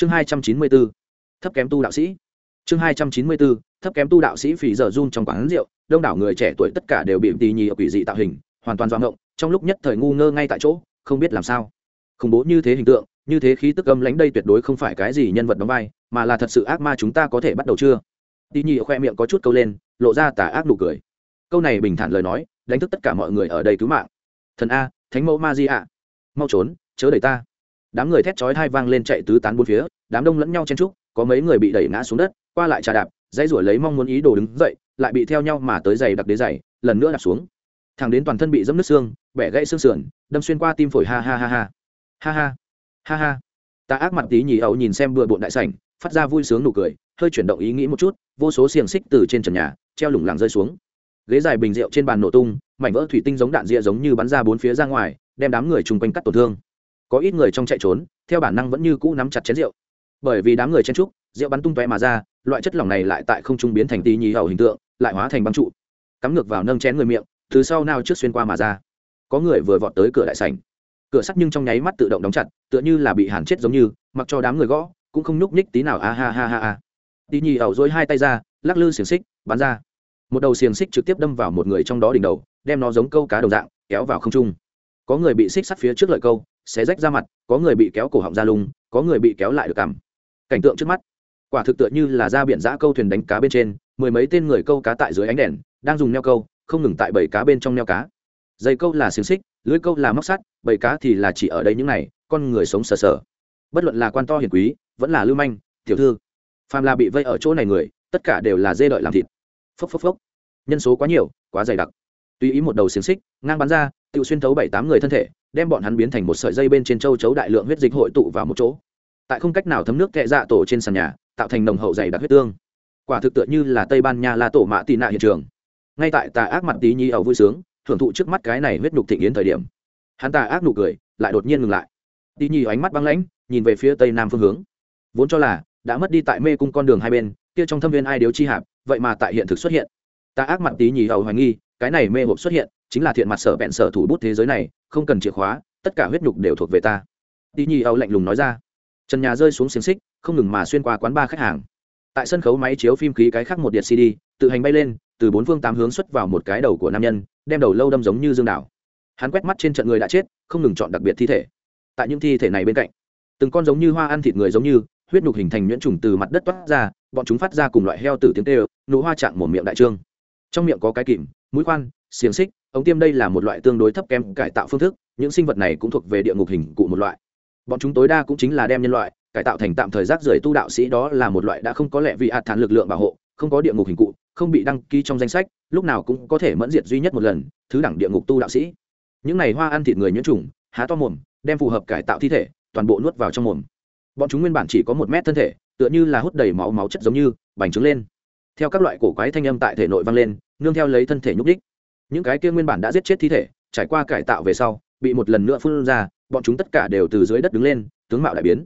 chương hai trăm chín mươi bốn thấp kém tu đạo sĩ. Chương hai trăm chín mươi bốn thấp kém tu đạo sĩ phỉ giờ run trong quán rượu, đông đảo người trẻ tuổi tất cả đều bị tì nhì ở quỷ dị tạo hình, hoàn toàn doạng ngộng, trong lúc nhất thời ngu ngơ ngay tại chỗ, không biết làm sao. Khủng bố như thế hình tượng, như thế khí tức âm lãnh đây tuyệt đối không phải cái gì nhân vật đóng vai, mà là thật sự ác ma chúng ta có thể bắt đầu chưa? Tì nhì khoe miệng có chút câu lên, lộ ra tà ác nụ cười. Câu này bình thản lời nói, đánh thức tất cả mọi người ở đây cứu mạng. Thần a, thánh mẫu ma di ạ mau trốn, chớ đẩy ta đám người thét chói hai vang lên chạy tứ tán bốn phía, đám đông lẫn nhau chen trúc có mấy người bị đẩy ngã xuống đất, qua lại trà đạp, dãy ruổi lấy mong muốn ý đồ đứng dậy, lại bị theo nhau mà tới giày đặc đế giày, lần nữa đạp xuống. Thằng đến toàn thân bị dẫm nước xương, bẻ gãy xương sườn, đâm xuyên qua tim phổi, ha ha ha ha. Ha ha. Ha ha. Ta ác mặt tí nhì ẩu nhìn xem bừa bộn đại sảnh, phát ra vui sướng nụ cười, hơi chuyển động ý nghĩ một chút, vô số xiềng xích từ trên trần nhà, treo lủng lẳng rơi xuống. Ghế dài bình rượu trên bàn nổ tung, mảnh vỡ thủy tinh giống đạn rịa giống như bắn ra bốn phía ra ngoài, đem đám người chung quanh cắt tổn thương có ít người trong chạy trốn, theo bản năng vẫn như cũ nắm chặt chén rượu. Bởi vì đám người chen trúc rượu bắn tung tóe mà ra, loại chất lỏng này lại tại không trung biến thành tí nhì hầu hình tượng, lại hóa thành băng trụ. Cắm ngược vào nâng chén người miệng, từ sau nào trước xuyên qua mà ra. Có người vừa vọt tới cửa đại sảnh. Cửa sắt nhưng trong nháy mắt tự động đóng chặt, tựa như là bị hàn chết giống như, mặc cho đám người gõ, cũng không nhúc nhích tí nào, a ha ha ha ha. Tí nhì ẩu dối hai tay ra, lắc lư xiềng xích, bắn ra. Một đầu xiềng xích trực tiếp đâm vào một người trong đó đỉnh đầu, đem nó giống câu cá đồng dạng, kéo vào không trung. Có người bị xích sắt phía trước lợi câu xé rách ra mặt, có người bị kéo cổ họng ra lung, có người bị kéo lại được cằm. Cảnh tượng trước mắt, quả thực tựa như là ra biển giã câu thuyền đánh cá bên trên, mười mấy tên người câu cá tại dưới ánh đèn, đang dùng neo câu, không ngừng tại bầy cá bên trong neo cá. Dây câu là xiềng xích lưới câu là móc sắt, bầy cá thì là chỉ ở đây những này, con người sống sờ sờ. Bất luận là quan to hiền quý, vẫn là lưu manh, tiểu thư, phàm là bị vây ở chỗ này người, tất cả đều là dê đợi làm thịt. Phốc phốc phốc. Nhân số quá nhiều, quá dày đặc. Tùy ý một đầu xiềng xích, ngang bắn ra tự xuyên thấu bảy tám người thân thể, đem bọn hắn biến thành một sợi dây bên trên châu chấu đại lượng huyết dịch hội tụ vào một chỗ. Tại không cách nào thấm nước kẹ dạ tổ trên sàn nhà, tạo thành nồng hậu dày đặc huyết tương. Quả thực tựa như là tây ban nha la tổ mạ tị nạ hiện trường. Ngay tại tà ác mặt tí nhi ẩu vui sướng, thưởng thụ trước mắt cái này huyết nhục thịnh yến thời điểm, hắn tà ác nụ cười lại đột nhiên ngừng lại. Tí nhi ánh mắt băng lãnh, nhìn về phía tây nam phương hướng. Vốn cho là đã mất đi tại mê cung con đường hai bên, kia trong thâm viên ai điếu chi hạp, vậy mà tại hiện thực xuất hiện. Tà ác mặt tí nhi ẩu hoài nghi, cái này mê hộp xuất hiện chính là thiện mặt sở bẹn sở thủ bút thế giới này, không cần chìa khóa, tất cả huyết nhục đều thuộc về ta. Tí nhi âu lạnh lùng nói ra. Trần nhà rơi xuống xiềng xích, không ngừng mà xuyên qua quán ba khách hàng. Tại sân khấu máy chiếu phim khí cái khác một điện cd, tự hành bay lên, từ bốn phương tám hướng xuất vào một cái đầu của nam nhân, đem đầu lâu đâm giống như dương đảo. Hắn quét mắt trên trận người đã chết, không ngừng chọn đặc biệt thi thể. Tại những thi thể này bên cạnh, từng con giống như hoa ăn thịt người giống như, huyết nhục hình thành nhuyễn trùng từ mặt đất toát ra, bọn chúng phát ra cùng loại heo tử tiếng tê nụ hoa chạm một miệng đại trương. Trong miệng có cái kìm, mũi khoan, xiềng xích ống tiêm đây là một loại tương đối thấp kém cải tạo phương thức, những sinh vật này cũng thuộc về địa ngục hình cụ một loại. Bọn chúng tối đa cũng chính là đem nhân loại cải tạo thành tạm thời rác rưởi tu đạo sĩ, đó là một loại đã không có lẽ vì hạt thản lực lượng bảo hộ, không có địa ngục hình cụ, không bị đăng ký trong danh sách, lúc nào cũng có thể mẫn diệt duy nhất một lần, thứ đẳng địa ngục tu đạo sĩ. Những này hoa ăn thịt người nhiễm trùng, há to mồm, đem phù hợp cải tạo thi thể, toàn bộ nuốt vào trong mồm. Bọn chúng nguyên bản chỉ có một mét thân thể, tựa như là hút đầy máu máu chất giống như, bành trứng lên. Theo các loại cổ quái thanh âm tại thể nội vang lên, nương theo lấy thân thể nhúc đích những cái kia nguyên bản đã giết chết thi thể, trải qua cải tạo về sau, bị một lần nữa phun ra, bọn chúng tất cả đều từ dưới đất đứng lên, tướng mạo đại biến.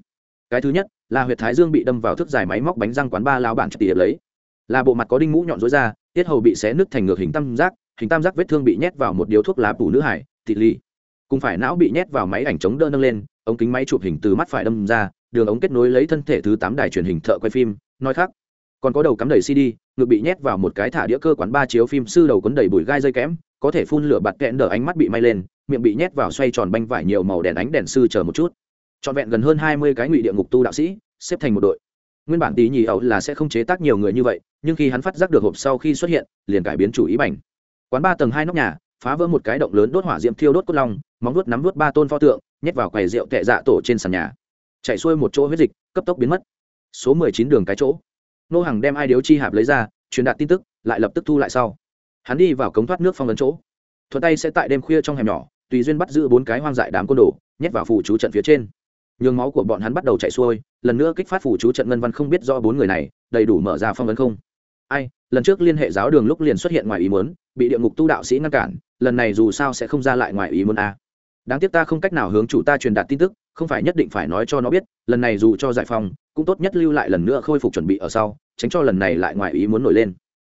Cái thứ nhất, là huyệt thái dương bị đâm vào thước dài máy móc bánh răng quán ba lao bản chặt tỉa lấy. Là bộ mặt có đinh mũ nhọn rối ra, tiết hầu bị xé nứt thành ngược hình tam giác, hình tam giác vết thương bị nhét vào một điếu thuốc lá phủ nữ hải thị ly cùng phải não bị nhét vào máy ảnh chống đỡ nâng lên, ống kính máy chụp hình từ mắt phải đâm ra, đường ống kết nối lấy thân thể thứ tám đài truyền hình thợ quay phim, nói khác còn có đầu cắm đầy cd, ngực bị nhét vào một cái thả đĩa cơ quán ba chiếu phim sư đầu quấn đầy bụi gai dây kẽm, có thể phun lửa bạt kẹn đờ ánh mắt bị may lên, miệng bị nhét vào xoay tròn banh vải nhiều màu đèn ánh đèn sư chờ một chút. Trọn vẹn gần hơn hai mươi cái ngụy địa ngục tu đạo sĩ, xếp thành một đội. Nguyên bản tí nhì ẩu là sẽ không chế tác nhiều người như vậy, nhưng khi hắn phát giác được hộp sau khi xuất hiện, liền cải biến chủ ý bành. Quán ba tầng hai nóc nhà, phá vỡ một cái động lớn đốt hỏa diệm thiêu đốt cốt long, móng vuốt nắm vuốt ba tôn pho tượng, nhét vào quầy rượu tệ dạ tổ trên sàn nhà. Chạy xuôi một chỗ huyết dịch, cấp tốc biến mất. Số mười chín đường cái chỗ nô hàng đem ai điếu chi hạp lấy ra, truyền đạt tin tức, lại lập tức thu lại sau. Hắn đi vào cống thoát nước phong ấn chỗ. Thuận tay sẽ tại đêm khuya trong hẻm nhỏ, tùy duyên bắt giữ bốn cái hoang dại đám côn đồ, nhét vào phủ chú trận phía trên. Nhường máu của bọn hắn bắt đầu chạy xuôi, lần nữa kích phát phủ chú trận ngân văn không biết do bốn người này, đầy đủ mở ra phong ấn không. Ai, lần trước liên hệ giáo đường lúc liền xuất hiện ngoài ý muốn, bị địa ngục tu đạo sĩ ngăn cản, lần này dù sao sẽ không ra lại ngoài ý muốn a. Đáng tiếc ta không cách nào hướng chủ ta truyền đạt tin tức, không phải nhất định phải nói cho nó biết, lần này dù cho giải phòng cũng tốt nhất lưu lại lần nữa khôi phục chuẩn bị ở sau, tránh cho lần này lại ngoài ý muốn nổi lên.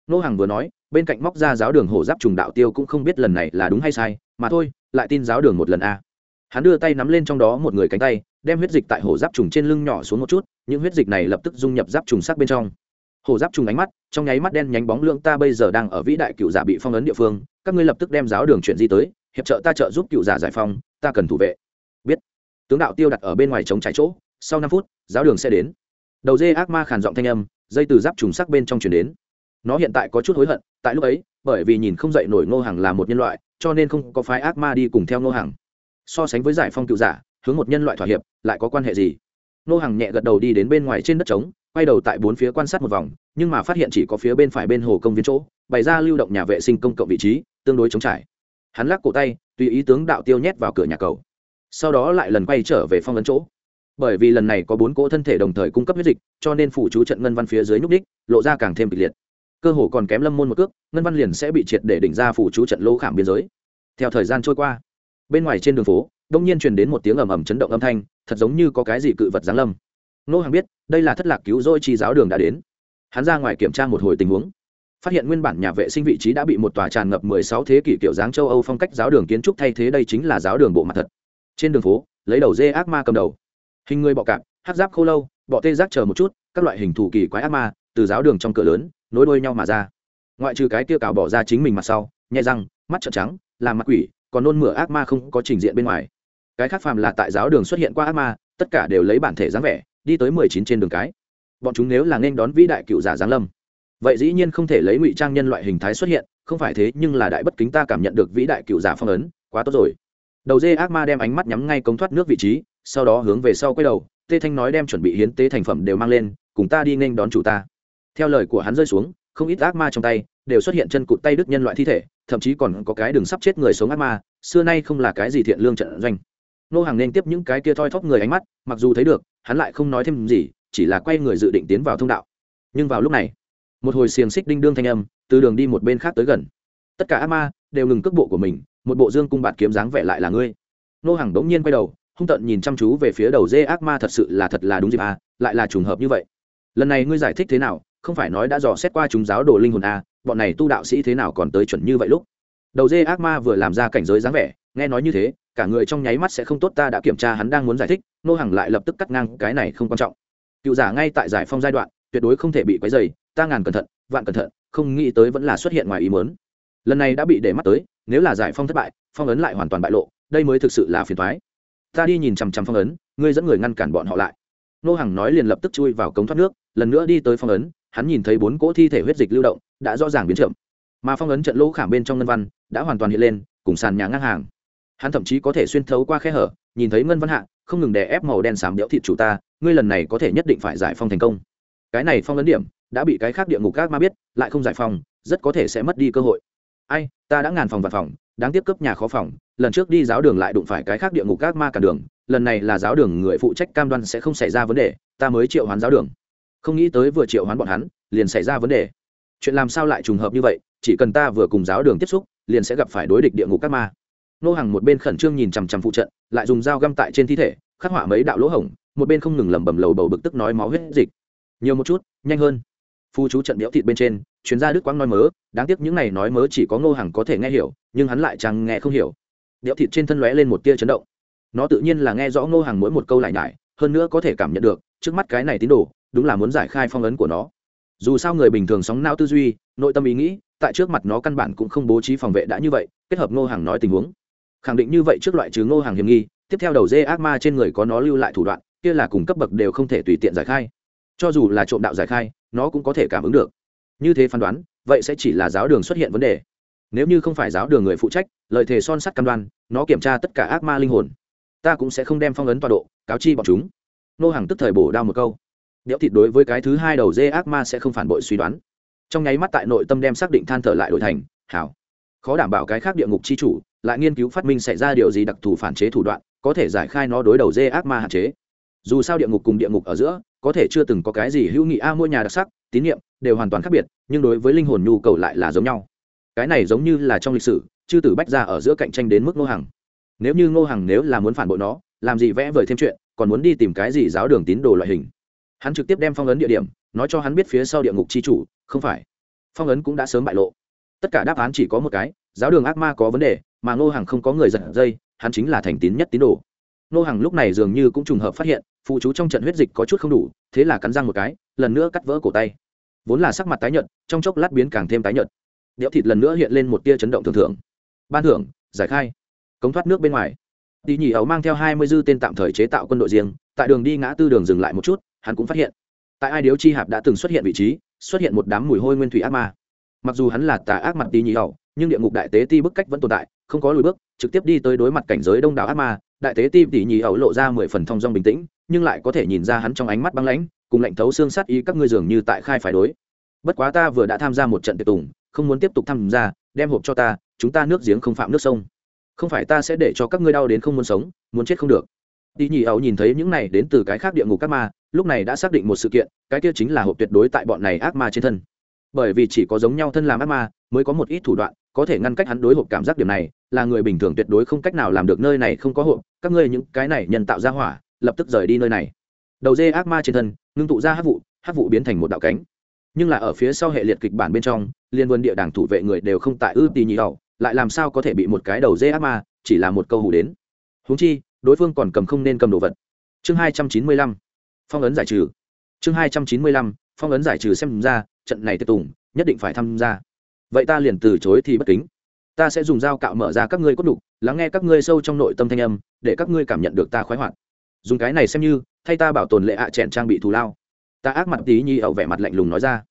Nô hàng vừa nói, bên cạnh móc ra giáo đường hổ giáp trùng đạo tiêu cũng không biết lần này là đúng hay sai, mà thôi, lại tin giáo đường một lần a. Hắn đưa tay nắm lên trong đó một người cánh tay, đem huyết dịch tại hổ giáp trùng trên lưng nhỏ xuống một chút, những huyết dịch này lập tức dung nhập giáp trùng sắc bên trong. Hổ giáp trùng ánh mắt, trong nháy mắt đen nhánh bóng lượng ta bây giờ đang ở vĩ đại cựu giả bị phong ấn địa phương, các ngươi lập tức đem giáo đường chuyển di tới, hiệp trợ ta trợ giúp cựu giả giải phong ta cần thủ vệ. Biết. Tướng đạo tiêu đặt ở bên ngoài chống trái chỗ sau năm phút, giáo đường sẽ đến. Đầu dê ác ma khàn giọng thanh âm, dây từ giáp trùng sắc bên trong chuyển đến. Nó hiện tại có chút hối hận, tại lúc ấy, bởi vì nhìn không dậy nổi ngô hàng là một nhân loại, cho nên không có phái ác ma đi cùng theo ngô hàng so sánh với giải phong cựu giả, hướng một nhân loại thỏa hiệp, lại có quan hệ gì? Ngô hàng nhẹ gật đầu đi đến bên ngoài trên đất trống, quay đầu tại bốn phía quan sát một vòng, nhưng mà phát hiện chỉ có phía bên phải bên hồ công viên chỗ, bày ra lưu động nhà vệ sinh công cộng vị trí, tương đối chống trải. Hắn lắc cổ tay, tùy ý tướng đạo tiêu nhét vào cửa nhà cầu. Sau đó lại lần quay trở về phong ấn chỗ bởi vì lần này có bốn cỗ thân thể đồng thời cung cấp huyết dịch, cho nên phủ chú trận ngân văn phía dưới nhúc đích, lộ ra càng thêm kịch liệt. Cơ hồ còn kém lâm môn một cước, ngân văn liền sẽ bị triệt để đỉnh ra phủ chú trận lỗ khảm biên giới. Theo thời gian trôi qua, bên ngoài trên đường phố, đông nhiên truyền đến một tiếng ầm ầm chấn động âm thanh, thật giống như có cái gì cự vật giáng lâm. Nô hàng biết, đây là thất lạc cứu rỗi chi giáo đường đã đến. Hắn ra ngoài kiểm tra một hồi tình huống. Phát hiện nguyên bản nhà vệ sinh vị trí đã bị một tòa tràn ngập 16 thế kỷ kiểu dáng châu âu phong cách giáo đường kiến trúc thay thế đây chính là giáo đường bộ mặt thật. Trên đường phố, lấy đầu dê ác ma cầm đầu hình người bọ cạp, hát giáp khô lâu, bọ tê giác chờ một chút, các loại hình thủ kỳ quái ác ma, từ giáo đường trong cửa lớn, nối đuôi nhau mà ra. Ngoại trừ cái kia cào bỏ ra chính mình mặt sau nhai răng, mắt trợn trắng, làm mặt quỷ, còn nôn mửa ác ma không có trình diện bên ngoài. Cái khác phàm là tại giáo đường xuất hiện qua ác ma, tất cả đều lấy bản thể dáng vẻ, đi tới mười chín trên đường cái. Bọn chúng nếu là nên đón vĩ đại cựu giả giáng lâm, vậy dĩ nhiên không thể lấy ngụy trang nhân loại hình thái xuất hiện, không phải thế, nhưng là đại bất kính ta cảm nhận được vĩ đại cựu giả phong ấn, quá tốt rồi. Đầu dê ác ma đem ánh mắt nhắm ngay cống thoát nước vị trí sau đó hướng về sau quay đầu, tê thanh nói đem chuẩn bị hiến tế thành phẩm đều mang lên, cùng ta đi nên đón chủ ta. Theo lời của hắn rơi xuống, không ít ác ma trong tay đều xuất hiện chân cụt tay đứt nhân loại thi thể, thậm chí còn có cái đường sắp chết người sống ác ma, xưa nay không là cái gì thiện lương trận doanh. Nô hàng nên tiếp những cái kia thoi thóp người ánh mắt, mặc dù thấy được, hắn lại không nói thêm gì, chỉ là quay người dự định tiến vào thông đạo. Nhưng vào lúc này, một hồi xiềng xích đinh đương thanh âm từ đường đi một bên khác tới gần. Tất cả ác ma đều ngừng cước bộ của mình, một bộ dương cung bạt kiếm dáng vẻ lại là ngươi. Nô hàng đống nhiên quay đầu hung tận nhìn chăm chú về phía đầu dê ác ma thật sự là thật là đúng dịp à lại là trùng hợp như vậy. Lần này ngươi giải thích thế nào, không phải nói đã dò xét qua chúng giáo đồ linh hồn à bọn này tu đạo sĩ thế nào còn tới chuẩn như vậy lúc? Đầu dê ác ma vừa làm ra cảnh giới dáng vẻ, nghe nói như thế, cả người trong nháy mắt sẽ không tốt, ta đã kiểm tra hắn đang muốn giải thích nô hàng lại lập tức cắt ngang, cái này không quan trọng. Cựu giả ngay tại giải phong giai đoạn, tuyệt đối không thể bị quấy dày ta ngàn cẩn thận, vạn cẩn thận, không nghĩ tới vẫn là xuất hiện ngoài ý mớn lần này đã bị để mắt tới, nếu là giải phong thất bại, phong ấn lại hoàn toàn bại lộ, đây mới thực sự là phiền thoái ta đi nhìn chằm chằm phong ấn, ngươi dẫn người ngăn cản bọn họ lại. Nô hàng nói liền lập tức chui vào cống thoát nước, lần nữa đi tới phong ấn, hắn nhìn thấy bốn cỗ thi thể huyết dịch lưu động, đã rõ ràng biến chậm. Mà phong ấn trận lỗ khảm bên trong ngân văn, đã hoàn toàn hiện lên, cùng sàn nhà ngang hàng. Hắn thậm chí có thể xuyên thấu qua khe hở, nhìn thấy ngân văn hạ, không ngừng đè ép màu đen xám đẽo thịt chủ ta, ngươi lần này có thể nhất định phải giải phong thành công. Cái này phong ấn điểm, đã bị cái khác địa ngục các ma biết, lại không giải phong, rất có thể sẽ mất đi cơ hội. Ai, ta đã ngàn phòng và phòng đáng tiếp cấp nhà khó phòng, lần trước đi giáo đường lại đụng phải cái khác địa ngục các ma cả đường, lần này là giáo đường người phụ trách cam đoan sẽ không xảy ra vấn đề, ta mới triệu hoán giáo đường. Không nghĩ tới vừa triệu hoán bọn hắn, liền xảy ra vấn đề. Chuyện làm sao lại trùng hợp như vậy, chỉ cần ta vừa cùng giáo đường tiếp xúc, liền sẽ gặp phải đối địch địa ngục các ma. Nô hàng một bên khẩn trương nhìn chằm chằm phụ trận, lại dùng dao găm tại trên thi thể, khắc họa mấy đạo lỗ hổng, một bên không ngừng lẩm bẩm lầu bầu bực tức nói máu huyết dịch. Nhiều một chút, nhanh hơn phu chú trận đẽo thịt bên trên chuyến ra đức quang nói mớ, đáng tiếc những này nói mớ chỉ có ngô Hằng có thể nghe hiểu, nhưng hắn lại chẳng nghe không hiểu. Đẽo thịt trên thân lóe lên một tia chấn động. Nó tự nhiên là nghe rõ ngô Hằng mỗi một câu lại nhải, hơn nữa có thể cảm nhận được, trước mắt cái này tín đồ, đúng là muốn giải khai phong ấn của nó. Dù sao người bình thường sóng não tư duy, nội tâm ý nghĩ, tại trước mặt nó căn bản cũng không bố trí phòng vệ đã như vậy, kết hợp ngô hàng nói tình huống. Khẳng định như vậy trước loại trừ ngô hàng hiểm nghi, tiếp theo đầu dê ác ma trên người có nó lưu lại thủ đoạn, kia là cùng cấp bậc đều không thể tùy tiện giải khai. Cho dù là trộm đạo giải khai nó cũng có thể cảm ứng được. Như thế phán đoán, vậy sẽ chỉ là giáo đường xuất hiện vấn đề. Nếu như không phải giáo đường người phụ trách lợi thế son sắt cam đoan, nó kiểm tra tất cả ác ma linh hồn. Ta cũng sẽ không đem phong ấn tọa độ, cáo chi bọn chúng. Nô hàng tức thời bổ đao một câu. Đẽo thịt đối với cái thứ hai đầu dê ác ma sẽ không phản bội suy đoán. Trong nháy mắt tại nội tâm đem xác định than thở lại đổi thành, hảo. Khó đảm bảo cái khác địa ngục chi chủ, lại nghiên cứu phát minh xảy ra điều gì đặc thù phản chế thủ đoạn, có thể giải khai nó đối đầu dê ác ma hạn chế. Dù sao địa ngục cùng địa ngục ở giữa có thể chưa từng có cái gì hữu nghị. A à, mỗi nhà đặc sắc tín nhiệm đều hoàn toàn khác biệt nhưng đối với linh hồn nhu cầu lại là giống nhau. Cái này giống như là trong lịch sử chư tử bách ra ở giữa cạnh tranh đến mức ngô hằng. Nếu như ngô hằng nếu là muốn phản bội nó làm gì vẽ vời thêm chuyện còn muốn đi tìm cái gì giáo đường tín đồ loại hình? Hắn trực tiếp đem phong ấn địa điểm nói cho hắn biết phía sau địa ngục c h i chủ không phải. Phong ấn cũng đã sớm bại lộ. Tất cả đáp án chỉ có một cái giáo đường ác ma có vấn đề mà ngô hằng không có người giật dây hắn chính là thành tín nhất tín đồ nô hàng lúc này dường như cũng trùng hợp phát hiện, phụ chú trong trận huyết dịch có chút không đủ, thế là cắn răng một cái, lần nữa cắt vỡ cổ tay. Vốn là sắc mặt tái nhợt, trong chốc lát biến càng thêm tái nhợt. Đẽo thịt lần nữa hiện lên một tia chấn động thường thưởng ban thưởng, giải khai. Cống thoát nước bên ngoài. Tỷ nhì ấu mang theo hai mươi dư tên tạm thời chế tạo quân đội riêng, tại đường đi ngã tư đường dừng lại một chút, hắn cũng phát hiện. Tại ai điếu chi hạp đã từng xuất hiện vị trí, xuất hiện một đám mùi hôi nguyên thủy ác ma. Mặc dù hắn là tà ác mặt tỷ nhì ấu nhưng địa ngục đại tế ti bức cách vẫn tồn tại, không có lùi bước, trực tiếp đi tới đối mặt cảnh giới đông đảo ác ma đại tế ti tỷ nhì ấu lộ ra mười phần thong dong bình tĩnh, nhưng lại có thể nhìn ra hắn trong ánh mắt băng lãnh, cùng lệnh thấu xương sát ý các ngươi dường như tại khai phải đối. Bất quá ta vừa đã tham gia một trận tiệc tùng, không muốn tiếp tục tham gia, đem hộp cho ta, chúng ta nước giếng không phạm nước sông. Không phải ta sẽ để cho các ngươi đau đến không muốn sống, muốn chết không được. Tỉ nhì ẩu nhìn thấy những này đến từ cái khác địa ngục các ma, lúc này đã xác định một sự kiện, cái kia chính là hộp tuyệt đối tại bọn này ác ma trên thân. Bởi vì chỉ có giống nhau thân làm ác ma, mới có một ít thủ đoạn có thể ngăn cách hắn đối hộp cảm giác điểm này, là người bình thường tuyệt đối không cách nào làm được nơi này không có hộp, các ngươi những cái này nhân tạo ra hỏa, lập tức rời đi nơi này. Đầu dê ác ma trên thân, ngưng tụ ra hát vụ hát vụ biến thành một đạo cánh. Nhưng là ở phía sau hệ liệt kịch bản bên trong, liên vân địa đảng thủ vệ người đều không tại ư tì nhị đầu lại làm sao có thể bị một cái đầu dê ác ma, chỉ là một câu hủ đến. Húng chi, đối phương còn cầm không nên cầm đồ vật. Chương hai trăm chín mươi lăm, phong ấn giải trừ. Chương hai trăm chín mươi lăm, phong ấn giải trừ xem ra, trận này tiếp tùng, nhất định phải tham gia vậy ta liền từ chối thì bất kính. Ta sẽ dùng dao cạo mở ra các ngươi cốt đục lắng nghe các ngươi sâu trong nội tâm thanh âm, để các ngươi cảm nhận được ta khoái hoạt. Dùng cái này xem như, thay ta bảo tồn lệ ạ à chèn trang bị thù lao. Ta ác mặt tí nhi ẩu vẻ mặt lạnh lùng nói ra.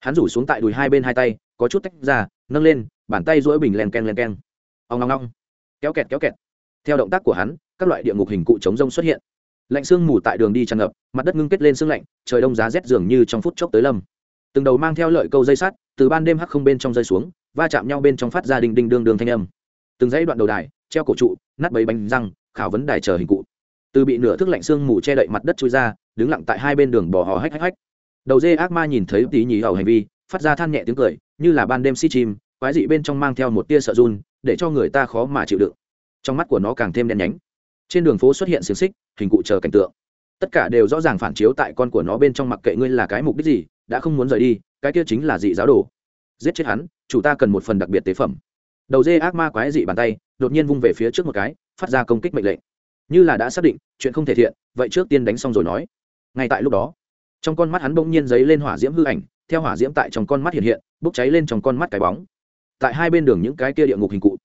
Hắn rủ xuống tại đùi hai bên hai tay, có chút tách ra, nâng lên, bàn tay rỗi bình len ken len ken. Ông long long kéo kẹt kéo kẹt. Theo động tác của hắn, các loại địa ngục hình cụ chống rông xuất hiện. Lạnh sương mù tại đường đi tràn ngập, mặt đất ngưng kết lên sương lạnh, trời đông giá rét dường như trong phút chốc tới lâm từng đầu mang theo lợi câu dây sắt, từ ban đêm hắc không bên trong rơi xuống, va chạm nhau bên trong phát ra đình đình đương đương thanh âm. Từng dãy đoạn đầu đài, treo cổ trụ, nát bấy bánh răng, khảo vấn đài chờ hình cụ. Từ bị nửa thức lạnh xương mù che đậy mặt đất chui ra, đứng lặng tại hai bên đường bò hò hách hách hách. Đầu dê ác ma nhìn thấy tí nhì hầu hành vi, phát ra than nhẹ tiếng cười, như là ban đêm si chim, quái dị bên trong mang theo một tia sợ run, để cho người ta khó mà chịu đựng. Trong mắt của nó càng thêm đen nhánh. Trên đường phố xuất hiện xiềng xích, hình cụ chờ cảnh tượng. Tất cả đều rõ ràng phản chiếu tại con của nó bên trong, mặc kệ ngươi là cái mục đích gì đã không muốn rời đi, cái kia chính là dị giáo đồ. Giết chết hắn, chủ ta cần một phần đặc biệt tế phẩm. Đầu dê ác ma quái dị bàn tay, đột nhiên vung về phía trước một cái, phát ra công kích mệnh lệnh. Như là đã xác định, chuyện không thể thiện, vậy trước tiên đánh xong rồi nói. Ngay tại lúc đó, trong con mắt hắn bỗng nhiên giấy lên hỏa diễm hư ảnh, theo hỏa diễm tại trong con mắt hiện hiện, bốc cháy lên trong con mắt cái bóng. Tại hai bên đường những cái kia địa ngục hình cụ,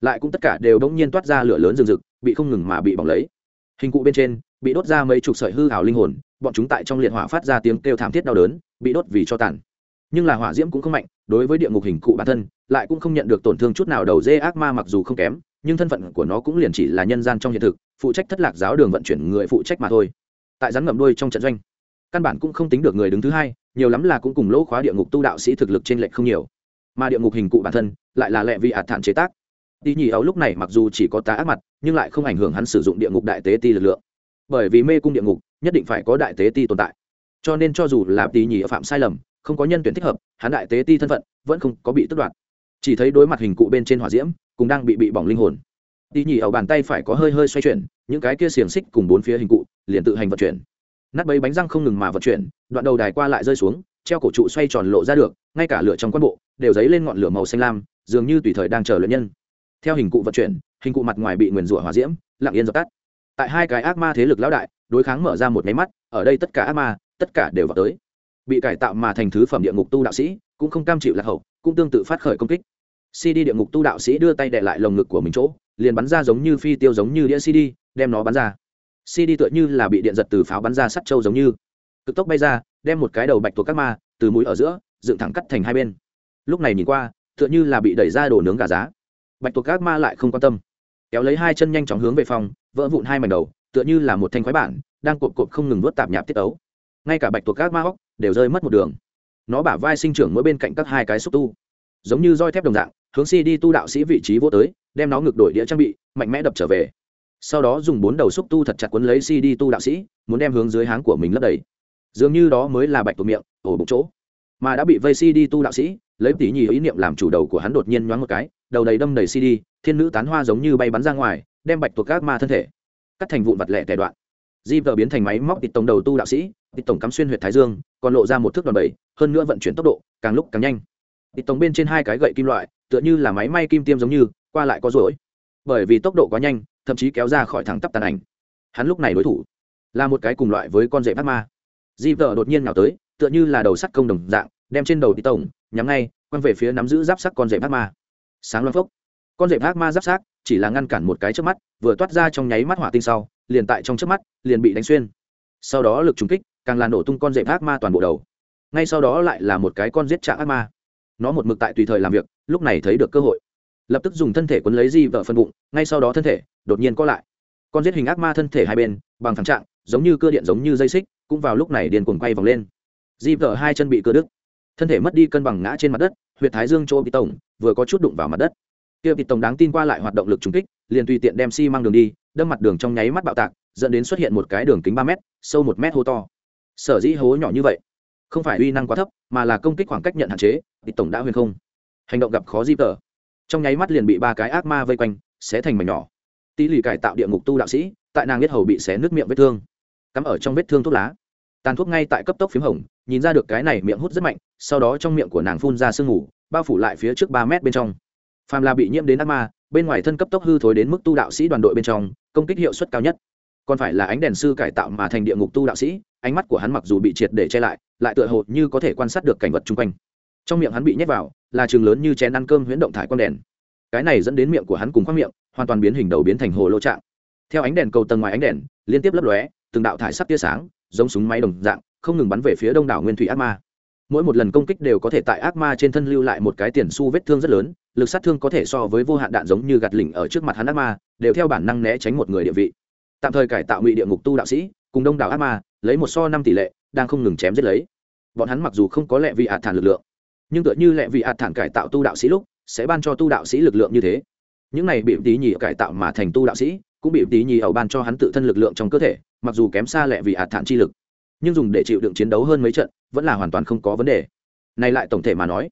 lại cũng tất cả đều bỗng nhiên toát ra lửa lớn rừng rực, bị không ngừng mà bị bỏng lấy hình cụ bên trên, bị đốt ra mấy chục sợi hư hào linh hồn, bọn chúng tại trong liệt hỏa phát ra tiếng kêu thảm thiết đau đớn, bị đốt vì cho tàn. Nhưng là hỏa diễm cũng không mạnh, đối với địa ngục hình cụ bản thân, lại cũng không nhận được tổn thương chút nào, đầu dê ác ma mặc dù không kém, nhưng thân phận của nó cũng liền chỉ là nhân gian trong hiện thực, phụ trách thất lạc giáo đường vận chuyển người phụ trách mà thôi. Tại rắn ngậm đuôi trong trận doanh, căn bản cũng không tính được người đứng thứ hai, nhiều lắm là cũng cùng lỗ khóa địa ngục tu đạo sĩ thực lực trên lệch không nhiều. Mà địa ngục hình cụ bản thân, lại là lệ vị ạt thản chế tác Tỷ nhì ấu lúc này mặc dù chỉ có tá ác mặt, nhưng lại không ảnh hưởng hắn sử dụng địa ngục đại tế ti lực lượng. Bởi vì mê cung địa ngục, nhất định phải có đại tế ti tồn tại. Cho nên cho dù là tí nhì phạm sai lầm, không có nhân tuyển thích hợp, hắn đại tế ti thân phận vẫn không có bị tước đoạt. Chỉ thấy đối mặt hình cụ bên trên hỏa diễm cũng đang bị bị bỏng linh hồn. Tí nhì ấu bàn tay phải có hơi hơi xoay chuyển, những cái kia xiềng xích cùng bốn phía hình cụ liền tự hành vận chuyển. Nát bấy bánh răng không ngừng mà vận chuyển, đoạn đầu đài qua lại rơi xuống, treo cổ trụ xoay tròn lộ ra được, ngay cả lửa trong quan bộ đều dấy lên ngọn lửa màu xanh lam, dường như tùy thời đang chờ luyện nhân theo hình cụ vận chuyển, hình cụ mặt ngoài bị nguyền rủa hỏa diễm, lặng yên dập tắt. Tại hai cái ác ma thế lực lão đại, đối kháng mở ra một máy mắt, ở đây tất cả ác ma, tất cả đều vào tới. Bị cải tạo mà thành thứ phẩm địa ngục tu đạo sĩ, cũng không cam chịu lạc hậu, cũng tương tự phát khởi công kích. Cd địa ngục tu đạo sĩ đưa tay đệ lại lồng ngực của mình chỗ, liền bắn ra giống như phi tiêu giống như đĩa cd, đem nó bắn ra. Cd tựa như là bị điện giật từ pháo bắn ra sắt trâu giống như. Cực tốc bay ra, đem một cái đầu bạch thuộc các ma, từ mũi ở giữa, dựng thẳng cắt thành hai bên. Lúc này nhìn qua, tựa như là bị đẩy ra đổ nướng gà giá bạch Tuộc các ma lại không quan tâm. Kéo lấy hai chân nhanh chóng hướng về phòng, vỡ vụn hai mảnh đầu, tựa như là một thanh khoái bản, đang cộp cộp không ngừng vớt tạp nhạp tiết ấu. Ngay cả bạch Tuộc các ma hóc đều rơi mất một đường. Nó bả vai sinh trưởng mỗi bên cạnh các hai cái xúc tu. Giống như roi thép đồng dạng, hướng si đi tu đạo sĩ vị trí vô tới, đem nó ngược đổi đĩa trang bị, mạnh mẽ đập trở về. Sau đó dùng bốn đầu xúc tu thật chặt quấn lấy si đi tu đạo sĩ, muốn đem hướng dưới háng của mình lấp đầy. Dường như đó mới là bạch tuộc miệng, ổ bụng chỗ. Mà đã bị vây si đi tu đạo sĩ, lấy tỉ nhì ý niệm làm chủ đầu của hắn đột nhiên nhoáng một cái đầu đầy đâm đầy cd đi thiên nữ tán hoa giống như bay bắn ra ngoài, đem bạch tuộc các ma thân thể cắt thành vụn vặt lẻ tẻ đoạn. Di vợ biến thành máy móc tịt tổng đầu tu đạo sĩ, tịt tổng cắm xuyên huyệt thái dương, còn lộ ra một thước đòn bẩy, hơn nữa vận chuyển tốc độ càng lúc càng nhanh. Tịt tổng bên trên hai cái gậy kim loại, tựa như là máy may kim tiêm giống như, qua lại có rối bởi vì tốc độ quá nhanh, thậm chí kéo ra khỏi thẳng tắp tàn ảnh. Hắn lúc này đối thủ là một cái cùng loại với con rệp ác ma. Di vợ đột nhiên nhào tới, tựa như là đầu sắt công đồng dạng, đem trên đầu tịt tổng nhắm ngay, quăng về phía nắm giữ giáp sắc con rệp bát ma sáng loang phốc. Con rệp ác ma giáp sát chỉ là ngăn cản một cái trước mắt, vừa toát ra trong nháy mắt hỏa tinh sau, liền tại trong trước mắt, liền bị đánh xuyên. Sau đó lực trúng kích, càng là nổ tung con rệp ác ma toàn bộ đầu. Ngay sau đó lại là một cái con giết trạng ác ma. Nó một mực tại tùy thời làm việc, lúc này thấy được cơ hội. Lập tức dùng thân thể quấn lấy di vợ phân bụng, ngay sau đó thân thể đột nhiên có lại. Con giết hình ác ma thân thể hai bên, bằng thẳng trạng, giống như cơ điện giống như dây xích, cũng vào lúc này điền cuồng quay vòng lên. Di vợ hai chân bị cơ đứt. Thân thể mất đi cân bằng ngã trên mặt đất huyện thái dương chỗ bị tổng, vừa có chút đụng vào mặt đất. Kia bị tổng đáng tin qua lại hoạt động lực trúng kích, liền tùy tiện đem xi mang đường đi, đâm mặt đường trong nháy mắt bạo tạc, dẫn đến xuất hiện một cái đường kính ba m sâu một m hố to. Sở dĩ hố nhỏ như vậy, không phải uy năng quá thấp, mà là công kích khoảng cách nhận hạn chế, bị tổng đã huyền không. Hành động gặp khó di tờ. Trong nháy mắt liền bị ba cái ác ma vây quanh, xé thành mảnh nhỏ. Tỷ lì cải tạo địa ngục tu đạo sĩ, tại nàng biết hầu bị xé nước miệng vết thương. Cắm ở trong vết thương thuốc lá. Tàn thuốc ngay tại cấp tốc p h í m hồng nhìn ra được cái này miệng hút rất mạnh, sau đó trong miệng của nàng phun ra sương mù, bao phủ lại phía trước ba mét bên trong. Phàm là bị nhiễm đến ác ma, bên ngoài thân cấp tốc hư thối đến mức tu đạo sĩ đoàn đội bên trong, công kích hiệu suất cao nhất. Còn phải là ánh đèn sư cải tạo mà thành địa ngục tu đạo sĩ, ánh mắt của hắn mặc dù bị triệt để che lại lại tựa hồ như có thể quan sát được cảnh vật chung quanh. Trong miệng hắn bị nhét vào, là trường lớn như chén ăn cơm huyễn động thải quang đèn. Cái này dẫn đến miệng của hắn cùng khoác miệng, hoàn toàn biến hình đầu biến thành hồ lô trạng. Theo ánh đèn cầu tầng ngoài ánh đèn, liên tiếp lấp lóe, từng đạo thải sắc tia sáng, giống súng máy đồng dạng không ngừng bắn về phía đông đảo nguyên thủy ác ma. Mỗi một lần công kích đều có thể tại ác ma trên thân lưu lại một cái tiền su vết thương rất lớn, lực sát thương có thể so với vô hạn đạn giống như gạt lỉnh ở trước mặt hắn ác ma, đều theo bản năng né tránh một người địa vị. Tạm thời cải tạo ngụy địa ngục tu đạo sĩ, cùng đông đảo ác ma, lấy một so năm tỷ lệ, đang không ngừng chém giết lấy. Bọn hắn mặc dù không có lệ vị ạt thản lực lượng, nhưng tựa như lệ vị ạt thản cải tạo tu đạo sĩ lúc, sẽ ban cho tu đạo sĩ lực lượng như thế. Những này bị tí nhì cải tạo mà thành tu đạo sĩ, cũng bị tí nhì ẩu ban cho hắn tự thân lực lượng trong cơ thể, mặc dù kém xa lệ vị ạt thản chi lực nhưng dùng để chịu đựng chiến đấu hơn mấy trận vẫn là hoàn toàn không có vấn đề. Này lại tổng thể mà nói,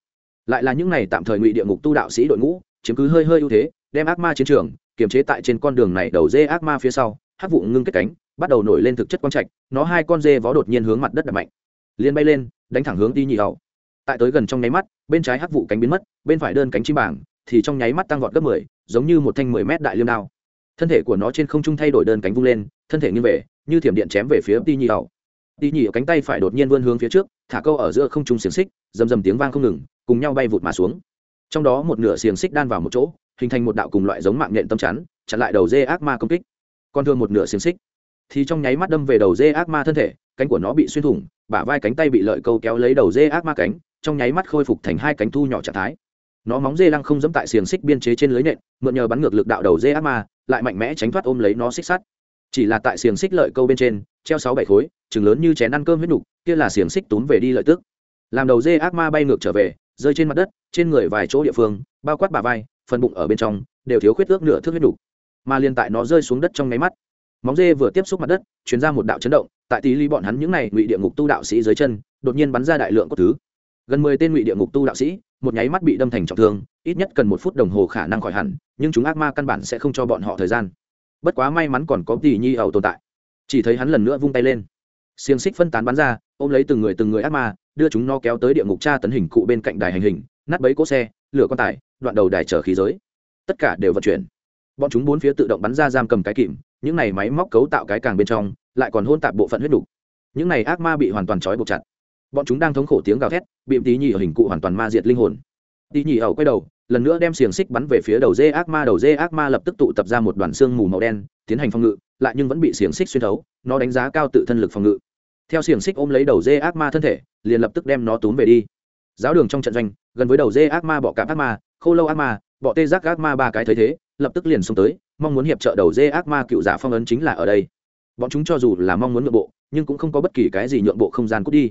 lại là những này tạm thời ngụy địa ngục tu đạo sĩ đội ngũ, chiếm cứ hơi hơi ưu thế, đem ác ma chiến trường kiềm chế tại trên con đường này đầu dê ác ma phía sau, hắc vụ ngưng kết cánh, bắt đầu nổi lên thực chất quang trạch, nó hai con dê vó đột nhiên hướng mặt đất đập mạnh, liền bay lên, đánh thẳng hướng đi nhị hậu. Tại tới gần trong nháy mắt, bên trái hắc vụ cánh biến mất, bên phải đơn cánh chim bảng thì trong nháy mắt tăng vọt gấp mười, giống như một thanh mười mét đại liêm đao. Thân thể của nó trên không trung thay đổi đơn cánh vung lên, thân thể nghiêng về, như thiểm điện chém về phía đi nhị hậu đi nhỉ cánh tay phải đột nhiên vươn hướng phía trước, thả câu ở giữa không trung xiềng xích, rầm rầm tiếng vang không ngừng, cùng nhau bay vụt mà xuống. Trong đó một nửa xiềng xích đan vào một chỗ, hình thành một đạo cùng loại giống mạng nhện tâm chắn, chặn lại đầu dê ác ma công kích. Còn thường một nửa xiềng xích. Thì trong nháy mắt đâm về đầu dê ác ma thân thể, cánh của nó bị xuyên thủng, bả vai cánh tay bị lợi câu kéo lấy đầu dê ác ma cánh, trong nháy mắt khôi phục thành hai cánh thu nhỏ trạng thái. Nó móng dê lăng không dẫm tại xiềng xích biên chế trên lưới nện, mượn nhờ bắn ngược lực đạo đầu dê ác ma, lại mạnh mẽ tránh thoát ôm lấy nó xích sắt chỉ là tại xiềng xích lợi câu bên trên, treo sáu bảy khối, chừng lớn như chén ăn cơm huyết nục, kia là xiềng xích túm về đi lợi tức. Làm đầu dê ác ma bay ngược trở về, rơi trên mặt đất, trên người vài chỗ địa phương, bao quát bà vai, phần bụng ở bên trong, đều thiếu khuyết ước nửa thước huyết nục. Mà liền tại nó rơi xuống đất trong nháy mắt, móng dê vừa tiếp xúc mặt đất chuyển ra một đạo chấn động, tại tí ly bọn hắn những n à y ngụy địa ngục tu đạo sĩ dưới chân, đột nhiên bắn ra đại lượng cốt thứ. Gần mười tên ngụy địa ngục tu đạo sĩ, một nháy mắt bị đâm thành trọng thương, ít nhất cần một phút đồng hồ khả năng khỏi hẳn, nhưng chúng ác ma căn bản sẽ không cho bọn họ thời gian bất quá may mắn còn có tỷ nhi ẩu tồn tại. Chỉ thấy hắn lần nữa vung tay lên. Xiềng xích phân tán bắn ra, ôm lấy từng người từng người ác ma, đưa chúng nó kéo tới địa ngục tra tấn hình cụ bên cạnh đài hành hình, nát bấy cỗ xe, lửa quan tài, đoạn đầu đài chở khí giới. Tất cả đều vận chuyển. Bọn chúng bốn phía tự động bắn ra giam cầm cái kìm, những này máy móc cấu tạo cái càng bên trong, lại còn hôn tạp bộ phận huyết đủ. những này ác ma bị hoàn toàn trói buộc chặt. Bọn chúng đang thống khổ tiếng gào thét, bị tí nhị ở hình cụ hoàn toàn ma diệt linh hồn. Tí nhị ẩu quay đầu lần nữa đem xiềng xích bắn về phía đầu dê ác ma, đầu dê ác ma lập tức tụ tập ra một đoàn xương mù màu đen, tiến hành phòng ngự, lại nhưng vẫn bị xiềng xích xuyên thấu, nó đánh giá cao tự thân lực phòng ngự. Theo xiềng xích ôm lấy đầu dê ác ma thân thể, liền lập tức đem nó túm về đi. Giáo đường trong trận doanh, gần với đầu dê ác ma bọ cạp ác ma, khô lâu ác ma, bọ tê giác ác ma ba cái thấy thế, lập tức liền xông tới, mong muốn hiệp trợ đầu dê ác ma cựu giả phong ấn chính là ở đây. Bọn chúng cho dù là mong muốn nhượng bộ, nhưng cũng không có bất kỳ cái gì nhượng bộ không gian cút đi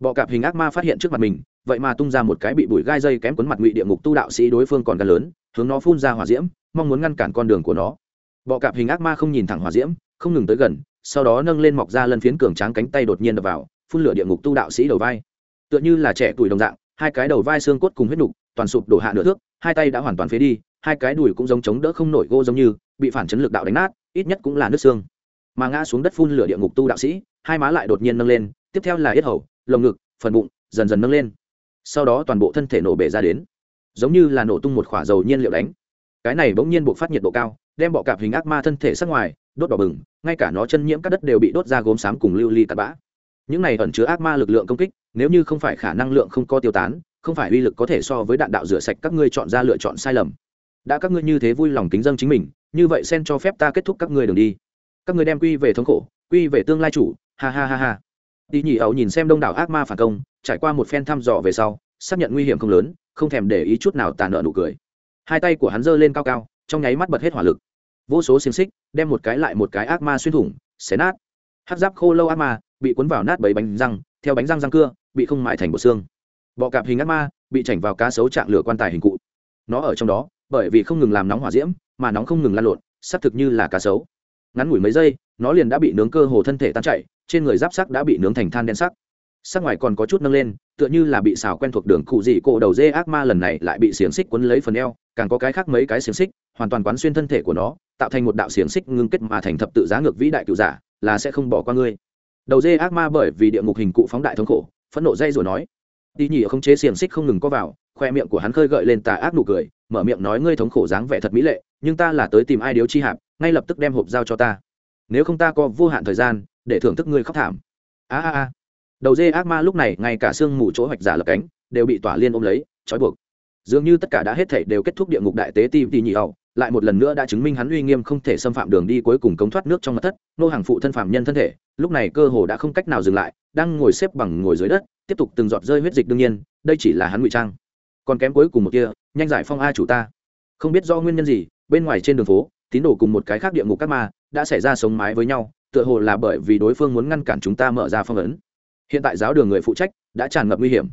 bọ cạp hình ác ma phát hiện trước mặt mình, vậy mà tung ra một cái bị bụi gai dây kém quấn mặt ngụy địa ngục tu đạo sĩ đối phương còn gan lớn, hướng nó phun ra hỏa diễm, mong muốn ngăn cản con đường của nó. Bọ cạp hình ác ma không nhìn thẳng hỏa diễm, không ngừng tới gần, sau đó nâng lên mọc ra lân phiến cường tráng cánh tay đột nhiên đập vào, phun lửa địa ngục tu đạo sĩ đầu vai. Tựa như là trẻ tuổi đồng dạng, hai cái đầu vai xương cốt cùng huyết nục, toàn sụp đổ hạ nửa thước, hai tay đã hoàn toàn phế đi, hai cái đùi cũng giống chống đỡ không nổi gô giống như, bị phản chấn lực đạo đánh nát, ít nhất cũng là nước xương. Mà ngã xuống đất phun lửa địa ngục tu đạo sĩ, hai má lại đột nhiên nâng lên, tiếp theo là yết hầu lồng ngực, phần bụng dần dần nâng lên. Sau đó toàn bộ thân thể nổ bể ra đến. Giống như là nổ tung một khỏa dầu nhiên liệu đánh. Cái này bỗng nhiên buộc phát nhiệt độ cao, đem bọ cạp hình ác ma thân thể sắc ngoài, đốt đỏ bừng, ngay cả nó chân nhiễm các đất đều bị đốt ra gốm xám cùng lưu ly tạt bã. Những này ẩn chứa ác ma lực lượng công kích, nếu như không phải khả năng lượng không có tiêu tán, không phải uy lực có thể so với đạn đạo rửa sạch các ngươi chọn ra lựa chọn sai lầm. Đã các ngươi như thế vui lòng kính dân chính mình, như vậy sen cho phép ta kết thúc các ngươi đường đi. Các ngươi đem quy về thống khổ, quy về tương lai chủ, ha ha ha ha đi nhỉ ẩu nhìn xem đông đảo ác ma phản công, trải qua một phen thăm dò về sau, xác nhận nguy hiểm không lớn, không thèm để ý chút nào tàn nợ nụ cười. Hai tay của hắn giơ lên cao cao, trong nháy mắt bật hết hỏa lực. Vô số xiềng xích đem một cái lại một cái ác ma xuyên thủng, xé nát. Hát giáp khô lâu ác ma bị cuốn vào nát bấy bánh răng, theo bánh răng răng cưa, bị không mại thành bộ xương. Bọ cạp hình ác ma bị chảnh vào cá sấu trạng lửa quan tài hình cụ. Nó ở trong đó, bởi vì không ngừng làm nóng hỏa diễm, mà nóng không ngừng lan lộn, xác thực như là cá sấu. Ngắn ngủi mấy giây, nó liền đã bị nướng cơ hồ thân thể tan chảy trên người giáp sắc đã bị nướng thành than đen sắc. Sắc ngoài còn có chút nâng lên, tựa như là bị xào quen thuộc đường cụ dị cổ đầu dê ác ma lần này lại bị xiềng xích quấn lấy phần eo, càng có cái khác mấy cái xiềng xích, hoàn toàn quán xuyên thân thể của nó, tạo thành một đạo xiềng xích ngưng kết mà thành thập tự giá ngược vĩ đại cựu giả, là sẽ không bỏ qua ngươi. Đầu dê ác ma bởi vì địa ngục hình cụ phóng đại thống khổ, phẫn nộ dây rồi nói đi nhỉ, không chế xiềng xích không ngừng có vào. Khoe miệng của hắn khơi gợi lên tà ác nụ cười, mở miệng nói, ngươi thống khổ dáng vẻ thật mỹ lệ, nhưng ta là tới tìm ai điếu chi hạp, ngay lập tức đem hộp giao cho ta nếu không ta có vô hạn thời gian để thưởng thức ngươi khóc thảm. A a a. Đầu dê ác ma lúc này ngay cả xương mù chỗ hoạch giả lập cánh đều bị tỏa liên ôm lấy, trói buộc. Dường như tất cả đã hết thể đều kết thúc địa ngục đại tế ti tì nhị ẩu lại một lần nữa đã chứng minh hắn uy nghiêm không thể xâm phạm đường đi cuối cùng cống thoát nước trong mặt thất, nô hàng phụ thân phạm nhân thân thể, lúc này cơ hồ đã không cách nào dừng lại, đang ngồi xếp bằng ngồi dưới đất, tiếp tục từng giọt rơi huyết dịch đương nhiên, đây chỉ là hắn ngụy trang. Còn kém cuối cùng một kia, nhanh giải phong a chủ ta. Không biết do nguyên nhân gì, bên ngoài trên đường phố, tín đồ cùng một cái khác địa ngục các ma đã xảy ra sống mái với nhau, tựa hồ là bởi vì đối phương muốn ngăn cản chúng ta mở ra phong ấn. Hiện tại giáo đường người phụ trách đã tràn ngập nguy hiểm.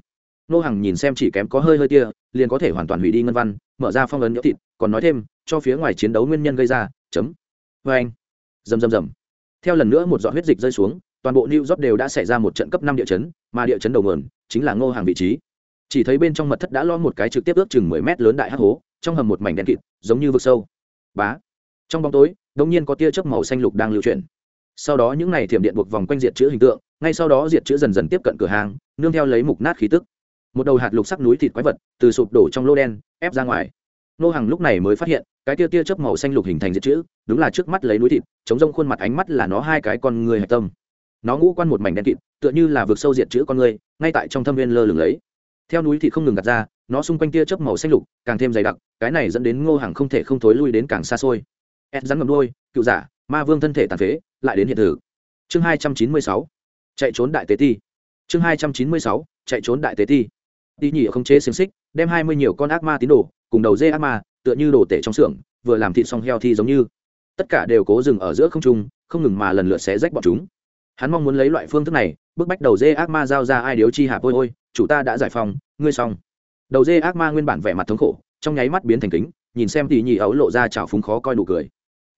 Nô Hằng nhìn xem chỉ kém có hơi hơi tia, liền có thể hoàn toàn hủy đi ngân văn, mở ra phong ấn nhỡ thịt, còn nói thêm, cho phía ngoài chiến đấu nguyên nhân gây ra, chấm. Vê anh. Rầm rầm rầm. Theo lần nữa một giọt huyết dịch rơi xuống, toàn bộ new york đều đã xảy ra một trận cấp năm địa chấn, mà địa chấn đầu nguồn chính là ngô hàng vị trí. Chỉ thấy bên trong mật thất đã lo một cái trực tiếp ước chừng mười mét lớn đại hắc hố, trong hầm một mảnh đen kịt, giống như vực sâu. Bá trong bóng tối đông nhiên có tia chớp màu xanh lục đang lưu chuyển. Sau đó những này thiểm điện buộc vòng quanh diệt chữ hình tượng, ngay sau đó diệt chữ dần dần tiếp cận cửa hàng, nương theo lấy mục nát khí tức. Một đầu hạt lục sắc núi thịt quái vật từ sụp đổ trong lô đen, ép ra ngoài. Nô hàng lúc này mới phát hiện, cái tia tia chớp màu xanh lục hình thành diệt chữ, đúng là trước mắt lấy núi thịt, chống rông khuôn mặt ánh mắt là nó hai cái con người hạch tâm. Nó ngũ quan một mảnh đen kịt, tựa như là vực sâu diệt chữ con người, ngay tại trong thâm viên lơ lửng lấy. Theo núi thịt không ngừng đặt ra, nó xung quanh tia chớp màu xanh lục càng thêm dày đặc, cái này dẫn đến ngô hàng không thể không thối lui đến càng xa xôi ed rắn ngầm đôi cựu giả, ma vương thân thể tàn phế, lại đến hiện thực. Chương hai trăm chín mươi sáu, chạy trốn đại tế ti. Chương hai trăm chín mươi sáu, chạy trốn đại tế ti. Đi nhỉ không chế xiềng xích, đem hai mươi nhiều con ác ma tín đồ, cùng đầu dê ác ma, tựa như đồ tể trong xưởng, vừa làm thịt xong heo thi giống như. Tất cả đều cố dừng ở giữa không trung, không ngừng mà lần lượt xé rách bọn chúng. Hắn mong muốn lấy loại phương thức này, bức bách đầu dê ác ma giao ra ai điếu chi hạp ôi ôi, chủ ta đã giải phóng, ngươi xong. Đầu dê ác ma nguyên bản vẻ mặt thống khổ, trong nháy mắt biến thành kính, nhìn xem tỉ nhị ấu lộ ra chảo phúng khó coi nụ cười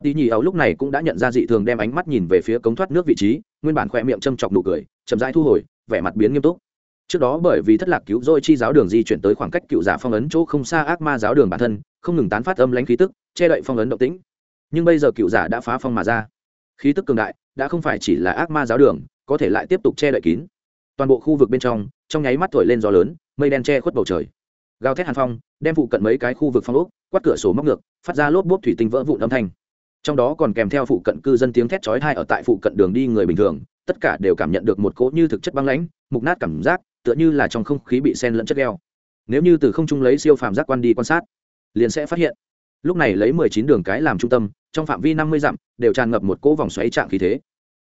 tỷ Nhì ấu lúc này cũng đã nhận ra dị thường đem ánh mắt nhìn về phía cống thoát nước vị trí, nguyên bản khoe miệng châm chọc nụ cười, chậm rãi thu hồi, vẻ mặt biến nghiêm túc. Trước đó bởi vì thất lạc cứu rồi chi giáo đường di chuyển tới khoảng cách cựu giả phong ấn chỗ không xa ác ma giáo đường bản thân, không ngừng tán phát âm lãnh khí tức, che đậy phong ấn động tĩnh. Nhưng bây giờ cựu giả đã phá phong mà ra. Khí tức cường đại, đã không phải chỉ là ác ma giáo đường, có thể lại tiếp tục che đậy kín. Toàn bộ khu vực bên trong trong nháy mắt thổi lên gió lớn, mây đen che khuất bầu trời. Gào thét hàn phong, đem phụ cận mấy cái khu vực phong ốc, quát cửa sổ móc ngược, phát ra lốp bốp thủy tinh vỡ vụn âm thanh trong đó còn kèm theo phụ cận cư dân tiếng thét chói tai ở tại phụ cận đường đi người bình thường, tất cả đều cảm nhận được một cỗ như thực chất băng lãnh, mục nát cảm giác, tựa như là trong không khí bị sen lẫn chất đeo nếu như từ không trung lấy siêu phàm giác quan đi quan sát, liền sẽ phát hiện. Lúc này lấy mười chín đường cái làm trung tâm, trong phạm vi năm mươi dặm, đều tràn ngập một cỗ vòng xoáy trạng khí thế.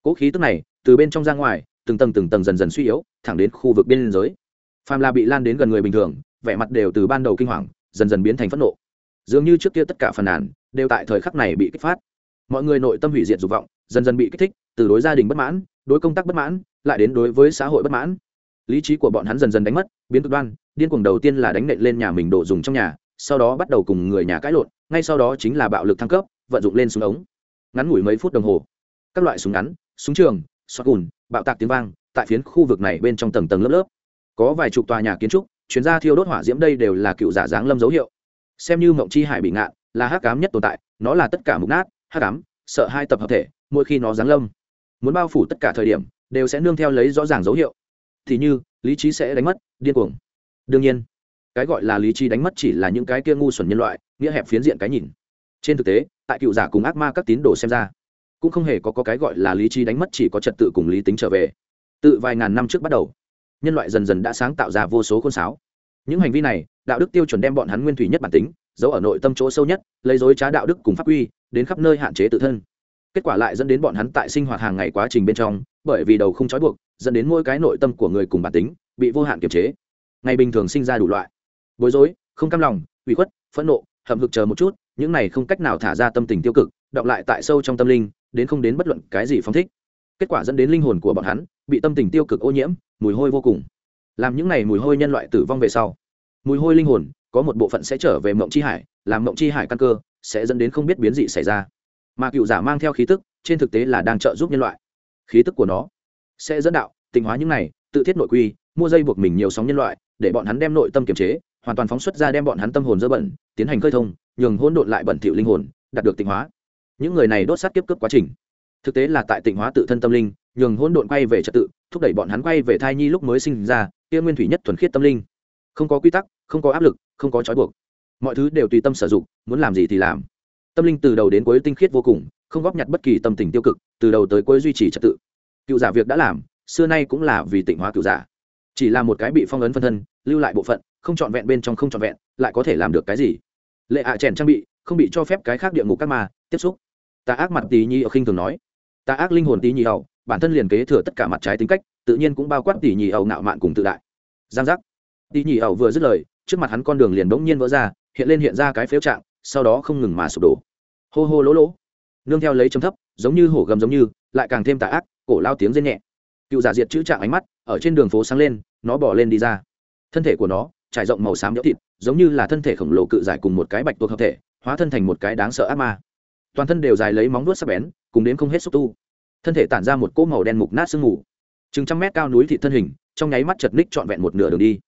Cỗ khí tức này, từ bên trong ra ngoài, từng tầng từng tầng dần dần suy yếu, thẳng đến khu vực biên giới. Phàm là bị lan đến gần người bình thường, vẻ mặt đều từ ban đầu kinh hoàng, dần dần biến thành phẫn nộ. Dường như trước kia tất cả phần nàn đều tại thời khắc này bị kích phát. Mọi người nội tâm hủy diệt dục vọng, dần dần bị kích thích, từ đối gia đình bất mãn, đối công tác bất mãn, lại đến đối với xã hội bất mãn. Lý trí của bọn hắn dần dần đánh mất, biến cực đoan, điên cuồng đầu tiên là đánh nện lên nhà mình đồ dùng trong nhà, sau đó bắt đầu cùng người nhà cãi lộn, ngay sau đó chính là bạo lực thăng cấp, vận dụng lên súng ống. Ngắn ngủi mấy phút đồng hồ, các loại súng ngắn, súng trường xoát cùn bạo tạc tiếng vang, tại phiến khu vực này bên trong tầng tầng lớp lớp. Có vài chục tòa nhà kiến trúc, chuyên gia thiêu đốt hỏa diễm đây đều là cựu giả dáng lâm dấu hiệu. Xem như mộng chi hải bị ngạn là hắc cám nhất tồn tại nó là tất cả mục nát hắc cám sợ hai tập hợp thể mỗi khi nó giáng lâm muốn bao phủ tất cả thời điểm đều sẽ nương theo lấy rõ ràng dấu hiệu. Thì như lý trí sẽ đánh mất điên cuồng. Đương nhiên cái gọi là lý trí đánh mất chỉ là những cái kia ngu xuẩn nhân loại nghĩa hẹp phiến diện cái nhìn. Trên thực tế tại cựu giả cùng ác ma các tín đồ xem ra cũng không hề có, có cái gọi là lý trí đánh mất chỉ có trật tự cùng lý tính trở về. Tự vài ngàn năm trước bắt đầu nhân loại dần dần đã sáng tạo ra vô số khôn sáo. Những hành vi này đạo đức tiêu chuẩn đem bọn hắn nguyên thủy nhất bản tính giấu ở nội tâm chỗ sâu nhất, lấy dối trá đạo đức cùng pháp quy, đến khắp nơi hạn chế tự thân. Kết quả lại dẫn đến bọn hắn tại sinh hoạt hàng ngày quá trình bên trong, bởi vì đầu không trói buộc, dẫn đến mỗi cái nội tâm của người cùng bản tính bị vô hạn kiềm chế. Ngày bình thường sinh ra đủ loại. Bối rối, không cam lòng, ủy khuất, phẫn nộ, hậm hực chờ một chút, những này không cách nào thả ra tâm tình tiêu cực, đọng lại tại sâu trong tâm linh, đến không đến bất luận cái gì phóng thích. Kết quả dẫn đến linh hồn của bọn hắn bị tâm tình tiêu cực ô nhiễm, mùi hôi vô cùng. Làm những này mùi hôi nhân loại tử vong về sau, mùi hôi linh hồn có một bộ phận sẽ trở về mộng chi hải, làm mộng chi hải căn cơ, sẽ dẫn đến không biết biến dị xảy ra. Mà cựu giả mang theo khí tức, trên thực tế là đang trợ giúp nhân loại. Khí tức của nó sẽ dẫn đạo tình hóa những này, tự thiết nội quy, mua dây buộc mình nhiều sóng nhân loại, để bọn hắn đem nội tâm kiềm chế, hoàn toàn phóng xuất ra đem bọn hắn tâm hồn dơ bẩn, tiến hành khơi thông, nhường hỗn độn lại bẩn thỉu linh hồn, đạt được tịnh hóa. Những người này đốt sát kiếp cướp quá trình. Thực tế là tại tịnh hóa tự thân tâm linh, nhường hỗn độn quay về trật tự, thúc đẩy bọn hắn quay về thai nhi lúc mới sinh ra, kia nguyên thủy nhất thuần khiết tâm linh. Không có quy tắc không có áp lực, không có trói buộc. Mọi thứ đều tùy tâm sử dụng, muốn làm gì thì làm. Tâm linh từ đầu đến cuối tinh khiết vô cùng, không góp nhặt bất kỳ tâm tình tiêu cực, từ đầu tới cuối duy trì trật tự. Cựu giả việc đã làm, xưa nay cũng là vì tịnh hóa cựu giả. Chỉ là một cái bị phong ấn phân thân, lưu lại bộ phận, không trọn vẹn bên trong không trọn vẹn, lại có thể làm được cái gì? Lệ hạ à trang bị, không bị cho phép cái khác địa ngục các ma, tiếp xúc. Ta ác mặt tí nhi ở khinh thường nói. Ta ác linh hồn tí nhi ẩu, bản thân liền kế thừa tất cả mặt trái tính cách, tự nhiên cũng bao quát tỷ nhi ẩu ngạo mạn cùng tự đại. Giang giác. Tí nhi ẩu vừa dứt lời trước mặt hắn con đường liền bỗng nhiên vỡ ra, hiện lên hiện ra cái phếu trạng, sau đó không ngừng mà sụp đổ. Hô hô lỗ lỗ. Nương theo lấy chấm thấp, giống như hổ gầm giống như, lại càng thêm tà ác, cổ lao tiếng rên nhẹ. Cựu giả diệt chữ trạng ánh mắt, ở trên đường phố sáng lên, nó bỏ lên đi ra. Thân thể của nó, trải rộng màu xám nhỡ thịt, giống như là thân thể khổng lồ cự giải cùng một cái bạch tuộc hợp thể, hóa thân thành một cái đáng sợ ác ma. Toàn thân đều dài lấy móng vuốt sắc bén, cùng đến không hết xúc tu. Thân thể tản ra một cỗ màu đen mục nát sương mù. Chừng trăm mét cao núi thịt thân hình, trong nháy mắt chật ních trọn vẹn một nửa đường đi.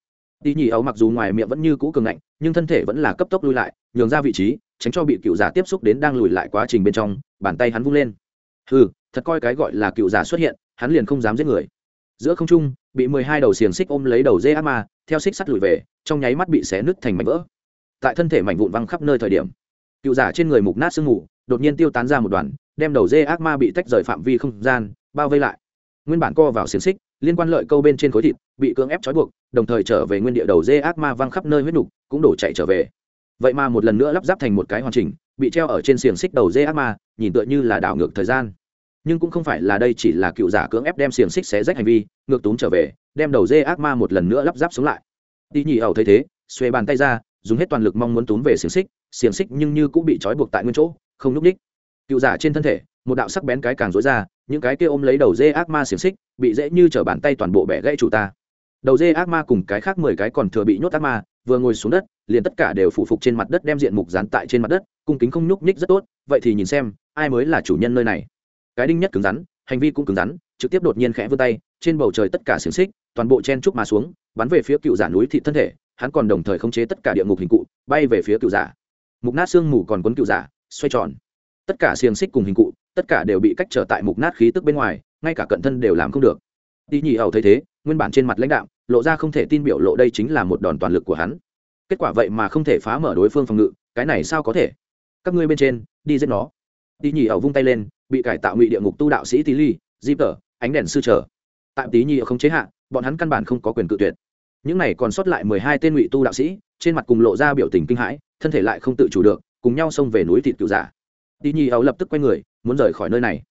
Tỷ nhì ấu mặc dù ngoài miệng vẫn như cũ cường ngạnh, nhưng thân thể vẫn là cấp tốc lui lại, nhường ra vị trí, tránh cho bị cựu giả tiếp xúc đến đang lùi lại quá trình bên trong, bàn tay hắn vung lên. Hừ, thật coi cái gọi là cựu giả xuất hiện, hắn liền không dám giết người. Giữa không trung, bị mười hai đầu xiềng xích ôm lấy đầu dê ác ma, theo xích sắt lùi về, trong nháy mắt bị xé nứt thành mảnh vỡ. Tại thân thể mảnh vụn văng khắp nơi thời điểm, cựu giả trên người mục nát sương mù, đột nhiên tiêu tán ra một đoàn, đem đầu dê ác ma bị tách rời phạm vi không gian, bao vây lại. Nguyên bản co vào xiềng xích liên quan lợi câu bên trên khối thịt, bị cưỡng ép trói buộc, đồng thời trở về nguyên địa đầu dê ác ma văng khắp nơi huyết nục, cũng đổ chạy trở về. Vậy mà một lần nữa lắp ráp thành một cái hoàn chỉnh, bị treo ở trên xiềng xích đầu dê ác ma, nhìn tựa như là đảo ngược thời gian. Nhưng cũng không phải là đây chỉ là cựu giả cưỡng ép đem xiềng xích xé rách hành vi, ngược túm trở về, đem đầu dê ác ma một lần nữa lắp ráp xuống lại. Đi nhị ẩu thấy thế, xuê bàn tay ra, dùng hết toàn lực mong muốn túm về xiềng xích xiềng xích nhưng như cũng bị trói buộc tại nguyên chỗ, không núp đích. Cựu giả trên thân thể một đạo sắc bén cái càng rối ra, những cái kia ôm lấy đầu dê ác ma xiềng xích, bị dễ như t bàn tay toàn bộ bẻ gãy chủ ta. Đầu dê ác ma cùng cái khác mười cái còn thừa bị nhốt ác ma, vừa ngồi xuống đất, liền tất cả đều phụ phục trên mặt đất đem diện mục dán tại trên mặt đất, cung kính không nhúc nhích rất tốt, vậy thì nhìn xem, ai mới là chủ nhân nơi này. Cái đinh nhất cứng rắn, hành vi cũng cứng rắn, trực tiếp đột nhiên khẽ vươn tay, trên bầu trời tất cả xiềng xích, toàn bộ chen trúc mà xuống, bắn về phía cựu giả núi thị thân thể, hắn còn đồng thời khống chế tất cả địa ngục hình cụ, bay về phía cựu giả. Mục nát xương mù còn quấn cựu giả, xoay tròn. Tất cả xiềng xích cùng hình cụ tất cả đều bị cách trở tại mục nát khí tức bên ngoài ngay cả cận thân đều làm không được. Đi nhị ẩu thấy thế nguyên bản trên mặt lãnh đạo lộ ra không thể tin biểu lộ đây chính là một đòn toàn lực của hắn. Kết quả vậy mà không thể phá mở đối phương phòng ngự cái này sao có thể? Các ngươi bên trên đi giết nó. Đi nhị ẩu vung tay lên bị cải tạo ngụy địa ngục tu đạo sĩ tí ly di Tở, ánh đèn sư trở. Tại tí nhị không chế hạ bọn hắn căn bản không có quyền cự tuyệt. Những này còn sót lại mười hai tên ngụy tu đạo sĩ trên mặt cùng lộ ra biểu tình kinh hãi thân thể lại không tự chủ được cùng nhau xông về núi thịt cựu giả. Tí nhị ẩu lập tức quay người muốn rời khỏi nơi này.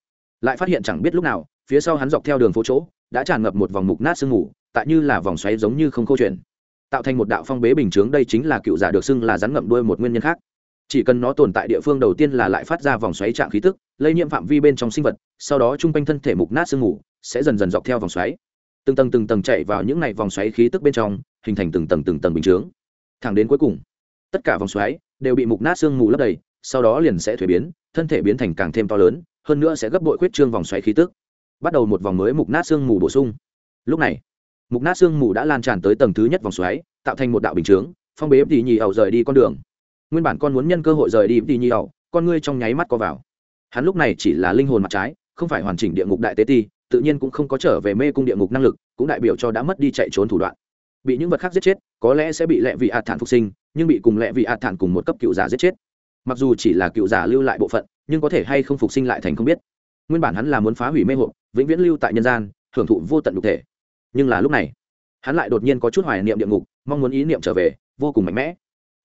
Lại phát hiện chẳng biết lúc nào, phía sau hắn dọc theo đường phố chỗ, đã tràn ngập một vòng mục nát sương mù, tại như là vòng xoáy giống như không câu chuyện. Tạo thành một đạo phong bế bình chướng, đây chính là cựu giả được xưng là rắn ngậm đuôi một nguyên nhân khác. Chỉ cần nó tồn tại địa phương đầu tiên là lại phát ra vòng xoáy trạng khí tức, lây nhiễm phạm vi bên trong sinh vật, sau đó chung quanh thân thể mục nát sương mù, sẽ dần dần dọc theo vòng xoáy. Từng tầng từng tầng chạy vào những này vòng xoáy khí tức bên trong, hình thành từng tầng từng tầng bình chướng. Thẳng đến cuối cùng, tất cả vòng xoáy đều bị mục nát sương mù lấp đầy sau đó liền sẽ thuế biến, thân thể biến thành càng thêm to lớn, hơn nữa sẽ gấp bội khuyết trương vòng xoáy khí tức. Bắt đầu một vòng mới mục nát sương mù bổ sung. Lúc này, mục nát sương mù đã lan tràn tới tầng thứ nhất vòng xoáy, tạo thành một đạo bình chướng, phong bế thì nhì ẩu rời đi con đường. Nguyên bản con muốn nhân cơ hội rời đi thì nhì ẩu, con ngươi trong nháy mắt co vào. Hắn lúc này chỉ là linh hồn mặt trái, không phải hoàn chỉnh địa ngục đại tế ti, tự nhiên cũng không có trở về mê cung địa ngục năng lực, cũng đại biểu cho đã mất đi chạy trốn thủ đoạn. Bị những vật khác giết chết, có lẽ sẽ bị lệ vị ạt thản phục sinh, nhưng bị cùng lệ vị ạt thản cùng một cấp cựu giả giết chết mặc dù chỉ là cựu giả lưu lại bộ phận, nhưng có thể hay không phục sinh lại thành không biết. Nguyên bản hắn là muốn phá hủy mê hộp vĩnh viễn lưu tại nhân gian hưởng thụ vô tận đục thể. Nhưng là lúc này, hắn lại đột nhiên có chút hoài niệm địa ngục, mong muốn ý niệm trở về, vô cùng mạnh mẽ.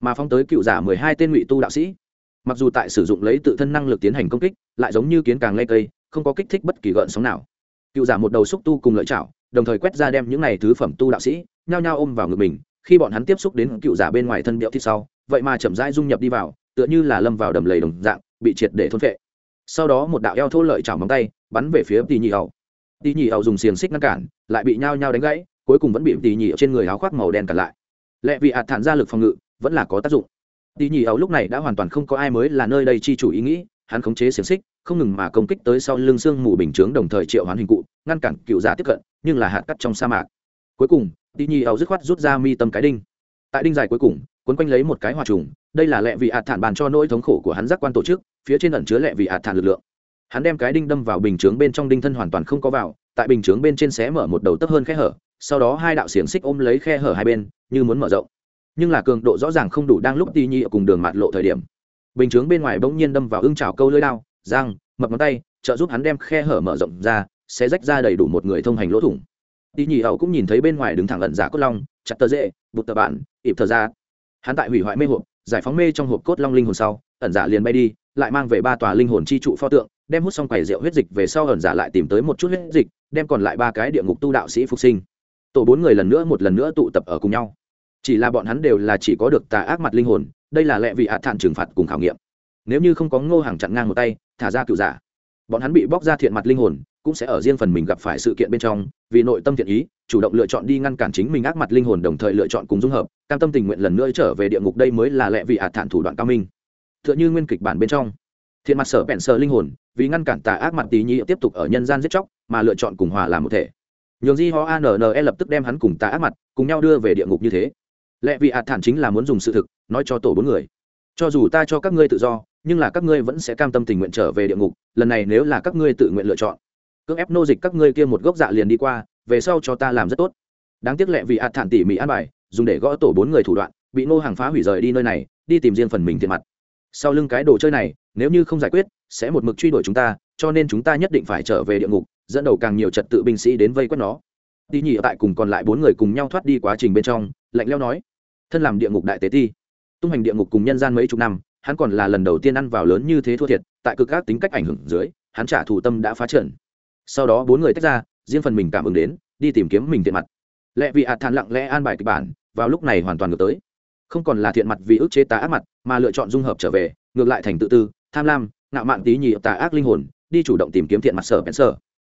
Mà phong tới cựu giả mười hai tên ngụy tu đạo sĩ. Mặc dù tại sử dụng lấy tự thân năng lực tiến hành công kích, lại giống như kiến càng lây cây, không có kích thích bất kỳ gợn sóng nào. Cựu giả một đầu xúc tu cùng lợi chảo đồng thời quét ra đem những này thứ phẩm tu đạo sĩ, nhao nhao ôm vào ngực mình, khi bọn hắn tiếp xúc đến cựu giả bên ngoài thân điệu thịt sau, vậy mà chậm rãi dung nhập đi vào tựa như là lâm vào đầm lầy đồng dạng, bị triệt để thôn phệ. Sau đó một đạo eo thô lợi chảo móng tay, bắn về phía tỷ nhị ẩu tỷ nhị ẩu dùng xiềng xích ngăn cản, lại bị nhao nhao đánh gãy, cuối cùng vẫn bị tỷ nhị trên người áo khoác màu đen cản lại. Lẽ vì hạt thản ra lực phòng ngự, vẫn là có tác dụng. Tỷ nhị ẩu lúc này đã hoàn toàn không có ai mới là nơi đây chi chủ ý nghĩ, hắn khống chế xiềng xích, không ngừng mà công kích tới sau lưng xương mù bình chướng đồng thời triệu hoán hình cụ, ngăn cản cựu giả tiếp cận, nhưng là hạt cắt trong sa mạc. Cuối cùng tỷ nhị ẩu dứt khoát rút ra mi tâm cái đinh tại đinh dài cuối cùng, quấn quanh lấy một cái hòa trùng, đây là lệ vị hạt thản bàn cho nỗi thống khổ của hắn giác quan tổ chức, phía trên ẩn chứa lệ vị hạt thản lực lượng. Hắn đem cái đinh đâm vào bình chướng bên trong đinh thân hoàn toàn không có vào, tại bình chướng bên trên xé mở một đầu tấp hơn khe hở, sau đó hai đạo xiềng xích ôm lấy khe hở hai bên, như muốn mở rộng. Nhưng là cường độ rõ ràng không đủ đang lúc ti nhi ở cùng đường mạt lộ thời điểm. Bình chướng bên ngoài bỗng nhiên đâm vào ưng trào câu lưỡi đao, răng, mập ngón tay, trợ giúp hắn đem khe hở mở rộng ra sẽ rách ra đầy đủ một người thông hành lỗ thủng. Ti nhi ẩu cũng nhìn thấy bên ngoài đứng thẳng ẩn giả cốt long, chặt tơ dễ bụt tờ bạn, ịp thờ ra. Hắn tại hủy hoại mê hộp, giải phóng mê trong hộp cốt long linh hồn sau, ẩn giả liền bay đi, lại mang về ba tòa linh hồn chi trụ pho tượng, đem hút xong quầy rượu huyết dịch về sau ẩn giả lại tìm tới một chút huyết dịch, đem còn lại ba cái địa ngục tu đạo sĩ phục sinh. Tổ bốn người lần nữa một lần nữa tụ tập ở cùng nhau. Chỉ là bọn hắn đều là chỉ có được tà ác mặt linh hồn, đây là lẽ vì hạ thản trừng phạt cùng khảo nghiệm. Nếu như không có ngô hàng chặn ngang một tay, thả ra cựu giả. Bọn hắn bị bóc ra thiện mặt linh hồn cũng sẽ ở riêng phần mình gặp phải sự kiện bên trong, vì nội tâm thiện ý, chủ động lựa chọn đi ngăn cản chính mình ác mặt linh hồn đồng thời lựa chọn cùng dung hợp, cam tâm tình nguyện lần nữa trở về địa ngục đây mới là lẽ vị hạ thản thủ đoạn cao minh. T h ư ợ n h ư nguyên kịch bản bên trong. Thiện mặt sở bẹn sờ linh hồn, vì ngăn cản tà ác mặt tí nhi tiếp tục ở nhân gian giết chóc, mà lựa chọn cùng hòa làm một thể. Nhường di ho anne lập tức đem hắn cùng tà ác mặt cùng nhau đưa về địa ngục như thế. Lẽ vì hạt thản chính là muốn dùng sự thực, nói cho tổ bốn người. Cho dù ta cho các ngươi tự do, nhưng là các ngươi vẫn sẽ cam tâm tình nguyện trở về địa ngục, lần này nếu là các ngươi tự nguyện lựa chọn cưỡng ép nô dịch các ngươi kia một gốc dạ liền đi qua, về sau cho ta làm rất tốt. Đáng tiếc lẹ vì hạt thản tỉ mỉ an bài, dùng để gõ tổ bốn người thủ đoạn, bị nô hàng phá hủy rời đi nơi này, đi tìm riêng phần mình tiền mặt. Sau lưng cái đồ chơi này, nếu như không giải quyết, sẽ một mực truy đuổi chúng ta, cho nên chúng ta nhất định phải trở về địa ngục, dẫn đầu càng nhiều trật tự binh sĩ đến vây quét nó. Đi nhị tại cùng còn lại bốn người cùng nhau thoát đi quá trình bên trong, lạnh leo nói, thân làm địa ngục đại tế ti, tung hành địa ngục cùng nhân gian mấy chục năm, hắn còn là lần đầu tiên ăn vào lớn như thế thua thiệt, tại cực các tính cách ảnh hưởng dưới, hắn trả thù tâm đã phá trận sau đó bốn người tách ra, riêng phần mình cảm ứng đến, đi tìm kiếm mình thiện mặt. Lẽ vì hạt thản lặng lẽ an bài kịch bản, vào lúc này hoàn toàn ngược tới. Không còn là thiện mặt vì ức chế tà ác mặt, mà lựa chọn dung hợp trở về, ngược lại thành tự tư, tham lam, ngạo mạn tí nhì tà ác linh hồn, đi chủ động tìm kiếm thiện mặt sở bén sở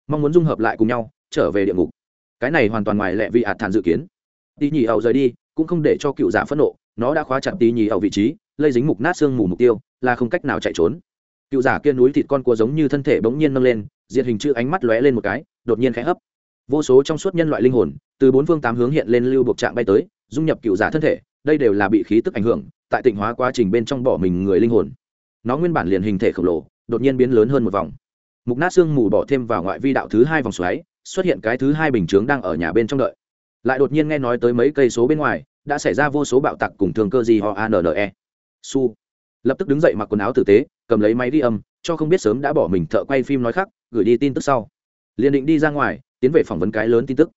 mong muốn dung hợp lại cùng nhau, trở về địa ngục. Cái này hoàn toàn ngoài lẽ vì hạt thản dự kiến. Tí nhì ẩu rời đi, cũng không để cho cựu giả phẫn nộ, nó đã khóa chặt tí nhì ẩu vị trí, lây dính mục nát xương mù mục tiêu, là không cách nào chạy trốn cựu giả kia núi thịt con cua giống như thân thể bỗng nhiên nâng lên, diệt hình chữ ánh mắt lóe lên một cái, đột nhiên khẽ hấp. Vô số trong suốt nhân loại linh hồn, từ bốn phương tám hướng hiện lên lưu buộc trạng bay tới, dung nhập cựu giả thân thể, đây đều là bị khí tức ảnh hưởng, tại tịnh hóa quá trình bên trong bỏ mình người linh hồn. Nó nguyên bản liền hình thể khổng lồ, đột nhiên biến lớn hơn một vòng. Mục nát xương mù bỏ thêm vào ngoại vi đạo thứ hai vòng xoáy, xuất hiện cái thứ hai bình chướng đang ở nhà bên trong đợi. Lại đột nhiên nghe nói tới mấy cây số bên ngoài, đã xảy ra vô số bạo tặc cùng thường cơ gì họ anne su. Lập tức đứng dậy mặc quần áo tử tế cầm lấy máy ghi âm, cho không biết sớm đã bỏ mình thợ quay phim nói khác, gửi đi tin tức sau. Liền định đi ra ngoài, tiến về phỏng vấn cái lớn tin tức.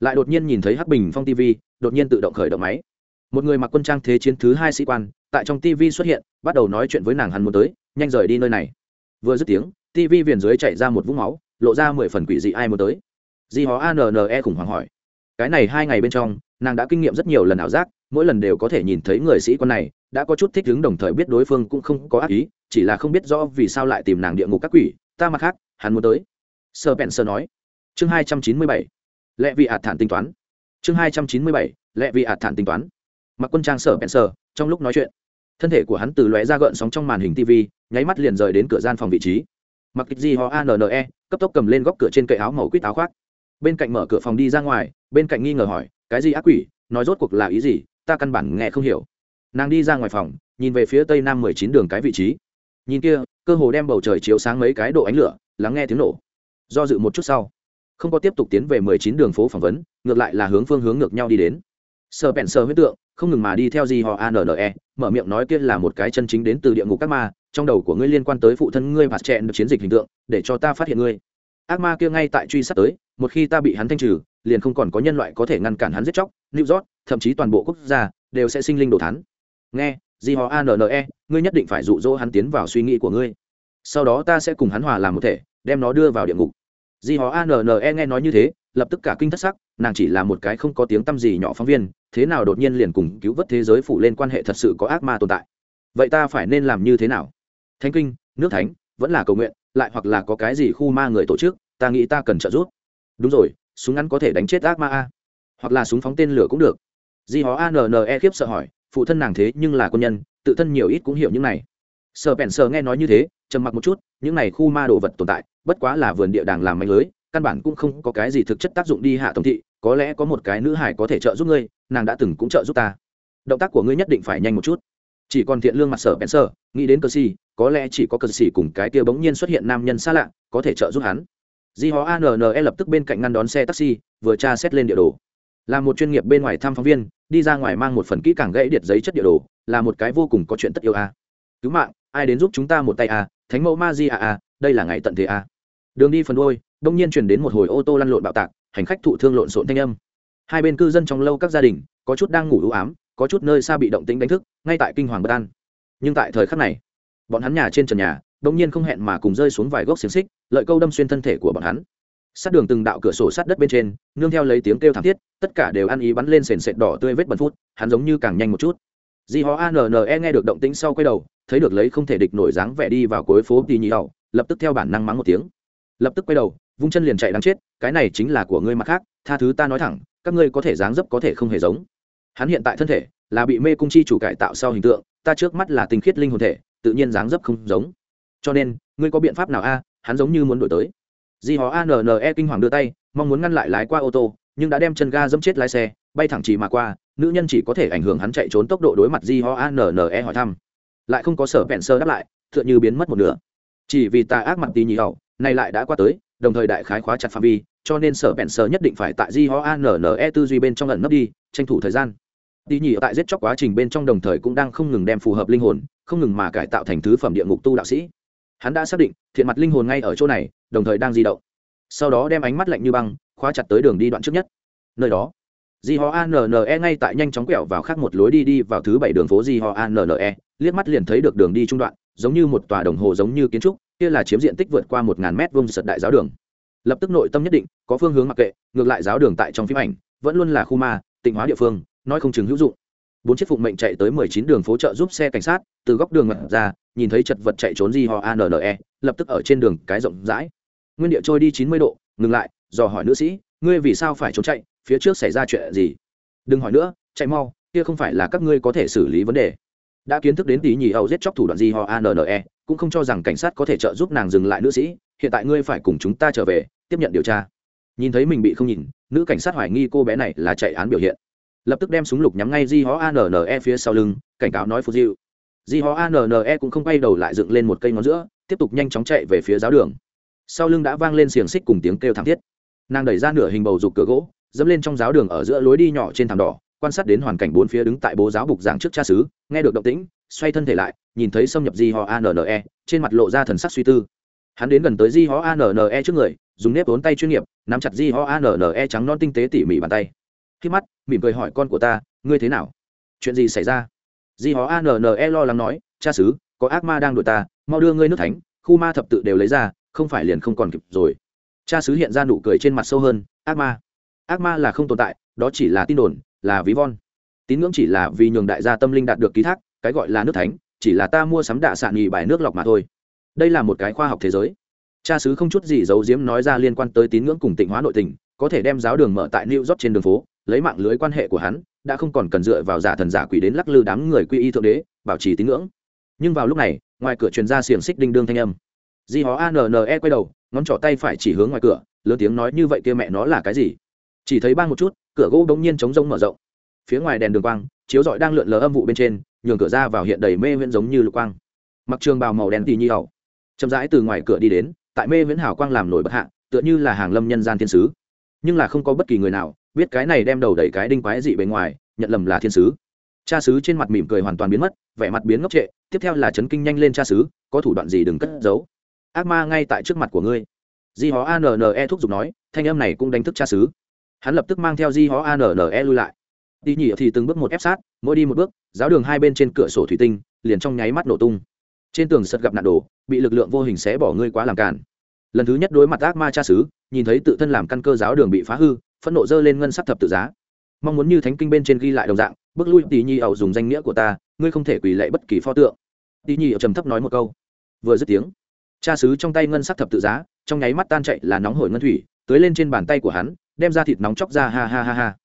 Lại đột nhiên nhìn thấy hắc bình phong tv đột nhiên tự động khởi động máy. Một người mặc quân trang thế chiến thứ hai sĩ quan, tại trong tv xuất hiện, bắt đầu nói chuyện với nàng hắn muốn tới, nhanh rời đi nơi này. Vừa dứt tiếng tv viền dưới chạy ra một vũng máu, lộ ra mười phần quỷ dị ai muốn tới. Di hó anne khủng hoảng hỏi. Cái này hai ngày bên trong, nàng đã kinh nghiệm rất nhiều lần ảo giác, mỗi lần đều có thể nhìn thấy người sĩ quan này đã có chút thích ứng đồng thời biết đối phương cũng không có ác ý, chỉ là không biết rõ vì sao lại tìm nàng địa ngục các quỷ, ta mặt khác, hắn muốn tới. Sơ bèn sơ nói. Chương hai trăm chín mươi bảy. Lệ vị ạt thản tính toán. Chương hai trăm chín mươi bảy. Lệ vị ạt thản tính toán. Mặc quân trang sở bèn sơ, trong lúc nói chuyện, thân thể của hắn từ lóe ra gợn sóng trong màn hình tv nháy mắt liền rời đến cửa gian phòng vị trí. Mặc kịch gì ho anne cấp tốc cầm lên góc cửa trên cậy áo màu quýt áo khoác. Bên cạnh mở cửa phòng đi ra ngoài, bên cạnh nghi ngờ hỏi, cái gì ác quỷ? Nói rốt cuộc là ý gì? Ta căn bản nghe không hiểu nàng đi ra ngoài phòng, nhìn về phía tây nam mười chín đường cái vị trí. Nhìn kia, cơ hồ đem bầu trời chiếu sáng mấy cái độ ánh lửa, lắng nghe tiếng nổ. Do dự một chút sau, không có tiếp tục tiến về mười chín đường phố phỏng vấn, ngược lại là hướng phương hướng ngược nhau đi đến. Sờ bẹn sờ huyết tượng, không ngừng mà đi theo gì họ anne mở miệng nói kia là một cái chân chính đến từ địa ngục các ma, trong đầu của ngươi liên quan tới phụ thân ngươi mặt chẹn được chiến dịch hình tượng, để cho ta phát hiện ngươi. Ác ma kia ngay tại truy sát tới, một khi ta bị hắn thanh trừ, liền không còn có nhân loại có thể ngăn cản hắn giết chóc, new york, thậm chí toàn bộ quốc gia, đều sẽ sinh linh đồ thắn nghe, di họ anne ngươi nhất định phải dụ dỗ hắn tiến vào suy nghĩ của ngươi. Sau đó ta sẽ cùng hắn hòa làm một thể, đem nó đưa vào địa ngục. Di họ anne nghe nói như thế, lập tức cả kinh thất sắc, nàng chỉ là một cái không có tiếng t â m gì nhỏ phóng viên, thế nào đột nhiên liền cùng cứu vớt thế giới phụ lên quan hệ thật sự có ác ma tồn tại. Vậy ta phải nên làm như thế nào? Thánh kinh, nước thánh, vẫn là cầu nguyện, lại hoặc là có cái gì khu ma người tổ chức, ta nghĩ ta cần trợ giúp. Đúng rồi, súng ngắn có thể đánh chết ác ma a. Hoặc là súng phóng tên lửa cũng được. Di hó anne khiếp sợ hỏi phụ thân nàng thế nhưng là quân nhân tự thân nhiều ít cũng hiểu những này. Sợ bèn sợ nghe nói như thế trầm mặc một chút những này khu ma đồ vật tồn tại bất quá là vườn địa đàng làm mạnh lưới căn bản cũng không có cái gì thực chất tác dụng đi hạ tổng thị có lẽ có một cái nữ hải có thể trợ giúp ngươi nàng đã từng cũng trợ giúp ta. Động tác của ngươi nhất định phải nhanh một chút. Chỉ còn thiện lương mặt sở bèn Sở, nghĩ đến cờ xì có lẽ chỉ có cờ xì cùng cái kia bỗng nhiên xuất hiện nam nhân xa lạ có thể trợ giúp hắn. Di hó anne lập tức bên cạnh ngăn đón xe taxi vừa tra xét lên địa đồ là một chuyên nghiệp bên ngoài thăm phóng viên, đi ra ngoài mang một phần kỹ càng gãy điệt giấy chất địa đồ, là một cái vô cùng có chuyện tất yêu a. Cứu mạng, ai đến giúp chúng ta một tay a, thánh mẫu ma di a a, đây là ngày tận thế a. Đường đi phần đôi đông nhiên truyền đến một hồi ô tô lăn lộn bạo tạc, hành khách thụ thương lộn xộn thanh âm. Hai bên cư dân trong lâu các gia đình, có chút đang ngủ ưu ám, có chút nơi xa bị động tính đánh thức, ngay tại kinh hoàng bất an. Nhưng tại thời khắc này, bọn hắn nhà trên trần nhà, đông nhiên không hẹn mà cùng rơi xuống vài gốc xiềng xích, lợi câu đâm xuyên thân thể của bọn hắn sát đường từng đạo cửa sổ sát đất bên trên, nương theo lấy tiếng kêu thảm thiết, tất cả đều ăn ý bắn lên sền sệt đỏ tươi vết bẩn phút, hắn giống như càng nhanh một chút. Di hó anne nghe được động tĩnh sau quay đầu, thấy được lấy không thể địch nổi dáng vẻ đi vào cuối phố tì nhị hậu, lập tức theo bản năng mắng một tiếng. Lập tức quay đầu, vung chân liền chạy đáng chết, cái này chính là của ngươi mặt khác, tha thứ ta nói thẳng, các ngươi có thể dáng dấp có thể không hề giống. Hắn hiện tại thân thể là bị mê cung chi chủ cải tạo sau hình tượng, ta trước mắt là tình khiết linh hồn thể, tự nhiên dáng dấp không giống. Cho nên, ngươi có biện pháp nào a? Hắn giống như muốn đổi tới di hó anne kinh hoàng đưa tay, mong muốn ngăn lại lái qua ô tô, nhưng đã đem chân ga dẫm chết lái xe, bay thẳng chỉ mà qua, nữ nhân chỉ có thể ảnh hưởng hắn chạy trốn tốc độ đối mặt di ho anne hỏi thăm. Lại không có sở vẹn sơ đáp lại, tựa như biến mất một nửa. Chỉ vì tà ác mặt tí nhì hậu, này lại đã qua tới, đồng thời đại khái khóa chặt phạm vi, cho nên sở vẹn sơ nhất định phải tại di ho anne tư duy bên trong lần nấp đi, tranh thủ thời gian. Tí nhì tại giết chóc quá trình bên trong đồng thời cũng đang không ngừng đem phù hợp linh hồn, không ngừng mà cải tạo thành thứ phẩm địa ngục tu đạo sĩ. Hắn đã xác định, thiện mặt linh hồn ngay ở chỗ này đồng thời đang di động. Sau đó đem ánh mắt lạnh như băng, khóa chặt tới đường đi đoạn trước nhất. Nơi đó di ho anne ngay tại nhanh chóng quẹo vào khác một lối đi đi vào thứ bảy đường phố di ho anne liếc mắt liền thấy được đường đi trung đoạn, giống như một tòa đồng hồ giống như kiến trúc, kia là chiếm diện tích vượt qua một ngàn mét vuông sật đại giáo đường. Lập tức nội tâm nhất định, có phương hướng mặc kệ, ngược lại giáo đường tại trong phim ảnh, vẫn luôn là khu ma, tịnh hóa địa phương, nói không chừng hữu dụng. Bốn chiếc phụng mệnh chạy tới mười chín đường phố trợ giúp xe cảnh sát, từ góc đường ngặt ra, nhìn thấy chật vật chạy trốn di ho anne lập tức ở trên đường cái rộng rãi nguyên địa trôi đi chín mươi độ, ngừng lại, dò hỏi nữ sĩ, ngươi vì sao phải trốn chạy? Phía trước xảy ra chuyện gì? Đừng hỏi nữa, chạy mau, kia không phải là các ngươi có thể xử lý vấn đề. Đã kiến thức đến tí nhì âu giết chóc thủ đoạn gì ho anne cũng không cho rằng cảnh sát có thể trợ giúp nàng dừng lại nữ sĩ, hiện tại ngươi phải cùng chúng ta trở về, tiếp nhận điều tra. Nhìn thấy mình bị không nhìn, nữ cảnh sát hoài nghi cô bé này là chạy án biểu hiện. Lập tức đem súng lục nhắm ngay di ho anne phía sau lưng, cảnh cáo nói phù diệu di ho anne cũng không quay đầu lại dựng lên một cây ngón giữa, tiếp tục nhanh chóng chạy về phía giáo đường sau lưng đã vang lên xiềng xích cùng tiếng kêu thảm thiết. Nàng đẩy ra nửa hình bầu dục cửa gỗ, dẫm lên trong giáo đường ở giữa lối đi nhỏ trên thảm đỏ, quan sát đến hoàn cảnh bốn phía đứng tại bố giáo bục giảng trước cha xứ, nghe được động tĩnh, xoay thân thể lại, nhìn thấy xâm nhập di ho anne trên mặt lộ ra thần sắc suy tư. Hắn đến gần tới di ho anne trước người, dùng nếp vốn tay chuyên nghiệp, nắm chặt di ho anne trắng non tinh tế tỉ mỉ bàn tay. Khi mắt, mỉm cười hỏi, con của ta, ngươi thế nào? Chuyện gì xảy ra? Di ho anne lo lắng nói, cha xứ, có ác ma đang đuổi ta, mau đưa ngươi nước thánh, khu ma thập tự đều lấy ra không phải liền không còn kịp rồi. Cha sứ hiện ra nụ cười trên mặt sâu hơn, ác ma ác ma là không tồn tại, đó chỉ là tin đồn, là ví von. Tín ngưỡng chỉ là vì nhường đại gia tâm linh đạt được ký thác, cái gọi là nước thánh, chỉ là ta mua sắm đạ sạn nhì bài nước lọc mà thôi. Đây là một cái khoa học thế giới. Cha sứ không chút gì giấu giếm nói ra liên quan tới tín ngưỡng cùng tịnh hóa nội tình, có thể đem giáo đường mở tại new york trên đường phố, lấy mạng lưới quan hệ của hắn, đã không còn cần dựa vào giả thần giả quỷ đến lắc lư đám người quy y thượng đế, bảo trì tín ngưỡng. Nhưng vào lúc này, ngoài cửa truyền ra xiềng xích đinh đương thanh âm di hó anne quay đầu ngón trỏ tay phải chỉ hướng ngoài cửa lớn tiếng nói như vậy kia mẹ nó là cái gì? Chỉ thấy bang một chút cửa gỗ bỗng nhiên chống rông mở rộng. Phía ngoài đèn đường quang chiếu rọi đang lượn lờ âm vụ bên trên nhường cửa ra vào hiện đầy mê viễn giống như lục quang. Mặc trường bào màu đen tì nhi hầu chậm rãi từ ngoài cửa đi đến tại mê viễn hào quang làm nổi bật hạ tựa như là hàng lâm nhân gian thiên sứ. Nhưng là không có bất kỳ người nào biết cái này đem đầu đẩy cái đinh quái dị bề ngoài nhận lầm là thiên sứ. Cha sứ trên mặt mỉm cười hoàn toàn biến mất vẻ mặt biến ngốc trệ tiếp theo là chấn kinh nhanh lên cha sứ, có thủ đoạn gì đừng cất giấu ác ma ngay tại trước mặt của ngươi. Di hó anne thúc giục nói, thanh âm này cũng đánh thức cha xứ. Hắn lập tức mang theo di hó anne lui lại. Đi nhỉ thì từng bước một ép sát, mỗi đi một bước, giáo đường hai bên trên cửa sổ thủy tinh, liền trong nháy mắt nổ tung. Trên tường sật gặp nạn đồ, bị lực lượng vô hình xé bỏ ngươi quá làm cản lần thứ nhất đối mặt ác ma cha xứ, nhìn thấy tự thân làm căn cơ giáo đường bị phá hư, phẫn nộ dơ lên ngân sắc thập tự giá. Mong muốn như thánh kinh bên trên ghi lại đồng dạng, bước lui tỷ nhi ẩu dùng danh nghĩa của ta, ngươi không thể quỳ lệ bất kỳ pho tượng. Tỷ nhi ẩu trầm thấp nói một câu. Vừa dứt tiếng cha xứ trong tay ngân sắc thập tự giá, trong nháy mắt tan chạy là nóng hổi ngân thủy tới lên trên bàn tay của hắn, đem ra thịt nóng chóc ra, ha ha ha ha.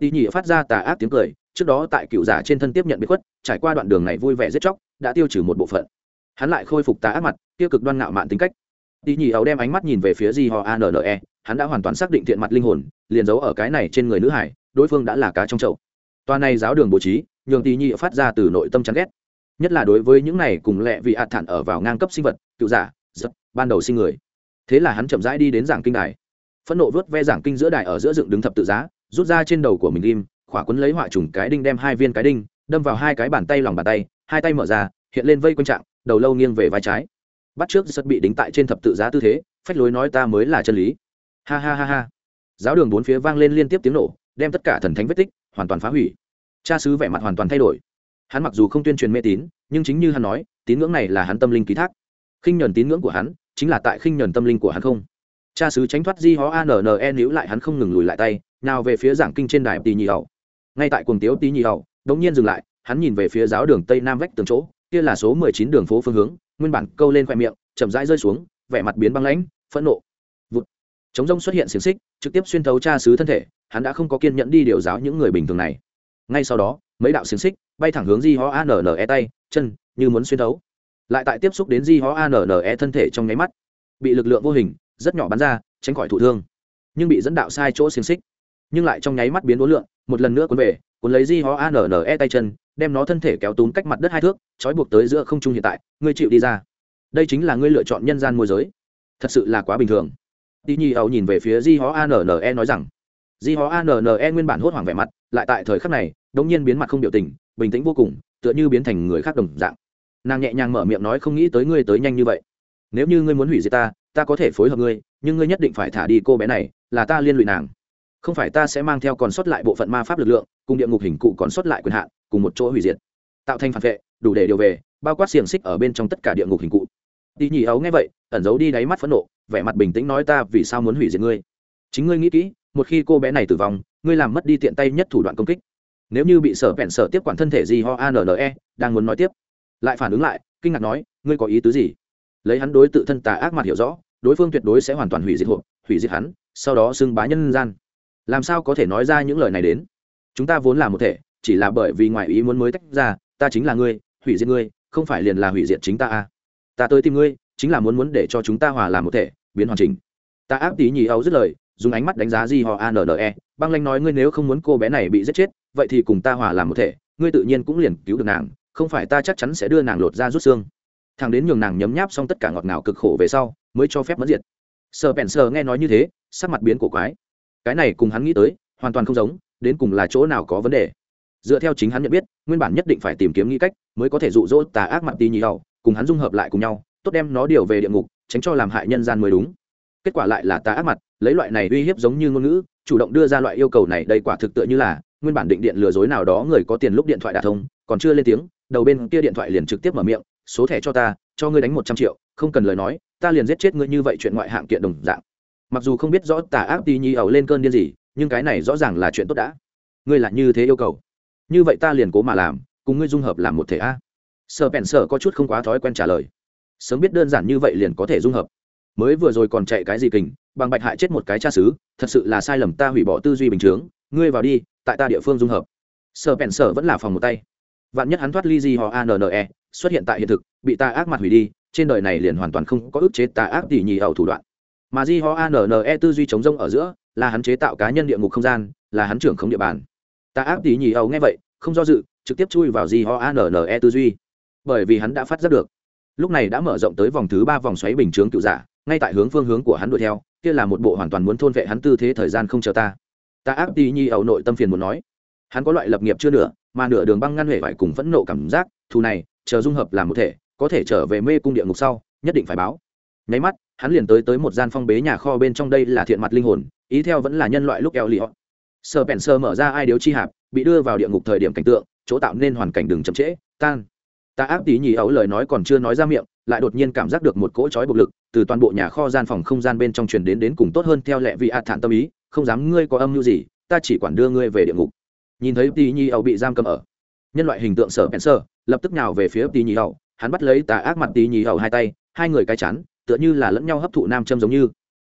Tỉ nhỉ phát ra tà ác tiếng cười, trước đó tại cựu giả trên thân tiếp nhận bị khuất, trải qua đoạn đường này vui vẻ giết chóc, đã tiêu trừ một bộ phận. Hắn lại khôi phục tà ác mặt, tiêu cực đoan ngạo mạn tính cách. Tỉ nhỉ ấu đem ánh mắt nhìn về phía di họ anne hắn đã hoàn toàn xác định thiện mặt linh hồn, liền giấu ở cái này trên người nữ hải, đối phương đã là cá trong chậu. Toa này giáo đường bố trí, nhường tỉ nhỉ phát ra từ nội tâm chán ghét. Nhất là đối với những này cùng lệ vị hạt thản ở vào ngang cấp sinh vật, cựu giả ban đầu sinh người. Thế là hắn chậm rãi đi đến giảng kinh đài. Phẫn nộ vớt ve giảng kinh giữa đài ở giữa dựng đứng thập tự giá, rút ra trên đầu của mình ghim, khỏa quấn lấy họa trùng cái đinh đem hai viên cái đinh, đâm vào hai cái bàn tay lòng bàn tay, hai tay mở ra, hiện lên vây quanh trạng, đầu lâu nghiêng về vai trái. Bắt trước sật bị đính tại trên thập tự giá tư thế, phách lối nói ta mới là chân lý. Ha ha ha ha. Giáo đường bốn phía vang lên liên tiếp tiếng nổ, đem tất cả thần thánh vết tích, hoàn toàn phá hủy. Cha sứ vẻ mặt hoàn toàn thay đổi. Hắn mặc dù không tuyên truyền mê tín, nhưng chính như hắn nói, tín ngưỡng này là hắn tâm linh ký thác. Khinh nhuần tín ngưỡng của hắn chính là tại khinh nhẫn tâm linh của hắn không? Cha sứ tránh thoát di hó anne níu lại hắn không ngừng lùi lại tay, nào về phía giảng kinh trên đài tì nhì hậu. Ngay tại cuồng tiếu tì nhì hậu, đống nhiên dừng lại, hắn nhìn về phía giáo đường tây nam vách tường chỗ, kia là số mười chín đường phố phương hướng, nguyên bản câu lên khoe miệng, chậm rãi rơi xuống, vẻ mặt biến băng lãnh, phẫn nộ. Vụt. Chống rông xuất hiện xiềng xích, trực tiếp xuyên thấu cha sứ thân thể, hắn đã không có kiên nhẫn đi điều giáo những người bình thường này. Ngay sau đó, mấy đạo xiềng xích bay thẳng hướng di ho anne tay, chân, như muốn xuyên thấu lại tại tiếp xúc đến di ho anne thân thể trong nháy mắt. Bị lực lượng vô hình, rất nhỏ bắn ra, tránh khỏi thụ thương. Nhưng bị dẫn đạo sai chỗ xiềng xích. Nhưng lại trong nháy mắt biến đối lượng, một lần nữa cuốn về, cuốn lấy di ho anne tay chân, đem nó thân thể kéo túm cách mặt đất hai thước, trói buộc tới giữa không trung hiện tại, ngươi chịu đi ra. Đây chính là ngươi lựa chọn nhân gian môi giới. Thật sự là quá bình thường. Đi nhi ẩu nhìn về phía di ho anne nói rằng di ho anne nguyên bản hốt hoảng vẻ mặt, lại tại thời khắc này, đống nhiên biến mặt không biểu tình, bình tĩnh vô cùng, tựa như biến thành người khác đồng dạng nàng nhẹ nhàng mở miệng nói không nghĩ tới ngươi tới nhanh như vậy. Nếu như ngươi muốn hủy diệt ta ta có thể phối hợp ngươi, nhưng ngươi nhất định phải thả đi cô bé này, là ta liên lụy nàng. Không phải ta sẽ mang theo còn sót lại bộ phận ma pháp lực lượng, cùng địa ngục hình cụ còn sót lại quyền hạn, cùng một chỗ hủy diệt. Tạo thành phản vệ, đủ để điều về, bao quát xiềng xích ở bên trong tất cả địa ngục hình cụ. Đi nhì ấu nghe vậy, ẩn giấu đi đáy mắt phẫn nộ, vẻ mặt bình tĩnh nói ta vì sao muốn hủy diệt ngươi? Chính ngươi nghĩ kỹ, một khi cô bé này tử vong, ngươi làm mất đi tiện tay nhất thủ đoạn công kích. Nếu như bị sở vẹn sở tiếp quản thân thể gì ho e đang muốn nói tiếp lại phản ứng lại, kinh ngạc nói, ngươi có ý tứ gì? Lấy hắn đối tự thân tà ác mặt hiểu rõ, đối phương tuyệt đối sẽ hoàn toàn hủy diệt hộp, hủy diệt hắn, sau đó xưng bá nhân gian. Làm sao có thể nói ra những lời này đến? Chúng ta vốn là một thể, chỉ là bởi vì ngoại ý muốn mới tách ra, ta chính là ngươi, hủy diệt ngươi, không phải liền là hủy diệt chính ta à. ta tới tìm ngươi, chính là muốn muốn để cho chúng ta hòa làm một thể, biến hoàn chỉnh. Ta ác tí nhì âu dứt lời, dùng ánh mắt đánh giá di họ anne băng lanh nói ngươi nếu không muốn cô bé này bị giết chết, vậy thì cùng ta hòa làm một thể, ngươi tự nhiên cũng liền cứu được nàng không phải ta chắc chắn sẽ đưa nàng lột ra rút xương. Thằng đến nhường nàng nhấm nháp xong tất cả ngọt ngào cực khổ về sau, mới cho phép mất diệt. Sờ bèn sờ nghe nói như thế, sắc mặt biến cổ quái. Cái này cùng hắn nghĩ tới, hoàn toàn không giống, đến cùng là chỗ nào có vấn đề. Dựa theo chính hắn nhận biết, nguyên bản nhất định phải tìm kiếm nghĩ cách, mới có thể dụ dỗ tà ác mặt tí nhì đầu cùng hắn dung hợp lại cùng nhau, tốt đem nó điều về địa ngục, tránh cho làm hại nhân gian mới đúng. Kết quả lại là tà ác mặt, lấy loại này uy hiếp giống như ngôn ngữ, chủ động đưa ra loại yêu cầu này, đây quả thực tựa như là, nguyên bản định điện lừa dối nào đó người có tiền lúc điện thoại đà thông, còn chưa lên tiếng đầu bên kia điện thoại liền trực tiếp mở miệng, số thẻ cho ta, cho ngươi đánh một trăm triệu, không cần lời nói, ta liền giết chết ngươi như vậy chuyện ngoại hạng kiện đồng dạng. Mặc dù không biết rõ tà ác tí nhi ẩu lên cơn điên gì, nhưng cái này rõ ràng là chuyện tốt đã. Ngươi là như thế yêu cầu. Như vậy ta liền cố mà làm, cùng ngươi dung hợp làm một thể a. Sợ bèn sợ có chút không quá thói quen trả lời. Sớm biết đơn giản như vậy liền có thể dung hợp. Mới vừa rồi còn chạy cái gì kình, bằng bạch hại chết một cái cha xứ, thật sự là sai lầm ta hủy bỏ tư duy bình chướng. Ngươi vào đi, tại ta địa phương dung hợp. Sở bèn sở vẫn là phòng một tay vạn nhất hắn thoát ly gì họ anne xuất hiện tại hiện thực, bị ta ác mặt hủy đi, trên đời này liền hoàn toàn không có ức chế tà ác tỉ nhì ẩu thủ đoạn. Mà di ho anne tư duy chống rông ở giữa, là hắn chế tạo cá nhân địa ngục không gian, là hắn trưởng không địa bàn. Tà ác tỉ nhì ẩu nghe vậy, không do dự, trực tiếp chui vào di ho anne tư duy. Bởi vì hắn đã phát giác được. Lúc này đã mở rộng tới vòng thứ ba vòng xoáy bình chướng cựu giả, ngay tại hướng phương hướng của hắn đuổi theo, kia là một bộ hoàn toàn muốn thôn vệ hắn tư thế thời gian không chờ ta. Ta ác tí nhi ẩu nội tâm phiền muốn nói. Hắn có loại lập nghiệp chưa nửa mà nửa đường băng ngăn huệ phải cùng phẫn nộ cảm giác, thù này, chờ dung hợp làm một thể, có thể trở về mê cung địa ngục sau, nhất định phải báo. Nháy mắt, hắn liền tới tới một gian phong bế nhà kho bên trong đây là thiện mặt linh hồn, ý theo vẫn là nhân loại lúc eo lì họ. Sơ bèn sơ mở ra ai điếu chi hạp, bị đưa vào địa ngục thời điểm cảnh tượng, chỗ tạo nên hoàn cảnh đừng chậm trễ, tan. Ta áp tí nhì ấu lời nói còn chưa nói ra miệng, lại đột nhiên cảm giác được một cỗ chói bộc lực, từ toàn bộ nhà kho gian phòng không gian bên trong truyền đến đến cùng tốt hơn theo lệ vị ạt thản tâm ý, không dám, ngươi có âm mưu gì, ta chỉ quản đưa ngươi về địa ngục nhìn thấy tì nhi ẩu bị giam cầm ở. Nhân loại hình tượng sở bèn sơ, lập tức nhào về phía tì nhi ẩu hắn bắt lấy tà ác mặt tì nhi ẩu hai tay, hai người cái chán, tựa như là lẫn nhau hấp thụ nam châm giống như.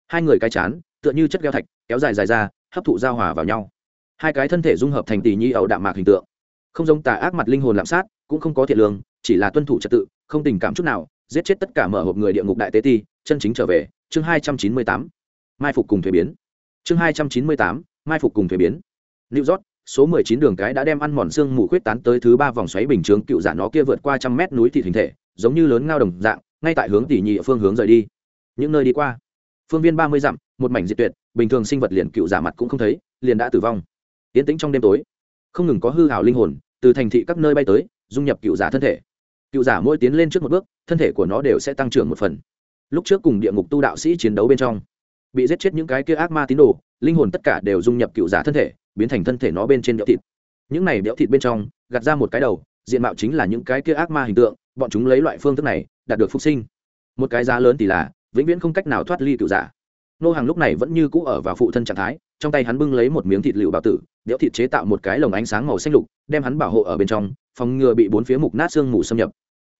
Hai người cái chán, tựa như chất keo thạch, kéo dài dài ra, hấp thụ giao hòa vào nhau. Hai cái thân thể dung hợp thành tỷ nhi ẩu đạm mạc hình tượng. Không giống tà ác mặt linh hồn lạm sát, cũng không có thiện lương, chỉ là tuân thủ trật tự, không tình cảm chút nào, giết chết tất cả mở hộp người địa ngục đại tế ti, chân chính trở về, chương hai trăm chín mươi tám. Mai phục cùng thuế biến. Chương hai trăm chín mươi tám, mai phục cùng thuế biến. New york số mười chín đường cái đã đem ăn mòn xương mù khuyết tán tới thứ ba vòng xoáy bình chướng cựu giả nó kia vượt qua trăm mét núi thị hình thể, giống như lớn ngao đồng dạng, ngay tại hướng tỷ nhị phương hướng rời đi. Những nơi đi qua, phương viên ba mươi dặm, một mảnh diệt tuyệt, bình thường sinh vật liền cựu giả mặt cũng không thấy, liền đã tử vong. Yến tĩnh trong đêm tối, không ngừng có hư hào linh hồn từ thành thị các nơi bay tới, dung nhập cựu giả thân thể. Cựu giả mỗi tiến lên trước một bước, thân thể của nó đều sẽ tăng trưởng một phần. Lúc trước cùng địa ngục tu đạo sĩ chiến đấu bên trong, bị giết chết những cái kia ác ma tín đồ, linh hồn tất cả đều dung nhập cựu giả thân thể biến thành thân thể nó bên trên đẽo thịt. Những này đẽo thịt bên trong, gạt ra một cái đầu, diện mạo chính là những cái kia ác ma hình tượng, bọn chúng lấy loại phương thức này, đạt được phục sinh. Một cái giá lớn thì là, vĩnh viễn không cách nào thoát ly cựu giả. Nô hàng lúc này vẫn như cũ ở vào phụ thân trạng thái, trong tay hắn bưng lấy một miếng thịt lựu bào tử, đẽo thịt chế tạo một cái lồng ánh sáng màu xanh lục, đem hắn bảo hộ ở bên trong, phòng ngừa bị bốn phía mục nát xương mù xâm nhập.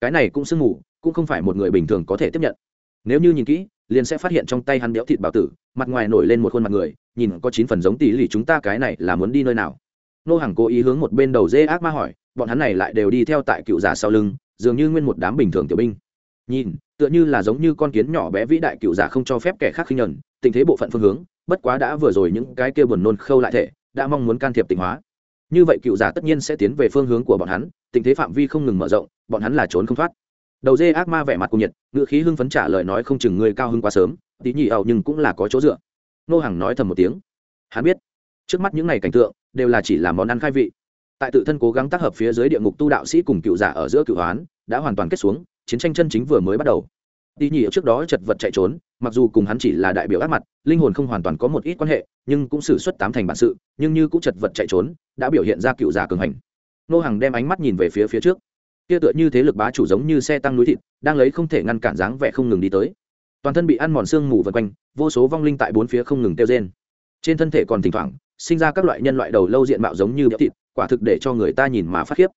Cái này cũng sương mù, cũng không phải một người bình thường có thể tiếp nhận. Nếu như nhìn kỹ, liền sẽ phát hiện trong tay hắn đẽo thịt bảo tử, mặt ngoài nổi lên một khuôn mặt người nhìn có chín phần giống tỷ lì chúng ta cái này là muốn đi nơi nào. Nô hàng cố ý hướng một bên đầu dê ác ma hỏi, bọn hắn này lại đều đi theo tại cựu giả sau lưng, dường như nguyên một đám bình thường tiểu binh. Nhìn, tựa như là giống như con kiến nhỏ bé vĩ đại cựu giả không cho phép kẻ khác khinh nhẫn tình thế bộ phận phương hướng, bất quá đã vừa rồi những cái kia buồn nôn khâu lại thể, đã mong muốn can thiệp tình hóa. Như vậy cựu giả tất nhiên sẽ tiến về phương hướng của bọn hắn, tình thế phạm vi không ngừng mở rộng, bọn hắn là trốn không thoát. Đầu dê ác ma vẻ mặt cùng nhiệt ngự khí hưng phấn trả lời nói không chừng người cao hưng quá sớm, tí nhị ẩu nhưng cũng là có chỗ dựa nô hàng nói thầm một tiếng hắn biết trước mắt những ngày cảnh tượng đều là chỉ là món ăn khai vị tại tự thân cố gắng tác hợp phía dưới địa ngục tu đạo sĩ cùng cựu giả ở giữa cựu hoán đã hoàn toàn kết xuống chiến tranh chân chính vừa mới bắt đầu Tỷ nhị trước đó chật vật chạy trốn, mặc dù cùng hắn chỉ là đại biểu ác mặt, linh hồn không hoàn toàn có một ít quan hệ, nhưng cũng xử xuất tám thành bản sự, nhưng như cũng chật vật chạy trốn, đã biểu hiện ra cựu giả cường hành. Nô Hằng đem ánh mắt nhìn về phía phía trước. Kia tựa như thế lực bá chủ giống như xe tăng núi thịt, đang lấy không thể ngăn cản dáng vẻ không ngừng đi tới. Toàn thân bị ăn mòn xương mù vần quanh, vô số vong linh tại bốn phía không ngừng tiêu rên. Trên thân thể còn thỉnh thoảng sinh ra các loại nhân loại đầu lâu diện mạo giống như béo thịt, quả thực để cho người ta nhìn mà phát khiếp.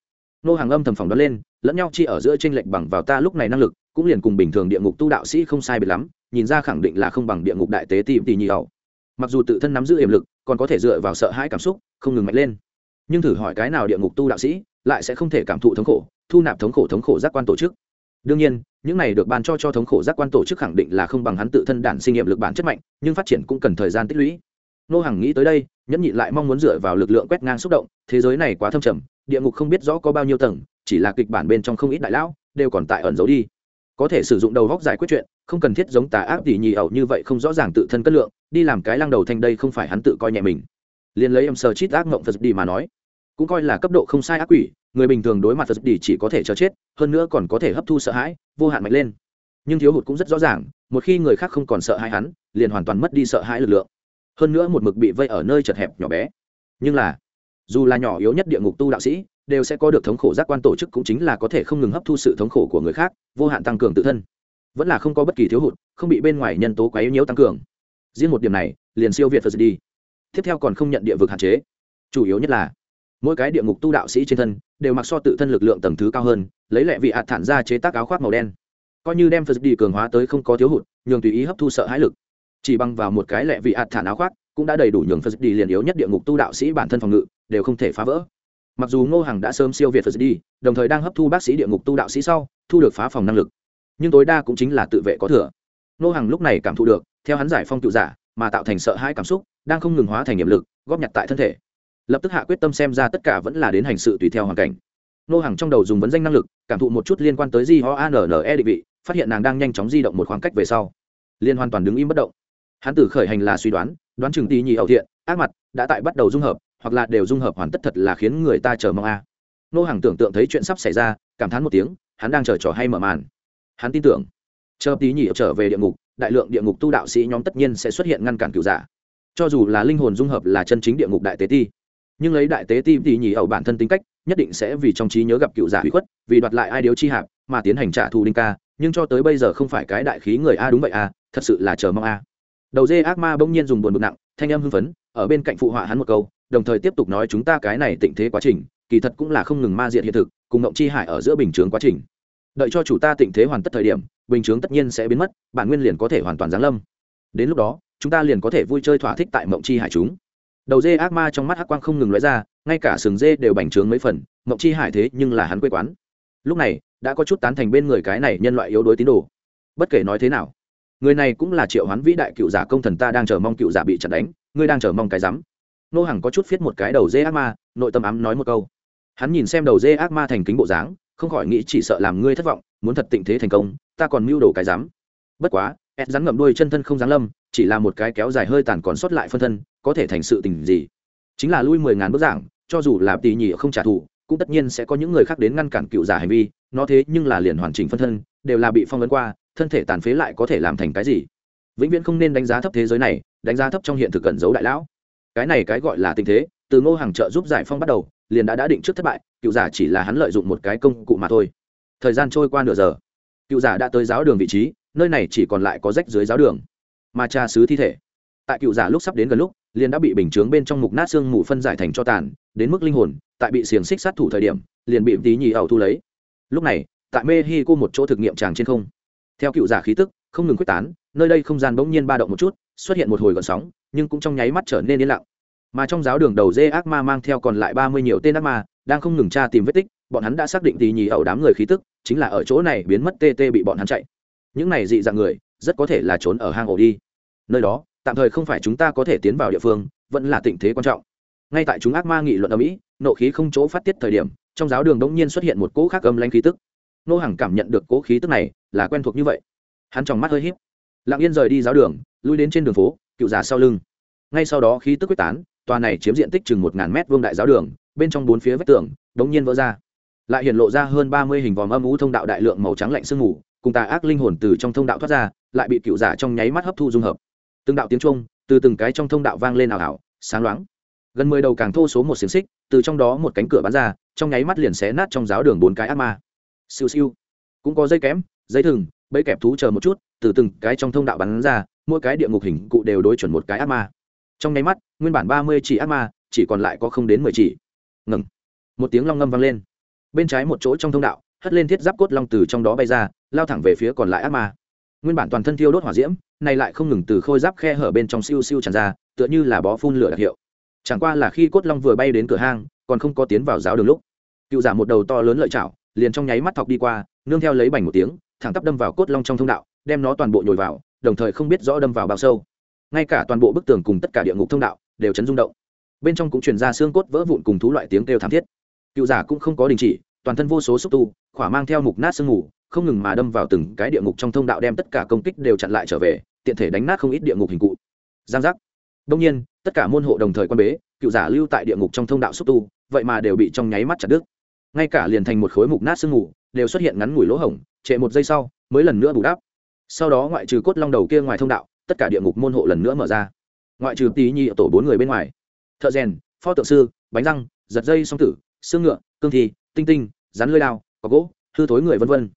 Nô Hàng âm thầm phòng đó lên, lẫn nhau chi ở giữa chênh lệch bằng vào ta lúc này năng lực, cũng liền cùng bình thường địa ngục tu đạo sĩ không sai biệt lắm nhìn ra khẳng định là không bằng địa ngục đại tế tìm tì nhị ẩu mặc dù tự thân nắm giữ hiểm lực còn có thể dựa vào sợ hãi cảm xúc không ngừng mạnh lên nhưng thử hỏi cái nào địa ngục tu đạo sĩ lại sẽ không thể cảm thụ thống khổ thu nạp thống khổ thống khổ giác quan tổ chức đương nhiên những này được ban cho cho thống khổ giác quan tổ chức khẳng định là không bằng hắn tự thân đản sinh nghiệm lực bản chất mạnh, nhưng phát triển cũng cần thời gian tích lũy. Nô hằng nghĩ tới đây, nhẫn nhịn lại mong muốn dựa vào lực lượng quét ngang xúc động, thế giới này quá thâm trầm, địa ngục không biết rõ có bao nhiêu tầng, chỉ là kịch bản bên trong không ít đại lão, đều còn tại ẩn giấu đi. Có thể sử dụng đầu góc giải quyết chuyện, không cần thiết giống tà ác tỉ nhì ẩu như vậy không rõ ràng tự thân cất lượng, đi làm cái lăng đầu thanh đây không phải hắn tự coi nhẹ mình. Liền lấy em sờ chít ác mộng phật đi mà nói cũng coi là cấp độ không sai ác quỷ, người bình thường đối mặt phật đi chỉ có thể chờ chết, hơn nữa còn có thể hấp thu sợ hãi, vô hạn mạnh lên. Nhưng thiếu hụt cũng rất rõ ràng, một khi người khác không còn sợ hãi hắn, liền hoàn toàn mất đi sợ hãi lực lượng. Hơn nữa một mực bị vây ở nơi chật hẹp nhỏ bé. Nhưng là, dù là nhỏ yếu nhất địa ngục tu đạo sĩ, đều sẽ có được thống khổ giác quan tổ chức cũng chính là có thể không ngừng hấp thu sự thống khổ của người khác, vô hạn tăng cường tự thân. Vẫn là không có bất kỳ thiếu hụt, không bị bên ngoài nhân tố quá yếu nhiễu tăng cường. Riêng một điểm này, liền siêu việt phật đi tiếp theo còn không nhận địa vực hạn chế. Chủ yếu nhất là mỗi cái địa ngục tu đạo sĩ trên thân đều mặc so tự thân lực lượng tầng thứ cao hơn, lấy lệ vị hạt thản ra chế tác áo khoác màu đen. Coi như đem phật đi cường hóa tới không có thiếu hụt, nhường tùy ý hấp thu sợ hãi lực. Chỉ bằng vào một cái lệ vị hạt thản áo khoác, cũng đã đầy đủ nhường phật đi liền yếu nhất địa ngục tu đạo sĩ bản thân phòng ngự, đều không thể phá vỡ. Mặc dù ngô hằng đã sớm siêu việt phật đi, đồng thời đang hấp thu bác sĩ địa ngục tu đạo sĩ sau, thu được phá phòng năng lực. Nhưng tối đa cũng chính là tự vệ có thừa. Ngô hằng lúc này cảm thụ được, theo hắn giải phong cựu giả, mà tạo thành sợ hãi cảm xúc, đang không ngừng hóa thành nghiệp lực, góp nhặt tại thân thể lập tức hạ quyết tâm xem ra tất cả vẫn là đến hành sự tùy theo hoàn cảnh. Nô hàng trong đầu dùng vấn danh năng lực, cảm thụ một chút liên quan tới di ho anne định vị, phát hiện nàng đang nhanh chóng di động một khoảng cách về sau. Liên hoàn toàn đứng im bất động. Hắn từ khởi hành là suy đoán đoán chừng tí nhị ẩu thiện, ác mặt, đã tại bắt đầu dung hợp, hoặc là đều dung hợp hoàn tất thật là khiến người ta chờ mong a. Nô hàng tưởng tượng thấy chuyện sắp xảy ra, cảm thán một tiếng, hắn đang chờ trò hay mở màn. Hắn tin tưởng. Chờ tí nhỉ trở về địa ngục, đại lượng địa ngục tu đạo sĩ nhóm tất nhiên sẽ xuất hiện ngăn cản cựu giả. Cho dù là linh hồn dung hợp là chân chính địa ngục đại tế ti nhưng lấy đại tế ti thì nhì ẩu bản thân tính cách, nhất định sẽ vì trong trí nhớ gặp cựu giả hủy khuất, vì đoạt lại ai điếu chi hạp, mà tiến hành trả thù đinh ca, nhưng cho tới bây giờ không phải cái đại khí người a đúng vậy a, thật sự là chờ mong a. Đầu dê ác ma bỗng nhiên dùng buồn bực nặng, thanh âm hưng phấn, ở bên cạnh phụ họa hắn một câu, đồng thời tiếp tục nói chúng ta cái này tịnh thế quá trình, kỳ thật cũng là không ngừng ma diện hiện thực, cùng ngộng chi hải ở giữa bình chướng quá trình. Đợi cho chủ ta tịnh thế hoàn tất thời điểm, bình chướng tất nhiên sẽ biến mất, bản nguyên liền có thể hoàn toàn giáng lâm. Đến lúc đó, chúng ta liền có thể vui chơi thỏa thích tại mộng chi hải chúng đầu dê ác ma trong mắt hắc quang không ngừng lóe ra, ngay cả sừng dê đều bành trướng mấy phần, mộng chi hải thế nhưng là hắn quê quán. Lúc này, đã có chút tán thành bên người cái này nhân loại yếu đuối tín đồ. Bất kể nói thế nào, người này cũng là triệu hoán vĩ đại cựu giả công thần ta đang chờ mong cựu giả bị chặt đánh, ngươi đang chờ mong cái rắm. Nô hằng có chút viết một cái đầu dê ác ma, nội tâm ám nói một câu. Hắn nhìn xem đầu dê ác ma thành kính bộ dáng, không khỏi nghĩ chỉ sợ làm ngươi thất vọng, muốn thật tịnh thế thành công, ta còn mưu đồ cái dám bất quá ed rắn ngậm đuôi chân thân không giáng lâm, chỉ là một cái kéo dài hơi tàn còn sót lại phân thân có thể thành sự tình gì. Chính là lui mười ngàn bước giảng, cho dù là tỷ nhị không trả thù, cũng tất nhiên sẽ có những người khác đến ngăn cản cựu giả hành vi, nó thế nhưng là liền hoàn chỉnh phân thân, đều là bị phong ấn qua, thân thể tàn phế lại có thể làm thành cái gì. Vĩnh viễn không nên đánh giá thấp thế giới này, đánh giá thấp trong hiện thực cẩn giấu đại lão. Cái này cái gọi là tình thế, từ ngô hàng trợ giúp giải phong bắt đầu, liền đã đã định trước thất bại, cựu giả chỉ là hắn lợi dụng một cái công cụ mà thôi. Thời gian trôi qua nửa giờ, cựu giả đã tới giáo đường vị trí, nơi này chỉ còn lại có rách dưới giáo đường, mà cha xứ thi thể. Tại cựu giả lúc sắp đến gần lúc liền đã bị bình chướng bên trong mục nát xương mù phân giải thành cho tàn, đến mức linh hồn, tại bị xiềng xích sát thủ thời điểm, liền bị tí nhì ẩu thu lấy. Lúc này, tại mê hi cô một chỗ thực nghiệm tràng trên không. Theo cựu giả khí tức, không ngừng quyết tán, nơi đây không gian bỗng nhiên ba động một chút, xuất hiện một hồi gọn sóng, nhưng cũng trong nháy mắt trở nên yên lặng. Mà trong giáo đường đầu dê ác ma mang theo còn lại ba mươi nhiều tên ác ma, đang không ngừng tra tìm vết tích, bọn hắn đã xác định tỉ nhì ẩu đám người khí tức, chính là ở chỗ này biến mất tê tê bị bọn hắn chạy. Những này dị dạng người, rất có thể là trốn ở hang ổ đi. Nơi đó tạm thời không phải chúng ta có thể tiến vào địa phương, vẫn là tình thế quan trọng. Ngay tại chúng ác ma nghị luận ở mỹ, nộ khí không chỗ phát tiết thời điểm, trong giáo đường đống nhiên xuất hiện một cỗ khác âm lanh khí tức. Nô hàng cảm nhận được cỗ khí tức này, là quen thuộc như vậy. Hắn tròng mắt hơi híp. Lặng yên rời đi giáo đường, lui đến trên đường phố, cựu già sau lưng. Ngay sau đó khí tức quyết tán, tòa này chiếm diện tích chừng một ngàn mét vuông đại giáo đường, bên trong bốn phía vách tường, đống nhiên vỡ ra. Lại hiện lộ ra hơn ba mươi hình vòm âm ú thông đạo đại lượng màu trắng lạnh sương mù, cùng tà ác linh hồn từ trong thông đạo thoát ra, lại bị cựu giả trong nháy mắt hấp thu dung hợp từng đạo tiếng trung từ từng cái trong thông đạo vang lên ảo ảo sáng loáng. Gần mười đầu càng thô số một xiềng xích, từ trong đó một cánh cửa bắn ra, trong nháy mắt liền xé nát trong giáo đường bốn cái ác ma. Siêu siêu. Cũng có dây kém, dây thừng, bẫy kẹp thú chờ một chút, từ từng cái trong thông đạo bắn ra, mỗi cái địa ngục hình cụ đều đối chuẩn một cái ác ma. Trong nháy mắt, nguyên bản ba mươi chỉ ác ma, chỉ còn lại có không đến mười chỉ. Ngừng. Một tiếng long ngâm vang lên. Bên trái một chỗ trong thông đạo, hất lên thiết giáp cốt long từ trong đó bay ra, lao thẳng về phía còn lại ác ma nguyên bản toàn thân thiêu đốt hỏa diễm, này lại không ngừng từ khôi giáp khe hở bên trong siêu siêu tràn ra, tựa như là bó phun lửa đặc hiệu. Chẳng qua là khi cốt long vừa bay đến cửa hang, còn không có tiến vào giáo đường lúc. Cựu giả một đầu to lớn lợi chảo, liền trong nháy mắt thọc đi qua, nương theo lấy bành một tiếng, thẳng tắp đâm vào cốt long trong thông đạo, đem nó toàn bộ nhồi vào, đồng thời không biết rõ đâm vào bao sâu. Ngay cả toàn bộ bức tường cùng tất cả địa ngục thông đạo, đều chấn rung động. Bên trong cũng truyền ra xương cốt vỡ vụn cùng thú loại tiếng kêu thảm thiết. Cựu giả cũng không có đình chỉ, toàn thân vô số xúc tu, khỏa mang theo mục nát sương mù không ngừng mà đâm vào từng cái địa ngục trong thông đạo đem tất cả công kích đều chặn lại trở về, tiện thể đánh nát không ít địa ngục hình cụ. Giang giác. Đông nhiên, tất cả môn hộ đồng thời quan bế, cựu giả lưu tại địa ngục trong thông đạo xúc tu, vậy mà đều bị trong nháy mắt chặt đứt. Ngay cả liền thành một khối mục nát sương mù, đều xuất hiện ngắn ngủi lỗ hổng trệ một giây sau, mới lần nữa bù đắp. Sau đó ngoại trừ cốt long đầu kia ngoài thông đạo, tất cả địa ngục môn hộ lần nữa mở ra. Ngoại trừ tí nhi tổ bốn người bên ngoài. Thợ rèn pho tượng sư, bánh răng, giật dây song tử, xương ngựa, cương thi, tinh tinh, rắn lơi lao có gỗ, hư thối người vân vân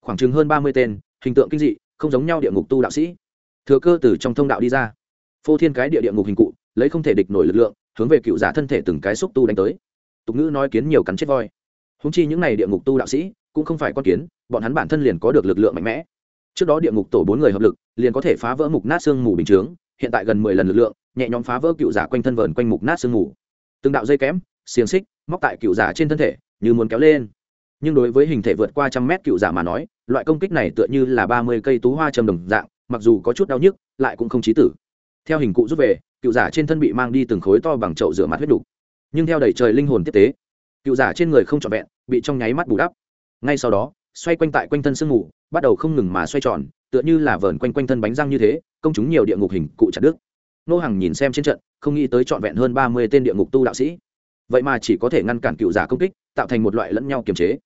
khoảng chừng hơn ba mươi tên, hình tượng kinh dị, không giống nhau địa ngục tu đạo sĩ. Thừa cơ từ trong thông đạo đi ra. Phô thiên cái địa địa ngục hình cụ, lấy không thể địch nổi lực lượng, hướng về cựu giả thân thể từng cái xúc tu đánh tới. Tục ngữ nói kiến nhiều cắn chết voi. Húng chi những n à y địa ngục tu đạo sĩ, cũng không phải con kiến, bọn hắn bản thân liền có được lực lượng mạnh mẽ. Trước đó địa ngục tổ bốn người hợp lực, liền có thể phá vỡ mục nát xương mù bình chướng, hiện tại gần mười lần lực lượng, nhẹ nhõm phá vỡ cựu giả quanh thân vờn quanh mục nát xương mù. Từng đạo dây kém, xiềng xích, móc tại cựu giả trên thân thể, như muốn kéo lên nhưng đối với hình thể vượt qua trăm mét cựu giả mà nói, loại công kích này tựa như là ba mươi cây tú hoa châm đồng dạng, mặc dù có chút đau nhức, lại cũng không chí tử. Theo hình cụ rút về, cựu giả trên thân bị mang đi từng khối to bằng chậu rửa mặt huyết đục. Nhưng theo đẩy trời linh hồn tiếp tế, cựu giả trên người không trọn vẹn, bị trong nháy mắt bù đắp. Ngay sau đó, xoay quanh tại quanh thân sương mù, bắt đầu không ngừng mà xoay tròn, tựa như là vờn quanh quanh thân bánh răng như thế, công chúng nhiều địa ngục hình cụ chặt đức nô hàng nhìn xem trên trận, không nghĩ tới trọn vẹn hơn ba mươi tên địa ngục tu đạo sĩ. Vậy mà chỉ có thể ngăn cản cựu giả công kích, tạo thành một loại lẫn nhau kiềm chế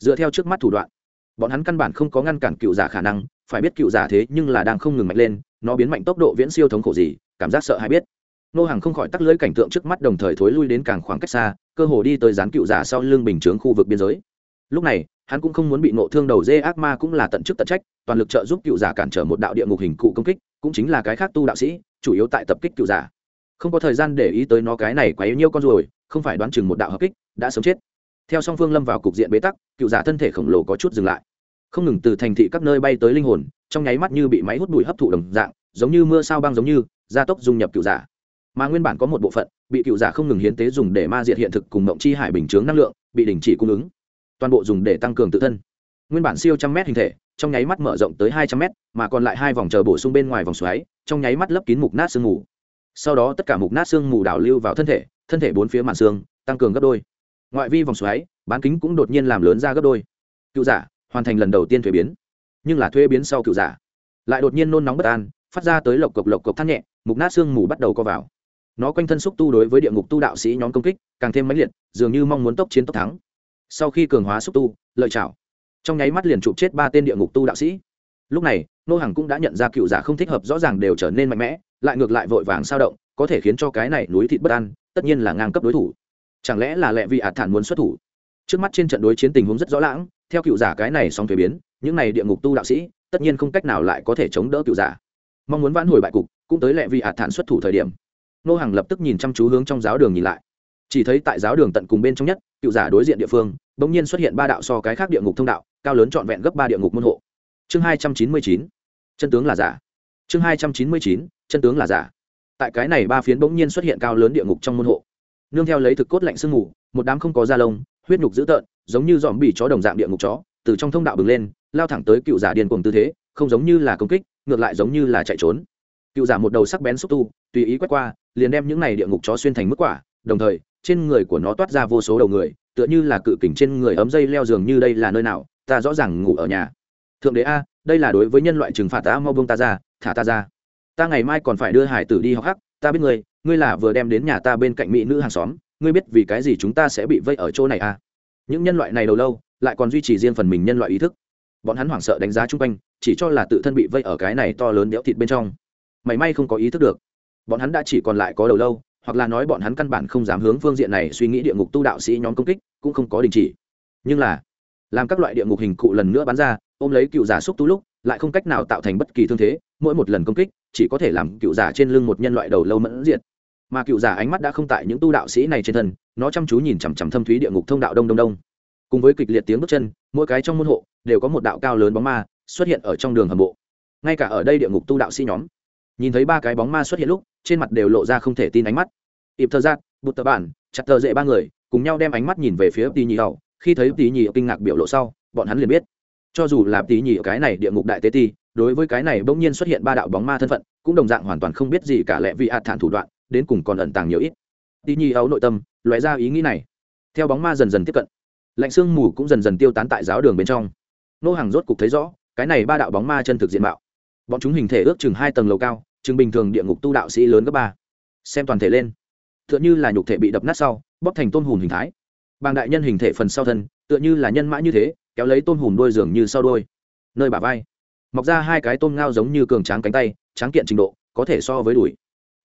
dựa theo trước mắt thủ đoạn. Bọn hắn căn bản không có ngăn cản cựu giả khả năng phải biết cựu giả thế nhưng là đang không ngừng mạnh lên nó biến mạnh tốc độ viễn siêu thống khổ gì cảm giác sợ hay biết. Nô hàng không khỏi tắc lưỡi cảnh tượng trước mắt đồng thời thối lui đến càng khoảng cách xa cơ hồ đi tới dán cựu giả sau lưng bình chướng khu vực biên giới. Lúc này hắn cũng không muốn bị nộ thương đầu dê ác ma cũng là tận chức tận trách toàn lực trợ giúp cựu giả cản trở một đạo địa ngục hình cụ công kích cũng chính là cái khác tu đạo sĩ chủ yếu tại tập kích cựu giả. Không có thời gian để ý tới nó cái này quá yếu nhiêu con ruồi, không phải đoán chừng một đạo hợp kích đã sống chết theo song phương lâm vào cục diện bế tắc, cựu giả thân thể khổng lồ có chút dừng lại. Không ngừng từ thành thị các nơi bay tới linh hồn, trong nháy mắt như bị máy hút bụi hấp thụ đồng dạng, giống như mưa sao băng giống như, gia tốc dung nhập cựu giả. Mà nguyên bản có một bộ phận, bị cựu giả không ngừng hiến tế dùng để ma diệt hiện thực cùng mộng chi hải bình chướng năng lượng, bị đình chỉ cung ứng. Toàn bộ dùng để tăng cường tự thân. Nguyên bản siêu trăm mét hình thể, trong nháy mắt mở rộng tới hai trăm mét, mà còn lại hai vòng chờ bổ sung bên ngoài vòng xoáy, trong nháy mắt lấp kín mục nát sương mù. Sau đó tất cả mục nát xương mù đảo lưu vào thân thể thân thể bốn phía màn xương tăng cường gấp đôi ngoại vi vòng xoáy, bán kính cũng đột nhiên làm lớn ra gấp đôi. Cựu giả, hoàn thành lần đầu tiên thuế biến. Nhưng là thuế biến sau cựu giả. Lại đột nhiên nôn nóng bất an, phát ra tới lộc cộc lộc cộc thắt nhẹ, mục nát xương mù bắt đầu co vào. Nó quanh thân xúc tu đối với địa ngục tu đạo sĩ nhóm công kích, càng thêm mãnh liệt, dường như mong muốn tốc chiến tốc thắng. Sau khi cường hóa xúc tu, lợi chảo trong nháy mắt liền chụp chết ba tên địa ngục tu đạo sĩ. Lúc này, nô hàng cũng đã nhận ra cựu giả không thích hợp, rõ ràng đều trở nên mạnh mẽ, lại ngược lại vội vàng sao động, có thể khiến cho cái này núi thịt bất an, tất nhiên là ngang cấp đối thủ chẳng lẽ là lẹ vị ạt thản muốn xuất thủ? Trước mắt trên trận đối chiến tình huống rất rõ lãng theo cựu giả cái này song thuế biến, những này địa ngục tu đạo sĩ, tất nhiên không cách nào lại có thể chống đỡ cựu giả. Mong muốn vãn hồi bại cục, cũng tới lẹ vị ạt thản xuất thủ thời điểm. Nô hàng lập tức nhìn chăm chú hướng trong giáo đường nhìn lại. Chỉ thấy tại giáo đường tận cùng bên trong nhất, cựu giả đối diện địa phương, bỗng ỗ n nhiên xuất hiện ba đạo so cái khác địa ngục thông đạo, cao lớn trọn vẹn gấp ba địa ngục môn hộ. Chương hai trăm chín mươi chín, chân tướng là giả. Chương hai trăm chín mươi chín, chân tướng là giả. Tại cái này ba phiến bỗng nhiên xuất hiện cao lớn địa ngục trong môn hộ nương theo lấy thực cốt lạnh sương mù, một đám không có da lông, huyết nhục dữ tợn, giống như dòm bỉ chó đồng dạng địa ngục chó, từ trong thông đạo bừng lên, lao thẳng tới cựu giả điên cuồng tư thế, không giống như là công kích, ngược lại giống như là chạy trốn. Cựu giả một đầu sắc bén xúc tu, tùy ý quét qua, liền đem những này địa ngục chó xuyên thành mức quả, đồng thời, trên người của nó toát ra vô số đầu người, tựa như là cự kình trên người ấm dây leo giường như đây là nơi nào, ta rõ ràng ngủ ở nhà. Thượng đế a, đây là đối với nhân loại trừng phạt ta mau bông ta ra, thả ta ra. Ta ngày mai còn phải đưa hải tử đi học hắc, ta biết người ngươi là vừa đem đến nhà ta bên cạnh mỹ nữ hàng xóm, ngươi biết vì cái gì chúng ta sẽ bị vây ở chỗ này à? những nhân loại này đầu lâu, lại còn duy trì riêng phần mình nhân loại ý thức. Bọn hắn hoảng sợ đánh giá chung quanh, chỉ cho là tự thân bị vây ở cái này to lớn đẽo thịt bên trong. Mảy may không có ý thức được. Bọn hắn đã chỉ còn lại có đầu lâu, hoặc là nói bọn hắn căn bản không dám hướng phương diện này suy nghĩ địa ngục tu đạo sĩ nhóm công kích, cũng không có đình chỉ. Nhưng là, làm các loại địa ngục hình cụ lần nữa bắn ra, ôm lấy cựu giả xúc tu lúc, lại không cách nào tạo thành bất kỳ thương thế, mỗi một lần công kích, chỉ có thể làm cựu giả trên lưng một nhân loại đầu lâu mẫn diện mà cựu giả ánh mắt đã không tại những tu đạo sĩ này trên thân, nó chăm chú nhìn chằm chằm thâm thúy địa ngục thông đạo đông đông đông. Cùng với kịch liệt tiếng bước chân, mỗi cái trong môn hộ đều có một đạo cao lớn bóng ma xuất hiện ở trong đường hầm bộ ngay cả ở đây địa ngục tu đạo sĩ nhóm, nhìn thấy ba cái bóng ma xuất hiện lúc, trên mặt đều lộ ra không thể tin ánh mắt. Ịp thơ giác bụt tờ bản, chặt tờ dễ ba người, cùng nhau đem ánh mắt nhìn về phía tí nhì hậu. Khi thấy tí nhì kinh ngạc biểu lộ sau, bọn hắn liền biết. Cho dù là tí nhì cái này địa ngục đại tế ti, đối với cái này bỗng nhiên xuất hiện ba đạo bóng ma thân phận, cũng đồng dạng hoàn toàn không biết gì cả lẽ vì hạt thản thủ đoạn đến cùng còn ẩn tàng nhiều ít. Tí nhi ấu nội tâm loé ra ý nghĩ này. Theo bóng ma dần dần tiếp cận, lạnh sương mù cũng dần dần tiêu tán tại giáo đường bên trong. Nô hàng rốt cục thấy rõ, cái này ba đạo bóng ma chân thực diện mạo. Bọn chúng hình thể ước chừng hai tầng lầu cao, chừng bình thường địa ngục tu đạo sĩ lớn cấp ba. Xem toàn thể lên. Tựa như là nhục thể bị đập nát sau, bóp thành tôn hùn hình thái. Bàng đại nhân hình thể phần sau thân, tựa như là nhân mã như thế, kéo lấy tôn hùn đôi giường như sau đôi nơi bả vai, mọc ra hai cái tôn ngao giống như cường tráng cánh tay, tráng kiện trình độ, có thể so với đùi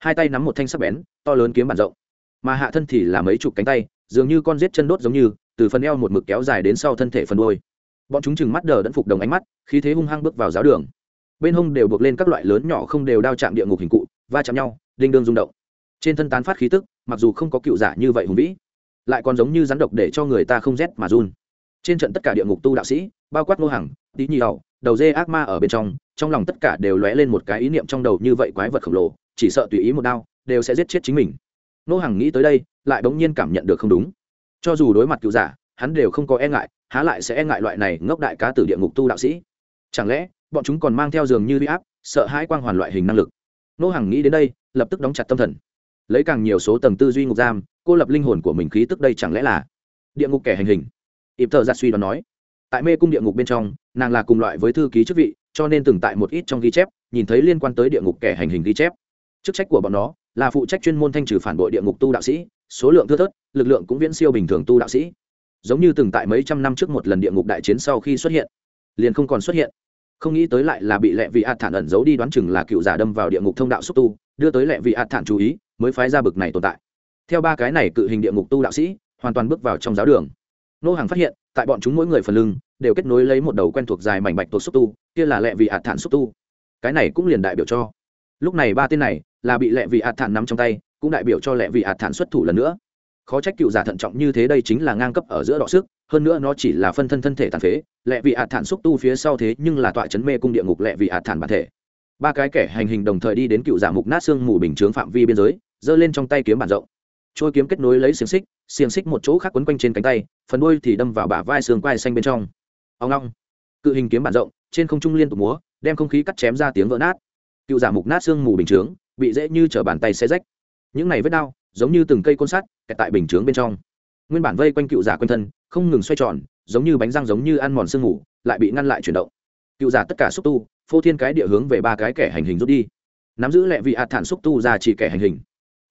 hai tay nắm một thanh sắc bén, to lớn kiếm bản rộng. Mà hạ thân thì là mấy chục cánh tay, dường như con giết chân đốt giống như, từ phần eo một mực kéo dài đến sau thân thể phần đôi bọn chúng chừng mắt đờ đẫn phục đồng ánh mắt, khí thế hung hăng bước vào giáo đường. Bên hông đều buộc lên các loại lớn nhỏ không đều đao chạm địa ngục hình cụ, va chạm nhau, đinh đương rung động. Trên thân tán phát khí tức, mặc dù không có cựu giả như vậy hùng vĩ, lại còn giống như rắn độc để cho người ta không rét mà run. Trên trận tất cả địa ngục tu đạo sĩ, bao quát ngô hằng tí nhì đầu đầu dê ác ma ở bên trong trong lòng tất cả đều lóe lên một cái ý niệm trong đầu như vậy quái vật khổng lồ chỉ sợ tùy ý một đao, đều sẽ giết chết chính mình. Nô hằng nghĩ tới đây, lại bỗng nhiên cảm nhận được không đúng. Cho dù đối mặt cựu giả, hắn đều không có e ngại, há lại sẽ e ngại loại này ngốc đại cá từ địa ngục tu đạo sĩ. Chẳng lẽ, bọn chúng còn mang theo giường như huy áp, sợ hãi quang hoàn loại hình năng lực? Nô hàng nghĩ đến đây, lập tức đóng chặt tâm thần. Lấy càng nhiều số tầng tư duy ngục giam, cô lập linh hồn của mình khí tức đây chẳng lẽ là địa ngục kẻ hành hình? Ịp thợ giặt suy đoán nói. Tại mê cung địa ngục bên trong, nàng là cùng loại với thư ký chức vị, cho nên từng tại một ít trong ghi chép, nhìn thấy liên quan tới địa ngục kẻ hành hình ghi chép chức trách của bọn nó là phụ trách chuyên môn thanh trừ phản bội địa ngục tu đạo sĩ, số lượng thưa thớt, lực lượng cũng viễn siêu bình thường tu đạo sĩ. Giống như từng tại mấy trăm năm trước một lần địa ngục đại chiến sau khi xuất hiện, liền không còn xuất hiện. Không nghĩ tới lại là bị lẹ vị ạt thản ẩn giấu đi đoán chừng là cựu giả đâm vào địa ngục thông đạo xúc tu, đưa tới lẹ vị ạt thản chú ý, mới phái ra bực này tồn tại. Theo ba cái này cự hình địa ngục tu đạo sĩ, hoàn toàn bước vào trong giáo đường. Nô hàng phát hiện, tại bọn chúng mỗi người phần lưng, đều kết nối lấy một đầu quen thuộc dài mảnh bạch tuộc xúc tu, kia là lẹ vị ạt thản xúc tu. Cái này cũng liền đại biểu cho. Lúc này ba tên này là bị lẹ vị ạt thản nắm trong tay, cũng đại biểu cho lẹ vị ạt thản xuất thủ lần nữa. Khó trách cựu giả thận trọng như thế đây chính là ngang cấp ở giữa đọ sức, hơn nữa nó chỉ là phân thân thân thể tàn phế lẹ vị ạt thản xúc tu phía sau thế nhưng là tọa chấn mê cung địa ngục lẹ vị ạt thản bản thể. Ba cái kẻ hành hình đồng thời đi đến cựu giả mục nát xương mù bình chướng phạm vi biên giới, giơ lên trong tay kiếm bản rộng. Trôi kiếm kết nối lấy xiềng xích xiềng xích một chỗ khác quấn quanh trên cánh tay, phần đuôi thì đâm vào bả vai xương quai xanh bên trong. Ông long cự hình kiếm bản rộng, trên không trung liên tục múa, đem không khí cắt chém ra tiếng vỡ nát. Cựu giả mục nát xương mù bình chướng bị dễ như chở bàn tay xe rách. Những này vết đau giống như từng cây côn sắt kẹt tại bình chướng bên trong. Nguyên bản vây quanh cựu giả quanh thân không ngừng xoay tròn giống như bánh răng giống như ăn mòn sương ngủ, lại bị ngăn lại chuyển động. Cựu giả tất cả xúc tu phô thiên cái địa hướng về ba cái kẻ hành hình rút đi. Nắm giữ lẹ vị hạt thản xúc tu ra chỉ kẻ hành hình.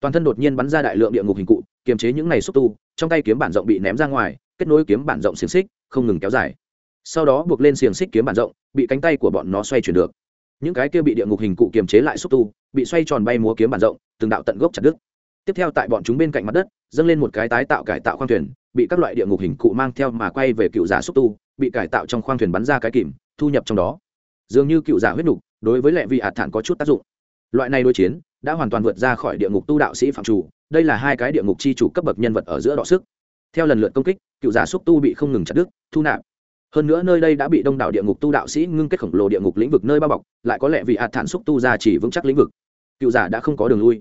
Toàn thân đột nhiên bắn ra đại lượng địa ngục hình cụ kiềm chế những này xúc tu trong tay kiếm bản rộng bị ném ra ngoài kết nối kiếm bản rộng xiềng xích không ngừng kéo dài. Sau đó buộc lên xiềng xích kiếm bản rộng bị cánh tay của bọn nó xoay chuyển được những cái kia bị địa ngục hình cụ kiềm chế lại xúc tu, bị xoay tròn bay múa kiếm bản rộng, từng đạo tận gốc chặt đứt. Tiếp theo tại bọn chúng bên cạnh mặt đất, dâng lên một cái tái tạo cải tạo khoang thuyền, bị các loại địa ngục hình cụ mang theo mà quay về cựu giả xúc tu, bị cải tạo trong khoang thuyền bắn ra cái kìm, thu nhập trong đó. Dường như cựu giả huyết nục, đối với lệ vị hạt thản có chút tác dụng. Loại này đối chiến, đã hoàn toàn vượt ra khỏi địa ngục tu đạo sĩ phạm chủ, đây là hai cái địa ngục chi chủ cấp bậc nhân vật ở giữa đọ sức. Theo lần lượt công kích, cựu giả xúc tu bị không ngừng chặt đứt, thu nạp hơn nữa nơi đây đã bị đông đảo địa ngục tu đạo sĩ ngưng kết khổng lồ địa ngục lĩnh vực nơi bao bọc, lại có lẽ vì hạt thản xúc tu ra chỉ vững chắc lĩnh vực. Cựu giả đã không có đường lui.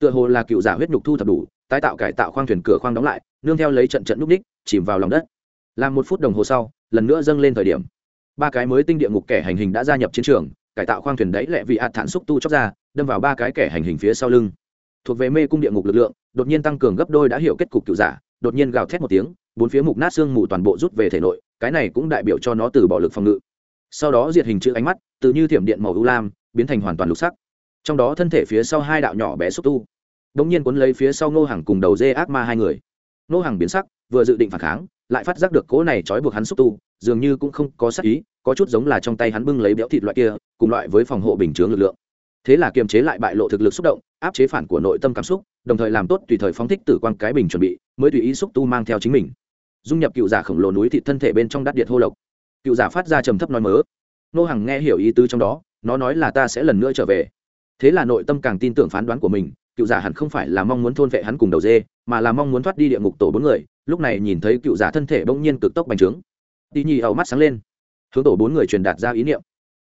Tựa hồ là cựu giả huyết nhục thu thập đủ, tái tạo cải tạo khoang thuyền cửa khoang đóng lại, nương theo lấy trận trận núp ních chìm vào lòng đất. Làm một phút đồng hồ sau, lần nữa dâng lên thời điểm. Ba cái mới tinh địa ngục kẻ hành hình đã gia nhập chiến trường, cải tạo khoang thuyền đấy lẹ vì hạt thản xúc tu chóc ra, đâm vào ba cái kẻ hành hình phía sau lưng. Thuộc về mê cung địa ngục lực lượng, đột nhiên tăng cường gấp đôi đã hiểu kết cục cựu giả, đột nhiên gào thét một tiếng, bốn phía mục nát xương mù toàn bộ rút về thể nội cái này cũng đại biểu cho nó từ bỏ lực phòng ngự sau đó diệt hình chữ ánh mắt từ như thiểm điện màu u lam biến thành hoàn toàn lục sắc trong đó thân thể phía sau hai đạo nhỏ bé xúc tu đống nhiên cuốn lấy phía sau Ngô hàng cùng đầu dê ác ma hai người. Ngô hàng biến sắc, vừa dự định phản kháng, lại phát giác được cỗ này trói buộc hắn xúc tu, dường như cũng không có sắc ý, có chút giống là trong tay hắn bưng lấy béo thịt loại kia, cùng loại với phòng hộ bình chướng lực lượng. Thế là kiềm chế lại bại lộ thực lực xúc động, áp chế phản của nội tâm cảm xúc, đồng thời làm tốt tùy thời phóng thích tử quang cái bình chuẩn bị, mới tùy ý xúc tu mang theo chính mình. Dung nhập cựu giả khổng lồ núi thịt thân thể bên trong đắt điện hô lộc. Cựu giả phát ra trầm thấp nói mớ. Nô Hằng nghe hiểu ý tứ trong đó, nó nói là ta sẽ lần nữa trở về. Thế là nội tâm càng tin tưởng phán đoán của mình, cựu giả hẳn không phải là mong muốn thôn vệ hắn cùng đầu dê mà là mong muốn thoát đi địa ngục tổ bốn người lúc này nhìn thấy cựu giả thân thể bỗng nhiên cực tốc bành trướng đi nhì ẩu mắt sáng lên hướng tổ bốn người truyền đạt ra ý niệm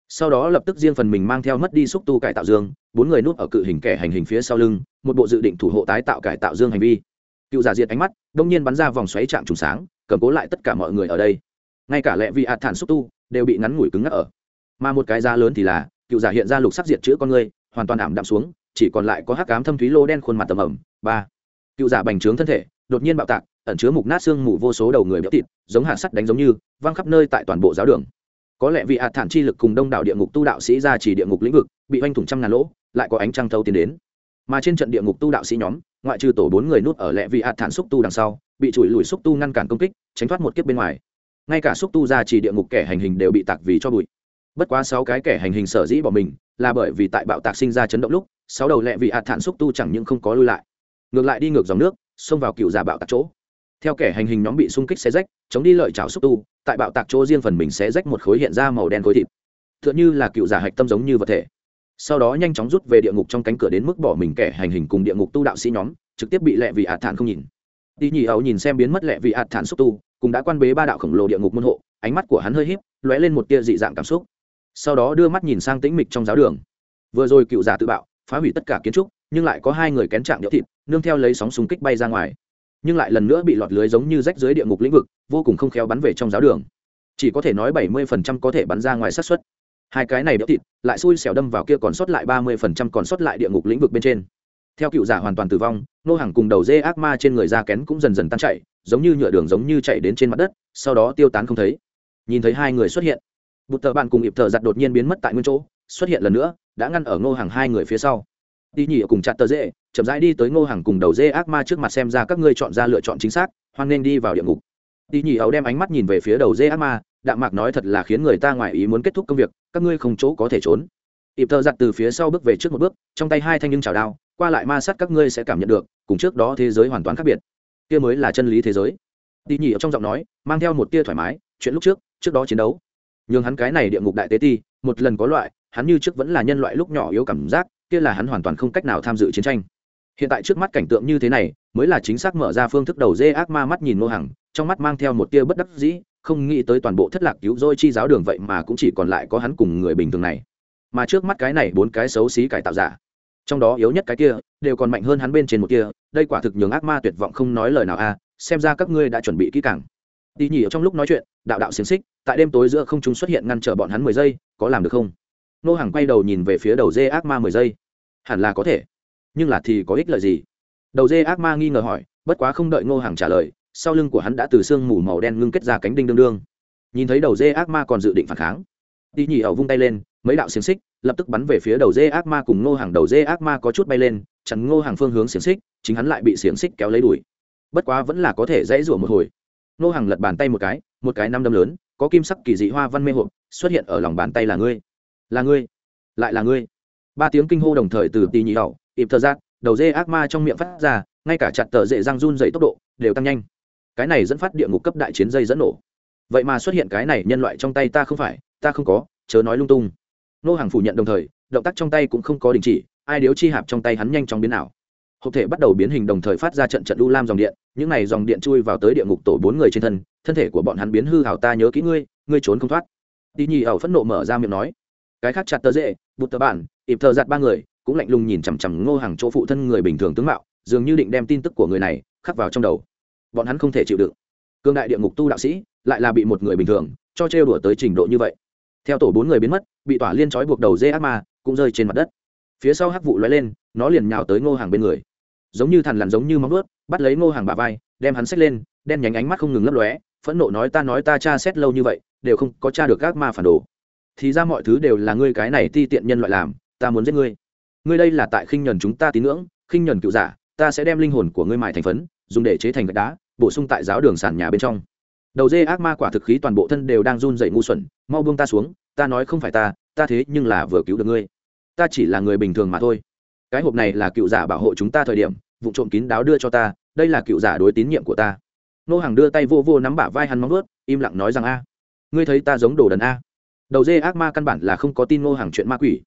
sau đó lập tức riêng phần mình mang theo mất đi xúc tu cải tạo dương bốn người núp ở cự hình kẻ hành hình phía sau lưng một bộ dự định thủ hộ tái tạo cải tạo dương hành vi cựu giả diệt ánh mắt đông nhiên bắn ra vòng xoáy trạng trùng sáng cầm cố lại tất cả mọi người ở đây. Ngay cả lẹ vị hạt thản xúc tu đều bị ngắn ngủi cứng ngắc ở. Mà một cái da lớn thì là, cựu giả hiện ra lục sắc diệt chữ con người, hoàn toàn ảm đạm xuống, chỉ còn lại có hắc cám thâm thúy lô đen khuôn mặt tầm ẩm. Ba. Cựu giả bành trướng thân thể, đột nhiên bạo tạc, ẩn chứa mục nát xương mù vô số đầu người béo thịt giống hạt sắt đánh giống như, văng khắp nơi tại toàn bộ giáo đường. Có lẽ vì hạt thản chi lực cùng đông đảo địa ngục tu đạo sĩ ra chỉ địa ngục lĩnh vực, bị oanh thủng trăm ngàn lỗ, lại có ánh trăng thâu tiến đến. Mà trên trận địa ngục tu đạo sĩ nhóm, ngoại trừ tổ bốn người nút ở lẹ vị hạt thản xúc tu đằng sau bị chùi lùi xúc tu ngăn cản công kích, tránh thoát một kiếp bên ngoài. Ngay cả xúc tu ra chỉ địa ngục kẻ hành hình đều bị tạc vì cho bụi. Bất quá sáu cái kẻ hành hình sở dĩ bỏ mình, là bởi vì tại bạo tạc sinh ra chấn động lúc, sáu đầu lẹ vị hạt thản xúc tu chẳng những không có lui lại, ngược lại đi ngược dòng nước, xông vào cựu giả bạo tạc chỗ. Theo kẻ hành hình nhóm bị xung kích xé rách, chống đi lợi chảo xúc tu, tại bạo tạc chỗ riêng phần mình xé rách một khối hiện ra màu đen khối thịt. T h ư ợ n như là cựu giả hạch tâm giống như vật thể. Sau đó nhanh chóng rút về địa ngục trong cánh cửa đến mức bỏ mình kẻ hành hình cùng địa ngục tu đạo sĩ nhóm, trực tiếp bị lẹ vị hạt thản không nhìn. Tỷ nhị ấu nhìn xem biến mất lẹ vị hạt thản xúc tu cùng đã quan bế ba đạo khổng lồ địa ngục môn hộ ánh mắt của hắn hơi híp, lóe lên một tia dị dạng cảm xúc. Sau đó đưa mắt nhìn sang tĩnh mịch trong giáo đường. Vừa rồi cựu giả tự bạo phá hủy tất cả kiến trúc nhưng lại có hai người kén trạng điệu thịt nương theo lấy sóng xung kích bay ra ngoài. Nhưng lại lần nữa bị lọt lưới giống như rách dưới địa ngục lĩnh vực vô cùng không khéo bắn về trong giáo đường. Chỉ có thể nói bảy mươi phần trăm có thể bắn ra ngoài sát xuất hai cái này điệu thịt lại xui xẻo đâm vào kia còn sót lại ba mươi phần trăm còn sót lại địa ngục lĩnh vực bên trên theo cựu giả hoàn toàn tử vong, nô hàng cùng đầu dê ác ma trên người da kén cũng dần dần tan chạy giống như nhựa đường giống như chạy đến trên mặt đất, sau đó tiêu tán không thấy. Nhìn thấy hai người xuất hiện, bụt tờ bạn cùng ịp thợ giặt đột nhiên biến mất tại nguyên chỗ, xuất hiện lần nữa, đã ngăn ở ngô hàng hai người phía sau. Đi nhỉ cùng chặt tờ dễ chậm rãi đi tới ngô hàng cùng đầu dê ác ma trước mặt xem ra các ngươi chọn ra lựa chọn chính xác, hoan nên đi vào địa ngục. Đi nhỉ ấu đem ánh mắt nhìn về phía đầu dê ác ma, đạm mạc nói thật là khiến người ta ngoài ý muốn kết thúc công việc, các ngươi không chỗ có thể trốn. Ịp thợ giặt từ phía sau bước về trước một bước, trong tay hai thanh nhưng chào đao qua lại ma sát các ngươi sẽ cảm nhận được, cùng trước đó thế giới hoàn toàn khác biệt. Kia mới là chân lý thế giới. Tỉ nhỉ trong giọng nói, mang theo một tia thoải mái, chuyện lúc trước trước đó chiến đấu. Nhưng hắn cái này địa ngục đại tế ti, một lần có loại, hắn như trước vẫn là nhân loại lúc nhỏ yếu cảm giác, kia là hắn hoàn toàn không cách nào tham dự chiến tranh. Hiện tại trước mắt cảnh tượng như thế này, mới là chính xác mở ra phương thức đầu dê ác ma mắt nhìn ngô hằng, trong mắt mang theo một tia bất đắc dĩ, không nghĩ tới toàn bộ thất lạc cứu rỗi chi giáo đường vậy mà cũng chỉ còn lại có hắn cùng người bình thường này. Mà trước mắt cái này bốn cái xấu xí cải tạo giả trong đó yếu nhất cái kia, đều còn mạnh hơn hắn bên trên một kia, đây quả thực nhường ác ma tuyệt vọng không nói lời nào a, xem ra các ngươi đã chuẩn bị kỹ càng. Đi nhỉ trong lúc nói chuyện, đạo đạo xiềng xích, tại đêm tối giữa không trung xuất hiện ngăn trở bọn hắn mười giây, có làm được không? Nô hàng quay đầu nhìn về phía đầu dê ác ma mười giây. Hẳn là có thể, nhưng là thì có ích lợi gì? Đầu dê ác ma nghi ngờ hỏi, bất quá không đợi ngô hàng trả lời, sau lưng của hắn đã từ sương mù màu đen ngưng kết ra cánh đinh đương đương. Nhìn thấy đầu dê ác ma còn dự định phản kháng Tỷ nhị ẩu vung tay lên, mấy đạo xiềng xích lập tức bắn về phía đầu dê ác ma cùng ngô hàng đầu dê ác ma có chút bay lên chắn ngô hàng phương hướng xiềng xích, chính hắn lại bị xiềng xích kéo lấy đuổi. Bất quá vẫn là có thể dãy rủa một hồi. Ngô hàng lật bàn tay một cái một cái năm đâm lớn, có kim sắc kỳ dị hoa văn mê hộp, xuất hiện ở lòng bàn tay là ngươi. Là ngươi. Lại là ngươi. Ba tiếng kinh hô đồng thời từ Tỷ nhị ẩu, ịp thở giác, đầu dê ác ma trong miệng phát ra, ngay cả chặt tờ dễ răng run dậy tốc độ, đều tăng nhanh. Cái này dẫn phát địa ngục cấp đại chiến dây dẫn nổ. Vậy mà xuất hiện cái này nhân loại trong tay ta không phải ta không có, chớ nói lung tung. Nô hàng phủ nhận đồng thời, động tác trong tay cũng không có đình chỉ, ai điếu chi hạp trong tay hắn nhanh chóng biến ảo. Hộp thể bắt đầu biến hình đồng thời phát ra trận trận u lam dòng điện, những này dòng điện chui vào tới địa ngục tổ bốn người trên thân thân thể của bọn hắn biến hư hảo, ta nhớ kỹ ngươi ngươi trốn không thoát. Đi nhì ẩu phẫn nộ mở ra miệng nói. Cái khác chặt tờ dễ bụt tờ bản, ịp thờ giặt ba người, cũng lạnh lùng nhìn chằm chằm ngô hàng chỗ phụ thân người bình thường tướng mạo, dường như định đem tin tức của người này khắc vào trong đầu. Bọn hắn không thể chịu đựng. Cương đại địa ngục tu đạo sĩ lại là bị một người bình thường cho trêu đùa tới trình độ như vậy theo tổ bốn người biến mất, bị tỏa liên trói buộc đầu dê ác ma cũng rơi trên mặt đất. Phía sau hắc vụ lóe lên, nó liền nhào tới ngô hàng bên người. Giống như thằn lằn giống như móng ướt bắt lấy ngô hàng bà vai, đem hắn xách lên, đen nhánh ánh mắt không ngừng lấp lóe, phẫn nộ nói ta nói ta cha xét lâu như vậy, đều không có cha được ác ma phản đồ. Thì ra mọi thứ đều là ngươi cái này ti tiện nhân loại làm, ta muốn giết ngươi. Ngươi đây là tại khinh nhuần chúng ta tín ngưỡng, khinh nhuần cựu giả, ta sẽ đem linh hồn của ngươi mài thành phấn, dùng để chế thành gạch đá, bổ sung tại giáo đường sàn nhà bên trong đầu dê ác ma quả thực khí toàn bộ thân đều đang run dậy ngu xuẩn, mau buông ta xuống, ta nói không phải ta ta thế nhưng là vừa cứu được ngươi. Ta chỉ là người bình thường mà thôi. Cái hộp này là cựu giả bảo hộ chúng ta thời điểm vụ trộm kín đáo đưa cho ta, đây là cựu giả đối tín nhiệm của ta. Nô hàng đưa tay vô vô nắm bả vai hắn móng ướt im lặng nói rằng a, ngươi thấy ta giống đồ đần a. Đầu dê ác ma căn bản là không có tin nô hàng chuyện ma quỷ.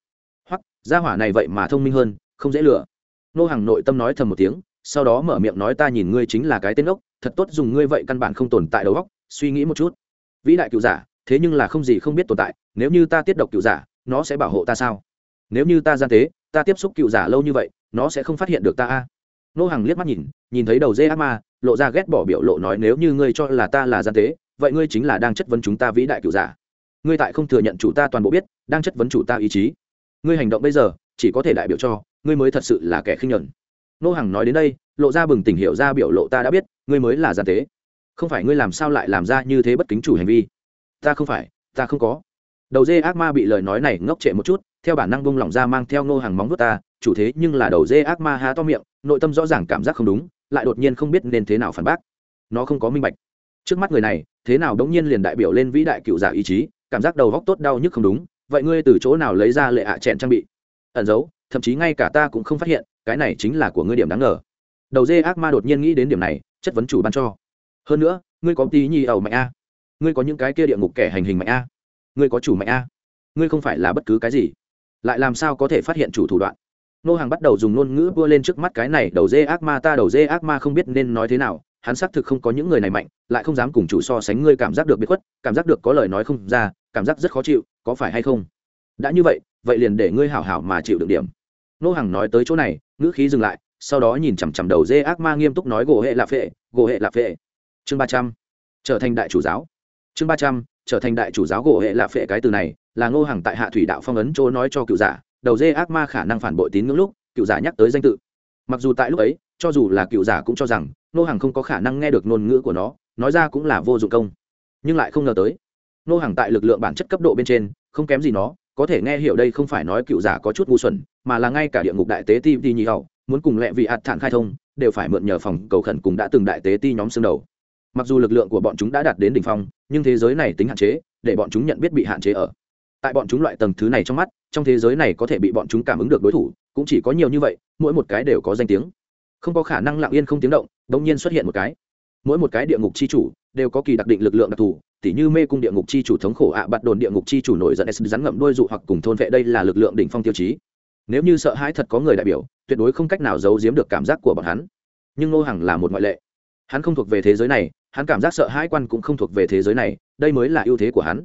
Hoặc, gia hỏa này vậy mà thông minh hơn, không dễ lừa. Nô hàng nội tâm nói thầm một tiếng, sau đó mở miệng nói ta nhìn ngươi chính là cái tên ốc thật tốt dùng ngươi vậy căn bản không tồn tại đầu óc suy nghĩ một chút. Vĩ đại cựu giả, thế nhưng là không gì không biết tồn tại, nếu như ta tiết độc cựu giả, nó sẽ bảo hộ ta sao? Nếu như ta gian tế, ta tiếp xúc cựu giả lâu như vậy, nó sẽ không phát hiện được ta a. Nô hàng liếc mắt nhìn nhìn thấy đầu dê ác ma, lộ ra ghét bỏ biểu lộ nói nếu như ngươi cho là ta là gian tế, vậy ngươi chính là đang chất vấn chúng ta vĩ đại cựu giả. Ngươi tại không thừa nhận chủ ta toàn bộ biết, đang chất vấn chủ ta ý chí. Ngươi hành động bây giờ, chỉ có thể đại biểu cho, ngươi mới thật sự là kẻ khinh nhuận. Nô hàng nói đến đây, lộ ra bừng tỉnh hiểu ra biểu lộ ta đã biết, ngươi mới là gian tế không phải ngươi làm sao lại làm ra như thế bất kính chủ hành vi? Ta không phải, ta không có. Đầu dê ác ma bị lời nói này ngốc trệ một chút, theo bản năng bung lỏng ra mang theo nô hàng móng vuốt ta, chủ thế nhưng là đầu dê ác ma há to miệng, nội tâm rõ ràng cảm giác không đúng, lại đột nhiên không biết nên thế nào phản bác. Nó không có minh bạch. Trước mắt người này, thế nào đống nhiên liền đại biểu lên vĩ đại cựu giả ý chí, cảm giác đầu góc tốt đau nhức không đúng, vậy ngươi từ chỗ nào lấy ra lệ hạ à chẹn trang bị? Ẩn giấu, thậm chí ngay cả ta cũng không phát hiện, cái này chính là của ngươi điểm đáng ngờ. Đầu dê ác ma đột nhiên nghĩ đến điểm này, chất vấn chủ ban cho hơn nữa, ngươi có tí nhi ẩu mạnh a. Ngươi có những cái kia địa ngục kẻ hành hình mạnh a. Ngươi có chủ mạnh a. Ngươi không phải là bất cứ cái gì. Lại làm sao có thể phát hiện chủ thủ đoạn? Nô hàng bắt đầu dùng ngôn ngữ vua lên trước mắt cái này, đầu dê ác ma ta, đầu dê ác ma không biết nên nói thế nào, hắn xác thực không có những người này mạnh, lại không dám cùng chủ so sánh ngươi cảm giác được biết khuất, cảm giác được có lời nói không ra, cảm giác rất khó chịu, có phải hay không? Đã như vậy vậy liền để ngươi hảo hảo mà chịu được điểm. Nô hàng nói tới chỗ này, ngữ khí dừng lại, sau đó nhìn chằm chằm đầu dê ác ma nghiêm túc nói gỗ hệ lạp phệ, gỗ hệ lạp phệ chương ba trăm, trở thành đại chủ giáo. Chương ba trăm, trở thành đại chủ giáo gỗ hệ lạ phệ cái từ này là ngô hàng tại hạ thủy đạo phong ấn chỗ nói cho cựu giả, đầu dê ác ma khả năng phản bội tín ngưỡng lúc, cựu giả nhắc tới danh tự. Mặc dù tại lúc ấy, cho dù là cựu giả cũng cho rằng ngô hàng không có khả năng nghe được ngôn ngữ của nó, nói ra cũng là vô dụng công. Nhưng lại không ngờ tới, ngô hàng tại lực lượng bản chất cấp độ bên trên, không kém gì nó, có thể nghe hiểu đây không phải nói cựu giả có chút ngu xuẩn, mà là ngay cả địa ngục đại tế ti ti nhị hậu, muốn cùng lẹ vị hạt thản khai thông, đều phải mượn nhờ phòng cầu khẩn cùng đã từng đại tế ti nhóm xương đầu mặc dù lực lượng của bọn chúng đã đạt đến đỉnh phong, nhưng thế giới này tính hạn chế, để bọn chúng nhận biết bị hạn chế ở. Tại bọn chúng loại tầng thứ này trong mắt, trong thế giới này có thể bị bọn chúng cảm ứng được đối thủ, cũng chỉ có nhiều như vậy, mỗi một cái đều có danh tiếng. Không có khả năng lặng yên không tiếng động đ ỗ n g nhiên xuất hiện một cái. Mỗi một cái địa ngục c h i chủ đều có kỳ đặc định lực lượng đặc thù, tỉ như mê cung địa ngục c h i chủ thống khổ ạ à bạt đồn địa ngục c h i chủ nổi giận s rắn ngậm đôi dụ hoặc cùng thôn vệ, đây là lực lượng đỉnh phong tiêu chí. Nếu như sợ hãi thật có người đại biểu, tuyệt đối không cách nào giấu giếm được cảm giác của bọn hắn. Nhưng ngô hằng là một ngoại lệ. Hắn không thuộc về thế giới này hắn cảm giác sợ hãi quan cũng không thuộc về thế giới này, đây mới là ưu thế của hắn.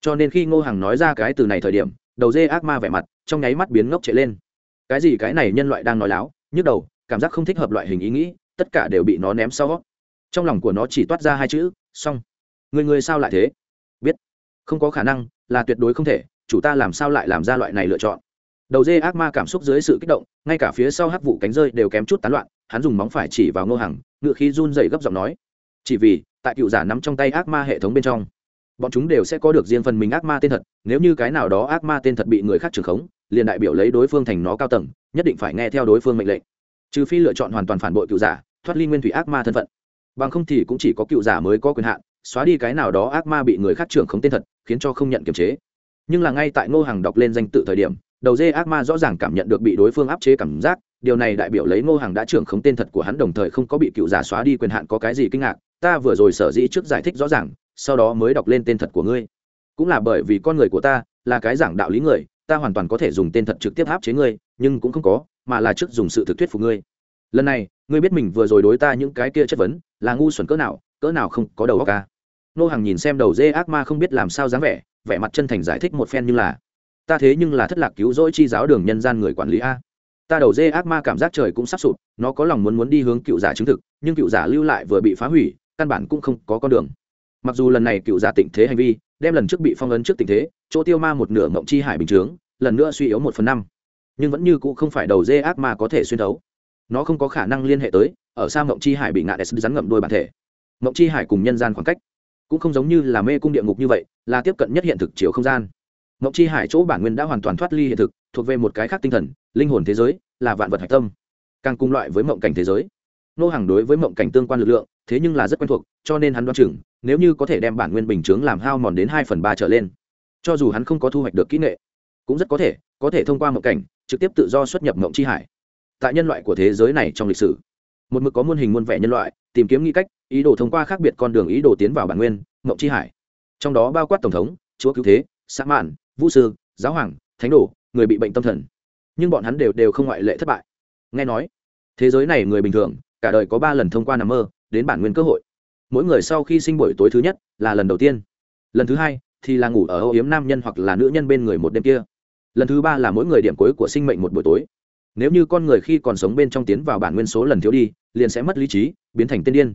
Cho nên khi ngô hằng nói ra cái từ này thời điểm, đầu dê ác ma vẻ mặt trong nháy mắt biến ngốc chạy lên. Cái gì cái này nhân loại đang nói láo, nhức đầu, cảm giác không thích hợp loại hình ý nghĩ, tất cả đều bị nó ném sau. Trong lòng của nó chỉ toát ra hai chữ, xong. Người người sao lại thế? Biết. Không có khả năng, là tuyệt đối không thể, chủ ta làm sao lại làm ra loại này lựa chọn? Đầu dê ác ma cảm xúc dưới sự kích động, ngay cả phía sau hắc vụ cánh rơi đều kém chút tán loạn, hắn dùng móng phải chỉ vào ngô hằng, ngựa khí run dày gấp giọng nói chỉ vì, tại cựu giả nắm trong tay ác ma hệ thống bên trong, bọn chúng đều sẽ có được riêng phần mình ác ma tên thật, nếu như cái nào đó ác ma tên thật bị người khác trưởng khống, liền đại biểu lấy đối phương thành nó cao tầng, nhất định phải nghe theo đối phương mệnh lệnh. Trừ phi lựa chọn hoàn toàn phản bội cựu giả, thoát ly nguyên thủy ác ma thân phận. Bằng không thì cũng chỉ có cựu giả mới có quyền hạn, xóa đi cái nào đó ác ma bị người khác trưởng khống tên thật, khiến cho không nhận kiềm chế. Nhưng là ngay tại ngô hàng đọc lên danh tự thời điểm, đầu dê ác ma rõ ràng cảm nhận được bị đối phương áp chế cảm giác, điều này đại biểu lấy ngô hàng đã trưởng khống tên thật của hắn đồng thời không có bị cựu giả xóa đi quyền hạn có cái gì kinh ngạc ta vừa rồi sở dĩ trước giải thích rõ ràng, sau đó mới đọc lên tên thật của ngươi. Cũng là bởi vì con người của ta là cái giảng đạo lý người, ta hoàn toàn có thể dùng tên thật trực tiếp áp chế ngươi, nhưng cũng không có, mà là trước dùng sự thực thuyết phục ngươi. Lần này, ngươi biết mình vừa rồi đối ta những cái kia chất vấn, là ngu xuẩn cỡ nào cỡ nào không có đầu óc ca nô hàng nhìn xem đầu dê ác ma không biết làm sao dáng vẻ vẻ mặt chân thành giải thích một phen như là, ta thế nhưng là thất lạc cứu rỗi chi giáo đường nhân gian người quản lý a. Ta đầu dê ác ma cảm giác trời cũng sắp sụp, nó có lòng muốn muốn đi hướng cựu giả chứng thực, nhưng cựu giả lưu lại vừa bị phá hủy căn bản cũng không có con đường. Mặc dù lần này cựu giả tịnh thế hành vi, đem lần trước bị phong ấn trước tình thế, chỗ tiêu ma một nửa mộng chi hải bình chướng, lần nữa suy yếu một phần năm. Nhưng vẫn như cũ không phải đầu dê ác ma có thể xuyên thấu. Nó không có khả năng liên hệ tới, ở xa mộng chi hải bị ngạn s rắn ngậm đôi bản thể. Mộng chi hải cùng nhân gian khoảng cách, cũng không giống như là mê cung địa ngục như vậy, là tiếp cận nhất hiện thực chiều không gian. Mộng chi hải chỗ bản nguyên đã hoàn toàn thoát ly hiện thực, thuộc về một cái khác tinh thần, linh hồn thế giới, là vạn vật hạch tâm. Càng cùng loại với mộng cảnh thế giới. Nô hàng đối với mộng cảnh tương quan lực lượng thế nhưng là rất quen thuộc, cho nên hắn đoán chừng, nếu như có thể đem bản nguyên bình chướng làm hao mòn đến hai phần ba trở lên, cho dù hắn không có thu hoạch được kỹ nghệ, cũng rất có thể có thể thông qua mộng cảnh, trực tiếp tự do xuất nhập mộng chi hải. Tại nhân loại của thế giới này trong lịch sử, một mực có muôn hình muôn vẻ nhân loại, tìm kiếm nghĩ cách, ý đồ thông qua khác biệt con đường ý đồ tiến vào bản nguyên, mộng chi hải. Trong đó bao quát tổng thống, chúa cứu thế xã mạn, vũ sư, giáo hoàng, thánh đồ, người bị bệnh tâm thần. Nhưng bọn hắn đều đều không ngoại lệ thất bại. Nghe nói, thế giới này người bình thường, cả đời có ba lần thông qua nằm mơ đến bản nguyên cơ hội. Mỗi người sau khi sinh buổi tối thứ nhất là lần đầu tiên. Lần thứ hai thì là ngủ ở âu yếm nam nhân hoặc là nữ nhân bên người một đêm kia. Lần thứ ba là mỗi người điểm cuối của sinh mệnh một buổi tối. Nếu như con người khi còn sống bên trong tiến vào bản nguyên số lần thiếu đi, liền sẽ mất lý trí, biến thành tiên điên.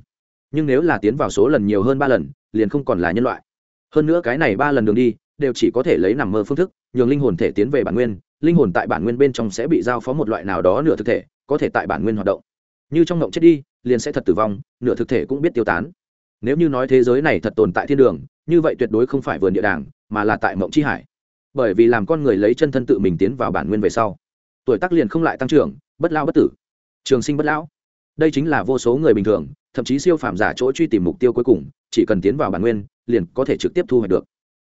Nhưng nếu là tiến vào số lần nhiều hơn ba lần, liền không còn là nhân loại. Hơn nữa cái này ba lần đường đi, đều chỉ có thể lấy nằm mơ phương thức, nhường linh hồn thể tiến về bản nguyên, linh hồn tại bản nguyên bên trong sẽ bị giao phó một loại nào đó nửa thực thể, có thể tại bản nguyên hoạt động. Như trong ngộng chết đi liền sẽ thật tử vong, nửa thực thể cũng biết tiêu tán. Nếu như nói thế giới này thật tồn tại thiên đường, như vậy tuyệt đối không phải vườn địa đàng, mà là tại mộng chi hải. Bởi vì làm con người lấy chân thân tự mình tiến vào bản nguyên về sau, tuổi tác liền không lại tăng trưởng, bất lao bất tử. Trường sinh bất lão. Đây chính là vô số người bình thường, thậm chí siêu phàm giả chỗ truy tìm mục tiêu cuối cùng, chỉ cần tiến vào bản nguyên, liền có thể trực tiếp thu hoạch được.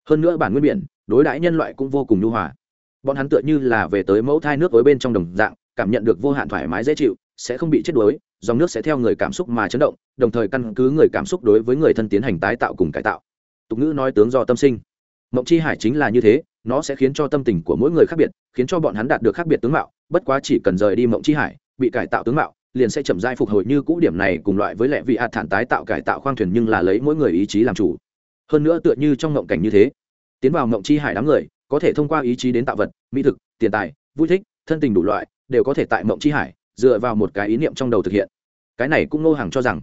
Hơn nữa bản nguyên biển, đối đãi nhân loại cũng vô cùng nhu hòa. Bọn hắn tựa như là về tới mẫu thai nước với bên trong đồng dạng, cảm nhận được vô hạn thoải mái dễ chịu, sẽ không bị chết đuối dòng nước sẽ theo người cảm xúc mà chấn động, đồng thời căn cứ người cảm xúc đối với người thân tiến hành tái tạo cùng cải tạo. Tục ngữ nói tướng do tâm sinh. Mộng chi hải chính là như thế, nó sẽ khiến cho tâm tình của mỗi người khác biệt, khiến cho bọn hắn đạt được khác biệt tướng mạo, bất quá chỉ cần rời đi mộng chi hải, bị cải tạo tướng mạo, liền sẽ chậm dai phục hồi như cũ điểm này cùng loại với lệ vị hạt thản tái tạo cải tạo khoang thuyền nhưng là lấy mỗi người ý chí làm chủ. Hơn nữa tựa như trong mộng cảnh như thế, tiến vào mộng chi hải đám người, có thể thông qua ý chí đến tạo vật, mỹ thực, tiền tài, vui thích, thân tình đủ loại, đều có thể tại mộng chi hải dựa vào một cái ý niệm trong đầu thực hiện. Cái này cũng Ngô hàng cho rằng,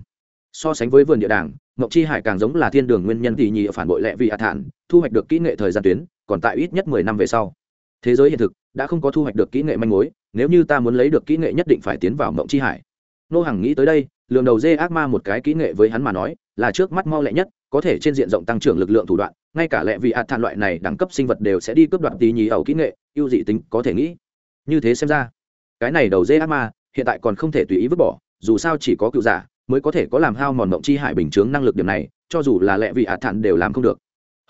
so sánh với vườn địa đàng ngọc chi hải càng giống là thiên đường nguyên nhân thì nhị phản bội lệ vị hạ thản, thu hoạch được kỹ nghệ thời gian tuyến, còn tại ít nhất mười năm về sau. Thế giới hiện thực đã không có thu hoạch được kỹ nghệ manh mối, nếu như ta muốn lấy được kỹ nghệ nhất định phải tiến vào mộng chi hải. Nô hàng nghĩ tới đây, lường đầu dê ác ma một cái kỹ nghệ với hắn mà nói, là trước mắt mau lẹ nhất, có thể trên diện rộng tăng trưởng lực lượng thủ đoạn, ngay cả lẹ vị hạt thản loại này đẳng cấp sinh vật đều sẽ đi cướp đoạt tí nhì ẩu kỹ nghệ, ưu dị tính có thể nghĩ. Như thế xem ra, cái này đầu dê ác ma hiện tại còn không thể tùy ý vứt bỏ, dù sao chỉ có cựu giả mới có thể có làm hao mòn mộng chi hải bình chướng năng lực điểm này, cho dù là lẽ vị hạ thản đều làm không được.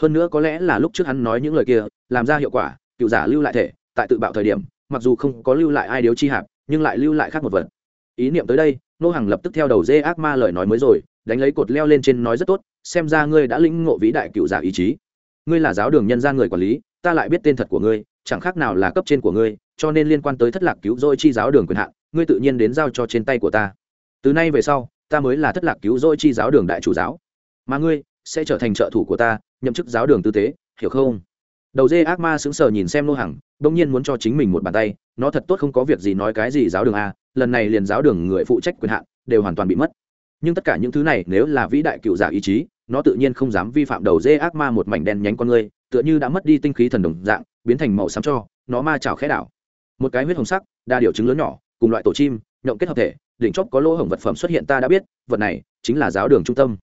Hơn nữa có lẽ là lúc trước hắn nói những lời kia, làm ra hiệu quả, cựu giả lưu lại thể, tại tự bạo thời điểm, mặc dù không có lưu lại ai điếu chi hạp, nhưng lại lưu lại khác một vật. Ý niệm tới đây, nô hàng lập tức theo đầu dê ác ma lời nói mới rồi, đánh lấy cột leo lên trên nói rất tốt, xem ra ngươi đã lĩnh ngộ vĩ đại cựu giả ý chí. Ngươi là giáo đường nhân gian người quản lý, ta lại biết tên thật của ngươi, chẳng khác nào là cấp trên của ngươi, cho nên liên quan tới thất lạc cứu rỗi chi giáo đường quyền hạn ngươi tự nhiên đến giao cho trên tay của ta. Từ nay về sau, ta mới là thất lạc cứu rỗi chi giáo đường đại chủ giáo. Mà ngươi sẽ trở thành trợ thủ của ta, nhậm chức giáo đường tư tế, hiểu không? Đầu dê ác ma sững sờ nhìn xem nô hằng đông nhiên muốn cho chính mình một bàn tay, nó thật tốt không có việc gì nói cái gì giáo đường a, lần này liền giáo đường người phụ trách quyền hạn, đều hoàn toàn bị mất. Nhưng tất cả những thứ này nếu là vĩ đại cựu giả ý chí, nó tự nhiên không dám vi phạm đầu dê ác ma một mảnh đen nhánh con người tựa như đã mất đi tinh khí thần đồng dạng, biến thành màu xám cho, nó ma chảo khẽ đảo. Một cái huyết hồng sắc, đa điều chứng lớn nhỏ cùng loại tổ chim, nhộng kết hợp thể, đỉnh chóp có lỗ hổng vật phẩm xuất hiện ta đã biết, vật này chính là giáo đường trung tâm.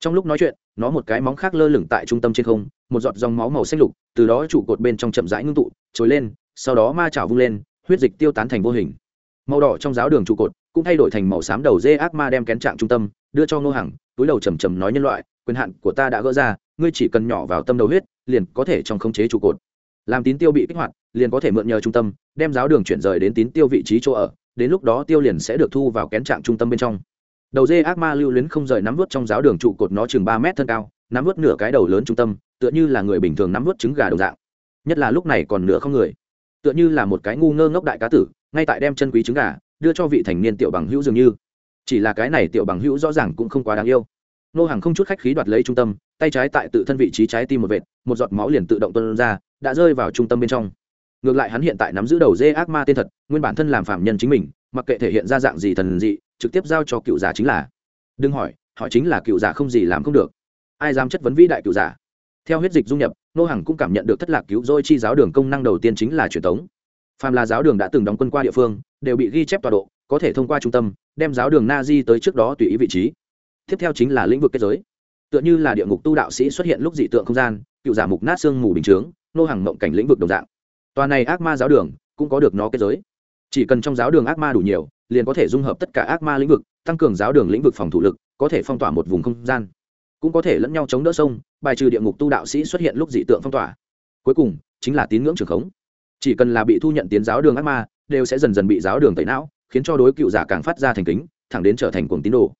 Trong lúc nói chuyện, nó một cái móng khác lơ lửng tại trung tâm trên không, một giọt dòng máu màu xanh lục, từ đó trụ cột bên trong chậm rãi ngưng tụ, trồi lên, sau đó ma chảo vung lên, huyết dịch tiêu tán thành vô hình. Màu đỏ trong giáo đường trụ cột cũng thay đổi thành màu xám đầu dê ác ma đem kén trạng trung tâm, đưa cho ngô hằng, túi đầu trầm trầm nói nhân loại, quyền hạn của ta đã gỡ ra, ngươi chỉ cần nhỏ vào tâm đầu huyết, liền có thể trong khống chế trụ cột. Làm tín tiêu bị kích hoạt, liền có thể mượn nhờ trung tâm, đem giáo đường chuyển rời đến tín tiêu vị trí chỗ ở đến lúc đó tiêu liền sẽ được thu vào kén trạng trung tâm bên trong. Đầu dê ác ma lưu luyến không rời nắm vút trong giáo đường trụ cột nó chừng ba mét thân cao, nắm vút nửa cái đầu lớn trung tâm, tựa như là người bình thường nắm vút trứng gà đồng dạng. Nhất là lúc này còn nửa không người. Tựa như là một cái ngu ngơ ngốc đại cá tử, ngay tại đem chân quý trứng gà, đưa cho vị thành niên tiểu bằng hữu dường như. Chỉ là cái này tiểu bằng hữu rõ ràng cũng không quá đáng yêu. Nô hàng không chút khách khí đoạt lấy trung tâm, tay trái tại tự thân vị trí trái tim một vệt, một giọt máu liền tự động tuân ra, đã rơi vào trung tâm bên trong ngược lại hắn hiện tại nắm giữ đầu dê ác ma tên thật, nguyên bản thân làm phạm nhân chính mình, mặc kệ thể hiện ra dạng gì thần dị, trực tiếp giao cho cựu giả chính là. Đừng hỏi, họ chính là cựu giả không gì làm không được. Ai dám chất vấn vĩ đại cựu giả? Theo huyết dịch dung nhập, nô hằng cũng cảm nhận được thất lạc cứu dôi chi giáo đường công năng đầu tiên chính là truyền thống phàm là giáo đường đã từng đóng quân qua địa phương, đều bị ghi chép tọa độ, có thể thông qua trung tâm, đem giáo đường na di tới trước đó tùy ý vị trí. Tiếp theo chính là lĩnh vực kết giới. Tựa như là địa ngục tu đạo sĩ xuất hiện lúc dị tượng không gian, cựu giả mục nát xương mù bình chướng, nô hàng mộng cảnh lĩnh vực đồng dạng tòa này ác ma giáo đường cũng có được nó kết giới. Chỉ cần trong giáo đường ác ma đủ nhiều, liền có thể dung hợp tất cả ác ma lĩnh vực, tăng cường giáo đường lĩnh vực phòng thủ lực, có thể phong tỏa một vùng không gian. Cũng có thể lẫn nhau chống đỡ sông, bài trừ địa ngục tu đạo sĩ xuất hiện lúc dị tượng phong tỏa. Cuối cùng, chính là tín ngưỡng trường khống. Chỉ cần là bị thu nhận tiến giáo đường ác ma, đều sẽ dần dần bị giáo đường tẩy não, khiến cho đối cựu giả càng phát ra thành kính, thẳng đến trở thành cuồng tín đồ.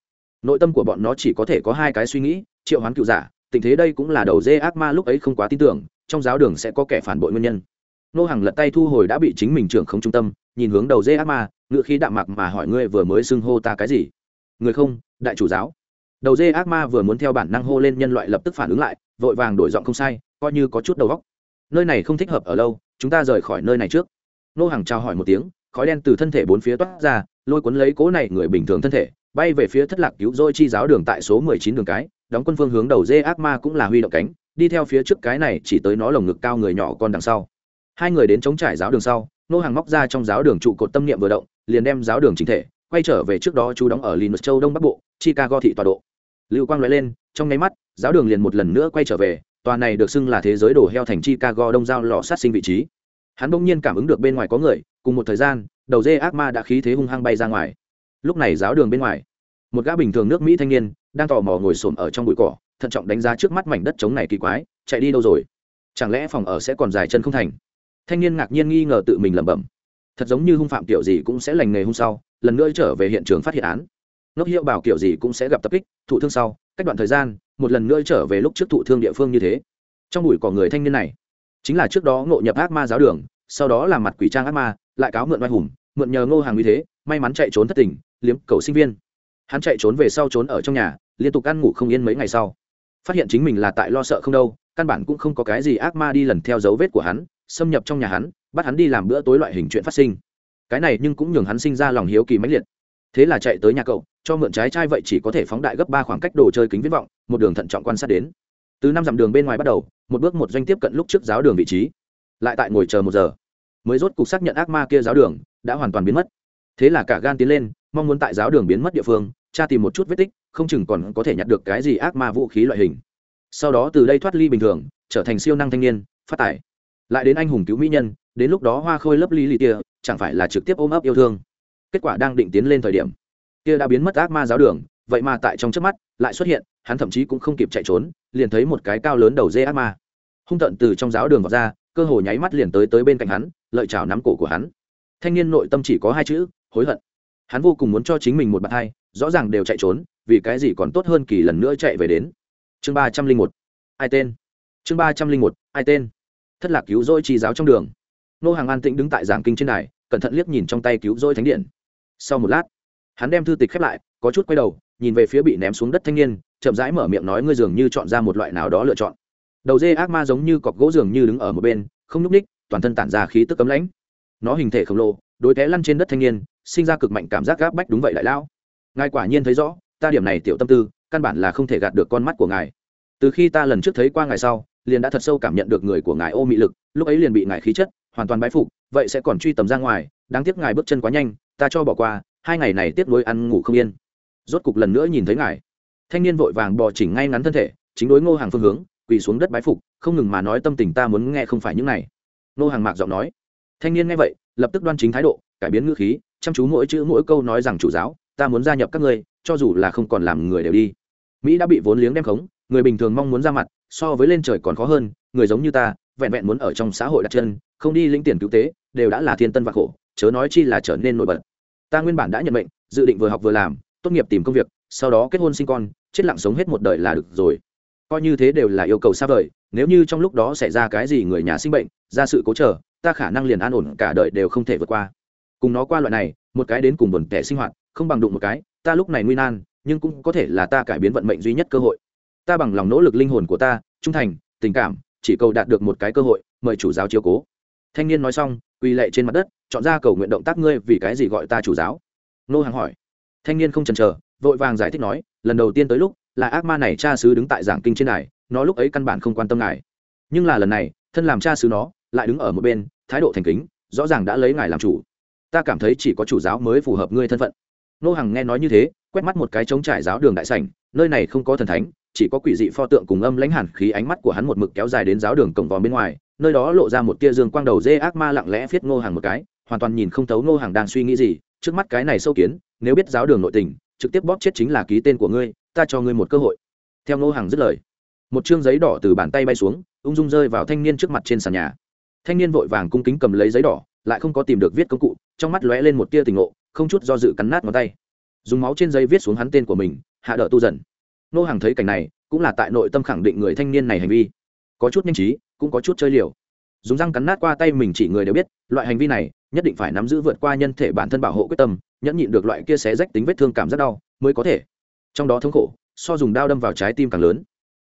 Nội tâm của bọn nó chỉ có thể có hai cái suy nghĩ, triệu hoán cựu giả, tình thế đây cũng là đầu dê ác ma lúc ấy không quá tin tưởng, trong giáo đường sẽ có kẻ phản bội nguyên nhân nô hàng lật tay thu hồi đã bị chính mình trưởng không trung tâm, nhìn hướng đầu dê ác ma, ngựa khí đạm mạc mà hỏi ngươi vừa mới xưng hô ta cái gì? Người không, đại chủ giáo. Đầu dê ác ma vừa muốn theo bản năng hô lên nhân loại lập tức phản ứng lại, vội vàng đổi giọng không sai, coi như có chút đầu góc nơi này không thích hợp ở lâu, chúng ta rời khỏi nơi này trước. Nô hàng trao hỏi một tiếng, khói đen từ thân thể bốn phía toát ra, lôi cuốn lấy cố này người bình thường thân thể, bay về phía thất lạc cứu dôi chi giáo đường tại số mười chín đường cái, đóng quân phương hướng đầu dê ác ma cũng là huy động cánh, đi theo phía trước cái này chỉ tới nó lồng ngực cao người nhỏ con đằng sau hai người đến chống trải giáo đường sau, nô hàng móc ra trong giáo đường trụ cột tâm niệm vừa động, liền đem giáo đường chính thể, quay trở về trước đó chú đóng ở linus châu đông bắc bộ, chicago thị tọa độ. Lưu quang nói lên, trong nháy mắt, giáo đường liền một lần nữa quay trở về, tòa này được xưng là thế giới đổ heo thành chicago đông giao lò sát sinh vị trí. Hắn bỗng nhiên cảm ứng được bên ngoài có người, cùng một thời gian, đầu dê ác ma đã khí thế hung hăng bay ra ngoài. Lúc này giáo đường bên ngoài, một gã bình thường nước mỹ thanh niên, đang tò mò ngồi xổm ở trong bụi cỏ, thận trọng đánh giá trước mắt mảnh đất trống này kỳ quái, chạy đi đâu rồi? Chẳng lẽ phòng ở sẽ còn dài chân không thành? Thanh niên ngạc nhiên nghi ngờ tự mình lẩm bẩm. Thật giống như hung phạm kiểu gì cũng sẽ lành nghề hôm sau, lần nữa trở về hiện trường phát hiện án. Ngốc hiệu bảo kiểu gì cũng sẽ gặp tập kích, thụ thương sau, cách đoạn thời gian, một lần nữa trở về lúc trước thụ thương địa phương như thế. Trong bụi cỏ người thanh niên này, chính là trước đó ngộ nhập ác ma giáo đường, sau đó làm mặt quỷ trang ác ma, lại cáo mượn oai hùng, mượn nhờ ngô hàng như thế, may mắn chạy trốn thất tình, liếm cầu sinh viên. Hắn chạy trốn về sau trốn ở trong nhà, liên tục ăn ngủ không yên mấy ngày sau. Phát hiện chính mình là tại lo sợ không đâu, căn bản cũng không có cái gì ác ma đi lần theo dấu vết của hắn xâm nhập trong nhà hắn, bắt hắn đi làm bữa tối loại hình chuyện phát sinh. Cái này nhưng cũng nhường hắn sinh ra lòng hiếu kỳ mãnh liệt. Thế là chạy tới nhà cậu, cho mượn trái chai vậy chỉ có thể phóng đại gấp ba khoảng cách đồ chơi kính viễn vọng, một đường thận trọng quan sát đến. Từ năm dặm đường bên ngoài bắt đầu, một bước một doanh tiếp cận lúc trước giáo đường vị trí. Lại tại ngồi chờ một giờ, mới rốt cục xác nhận ác ma kia giáo đường đã hoàn toàn biến mất. Thế là cả gan tiến lên, mong muốn tại giáo đường biến mất địa phương, tra tìm một chút vết tích, không chừng còn có thể nhặt được cái gì ác ma vũ khí loại hình. Sau đó từ đây thoát ly bình thường, trở thành siêu năng thanh niên, phát tải lại đến anh hùng cứu mỹ nhân, đến lúc đó hoa khôi lấp ly lì tia, chẳng phải là trực tiếp ôm ấp yêu thương. Kết quả đang định tiến lên thời điểm kia đã biến mất ác ma giáo đường, vậy mà tại trong trước mắt lại xuất hiện, hắn thậm chí cũng không kịp chạy trốn, liền thấy một cái cao lớn đầu dê ác ma. Hung tận từ trong giáo đường vào ra, cơ hồ nháy mắt liền tới tới bên cạnh hắn, lợi chảo nắm cổ của hắn. Thanh niên nội tâm chỉ có hai chữ, hối hận. Hắn vô cùng muốn cho chính mình một bạn hai rõ ràng đều chạy trốn, vì cái gì còn tốt hơn kỳ lần nữa chạy về đến. Chương ba trăm linh một, ai tên? Chương ba trăm linh một, ai tên? Thất lạc cứu rỗi chi giáo trong đường. Nô hàng an tĩnh đứng tại giảng kinh trên đài, cẩn thận liếc nhìn trong tay cứu rỗi thánh điện. Sau một lát, hắn đem thư tịch khép lại, có chút quay đầu, nhìn về phía bị ném xuống đất thanh niên, chậm rãi mở miệng nói, ngươi dường như chọn ra một loại nào đó lựa chọn. Đầu dê ác ma giống như cọc gỗ dường như đứng ở một bên, không nhúc ních toàn thân tản ra khí tức cấm lãnh. Nó hình thể khổng lồ, đối té lăn trên đất thanh niên, sinh ra cực mạnh cảm giác gáp bách đúng vậy lại lão. Ngài quả nhiên thấy rõ, ta điểm này tiểu tâm tư, căn bản là không thể gạt được con mắt của ngài. Từ khi ta lần trước thấy qua ngài sau liền đã thật sâu cảm nhận được người của ngài ô mị lực, lúc ấy liền bị ngài khí chất hoàn toàn bái phục, vậy sẽ còn truy tầm ra ngoài, đáng tiếc ngài bước chân quá nhanh, ta cho bỏ qua, hai ngày này tiếp nối ăn ngủ không yên. Rốt cục lần nữa nhìn thấy ngài. Thanh niên vội vàng bò chỉnh ngay ngắn thân thể, chính đối ngô hàng phương hướng, quỳ xuống đất bái phục, không ngừng mà nói tâm tình ta muốn nghe không phải những này. Ngô hàng mạc giọng nói. Thanh niên nghe vậy, lập tức đoan chính thái độ, cải biến ngữ khí, chăm chú mỗi chữ mỗi câu nói rằng chủ giáo, ta muốn gia nhập các ngươi, cho dù là không còn làm người đều đi. Mỹ đã bị vốn liếng đem khống, người bình thường mong muốn ra mặt so với lên trời còn khó hơn, người giống như ta, vẹn vẹn muốn ở trong xã hội đặt chân, không đi lĩnh tiền cứu tế, đều đã là thiên tân và khổ, chớ nói chi là trở nên nổi bật. Ta nguyên bản đã nhận mệnh, dự định vừa học vừa làm, tốt nghiệp tìm công việc, sau đó kết hôn sinh con, chết lặng sống hết một đời là được rồi. Coi như thế đều là yêu cầu xa vời, nếu như trong lúc đó xảy ra cái gì người nhà sinh bệnh, ra sự cố trở ta khả năng liền an ổn cả đời đều không thể vượt qua. Cùng nó qua loại này, một cái đến cùng buồn tẻ sinh hoạt, không bằng đụng một cái, ta lúc này nguy nan, nhưng cũng có thể là ta cải biến vận mệnh duy nhất cơ hội ta bằng lòng nỗ lực linh hồn của ta, trung thành, tình cảm, chỉ cầu đạt được một cái cơ hội, mời chủ giáo chiếu cố. Thanh niên nói xong, quỳ lệ trên mặt đất, chọn ra cầu nguyện động tác ngươi vì cái gì gọi ta chủ giáo. Nô hàng hỏi. Thanh niên không chần chờ, vội vàng giải thích nói, lần đầu tiên tới lúc, là ác ma này cha sứ đứng tại giảng kinh trên này nó lúc ấy căn bản không quan tâm ngài. Nhưng là lần này, thân làm cha sứ nó, lại đứng ở một bên, thái độ thành kính, rõ ràng đã lấy ngài làm chủ. Ta cảm thấy chỉ có chủ giáo mới phù hợp ngươi thân phận. Nô hằng nghe nói như thế, quét mắt một cái trống trải giáo đường đại sảnh, nơi này không có thần thánh chỉ có quỷ dị pho tượng cùng âm lãnh hẳn khí ánh mắt của hắn một mực kéo dài đến giáo đường cổng vòm bên ngoài, nơi đó lộ ra một tia dương quang đầu dê ác ma lặng lẽ viết ngô hàng một cái, hoàn toàn nhìn không thấu ngô hàng đang suy nghĩ gì, trước mắt cái này sâu kiến, nếu biết giáo đường nội tình, trực tiếp bóp chết chính là ký tên của ngươi, ta cho ngươi một cơ hội. Theo ngô hàng dứt lời, một chương giấy đỏ từ bàn tay bay xuống, ung dung rơi vào thanh niên trước mặt trên sàn nhà. Thanh niên vội vàng cung kính cầm lấy giấy đỏ, lại không có tìm được viết công cụ, trong mắt lóe lên một tia tình ngộ, không chút do dự cắn nát ngón tay. Dùng máu trên giấy viết xuống hắn tên của mình, hạ đỡ tu dần nô hàng thấy cảnh này, cũng là tại nội tâm khẳng định người thanh niên này hành vi. Có chút nhanh trí, cũng có chút chơi liều. Dùng răng cắn nát qua tay mình chỉ người đều biết, loại hành vi này, nhất định phải nắm giữ vượt qua nhân thể bản thân bảo hộ quyết tâm, nhẫn nhịn được loại kia xé rách tính vết thương cảm rất đau, mới có thể. Trong đó thống khổ, so dùng đao đâm vào trái tim càng lớn.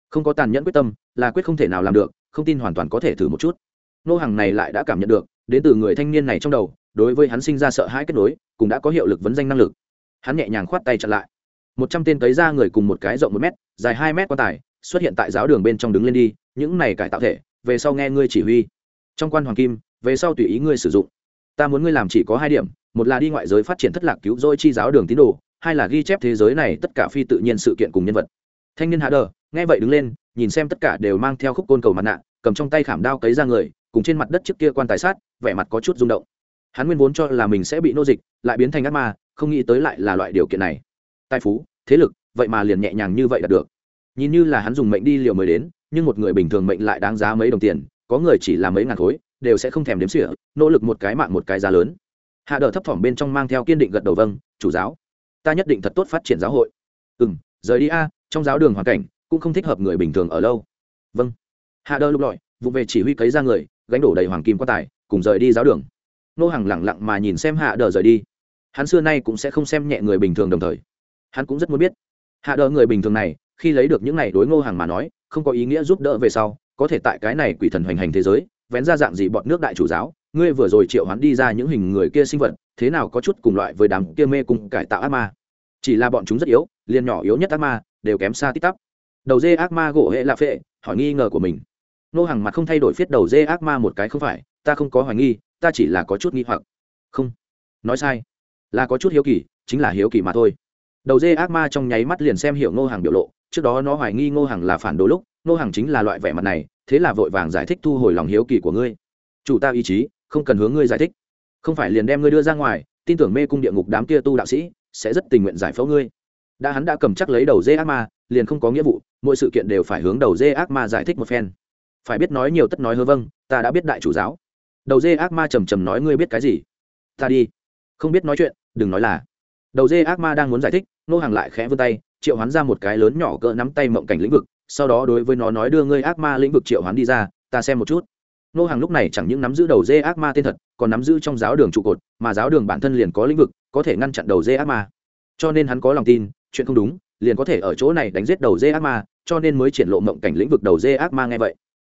Không có tàn nhẫn quyết tâm, là quyết không thể nào làm được, không tin hoàn toàn có thể thử một chút. Nô hàng này lại đã cảm nhận được, đến từ người thanh niên này trong đầu, đối với hắn sinh ra sợ hãi kết nối, cũng đã có hiệu lực vấn danh năng lực. Hắn nhẹ nhàng khoát tay chặn lại một trăm tên cấy ra người cùng một cái rộng một mét, dài hai mét quan tài, xuất hiện tại giáo đường bên trong đứng lên đi, những này cải tạo thể, về sau nghe ngươi chỉ huy. Trong quan hoàng kim, về sau tùy ý ngươi sử dụng. Ta muốn ngươi làm chỉ có hai điểm, một là đi ngoại giới phát triển thất lạc cứu dôi chi giáo đường tín đồ, hai là ghi chép thế giới này tất cả phi tự nhiên sự kiện cùng nhân vật. Thanh niên hạ đờ, nghe vậy đứng lên, nhìn xem tất cả đều mang theo khúc côn cầu mặt nạ, cầm trong tay khảm đao cấy ra người, cùng trên mặt đất trước kia quan tài sát, vẻ mặt có chút rung động. Hắn nguyên vốn cho là mình sẽ bị nô dịch, lại biến thành ác ma, không nghĩ tới lại là loại điều kiện này tài phú, thế lực, vậy mà liền nhẹ nhàng như vậy đạt được. Nhìn như là hắn dùng mệnh đi liều mới đến, nhưng một người bình thường mệnh lại đáng giá mấy đồng tiền, có người chỉ là mấy ngàn khối, đều sẽ không thèm đếm xỉa, nỗ lực một cái mạng một cái giá lớn. Hạ đờ thấp thỏm bên trong mang theo kiên định gật đầu vâng chủ giáo, ta nhất định thật tốt phát triển giáo hội. Ừ m rời đi a, trong giáo đường hoàn cảnh cũng không thích hợp người bình thường ở lâu. Vâng. Hạ đờ lục lọi, vụ về chỉ huy cấy ra người, gánh đổ đầy hoàng kim quan tài, cùng rời đi giáo đường. Nô hàng lẳng lặng mà nhìn xem hạ đờ rời đi. Hắn xưa nay cũng sẽ không xem nhẹ người bình thường đồng thời hắn cũng rất muốn biết. Hạ đờ người bình thường này, khi lấy được những này đối ngô hàng mà nói, không có ý nghĩa giúp đỡ về sau, có thể tại cái này quỷ thần hoành hành thế giới, vén ra dạng gì bọn nước đại chủ giáo, ngươi vừa rồi triệu hắn đi ra những hình người kia sinh vật, thế nào có chút cùng loại với đám kia mê cùng cải tạo ác ma? Chỉ là bọn chúng rất yếu, liền nhỏ yếu nhất ác ma, đều kém xa tít tắp. Đầu dê ác ma gỗ hệ lạ phệ, hỏi nghi ngờ của mình. Nô hàng mặt không thay đổi phiết đầu dê ác ma một cái không phải, ta không có hoài nghi, ta chỉ là có chút nghi hoặc. Không. Nói sai. Là có chút hiếu kỳ, chính là hiếu kỳ mà thôi đầu dê ác ma trong nháy mắt liền xem hiểu ngô hàng biểu lộ, trước đó nó hoài nghi ngô hàng là phản đồ lúc, ngô hàng chính là loại vẻ mặt này, thế là vội vàng giải thích thu hồi lòng hiếu kỳ của ngươi. Chủ ta ý chí, không cần hướng ngươi giải thích. Không phải liền đem ngươi đưa ra ngoài, tin tưởng mê cung địa ngục đám kia tu đạo sĩ sẽ rất tình nguyện giải phẫu ngươi. Đã hắn đã cầm chắc lấy đầu dê ác ma, liền không có nghĩa vụ, mỗi sự kiện đều phải hướng đầu dê ác ma giải thích một phen. Phải biết nói nhiều tất nói hơ vâng ta đã biết đại chủ giáo. Đầu dê ác ma trầm trầm nói ngươi biết cái gì? Ta đi. Không biết nói chuyện, đừng nói là đầu dê ác ma đang muốn giải thích, nô hàng lại khẽ vươn tay, triệu hoán ra một cái lớn nhỏ cỡ nắm tay mộng cảnh lĩnh vực, sau đó đối với nó nói đưa ngươi ác ma lĩnh vực triệu hoán đi ra, ta xem một chút. Nô hàng lúc này chẳng những nắm giữ đầu dê ác ma tên thật, còn nắm giữ trong giáo đường trụ cột, mà giáo đường bản thân liền có lĩnh vực, có thể ngăn chặn đầu dê ác ma. Cho nên hắn có lòng tin, chuyện không đúng, liền có thể ở chỗ này đánh giết đầu dê ác ma, cho nên mới triển lộ mộng cảnh lĩnh vực đầu dê ác ma nghe vậy.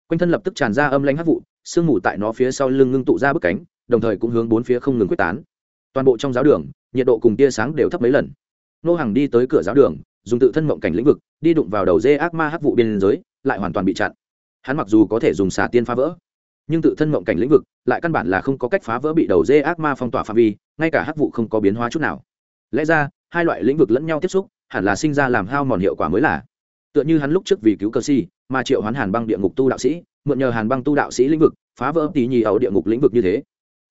Quanh thân lập tức tràn ra âm lãnh hắc vụ, sương mù tại nó phía sau lưng ngưng tụ ra bức cánh, đồng thời cũng hướng bốn phía không ngừng quyết tán. Toàn bộ trong giáo đường nhiệt độ cùng tia sáng đều thấp mấy lần. Nô hàng đi tới cửa giáo đường, dùng tự thân mộng cảnh lĩnh vực, đi đụng vào đầu dê ác ma hắc vụ biên giới, lại hoàn toàn bị chặn. Hắn mặc dù có thể dùng xà tiên phá vỡ, nhưng tự thân mộng cảnh lĩnh vực lại căn bản là không có cách phá vỡ bị đầu dê ác ma phong tỏa phạm vi, ngay cả hắc vụ không có biến hóa chút nào. Lẽ ra, hai loại lĩnh vực lẫn nhau tiếp xúc, hẳn là sinh ra làm hao mòn hiệu quả mới là. Tựa như hắn lúc trước vì cứu cơ si, mà triệu hoán hàn băng địa ngục tu đạo sĩ, mượn nhờ hàn băng tu đạo sĩ lĩnh vực, phá vỡ tí nhì ẩu địa ngục lĩnh vực như thế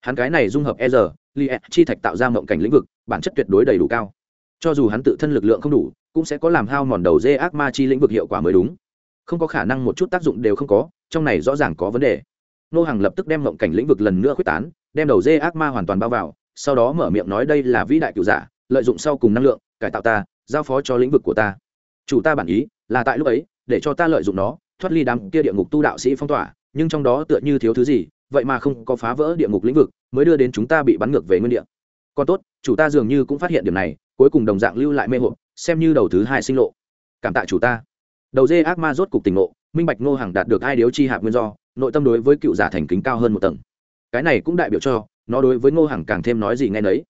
hắn cái này dung hợp e r li e chi thạch tạo ra mộng cảnh lĩnh vực, bản chất tuyệt đối đầy đủ cao. Cho dù hắn tự thân lực lượng không đủ, cũng sẽ có làm hao mòn đầu dê ác ma chi lĩnh vực hiệu quả mới đúng. Không có khả năng một chút tác dụng đều không có, trong này rõ ràng có vấn đề. Nô hàng lập tức đem mộng cảnh lĩnh vực lần nữa quyết tán, đem đầu dê ác ma hoàn toàn bao vào, sau đó mở miệng nói đây là vĩ đại cựu giả, lợi dụng sau cùng năng lượng, cải tạo ta, giao phó cho lĩnh vực của ta. Chủ ta bản ý, là tại lúc ấy, để cho ta lợi dụng nó, thoát ly đám kia địa ngục tu đạo sĩ phong tỏa, nhưng trong đó tựa như thiếu thứ gì vậy mà không có phá vỡ địa ngục lĩnh vực, mới đưa đến chúng ta bị bắn ngược về nguyên địa. Còn tốt, chủ ta dường như cũng phát hiện điểm này, cuối cùng đồng dạng lưu lại mê hộp xem như đầu thứ hai sinh lộ. Cảm tạ chủ ta. Đầu dê ác ma rốt cục tỉnh ngộ, minh bạch ngô hàng đạt được hai điếu chi hạt nguyên do, nội tâm đối với cựu giả thành kính cao hơn một tầng. Cái này cũng đại biểu cho, nó đối với ngô hàng càng thêm nói gì nghe nấy.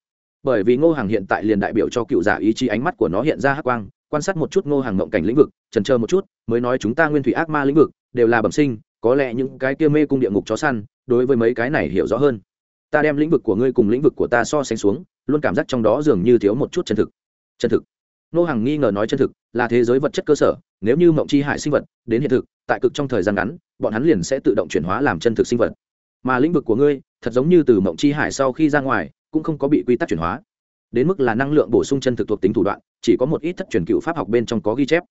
Bởi vì ngô hàng hiện tại liền đại biểu cho cựu giả ý chí ánh mắt của nó hiện ra hắc quang, quan sát một chút ngô hàng mộng cảnh lĩnh vực, trần chờ một chút, mới nói chúng ta nguyên thủy ác ma lĩnh vực, đều là bẩm sinh, có lẽ những cái kia mê cung địa ngục chó săn đối với mấy cái này hiểu rõ hơn. Ta đem lĩnh vực của ngươi cùng lĩnh vực của ta so sánh xuống, luôn cảm giác trong đó dường như thiếu một chút chân thực. Chân thực. Nô hàng nghi ngờ nói chân thực, là thế giới vật chất cơ sở, nếu như mộng chi hại sinh vật, đến hiện thực, tại cực trong thời gian ngắn, bọn hắn liền sẽ tự động chuyển hóa làm chân thực sinh vật. Mà lĩnh vực của ngươi, thật giống như từ mộng chi hải sau khi ra ngoài, cũng không có bị quy tắc chuyển hóa. Đến mức là năng lượng bổ sung chân thực thuộc tính thủ đoạn, chỉ có một ít thất truyền cựu pháp học bên trong có ghi chép.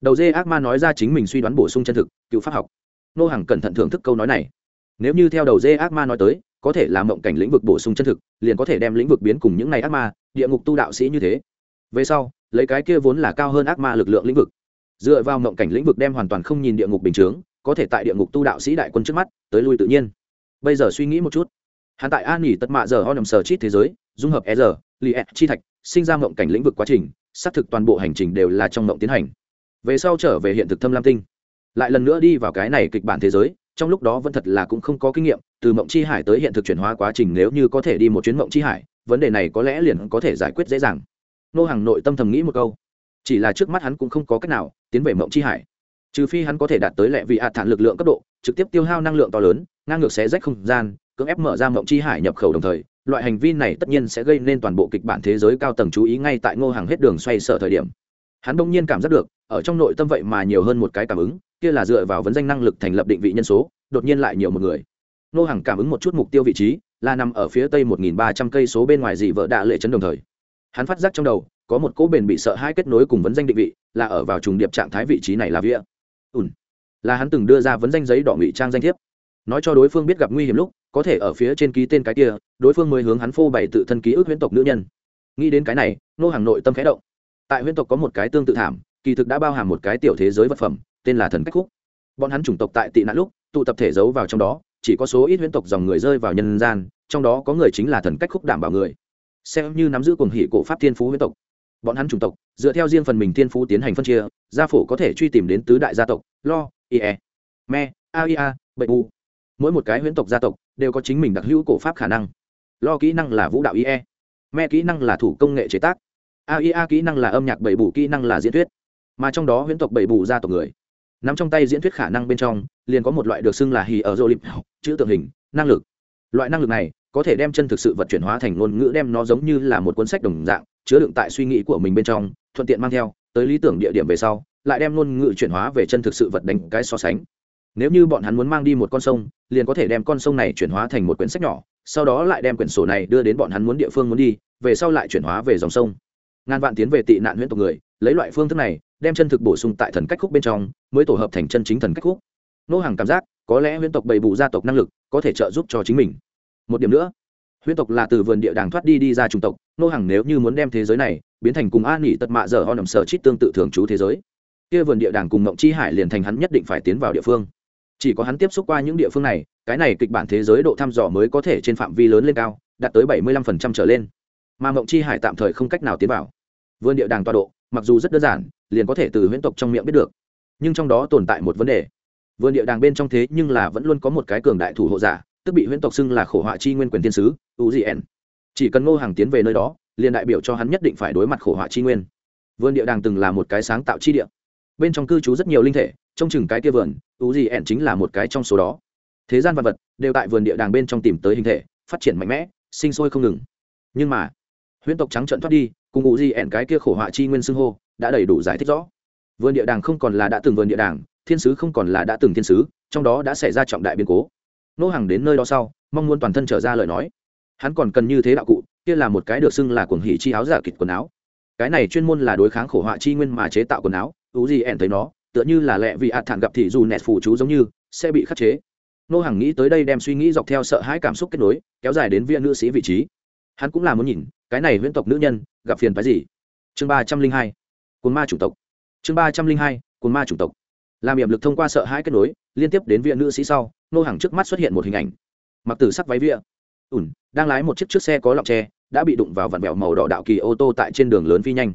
Đầu dê ác ma nói ra chính mình suy đoán bổ sung chân thực, cựu pháp học. Nô hàng cẩn thận thưởng thức câu nói này nếu như theo đầu dê ác ma nói tới, có thể làm mộng cảnh lĩnh vực bổ sung chân thực, liền có thể đem lĩnh vực biến cùng những này ác ma, địa ngục tu đạo sĩ như thế. Về sau, lấy cái kia vốn là cao hơn ác ma lực lượng lĩnh vực. Dựa vào mộng cảnh lĩnh vực đem hoàn toàn không nhìn địa ngục bình chướng, có thể tại địa ngục tu đạo sĩ đại quân trước mắt, tới lui tự nhiên. Bây giờ suy nghĩ một chút. Hắn tại an nghỉ tất mạ giờ ho nằm sờ chít thế giới, dung hợp e giờ li e chi thạch, sinh ra mộng cảnh lĩnh vực quá trình, xác thực toàn bộ hành trình đều là trong mộng tiến hành. Về sau trở về hiện thực thâm lam tinh. Lại lần nữa đi vào cái này kịch bản thế giới trong lúc đó vẫn thật là cũng không có kinh nghiệm, từ mộng chi hải tới hiện thực chuyển hóa quá trình nếu như có thể đi một chuyến mộng chi hải, vấn đề này có lẽ liền có thể giải quyết dễ dàng. Nô hàng nội tâm thầm nghĩ một câu. Chỉ là trước mắt hắn cũng không có cách nào tiến về mộng chi hải. Trừ phi hắn có thể đạt tới lệ vị hạ thản lực lượng cấp độ, trực tiếp tiêu hao năng lượng to lớn, ngang ngược xé rách không gian, cưỡng ép mở ra mộng chi hải nhập khẩu đồng thời, loại hành vi này tất nhiên sẽ gây nên toàn bộ kịch bản thế giới cao tầng chú ý ngay tại ngô hàng hết đường xoay sở thời điểm. Hắn đông nhiên cảm giác được, ở trong nội tâm vậy mà nhiều hơn một cái cảm ứng kia là dựa vào vấn danh năng lực thành lập định vị nhân số, đột nhiên lại nhiều một người. Ngô hàng cảm ứng một chút mục tiêu vị trí, là nằm ở phía tây một nghìn ba trăm cây số bên ngoài dị vợ đạ lệ chấn đồng thời. Hắn phát giác trong đầu, có một cỗ bền bị sợ hai kết nối cùng vấn danh định vị, là ở vào trùng điệp trạng thái vị trí này là vía. Ùn. Là hắn từng đưa ra vấn danh giấy đỏ ngụy trang danh thiếp. Nói cho đối phương biết gặp nguy hiểm lúc, có thể ở phía trên ký tên cái kia, đối phương mới hướng hắn phô bày tự thân ký ức huyễn tộc nữ nhân. Nghĩ đến cái này, nô hàng nội tâm khẽ động. Tại huyễn tộc có một cái tương tự thảm, kỳ thực đã bao hàm một cái tiểu thế giới vật phẩm tên là thần cách khúc. Bọn hắn chủng tộc tại tị nạn lúc, tụ tập thể giấu vào trong đó, chỉ có số ít huyễn tộc dòng người rơi vào nhân gian, trong đó có người chính là thần cách khúc đảm bảo người. Xem như nắm giữ cuồng hỷ cổ pháp thiên phú huyễn tộc, bọn hắn chủng tộc, dựa theo riêng phần mình thiên phú tiến hành phân chia, gia phổ có thể truy tìm đến tứ đại gia tộc, lo, ie, me aia bệnh u. Mỗi một cái huyễn tộc gia tộc đều có chính mình đặc hữu cổ pháp khả năng. Lo kỹ năng là vũ đạo ie, me kỹ năng là thủ công nghệ chế tác aia kỹ năng là âm nhạc bảy bù kỹ năng là diễn thuyết. Mà trong đó huyễn tộc bảy bù gia tộc người nắm trong tay diễn thuyết khả năng bên trong, liền có một loại được xưng là hì ở dô lịp, chữ tượng hình, năng lực. Loại năng lực này có thể đem chân thực sự vật chuyển hóa thành ngôn ngữ đem nó giống như là một cuốn sách đồng dạng, chứa đựng tại suy nghĩ của mình bên trong, thuận tiện mang theo, tới lý tưởng địa điểm về sau, lại đem ngôn ngữ chuyển hóa về chân thực sự vật đánh cái so sánh. Nếu như bọn hắn muốn mang đi một con sông, liền có thể đem con sông này chuyển hóa thành một quyển sách nhỏ, sau đó lại đem quyển sổ này đưa đến bọn hắn muốn địa phương muốn đi, về sau lại chuyển hóa về dòng sông. Ngàn vạn tiến về tị nạn huyễn tộc người, lấy loại phương thức này đem chân thực bổ sung tại thần cách khúc bên trong, mới tổ hợp thành chân chính thần cách khúc. Nô hàng cảm giác, có lẽ huyễn tộc bày bù gia tộc năng lực, có thể trợ giúp cho chính mình. Một điểm nữa, huyễn tộc là từ vườn địa đàng thoát đi đi ra chủng tộc, nô hàng nếu như muốn đem thế giới này biến thành cùng an nghỉ tật mạ giờ ho nằm sở chít tương tự thường trú thế giới, kia vườn địa đàng cùng mộng chi hải liền thành hắn nhất định phải tiến vào địa phương. Chỉ có hắn tiếp xúc qua những địa phương này, cái này kịch bản thế giới độ thăm dò mới có thể trên phạm vi lớn lên cao, đạt tới bảy mươi lăm phần trăm trở lên. Mà mộng chi hải tạm thời không cách nào tiến vào. Vườn địa đàng tọa độ, mặc dù rất đơn giản liền có thể từ huyễn tộc trong miệng biết được. Nhưng trong đó tồn tại một vấn đề. Vườn địa đàng bên trong thế nhưng là vẫn luôn có một cái cường đại thủ hộ giả, tức bị huyễn tộc xưng là khổ họa chi nguyên quyền tiên sứ, u d n. Chỉ cần ngô hàng tiến về nơi đó, liền đại biểu cho hắn nhất định phải đối mặt khổ họa chi nguyên. Vườn địa đàng từng là một cái sáng tạo chi địa. Bên trong cư trú rất nhiều linh thể trong chừng cái kia vườn, u d n chính là một cái trong số đó. Thế gian vật vật đều tại vườn địa đàng bên trong tìm tới hình thể, phát triển mạnh mẽ, sinh sôi không ngừng. Nhưng mà, huyễn tộc trắng trận thoát đi, cùng U di n cái kia khổ họa chi nguyên xưng hô đã đầy đủ giải thích rõ. Vườn địa đàng không còn là đã từng vườn địa đàng, thiên sứ không còn là đã từng thiên sứ, trong đó đã xảy ra trọng đại biến cố. Nô hàng đến nơi đó sau, mong muốn toàn thân trở ra lời nói. Hắn còn cần như thế đạo cụ, kia là một cái được xưng là cuồng hỉ chi áo giả kịch quần áo. Cái này chuyên môn là đối kháng khổ họa chi nguyên mà chế tạo quần áo ú gì ẻn thấy nó, tựa như là lẹ vì hạt thản gặp thì dù nẹt phủ chú giống như, sẽ bị khắc chế. Nô hàng nghĩ tới đây đem suy nghĩ dọc theo sợ hãi cảm xúc kết nối, kéo dài đến viên nữ sĩ vị trí. Hắn cũng là muốn nhìn, cái này huyễn tộc nữ nhân, gặp phiền phái gì? Chương ba trăm linh hai cồn ma chủng tộc. Chương ba trăm linh hai, cồn ma chủng tộc. Làm hiểm lực thông qua sợ hãi kết nối, liên tiếp đến viện nữ sĩ sau, nô hàng trước mắt xuất hiện một hình ảnh. Mặc tử sắc váy vía ủn đang lái một chiếc chiếc xe có lọng tre, đã bị đụng vào vặn vẹo màu đỏ đạo kỳ ô tô tại trên đường lớn phi nhanh.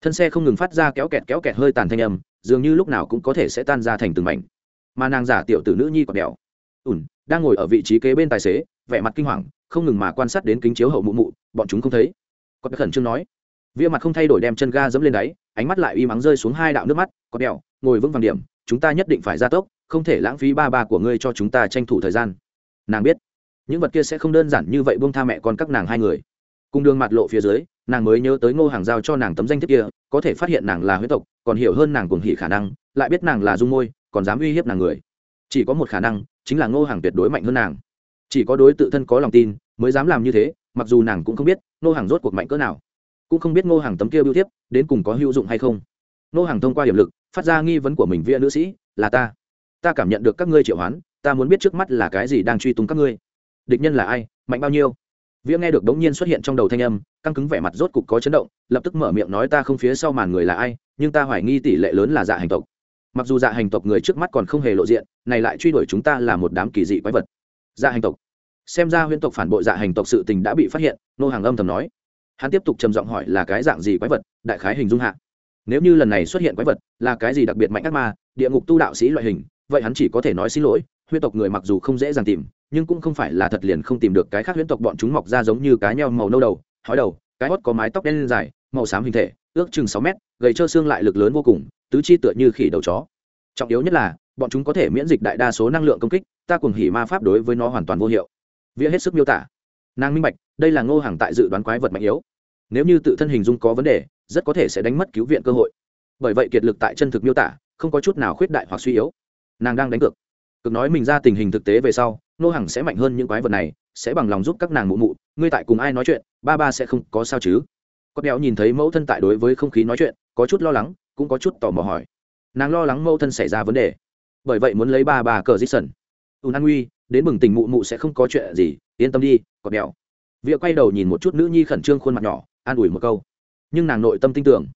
Thân xe không ngừng phát ra kéo kẹt kéo kẹt hơi tàn thanh âm, dường như lúc nào cũng có thể sẽ tan ra thành từng mảnh. Mà nàng giả tiểu tử nữ nhi còn đèo ủn đang ngồi ở vị trí kế bên tài xế, vẻ mặt kinh hoàng, không ngừng mà quan sát đến kính chiếu hậu mụ mụ, bọn chúng không thấy. Có khẩn trương nói. Vía mặt không thay đổi đem chân ga dẫm lên đáy ánh mắt lại uy mắng rơi xuống hai đạo nước mắt có đèo ngồi vững vàng điểm, chúng ta nhất định phải ra tốc, không thể lãng phí ba ba của ngươi cho chúng ta tranh thủ thời gian. Nàng biết, những vật kia sẽ không đơn giản như vậy buông tha mẹ con các nàng hai người. Cùng đường mặt lộ phía dưới, nàng mới nhớ tới ngô hàng giao cho nàng tấm danh thiếp kia, có thể phát hiện nàng là huyết tộc, còn hiểu hơn nàng cùng hỉ khả năng, lại biết nàng là dung môi, còn dám uy hiếp nàng người. Chỉ có một khả năng, chính là ngô hàng tuyệt đối mạnh hơn nàng. Chỉ có đối tự thân có lòng tin, mới dám làm như thế, mặc dù nàng cũng không biết, ngô hàng rốt cuộc mạnh cỡ nào cũng không biết ngô hàng tấm kia biêu thiếp đến cùng có hữu dụng hay không. Ngô hàng thông qua hiệp lực, phát ra nghi vấn của mình vĩa nữ sĩ, là ta. Ta cảm nhận được các ngươi triệu hoán, ta muốn biết trước mắt là cái gì đang truy tung các ngươi. Địch nhân là ai, mạnh bao nhiêu? Vĩa nghe được đống nhiên xuất hiện trong đầu thanh âm, căng cứng vẻ mặt rốt cục có chấn động, lập tức mở miệng nói ta không phía sau màn người là ai, nhưng ta hoài nghi tỷ lệ lớn là dạ hành tộc. Mặc dù dạ hành tộc người trước mắt còn không hề lộ diện, này lại truy đuổi chúng ta là một đám kỳ dị quái vật. Dạ hành tộc. Xem ra huyễn tộc phản bội dạ hành tộc sự tình đã bị phát hiện nô hàng âm thầm nói hắn tiếp tục trầm giọng hỏi là cái dạng gì quái vật, đại khái hình dung hạ. Nếu như lần này xuất hiện quái vật, là cái gì đặc biệt mạnh ác ma, địa ngục tu đạo sĩ loại hình, vậy hắn chỉ có thể nói xin lỗi, huyết tộc người mặc dù không dễ dàng tìm, nhưng cũng không phải là thật liền không tìm được cái khác huyết tộc bọn chúng mọc ra giống như cá nheo màu nâu đầu, hói đầu, cái hót có mái tóc đen dài, màu xám hình thể, ước chừng sáu mét, gầy trơ xương lại lực lớn vô cùng, tứ chi tựa như khỉ đầu chó. Trọng yếu nhất là, bọn chúng có thể miễn dịch đại đa số năng lượng công kích, ta cùng hỉ ma pháp đối với nó hoàn toàn vô hiệu. Vía hết sức miêu tả nàng minh bạch, đây là ngô hàng tại dự đoán quái vật mạnh yếu. Nếu như tự thân hình dung có vấn đề, rất có thể sẽ đánh mất cứu viện cơ hội. Bởi vậy kiệt lực tại chân thực miêu tả, không có chút nào khuyết đại hoặc suy yếu. Nàng đang đánh cược. Cực nói mình ra tình hình thực tế về sau nô hàng sẽ mạnh hơn những quái vật này, sẽ bằng lòng giúp các nàng mụ mụ. Ngươi tại cùng ai nói chuyện, ba ba sẽ không có sao chứ? Có béo nhìn thấy mẫu thân tại đối với không khí nói chuyện, có chút lo lắng, cũng có chút tò mò hỏi. Nàng lo lắng mẫu thân xảy ra vấn đề. Bởi vậy muốn lấy ba bà cờ dít sần ùn an nguy đến bừng tỉnh mụ mụ sẽ không có chuyện gì, yên tâm đi có béo việc quay đầu nhìn một chút nữ nhi khẩn trương khuôn mặt nhỏ, an ủi một câu. Nhưng nàng nội tâm tin tưởng.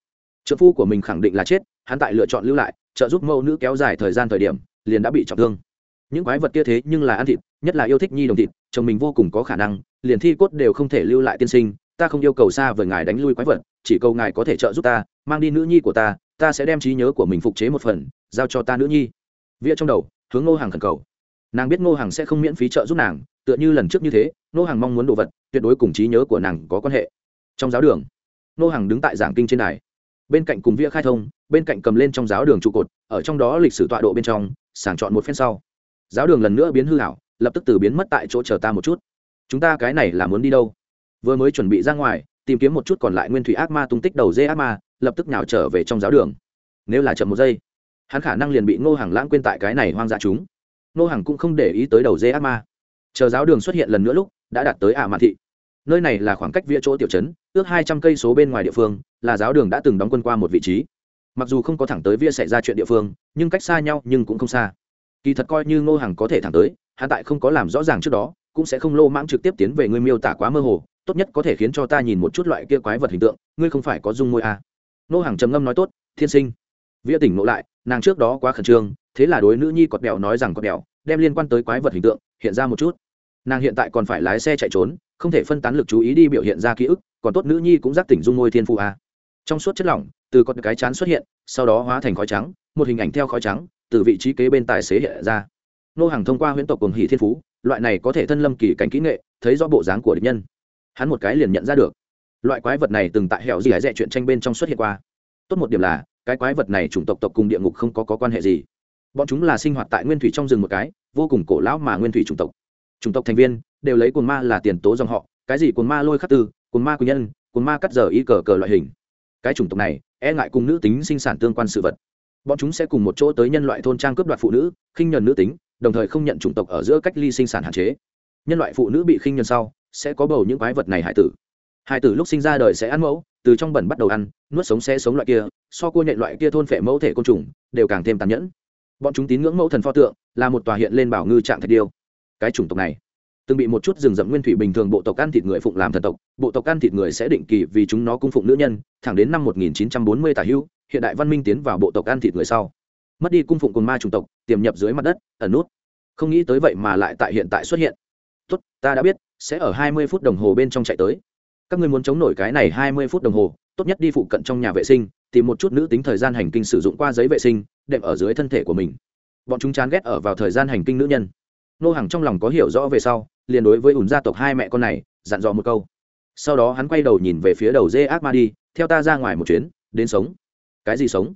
Trợ phu của mình khẳng định là chết, hắn tại lựa chọn lưu lại, trợ giúp mẫu nữ kéo dài thời gian thời điểm, liền đã bị trọng thương. Những quái vật kia thế nhưng là ăn thịt, nhất là yêu thích nhi đồng thịt, chồng mình vô cùng có khả năng, liền thi cốt đều không thể lưu lại tiên sinh, ta không yêu cầu xa với ngài đánh lui quái vật, chỉ cầu ngài có thể trợ giúp ta, mang đi nữ nhi của ta ta sẽ đem trí nhớ của mình phục chế một phần, giao cho ta nữ nhi. Vĩa trong đầu, hướng ngô hàng khẩn cầu. Nàng biết ngô hàng sẽ không miễn phí trợ giúp nàng tựa như lần trước như thế, Nô hàng mong muốn đồ vật, tuyệt đối cùng trí nhớ của nàng có quan hệ. Trong giáo đường, Nô hàng đứng tại giảng kinh trên đài. Bên cạnh cùng vĩa khai thông, bên cạnh cầm lên trong giáo đường trụ cột, ở trong đó lịch sử tọa độ bên trong, sàng chọn một phen sau. Giáo đường lần nữa biến hư hảo lập tức từ biến mất tại chỗ chờ ta một chút. Chúng ta cái này là muốn đi đâu? Vừa mới chuẩn bị ra ngoài, tìm kiếm một chút còn lại nguyên thủy ác ma tung tích đầu dê ác ma, lập tức nào trở về trong giáo đường. Nếu là chậm một giây, hắn khả năng liền bị ngô hàng lãng quên tại cái này hoang dã chúng. Ngô hàng cũng không để ý tới đầu dê ác ma chờ giáo đường xuất hiện lần nữa lúc, đã đạt tới ả mạn thị. Nơi này là khoảng cách vĩa chỗ tiểu trấn, ước hai trăm cây số bên ngoài địa phương, là giáo đường đã từng đóng quân qua một vị trí. Mặc dù không có thẳng tới vĩa xảy ra chuyện địa phương, nhưng cách xa nhau nhưng cũng không xa. Kỳ thật coi như ngô Hằng có thể thẳng tới hạ tại không có làm rõ ràng trước đó, cũng sẽ không lô mãng trực tiếp tiến về ngươi miêu tả quá mơ hồ, tốt nhất có thể khiến cho ta nhìn một chút loại kia quái vật hình tượng, ngươi không phải có dung môi à. ngô hàng trầm ngâm nói tốt, thiên sinh. Vía tỉnh ngộ lại, nàng trước đó quá khẩn trương, thế là đối nữ nhi cọt bèo nói rằng cọt bèo đem liên quan tới quái vật hình tượng hiện ra một chút. Nàng hiện tại còn phải lái xe chạy trốn không thể phân tán lực chú ý đi biểu hiện ra ký ức còn tốt nữ nhi cũng giác tỉnh dung môi thiên phụ a à. trong suốt chất lỏng từ con cái chán xuất hiện sau đó hóa thành khói trắng một hình ảnh theo khói trắng từ vị trí kế bên tài xế hiện ra. Nô hàng thông qua huyễn tộc cùng hỷ thiên phú loại này có thể thân lâm kỳ cảnh kỹ nghệ thấy rõ bộ dáng của địch nhân. Hắn một cái liền nhận ra được. Loại quái vật này từng tại hẻo gì hãy dẹ chuyện tranh bên trong xuất hiện qua. Tốt một điểm là cái quái vật này chủng tộc tộc cùng địa ngục không có, có quan hệ gì bọn chúng là sinh hoạt tại nguyên thủy trong rừng một cái, vô cùng cổ lão mà nguyên thủy chủng tộc. Chủng tộc thành viên, đều lấy cồn ma là tiền tố dòng họ, cái gì cồn ma lôi khắc tư cồn ma quy nhân cồn ma cắt giờ y cờ cờ loại hình. Cái chủng tộc này e ngại cùng nữ tính sinh sản tương quan sự vật. Bọn chúng sẽ cùng một chỗ tới nhân loại thôn trang cướp đoạt phụ nữ, khinh nhuần nữ tính, đồng thời không nhận chủng tộc ở giữa cách ly sinh sản hạn chế. Nhân loại phụ nữ bị khinh nhuần sau, sẽ có bầu những quái vật này hải tử. Hải tử lúc sinh ra đời sẽ ăn mẫu, từ trong bẩn bắt đầu ăn, nuốt sống sẽ sống loại kia, so cua nhện loại kia thôn phệ mẫu thể côn trùng, đều càng thêm tàn nhẫn bọn chúng tín ngưỡng mẫu thần pho tượng, là một tòa hiện lên bảo ngư trạng thạch điêu. Cái chủng tộc này, từng bị một chút rừng rậm nguyên thủy bình thường bộ tộc ăn thịt người phụng làm thần tộc, bộ tộc ăn thịt người sẽ định kỳ vì chúng nó cung phụng nữ nhân, thẳng đến năm 1940 tả hữu, hiện đại văn minh tiến vào bộ tộc ăn thịt người sau. Mất đi cung phụng cùng ma chủng tộc, tiềm nhập dưới mặt đất, ẩn nút. Không nghĩ tới vậy mà lại tại hiện tại xuất hiện. Tốt, ta đã biết, sẽ ở 20 phút đồng hồ bên trong chạy tới. Các ngươi muốn chống nổi cái này 20 phút đồng hồ, tốt nhất đi phụ cận trong nhà vệ sinh, tìm một chút nữ tính thời gian hành kinh sử dụng qua giấy vệ sinh đệm ở dưới thân thể của mình. Bọn chúng chán ghét ở vào thời gian hành kinh nữ nhân. Nô hàng trong lòng có hiểu rõ về sau, liền đối với ủn gia tộc hai mẹ con này, dặn dò một câu. Sau đó hắn quay đầu nhìn về phía đầu dê ác ma đi, theo ta ra ngoài một chuyến, đến sống. Cái gì sống?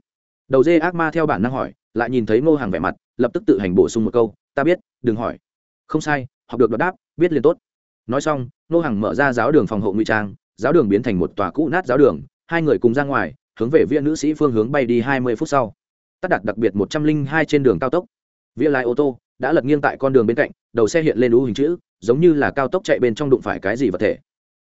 Đầu dê ác ma theo bản năng hỏi, lại nhìn thấy ngô hàng vẻ mặt, lập tức tự hành bổ sung một câu, ta biết, đừng hỏi. Không sai, học được đọc đáp, biết liền tốt. Nói xong, ngô hàng mở ra giáo đường phòng hộ ngụy trang, giáo đường biến thành một tòa cũ nát giáo đường, hai người cùng ra ngoài, hướng về viên nữ sĩ phương hướng bay đi hai mươi phút sau tắt đặt đặc biệt một trăm linh hai trên đường cao tốc. Vĩa lái ô tô đã lật nghiêng tại con đường bên cạnh, đầu xe hiện lên u hình chữ, giống như là cao tốc chạy bên trong đụng phải cái gì vật thể.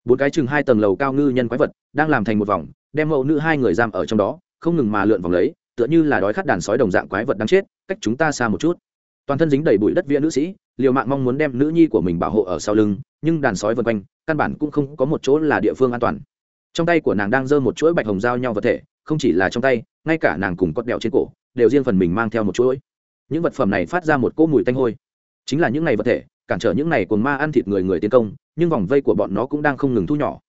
Bốn cái chừng hai tầng lầu cao ngư nhân quái vật đang làm thành một vòng, đem mẫu nữ hai người giam ở trong đó, không ngừng mà lượn vòng lấy, tựa như là đói khát đàn sói đồng dạng quái vật đang chết, cách chúng ta xa một chút. Toàn thân dính đầy bụi đất vía nữ sĩ, liều mạng mong muốn đem nữ nhi của mình bảo hộ ở sau lưng, nhưng đàn sói vân quanh, căn bản cũng không có một chỗ là địa phương an toàn. Trong tay của nàng đang giơ một chuỗi bạch hồng giao nhau vật thể, không chỉ là trong tay, ngay cả nàng cùng cọt đèo trên cổ đều riêng phần mình mang theo một chuỗi. Những vật phẩm này phát ra một cỗ mùi tanh hôi. Chính là những này vật thể, cản trở những này cồn ma ăn thịt người người tiến công, nhưng vòng vây của bọn nó cũng đang không ngừng thu nhỏ.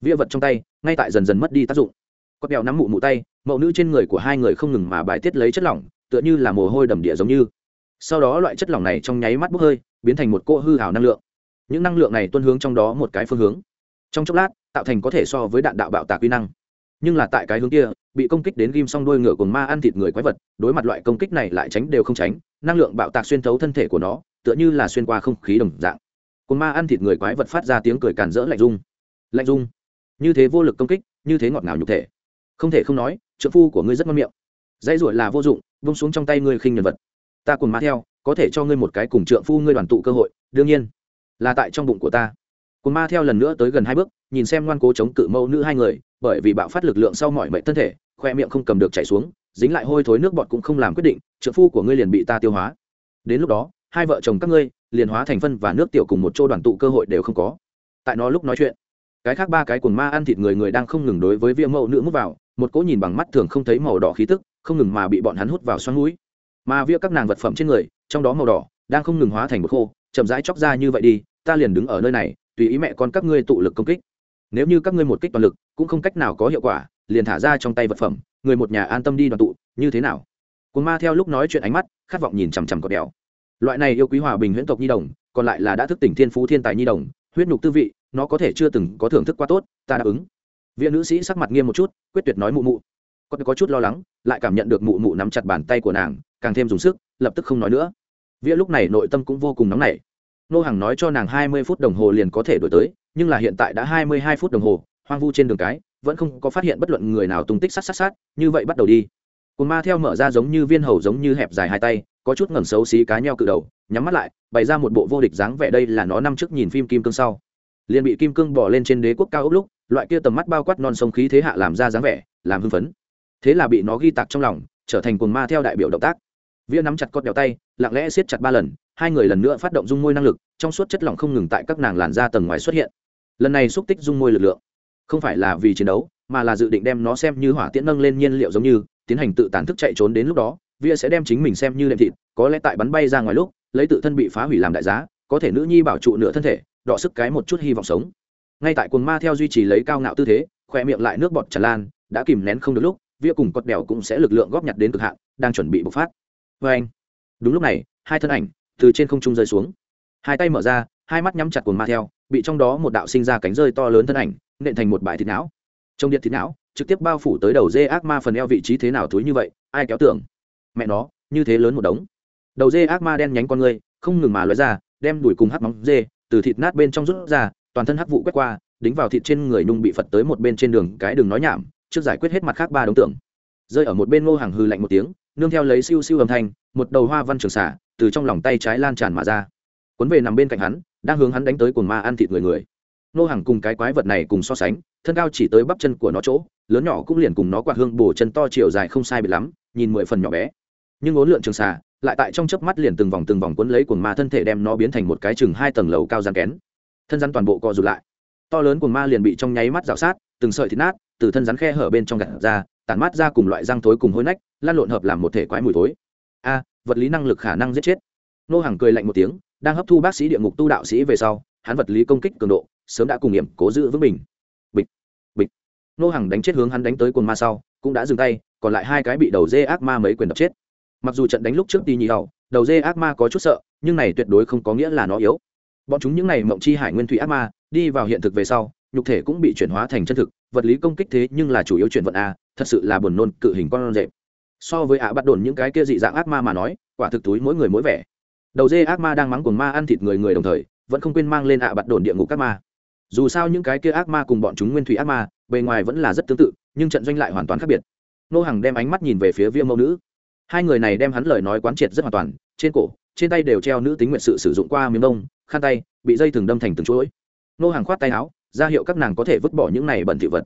Vĩa vật trong tay, ngay tại dần dần mất đi tác dụng. Có bèo nắm mụ mụ tay, mẫu nữ trên người của hai người không ngừng mà bài tiết lấy chất lỏng, tựa như là mồ hôi đầm địa giống như. Sau đó loại chất lỏng này trong nháy mắt bốc hơi, biến thành một cỗ hư hào năng lượng. Những năng lượng này tuân hướng trong đó một cái phương hướng. Trong chốc lát, tạo thành có thể so với đạn đạo bạo tạc quy năng nhưng là tại cái hướng kia, bị công kích đến ghim xong đôi ngựa cùng ma ăn thịt người quái vật, đối mặt loại công kích này lại tránh đều không tránh, năng lượng bạo tạc xuyên thấu thân thể của nó, tựa như là xuyên qua không khí đồng dạng. Cồn ma ăn thịt người quái vật phát ra tiếng cười càn rỡ lạnh dung lạnh dung như thế vô lực công kích, như thế ngọt ngào nhục thể. Không thể không nói trợ phu của ngươi rất ngon miệng. Dãy ruổi là vô dụng, vung xuống trong tay ngươi khinh nhân vật. Ta cùng ma theo, có thể cho ngươi một cái cùng trượng phu ngươi đoàn tụ cơ hội, đương nhiên, là tại trong bụng của ta cùng ma theo lần nữa tới gần hai bước, nhìn xem ngoan cố chống cự mẫu nữ hai người, bởi vì bạo phát lực lượng sau mọi mệnh thân thể, khoe miệng không cầm được chảy xuống, dính lại hôi thối nước bọt cũng không làm quyết định, trợ phu của ngươi liền bị ta tiêu hóa. Đến lúc đó, hai vợ chồng các ngươi, liền hóa thành phân và nước tiểu cùng một chỗ đoàn tụ cơ hội đều không có. Tại nó lúc nói chuyện, cái khác ba cái cuồng ma ăn thịt người người đang không ngừng đối với viêm mẫu nữ mút vào, một cỗ nhìn bằng mắt thường không thấy màu đỏ khí tức, không ngừng mà bị bọn hắn hút vào xoắn mũi. Mà vía các nàng vật phẩm trên người, trong đó màu đỏ, đang không ngừng hóa thành một khô, chậm rãi chóc ra như vậy đi, ta liền đứng ở nơi này tùy ý mẹ con các ngươi tụ lực công kích. Nếu như các ngươi một kích toàn lực cũng không cách nào có hiệu quả liền thả ra trong tay vật phẩm người một nhà an tâm đi đoàn tụ như thế nào? Cuồng ma theo lúc nói chuyện ánh mắt khát vọng nhìn chằm chằm cọt đèo. Loại này yêu quý hòa bình huyễn tộc nhi đồng còn lại là đã thức tỉnh thiên phú thiên tài nhi đồng huyết nhục tư vị nó có thể chưa từng có thưởng thức quá tốt ta đáp ứng. Viện nữ sĩ sắc mặt nghiêm một chút quyết tuyệt nói mụ mụ. Có, có chút lo lắng lại cảm nhận được mụ mụ nắm chặt bàn tay của nàng càng thêm dùng sức lập tức không nói nữa. Vĩa lúc này nội tâm cũng vô cùng nóng nảy nô hàng nói cho nàng hai mươi phút đồng hồ liền có thể đổi tới, nhưng là hiện tại đã hai mươi hai phút đồng hồ, hoang vu trên đường cái, vẫn không có phát hiện bất luận người nào tung tích sát sát sát, như vậy bắt đầu đi. Cồn ma theo mở ra giống như viên hầu giống như hẹp dài hai tay, có chút ngẩng xấu xí cá nheo cự đầu, nhắm mắt lại, bày ra một bộ vô địch dáng vẻ đây là nó năm trước nhìn phim kim cương sau. Liền bị kim cương bỏ lên trên đế quốc cao ốc lúc, loại kia tầm mắt bao quát non sông khí thế hạ làm ra dáng vẻ, làm hưng phấn. Thế là bị nó ghi tạc trong lòng, trở thành cuồng ma theo đại biểu động tác vĩa nắm chặt cốt đèo tay, lặng lẽ siết chặt ba lần, hai người lần nữa phát động dung môi năng lực, trong suốt chất lỏng không ngừng tại các nàng làn da tầng ngoài xuất hiện. Lần này xúc tích dung môi lực lượng, không phải là vì chiến đấu, mà là dự định đem nó xem như hỏa tiễn nâng lên nhiên liệu giống như, tiến hành tự tàn thức chạy trốn đến lúc đó vĩa sẽ đem chính mình xem như đệm thịt, có lẽ tại bắn bay ra ngoài lúc, lấy tự thân bị phá hủy làm đại giá, có thể nữ nhi bảo trụ nửa thân thể, đọ sức cái một chút hy vọng sống. Ngay tại cuồng ma theo duy trì lấy cao ngạo tư thế, khoe miệng lại nước bọt tràn lan, đã kìm nén không được lúc vĩa cùng cọt đèo cũng sẽ lực lượng góp nhặt đến cực hạn, đang chuẩn bị bộc phát vê anh. Đúng lúc này, hai thân ảnh từ trên không trung rơi xuống. Hai tay mở ra, hai mắt nhắm chặt cuồng ma theo, bị trong đó một đạo sinh ra cánh rơi to lớn thân ảnh, nện thành một bãi thịt não. Trong điện thịt não, trực tiếp bao phủ tới đầu dê ác ma phần eo vị trí thế nào thúi như vậy, ai kéo tưởng? Mẹ nó, như thế lớn một đống. Đầu dê ác ma đen nhánh con người, không ngừng mà lóe ra, đem đuổi cùng hắc móng dê từ thịt nát bên trong rút ra, toàn thân hắc vụ quét qua, đính vào thịt trên người nung bị phật tới một bên trên đường cái đường nói nhảm, trước giải quyết hết mặt khác ba đối tượng rơi ở một bên ngô hàng hư lạnh một tiếng nương theo lấy siêu siêu âm thanh, một đầu hoa văn trường xả, từ trong lòng tay trái lan tràn mà ra. Cuốn về nằm bên cạnh hắn, đang hướng hắn đánh tới cuồng ma ăn thịt người người. Nô hàng cùng cái quái vật này cùng so sánh, thân cao chỉ tới bắp chân của nó chỗ, lớn nhỏ cũng liền cùng nó quạt hương bổ chân to chiều dài không sai biệt lắm, nhìn mười phần nhỏ bé. Nhưng ốn lượn trường xà lại tại trong chớp mắt liền từng vòng từng vòng cuốn lấy cuồng ma thân thể đem nó biến thành một cái chừng hai tầng lầu cao rán kén. Thân rắn toàn bộ co rụt lại. To lớn cuồng ma liền bị trong nháy mắt rào sát, từng sợi thịt nát, từ thân rắn khe hở bên trong gạt ra tản mát ra cùng loại răng thối cùng hôi nách, lan lộn hợp làm một thể quái mùi thối. A, vật lý năng lực khả năng giết chết. Nô hàng cười lạnh một tiếng, đang hấp thu bác sĩ địa ngục tu đạo sĩ về sau, hắn vật lý công kích cường độ, sớm đã cùng nghiệm cố giữ vững mình bịch bịch. Nô hàng đánh chết hướng hắn đánh tới cồn ma sau, cũng đã dừng tay, còn lại hai cái bị đầu dê ác ma mấy quyền đập chết. Mặc dù trận đánh lúc trước đi nhị hầu đầu dê ác ma có chút sợ, nhưng này tuyệt đối không có nghĩa là nó yếu. Bọn chúng những này mộng chi hải nguyên thủy ác ma, đi vào hiện thực về sau nhục thể cũng bị chuyển hóa thành chân thực vật lý công kích thế nhưng là chủ yếu chuyển vận a thật sự là buồn nôn cự hình con rệp. So với ạ bắt đồn những cái kia dị dạng ác ma mà nói quả thực túi mỗi người mỗi vẻ. Đầu dê ác ma đang mắng cuồng ma ăn thịt người người đồng thời vẫn không quên mang lên ạ bắt đồn địa ngục ác ma. Dù sao những cái kia ác ma cùng bọn chúng nguyên thủy ác ma bề ngoài vẫn là rất tương tự nhưng trận doanh lại hoàn toàn khác biệt. Nô hàng đem ánh mắt nhìn về phía viêm mẫu nữ. Hai người này đem hắn lời nói quán triệt rất hoàn toàn trên cổ trên tay đều treo nữ tính nguyện sự sử dụng qua miếng đông, khăn tay bị dây thừng đâm thành từng chuỗi. Nô hàng khoát tay áo ra hiệu các nàng có thể vứt bỏ những này bẩn thị vật.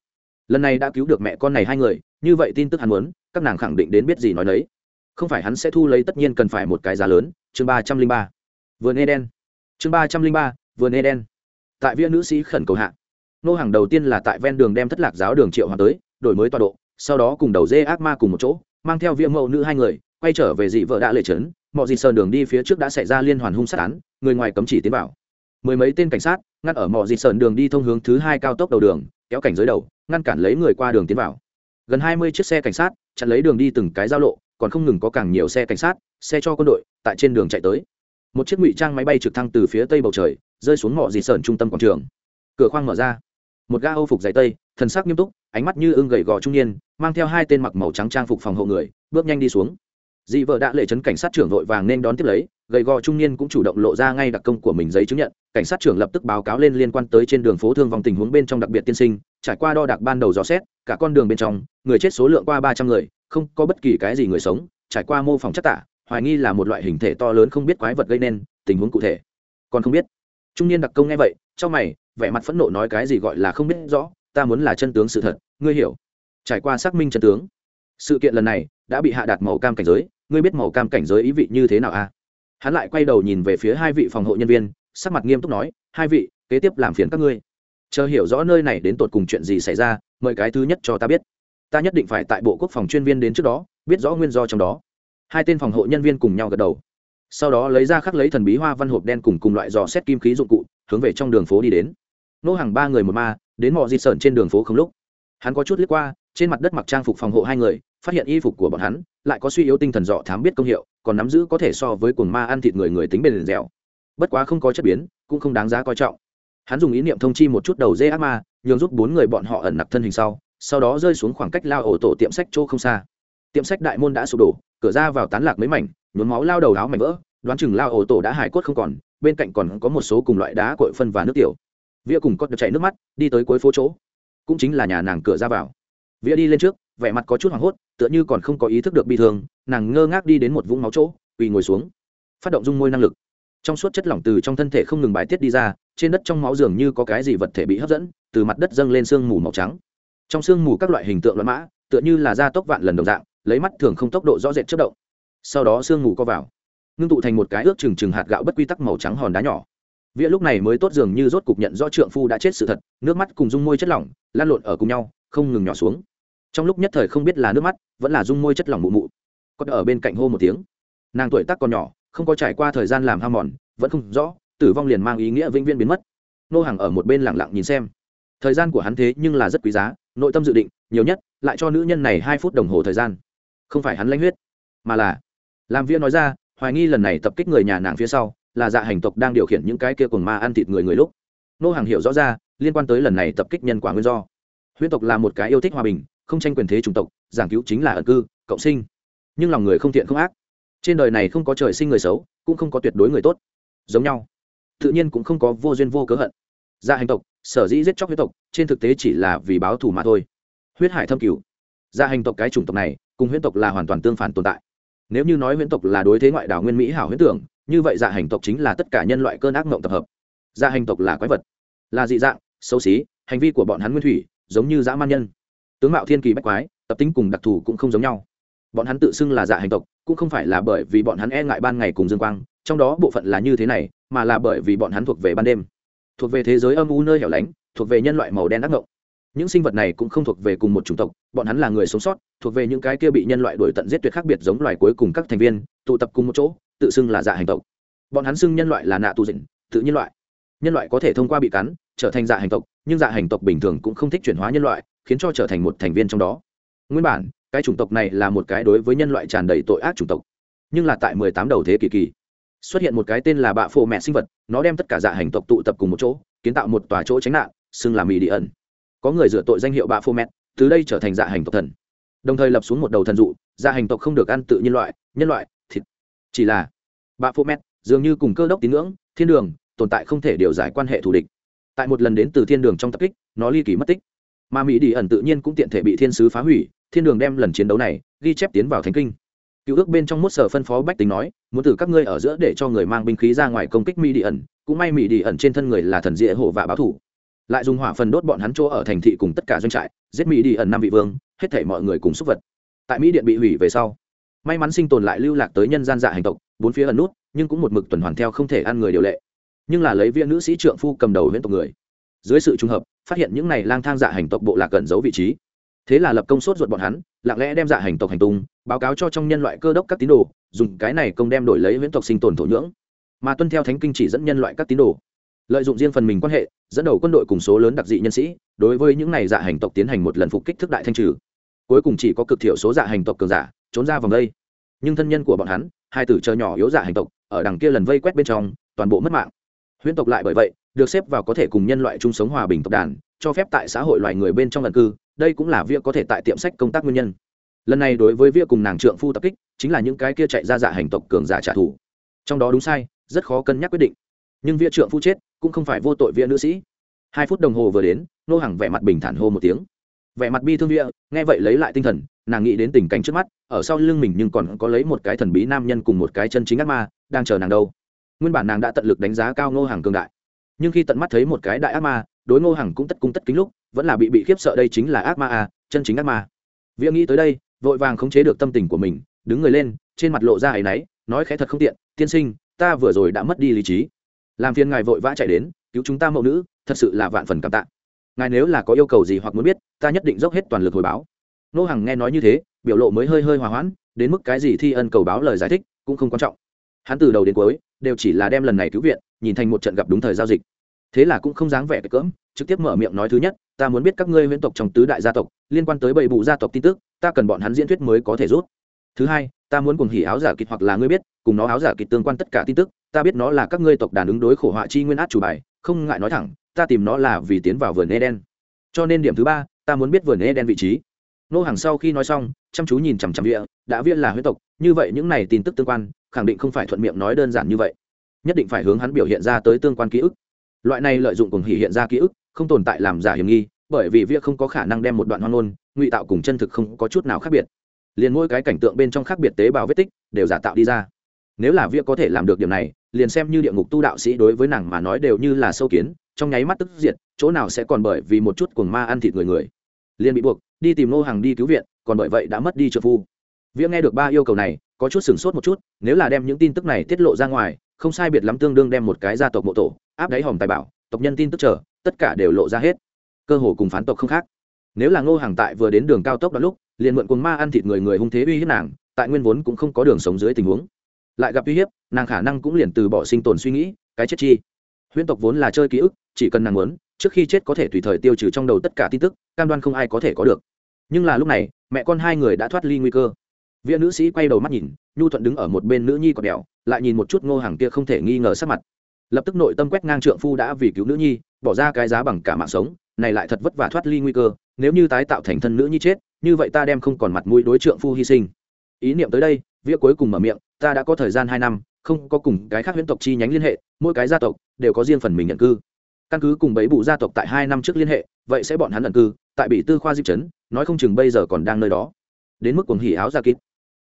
Lần này đã cứu được mẹ con này hai người, như vậy tin tức hắn muốn, các nàng khẳng định đến biết gì nói đấy không phải hắn sẽ thu lấy tất nhiên cần phải một cái giá lớn, chương ba trăm linh ba. Vườn eden. Chương ba trăm linh ba, vườn eden. Tại viện nữ sĩ khẩn cầu hạ. Nô hàng đầu tiên là tại ven đường đem thất lạc giáo đường triệu hòa tới, đổi mới tọa độ, sau đó cùng đầu dê ác ma cùng một chỗ, mang theo viện mẫu nữ hai người, quay trở về dị vợ đã lệ trấn. Mọi gì sơn đường đi phía trước đã xảy ra liên hoàn hung sát án, người ngoài cấm chỉ tiến vào. Mười mấy tên cảnh sát ngăn ở mọi dị sơn đường đi thông hướng thứ hai cao tốc đầu đường, kéo cảnh giới đầu, ngăn cản lấy người qua đường tiến vào. Gần hai mươi chiếc xe cảnh sát chặn lấy đường đi từng cái giao lộ, còn không ngừng có càng nhiều xe cảnh sát, xe cho quân đội tại trên đường chạy tới. Một chiếc ngụy trang máy bay trực thăng từ phía tây bầu trời, rơi xuống ngõ dị sơn trung tâm quảng trường. Cửa khoang mở ra. Một ga âu phục dày tây, thần sắc nghiêm túc, ánh mắt như ưng gầy gò trung niên, mang theo hai tên mặc màu trắng trang phục phòng hộ người, bước nhanh đi xuống dị vợ đã lệ trấn cảnh sát trưởng vội vàng nên đón tiếp lấy, gầy gò trung niên cũng chủ động lộ ra ngay đặc công của mình giấy chứng nhận. Cảnh sát trưởng lập tức báo cáo lên liên quan tới trên đường phố thương vong tình huống bên trong đặc biệt tiên sinh, trải qua đo đạc ban đầu dò xét, cả con đường bên trong, người chết số lượng qua ba trăm người, không có bất kỳ cái gì người sống, trải qua mô phỏng chất tả, hoài nghi là một loại hình thể to lớn không biết quái vật gây nên, tình huống cụ thể. Còn không biết. Trung niên đặc công nghe vậy trong mày, vẻ mặt phẫn nộ nói cái gì gọi là không biết rõ, ta muốn là chân tướng sự thật, ngươi hiểu. Trải qua xác minh chân tướng, sự kiện lần này đã bị hạ đạt màu cam cảnh giới ngươi biết màu cam cảnh giới ý vị như thế nào a à? hắn lại quay đầu nhìn về phía hai vị phòng hộ nhân viên, sắc mặt nghiêm túc nói, hai vị, kế tiếp làm phiền các ngươi. Chờ hiểu rõ nơi này đến tột cùng chuyện gì xảy ra, mời cái thứ nhất cho ta biết. Ta nhất định phải tại bộ quốc phòng chuyên viên đến trước đó, biết rõ nguyên do trong đó. Hai tên phòng hộ nhân viên cùng nhau gật đầu. Sau đó lấy ra khắc lấy thần bí hoa văn hộp đen cùng cùng loại dò xét kim khí dụng cụ, hướng về trong đường phố đi đến. Nô hàng ba người một ma, đến mọi di sởn trên đường phố không lúc. Hắn có chút lướt qua, trên mặt đất mặc trang phục phòng hộ hai người, phát hiện y phục của bọn hắn lại có suy yếu tinh thần dọ thám biết công hiệu, còn nắm giữ có thể so với cuồng ma ăn thịt người người tính bền dẻo. Bất quá không có chất biến, cũng không đáng giá coi trọng. Hắn dùng ý niệm thông chi một chút đầu dê ác ma, nhường giúp bốn người bọn họ ẩn nặc thân hình sau sau đó rơi xuống khoảng cách lao ổ tổ tiệm sách chỗ không xa. Tiệm sách đại môn đã sụp đổ, cửa ra vào tán lạc mấy mảnh, nhuốm máu lao đầu áo mảnh vỡ, đoán chừng lao ổ tổ đã hải cốt không còn, bên cạnh còn có một số cùng loại đá cội phân và nước tiểu. Vĩa cùng cốt được chảy nước mắt, đi tới cuối phố chỗ. Cũng chính là nhà nàng cửa ra vào vĩa đi lên trước, vẻ mặt có chút hoảng hốt, tựa như còn không có ý thức được bị thương, nàng ngơ ngác đi đến một vũng máu chỗ, quỳ ngồi xuống. Phát động dung môi năng lực. Trong suốt chất lỏng từ trong thân thể không ngừng bài tiết đi ra, trên đất trong máu dường như có cái gì vật thể bị hấp dẫn, từ mặt đất dâng lên sương mù màu trắng. Trong sương mù các loại hình tượng loạn mã, tựa như là gia tốc vạn lần đồng dạng, lấy mắt thường không tốc độ rõ rệt chất động. Sau đó sương mù co vào, ngưng tụ thành một cái ước chừng chừng hạt gạo bất quy tắc màu trắng hòn đá nhỏ. Vĩa lúc này mới tốt dường như rốt cục nhận do trượng phu đã chết sự thật, nước mắt cùng dung môi chất lỏng, lan lộn ở cùng nhau, không ngừng nhỏ xuống trong lúc nhất thời không biết là nước mắt, vẫn là dung môi chất lỏng mụ mụ. Còn ở bên cạnh hô một tiếng. Nàng tuổi tác còn nhỏ, không có trải qua thời gian làm ham mòn, vẫn không rõ, tử vong liền mang ý nghĩa vĩnh viễn biến mất. Nô hàng ở một bên lẳng lặng nhìn xem. Thời gian của hắn thế nhưng là rất quý giá, nội tâm dự định, nhiều nhất, lại cho nữ nhân này hai phút đồng hồ thời gian. Không phải hắn lanh huyết, mà là, làm viên nói ra, hoài nghi lần này tập kích người nhà nàng phía sau, là dạ hành tộc đang điều khiển những cái kia cùng ma ăn thịt người người lúc. Nô hàng hiểu rõ ra, liên quan tới lần này tập kích nhân quả nguyên do. Huyễn tộc là một cái yêu thích hòa bình không tranh quyền thế chủng tộc, giảng cứu chính là ẩn cư, cộng sinh. Nhưng lòng người không thiện không ác. Trên đời này không có trời sinh người xấu, cũng không có tuyệt đối người tốt. Giống nhau. Tự nhiên cũng không có vô duyên vô cớ hận. Gia dạ hành tộc, sở dĩ giết chóc huyết tộc, trên thực tế chỉ là vì báo thù mà thôi. Huyết hải thâm cửu. Gia dạ hành tộc cái chủng tộc này, cùng huyết tộc là hoàn toàn tương phản tồn tại. Nếu như nói huyễn tộc là đối thế ngoại đảo nguyên mỹ hảo huyễn tưởng, như vậy dạ hành tộc chính là tất cả nhân loại cơn ác mộng tập hợp. Dạ hành tộc là quái vật. Là dị dạng, xấu xí, hành vi của bọn hắn nguyên thủy, giống như dã man nhân tướng mạo thiên kỳ bách quái, tập tính cùng đặc thù cũng không giống nhau. Bọn hắn tự xưng là dạ hành tộc, cũng không phải là bởi vì bọn hắn e ngại ban ngày cùng dương quang, trong đó bộ phận là như thế này, mà là bởi vì bọn hắn thuộc về ban đêm. Thuộc về thế giới âm u nơi hẻo lánh, thuộc về nhân loại màu đen đắc ngộng. Những sinh vật này cũng không thuộc về cùng một chủng tộc, bọn hắn là người sống sót, thuộc về những cái kia bị nhân loại đuổi tận giết tuyệt khác biệt giống loài cuối cùng các thành viên, tụ tập cùng một chỗ, tự xưng là dạ hành tộc. Bọn hắn xưng nhân loại là nạ tù dịnh, tự nhân loại. Nhân loại có thể thông qua bị cắn trở thành dạ hành tộc, nhưng dạ hành tộc bình thường cũng không thích chuyển hóa nhân loại, khiến cho trở thành một thành viên trong đó. Nguyên bản, cái chủng tộc này là một cái đối với nhân loại tràn đầy tội ác chủng tộc, nhưng là tại mười tám đầu thế kỷ kỳ, xuất hiện một cái tên là bạ phô mẹ sinh vật, nó đem tất cả dạ hành tộc tụ tập cùng một chỗ, kiến tạo một tòa chỗ tránh nạn, xưng là mì đi ẩn. Có người dựa tội danh hiệu bạ phô mẹ, từ đây trở thành dạ hành tộc thần. Đồng thời lập xuống một đầu thần dụ dạ hành tộc không được ăn tự nhân loại nhân loại, thịt. Chỉ là, bạ phô mẹ, dường như cùng cơ đốc tín ngưỡng, thiên đường, tồn tại không thể điều giải quan hệ thù địch tại một lần đến từ thiên đường trong tập kích, nó ly kỳ mất tích. Mà mỹ đi ẩn tự nhiên cũng tiện thể bị thiên sứ phá hủy, thiên đường đem lần chiến đấu này ghi chép tiến vào thánh kinh. Cựu ước bên trong mốt sở phân phó bách tính nói, muốn từ các ngươi ở giữa để cho người mang binh khí ra ngoài công kích mỹ đi ẩn, cũng may mỹ đi ẩn trên thân người là thần dĩa hộ và báo thủ. Lại dùng hỏa phần đốt bọn hắn chỗ ở thành thị cùng tất cả doanh trại, giết mỹ đi ẩn năm vị vương, hết thể mọi người cùng súc vật. Tại mỹ điện bị hủy về sau, may mắn sinh tồn lại lưu lạc tới nhân gian dạ hành tộc, bốn phía ẩn nút, nhưng cũng một mực tuần hoàn theo không thể ăn người điều lệ nhưng là lấy viên nữ sĩ trượng phu cầm đầu huyễn tộc người. Dưới sự trùng hợp, phát hiện những này lang thang dạ hành tộc bộ lạc cẩn giấu vị trí. Thế là lập công sốt ruột bọn hắn, lặng lẽ đem dạ hành tộc hành tung, báo cáo cho trong nhân loại cơ đốc các tín đồ, dùng cái này công đem đổi lấy huyễn tộc sinh tồn thổ nhưỡng. Mà tuân theo thánh kinh chỉ dẫn nhân loại các tín đồ, lợi dụng riêng phần mình quan hệ, dẫn đầu quân đội cùng số lớn đặc dị nhân sĩ, đối với những này dạ hành tộc tiến hành một lần phục kích thức đại thanh trừ. Cuối cùng chỉ có cực thiểu số dạ hành tộc cường giả trốn ra vòng đây. Nhưng thân nhân của bọn hắn, hai tử chờ nhỏ yếu dạ hành tộc, ở đằng kia lần vây quét bên trong, toàn bộ mất mạng huyễn tộc lại bởi vậy, được xếp vào có thể cùng nhân loại chung sống hòa bình tộc đàn, cho phép tại xã hội loài người bên trong lần cư, đây cũng là việc có thể tại tiệm sách công tác nguyên nhân. Lần này đối với việc cùng nàng trượng phu tập kích, chính là những cái kia chạy ra dạ hành tộc cường giả trả thù. Trong đó đúng sai, rất khó cân nhắc quyết định. Nhưng việc trượng phu chết, cũng không phải vô tội viện nữ sĩ. Hai phút đồng hồ vừa đến, nô hàng vẻ mặt bình thản hô một tiếng. Vẻ mặt bi thương vía nghe vậy lấy lại tinh thần, nàng nghĩ đến tình cảnh trước mắt, ở sau lưng mình nhưng còn có lấy một cái thần bí nam nhân cùng một cái chân chính ác ma, đang chờ nàng đâu nguyên bản nàng đã tận lực đánh giá cao ngô hàng cường đại. Nhưng khi tận mắt thấy một cái đại ác ma, đối ngô hàng cũng tất cung tất kính lúc, vẫn là bị bị khiếp sợ đây chính là ác ma à chân chính ác ma. Vĩa nghĩ tới đây, vội vàng khống chế được tâm tình của mình, đứng người lên, trên mặt lộ ra áy náy, nói khẽ thật không tiện, tiên sinh, ta vừa rồi đã mất đi lý trí. Làm phiền ngài vội vã chạy đến, cứu chúng ta mẫu nữ, thật sự là vạn phần cảm tạ. Ngài nếu là có yêu cầu gì hoặc muốn biết, ta nhất định dốc hết toàn lực hồi báo. Nô hằng nghe nói như thế, biểu lộ mới hơi hơi hòa hoãn, đến mức cái gì thi ân cầu báo lời giải thích cũng không quan trọng hắn từ đầu đến cuối đều chỉ là đem lần này cứu viện, nhìn thành một trận gặp đúng thời giao dịch. Thế là cũng không dáng vẻ cỡm, trực tiếp mở miệng nói thứ nhất, ta muốn biết các ngươi huyễn tộc trong tứ đại gia tộc, liên quan tới bảy bụ gia tộc tin tức, ta cần bọn hắn diễn thuyết mới có thể rút. Thứ hai, ta muốn cùng hỉ áo giả kịch hoặc là ngươi biết, cùng nó áo giả kịch tương quan tất cả tin tức, ta biết nó là các ngươi tộc đàn ứng đối khổ họa chi nguyên át chủ bài, không ngại nói thẳng, ta tìm nó là vì tiến vào vườn eden. Cho nên điểm thứ ba, ta muốn biết vườn eden vị trí. Nô hàng sau khi nói xong, chăm chú nhìn chằm chằm địa đã viết là huyết tộc, như vậy những này tin tức tương quan khẳng định không phải thuận miệng nói đơn giản như vậy. Nhất định phải hướng hắn biểu hiện ra tới tương quan ký ức. Loại này lợi dụng cùng hỉ hiện ra ký ức, không tồn tại làm giả hiểm nghi, bởi vì việc không có khả năng đem một đoạn hoang ngôn, ngụy tạo cùng chân thực không có chút nào khác biệt. Liền mỗi cái cảnh tượng bên trong khác biệt tế bào vết tích, đều giả tạo đi ra. Nếu là việc có thể làm được điểm này, liền xem như địa ngục tu đạo sĩ đối với nàng mà nói đều như là sâu kiến, trong nháy mắt tức diệt, chỗ nào sẽ còn bởi vì một chút cuồng ma ăn thịt người người. Liền bị buộc, đi tìm nô hàng đi cứu viện, còn bởi vậy đã mất đi trợ phu. Vĩa nghe được ba yêu cầu này có chút sửng sốt một chút, nếu là đem những tin tức này tiết lộ ra ngoài, không sai biệt lắm tương đương đem một cái gia tộc mộ tổ, áp đáy hòm tài bảo, tộc nhân tin tức chờ, tất cả đều lộ ra hết. Cơ hồ cùng phán tộc không khác. Nếu là ngô hàng tại vừa đến đường cao tốc đó lúc, liền mượn cuồng ma ăn thịt người người hung thế uy hiếp nàng, tại nguyên vốn cũng không có đường sống dưới tình huống. Lại gặp uy hiếp, nàng khả năng cũng liền từ bỏ sinh tồn suy nghĩ, cái chết chi. Huyễn tộc vốn là chơi ký ức, chỉ cần nàng muốn, trước khi chết có thể tùy thời tiêu trừ trong đầu tất cả tin tức, cam đoan không ai có thể có được. Nhưng là lúc này, mẹ con hai người đã thoát ly nguy cơ viện nữ sĩ quay đầu mắt nhìn, nhu thuận đứng ở một bên nữ nhi còn đèo, lại nhìn một chút ngô hàng kia không thể nghi ngờ sắc mặt. Lập tức nội tâm quét ngang trượng phu đã vì cứu nữ nhi, bỏ ra cái giá bằng cả mạng sống, này lại thật vất vả thoát ly nguy cơ, nếu như tái tạo thành thân nữ nhi chết, như vậy ta đem không còn mặt mũi đối trượng phu hy sinh. Ý niệm tới đây vĩa cuối cùng mở miệng, ta đã có thời gian hai năm, không có cùng cái khác huyễn tộc chi nhánh liên hệ, mỗi cái gia tộc đều có riêng phần mình nhận cư. Căn cứ cùng bấy bụ gia tộc tại hai năm trước liên hệ, vậy sẽ bọn hắn ẩn cư, tại bị tư khoa diệp trấn, nói không chừng bây giờ còn đang nơi đó. Đến mức cuồng hỉ áo ra kịp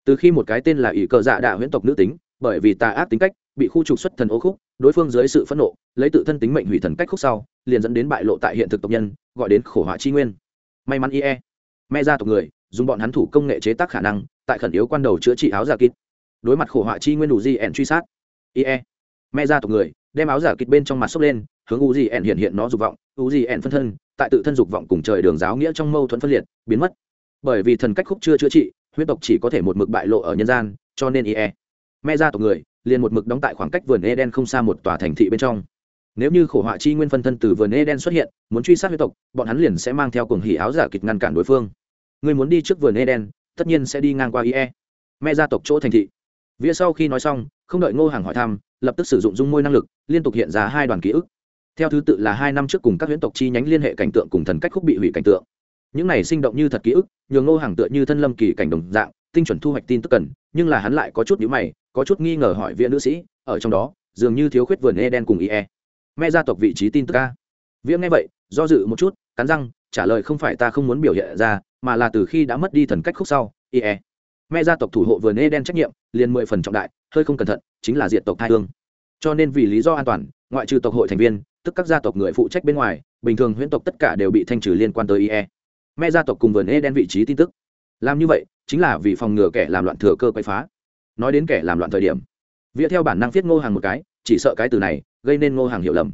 từ khi một cái tên là ỷ cờ dạ đạ huyễn tộc nữ tính, bởi vì tà ác tính cách, bị khu trục xuất thần ô khúc, đối phương dưới sự phẫn nộ, lấy tự thân tính mệnh hủy thần cách khúc sau, liền dẫn đến bại lộ tại hiện thực tộc nhân, gọi đến khổ họa chi nguyên. May mắn ie me ra tộc người, dùng bọn hắn thủ công nghệ chế tác khả năng, tại khẩn yếu quan đầu chữa trị áo giả kít đối mặt khổ họa chi nguyên đủ di ẻn truy sát. Ie me ra tộc người, đem áo giả kịch bên trong mặt xốc lên, hướng u di ẻn hiện hiện nó dục vọng, u di ẻn phân thân, tại tự thân dục vọng cùng trời đường giáo nghĩa trong mâu thuẫn phân liệt, biến mất. Bởi vì thần cách khúc chưa chữa trị huyết tộc chỉ có thể một mực bại lộ ở nhân gian, cho nên ie me ra tộc người, liền một mực đóng tại khoảng cách vườn eden không xa một tòa thành thị bên trong. Nếu như khổ họa chi nguyên phân thân từ vườn eden xuất hiện, muốn truy sát huyết tộc, bọn hắn liền sẽ mang theo cùng hỉ áo giả kịch ngăn cản đối phương. Người muốn đi trước vườn eden, tất nhiên sẽ đi ngang qua ie me gia tộc chỗ thành thị. Vía sau khi nói xong, không đợi ngô hàng hỏi thăm, lập tức sử dụng dung môi năng lực, liên tục hiện ra hai đoàn ký ức. Theo thứ tự là hai năm trước cùng các huyễn tộc chi nhánh liên hệ cảnh tượng cùng thần cách khúc bị hủy cảnh tượng những này sinh động như thật ký ức, nhường ngô hàng tựa như thân lâm kỳ cảnh đồng dạng, tinh chuẩn thu hoạch tin tức cần, nhưng là hắn lại có chút nhữ mày, có chút nghi ngờ hỏi viện nữ sĩ, ở trong đó, dường như thiếu khuyết vườn e đen cùng ie me gia tộc vị trí tin tức ca viễn nghe vậy, do dự một chút, cắn răng, trả lời không phải ta không muốn biểu hiện ra, mà là từ khi đã mất đi thần cách khúc sau ie me gia tộc thủ hộ vườn e đen trách nhiệm, liền mười phần trọng đại, hơi không cẩn thận, chính là diệt tộc thai hương. Cho nên vì lý do an toàn, ngoại trừ tộc hội thành viên, tức các gia tộc người phụ trách bên ngoài, bình thường huyễn tộc tất cả đều bị thanh trừ liên quan tới ie me gia tộc cùng vườn e đen vị trí tin tức. Làm như vậy, chính là vì phòng ngừa kẻ làm loạn thừa cơ quay phá. Nói đến kẻ làm loạn thời điểm vĩa theo bản năng viết ngô hàng một cái, chỉ sợ cái từ này gây nên ngô hàng hiểu lầm.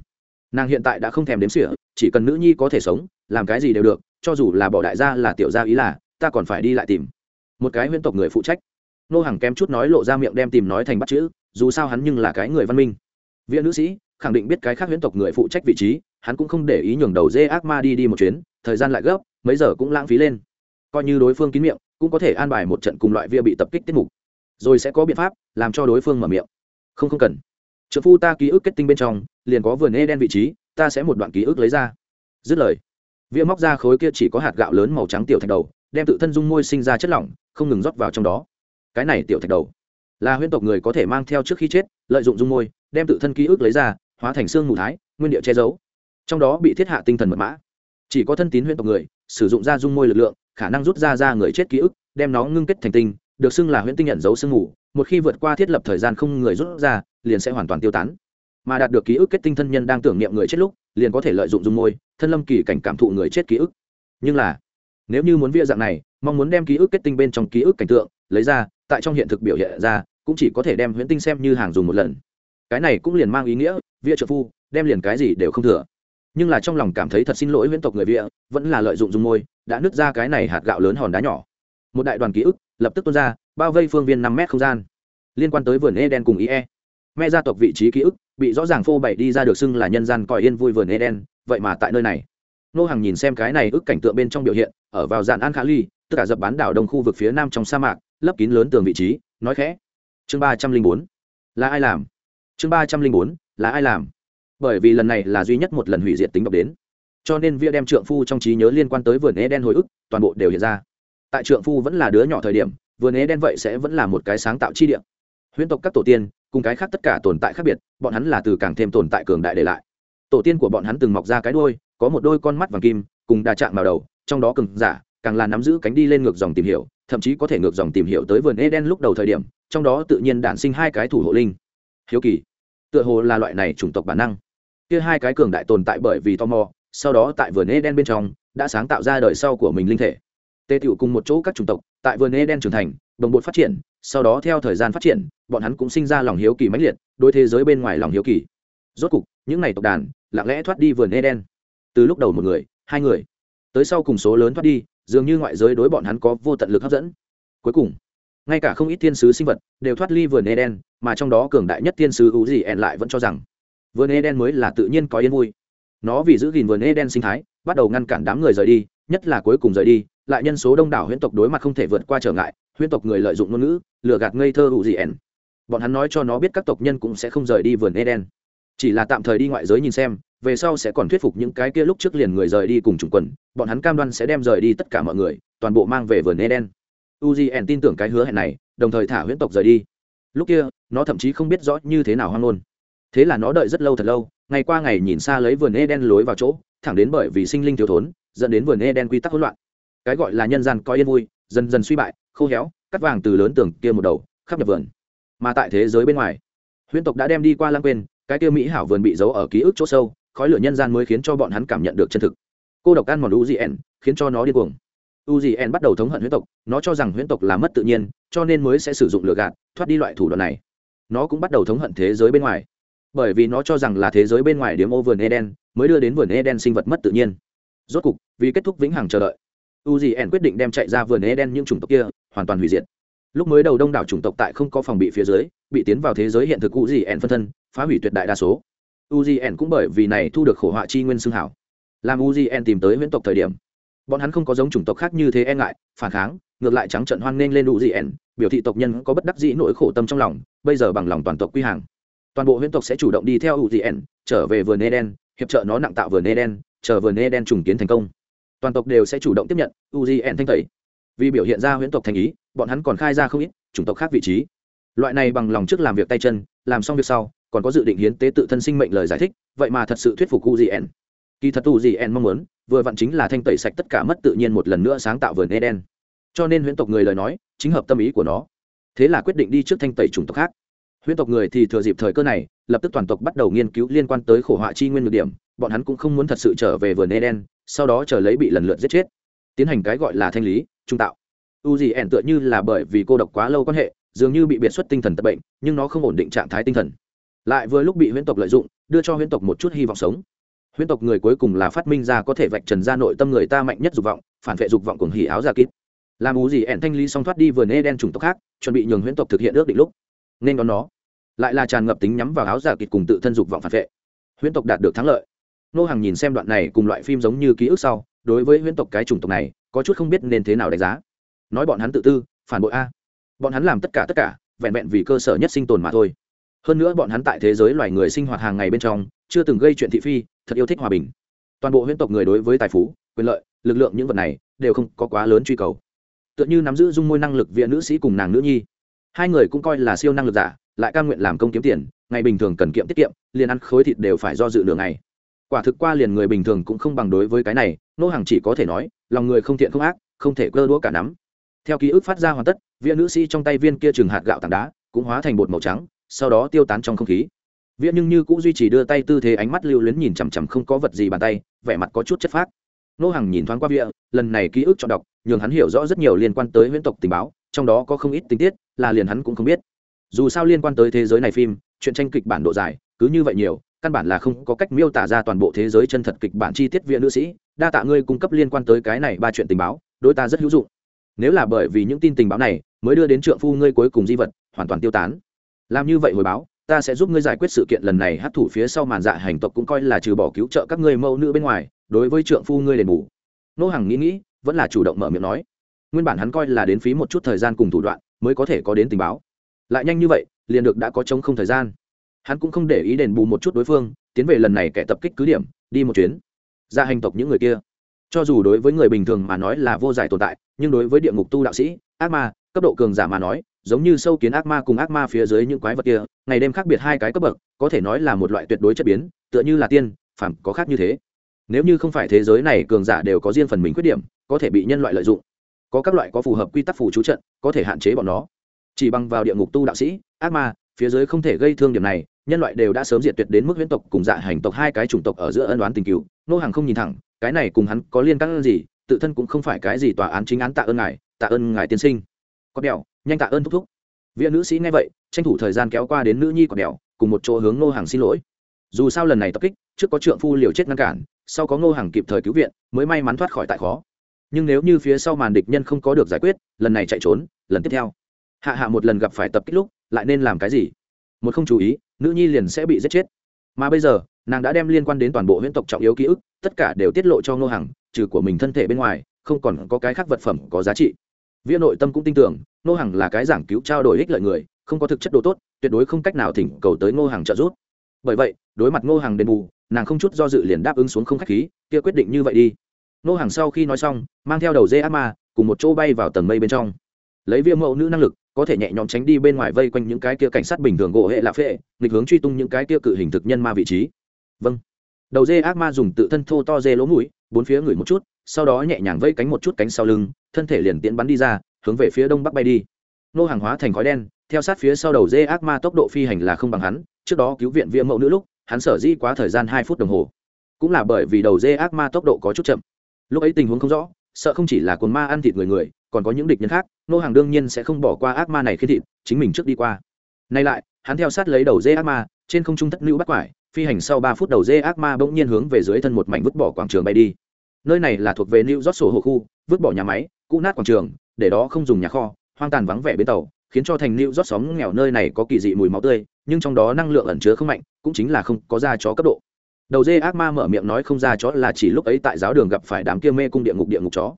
Nàng hiện tại đã không thèm đếm sỉa chỉ cần nữ nhi có thể sống, làm cái gì đều được, cho dù là bỏ đại gia là tiểu gia ý là, ta còn phải đi lại tìm. Một cái huyễn tộc người phụ trách. Ngô hàng kém chút nói lộ ra miệng đem tìm nói thành bắt chữ, dù sao hắn nhưng là cái người văn minh. Viện nữ sĩ, khẳng định biết cái khác huyễn tộc người phụ trách vị trí hắn cũng không để ý nhường đầu dê ác ma đi đi một chuyến, thời gian lại gấp, mấy giờ cũng lãng phí lên. Coi như đối phương kín miệng, cũng có thể an bài một trận cùng loại via bị tập kích tiết mục. Rồi sẽ có biện pháp làm cho đối phương mở miệng. Không không cần. Trợ phu ta ký ức kết tinh bên trong, liền có vườn e đen vị trí, ta sẽ một đoạn ký ức lấy ra. Dứt lời vĩa móc ra khối kia chỉ có hạt gạo lớn màu trắng tiểu thạch đầu, đem tự thân dung môi sinh ra chất lỏng, không ngừng rót vào trong đó. Cái này tiểu thạch đầu, là huyễn tộc người có thể mang theo trước khi chết, lợi dụng dung môi, đem tự thân ký ức lấy ra, hóa thành xương mù thái, nguyên địa che giấu trong đó bị thiết hạ tinh thần mật mã. Chỉ có thân tín huyễn tộc người, sử dụng ra dung môi lực lượng, khả năng rút ra ra người chết ký ức, đem nó ngưng kết thành tinh, được xưng là huyễn tinh nhận dấu sương ngủ một khi vượt qua thiết lập thời gian không người rút ra, liền sẽ hoàn toàn tiêu tán. Mà đạt được ký ức kết tinh thân nhân đang tưởng niệm người chết lúc, liền có thể lợi dụng dung môi, thân lâm kỳ cảnh cảm thụ người chết ký ức. Nhưng là, nếu như muốn via dạng này, mong muốn đem ký ức kết tinh bên trong ký ức cảnh tượng, lấy ra, tại trong hiện thực biểu hiện ra, cũng chỉ có thể đem huyễn tinh xem như hàng dùng một lần. Cái này cũng liền mang ý nghĩa, via trợ phu, đem liền cái gì đều không thừa nhưng là trong lòng cảm thấy thật xin lỗi huyễn tộc người via vẫn là lợi dụng dung môi, đã nứt ra cái này hạt gạo lớn hòn đá nhỏ. Một đại đoàn ký ức, lập tức tuôn ra, bao vây phương viên năm mét không gian. Liên quan tới vườn eden cùng ie me gia tộc vị trí ký ức, bị rõ ràng phô bày đi ra được xưng là nhân gian còi yên vui vườn eden, vậy mà tại nơi này. Nô hàng nhìn xem cái này ức cảnh tượng bên trong biểu hiện, ở vào dạn an khả ly tất cả dập bán đảo đông khu vực phía nam trong sa mạc, lấp kín lớn tường vị trí, nói khẽ. Chương ba trăm linh bốn, là ai làm? Chương ba trăm linh bốn, là ai làm? Bởi vì lần này là duy nhất một lần hủy diệt tính độc đến. Cho nên via đem trượng phu trong trí nhớ liên quan tới vườn eden hồi ức toàn bộ đều hiện ra. Tại trượng phu vẫn là đứa nhỏ thời điểm vườn é đen vậy sẽ vẫn là một cái sáng tạo chi địa. Huyễn tộc các tổ tiên cùng cái khác tất cả tồn tại khác biệt bọn hắn là từ càng thêm tồn tại cường đại để lại. Tổ tiên của bọn hắn từng mọc ra cái đôi có một đôi con mắt vàng kim cùng đa trạng vào đầu trong đó cường giả càng là nắm giữ cánh đi lên ngược dòng tìm hiểu thậm chí có thể ngược dòng tìm hiểu tới vườn Eden lúc đầu thời điểm, trong đó tự nhiên đản sinh hai cái thủ hộ linh. Hiếu kỳ, tựa hồ là loại này chủng tộc bản năng kia hai cái cường đại tồn tại bởi vì tò mò, sau đó tại vườn eden bên trong, đã sáng tạo ra đời sau của mình linh thể. Tê tựu cùng một chỗ các chủng tộc, tại vườn eden trưởng thành, đồng bộ phát triển, sau đó theo thời gian phát triển, bọn hắn cũng sinh ra lòng hiếu kỳ mãnh liệt, đối thế giới bên ngoài lòng hiếu kỳ. Rốt cục, những ngày tộc đàn, lặng lẽ thoát đi vườn eden. Từ lúc đầu một người, hai người, tới sau cùng số lớn thoát đi, dường như ngoại giới đối bọn hắn có vô tận lực hấp dẫn. Cuối cùng, ngay cả không ít thiên sứ sinh vật đều thoát ly vườn eden, mà trong đó cường đại nhất thiên sứ u gì ẹn lại vẫn cho rằng vườn eden mới là tự nhiên có yên vui. Nó vì giữ gìn vườn eden sinh thái, bắt đầu ngăn cản đám người rời đi, nhất là cuối cùng rời đi, lại nhân số đông đảo huyễn tộc đối mặt không thể vượt qua trở ngại, huyễn tộc người lợi dụng ngôn ngữ, lừa gạt ngây thơ u gì ẻn. Bọn hắn nói cho nó biết các tộc nhân cũng sẽ không rời đi vườn eden. Chỉ là tạm thời đi ngoại giới nhìn xem, về sau sẽ còn thuyết phục những cái kia lúc trước liền người rời đi cùng chủng quần, bọn hắn cam đoan sẽ đem rời đi tất cả mọi người, toàn bộ mang về vườn eden. Uzn tin tưởng cái hứa hẹn này, đồng thời thả huyễn tộc rời đi. Lúc kia, nó thậm chí không biết rõ như thế nào hoang ngôn thế là nó đợi rất lâu thật lâu, ngày qua ngày nhìn xa lấy vườn eden lối vào chỗ, thẳng đến bởi vì sinh linh thiếu thốn, dẫn đến vườn eden quy tắc hỗn loạn. Cái gọi là nhân gian coi yên vui, dần dần suy bại, khô héo, cắt vàng từ lớn tường kia một đầu, khắp nhập vườn. Mà tại thế giới bên ngoài, huyễn tộc đã đem đi qua lãng quên, cái kia mỹ hảo vườn bị giấu ở ký ức chỗ sâu, khói lửa nhân gian mới khiến cho bọn hắn cảm nhận được chân thực. Cô độc ăn mòn uzn khiến cho nó điên cuồng. Uzn bắt đầu thống hận huyễn tộc, nó cho rằng huyễn tộc là mất tự nhiên, cho nên mới sẽ sử dụng lửa gạt, thoát đi loại thủ đoạn này. Nó cũng bắt đầu thống hận thế giới bên ngoài bởi vì nó cho rằng là thế giới bên ngoài điếm ô vườn eden, mới đưa đến vườn eden sinh vật mất tự nhiên. Rốt cục, vì kết thúc vĩnh hằng chờ đợi uzn quyết định đem chạy ra vườn eden những chủng tộc kia, hoàn toàn hủy diệt. Lúc mới đầu đông đảo chủng tộc tại không có phòng bị phía dưới, bị tiến vào thế giới hiện thực uzn phân thân, phá hủy tuyệt đại đa số. Uzn cũng bởi vì này thu được khổ họa chi nguyên xương hảo. Làm uzn tìm tới huyễn tộc thời điểm, bọn hắn không có giống chủng tộc khác như thế e ngại, phản kháng, ngược lại trắng trận hoan nghênh lên uzn biểu thị tộc nhân có bất đắc dĩ nỗi khổ tâm trong lòng, bây giờ bằng lòng toàn tộc quy hàng toàn bộ huyễn tộc sẽ chủ động đi theo uzn trở về vườn eden, hiệp trợ nó nặng tạo vườn eden, chờ vườn eden trùng kiến thành công. Toàn tộc đều sẽ chủ động tiếp nhận uzn thanh tẩy. Vì biểu hiện ra huyễn tộc thành ý, bọn hắn còn khai ra không ít chủng tộc khác vị trí. Loại này bằng lòng trước làm việc tay chân, làm xong việc sau, còn có dự định hiến tế tự thân sinh mệnh lời giải thích, vậy mà thật sự thuyết phục uzn kỳ thật uzn mong muốn, vừa vặn chính là thanh tẩy sạch tất cả mất tự nhiên một lần nữa sáng tạo vườn eden. Cho nên huyễn tộc người lời nói, chính hợp tâm ý của nó. Thế là quyết định đi trước thanh tẩy chủng tộc khác huyễn tộc người thì thừa dịp thời cơ này, lập tức toàn tộc bắt đầu nghiên cứu liên quan tới khổ họa chi nguyên nhược điểm, bọn hắn cũng không muốn thật sự trở về vườn eden, sau đó chờ lấy bị lần lượt giết chết. Tiến hành cái gọi là thanh lý, trung tạo. U gì ẻn tựa như là bởi vì cô độc quá lâu quan hệ, dường như bị biệt xuất tinh thần tật bệnh, nhưng nó không ổn định trạng thái tinh thần. Lại vừa lúc bị huyễn tộc lợi dụng, đưa cho huyễn tộc một chút hy vọng sống. Huyễn tộc người cuối cùng là phát minh ra có thể vạch trần ra nội tâm người ta mạnh nhất dục vọng, phản vệ dục vọng cùng hỉ áo ra kíp làm u gì ẻn thanh lý xong thoát đi vườn Eden chủng tộc khác, chuẩn bị nhường huyễn tộc thực hiện ước định lúc. Nên đón nó lại là tràn ngập tính nhắm vào áo giả kịch cùng tự thân dục vọng phản vệ. Huyễn tộc đạt được thắng lợi. Nô hàng nhìn xem đoạn này cùng loại phim giống như ký ức sau, đối với huyễn tộc cái chủng tộc này, có chút không biết nên thế nào đánh giá. Nói bọn hắn tự tư, phản bội a. Bọn hắn làm tất cả tất cả, vẹn vẹn vì cơ sở nhất sinh tồn mà thôi. Hơn nữa bọn hắn tại thế giới loài người sinh hoạt hàng ngày bên trong, chưa từng gây chuyện thị phi, thật yêu thích hòa bình. Toàn bộ huyễn tộc người đối với tài phú, quyền lợi, lực lượng những vật này, đều không có quá lớn truy cầu. Tựa như nắm giữ dung môi năng lực viện nữ sĩ cùng nàng nữ nhi. Hai người cũng coi là siêu năng lực giả lại cam nguyện làm công kiếm tiền, ngày bình thường cần kiệm tiết kiệm, liền ăn khối thịt đều phải do dự đường này quả thực qua liền người bình thường cũng không bằng đối với cái này, nô hàng chỉ có thể nói, lòng người không thiện không ác, không thể cơ đũa cả nắm. Theo ký ức phát ra hoàn tất viện nữ sĩ trong tay viên kia chừng hạt gạo tảng đá cũng hóa thành bột màu trắng, sau đó tiêu tán trong không khí. Viện nhưng như cũng duy trì đưa tay tư thế ánh mắt lưu luyến nhìn chằm chằm không có vật gì bàn tay, vẻ mặt có chút chất phác. Nô hàng nhìn thoáng qua viện lần này ký ức chọn đọc, nhường hắn hiểu rõ rất nhiều liên quan tới huyễn tộc tình báo, trong đó có không ít tình tiết, là liền hắn cũng không biết dù sao liên quan tới thế giới này phim, chuyện tranh kịch bản độ dài, cứ như vậy nhiều, căn bản là không có cách miêu tả ra toàn bộ thế giới chân thật kịch bản chi tiết viện nữ sĩ. Đa tạ ngươi cung cấp liên quan tới cái này ba chuyện tình báo, đối ta rất hữu dụng. Nếu là bởi vì những tin tình báo này, mới đưa đến trượng phu ngươi cuối cùng di vật, hoàn toàn tiêu tán. Làm như vậy hồi báo, ta sẽ giúp ngươi giải quyết sự kiện lần này, hát thủ phía sau màn dạ hành tộc cũng coi là trừ bỏ cứu trợ các ngươi mẫu nữ bên ngoài, đối với trượng phu ngươi đền bù. Nô hằng nghĩ nghĩ, vẫn là chủ động mở miệng nói. Nguyên bản hắn coi là đến phí một chút thời gian cùng thủ đoạn, mới có thể có đến tình báo lại nhanh như vậy, liền được đã có chống không thời gian. Hắn cũng không để ý đền bù một chút đối phương, tiến về lần này kẻ tập kích cứ điểm, đi một chuyến. Ra hành tộc những người kia. Cho dù đối với người bình thường mà nói là vô giải tồn tại, nhưng đối với địa ngục tu đạo sĩ, ác ma, cấp độ cường giả mà nói, giống như sâu kiến ác ma cùng ác ma phía dưới những quái vật kia, ngày đêm khác biệt hai cái cấp bậc, có thể nói là một loại tuyệt đối chất biến, tựa như là tiên phản có khác như thế. Nếu như không phải thế giới này cường giả đều có riêng phần mình khuyết điểm, có thể bị nhân loại lợi dụng. Có các loại có phù hợp quy tắc phù chú trận, có thể hạn chế bọn nó chỉ bằng vào địa ngục tu đạo sĩ, ác ma, phía dưới không thể gây thương điểm này, nhân loại đều đã sớm diệt tuyệt đến mức huyễn tộc cùng dạ hành tộc hai cái chủng tộc ở giữa ân đoán tình cứu nô hàng không nhìn thẳng, cái này cùng hắn có liên căn gì? Tự thân cũng không phải cái gì tòa án chính án tạ ơn ngài, tạ ơn ngài tiên sinh. Có đèo nhanh tạ ơn thúc thúc. Viện nữ sĩ nghe vậy, tranh thủ thời gian kéo qua đến nữ nhi có đèo cùng một chỗ hướng nô hàng xin lỗi. Dù sao lần này tập kích, trước có trượng phu liều chết ngăn cản, sau có ngô hàng kịp thời cứu viện, mới may mắn thoát khỏi tại khó. Nhưng nếu như phía sau màn địch nhân không có được giải quyết, lần này chạy trốn, lần tiếp theo hạ hạ một lần gặp phải tập kích lúc, lại nên làm cái gì? Một không chú ý, nữ nhi liền sẽ bị giết chết. Mà bây giờ, nàng đã đem liên quan đến toàn bộ huyễn tộc trọng yếu ký ức, tất cả đều tiết lộ cho ngô hằng, trừ của mình thân thể bên ngoài, không còn có cái khác vật phẩm có giá trị. Viên nội tâm cũng tin tưởng, ngô hằng là cái giảng cứu trao đổi ích lợi người, không có thực chất đồ tốt, tuyệt đối không cách nào thỉnh cầu tới ngô hằng trợ giúp. Bởi vậy, đối mặt ngô hằng đền bù, nàng không chút do dự liền đáp ứng xuống không khách khí, kia quyết định như vậy đi. Ngô hằng sau khi nói xong, mang theo đầu dê ác ma, cùng một chỗ bay vào tầng mây bên trong. Lấy viêm mẫu nữ năng lực có thể nhẹ nhõm tránh đi bên ngoài vây quanh những cái kia cảnh sát bình thường gỗ hệ lạ phệ, nghịch hướng truy tung những cái kia cự hình thực nhân ma vị trí. Vâng. Đầu dê ác ma dùng tự thân thô to dê lỗ mũi, bốn phía ngửi một chút, sau đó nhẹ nhàng vây cánh một chút cánh sau lưng, thân thể liền tiễn bắn đi ra, hướng về phía đông bắc bay đi. Nô hàng hóa thành khói đen, theo sát phía sau đầu dê ác ma tốc độ phi hành là không bằng hắn, trước đó cứu viện viêm mẫu nữ lúc, hắn sở di quá thời gian hai phút đồng hồ. Cũng là bởi vì đầu dê ác ma tốc độ có chút chậm. Lúc ấy tình huống không rõ, sợ không chỉ là cồn ma ăn thịt người người còn có những địch nhân khác nô hàng đương nhiên sẽ không bỏ qua ác ma này khi thịt, chính mình trước đi qua. Nay lại, hắn theo sát lấy đầu dê ác ma, trên không trung thất nữ bắt quải, phi hành sau ba phút đầu dê ác ma bỗng nhiên hướng về dưới thân một mảnh vứt bỏ quảng trường bay đi. Nơi này là thuộc về new rót sổ hộ khu, vứt bỏ nhà máy, cũ nát quảng trường, để đó không dùng nhà kho, hoang tàn vắng vẻ bến tàu, khiến cho thành new rót xóm nghèo nơi này có kỳ dị mùi máu tươi, nhưng trong đó năng lượng ẩn chứa không mạnh, cũng chính là không có da chó cấp độ. Đầu dê ác ma mở miệng nói không ra chó là chỉ lúc ấy tại giáo đường gặp phải đám kia mê cung địa ngục địa ngục chó.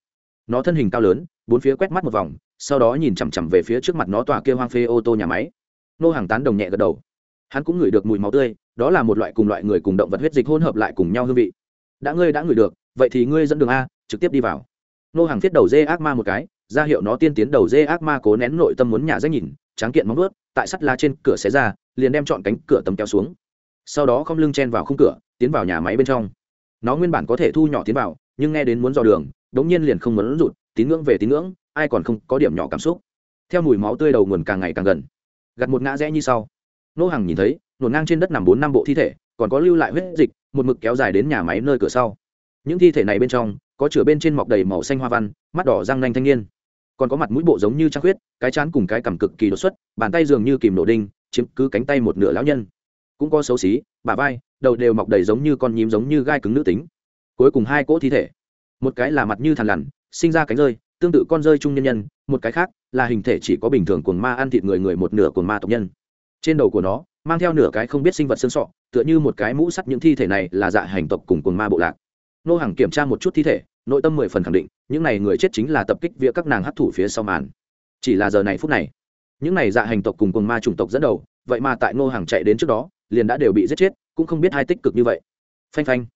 Nó thân hình cao lớn bốn phía quét mắt một vòng, sau đó nhìn chằm chằm về phía trước mặt nó tòa kia hoang phê ô tô nhà máy. Nô hàng tán đồng nhẹ gật đầu. Hắn cũng ngửi được mùi máu tươi, đó là một loại cùng loại người cùng động vật huyết dịch hỗn hợp lại cùng nhau hương vị. Đã ngươi đã ngửi được, vậy thì ngươi dẫn đường a, trực tiếp đi vào. Nô hàng thiết đầu dê ác ma một cái, ra hiệu nó tiên tiến đầu dê ác ma cố nén nội tâm muốn nhà rách nhìn, tráng kiện móng vớt tại sắt lá trên cửa xé ra, liền đem chọn cánh cửa tấm kéo xuống. Sau đó không lưng chen vào khung cửa, tiến vào nhà máy bên trong. Nó nguyên bản có thể thu nhỏ tiến vào, nhưng nghe đến muốn dò đường, đống nhiên liền không muốn rụt tín ngưỡng về tín ngưỡng, ai còn không có điểm nhỏ cảm xúc. Theo mùi máu tươi đầu nguồn càng ngày càng gần. Gặt một ngã rẽ như sau. Nô hàng nhìn thấy nổn ngang trên đất nằm bốn năm bộ thi thể, còn có lưu lại huyết dịch, một mực kéo dài đến nhà máy nơi cửa sau. Những thi thể này bên trong, có chửa bên trên mọc đầy màu xanh hoa văn, mắt đỏ răng nanh thanh niên. Còn có mặt mũi bộ giống như trăng huyết cái chán cùng cái cằm cực kỳ đột xuất, bàn tay dường như kìm nổ đinh, chiếm cứ cánh tay một nửa lão nhân. Cũng có xấu xí bà vai, đầu đều mọc đầy giống như con nhím giống như gai cứng nữ tính. Cuối cùng hai cỗ thi thể. Một cái là mặt như thằn lằn sinh ra cánh rơi, tương tự con rơi trung nhân nhân, một cái khác là hình thể chỉ có bình thường cuồng ma ăn thịt người người một nửa cuồng ma tộc nhân. Trên đầu của nó, mang theo nửa cái không biết sinh vật xương sọ, tựa như một cái mũ sắt, những thi thể này là dạ hành tộc cùng cuồng ma bộ lạc. Nô hàng kiểm tra một chút thi thể, nội tâm mười phần khẳng định, những này người chết chính là tập kích vía các nàng hấp thủ phía sau màn. Chỉ là giờ này phút này, những này dạ hành tộc cùng cuồng ma chủng tộc dẫn đầu, vậy mà tại nô hàng chạy đến trước đó, liền đã đều bị giết chết, cũng không biết hai tích cực như vậy. Phanh phanh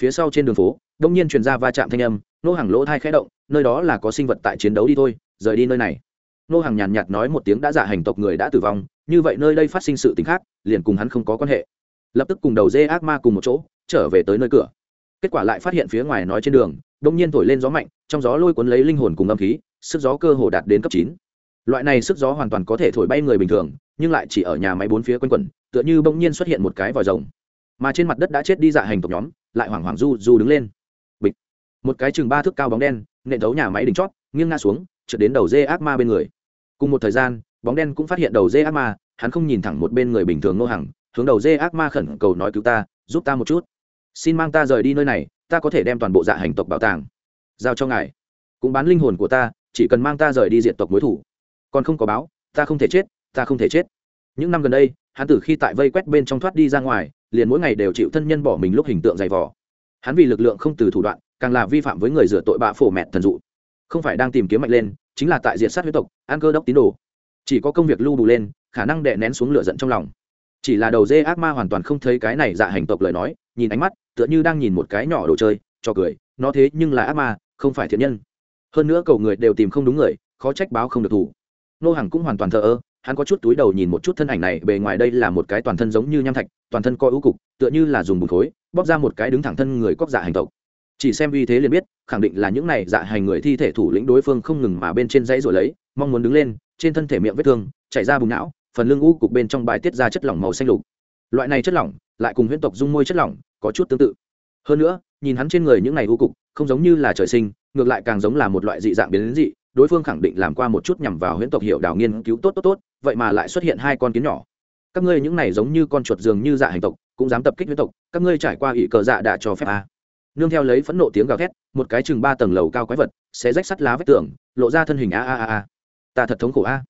phía sau trên đường phố, đông nhiên truyền ra va chạm thanh âm, nô hàng lỗ thai khẽ động, nơi đó là có sinh vật tại chiến đấu đi thôi, rời đi nơi này. Nô hàng nhàn nhạt nói một tiếng đã giả hành tộc người đã tử vong, như vậy nơi đây phát sinh sự t ì n h khác, liền cùng hắn không có quan hệ. Lập tức cùng đầu dê ác ma cùng một chỗ, trở về tới nơi cửa. Kết quả lại phát hiện phía ngoài nói trên đường, đông nhiên thổi lên gió mạnh, trong gió lôi cuốn lấy linh hồn cùng âm khí, sức gió cơ hồ đạt đến cấp chín. Loại này sức gió hoàn toàn có thể thổi bay người bình thường, nhưng lại chỉ ở nhà máy bốn phía quanh quẩn, tựa như bỗng nhiên xuất hiện một cái vòi rồng. Mà trên mặt đất đã chết đi dạ hành tộc nhóm lại hoảng hoảng du du đứng lên. Bịch. Một cái chừng ba thước cao bóng đen, nện thấu nhà máy đỉnh chót, nghiêng ngã xuống, trượt đến đầu dê ác ma bên người. Cùng một thời gian, bóng đen cũng phát hiện đầu dê ác ma, hắn không nhìn thẳng một bên người bình thường nô hàng hướng đầu dê ác ma khẩn cầu nói cứu ta, giúp ta một chút. Xin mang ta rời đi nơi này, ta có thể đem toàn bộ dạ hành tộc bảo tàng giao cho ngài. Cũng bán linh hồn của ta, chỉ cần mang ta rời đi diện tộc mối thủ. Còn không có báo, ta không thể chết, ta không thể chết. Những năm gần đây, hắn từ khi tại vây quét bên trong thoát đi ra ngoài liền mỗi ngày đều chịu thân nhân bỏ mình lúc hình tượng dày vò. hắn vì lực lượng không từ thủ đoạn, càng là vi phạm với người rửa tội bạ phổ mẹ thần dụ. Không phải đang tìm kiếm mạnh lên, chính là tại diệt sát huyết tộc an cơ đốc tín đồ. Chỉ có công việc lưu đủ lên, khả năng đè nén xuống lửa giận trong lòng. Chỉ là đầu dê ác ma hoàn toàn không thấy cái này dạ hành tộc lời nói, nhìn ánh mắt, tựa như đang nhìn một cái nhỏ đồ chơi, cho cười, nó thế nhưng là ác ma, không phải thiện nhân. Hơn nữa cầu người đều tìm không đúng người, khó trách báo không được thủ. Nô hàng cũng hoàn toàn thờ ơ hắn có chút túi đầu nhìn một chút thân ảnh này, bề ngoài đây là một cái toàn thân giống như nham thạch, toàn thân coi ưu cục, tựa như là dùng bùn khối, bóp ra một cái đứng thẳng thân người cóc dạ hành tộc. Chỉ xem uy thế liền biết, khẳng định là những này dạ hành người thi thể thủ lĩnh đối phương không ngừng mà bên trên dãy rồi lấy, mong muốn đứng lên, trên thân thể miệng vết thương, chảy ra bùng não, phần lưng u cục bên trong bài tiết ra chất lỏng màu xanh lục. Loại này chất lỏng, lại cùng huyễn tộc dung môi chất lỏng, có chút tương tự. Hơn nữa, nhìn hắn trên người những này u cục, không giống như là trời sinh, ngược lại càng giống là một loại dị dạng biến dị đối phương khẳng định làm qua một chút nhằm vào huyễn tộc hiệu đào nghiên cứu tốt tốt tốt, vậy mà lại xuất hiện hai con kiến nhỏ. Các ngươi những này giống như con chuột dường như dạ hành tộc, cũng dám tập kích huyễn tộc, các ngươi trải qua ỵ cờ dạ đã cho phép a. À. nương theo lấy phẫn nộ tiếng gào thét, một cái chừng ba tầng lầu cao quái vật sẽ rách sắt lá vách tường, lộ ra thân hình a a a a. Ta thật thống khổ a.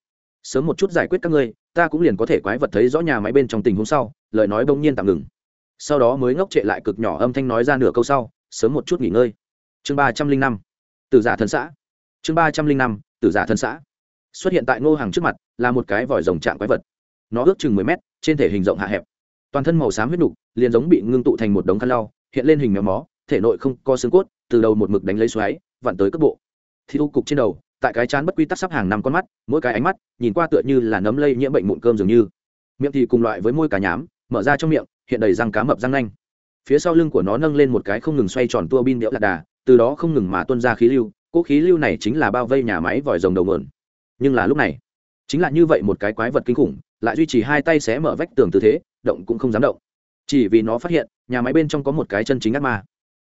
Sớm một chút giải quyết các ngươi, ta cũng liền có thể quái vật thấy rõ nhà máy bên trong tình huống sau, lời nói bỗng nhiên tạm ngừng. Sau đó mới ngốc trệ lại cực nhỏ âm thanh nói ra nửa câu sau, sớm một chút nghỉ ngơi. Chương ba trăm linh năm, từ giả thân xã chương ba trăm linh năm từ giả thân xã. Xuất hiện tại ngô hàng trước mặt là một cái vòi rồng trạng quái vật. Nó ước chừng mười mét, trên thể hình rộng hạ hẹp. Toàn thân màu xám huyết nục, liền giống bị ngưng tụ thành một đống khăn lau, hiện lên hình méo mó, thể nội không có xương cốt, từ đầu một mực đánh lấy xoáy, vặn tới cấp bộ. Thì u cục trên đầu, tại cái chán bất quy tắc sắp hàng năm con mắt, mỗi cái ánh mắt, nhìn qua tựa như là nấm lây nhiễm bệnh mụn cơm dường như. Miệng thì cùng loại với môi cá nhám, mở ra trong miệng, hiện đầy răng cá mập răng nanh. Phía sau lưng của nó nâng lên một cái không ngừng xoay tròn tua bin đẽo lạc đà, từ đó không ngừng mà tuân ra khí lưu cỗ khí lưu này chính là bao vây nhà máy vòi rồng đầu mượn nhưng là lúc này, chính là như vậy một cái quái vật kinh khủng, lại duy trì hai tay xé mở vách tường tư thế, động cũng không dám động. Chỉ vì nó phát hiện, nhà máy bên trong có một cái chân chính ác ma.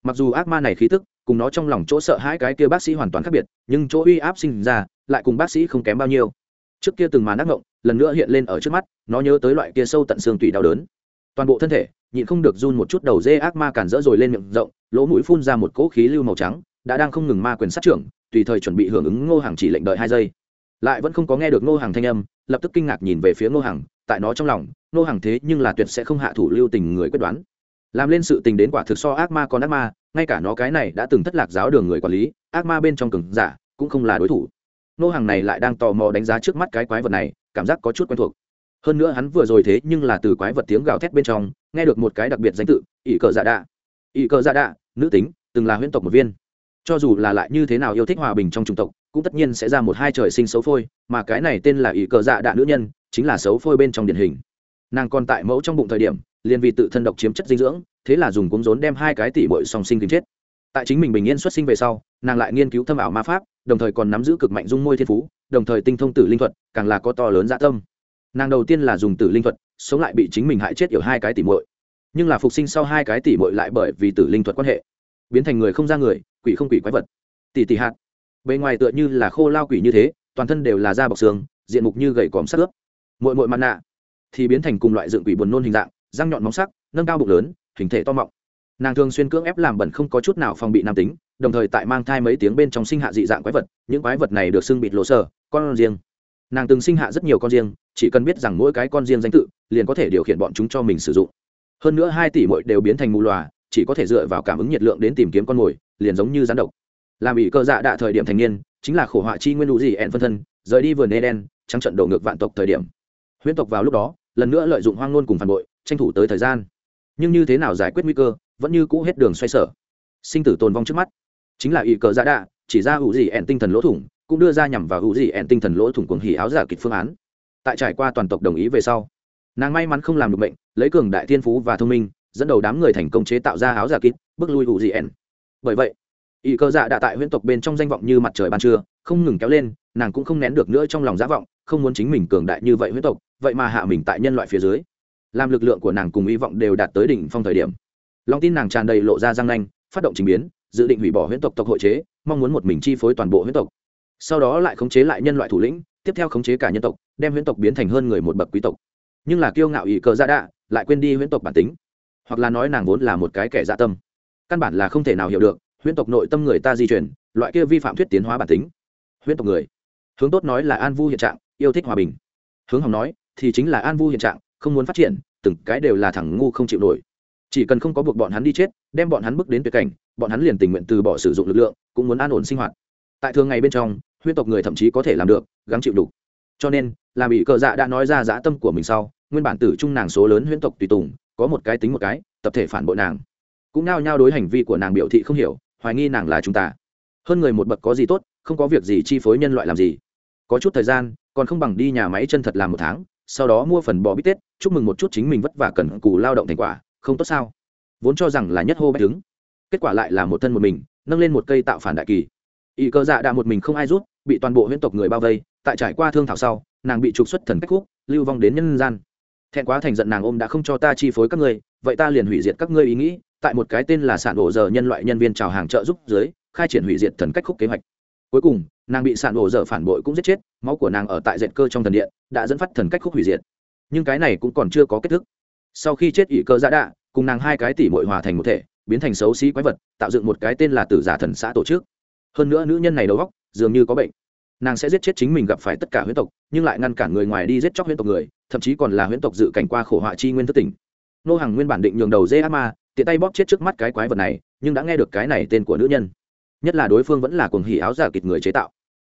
Mặc dù ác ma này khí tức, cùng nó trong lòng chỗ sợ hãi cái kia bác sĩ hoàn toàn khác biệt, nhưng chỗ uy áp sinh ra, lại cùng bác sĩ không kém bao nhiêu. Trước kia từng màn ác ngộng lần nữa hiện lên ở trước mắt, nó nhớ tới loại kia sâu tận xương tủy đau đớn. Toàn bộ thân thể, nhịn không được run một chút, đầu dê ác ma cản rỡ rồi lên miệng rộng, lỗ mũi phun ra một cỗ khí lưu màu trắng đã đang không ngừng ma quyền sát trưởng, tùy thời chuẩn bị hưởng ứng ngô hàng chỉ lệnh đợi hai giây. Lại vẫn không có nghe được ngô hàng thanh âm, lập tức kinh ngạc nhìn về phía ngô hàng tại nó trong lòng, ngô hàng thế nhưng là tuyệt sẽ không hạ thủ lưu tình người quyết đoán. Làm lên sự tình đến quả thực so ác ma còn ác ma, ngay cả nó cái này đã từng thất lạc giáo đường người quản lý, ác ma bên trong cường giả, cũng không là đối thủ. Ngô hàng này lại đang tò mò đánh giá trước mắt cái quái vật này, cảm giác có chút quen thuộc. Hơn nữa hắn vừa rồi thế nhưng là từ quái vật tiếng gào thét bên trong, nghe được một cái đặc biệt danh tự, ỷ cờ dạ đạ. Ỷ cờ dạ đạ, nữ tính, từng là huyễn tộc một viên cho dù là lại như thế nào yêu thích hòa bình trong chủng tộc, cũng tất nhiên sẽ ra một hai trời sinh xấu phôi, mà cái này tên là ỷ cờ dạ đạ nữ nhân, chính là xấu phôi bên trong điển hình. Nàng còn tại mẫu trong bụng thời điểm, liền vì tự thân độc chiếm chất dinh dưỡng, thế là dùng cuống rốn đem hai cái tỷ bội song sinh tìm chết. Tại chính mình bình yên xuất sinh về sau, nàng lại nghiên cứu thâm ảo ma pháp, đồng thời còn nắm giữ cực mạnh dung môi thiên phú, đồng thời tinh thông tử linh thuật, càng là có to lớn dạ tâm. Nàng đầu tiên là dùng tử linh thuật, sống lại bị chính mình hại chết ở hai cái tỷ muội. Nhưng là phục sinh sau hai cái tỷ muội lại bởi vì tử linh thuật quan hệ biến thành người không ra người, quỷ không quỷ quái vật. Tỷ tỷ hạt. Bề ngoài tựa như là khô lao quỷ như thế, toàn thân đều là da bọc xương, diện mục như gầy còm sắc ướp. Mội mội mặt nạ thì biến thành cùng loại dựng quỷ buồn nôn hình dạng, răng nhọn móng sắc, nâng cao bụng lớn, hình thể to mọng. Nàng thường xuyên cưỡng ép làm bẩn không có chút nào phòng bị nam tính, đồng thời tại mang thai mấy tiếng bên trong sinh hạ dị dạng quái vật, những quái vật này được xưng bịt lộ sở, con riêng. Nàng từng sinh hạ rất nhiều con riêng, chỉ cần biết rằng mỗi cái con riêng danh tự, liền có thể điều khiển bọn chúng cho mình sử dụng. Hơn nữa hai tỷ mội đều biến thành mù loà chỉ có thể dựa vào cảm ứng nhiệt lượng đến tìm kiếm con mồi, liền giống như rắn độc. Làm bị cơ dạ đạ thời điểm thành niên, chính là khổ họa chi nguyên đủ gì ẹn phân thân, rời đi vườn eden trắng trận đổ ngược vạn tộc thời điểm. Huyễn tộc vào lúc đó, lần nữa lợi dụng hoang ngôn cùng phản bội, tranh thủ tới thời gian. Nhưng như thế nào giải quyết nguy cơ, vẫn như cũ hết đường xoay sở. Sinh tử tồn vong trước mắt. Chính là ỷ cờ dạ đạ, chỉ ra hữu gì ẹn tinh thần lỗ thủng, cũng đưa ra nhằm vào hữu gì ẹn tinh thần lỗ thủng cuồng hỉ áo giả kịch phương án. Tại trải qua toàn tộc đồng ý về sau, nàng may mắn không làm được bệnh, lấy cường đại thiên phú và thông minh dẫn đầu đám người thành công chế tạo ra áo giả kín, bước lui hữu dị ẻn. bởi vậy y cơ dạ đã tại huyễn tộc bên trong danh vọng như mặt trời ban trưa không ngừng kéo lên nàng cũng không nén được nữa trong lòng giả vọng không muốn chính mình cường đại như vậy huyễn tộc vậy mà hạ mình tại nhân loại phía dưới. Làm lực lượng của nàng cùng hy vọng đều đạt tới đỉnh phong thời điểm. Lòng tin nàng tràn đầy lộ ra răng nanh phát động trình biến dự định hủy bỏ huyễn tộc tộc hội chế mong muốn một mình chi phối toàn bộ huyễn tộc. Sau đó lại khống chế lại nhân loại thủ lĩnh tiếp theo khống chế cả nhân tộc đem huyễn tộc biến thành hơn người một bậc quý tộc. Nhưng là kiêu ngạo ý cờ dạ đạ lại quên đi huyễn tộc bản tính hoặc là nói nàng vốn là một cái kẻ dạ tâm. Căn bản là không thể nào hiểu được, huyễn tộc nội tâm người ta di chuyển loại kia vi phạm thuyết tiến hóa bản tính. Huyễn tộc người. Hướng tốt nói là an vu hiện trạng, yêu thích hòa bình. Hướng hỏng nói, thì chính là an vu hiện trạng, không muốn phát triển, từng cái đều là thằng ngu không chịu nổi. Chỉ cần không có buộc bọn hắn đi chết, đem bọn hắn bước đến tuyệt cảnh, bọn hắn liền tình nguyện từ bỏ sử dụng lực lượng, cũng muốn an ổn sinh hoạt. Tại thường ngày bên trong, huyễn tộc người thậm chí có thể làm được, gắng chịu đủ cho nên là bị cờ dạ đã nói ra dã tâm của mình sau, nguyên bản tử trung nàng số lớn huyễn tộc tùy tùng có một cái tính một cái, tập thể phản bội nàng. Cũng nao nhao đối hành vi của nàng biểu thị không hiểu, hoài nghi nàng là chúng ta. Hơn người một bậc có gì tốt, không có việc gì chi phối nhân loại làm gì. Có chút thời gian, còn không bằng đi nhà máy chân thật làm một tháng, sau đó mua phần bò bít tết, chúc mừng một chút chính mình vất vả cần cù lao động thành quả, không tốt sao? Vốn cho rằng là nhất hô bách đứng kết quả lại là một thân một mình, nâng lên một cây tạo phản đại kỳ. Ỵ cơ dạ đã một mình không ai rút, bị toàn bộ huyễn tộc người bao vây, tại trải qua thương thảo sau, nàng bị trục xuất thần cách khúc, lưu vong đến nhân gian thẹn quá thành giận nàng ôm đã không cho ta chi phối các ngươi, vậy ta liền hủy diệt các ngươi ý nghĩ, tại một cái tên là sản ổ giờ nhân loại nhân viên chào hàng trợ giúp dưới, khai triển hủy diệt thần cách khúc kế hoạch. Cuối cùng, nàng bị sản ổ giờ phản bội cũng giết chết, máu của nàng ở tại dệt cơ trong thần điện, đã dẫn phát thần cách khúc hủy diệt. Nhưng cái này cũng còn chưa có kết thúc. Sau khi chết ỷ cơ giã đạ, cùng nàng hai cái tỷ mội hòa thành một thể, biến thành xấu xí quái vật, tạo dựng một cái tên là tử giả thần xã tổ chức. Hơn nữa nữ nhân này đầu góc dường như có bệnh nàng sẽ giết chết chính mình gặp phải tất cả huyễn tộc, nhưng lại ngăn cản người ngoài đi giết chóc huyễn tộc người, thậm chí còn là huyễn tộc dự cảnh qua khổ họa chi nguyên thất tỉnh. Nô hàng nguyên bản định nhường đầu dê ác ma, tiện tay bóp chết trước mắt cái quái vật này, nhưng đã nghe được cái này tên của nữ nhân. Nhất là đối phương vẫn là cuồng hỉ áo giả kịch người chế tạo.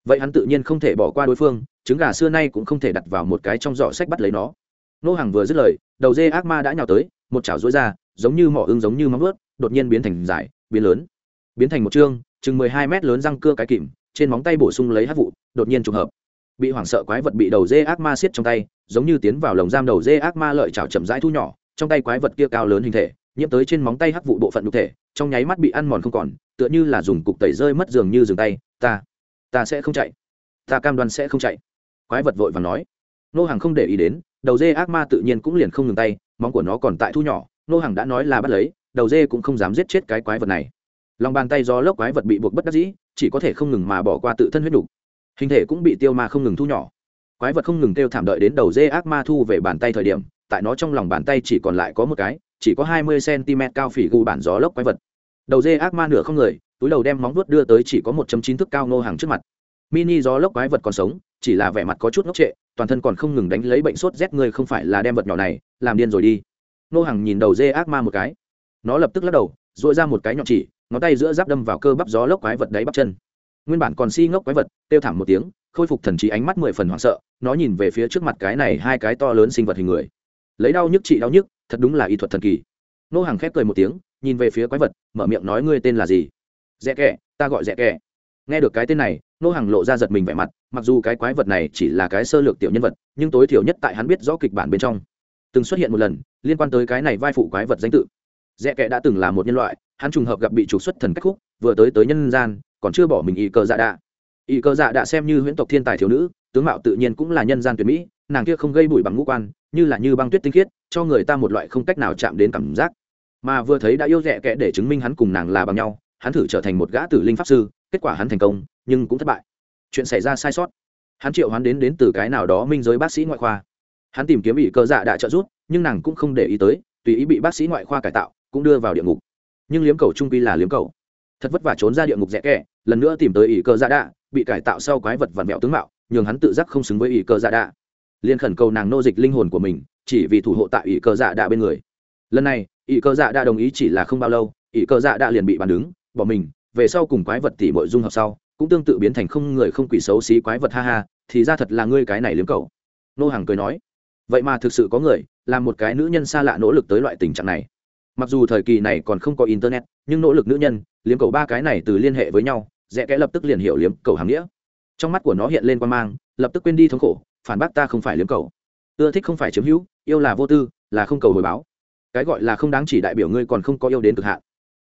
Vậy hắn tự nhiên không thể bỏ qua đối phương, trứng gà xưa nay cũng không thể đặt vào một cái trong giỏ sách bắt lấy nó. Nô hàng vừa dứt lời, đầu dê ác ma đã nhào tới, một chảo rối ra, giống như mỏ ưng giống như móng vuốt, đột nhiên biến thành dài, biến lớn. Biến thành một chương chừng mười hai mét lớn răng cưa cái kìm trên móng tay bổ sung lấy hát vụ, đột nhiên trùng hợp. Bị hoảng sợ quái vật bị đầu dê ác ma xiết trong tay, giống như tiến vào lồng giam đầu dê ác ma lợi chảo chậm rãi thu nhỏ, trong tay quái vật kia cao lớn hình thể, nhiễm tới trên móng tay hắc vụ bộ phận nhục thể, trong nháy mắt bị ăn mòn không còn, tựa như là dùng cục tẩy rơi mất giường như giường tay, ta ta sẽ không chạy. Ta cam đoan sẽ không chạy. Quái vật vội và nói. Nô hàng không để ý đến, đầu dê ác ma tự nhiên cũng liền không ngừng tay, móng của nó còn tại thu nhỏ, nô hàng đã nói là bắt lấy, đầu dê cũng không dám giết chết cái quái vật này. Lòng bàn tay do lốc quái vật bị buộc bất đắc dĩ chỉ có thể không ngừng mà bỏ qua tự thân huyết đủ. hình thể cũng bị tiêu ma không ngừng thu nhỏ. Quái vật không ngừng kêu thảm đợi đến đầu dê ác ma thu về bàn tay thời điểm, tại nó trong lòng bàn tay chỉ còn lại có một cái, chỉ có hai mươi cm cao phỉ gù bản gió lốc quái vật. Đầu dê ác ma nửa không người, túi đầu đem móng vuốt đưa tới chỉ có một chín thước cao nô hàng trước mặt. Mini gió lốc quái vật còn sống, chỉ là vẻ mặt có chút ngốc trệ, toàn thân còn không ngừng đánh lấy bệnh sốt rét người không phải là đem vật nhỏ này, làm điên rồi đi. Nô hàng nhìn đầu dê ác ma một cái. Nó lập tức lắc đầu dội ra một cái nhọn chỉ ngón tay giữa giáp đâm vào cơ bắp gió lốc quái vật đáy bắp chân. Nguyên bản còn si ngốc quái vật, kêu thảm một tiếng, khôi phục thần trí ánh mắt mười phần hoảng sợ, nó nhìn về phía trước mặt cái này hai cái to lớn sinh vật hình người. Lấy đau nhức trị đau nhức, thật đúng là y thuật thần kỳ. Nô hàng khép cười một tiếng, nhìn về phía quái vật, mở miệng nói ngươi tên là gì? Dẹ kẹ ta gọi dẹ kẹ nghe được cái tên này, nô hàng lộ ra giật mình vẻ mặt, mặc dù cái quái vật này chỉ là cái sơ lược tiểu nhân vật, nhưng tối thiểu nhất tại hắn biết rõ kịch bản bên trong. Từng xuất hiện một lần, liên quan tới cái này vai phụ quái vật danh tự. Dẹ kẹ đã từng là một nhân loại hắn trùng hợp gặp bị trục xuất thần cách khúc, vừa tới tới nhân gian, còn chưa bỏ mình y cơ dạ đạ. Y cơ dạ đạ xem như huyễn tộc thiên tài thiếu nữ, tướng mạo tự nhiên cũng là nhân gian tuyệt mỹ, nàng kia không gây bụi bằng ngũ quan, như là như băng tuyết tinh khiết, cho người ta một loại không cách nào chạm đến cảm giác. Mà vừa thấy đã yêu rẻ kẽ để chứng minh hắn cùng nàng là bằng nhau, hắn thử trở thành một gã tử linh pháp sư, kết quả hắn thành công, nhưng cũng thất bại. Chuyện xảy ra sai sót. Hắn triệu hắn đến đến từ cái nào đó minh giới bác sĩ ngoại khoa. Hắn tìm kiếm ỷ cơ dạ đã trợ giúp, nhưng nàng cũng không để ý tới, tùy ý bị bác sĩ ngoại khoa cải tạo, cũng đưa vào địa ngục nhưng liếm cầu trung quy là liếm cầu. Thật vất vả trốn ra địa ngục rẽ kẻ, lần nữa tìm tới ỷ cơ dạ đạ, bị cải tạo sau quái vật vặn vẹo tướng mạo, nhường hắn tự giác không xứng với ỷ cơ dạ đạ. Liền khẩn cầu nàng nô dịch linh hồn của mình, chỉ vì thủ hộ tại ỷ cơ dạ đạ bên người. Lần này, ỷ cơ dạ đạ đồng ý chỉ là không bao lâu, ỷ cơ dạ đạ liền bị bàn đứng, bỏ mình, về sau cùng quái vật tỉ mọi dung hợp sau, cũng tương tự biến thành không người không quỷ xấu xí quái vật ha ha, thì ra thật là ngươi cái này liếm cầu. Nô hàng cười nói, vậy mà thực sự có người, làm một cái nữ nhân xa lạ nỗ lực tới loại tình trạng này mặc dù thời kỳ này còn không có internet, nhưng nỗ lực nữ nhân, liếm cầu ba cái này từ liên hệ với nhau, rẽ kẽ lập tức liền hiểu liếm cầu hàm nghĩa. Trong mắt của nó hiện lên quan mang, lập tức quên đi thống khổ, phản bác ta không phải liếm cầu ưa thích không phải chiếm hữu, yêu là vô tư, là không cầu hồi báo. Cái gọi là không đáng chỉ đại biểu ngươi còn không có yêu đến cực hạn.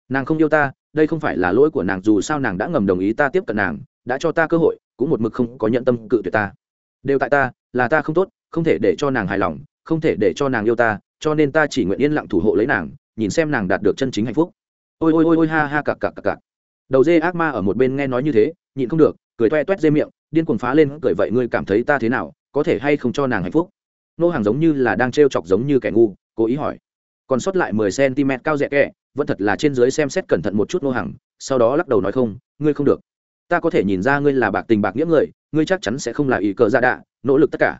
Nàng không yêu ta, đây không phải là lỗi của nàng, dù sao nàng đã ngầm đồng ý ta tiếp cận nàng, đã cho ta cơ hội, cũng một mực không có nhận tâm cự tuyệt ta. Đều tại ta, là ta không tốt, không thể để cho nàng hài lòng, không thể để cho nàng yêu ta, cho nên ta chỉ nguyện yên lặng thủ hộ lấy nàng nhìn xem nàng đạt được chân chính hạnh phúc. Ôi ôi ôi ôi, ha ha, cặc cặc cặc cặc. Đầu dê ác ma ở một bên nghe nói như thế, nhịn không được, cười toe toét dê miệng, điên cuồng phá lên, cười vậy ngươi cảm thấy ta thế nào, có thể hay không cho nàng hạnh phúc? Nô hàng giống như là đang t chọc giống như kẻ ngu, cố ý hỏi. Còn sót lại mười cm cao dẹ kẹ, vẫn thật là trên dưới xem xét cẩn thận một chút nô hàng, sau đó lắc đầu nói không, ngươi không được. Ta có thể nhìn ra ngươi là bạc tình bạc nghĩa người, ngươi chắc chắn sẽ không là ý cờ gia đạ, nỗ lực tất cả.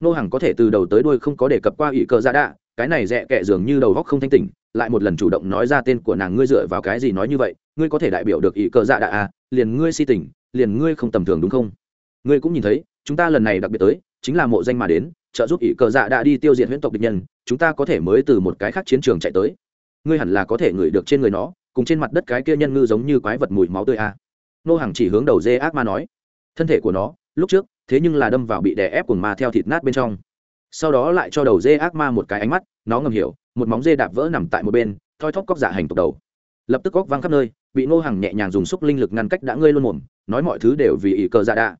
Nô hàng có thể từ đầu tới đuôi không có đề cập qua ý cờ gia đạ cái này rẽ kệ dường như đầu góc không thanh tỉnh, lại một lần chủ động nói ra tên của nàng, ngươi dựa vào cái gì nói như vậy, ngươi có thể đại biểu được ý cờ dạ đạ à liền ngươi si tình, liền ngươi không tầm thường đúng không? Ngươi cũng nhìn thấy, chúng ta lần này đặc biệt tới, chính là mộ danh mà đến, trợ giúp ý cờ dạ đã đi tiêu diệt huyễn tộc địch nhân, chúng ta có thể mới từ một cái khác chiến trường chạy tới. Ngươi hẳn là có thể ngửi được trên người nó, cùng trên mặt đất cái kia nhân ngư giống như quái vật mùi máu tươi a à. nô hàng chỉ hướng đầu dê ác ma nói. Thân thể của nó, lúc trước, thế nhưng là đâm vào bị đè ép cùng ma theo thịt nát bên trong sau đó lại cho đầu dê ác ma một cái ánh mắt, nó ngầm hiểu, một móng dê đạp vỡ nằm tại một bên, thoi thóp cóc dạ hành tục đầu. Lập tức cóc văng khắp nơi, bị nô hàng nhẹ nhàng dùng xúc linh lực ngăn cách đã ngơi luôn mồm, nói mọi thứ đều vì ý cờ dạ đạ.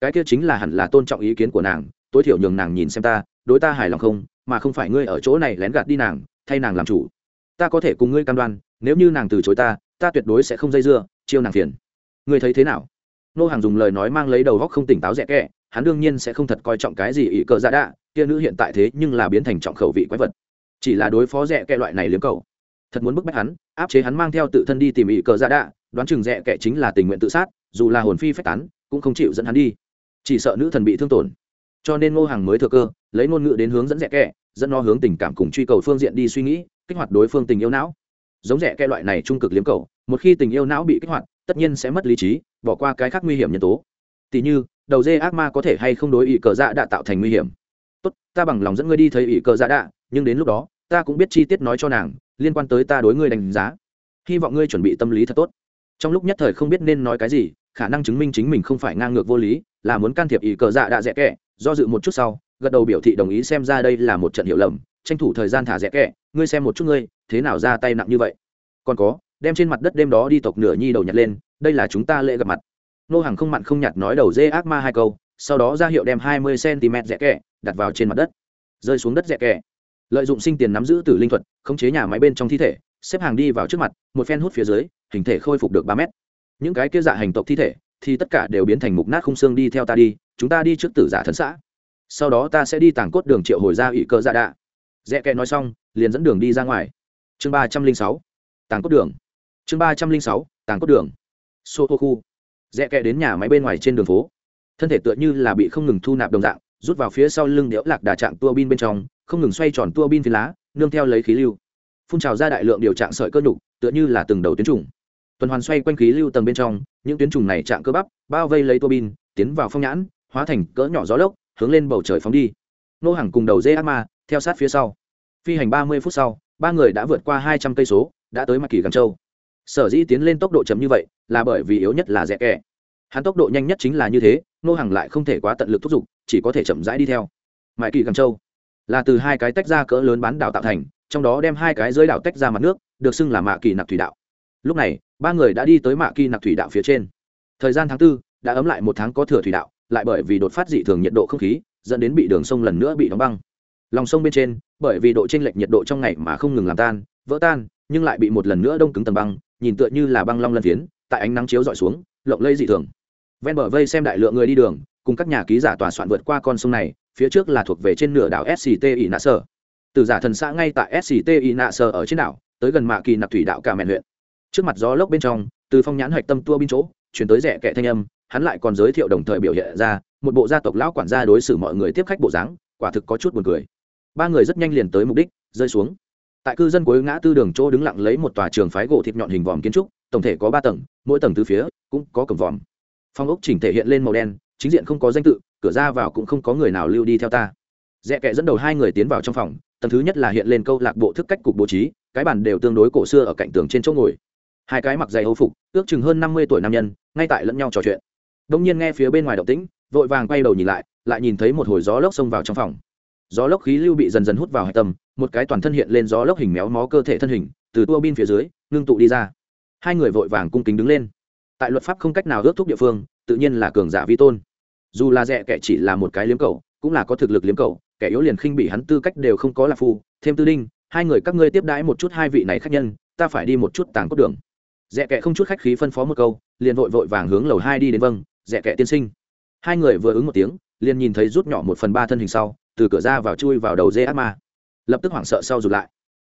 Cái kia chính là hẳn là tôn trọng ý kiến của nàng, tối thiểu nhường nàng nhìn xem ta, đối ta hài lòng không, mà không phải ngươi ở chỗ này lén gạt đi nàng, thay nàng làm chủ. Ta có thể cùng ngươi cam đoan, nếu như nàng từ chối ta ta tuyệt đối sẽ không dây dưa, chiêu nàng phiền. Ngươi thấy thế nào? Nô hàng dùng lời nói mang lấy đầu góc không tỉnh táo rẻ kẹ hắn đương nhiên sẽ không thật coi trọng cái gì ỷ cờ dạ đạ, kia nữ hiện tại thế nhưng là biến thành trọng khẩu vị quái vật. Chỉ là đối phó rẻ kẹ loại này liếm cầu. Thật muốn bức bách hắn, áp chế hắn mang theo tự thân đi tìm ỷ cờ dạ đạ, đoán chừng rẻ kẹ chính là tình nguyện tự sát, dù là hồn phi phách tán, cũng không chịu dẫn hắn đi. Chỉ sợ nữ thần bị thương tổn. Cho nên ngô hàng mới thừa cơ, lấy ngôn ngữ đến hướng dẫn rẻ kẹ dẫn nó hướng tình cảm cùng truy cầu phương diện đi suy nghĩ, kích hoạt đối phương tình yêu não. Giống rẻ kẹ loại này trung cực liếm cầu, một khi tình yêu não bị kích hoạt, tất nhiên sẽ mất lý trí, bỏ qua cái khác nguy hiểm nhân tố. Tỉ như đầu dê ác ma có thể hay không đối ỷ cờ dạ đã tạo thành nguy hiểm. Tốt, ta bằng lòng dẫn ngươi đi thấy ỷ cờ dạ đạ, nhưng đến lúc đó, ta cũng biết chi tiết nói cho nàng, liên quan tới ta đối ngươi đánh giá. Hy vọng ngươi chuẩn bị tâm lý thật tốt. Trong lúc nhất thời không biết nên nói cái gì, khả năng chứng minh chính mình không phải ngang ngược vô lý, là muốn can thiệp ỷ cờ dạ đạ rẽ kẹ, do dự một chút sau, gật đầu biểu thị đồng ý xem ra đây là một trận hiểu lầm, tranh thủ thời gian thả rẽ kẹ, ngươi xem một chút ngươi, thế nào ra tay nặng như vậy. Còn có, đem trên mặt đất đêm đó đi tộc nửa nhi đầu nhặt lên, đây là chúng ta lễ gặp mặt nô hàng không mặn không nhạt nói đầu dê ác ma hai câu, sau đó ra hiệu đem hai mươi cm rẽ kẹ đặt vào trên mặt đất. Rơi xuống đất rẽ kẹ lợi dụng sinh tiền nắm giữ từ linh thuật, khống chế nhà máy bên trong thi thể, xếp hàng đi vào trước mặt, một phen hút phía dưới, hình thể khôi phục được ba mét. Những cái kia dạ hành tộc thi thể, thì tất cả đều biến thành mục nát không xương đi theo ta đi, chúng ta đi trước tử giả thần xã. Sau đó ta sẽ đi tàng cốt đường triệu hồi ra ủy cơ dạ đạ. Rẽ kẹ nói xong, liền dẫn đường đi ra ngoài. Chương ba trăm linh sáu tàng cốt đường. Chương ba trăm linh sáu tàng cốt đường. Sô tô khu rẽ kẹ đến nhà máy bên ngoài trên đường phố. Thân thể tựa như là bị không ngừng thu nạp đồng dạng, rút vào phía sau lưng đẽo lạc đà trạng tua bin bên trong, không ngừng xoay tròn tua bin phi lá, nương theo lấy khí lưu. Phun trào ra đại lượng điều trạng sợi cơ nhục, tựa như là từng đầu tuyến trùng. Tuần hoàn xoay quanh khí lưu tầng bên trong, những tuyến trùng này trạng cơ bắp, bao vây lấy tua bin, tiến vào phong nhãn, hóa thành cỡ nhỏ gió lốc, hướng lên bầu trời phóng đi. Nô hàng cùng đầu dê ác ma, theo sát phía sau. Phi hành ba mươi phút sau, ba người đã vượt qua hai trăm cây số, đã tới mặt kỳ gần châu. Sở dĩ tiến lên tốc độ chậm như vậy, là bởi vì yếu nhất là rẽ kẹ hắn tốc độ nhanh nhất chính là như thế nô hàng lại không thể quá tận lực thúc giục, chỉ có thể chậm rãi đi theo. Mãi kỳ gần châu là từ hai cái tách ra cỡ lớn bán đảo tạo thành, trong đó đem hai cái dưới đảo tách ra mặt nước, được xưng là mạ kỳ nặc thủy đạo. Lúc này, ba người đã đi tới mạ kỳ nặc thủy đạo phía trên. Thời gian tháng tư đã ấm lại một tháng có thừa thủy đạo, lại bởi vì đột phát dị thường nhiệt độ không khí, dẫn đến bị đường sông lần nữa bị đóng băng. Lòng sông bên trên, bởi vì độ t r ê n lệch nhiệt độ trong ngày mà không ngừng làm tan, vỡ tan, nhưng lại bị một lần nữa đông cứng tầng băng, nhìn tựa như là băng long lân phiến, tại ánh nắng chiếu dọi xuống, lộng lây dị thường ven bờ vây xem đại lượng người đi đường, cùng các nhà ký giả tòa soạn vượt qua con sông này, phía trước là thuộc về trên nửa đảo sct ỷ nạ sở. Từ giả thần xã ngay tại sct ỷ nạ sở ở trên đảo, tới gần mạ kỳ nạp thủy đạo cả mẹn huyện. Trước mặt gió lốc bên trong, từ phong nhãn hạch tâm tua bin chỗ, chuyển tới rẻ kệ thanh âm, hắn lại còn giới thiệu đồng thời biểu hiện ra, một bộ gia tộc lão quản gia đối xử mọi người tiếp khách bộ dáng, quả thực có chút buồn cười. Ba người rất nhanh liền tới mục đích, rơi xuống. Tại cư dân cuối ngã tư đường chỗ đứng lặng lấy một tòa trường phái gỗ thịt nhọn hình vòm kiến trúc, tổng thể có ba tầng, mỗi tầng từ phía cũng có cổng vòm phong ốc chỉnh thể hiện lên màu đen, chính diện không có danh tự, cửa ra vào cũng không có người nào lưu đi theo ta. Rẽ kệ dẫn đầu hai người tiến vào trong phòng, tầng thứ nhất là hiện lên câu lạc bộ thức cách cục bố trí, cái bàn đều tương đối cổ xưa ở cạnh tường trên chỗ ngồi. Hai cái mặc dày âu phục, ước chừng hơn năm mươi tuổi nam nhân, ngay tại lẫn nhau trò chuyện. Đông nhiên nghe phía bên ngoài động tĩnh, vội vàng quay đầu nhìn lại lại nhìn thấy một hồi gió lốc xông vào trong phòng. Gió lốc khí lưu bị dần dần hút vào hạch tâm, một cái toàn thân hiện lên gió lốc hình méo mó cơ thể thân hình, từ tua bin phía dưới, ngưng tụ đi ra. Hai người vội vàng cung kính đứng lên tại luật pháp không cách nào ước thúc địa phương, tự nhiên là cường giả vi tôn. Dù là rẻ kẻ chỉ là một cái liếm cầu cũng là có thực lực liếm cầu kẻ yếu liền khinh bị hắn tư cách đều không có là phù. thêm tư đinh, hai người các ngươi tiếp đãi một chút hai vị này khách nhân, ta phải đi một chút tàng cốt đường. Rẻ kẻ không chút khách khí phân phó một câu, liền vội vội vàng hướng lầu hai đi đến vâng rẻ kẻ tiên sinh. Hai người vừa ứng một tiếng, liền nhìn thấy rút nhỏ một phần ba thân hình sau, từ cửa ra vào chui vào đầu dê ác ma. Lập tức hoảng sợ sau rụt lại.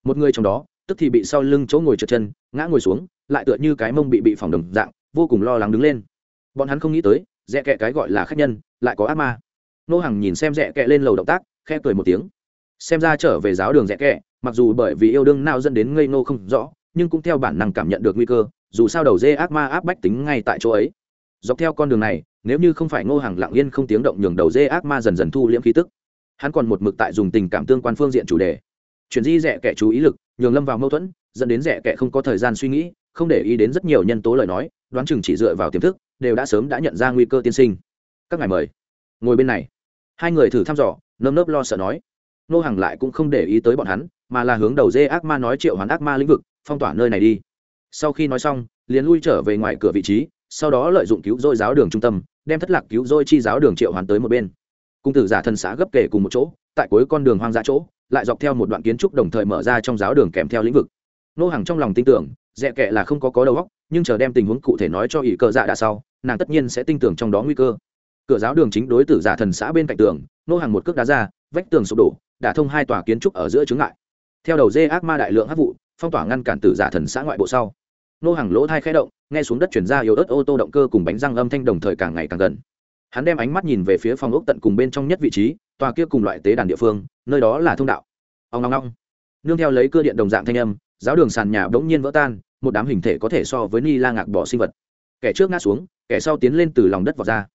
Một người trong đó, tức thì bị sau lưng chỗ ngồi trượt chân, ngã ngồi xuống, lại tựa như cái mông bị bị phòng đồng dạng vô cùng lo lắng đứng lên. Bọn hắn không nghĩ tới, rẽ kệ cái gọi là khách nhân, lại có ác ma. Nô hằng nhìn xem rẽ kệ lên lầu động tác khe cười một tiếng. Xem ra trở về giáo đường rẽ kệ mặc dù bởi vì yêu đương nào dẫn đến ngây nô không rõ, nhưng cũng theo bản năng cảm nhận được nguy cơ, dù sao đầu dê ác ma áp bách tính ngay tại chỗ ấy. Dọc theo con đường này, nếu như không phải ngô hàng lặng yên không tiếng động nhường đầu dê ác ma dần dần thu liễm khí tức, hắn còn một mực tại dùng tình cảm tương quan phương diện chủ đề. Chuyển di rẻ kẻ chú ý lực, nhường lâm vào mâu thuẫn, dẫn đến rẻ kẻ không có thời gian suy nghĩ không để ý đến rất nhiều nhân tố lời nói, đoán chừng chỉ dựa vào tiềm thức, đều đã sớm đã nhận ra nguy cơ tiên sinh. Các ngài mời. Ngồi bên này. Hai người thử thăm dò, nơm nớp lo sợ nói. Nô hàng lại cũng không để ý tới bọn hắn, mà là hướng đầu dê ác ma nói triệu hoán ác ma lĩnh vực, phong tỏa nơi này đi. Sau khi nói xong, liền lui trở về ngoài cửa vị trí, sau đó lợi dụng cứu dôi giáo đường trung tâm, đem thất lạc cứu dôi chi giáo đường triệu hoán tới một bên. Cung tử giả thần xã gấp kể cùng một chỗ, tại cuối con đường hoang dã chỗ, lại dọc theo một đoạn kiến trúc đồng thời mở ra trong giáo đường kèm theo lĩnh vực. Nô hàng trong lòng tin tưởng dẹ kệ là không có có đầu óc, nhưng chờ đem tình huống cụ thể nói cho ỷ cờ dạ đã sau, nàng tất nhiên sẽ tin tưởng trong đó nguy cơ. Cửa giáo đường chính đối tử giả thần xã bên cạnh tường, nô hàng một cước đá ra, vách tường sụp đổ đã thông hai tòa kiến trúc ở giữa chướng ngại. Theo đầu dê ác ma đại lượng hát vụ, phong tỏa ngăn cản tử giả thần xã ngoại bộ sau. Nô hàng lỗ thai khẽ động, nghe xuống đất chuyển ra yếu ớt ô tô động cơ cùng bánh răng âm thanh đồng thời càng ngày càng gần. Hắn đem ánh mắt nhìn về phía phòng ốc tận cùng bên trong nhất vị trí, tòa kia cùng loại tế đàn địa phương, nơi đó là thông đạo. Ông long long nương theo lấy cơ điện đồng dạng thanh âm giáo đường sàn nhà bỗng nhiên vỡ tan, một đám hình thể có thể so với ni la ngạc bỏ sinh vật. Kẻ trước ngã xuống, kẻ sau tiến lên từ lòng đất vào ra.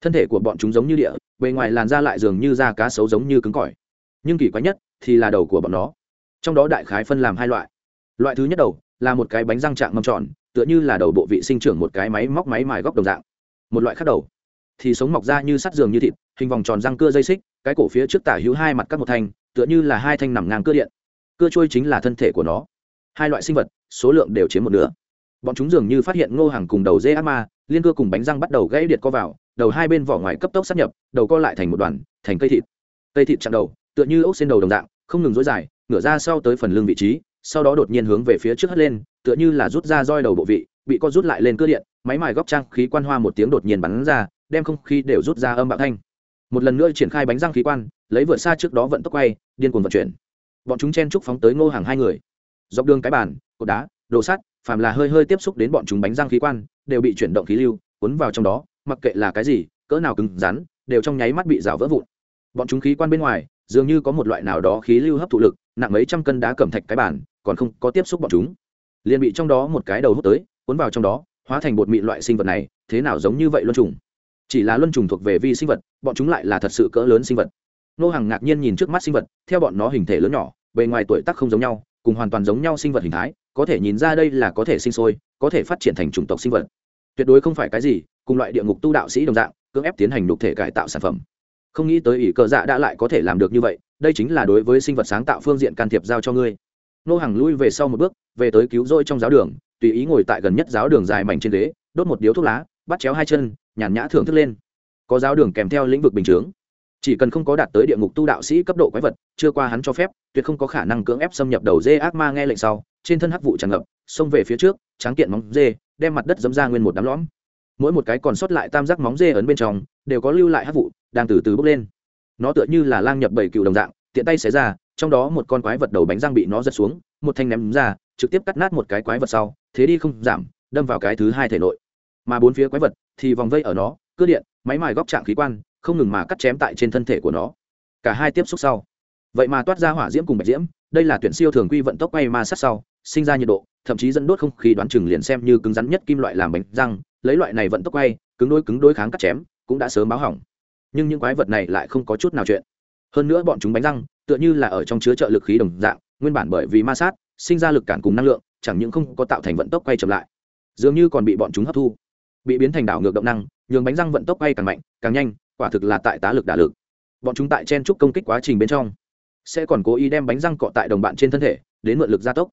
Thân thể của bọn chúng giống như địa, bề ngoài làn da lại dường như da cá sấu giống như cứng cỏi. Nhưng kỳ quái nhất thì là đầu của bọn nó. Trong đó đại khái phân làm hai loại. Loại thứ nhất đầu là một cái bánh răng trạng mâm tròn, tựa như là đầu bộ vị sinh trưởng một cái máy móc máy mài góc đồng dạng. Một loại khác đầu thì sống mọc ra như sắt giường như thịt, hình vòng tròn răng cưa dây xích, cái cổ phía trước tả hữu hai mặt các một thanh, tựa như là hai thanh nằm ngang cưa điện. Cưa trôi chính là thân thể của nó hai loại sinh vật, số lượng đều chiếm một nửa. Bọn chúng dường như phát hiện ngô hàng cùng đầu dê ác ma, liên cơ cùng bánh răng bắt đầu gãy điện co vào, đầu hai bên vỏ ngoài cấp tốc sắp nhập, đầu co lại thành một đoàn, thành cây thịt. Cây thịt chặn đầu, tựa như ốc xên đầu đồng dạng, không ngừng dối dài, ngửa ra sau tới phần lưng vị trí, sau đó đột nhiên hướng về phía trước hất lên, tựa như là rút ra roi đầu bộ vị, bị co rút lại lên cơ điện, máy mài góc trang khí quan hoa một tiếng đột nhiên bắn ra, đem không khí đều rút ra âm bạo thanh. Một lần nữa triển khai bánh răng khí quan, lấy vượt xa trước đó vận tốc quay, điên cuồng vận chuyển. Bọn chúng chen trúc phóng tới ngô hàng hai người dọc đường cái bàn cột đá đồ sắt phàm là hơi hơi tiếp xúc đến bọn chúng bánh răng khí quan đều bị chuyển động khí lưu cuốn vào trong đó mặc kệ là cái gì cỡ nào cứng rắn đều trong nháy mắt bị rào vỡ vụn. Bọn chúng khí quan bên ngoài dường như có một loại nào đó khí lưu hấp thụ lực nặng mấy trăm cân đá cẩm thạch cái bàn, còn không có tiếp xúc bọn chúng. Liền bị trong đó một cái đầu hút tới cuốn vào trong đó hóa thành bột mịn loại sinh vật này thế nào giống như vậy luân trùng? Chỉ là luân trùng thuộc về vi sinh vật bọn chúng lại là thật sự cỡ lớn sinh vật. Nô hàng ngạc nhiên nhìn trước mắt sinh vật theo bọn nó hình thể lớn nhỏ bề ngoài tuổi tác không giống nhau cùng hoàn toàn giống nhau sinh vật hình thái, có thể nhìn ra đây là có thể sinh sôi, có thể phát triển thành chủng tộc sinh vật. Tuyệt đối không phải cái gì, cùng loại địa ngục tu đạo sĩ đồng dạng, cưỡng ép tiến hành đục thể cải tạo sản phẩm. Không nghĩ tới ỷ cờ dạ đã lại có thể làm được như vậy, đây chính là đối với sinh vật sáng tạo phương diện can thiệp giao cho ngươi. Nô hàng lui về sau một bước, về tới cứu rỗi trong giáo đường, tùy ý ngồi tại gần nhất giáo đường dài mảnh trên ghế, đốt một điếu thuốc lá, bắt chéo hai chân, nhàn nhã thưởng thức lên. Có giáo đường kèm theo lĩnh vực bình chướng chỉ cần không có đạt tới địa ngục tu đạo sĩ cấp độ quái vật, chưa qua hắn cho phép, tuyệt không có khả năng cưỡng ép xâm nhập đầu dê ác ma nghe lệnh sau, trên thân hắc vụ tràn ngập, xông về phía trước, tráng kiện móng dê, đem mặt đất dấm ra nguyên một đám lõm. Mỗi một cái còn sót lại tam giác móng dê ấn bên trong, đều có lưu lại hắc vụ, đang từ từ bốc lên. Nó tựa như là lang nhập bảy cựu đồng dạng, tiện tay xé ra, trong đó một con quái vật đầu bánh răng bị nó giật xuống, một thanh ném ra, trực tiếp cắt nát một cái quái vật sau, thế đi không giảm, đâm vào cái thứ hai thể nội. Mà bốn phía quái vật thì vòng vây ở nó cơ điện, máy mài góc trạng khí quan không ngừng mà cắt chém tại trên thân thể của nó. Cả hai tiếp xúc sau. Vậy mà toát ra hỏa diễm cùng bạch diễm, đây là tuyển siêu thường quy vận tốc quay ma sát sau, sinh ra nhiệt độ, thậm chí dẫn đốt không khí đoán chừng liền xem như cứng rắn nhất kim loại làm bánh răng, lấy loại này vận tốc quay, cứng đôi cứng đôi kháng cắt chém, cũng đã sớm báo hỏng. Nhưng những quái vật này lại không có chút nào chuyện. Hơn nữa bọn chúng bánh răng, tựa như là ở trong chứa trợ lực khí đồng dạng, nguyên bản bởi vì ma sát, sinh ra lực cản cùng năng lượng, chẳng những không có tạo thành vận tốc quay chậm lại. Dường như còn bị bọn chúng hấp thu. Bị biến thành đảo ngược động năng, nhường bánh răng vận tốc quay càng mạnh, càng nhanh quả thực là tại tá lực đả lực. Bọn chúng tại chen trúc công kích quá trình bên trong, sẽ còn cố ý đem bánh răng cọ tại đồng bạn trên thân thể, đến mượn lực gia tốc.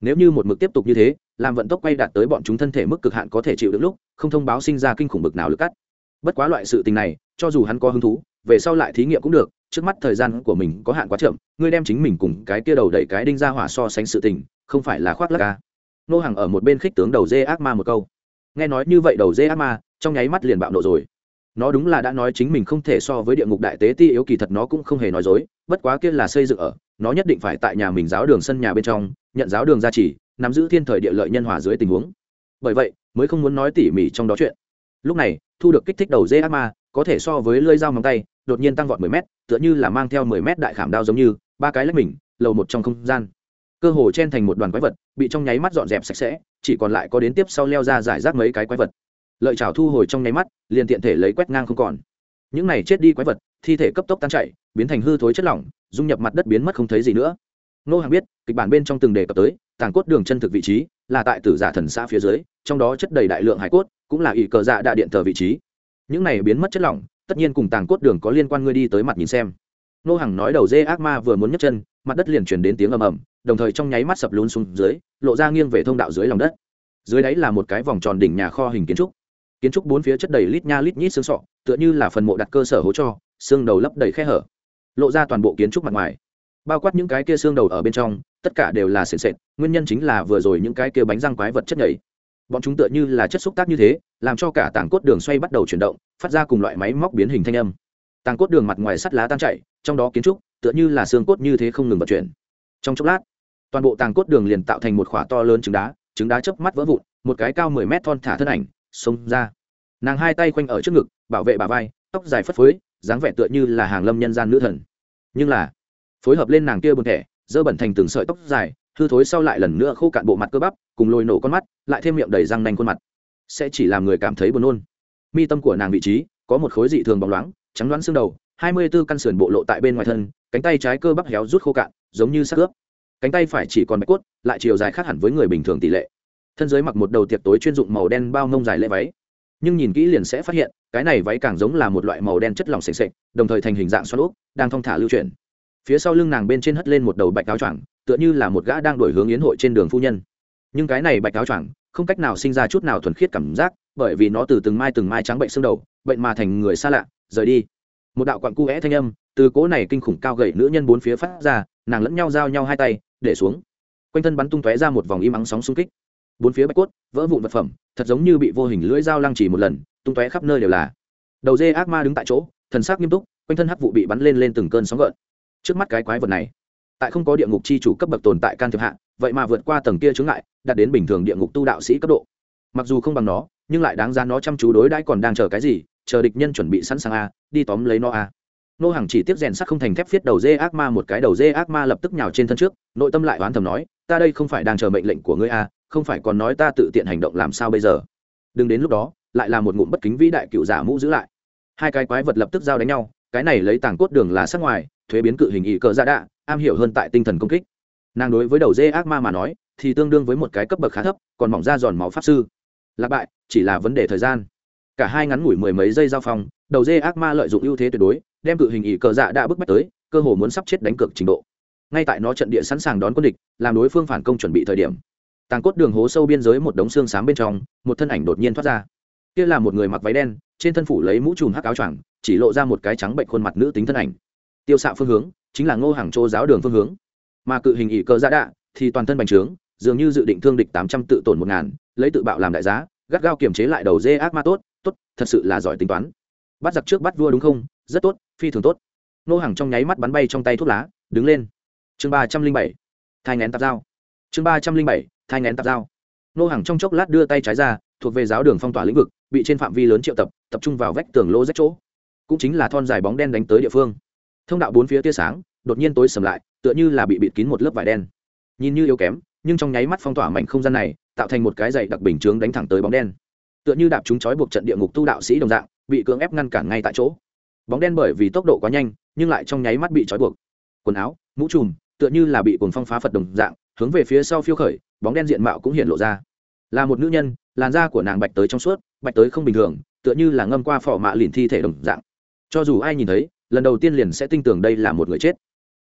Nếu như một mực tiếp tục như thế, làm vận tốc quay đạt tới bọn chúng thân thể mức cực hạn có thể chịu được lúc, không thông báo sinh ra kinh khủng bực nào lực cắt. Bất quá loại sự tình này, cho dù hắn có hứng thú, về sau lại thí nghiệm cũng được, trước mắt thời gian của mình có hạn quá chậm, ngươi đem chính mình cùng cái kia đầu đẩy cái đinh ra hỏa so sánh sự tình, không phải là khoác lắc ca à. nô hàng ở một bên khích tướng đầu dê ác ma một câu. Nghe nói như vậy đầu dê ác ma, trong nháy mắt liền bạo nộ rồi nó đúng là đã nói chính mình không thể so với địa ngục đại tế ti yếu kỳ thật nó cũng không hề nói dối, bất quá kia là xây dựng ở, nó nhất định phải tại nhà mình giáo đường sân nhà bên trong, nhận giáo đường gia trì, nắm giữ thiên thời địa lợi nhân hòa dưới tình huống. Bởi vậy, mới không muốn nói tỉ mỉ trong đó chuyện. Lúc này, thu được kích thích đầu dê ác ma, có thể so với lơi dao móng tay, đột nhiên tăng vọt mười mét, tựa như là mang theo mười mét đại khảm đao giống như, ba cái lách mình, lầu một trong không gian. Cơ hồ chen thành một đoàn quái vật, bị trong nháy mắt dọn dẹp sạch sẽ, chỉ còn lại có đến tiếp sau leo ra giải rác mấy cái quái vật lợi chảo thu hồi trong nháy mắt, liền tiện thể lấy quét ngang không còn. Những này chết đi quái vật, thi thể cấp tốc tan chảy, biến thành hư thối chất lỏng, dung nhập mặt đất biến mất không thấy gì nữa. Nô hàng biết, kịch bản bên trong từng đề cập tới tàng cốt đường chân thực vị trí, là tại tử giả thần xã phía dưới, trong đó chất đầy đại lượng hải cốt, cũng là ỷ cờ dạ đạ điện thờ vị trí. Những này biến mất chất lỏng, tất nhiên cùng tàng cốt đường có liên quan ngươi đi tới mặt nhìn xem. Nô hàng nói đầu dê ác ma vừa muốn nhấc chân, mặt đất liền chuyển đến tiếng ầm ầm, đồng thời trong nháy mắt sập lún xuống dưới, lộ ra nghiêng về thông đạo dưới lòng đất. Dưới đáy là một cái vòng tròn đỉnh nhà kho hình kiến trúc kiến trúc bốn phía chất đầy lít nha lít nhít xương sọ, tựa như là phần mộ đặt cơ sở hố cho, xương đầu lấp đầy khe hở, lộ ra toàn bộ kiến trúc mặt ngoài. Bao quát những cái kia xương đầu ở bên trong, tất cả đều là sền sệt, nguyên nhân chính là vừa rồi những cái kia bánh răng quái vật chất nhảy. Bọn chúng tựa như là chất xúc tác như thế, làm cho cả tảng cốt đường xoay bắt đầu chuyển động, phát ra cùng loại máy móc biến hình thanh âm. Tảng cốt đường mặt ngoài sắt lá tan chảy, trong đó kiến trúc tựa như là xương cốt như thế không ngừng vận chuyển. Trong chốc lát, toàn bộ tàng cốt đường liền tạo thành một khỏa to lớn trứng đá trứng đá chớp mắt vỡ vụn, một cái cao mười mét thon thả thân ảnh xông ra. Nàng hai tay quanh ở trước ngực, bảo vệ bà vai, tóc dài phất phới, dáng vẻ tựa như là hàng lâm nhân gian nữ thần. Nhưng là, phối hợp lên nàng kia buồn thẻ, dơ bẩn thành từng sợi tóc dài, hư thối sau lại lần nữa khô cạn bộ mặt cơ bắp, cùng lôi nổ con mắt, lại thêm miệng đầy răng nanh khuôn mặt. Sẽ chỉ làm người cảm thấy buồn nôn. Mi tâm của nàng vị trí, có một khối dị thường bóng loáng, trắng đoán xương đầu, hai mươi 24 căn sườn bộ lộ tại bên ngoài thân, cánh tay trái cơ bắp héo rút khô cạn, giống như xác ướp. Cánh tay phải chỉ còn bạch cốt, lại chiều dài khác hẳn với người bình thường tỷ lệ thân dưới mặc một đầu tiệc tối chuyên dụng màu đen bao mông dài lễ váy. Nhưng nhìn kỹ liền sẽ phát hiện, cái này váy càng giống là một loại màu đen chất lỏng s ề đồng thời thành hình dạng xoắn úp, đang thong thả lưu chuyển. Phía sau lưng nàng bên trên hất lên một đầu bạch áo choàng, tựa như là một gã đang đổi hướng yến hội trên đường phu nhân. Nhưng cái này bạch áo choàng, không cách nào sinh ra chút nào thuần khiết cảm giác, bởi vì nó từ từng mai từng mai trắng bệnh xương đầu, bệnh mà thành người xa lạ, rời đi. Một đạo quặn cu vẽ thanh âm, từ cỗ này kinh khủng cao gậy nữ nhân bốn phía phát ra, nàng lẫn nhau giao nhau hai tay, để xuống. Quanh thân bắn tung tóe ra một vòng im ắng sóng xung kích bốn phía bạch cốt, vỡ vụn vật phẩm, thật giống như bị vô hình lưỡi dao lăng chỉ một lần, tung tóe khắp nơi đều là. Đầu dê ác ma đứng tại chỗ, thần sắc nghiêm túc, quanh thân hắc vụ bị bắn lên lên từng cơn sóng gợn. Trước mắt cái quái vật này, tại không có địa ngục chi chủ cấp bậc tồn tại can thiệp hạ, vậy mà vượt qua tầng kia chướng ngại, đạt đến bình thường địa ngục tu đạo sĩ cấp độ. Mặc dù không bằng nó, nhưng lại đáng ra nó chăm chú đối đãi còn đang chờ cái gì, chờ địch nhân chuẩn bị sẵn sàng a, đi tóm lấy nó a. Nô hàng chỉ tiếp rèn sắc không thành thép viết đầu dê ác ma một cái, đầu dê ác ma lập tức nhào trên thân trước, nội tâm lại oán thầm nói, ta đây không phải đang chờ mệnh lệnh của ngươi a không phải còn nói ta tự tiện hành động làm sao bây giờ? Đừng đến lúc đó, lại là một ngụm bất kính vĩ đại cựu giả mũ giữ lại. Hai cái quái vật lập tức giao đánh nhau, cái này lấy tàng cốt đường là sắc ngoài, thuế biến cự hình ý cờ ra đạ, am hiểu hơn tại tinh thần công kích. Nàng đối với đầu dê ác ma mà nói, thì tương đương với một cái cấp bậc khá thấp, còn mỏng ra giòn máu pháp sư. Lạc bại, chỉ là vấn đề thời gian. Cả hai ngắn ngủi mười mấy giây giao phong, đầu dê ác ma lợi dụng ưu thế tuyệt đối, đem cự hình ỷ cờ dạ đã bức bách tới, cơ hồ muốn sắp chết đánh cược trình độ. Ngay tại nó trận địa sẵn sàng đón quân địch, làm đối phương phản công chuẩn bị thời điểm tàng cốt đường hố sâu biên giới một đống xương xám bên trong, một thân ảnh đột nhiên thoát ra. Kia là một người mặc váy đen, trên thân phủ lấy mũ trùm hắc áo choàng, chỉ lộ ra một cái trắng bệnh khuôn mặt nữ tính thân ảnh. Tiêu xạ phương hướng, chính là ngô hàng châu giáo đường phương hướng. Mà cự hình ỷ cơ giã đạ, thì toàn thân bành trướng, dường như dự định thương địch tám trăm tự tổn một ngàn, lấy tự bạo làm đại giá, gắt gao kiềm chế lại đầu dê ác ma tốt tốt, thật sự là giỏi tính toán. Bắt giặc trước bắt vua đúng không? Rất tốt, phi thường tốt. Nô hàng trong nháy mắt bắn bay trong tay thuốc lá, đứng lên. Chương ba trăm linh bảy, thai ngén tạp dao chương ba trăm linh bảy thai ngén tạp dao nô hàng trong chốc lát đưa tay trái ra, thuộc về giáo đường phong tỏa lĩnh vực, bị trên phạm vi lớn triệu tập tập trung vào vách tường lỗ rách chỗ. Cũng chính là thon dài bóng đen đánh tới địa phương. Thông đạo bốn phía tia sáng, đột nhiên tối sầm lại, tựa như là bị bịt kín một lớp vải đen. Nhìn như yếu kém, nhưng trong nháy mắt phong tỏa mảnh không gian này, tạo thành một cái dày đặc bình chướng đánh thẳng tới bóng đen. Tựa như đạp chúng trói buộc trận địa ngục tu đạo sĩ đồng dạng, bị cưỡng ép ngăn cản ngay tại chỗ. Bóng đen bởi vì tốc độ quá nhanh, nhưng lại trong nháy mắt bị trói buộc. Quần áo, mũ trùm, tựa như là bị cuồng phong phá phật đồng dạng, hướng về phía sau phiêu khởi bóng đen diện mạo cũng hiện lộ ra. Là một nữ nhân, làn da của nàng bạch tới trong suốt, bạch tới không bình thường, tựa như là ngâm qua phỏ mạ lìn thi thể đồng dạng. Cho dù ai nhìn thấy, lần đầu tiên liền sẽ tin tưởng đây là một người chết.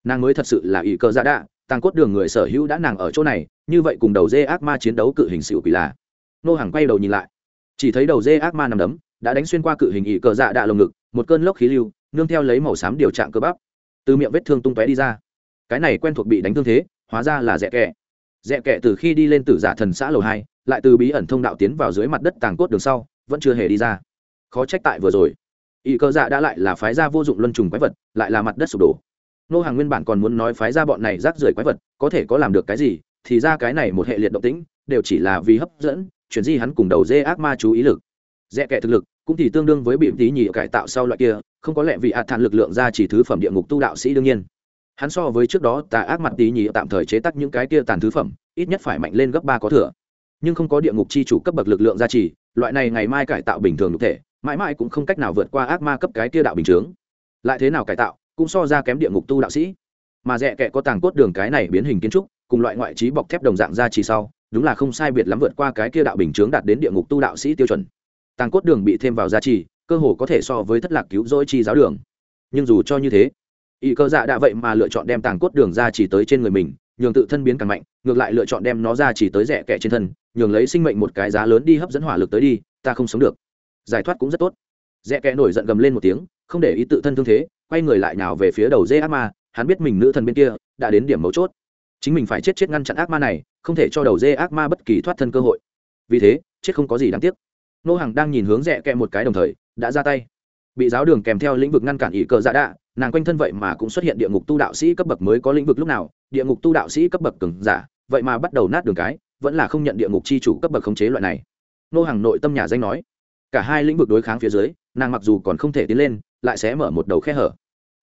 Nàng mới thật sự là ỷ cơ dạ đạ, tàng cốt đường người sở hữu đã nàng ở chỗ này, như vậy cùng đầu dê ác ma chiến đấu cự hình xịu quỷ là. Nô hàng quay đầu nhìn lại. Chỉ thấy đầu dê ác ma nằm đấm, đã đánh xuyên qua cự hình ỷ cờ dạ đạ lồng ngực, một cơn lốc khí lưu, nương theo lấy màu xám điều trạng cơ bắp. Từ miệng vết thương tung tóe đi ra. Cái này quen thuộc bị đánh thương thế, hóa ra là rẻ kẹ rẽ kẹ từ khi đi lên tử giả thần xã lầu hai, lại từ bí ẩn thông đạo tiến vào dưới mặt đất tàng cốt đường sau, vẫn chưa hề đi ra. Khó trách tại vừa rồi. Ý Cơ dạ đã lại là phái gia vô dụng luân trùng quái vật, lại là mặt đất sụp đổ. Nô hàng nguyên bản còn muốn nói phái gia bọn này rác rưởi quái vật, có thể có làm được cái gì, thì ra cái này một hệ liệt động tĩnh, đều chỉ là vì hấp dẫn, chuyển di hắn cùng đầu dê ác ma chú ý lực. Rẽ kệ thực lực cũng thì tương đương với bị tí nhị cải tạo sau loại kia, không có lẽ vì ạt thản lực lượng ra chỉ thứ phẩm địa ngục tu đạo sĩ đương nhiên hắn so với trước đó tà ác mặt tí nhị tạm thời chế tác những cái kia tàn thứ phẩm, ít nhất phải mạnh lên gấp ba có thừa. Nhưng không có địa ngục chi chủ cấp bậc lực lượng gia trì, loại này ngày mai cải tạo bình thường cụ thể, mãi mãi cũng không cách nào vượt qua ác ma cấp cái kia đạo bình chướng. Lại thế nào cải tạo, cũng so ra kém địa ngục tu đạo sĩ. Mà rẽ kệ có tàng cốt đường cái này biến hình kiến trúc, cùng loại ngoại trí bọc thép đồng dạng gia trì sau, đúng là không sai biệt lắm vượt qua cái kia đạo bình chướng đạt đến địa ngục tu đạo sĩ tiêu chuẩn. Tàng cốt đường bị thêm vào gia trì, cơ hồ có thể so với thất lạc cứu rỗi chi giáo đường. Nhưng dù cho như thế ý cơ dạ đã vậy mà lựa chọn đem tàng cốt đường ra chỉ tới trên người mình, nhường tự thân biến càng mạnh, ngược lại lựa chọn đem nó ra chỉ tới rẻ kẻ trên thân, nhường lấy sinh mệnh một cái giá lớn đi hấp dẫn hỏa lực tới đi, ta không sống được. Giải thoát cũng rất tốt. Rẽ kẽ nổi giận gầm lên một tiếng, không để ý tự thân thương thế, quay người lại nào về phía đầu dê ác ma, hắn biết mình nữ thần bên kia đã đến điểm mấu chốt. Chính mình phải chết chết ngăn chặn ác ma này, không thể cho đầu dê ác ma bất kỳ thoát thân cơ hội. Vì thế, chết không có gì đáng tiếc. Nô hàng đang nhìn hướng rẽ kẹ một cái đồng thời, đã ra tay. Bị giáo đường kèm theo lĩnh vực ngăn cản ỷ cờ dạ đạ nàng quanh thân vậy mà cũng xuất hiện địa ngục tu đạo sĩ cấp bậc mới có lĩnh vực lúc nào, địa ngục tu đạo sĩ cấp bậc cứng giả, vậy mà bắt đầu nát đường cái, vẫn là không nhận địa ngục chi chủ cấp bậc khống chế loại này. Nô hàng nội tâm nhà danh nói, cả hai lĩnh vực đối kháng phía dưới, nàng mặc dù còn không thể tiến lên, lại sẽ mở một đầu khe hở.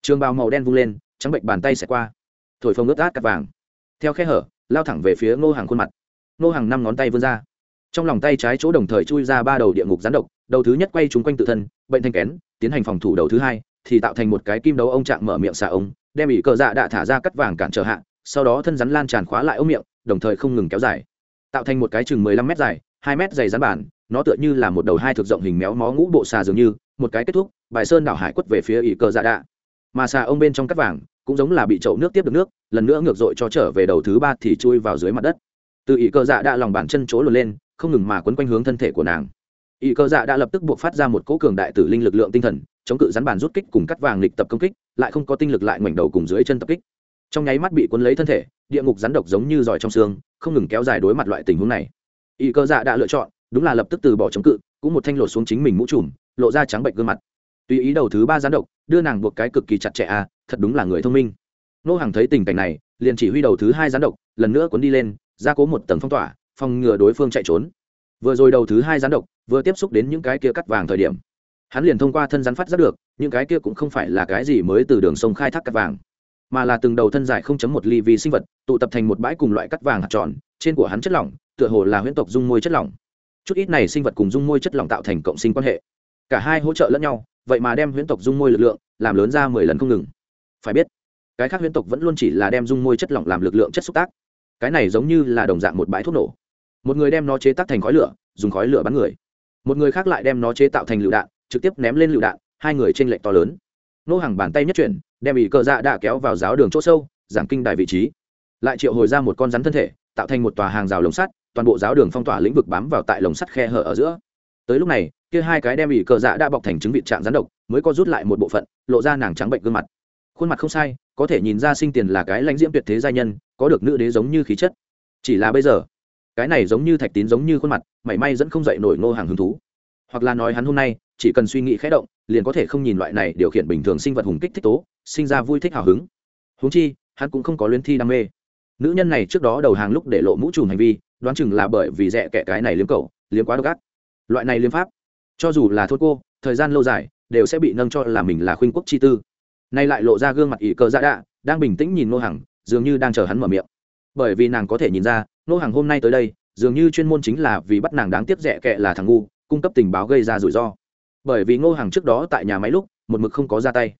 Trường bào màu đen vung lên, trắng bệnh bàn tay sẽ qua. Thổi phồng ướt át cặp vàng. Theo khe hở, lao thẳng về phía ngô hàng khuôn mặt. Ngô hàng năm ngón tay vươn ra. Trong lòng tay trái chỗ đồng thời chui ra ba đầu địa ngục rắn độc, đầu thứ nhất quay trúng quanh tự thân, bệnh thanh kén, tiến hành phòng thủ đầu thứ hai thì tạo thành một cái kim đấu ông trạng mở miệng xả ống đem ỉ cờ dạ đạ thả ra cắt vàng cản trở hạ, sau đó thân rắn lan tràn khóa lại ống miệng, đồng thời không ngừng kéo dài. Tạo thành một cái chừng mười lăm m dài, hai m dày rắn bản, nó tựa như là một đầu hai thực rộng hình méo mó ngũ bộ xà dường như, một cái kết thúc, bài sơn đảo hải quất về phía ỉ cờ dạ đạ. Mà xà ông bên trong cắt vàng, cũng giống là bị chậu nước tiếp được nước, lần nữa ngược dội cho trở về đầu thứ ba thì chui vào dưới mặt đất. Từ ỉ cờ dạ đạ lòng bàn chân chỗ lùi lên, không ngừng mà quấn quanh hướng thân thể của nàng. Ỉ cờ dạ đã lập tức buộc phát ra một cỗ cường đại tử linh lực lượng tinh thần chống cự rắn bàn rút kích cùng cắt vàng lịch tập công kích, lại không có tinh lực lại ngoảnh đầu cùng dưới chân tập kích. Trong nháy mắt bị cuốn lấy thân thể, địa ngục rắn độc giống như giỏi trong xương, không ngừng kéo dài đối mặt loại tình huống này. Y cơ dạ đã lựa chọn, đúng là lập tức từ bỏ chống cự, cũng một thanh lột xuống chính mình mũ trùm, lộ ra trắng bệnh gương mặt. Tùy ý đầu thứ ba rắn độc, đưa nàng buộc cái cực kỳ chặt chẽ à thật đúng là người thông minh. Nô hàng thấy tình cảnh này, liền chỉ huy đầu thứ hai rắn độc, lần nữa cuốn đi lên, ra cố một tầng phong tỏa, phòng ngừa đối phương chạy trốn. Vừa rồi đầu thứ hai rắn độc, vừa tiếp xúc đến những cái kia cắt vàng thời điểm hắn liền thông qua thân rắn phát giác được, những cái kia cũng không phải là cái gì mới từ đường sông khai thác cắt vàng, mà là từng đầu thân dài không chấm một ly vi sinh vật, tụ tập thành một bãi cùng loại cắt vàng hạt tròn, trên của hắn chất lỏng, tựa hồ là huyễn tộc dung môi chất lỏng. Chút ít này sinh vật cùng dung môi chất lỏng tạo thành cộng sinh quan hệ. Cả hai hỗ trợ lẫn nhau, vậy mà đem huyễn tộc dung môi lực lượng làm lớn ra mười lần không ngừng. Phải biết, cái khác huyễn tộc vẫn luôn chỉ là đem dung môi chất lỏng làm lực lượng chất xúc tác. Cái này giống như là đồng dạng một bãi thuốc nổ. Một người đem nó chế tác thành khói lửa, dùng khói lửa bắn người. Một người khác lại đem nó chế tạo thành lựu đạn trực tiếp ném lên lựu đạn, hai người t r ê n lệch to lớn. Nô hàng bàn tay nhất chuyển, đem bị cờ dạ đã kéo vào giáo đường chỗ sâu, giảng kinh đài vị trí. Lại triệu hồi ra một con rắn thân thể, tạo thành một tòa hàng rào lồng sắt, toàn bộ giáo đường phong tỏa lĩnh vực bám vào tại lồng sắt khe hở ở giữa. Tới lúc này, kia hai cái đem bị cờ dạ đã bọc thành trứng vịt trạng rắn độc, mới có rút lại một bộ phận, lộ ra nàng trắng bệnh gương mặt. Khuôn mặt không sai, có thể nhìn ra sinh tiền là cái lãnh diễm tuyệt thế gia nhân, có được nữ đế giống như khí chất. Chỉ là bây giờ, cái này giống như thạch tín giống như khuôn mặt, mảy may dẫn không dậy nổi ngô hàng hứng thú hoặc là nói hắn hôm nay, chỉ cần suy nghĩ khẽ động, liền có thể không nhìn loại này điều khiển bình thường sinh vật hùng kích thích tố, sinh ra vui thích hào hứng. Húng chi, hắn cũng không có luyến thi đam mê. Nữ nhân này trước đó đầu hàng lúc để lộ mũ trùm hành vi, đoán chừng là bởi vì rẻ kẻ cái này liếm cầu liếm quá độc ác. Loại này liếm pháp, cho dù là thôn cô, thời gian lâu dài, đều sẽ bị nâng cho là mình là khuynh quốc chi tư. Nay lại lộ ra gương mặt ỷ cờ dạ đạ, đang bình tĩnh nhìn nô hàng dường như đang chờ hắn mở miệng. Bởi vì nàng có thể nhìn ra nô hàng hôm nay tới đây, dường như chuyên môn chính là vì bắt nàng đáng tiếc rẻ kệ là thằng ngu cung cấp tình báo gây ra rủi ro. Bởi vì ngô hàng trước đó tại nhà máy lúc, một mực không có ra tay.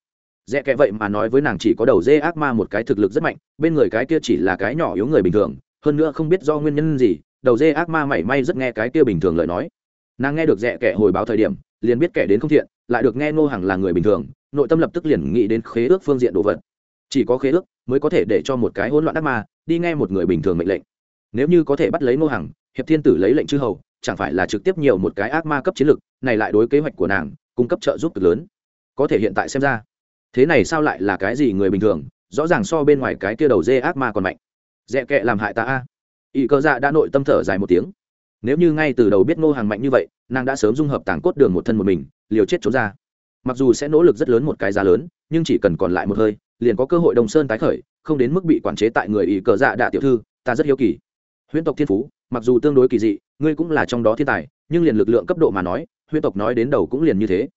Dễ kệ vậy mà nói với nàng chỉ có đầu dê ác ma một cái thực lực rất mạnh, bên người cái kia chỉ là cái nhỏ yếu người bình thường, hơn nữa không biết do nguyên nhân gì, đầu dê ác ma mảy may rất nghe cái kia bình thường lời nói. Nàng nghe được dễ kệ hồi báo thời điểm, liền biết kẻ đến không thiện, lại được nghe ngô hàng là người bình thường, nội tâm lập tức liền nghĩ đến khế ước phương diện đồ vật. Chỉ có khế ước mới có thể để cho một cái hỗn loạn ác ma đi nghe một người bình thường mệnh lệnh. Nếu như có thể bắt lấy ngô hằng, hiệp thiên tử lấy lệnh chư hầu chẳng phải là trực tiếp nhiều một cái ác ma cấp chiến lực này lại đối kế hoạch của nàng, cung cấp trợ giúp cực lớn. Có thể hiện tại xem ra, thế này sao lại là cái gì người bình thường, rõ ràng so bên ngoài cái kia đầu dê ác ma còn mạnh. Dẹ kệ làm hại ta a. Y cơ dạ đã nội tâm thở dài một tiếng. Nếu như ngay từ đầu biết ngô hàng mạnh như vậy, nàng đã sớm dung hợp tàng cốt đường một thân một mình, liều chết trốn ra. Mặc dù sẽ nỗ lực rất lớn một cái giá lớn, nhưng chỉ cần còn lại một hơi, liền có cơ hội đồng sơn tái khởi, không đến mức bị quản chế tại người y cơ dạ đã tiểu thư, ta rất hiếu kỳ huyễn tộc thiên phú, mặc dù tương đối kỳ dị, ngươi cũng là trong đó thiên tài, nhưng liền lực lượng cấp độ mà nói, huyễn tộc nói đến đầu cũng liền như thế.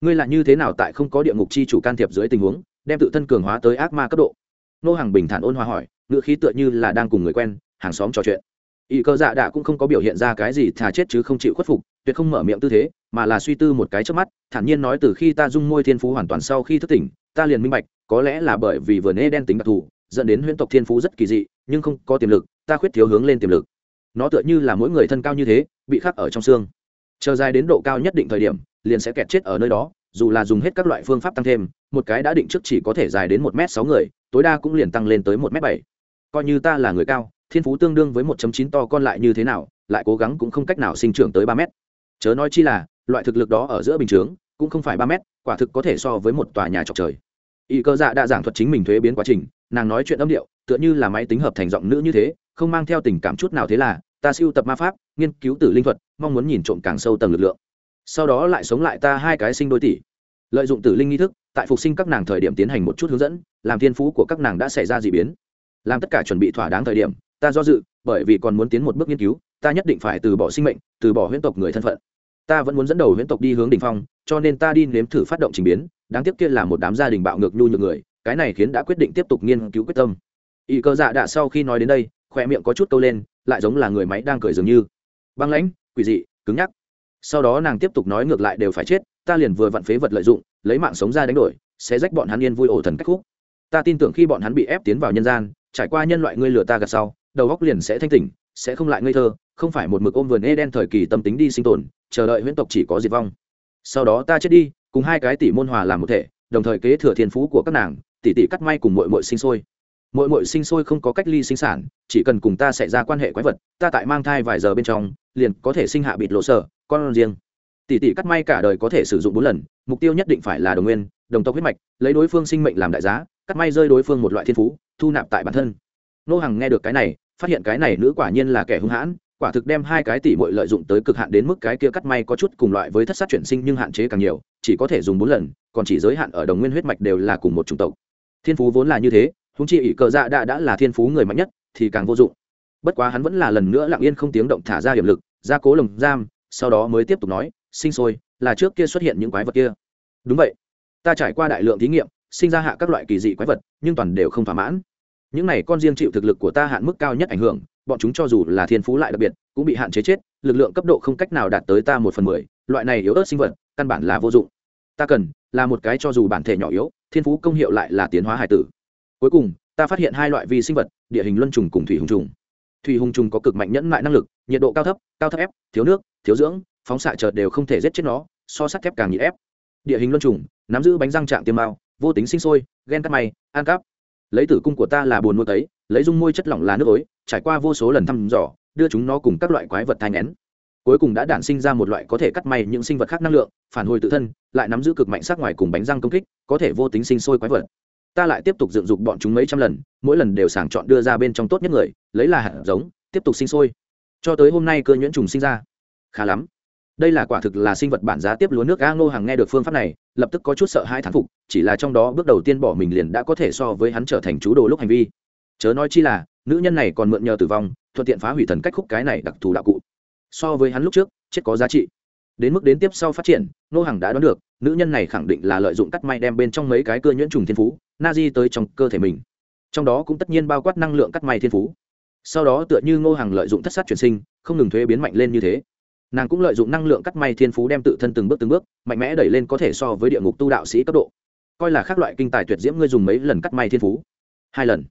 Ngươi là như thế nào tại không có địa ngục chi chủ can thiệp dưới tình huống, đem tự thân cường hóa tới ác ma cấp độ? Nô hàng bình thản ôn hòa hỏi, ngữ khí tựa như là đang cùng người quen, hàng xóm trò chuyện. Ỵ cơ dạ đạ cũng không có biểu hiện ra cái gì thà chết chứ không chịu khuất phục, tuyệt không mở miệng tư thế, mà là suy tư một cái trước mắt, thản nhiên nói từ khi ta dung môi thiên phú hoàn toàn sau khi thức tỉnh, ta liền minh bạch, có lẽ là bởi vì vừa nê đen tính đặc thù, dẫn đến huyễn tộc thiên phú rất kỳ dị, nhưng không có tiềm lực ta khuyết thiếu hướng lên tiềm lực. Nó tựa như là mỗi người thân cao như thế, bị khắc ở trong xương. Chờ dài đến độ cao nhất định thời điểm, liền sẽ kẹt chết ở nơi đó, dù là dùng hết các loại phương pháp tăng thêm, một cái đã định trước chỉ có thể dài đến một m sáu người, tối đa cũng liền tăng lên tới một m bảy. Coi như ta là người cao, thiên phú tương đương với một chín to con lại như thế nào, lại cố gắng cũng không cách nào sinh trưởng tới ba mét. Chớ nói chi là, loại thực lực đó ở giữa bình chướng, cũng không phải ba mét, quả thực có thể so với một tòa nhà trọc trời. Y cơ dạ đã giảng thuật chính mình thuế biến quá trình, nàng nói chuyện âm điệu, tựa như là máy tính hợp thành giọng nữ như thế không mang theo tình cảm chút nào thế là, ta siêu tập ma pháp, nghiên cứu tử linh thuật, mong muốn nhìn trộm càng sâu tầng lực lượng. Sau đó lại sống lại ta hai cái sinh đôi tỷ. Lợi dụng tử linh nghi thức, tại phục sinh các nàng thời điểm tiến hành một chút hướng dẫn, làm thiên phú của các nàng đã xảy ra d ị biến. Làm tất cả chuẩn bị thỏa đáng thời điểm, ta do dự, bởi vì còn muốn tiến một bước nghiên cứu, ta nhất định phải từ bỏ sinh mệnh, từ bỏ huyễn tộc người thân phận. Ta vẫn muốn dẫn đầu huyễn tộc đi hướng đ ỉ n h phong, cho nên ta đi nếm thử phát động trình biến, đáng tiếc kia là một đám gia đình bạo ngược nhu nhược người, cái này khiến đã quyết định tiếp tục nghiên cứu quyết tâm. Y cơ dạ đạ sau khi nói đến đây khỏe miệng có chút câu lên, lại giống là người máy đang cười dường như. Băng lãnh, quỷ dị, cứng nhắc. Sau đó nàng tiếp tục nói ngược lại đều phải chết, ta liền vừa vặn phế vật lợi dụng, lấy mạng sống ra đánh đổi, sẽ rách bọn hắn yên vui ổ thần cách khúc. Ta tin tưởng khi bọn hắn bị ép tiến vào nhân gian, trải qua nhân loại ngươi lừa ta gạt sau, đầu góc liền sẽ thanh tỉnh, sẽ không lại ngây thơ, không phải một mực ôm vườn ê đen thời kỳ tâm tính đi sinh tồn, chờ đợi huyễn tộc chỉ có diệt vong. Sau đó ta chết đi, cùng hai cái tỷ môn hòa làm một thể, đồng thời kế thừa thiên phú của các nàng, tỷ tỷ cắt may cùng mội mội sinh sôi mỗi mỗi sinh sôi không có cách ly sinh sản, chỉ cần cùng ta xảy ra quan hệ quái vật, ta tại mang thai vài giờ bên trong, liền có thể sinh hạ bịt lộ sở, con riêng. Tỷ tỷ cắt may cả đời có thể sử dụng bốn lần, mục tiêu nhất định phải là đồng nguyên, đồng tộc huyết mạch, lấy đối phương sinh mệnh làm đại giá, cắt may rơi đối phương một loại thiên phú, thu nạp tại bản thân. Nô hằng nghe được cái này, phát hiện cái này nữ quả nhiên là kẻ hung hãn, quả thực đem hai cái tỷ muội lợi dụng tới cực hạn đến mức cái kia cắt may có chút cùng loại với thất sát chuyển sinh nhưng hạn chế càng nhiều, chỉ có thể dùng bốn lần, còn chỉ giới hạn ở đồng nguyên huyết mạch đều là cùng một chủng tộc. Thiên phú vốn là như thế húng chi ỷ cờ dạ đã đã là thiên phú người mạnh nhất, thì càng vô dụng. Bất quá hắn vẫn là lần nữa lặng yên không tiếng động thả ra hiểm lực, ra cố lồng giam, sau đó mới tiếp tục nói, sinh sôi, là trước kia xuất hiện những quái vật kia. Đúng vậy. Ta trải qua đại lượng thí nghiệm, sinh ra hạ các loại kỳ dị quái vật, nhưng toàn đều không thỏa mãn. Những này con riêng chịu thực lực của ta hạn mức cao nhất ảnh hưởng, bọn chúng cho dù là thiên phú lại đặc biệt, cũng bị hạn chế chết, lực lượng cấp độ không cách nào đạt tới ta một phần mười, loại này yếu ớt sinh vật, căn bản là vô dụng. Ta cần là một cái cho dù bản thể nhỏ yếu, thiên phú công hiệu lại là tiến hóa hải tử cuối cùng ta phát hiện hai loại vi sinh vật địa hình luân trùng cùng thủy hùng trùng. Thủy hùng trùng có cực mạnh nhẫn mại năng lực nhiệt độ cao thấp cao thấp ép thiếu nước thiếu dưỡng phóng xạ chợt đều không thể giết chết nó so sắt thép càng nhiệt ép. Địa hình luân trùng nắm giữ bánh răng trạng tiêm mao vô tính sinh sôi ghen cắt may ăn cắp. Lấy tử cung của ta là buồn nuôi tấy lấy dung môi chất lỏng là nước ối trải qua vô số lần thăm dò đưa chúng nó cùng các loại quái vật thai nén, cuối cùng đã đản sinh ra một loại có thể cắt may những sinh vật khác năng lượng phản hồi tự thân lại nắm giữ cực mạnh sát ngoài cùng bánh răng công kích có thể vô tính sinh sôi quái vật ta lại tiếp tục dựng dục bọn chúng mấy trăm lần, mỗi lần đều sàng chọn đưa ra bên trong tốt nhất người, lấy là hạt giống, tiếp tục sinh sôi. Cho tới hôm nay cơ nhuyễn trùng sinh ra. Khá lắm. Đây là quả thực là sinh vật bản giá tiếp lúa nước a ngô hàng nghe được phương pháp này, lập tức có chút sợ hai thán phục, chỉ là trong đó bước đầu tiên bỏ mình liền đã có thể so với hắn trở thành chú đồ lúc hành vi. Chớ nói chi là, nữ nhân này còn mượn nhờ tử vong, thuận tiện phá hủy thần cách khúc cái này đặc thù đạo cụ. So với hắn lúc trước, chết có giá trị. Đến mức đến tiếp sau phát triển, ngô hàng đã đoán được, nữ nhân này khẳng định là lợi dụng cắt may đem bên trong mấy cái cơ nhuyễn trùng thiên phú na di tới trong cơ thể mình. Trong đó cũng tất nhiên bao quát năng lượng cắt may thiên phú. Sau đó tựa như ngô hàng lợi dụng thất sát chuyển sinh, không ngừng thuế biến mạnh lên như thế. Nàng cũng lợi dụng năng lượng cắt may thiên phú đem tự thân từng bước từng bước, mạnh mẽ đẩy lên có thể so với địa ngục tu đạo sĩ cấp độ. Coi là khác loại kinh tài tuyệt diễm ngươi dùng mấy lần cắt may thiên phú. Hai lần.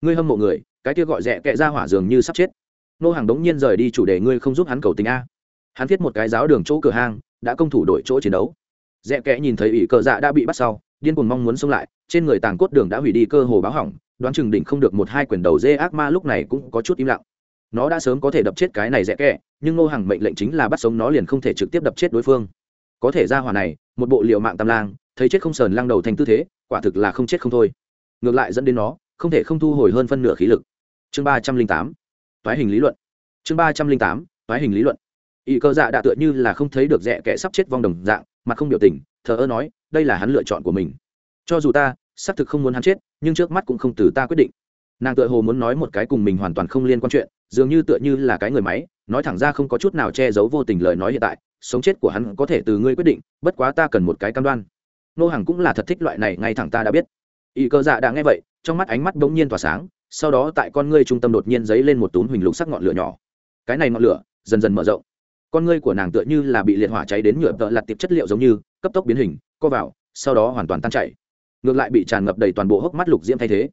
Ngươi hâm mộ người, cái kia gọi rẻ kệ ra hỏa dường như sắp chết. Nô hàng đống nhiên rời đi chủ đề ngươi không giúp hắn cầu tình a. Hắn viết một cái giáo đường chỗ cửa hang, đã công thủ đổi chỗ chiến đấu. Rẽ kẽ nhìn thấy ỷ cờ dạ đã bị bắt sau, điên cuồng mong muốn xông lại trên người tàng cốt đường đã hủy đi cơ hồ báo hỏng, đoán chừng đỉnh không được một hai quyển đầu dê ác ma lúc này cũng có chút im lặng. Nó đã sớm có thể đập chết cái này rẽ kẹ, nhưng ngô hàng mệnh lệnh chính là bắt sống nó liền không thể trực tiếp đập chết đối phương. Có thể ra hỏa này, một bộ liệu mạng tam lang, thấy chết không sờn lăng đầu thành tư thế, quả thực là không chết không thôi. Ngược lại dẫn đến nó, không thể không thu hồi hơn phân nửa khí lực. Chương ba trăm linh tám, toái hình lý luận. Chương ba trăm linh tám, toái hình lý luận. Y cơ dạ đã tựa như là không thấy được rẽ kẻ sắp chết vong đồng dạng mà không biểu tình, thờ ơ nói, đây là hắn lựa chọn của mình. Cho dù ta xác thực không muốn hắn chết, nhưng trước mắt cũng không từ ta quyết định. Nàng tựa hồ muốn nói một cái cùng mình hoàn toàn không liên quan chuyện, dường như tựa như là cái người máy, nói thẳng ra không có chút nào che giấu vô tình lời nói hiện tại, sống chết của hắn có thể từ ngươi quyết định, bất quá ta cần một cái cam đoan. Nô hàng cũng là thật thích loại này, ngay thẳng ta đã biết. Y cơ dạ đã nghe vậy, trong mắt ánh mắt bỗng nhiên tỏa sáng, sau đó tại con ngươi trung tâm đột nhiên dấy lên một túm huỳnh lục sắc ngọn lửa nhỏ. Cái này ngọn lửa dần dần mở rộng. Con ngươi của nàng tựa như là bị liệt hỏa cháy đến nhựa vợ lặt tiệp chất liệu giống như, cấp tốc biến hình, co vào, sau đó hoàn toàn tan chảy ngược lại bị tràn ngập đầy toàn bộ hốc mắt lục diễm thay thế.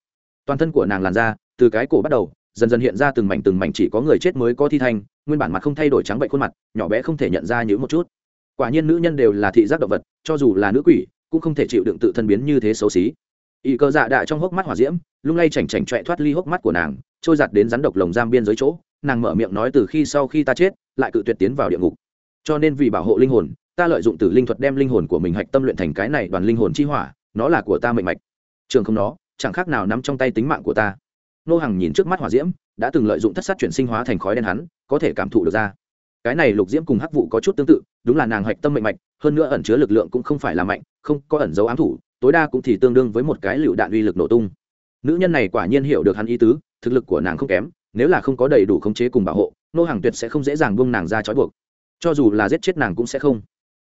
Toàn thân của nàng làn ra từ cái cổ bắt đầu, dần dần hiện ra từng mảnh từng mảnh chỉ có người chết mới có thi thanh, nguyên bản mặt không thay đổi trắng bệnh khuôn mặt, nhỏ bé không thể nhận ra nhữ một chút. Quả nhiên nữ nhân đều là thị giác động vật, cho dù là nữ quỷ, cũng không thể chịu đựng tự thân biến như thế xấu xí. Y cơ dạ đạ trong hốc mắt hỏa diễm, lung lay chảnh chảnh trọe thoát ly hốc mắt của nàng, trôi giặt đến rắn độc lồng giam biên dưới chỗ, nàng mở miệng nói từ khi sau khi ta chết, lại cự tuyệt tiến vào địa ngục. Cho nên vì bảo hộ linh hồn, ta lợi dụng từ linh thuật đem linh hồn của mình hạch tâm luyện thành cái này đoàn linh hồn chi hỏa nó là của ta mệnh mạch. Trường không nó, chẳng khác nào nắm trong tay tính mạng của ta. Nô hàng nhìn trước mắt hỏa diễm, đã từng lợi dụng thất sát chuyển sinh hóa thành khói đen hắn, có thể cảm thụ được ra. Cái này lục diễm cùng hắc vụ có chút tương tự, đúng là nàng hạch tâm mệnh mạch, hơn nữa ẩn chứa lực lượng cũng không phải là mạnh, không có ẩn dấu ám thủ, tối đa cũng thì tương đương với một cái lựu đạn uy lực nổ tung. Nữ nhân này quả nhiên hiểu được hắn ý tứ, thực lực của nàng không kém, nếu là không có đầy đủ khống chế cùng bảo hộ, nô hàng tuyệt sẽ không dễ dàng buông nàng ra trói buộc. Cho dù là giết chết nàng cũng sẽ không.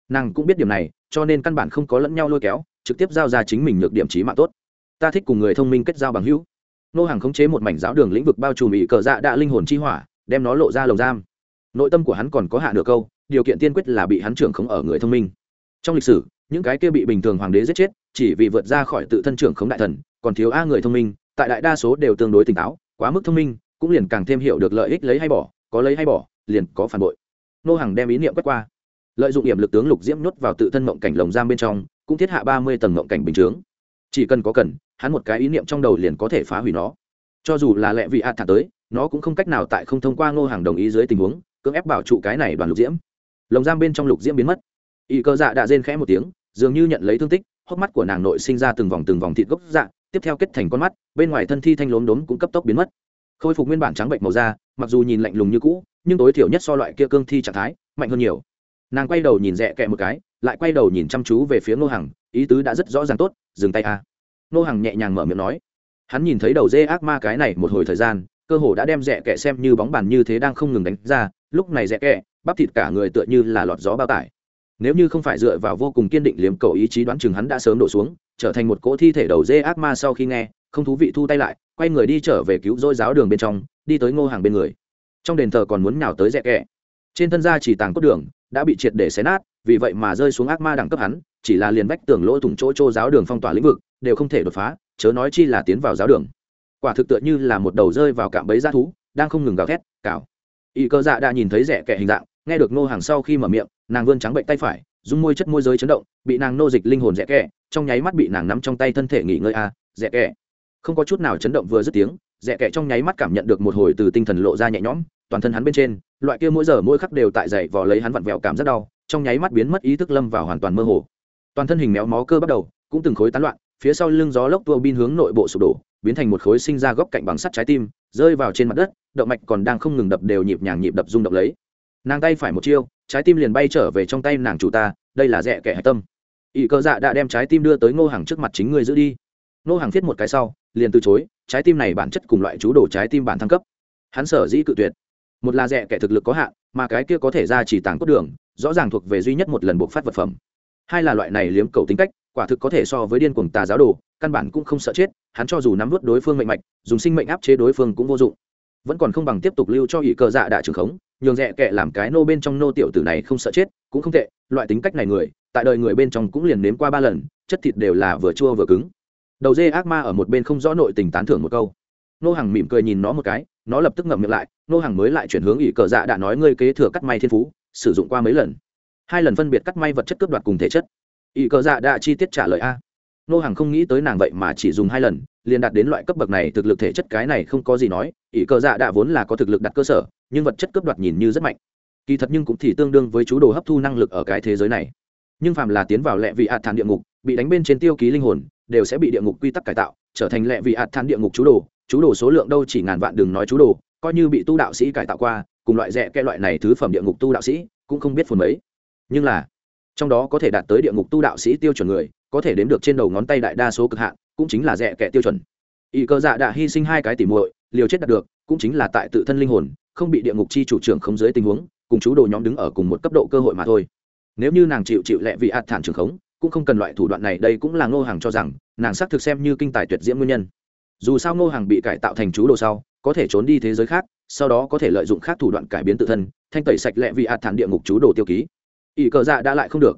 Nàng cũng biết điểm này, cho nên căn bản không có lẫn nhau lôi kéo trực tiếp giao ra chính mình nhược điểm trí mạng tốt. Ta thích cùng người thông minh kết giao bằng hữu. Nô hàng khống chế một mảnh giáo đường lĩnh vực bao trùm bị cờ dạ đạ linh hồn chi hỏa, đem nó lộ ra lồng giam. Nội tâm của hắn còn có hạ nửa câu, điều kiện tiên quyết là bị hắn trưởng khống ở người thông minh. Trong lịch sử, những cái kia bị bình thường hoàng đế giết chết, chỉ vì vượt ra khỏi tự thân trưởng khống đại thần, còn thiếu a người thông minh, tại đại đa số đều tương đối tỉnh táo, quá mức thông minh, cũng liền càng thêm hiểu được lợi ích lấy hay bỏ, có lấy hay bỏ, liền có phản bội. Nô hàng đem ý niệm quét qua. Lợi dụng điểm lực tướng lục diễm nhốt vào tự thân mộng cảnh lồng giam bên trong cũng thiết hạ ba mươi tầng ngộng cảnh bình chướng. Chỉ cần có cần, hắn một cái ý niệm trong đầu liền có thể phá hủy nó. Cho dù là lẹ vị hạt thả tới, nó cũng không cách nào tại không thông qua ngô hàng đồng ý dưới tình huống, cưỡng ép bảo trụ cái này đoàn lục diễm. Lồng giam bên trong lục diễm biến mất. Y cơ dạ đã rên khẽ một tiếng, dường như nhận lấy thương tích, hốc mắt của nàng nội sinh ra từng vòng từng vòng thịt gốc dạ tiếp theo kết thành con mắt, bên ngoài thân thi thanh lốm đốm cũng cấp tốc biến mất. Khôi phục nguyên bản trắng bệnh màu da, mặc dù nhìn lạnh lùng như cũ, nhưng tối thiểu nhất so loại kia cương thi trạng thái, mạnh hơn nhiều. Nàng quay đầu nhìn rẽ kẹ một cái lại quay đầu nhìn chăm chú về phía ngô hằng, ý tứ đã rất rõ ràng tốt, dừng tay a. Ngô hằng nhẹ nhàng mở miệng nói. Hắn nhìn thấy đầu dê ác ma cái này một hồi thời gian, cơ hồ đã đem rẽ kẹ xem như bóng bàn như thế đang không ngừng đánh ra, lúc này rẽ kẹ, bắp thịt cả người tựa như là lọt gió bao tải. Nếu như không phải dựa vào vô cùng kiên định liếm cầu ý chí đoán chừng hắn đã sớm đổ xuống, trở thành một cỗ thi thể đầu dê ác ma sau khi nghe, không thú vị thu tay lại, quay người đi trở về cứu dôi giáo đường bên trong, đi tới ngô hàng bên người. Trong đền thờ còn muốn nhào tới rẽ kẹ. Trên thân da chỉ tàng cốt đường, đã bị triệt để xé nát vì vậy mà rơi xuống ác ma đẳng cấp hắn chỉ là liền vách tường lỗ thủng chỗ chỗ giáo đường phong tỏa lĩnh vực đều không thể đột phá chớ nói chi là tiến vào giáo đường. Quả thực tựa như là một đầu rơi vào cạm bẫy g thú đang không ngừng gào thét cào. Y cơ dạ đã nhìn thấy rẻ kẻ hình dạng nghe được nô hàng sau khi mở miệng nàng vươn trắng bệnh tay phải dùng môi chất môi giới chấn động bị nàng nô dịch linh hồn rẻ kẻ trong nháy mắt bị nàng nắm trong tay thân thể nghỉ ngơi a à, rẻ kẻ. Không có chút nào chấn động vừa dứt tiếng rẻ kẻ trong nháy mắt cảm nhận được một hồi từ tinh thần lộ ra nhẹ nhõm toàn thân hắn bên trên loại kia mỗi giờ mỗi khắc đều tại dậy vò lấy hắn vặn vẹo cảm rất đau trong nháy mắt biến mất ý thức lâm vào hoàn toàn mơ hồ. Toàn thân hình méo mó cơ bắt đầu, cũng từng khối tán loạn, phía sau lưng gió lốc tua bin hướng nội bộ sụp đổ, biến thành một khối sinh ra góc cạnh bằng sắt trái tim, rơi vào trên mặt đất, động mạch còn đang không ngừng đập đều nhịp nhàng nhịp đập rung động lấy. Nàng tay phải một chiêu, trái tim liền bay trở về trong tay nàng chủ ta, đây là rẻ kẻ hạch tâm. Ỵ cơ dạ đã đem trái tim đưa tới ngô hàng trước mặt chính người giữ đi. Ngô hàng thiết một cái sau, liền từ chối, trái tim này bản chất cùng loại chú đồ trái tim bản thăng cấp. Hắn sở dĩ cự tuyệt. Một là rẻ kẻ thực lực có hạn, mà cái kia có thể ra chỉ tàng cốt đường rõ ràng thuộc về duy nhất một lần buộc phát vật phẩm. Hai là loại này liếm cầu tính cách, quả thực có thể so với điên cuồng tà giáo đồ, căn bản cũng không sợ chết, hắn cho dù nắm vút đối phương mệnh mạch, dùng sinh mệnh áp chế đối phương cũng vô dụng. Vẫn còn không bằng tiếp tục lưu cho ỷ cờ dạ đạ trường khống, nhường rẻ kệ làm cái nô bên trong nô tiểu tử này không sợ chết, cũng không tệ, loại tính cách này người, tại đời người bên trong cũng liền nếm qua ba lần, chất thịt đều là vừa chua vừa cứng. Đầu dê ác ma ở một bên không rõ nội tình tán thưởng một câu. Nô hàng mỉm cười nhìn nó một cái, nó lập tức ngậm miệng lại, nô hàng mới lại chuyển hướng ỷ cờ dạ đã nói, ngươi kế thừa cắt may thiên phú sử dụng qua mấy lần. Hai lần phân biệt cắt may vật chất cướp đoạt cùng thể chất. Ý cờ dạ đã chi tiết trả lời a. Nô hàng không nghĩ tới nàng vậy mà chỉ dùng hai lần, liền đạt đến loại cấp bậc này, thực lực thể chất cái này không có gì nói ỷ cờ dạ đã vốn là có thực lực đặt cơ sở, nhưng vật chất cướp đoạt nhìn như rất mạnh. Kỳ thật nhưng cũng thì tương đương với chú đồ hấp thu năng lực ở cái thế giới này. Nhưng phàm là tiến vào lệ vị ạt thản địa ngục, bị đánh bên trên tiêu ký linh hồn, đều sẽ bị địa ngục quy tắc cải tạo, trở thành lệ vị ạt thản địa ngục chú đồ. Chú đồ số lượng đâu chỉ ngàn vạn đừng nói chú đồ, coi như bị tu đạo sĩ cải tạo qua cùng loại rẻ cái loại này thứ phẩm địa ngục tu đạo sĩ, cũng không biết phồn mấy. Nhưng là, trong đó có thể đạt tới địa ngục tu đạo sĩ tiêu chuẩn người, có thể đếm được trên đầu ngón tay đại đa số cực hạn, cũng chính là rẻ kẻ tiêu chuẩn. Y cơ dạ đã hy sinh hai cái tỉ muội, liều chết đạt được, cũng chính là tại tự thân linh hồn, không bị địa ngục chi chủ trưởng không dưới tình huống, cùng chú đồ nhóm đứng ở cùng một cấp độ cơ hội mà thôi. Nếu như nàng chịu chịu lẹ vì ạt thản trường khống, cũng không cần loại thủ đoạn này, đây cũng là ngô hàng cho rằng, nàng xác thực xem như kinh tài tuyệt diễm nguyên nhân. Dù sao ngô hàng bị cải tạo thành chú đồ sau, có thể trốn đi thế giới khác sau đó có thể lợi dụng khác thủ đoạn cải biến tự thân, thanh tẩy sạch lẹ vì ạt thản địa ngục chú đồ tiêu ký. Ỷ cờ dạ đã lại không được.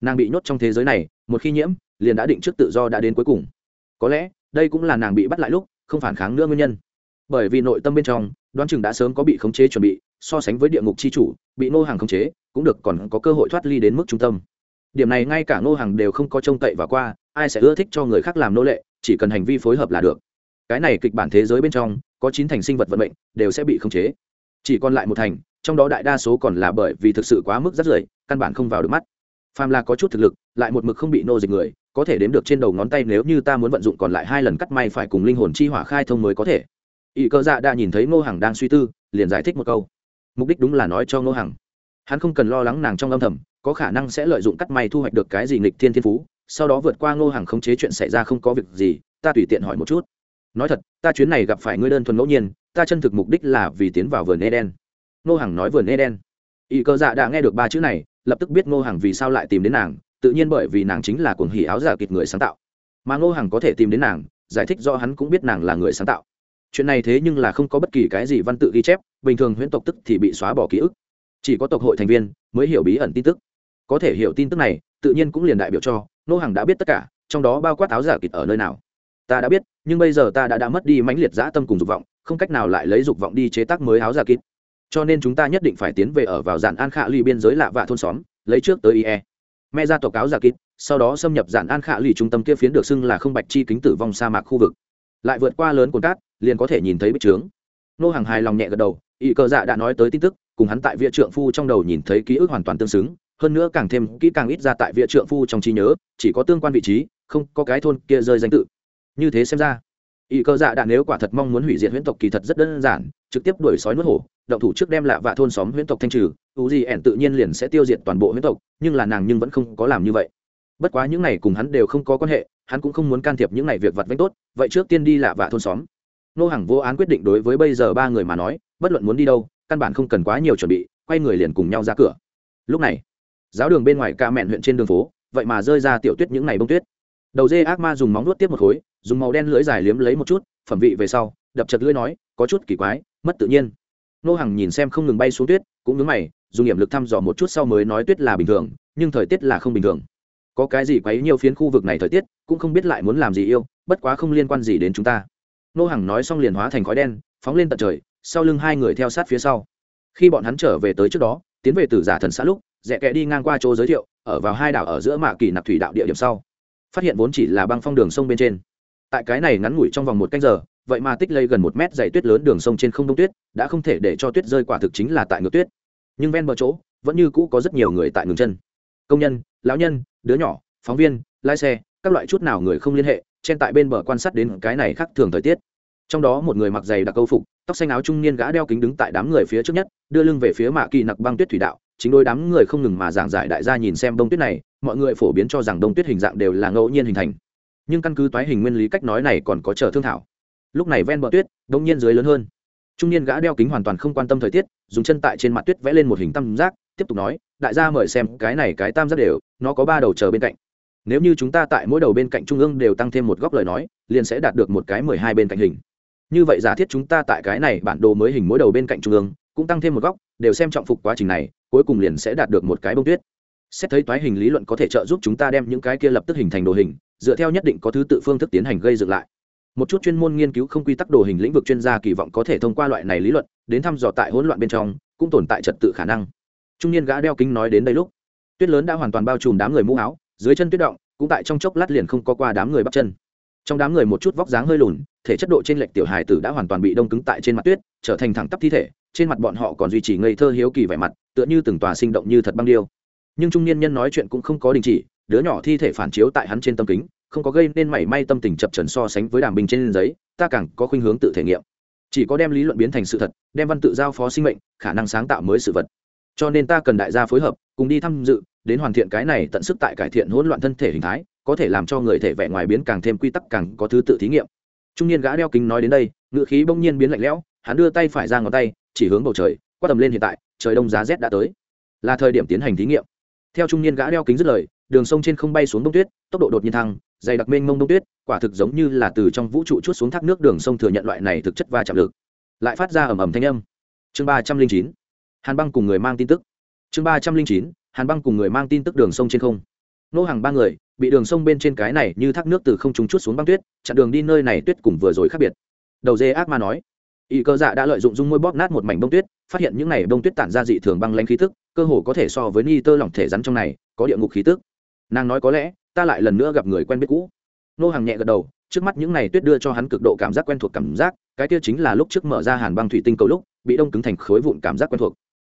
Nàng bị nhốt trong thế giới này, một khi nhiễm, liền đã định trước tự do đã đến cuối cùng. Có lẽ, đây cũng là nàng bị bắt lại lúc, không phản kháng nữa nguyên nhân. Bởi vì nội tâm bên trong, đoán chừng đã sớm có bị khống chế chuẩn bị, so sánh với địa ngục c h i chủ, bị nô hàng khống chế, cũng được còn có cơ hội thoát ly đến mức trung tâm. Điểm này ngay cả nô hàng đều không có trông cậy và qua, ai sẽ ưa thích cho người khác làm nô lệ, chỉ cần hành vi phối hợp là được cái này kịch bản thế giới bên trong, có chín thành sinh vật vận mệnh, đều sẽ bị khống chế. Chỉ còn lại một thành, trong đó đại đa số còn là bởi vì thực sự quá mức rất rưởi, căn bản không vào được mắt. Phàm là có chút thực lực, lại một mực không bị nô dịch người, có thể đếm được trên đầu ngón tay nếu như ta muốn vận dụng còn lại hai lần cắt may phải cùng linh hồn chi hỏa khai thông mới có thể. Ỵ cơ dạ đã nhìn thấy ngô hằng đang suy tư, liền giải thích một câu. Mục đích đúng là nói cho ngô hằng, hắn không cần lo lắng nàng trong âm thầm, có khả năng sẽ lợi dụng cắt may thu hoạch được cái gì nghịch thiên thiên phú, sau đó vượt qua ngô hằng khống chế chuyện xảy ra không có việc gì, ta tùy tiện hỏi một chút nói thật, ta chuyến này gặp phải ngươi đơn thuần ngẫu nhiên, ta chân thực mục đích là vì tiến vào vườn eden. Ngô hằng nói vườn eden. Y cơ dạ đã nghe được ba chữ này, lập tức biết ngô hằng vì sao lại tìm đến nàng, tự nhiên bởi vì nàng chính là cuồng hỉ áo giả kịch người sáng tạo. Mà ngô hằng có thể tìm đến nàng, giải thích do hắn cũng biết nàng là người sáng tạo. Chuyện này thế nhưng là không có bất kỳ cái gì văn tự ghi chép, bình thường huyễn tộc tức thì bị xóa bỏ ký ức. Chỉ có tộc hội thành viên mới hiểu bí ẩn tin tức. Có thể hiểu tin tức này, tự nhiên cũng liền đại biểu cho, ngô hằng đã biết tất cả, trong đó bao quát áo giả kịch ở nơi nào ta đã biết nhưng bây giờ ta đã đã mất đi mãnh liệt dã tâm cùng dục vọng không cách nào lại lấy dục vọng đi chế tác mới áo giả kín. cho nên chúng ta nhất định phải tiến về ở vào dàn an khạ ly biên giới lạ vạ thôn xóm lấy trước tới ie. Me ra tộc cáo giả kín, sau đó xâm nhập dàn an khạ ly trung tâm kia phiến được xưng là không bạch chi kính tử vong sa mạc khu vực. Lại vượt qua lớn cồn cát liền có thể nhìn thấy bích trướng. Nô hàng hài lòng nhẹ gật đầu ỵ cờ dạ đã nói tới tin tức cùng hắn tại viện trượng phu trong đầu nhìn thấy ký ức hoàn toàn tương xứng hơn nữa càng thêm kỹ càng ít ra tại viện trượng phu trong trí nhớ chỉ có tương quan vị trí không có cái thôn kia rơi danh tự như thế xem ra. Ý cơ dạ đã nếu quả thật mong muốn hủy diệt huyễn tộc kỳ thật rất đơn giản, trực tiếp đuổi sói nuốt hổ, động thủ trước đem lạ vạ thôn xóm huyễn tộc thanh trừ u gì ẻn tự nhiên liền sẽ tiêu diệt toàn bộ huyễn tộc, nhưng là nàng nhưng vẫn không có làm như vậy. Bất quá những này cùng hắn đều không có quan hệ, hắn cũng không muốn can thiệp những này việc vặt vãnh tốt, vậy trước tiên đi lạ vạ thôn xóm. Nô hàng vô án quyết định đối với bây giờ ba người mà nói, bất luận muốn đi đâu, căn bản không cần quá nhiều chuẩn bị, quay người liền cùng nhau ra cửa. Lúc này, giáo đường bên ngoài ca mẹn huyện trên đường phố, vậy mà rơi ra tiểu tuyết những ngày bông tuyết. Đầu dê ác ma dùng móng nuốt tiếp một khối dùng màu đen lưỡi dài liếm lấy một chút, phẩm vị về sau, đập chật lưỡi nói, có chút kỳ quái, mất tự nhiên. Nô hàng nhìn xem không ngừng bay xuống tuyết, cũng nhớ mày, dùng nghiệm lực thăm dò một chút sau mới nói tuyết là bình thường, nhưng thời tiết là không bình thường. Có cái gì quấy nhiều phiến khu vực này thời tiết, cũng không biết lại muốn làm gì yêu, bất quá không liên quan gì đến chúng ta. Nô hàng nói xong liền hóa thành khói đen, phóng lên tận trời, sau lưng hai người theo sát phía sau. Khi bọn hắn trở về tới trước đó, tiến về từ giả thần xã lúc, rẽ kẽ đi ngang qua chỗ giới thiệu, ở vào hai đảo ở giữa mạ kỳ nạp thủy đạo địa điểm sau. Phát hiện vốn chỉ là băng phong đường sông bên trên tại cái này ngắn ngủi trong vòng một canh giờ, vậy mà tích lây gần một mét dày tuyết lớn đường sông trên không đông tuyết, đã không thể để cho tuyết rơi quả thực chính là tại ngược tuyết. Nhưng ven bờ chỗ, vẫn như cũ có rất nhiều người tại ngừng chân. Công nhân, lão nhân, đứa nhỏ, phóng viên, lái xe, các loại chút nào người không liên hệ trên tại bên bờ quan sát đến cái này khác thường thời tiết. Trong đó một người mặc giày đặc câu phục, tóc xanh áo trung niên gã đeo kính đứng tại đám người phía trước nhất, đưa lưng về phía mạ kỳ nặc băng tuyết thủy đạo, chính đôi đám người không ngừng mà giảng giải đại gia nhìn xem đông tuyết này, mọi người phổ biến cho rằng đông tuyết hình dạng đều là ngẫu nhiên hình thành nhưng căn cứ toái hình nguyên lý cách nói này còn có chờ thương thảo. Lúc này ven bờ tuyết đông nhiên dưới lớn hơn. Trung niên gã đeo kính hoàn toàn không quan tâm thời tiết, dùng chân tại trên mặt tuyết vẽ lên một hình tam giác, tiếp tục nói, đại gia mời xem, cái này cái tam giác đều, nó có ba đầu chờ bên cạnh. Nếu như chúng ta tại mỗi đầu bên cạnh trung ương đều tăng thêm một góc lời nói, liền sẽ đạt được một cái mười hai bên cạnh hình. Như vậy giả thiết chúng ta tại cái này bản đồ mới hình mỗi đầu bên cạnh trung ương, cũng tăng thêm một góc, đều xem trọng phục quá trình này, cuối cùng liền sẽ đạt được một cái bông tuyết. Xét thấy toái hình lý luận có thể trợ giúp chúng ta đem những cái kia lập tức hình thành đồ hình dựa theo nhất định có thứ tự phương thức tiến hành gây dựng lại. Một chút chuyên môn nghiên cứu không quy tắc đồ hình lĩnh vực chuyên gia kỳ vọng có thể thông qua loại này lý luận, đến thăm dò tại hỗn loạn bên trong, cũng tồn tại trật tự khả năng. Trung niên gã đeo kính nói đến đây lúc, tuyết lớn đã hoàn toàn bao trùm đám người mũ áo, dưới chân tuyết động, cũng tại trong chốc lát liền không có qua đám người bắt chân. Trong đám người một chút vóc dáng hơi lùn, thể chất độ trên lệch tiểu hài tử đã hoàn toàn bị đông cứng tại trên mặt tuyết, trở thành thẳng tắp thi thể, trên mặt bọn họ còn duy trì ngây thơ hiếu kỳ vẻ mặt, tựa như từng tòa sinh động như thật băng điêu. Nhưng trung niên nhân nói chuyện cũng không có đình chỉ đứa nhỏ thi thể phản chiếu tại hắn trên tâm kính, không có gây nên mảy may tâm tình chập trần so sánh với đàm binh trên giấy, ta càng có khuynh hướng tự thể nghiệm. Chỉ có đem lý luận biến thành sự thật, đem văn tự giao phó sinh mệnh, khả năng sáng tạo mới sự vật. Cho nên ta cần đại gia phối hợp, cùng đi tham dự, đến hoàn thiện cái này tận sức tại cải thiện hỗn loạn thân thể hình thái, có thể làm cho người thể vẻ ngoài biến càng thêm quy tắc càng có thứ tự thí nghiệm. Trung niên gã đeo kính nói đến đây, ngựa khí bỗng nhiên biến lạnh lẽo, hắn đưa tay phải ra ngón tay, chỉ hướng bầu trời, quát tầm lên hiện tại, trời đông giá rét đã tới. Là thời điểm tiến hành thí nghiệm. Theo trung niên gã đeo kính dứt lời đường sông trên không bay xuống đông tuyết, tốc độ đột nhiên thăng, dày đặc mênh mông đông tuyết, quả thực giống như là từ trong vũ trụ chút xuống thác nước đường sông thừa nhận loại này thực chất và chạm lực. Lại phát ra ầm ầm thanh âm. Chương ba trăm linh chín, hàn băng cùng người mang tin tức. Chương ba trăm linh chín, hàn băng cùng người mang tin tức đường sông trên không. Nô hàng ba người, bị đường sông bên trên cái này như thác nước từ không trúng chút xuống băng tuyết, chặn đường đi nơi này tuyết cùng vừa rồi khác biệt. Đầu dê ác ma nói y cơ dạ đã lợi dụng dung môi bóp nát một mảnh bông tuyết, phát hiện những này bông tuyết tản ra dị thường băng lanh khí tức, cơ hồ có thể so với ni tơ lỏng thể rắn trong này, có địa ngục khí tức nàng nói có lẽ ta lại lần nữa gặp người quen biết cũ. Nô hàng nhẹ gật đầu, trước mắt những này tuyết đưa cho hắn cực độ cảm giác quen thuộc cảm giác, cái kia chính là lúc trước mở ra hàn băng thủy tinh cầu lúc, bị đông cứng thành khối vụn cảm giác quen thuộc.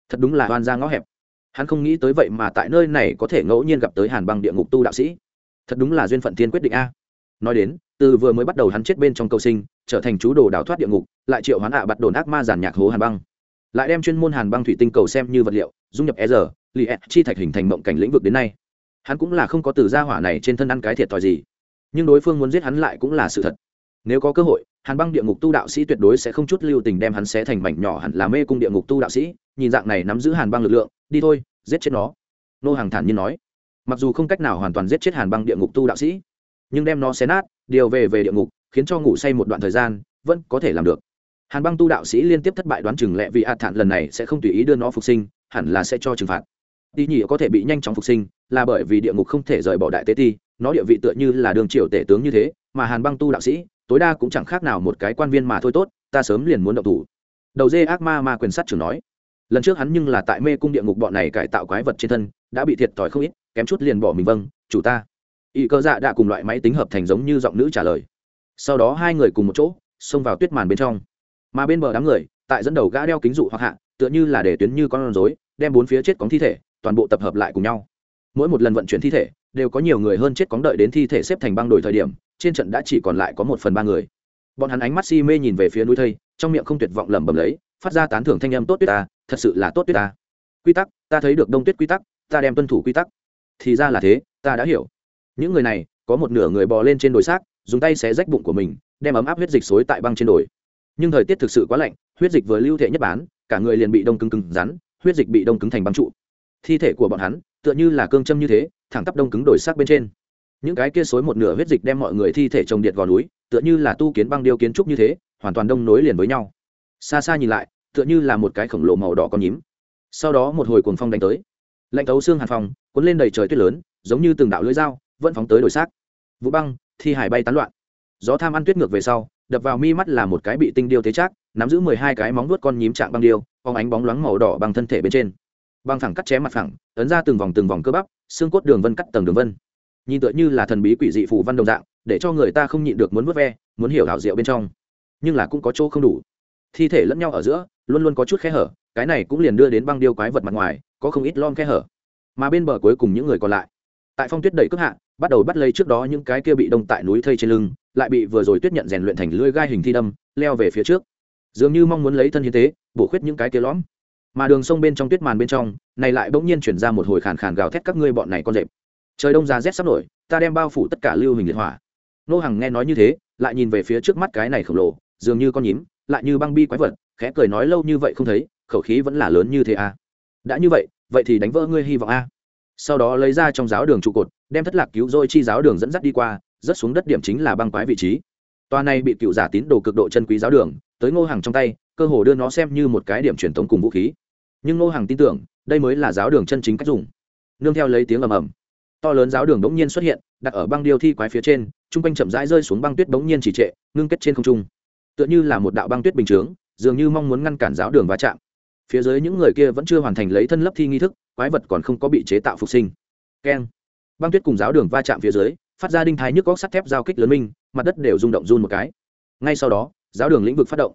Thật đúng là oan ra ngõ hẹp. Hắn không nghĩ tới vậy mà tại nơi này có thể ngẫu nhiên gặp tới hàn băng địa ngục tu đạo sĩ. Thật đúng là duyên phận tiên quyết định a. Nói đến, từ vừa mới bắt đầu hắn chết bên trong cầu sinh, trở thành chú đồ đào thoát địa ngục, lại triệu hoán ạ à bắt đồn ác ma giàn nhạc hố hàn băng. Lại đem chuyên môn hàn băng thủy tinh cầu xem như vật liệu, dung nhập e rờ li chi thạch hình thành mộng cảnh lĩnh vực đến nay hắn cũng là không có từ gia hỏa này trên thân ăn cái thiệt thòi gì. Nhưng đối phương muốn giết hắn lại cũng là sự thật. Nếu có cơ hội, hàn băng địa ngục tu đạo sĩ tuyệt đối sẽ không chút lưu tình đem hắn xé thành mảnh nhỏ hẳn là mê cung địa ngục tu đạo sĩ, nhìn dạng này nắm giữ hàn băng lực lượng, đi thôi, giết chết nó. Nô hàng thản nhiên nói. Mặc dù không cách nào hoàn toàn giết chết hàn băng địa ngục tu đạo sĩ, nhưng đem nó xé nát, điều về về địa ngục, khiến cho ngủ say một đoạn thời gian, vẫn có thể làm được. Hàn băng tu đạo sĩ liên tiếp thất bại đoán chừng lẹ vì a thản lần này sẽ không tùy ý đưa nó phục sinh, hẳn là sẽ cho trừng phạt. Tỷ nhị có thể bị nhanh chóng phục sinh, là bởi vì địa ngục không thể rời bỏ đại tế ti, nó địa vị tựa như là đường triều tể tướng như thế, mà Hàn Băng tu đạo sĩ, tối đa cũng chẳng khác nào một cái quan viên mà thôi tốt, ta sớm liền muốn động thủ. Đầu dê ác ma ma quyền sát trưởng nói. Lần trước hắn nhưng là tại mê cung địa ngục bọn này cải tạo quái vật trên thân, đã bị thiệt thòi không ít, kém chút liền bỏ mình vâng, chủ ta. Y cơ dạ đã cùng loại máy tính hợp thành giống như giọng nữ trả lời. Sau đó hai người cùng một chỗ, xông vào tuyết màn bên trong. Mà bên bờ đám người, tại dẫn đầu gã đeo kính dụ hoặc hạ, tựa như là để tuyến như con rối, đem bốn phía chết cóng thi thể, toàn bộ tập hợp lại cùng nhau. Mỗi một lần vận chuyển thi thể, đều có nhiều người hơn chết cóng đợi đến thi thể xếp thành băng đổi thời điểm, trên trận đã chỉ còn lại có một phần ba người. Bọn hắn ánh mắt si mê nhìn về phía núi thây, trong miệng không tuyệt vọng lẩm bẩm lấy, phát ra tán thưởng thanh âm tốt tuyết ta, thật sự là tốt tuyết ta. Quy tắc, ta thấy được đông tuyết quy tắc, ta đem tuân thủ quy tắc. Thì ra là thế, ta đã hiểu. Những người này, có một nửa người bò lên trên đồi xác, dùng tay xé rách bụng của mình, đem ấm áp huyết dịch xối tại băng trên đồi. Nhưng thời tiết thực sự quá lạnh, huyết dịch vừa lưu thể nhất bán, cả người liền bị đông cứng cứng rắn, huyết dịch bị đông cứng thành băng trụ thi thể của bọn hắn, tựa như là cương châm như thế, thẳng tắp đông cứng đổi xác bên trên. Những cái kia xối một nửa huyết dịch đem mọi người thi thể trồng điện gò núi, tựa như là tu kiến băng điêu kiến trúc như thế, hoàn toàn đông nối liền với nhau. Xa xa nhìn lại, tựa như là một cái khổng lồ màu đỏ con nhím. Sau đó một hồi cuồng phong đánh tới. Lạnh thấu xương hàn phong cuốn lên đầy trời tuyết lớn, giống như từng đạo lưỡi dao, vẫn phóng tới đổi xác vũ băng, thi hải bay tán loạn. Gió tham ăn tuyết ngược về sau, đập vào mi mắt là một cái bị tinh điêu thế chắc nắm giữ mười hai cái móng vuốt con nhím trạng băng điêu, phóng ánh bóng loáng màu đỏ bằng thân thể bên trên băng thẳng cắt chém mặt phẳng, ấn ra từng vòng từng vòng cơ bắp, xương cốt đường vân cắt tầng đường vân. Nhìn tựa như là thần bí quỷ dị phù văn đồng dạng, để cho người ta không nhịn được muốn vớt ve, muốn hiểu hảo diệu bên trong. Nhưng là cũng có chỗ không đủ. Thi thể lẫn nhau ở giữa, luôn luôn có chút khe hở, cái này cũng liền đưa đến băng điêu quái vật mặt ngoài, có không ít lon khe hở. Mà bên bờ cuối cùng những người còn lại, tại phong tuyết đầy cướp hạ, bắt đầu bắt lấy trước đó những cái kia bị đông tại núi thây trên lưng, lại bị vừa rồi tuyết nhận rèn luyện thành lưỡi gai hình thi đâm, leo về phía trước. Dường như mong muốn lấy thân hiến tế, bổ khuyết những cái kia lõm mà đường sông bên trong tuyết màn bên trong, này lại bỗng nhiên chuyển ra một hồi khàn khàn gào thét các ngươi bọn này con rệp. Trời đông ra rét sắp nổi, ta đem bao phủ tất cả lưu hình liệt hỏa. Nô hằng nghe nói như thế, lại nhìn về phía trước mắt cái này khổng lồ, dường như con nhím, lại như băng bi quái vật, khẽ cười nói lâu như vậy không thấy, khẩu khí vẫn là lớn như thế à. đã như vậy vậy thì đánh vỡ ngươi hy vọng a sau đó lấy ra trong giáo đường trụ cột, đem thất lạc cứu rồi chi giáo đường dẫn dắt đi qua rất xuống đất điểm chính là băng quái vị trí. Toa này bị cựu giả tín đồ cực độ chân quý giáo đường, tới ngô hàng trong tay, cơ hồ đưa nó xem như một cái điểm truyền thống cùng vũ khí nhưng ngô hàng tin tưởng, đây mới là giáo đường chân chính cách dùng. Nương theo lấy tiếng ầm ầm, to lớn giáo đường bỗng nhiên xuất hiện, đặt ở băng điêu thi quái phía trên t r u n g quanh chậm rãi rơi xuống băng tuyết bỗng nhiên chỉ trệ, ngưng kết trên không trung. Tựa như là một đạo băng tuyết bình chướng, dường như mong muốn ngăn cản giáo đường va chạm. Phía dưới những người kia vẫn chưa hoàn thành lấy thân lấp thi nghi thức, quái vật còn không có bị chế tạo phục sinh. Keng. Băng tuyết cùng giáo đường va chạm phía dưới, phát ra đinh thái nhức góc sắt thép giao kích lớn minh, mặt đất đều rung động run một cái. Ngay sau đó, giáo đường lĩnh vực phát động.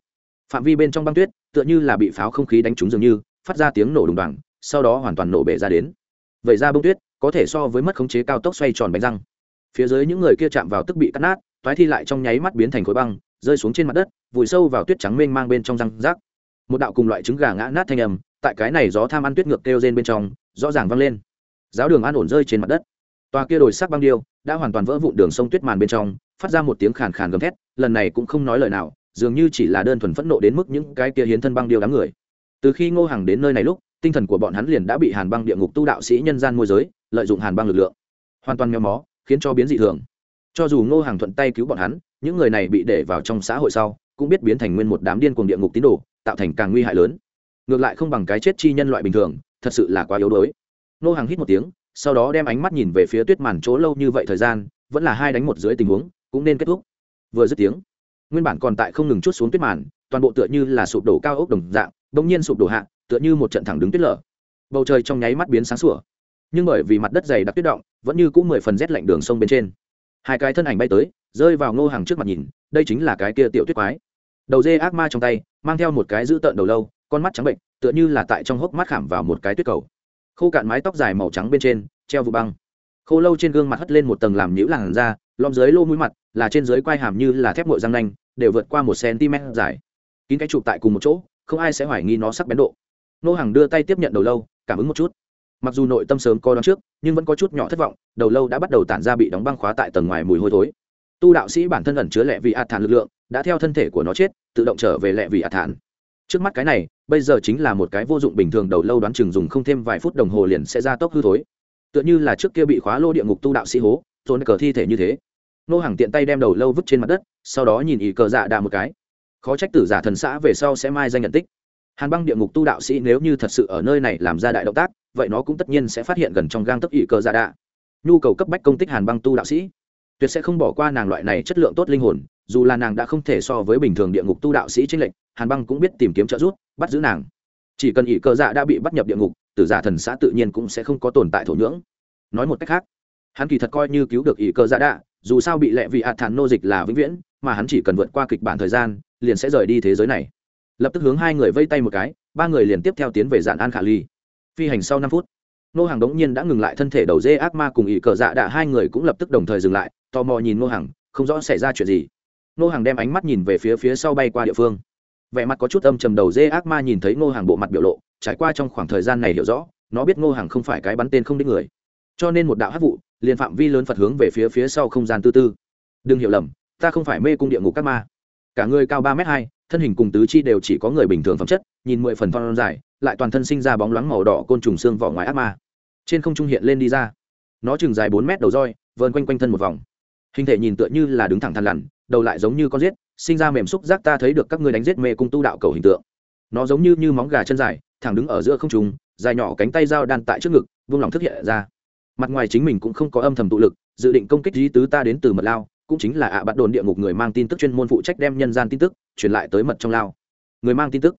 Phạm vi bên trong băng tuyết, tựa như là bị pháo không khí đánh trúng dường như phát ra tiếng nổ đùng đoàng, sau đó hoàn toàn nổ bể ra đến. Vậy ra bông tuyết, có thể so với mất khống chế cao tốc xoay tròn bánh răng. Phía dưới những người kia chạm vào tức bị cắt nát, toái thi lại trong nháy mắt biến thành khối băng, rơi xuống trên mặt đất, vùi sâu vào tuyết trắng mênh mang bên trong răng rác. Một đạo cùng loại trứng gà ngã nát thanh âm, tại cái này gió tham ăn tuyết ngược kêu rên bên trong, rõ ràng vang lên. Giáo đường an ổn rơi trên mặt đất. Tòa kia đồi sắc băng điêu, đã hoàn toàn vỡ vụn đường sông tuyết màn bên trong, phát ra một tiếng khàn khàn gầm thét, lần này cũng không nói lời nào, dường như chỉ là đơn thuần phẫn nộ đến mức những cái kia hiến thân băng điêu đám người từ khi ngô hàng đến nơi này lúc, tinh thần của bọn hắn liền đã bị hàn băng địa ngục tu đạo sĩ nhân gian môi giới, lợi dụng hàn băng lực lượng, hoàn toàn méo mó, khiến cho biến dị thường. Cho dù ngô hàng thuận tay cứu bọn hắn, những người này bị để vào trong xã hội sau, cũng biết biến thành nguyên một đám điên cuồng địa ngục tín đồ, tạo thành càng nguy hại lớn. Ngược lại không bằng cái chết chi nhân loại bình thường, thật sự là quá yếu đuối. Ngô hàng hít một tiếng, sau đó đem ánh mắt nhìn về phía tuyết màn chỗ lâu như vậy thời gian, vẫn là hai đánh một dưới tình huống, cũng nên kết thúc. Vừa dứt tiếng, nguyên bản còn tại không ngừng chút xuống tuyết màn, toàn bộ tựa như là sụp đổ cao ốc đồng dạng bỗng nhiên sụp đổ hạ, tựa như một trận thẳng đứng tuyết lở. Bầu trời trong nháy mắt biến sáng sủa. Nhưng bởi vì mặt đất dày đặc tuyết động, vẫn như cũng mười phần rét lạnh đường sông bên trên. Hai cái thân ảnh bay tới, rơi vào ngô hàng trước mặt nhìn, đây chính là cái kia tiểu tuyết quái. Đầu dê ác ma trong tay, mang theo một cái giữ tợn đầu lâu, con mắt trắng bệnh, tựa như là tại trong hốc mắt khảm vào một cái tuyết cầu. Khô cạn mái tóc dài màu trắng bên trên, treo vụ băng. Khô lâu trên gương mặt hất lên một tầng làm nhũ làn da lom dưới lô mũi mặt, là trên dưới quai hàm như là thép ngội răng nanh, đều vượt qua một cm dài. Kín cái chụp tại cùng một chỗ không ai sẽ hoài nghi nó sắc bén độ. Nô hàng đưa tay tiếp nhận đầu lâu, cảm ứng một chút. Mặc dù nội tâm sớm có đón trước, nhưng vẫn có chút nhỏ thất vọng, đầu lâu đã bắt đầu tản ra bị đóng băng khóa tại tầng ngoài mùi hôi thối. Tu đạo sĩ bản thân ẩn chứa lẹ vị ạt thản lực lượng, đã theo thân thể của nó chết, tự động trở về lẹ vị ạt thản. Trước mắt cái này, bây giờ chính là một cái vô dụng bình thường đầu lâu đoán chừng dùng không thêm vài phút đồng hồ liền sẽ ra tốc hư thối. Tựa như là trước kia bị khóa lô địa ngục tu đạo sĩ hố trốn cờ thi thể như thế. Nô hàng tiện tay đem đầu lâu vứt trên mặt đất, sau đó nhìn ý cờ dạ đà một cái khó trách tử giả thần xã về sau sẽ mai danh nhận tích. Hàn băng địa ngục tu đạo sĩ nếu như thật sự ở nơi này làm ra đại động tác, vậy nó cũng tất nhiên sẽ phát hiện gần trong gang tấp ỵ cơ dạ đạ. nhu cầu cấp bách công tích hàn băng tu đạo sĩ. Tuyệt sẽ không bỏ qua nàng loại này chất lượng tốt linh hồn, dù là nàng đã không thể so với bình thường địa ngục tu đạo sĩ tranh lệch, hàn băng cũng biết tìm kiếm trợ giúp, bắt giữ nàng. Chỉ cần ỷ cơ dạ đã bị bắt nhập địa ngục, tử giả thần xã tự nhiên cũng sẽ không có tồn tại thổ nhưỡng. Nói một cách khác, hắn kỳ thật coi như cứu được ỷ cơ dạ đạ, dù sao bị lệ vị hạt thản nô dịch là vĩnh viễn, mà hắn chỉ cần vượt qua kịch bản thời gian liền sẽ rời đi thế giới này. Lập tức hướng hai người vây tay một cái, ba người liền tiếp theo tiến về dạn an khả ly. Phi hành sau năm phút nô hàng đống nhiên đã ngừng lại thân thể đầu dê ác ma cùng ỵ cờ dạ đạ, hai người cũng lập tức đồng thời dừng lại, tò mò nhìn nô hàng không rõ xảy ra chuyện gì. Nô hàng đem ánh mắt nhìn về phía phía sau bay qua địa phương. Vẻ mặt có chút âm trầm đầu dê ác ma nhìn thấy nô hàng bộ mặt biểu lộ, trải qua trong khoảng thời gian này hiểu rõ, nó biết nô hàng không phải cái bắn tên không đích người. Cho nên một đạo hát vụ, liền phạm vi lớn phật hướng về phía phía sau không gian tư tư. Đừng hiểu lầm, ta không phải mê cung địa ngục các ma cả người cao ba m hai, thân hình cùng tứ chi đều chỉ có người bình thường phẩm chất, nhìn mười phần thon dài, lại toàn thân sinh ra bóng loáng màu đỏ côn trùng xương vỏ ngoài ác ma. Trên không trung hiện lên đi ra. Nó chừng dài bốn mét đầu roi, vờn quanh quanh thân một vòng. Hình thể nhìn tựa như là đứng thẳng thằn lằn, đầu lại giống như con giết, sinh ra mềm xúc giác ta thấy được các người đánh giết mê cung tu đạo cầu hình tượng. Nó giống như như móng gà chân dài, thẳng đứng ở giữa không trùng dài nhỏ cánh tay dao đan tại trước ngực, vung lòng thức hiện ra. Mặt ngoài chính mình cũng không có âm thầm tụ lực, dự định công kích dí tứ ta đến từ mật lao cũng chính là ạ à bắt đồn địa ngục người mang tin tức chuyên môn phụ trách đem nhân gian tin tức truyền lại tới mật trong lao. Người mang tin tức.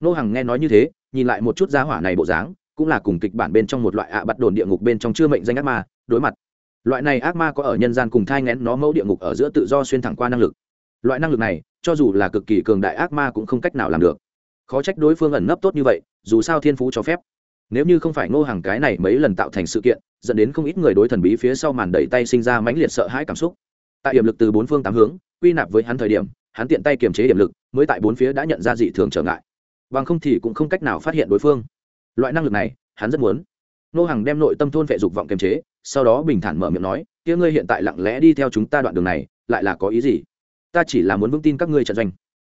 Nô hằng nghe nói như thế, nhìn lại một chút giá hỏa này bộ dáng, cũng là cùng kịch bản bên trong một loại ạ à bắt đồn địa ngục bên trong chưa mệnh danh ác ma, đối mặt. Loại này ác ma có ở nhân gian cùng thai ngén nó mẫu địa ngục ở giữa tự do xuyên thẳng qua năng lực. Loại năng lực này, cho dù là cực kỳ cường đại ác ma cũng không cách nào làm được. Khó trách đối phương ẩn nấp tốt như vậy, dù sao thiên phú cho phép. Nếu như không phải ngô hàng cái này mấy lần tạo thành sự kiện, dẫn đến không ít người đối thần bí phía sau màn đẩy tay sinh ra mãnh liệt sợ hãi cảm xúc tại điểm lực từ bốn phương tám hướng, quy nạp với hắn thời điểm, hắn tiện tay kiềm chế điểm lực, mới tại bốn phía đã nhận ra dị thường trở ngại. Bằng không thì cũng không cách nào phát hiện đối phương. Loại năng lực này, hắn rất muốn. Ngô hàng đem nội tâm thôn vệ dục vọng kiềm chế, sau đó bình thản mở miệng nói, kia ngươi hiện tại lặng lẽ đi theo chúng ta đoạn đường này, lại là có ý gì? Ta chỉ là muốn vững tin các ngươi trận doanh.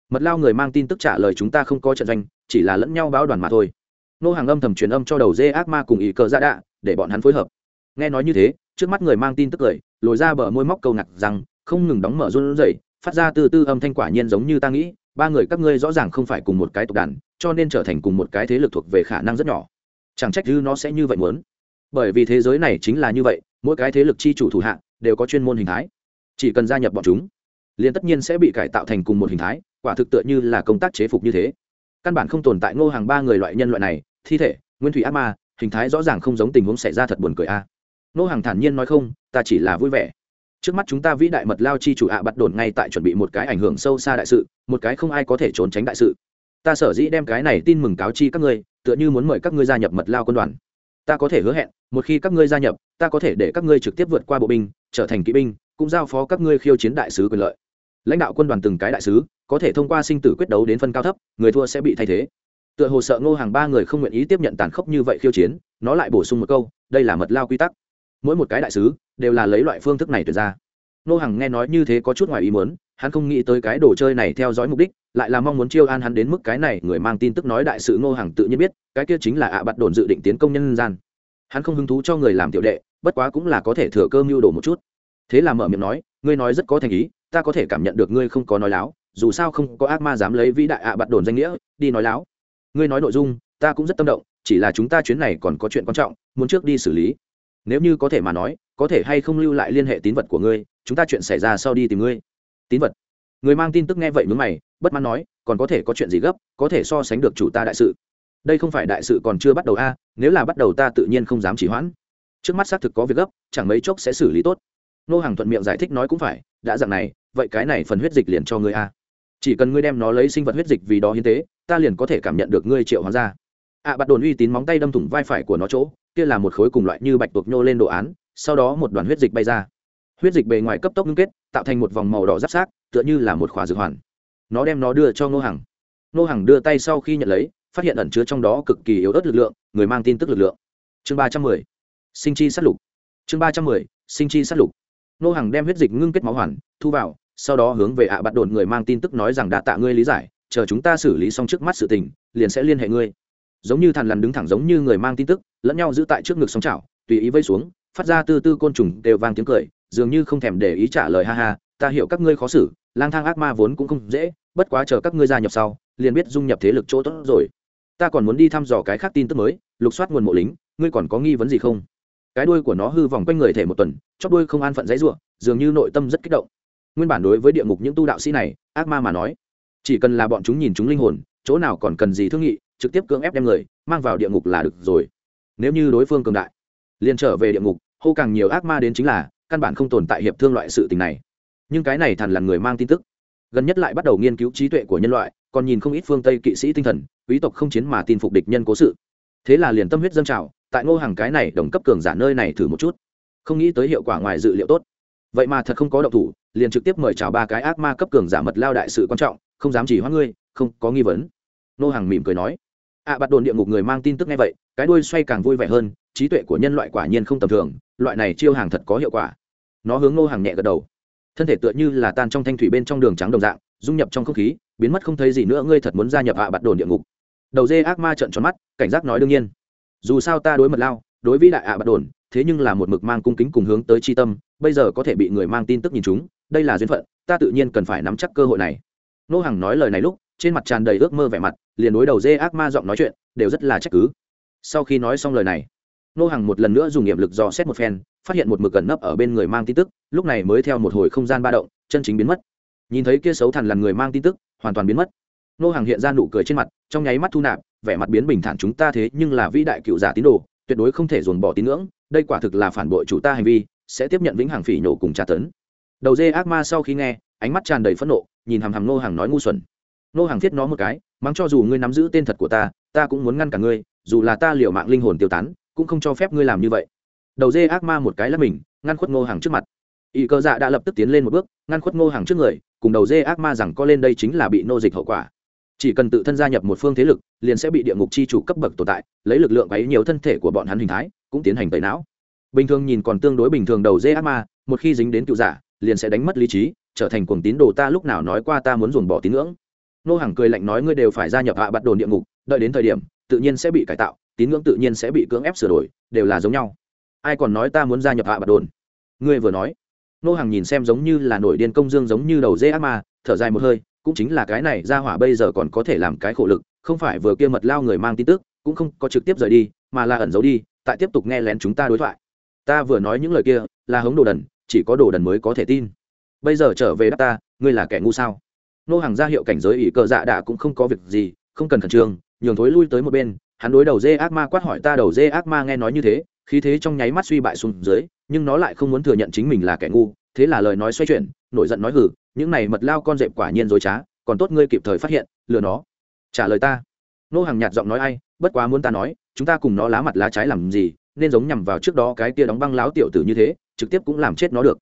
Mật lao người mang tin tức trả lời chúng ta không có trận doanh, chỉ là lẫn nhau báo đoàn mà thôi. Nô hàng âm thầm truyền âm cho đầu dê ác ma cùng ý cờ ra đạ, để bọn hắn phối hợp. Nghe nói như thế trước mắt người mang tin tức cười, lồi ra bờ môi móc câu nặc rằng, không ngừng đóng mở run rẩy, phát ra từ tư âm thanh quả nhiên giống như ta nghĩ, ba người các ngươi rõ ràng không phải cùng một cái tộc đàn, cho nên trở thành cùng một cái thế lực thuộc về khả năng rất nhỏ. Chẳng trách thứ nó sẽ như vậy muốn. Bởi vì thế giới này chính là như vậy, mỗi cái thế lực chi chủ thủ hạng đều có chuyên môn hình thái. Chỉ cần gia nhập bọn chúng, liền tất nhiên sẽ bị cải tạo thành cùng một hình thái, quả thực tựa như là công tác chế phục như thế. Căn bản không tồn tại ngô hàng ba người loại nhân loại này, thi thể, nguyên thủy ác ma, hình thái rõ ràng không giống tình huống xảy ra thật buồn cười a. à ngô hàng thản nhiên nói không, ta chỉ là vui vẻ. Trước mắt chúng ta vĩ đại mật lao chi chủ ạ bắt đồn ngay tại chuẩn bị một cái ảnh hưởng sâu xa đại sự, một cái không ai có thể trốn tránh đại sự. Ta sở dĩ đem cái này tin mừng cáo chi các ngươi, tựa như muốn mời các ngươi gia nhập mật lao quân đoàn. Ta có thể hứa hẹn, một khi các ngươi gia nhập, ta có thể để các ngươi trực tiếp vượt qua bộ binh, trở thành kỵ binh, cũng giao phó các ngươi khiêu chiến đại sứ quyền lợi. Lãnh đạo quân đoàn từng cái đại sứ, có thể thông qua sinh tử quyết đấu đến phân cao thấp, người thua sẽ bị thay thế. Tựa hồ sợ ngô hàng ba người không nguyện ý tiếp nhận tàn khốc như vậy khiêu chiến, nó lại bổ sung một câu, đây là mật lao quy tắc mỗi một cái đại sứ đều là lấy loại phương thức này tuyệt ra. Ngô Hằng nghe nói như thế có chút ngoài ý muốn, hắn không nghĩ tới cái đồ chơi này theo dõi mục đích, lại là mong muốn chiêu an hắn đến mức cái này người mang tin tức nói đại sự ngô Hằng tự nhiên biết, cái kia chính là ạ à bắt đồn dự định tiến công nhân gian. Hắn không hứng thú cho người làm tiểu đệ, bất quá cũng là có thể thừa cơ mưu đồ một chút. Thế là mở miệng nói, ngươi nói rất có thành ý, ta có thể cảm nhận được ngươi không có nói láo, dù sao không có ác ma dám lấy vĩ đại ạ à đồn danh nghĩa, đi nói láo. Ngươi nói nội dung, ta cũng rất tâm động, chỉ là chúng ta chuyến này còn có chuyện quan trọng, muốn trước đi xử lý nếu như có thể mà nói có thể hay không lưu lại liên hệ tín vật của ngươi chúng ta chuyện xảy ra sau đi tìm ngươi. Tín vật. Người mang tin tức nghe vậy mướn mày bất mãn nói còn có thể có chuyện gì gấp có thể so sánh được chủ ta đại sự. Đây không phải đại sự còn chưa bắt đầu a nếu là bắt đầu ta tự nhiên không dám chỉ hoãn. Trước mắt xác thực có việc gấp chẳng mấy chốc sẽ xử lý tốt. Nô hàng thuận miệng giải thích nói cũng phải đã dạng này vậy cái này phần huyết dịch liền cho ngươi a. Chỉ cần ngươi đem nó lấy sinh vật huyết dịch vì đó hiến tế ta liền có thể cảm nhận được ngươi triệu hoàng ra. Ạ à, bắt đồn uy tín móng tay đâm thủng vai phải của nó chỗ kia là một khối cùng loại như bạch tuộc nhô lên đồ án, sau đó một đoàn huyết dịch bay ra. Huyết dịch bề ngoài cấp tốc ngưng kết, tạo thành một vòng màu đỏ giáp sát, tựa như là một khóa dược hoàn. Nó đem nó đưa cho ngô hằng. Ngô hằng đưa tay sau khi nhận lấy, phát hiện ẩn chứa trong đó cực kỳ yếu ớt lực lượng, người mang tin tức lực lượng. Chương ba trăm mười. Sinh chi sát lục. Chương ba trăm mười. Sinh chi sát lục. Ngô hằng đem huyết dịch ngưng kết máu hoàn, thu vào, sau đó hướng về ạ à bắt đồn người mang tin tức nói rằng đã tạ ngươi lý giải, chờ chúng ta xử lý xong trước mắt sự tình, liền sẽ liên hệ ngươi giống như thằn lằn đứng thẳng giống như người mang tin tức, lẫn nhau giữ tại trước ngực sóng chảo, tùy ý vây xuống, phát ra tư tư côn trùng đều vang tiếng cười, dường như không thèm để ý trả lời ha ha, ta hiểu các ngươi khó xử, lang thang ác ma vốn cũng không dễ, bất quá chờ các ngươi gia nhập sau, liền biết dung nhập thế lực chỗ tốt rồi. Ta còn muốn đi thăm dò cái khác tin tức mới, lục soát nguồn mộ lính, ngươi còn có nghi vấn gì không? Cái đuôi của nó hư vòng quanh người thể một tuần chóp đuôi không an phận dãy ruộng dường như nội tâm rất kích động. Nguyên bản đối với địa ngục những tu đạo sĩ này, ác ma mà nói, chỉ cần là bọn chúng nhìn chúng linh hồn, chỗ nào còn cần gì thương nghị trực tiếp cưỡng ép đem người, mang vào địa ngục là được rồi. Nếu như đối phương cường đại, liền trở về địa ngục, hô càng nhiều ác ma đến chính là, căn bản không tồn tại hiệp thương loại sự tình này. Nhưng cái này thằn là người mang tin tức. Gần nhất lại bắt đầu nghiên cứu trí tuệ của nhân loại, còn nhìn không ít phương tây kỵ sĩ tinh thần, quý tộc không chiến mà tin phục địch nhân cố sự. Thế là liền tâm huyết dâng trào, tại ngô hàng cái này đồng cấp cường giả nơi này thử một chút. Không nghĩ tới hiệu quả ngoài dự liệu tốt. Vậy mà thật không có động thủ, liền trực tiếp mời chào ba cái ác ma cấp cường giả mật lao đại sự quan trọng, không dám chỉ hoa ngươi, không có nghi vấn. Ngô hàng mỉm cười nói ạ à, đồn địa ngục người mang tin tức nghe vậy cái đuôi xoay càng vui vẻ hơn trí tuệ của nhân loại quả nhiên không tầm thường loại này chiêu hàng thật có hiệu quả. Nó hướng ngô hàng nhẹ gật đầu. Thân thể tựa như là tan trong thanh thủy bên trong đường trắng đồng dạng dung nhập trong không khí biến mất không thấy gì nữa ngươi thật muốn gia nhập ạ à bạt đồn địa ngục. Đầu dê ác ma trợn tròn mắt cảnh giác nói đương nhiên. Dù sao ta đối mật lao đối với đại ạ à bạt đồn thế nhưng là một mực mang cung kính cùng hướng tới tri tâm bây giờ có thể bị người mang tin tức nhìn chúng đây là duyên phận ta tự nhiên cần phải nắm chắc cơ hội này. Nô hằng nói lời này lúc trên mặt tràn đầy ước mơ vẻ mặt liền đối đầu dê ác ma giọng nói chuyện, đều rất là trách cứ. Sau khi nói xong lời này, nô hằng một lần nữa dùng nghiệm lực dò xét một phen, phát hiện một mực cẩn nấp ở bên người mang tin tức, lúc này mới theo một hồi không gian ba động, chân chính biến mất. Nhìn thấy kia xấu thằn là người mang tin tức, hoàn toàn biến mất. Nô hàng hiện ra nụ cười trên mặt, trong nháy mắt thu nạp, vẻ mặt biến bình thản chúng ta thế nhưng là vĩ đại cựu giả tín đồ, tuyệt đối không thể dồn bỏ tín ngưỡng, đây quả thực là phản bội chủ ta hành vi, sẽ tiếp nhận vĩnh hằng phỉ nhổ cùng tra tấn. Đầu dê ác ma sau khi nghe, ánh mắt tràn đầy phẫn nộ, nhìn hàm hàm nô hàng nói ngu xuẩn. Nô hàng thiết nó một cái mắng cho dù ngươi nắm giữ tên thật của ta ta cũng muốn ngăn cả ngươi, dù là ta liều mạng linh hồn tiêu tán, cũng không cho phép ngươi làm như vậy. Đầu dê ác ma một cái lắp mình, ngăn khuất ngô hàng trước mặt. Y cơ dạ đã lập tức tiến lên một bước, ngăn khuất ngô hàng trước người, cùng đầu dê ác ma rằng có lên đây chính là bị nô dịch hậu quả. Chỉ cần tự thân gia nhập một phương thế lực, liền sẽ bị địa ngục chi chủ cấp bậc tồn tại, lấy lực lượng ấy nhiều thân thể của bọn hắn hình thái, cũng tiến hành tẩy não. Bình thường nhìn còn tương đối bình thường đầu dê ác ma, một khi dính đến cựu giả, liền sẽ đánh mất lý trí, trở thành cuồng tín đồ ta lúc nào nói qua ta muốn dồn bỏ tín ngưỡng nô hàng cười lạnh nói, ngươi đều phải gia nhập hạ bắt đồn địa ngục, đợi đến thời điểm, tự nhiên sẽ bị cải tạo, tín ngưỡng tự nhiên sẽ bị cưỡng ép sửa đổi, đều là giống nhau. Ai còn nói ta muốn gia nhập hạ bạt đồn? Ngươi vừa nói. Nô hàng nhìn xem giống như là nổi điên công dương giống như đầu dê ác ma, thở dài một hơi, cũng chính là cái này ra hỏa bây giờ còn có thể làm cái khổ lực, không phải vừa kia mật lao người mang tin tức, cũng không có trực tiếp rời đi, mà là ẩn giấu đi, tại tiếp tục nghe lén chúng ta đối thoại. Ta vừa nói những lời kia, là hống đồ đần, chỉ có đồ đần mới có thể tin. Bây giờ trở về đáp ta, ngươi là kẻ ngu sao? Nô hàng ra hiệu cảnh giới ỷ cờ dạ đạ cũng không có việc gì, không cần khẩn trương, nhường thối lui tới một bên. Hắn đối đầu dê ác ma quát hỏi, ta đầu dê ác ma nghe nói như thế, khí thế trong nháy mắt suy bại xuống dưới, nhưng nó lại không muốn thừa nhận chính mình là kẻ ngu, thế là lời nói xoay chuyển, nổi giận nói hử những này mật lao con dẹp quả nhiên dối trá, còn tốt ngươi kịp thời phát hiện, lừa nó. Trả lời ta. Nô hàng nhạt giọng nói, ai, bất quá muốn ta nói, chúng ta cùng nó lá mặt lá trái làm gì, nên giống nhằm vào trước đó cái kia đóng băng láo tiểu tử như thế, trực tiếp cũng làm chết nó được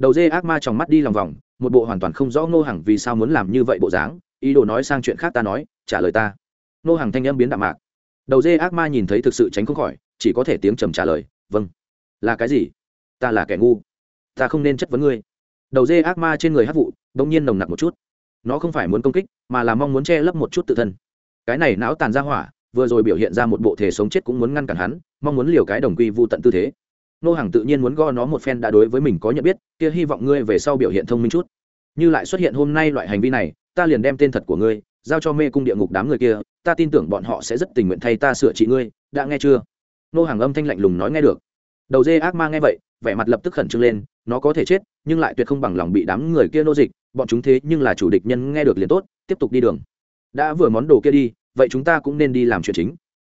đầu dê ác ma trong mắt đi lòng vòng, một bộ hoàn toàn không rõ Ngô Hằng vì sao muốn làm như vậy bộ dáng, ý đồ nói sang chuyện khác ta nói, trả lời ta. Ngô Hằng thanh âm biến đạm mạc. Đầu dê ác ma nhìn thấy thực sự tránh không khỏi, chỉ có thể tiếng trầm trả lời vâng. Là cái gì? Ta là kẻ ngu. Ta không nên chất vấn ngươi. Đầu dê ác ma trên người hát vụ đ ỗ n g nhiên nồng nặc một chút. Nó không phải muốn công kích, mà là mong muốn che lấp một chút tự thân. Cái này não tàn ra hỏa, vừa rồi biểu hiện ra một bộ thể sống chết cũng muốn ngăn cản hắn, mong muốn liều cái đồng quy vô tận tư thế nô hàng tự nhiên muốn go nó một phen đã đối với mình có nhận biết, kia hy vọng ngươi về sau biểu hiện thông minh chút. Như lại xuất hiện hôm nay loại hành vi này, ta liền đem tên thật của ngươi, giao cho mê cung địa ngục đám người kia, ta tin tưởng bọn họ sẽ rất tình nguyện thay ta sửa trị ngươi, đã nghe chưa? Nô hàng âm thanh lạnh lùng nói nghe được. Đầu dê ác ma nghe vậy, vẻ mặt lập tức khẩn trương lên, nó có thể chết, nhưng lại tuyệt không bằng lòng bị đám người kia nô dịch, bọn chúng thế nhưng là chủ địch nhân nghe được liền tốt, tiếp tục đi đường. Đã vừa món đồ kia đi, vậy chúng ta cũng nên đi làm chuyện chính.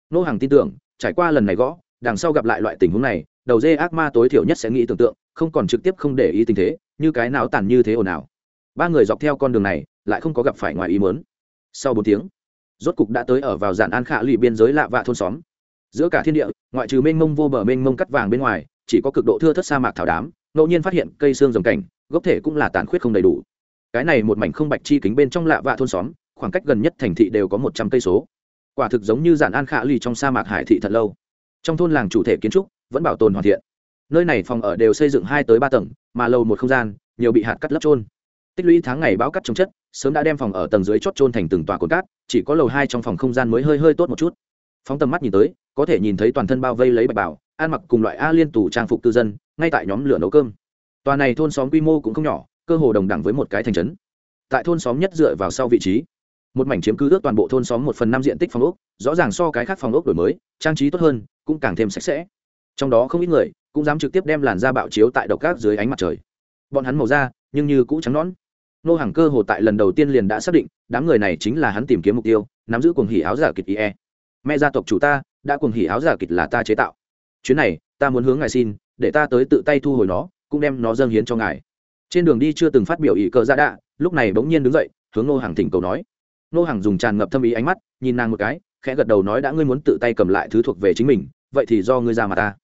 Nô hàng tin tưởng, trải qua lần này gõ, đằng sau gặp lại loại tình huống này đầu dê ác ma tối thiểu nhất sẽ nghĩ tưởng tượng, không còn trực tiếp không để ý tình thế, như cái não tàn như thế ồn ào. Ba người dọc theo con đường này, lại không có gặp phải ngoài ý mớn sau bốn tiếng, rốt cục đã tới ở vào dàn an khả lụy biên giới lạ vạ thôn xóm. Giữa cả thiên địa, ngoại trừ mênh mông vô bờ mênh mông cắt vàng bên ngoài, chỉ có cực độ thưa thất sa mạc thảo đám, ngẫu nhiên phát hiện cây xương rồng cảnh, gốc thể cũng là tàn khuyết không đầy đủ. Cái này một mảnh không bạch chi kính bên trong lạ vạ thôn xóm, khoảng cách gần nhất thành thị đều có một trăm cây số. Quả thực giống như giản an khả ly trong sa mạc hải thị thật lâu. Trong thôn làng chủ thể kiến trúc vẫn bảo tồn hoàn thiện. Nơi này phòng ở đều xây dựng hai tới ba tầng, mà lầu một không gian, nhiều bị hạt cắt lấp trôn tích lũy tháng ngày báo cắt trồng chất, sớm đã đem phòng ở tầng dưới chót trôn thành từng tòa cồn cát, chỉ có lầu hai trong phòng không gian mới hơi hơi tốt một chút. Phóng tầm mắt nhìn tới, có thể nhìn thấy toàn thân bao vây lấy bạch bảo, ăn mặc cùng loại a liên tù trang phục cư dân, ngay tại nhóm lửa nấu cơm. Tòa này thôn xóm quy mô cũng không nhỏ, cơ hồ đồng đẳng với một cái thành trấn. Tại thôn xóm nhất dựa vào sau vị trí, một mảnh chiếm cứ ước toàn bộ thôn xóm một phần năm diện tích phòng ốc, rõ ràng so cái khác phòng ốc đổi mới, trang trí tốt hơn, cũng càng thêm sạch sẽ trong đó không ít người cũng dám trực tiếp đem làn da bạo chiếu tại độc cát dưới ánh mặt trời. Bọn hắn màu da nhưng như cũ trắng nón nô hàng cơ hồ tại lần đầu tiên liền đã xác định, đám người này chính là hắn tìm kiếm mục tiêu, nắm giữ cuồng hỉ áo giả kịch ie mẹ gia tộc chủ ta, đã cuồng hỉ áo giả kịch là ta chế tạo. Chuyến này, ta muốn hướng ngài xin, để ta tới tự tay thu hồi nó, cũng đem nó dâng hiến cho ngài. Trên đường đi chưa từng phát biểu ý cờ ra đạ, lúc này bỗng nhiên đứng dậy, hướng nô hàng thỉnh cầu nói. Nô hàng dùng tràn ngập thâm ý ánh mắt, nhìn nàng một cái, khẽ gật đầu nói đã ngươi muốn tự tay cầm lại thứ thuộc về chính mình, vậy thì do ngươi ra mà ta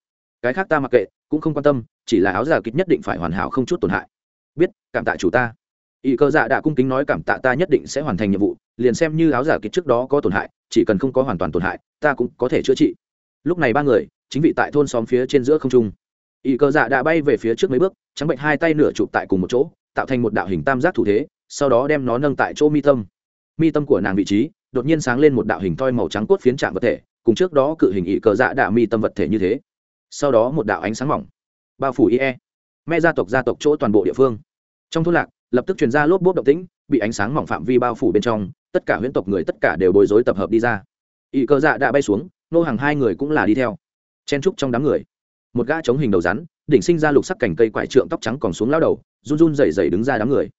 cái khác ta mặc kệ, cũng không quan tâm, chỉ là áo giả kịch nhất định phải hoàn hảo không chút tổn hại. Biết, cảm tạ chủ ta. Ý cơ dạ đã cung kính nói cảm tạ ta nhất định sẽ hoàn thành nhiệm vụ, liền xem như áo giả kịch trước đó có tổn hại, chỉ cần không có hoàn toàn tổn hại, ta cũng có thể chữa trị. Lúc này ba người, chính vị tại thôn xóm phía trên giữa không trung. Ý cơ dạ đã bay về phía trước mấy bước, trắng bệnh hai tay nửa chụp tại cùng một chỗ, tạo thành một đạo hình tam giác thủ thế, sau đó đem nó nâng tại chỗ mi tâm. Mi tâm của nàng vị trí, đột nhiên sáng lên một đạo hình thoi màu trắng cốt phiến trạng vật thể, cùng trước đó cự hình ý cờ dạ đạ mi tâm vật thể như thế sau đó một đạo ánh sáng mỏng bao phủ ie mẹ gia tộc gia tộc chỗ toàn bộ địa phương trong thôn lạc lập tức truyền ra lốp bốp động tĩnh bị ánh sáng mỏng phạm vi bao phủ bên trong tất cả huyễn tộc người tất cả đều bối rối tập hợp đi ra ỵ cơ dạ đã bay xuống nô hàng hai người cũng là đi theo chen trúc trong đám người một gã chống hình đầu rắn đỉnh sinh ra lục sắc cành cây quải trượng tóc trắng còn xuống lao đầu run run rẩy rẩy đứng ra đám người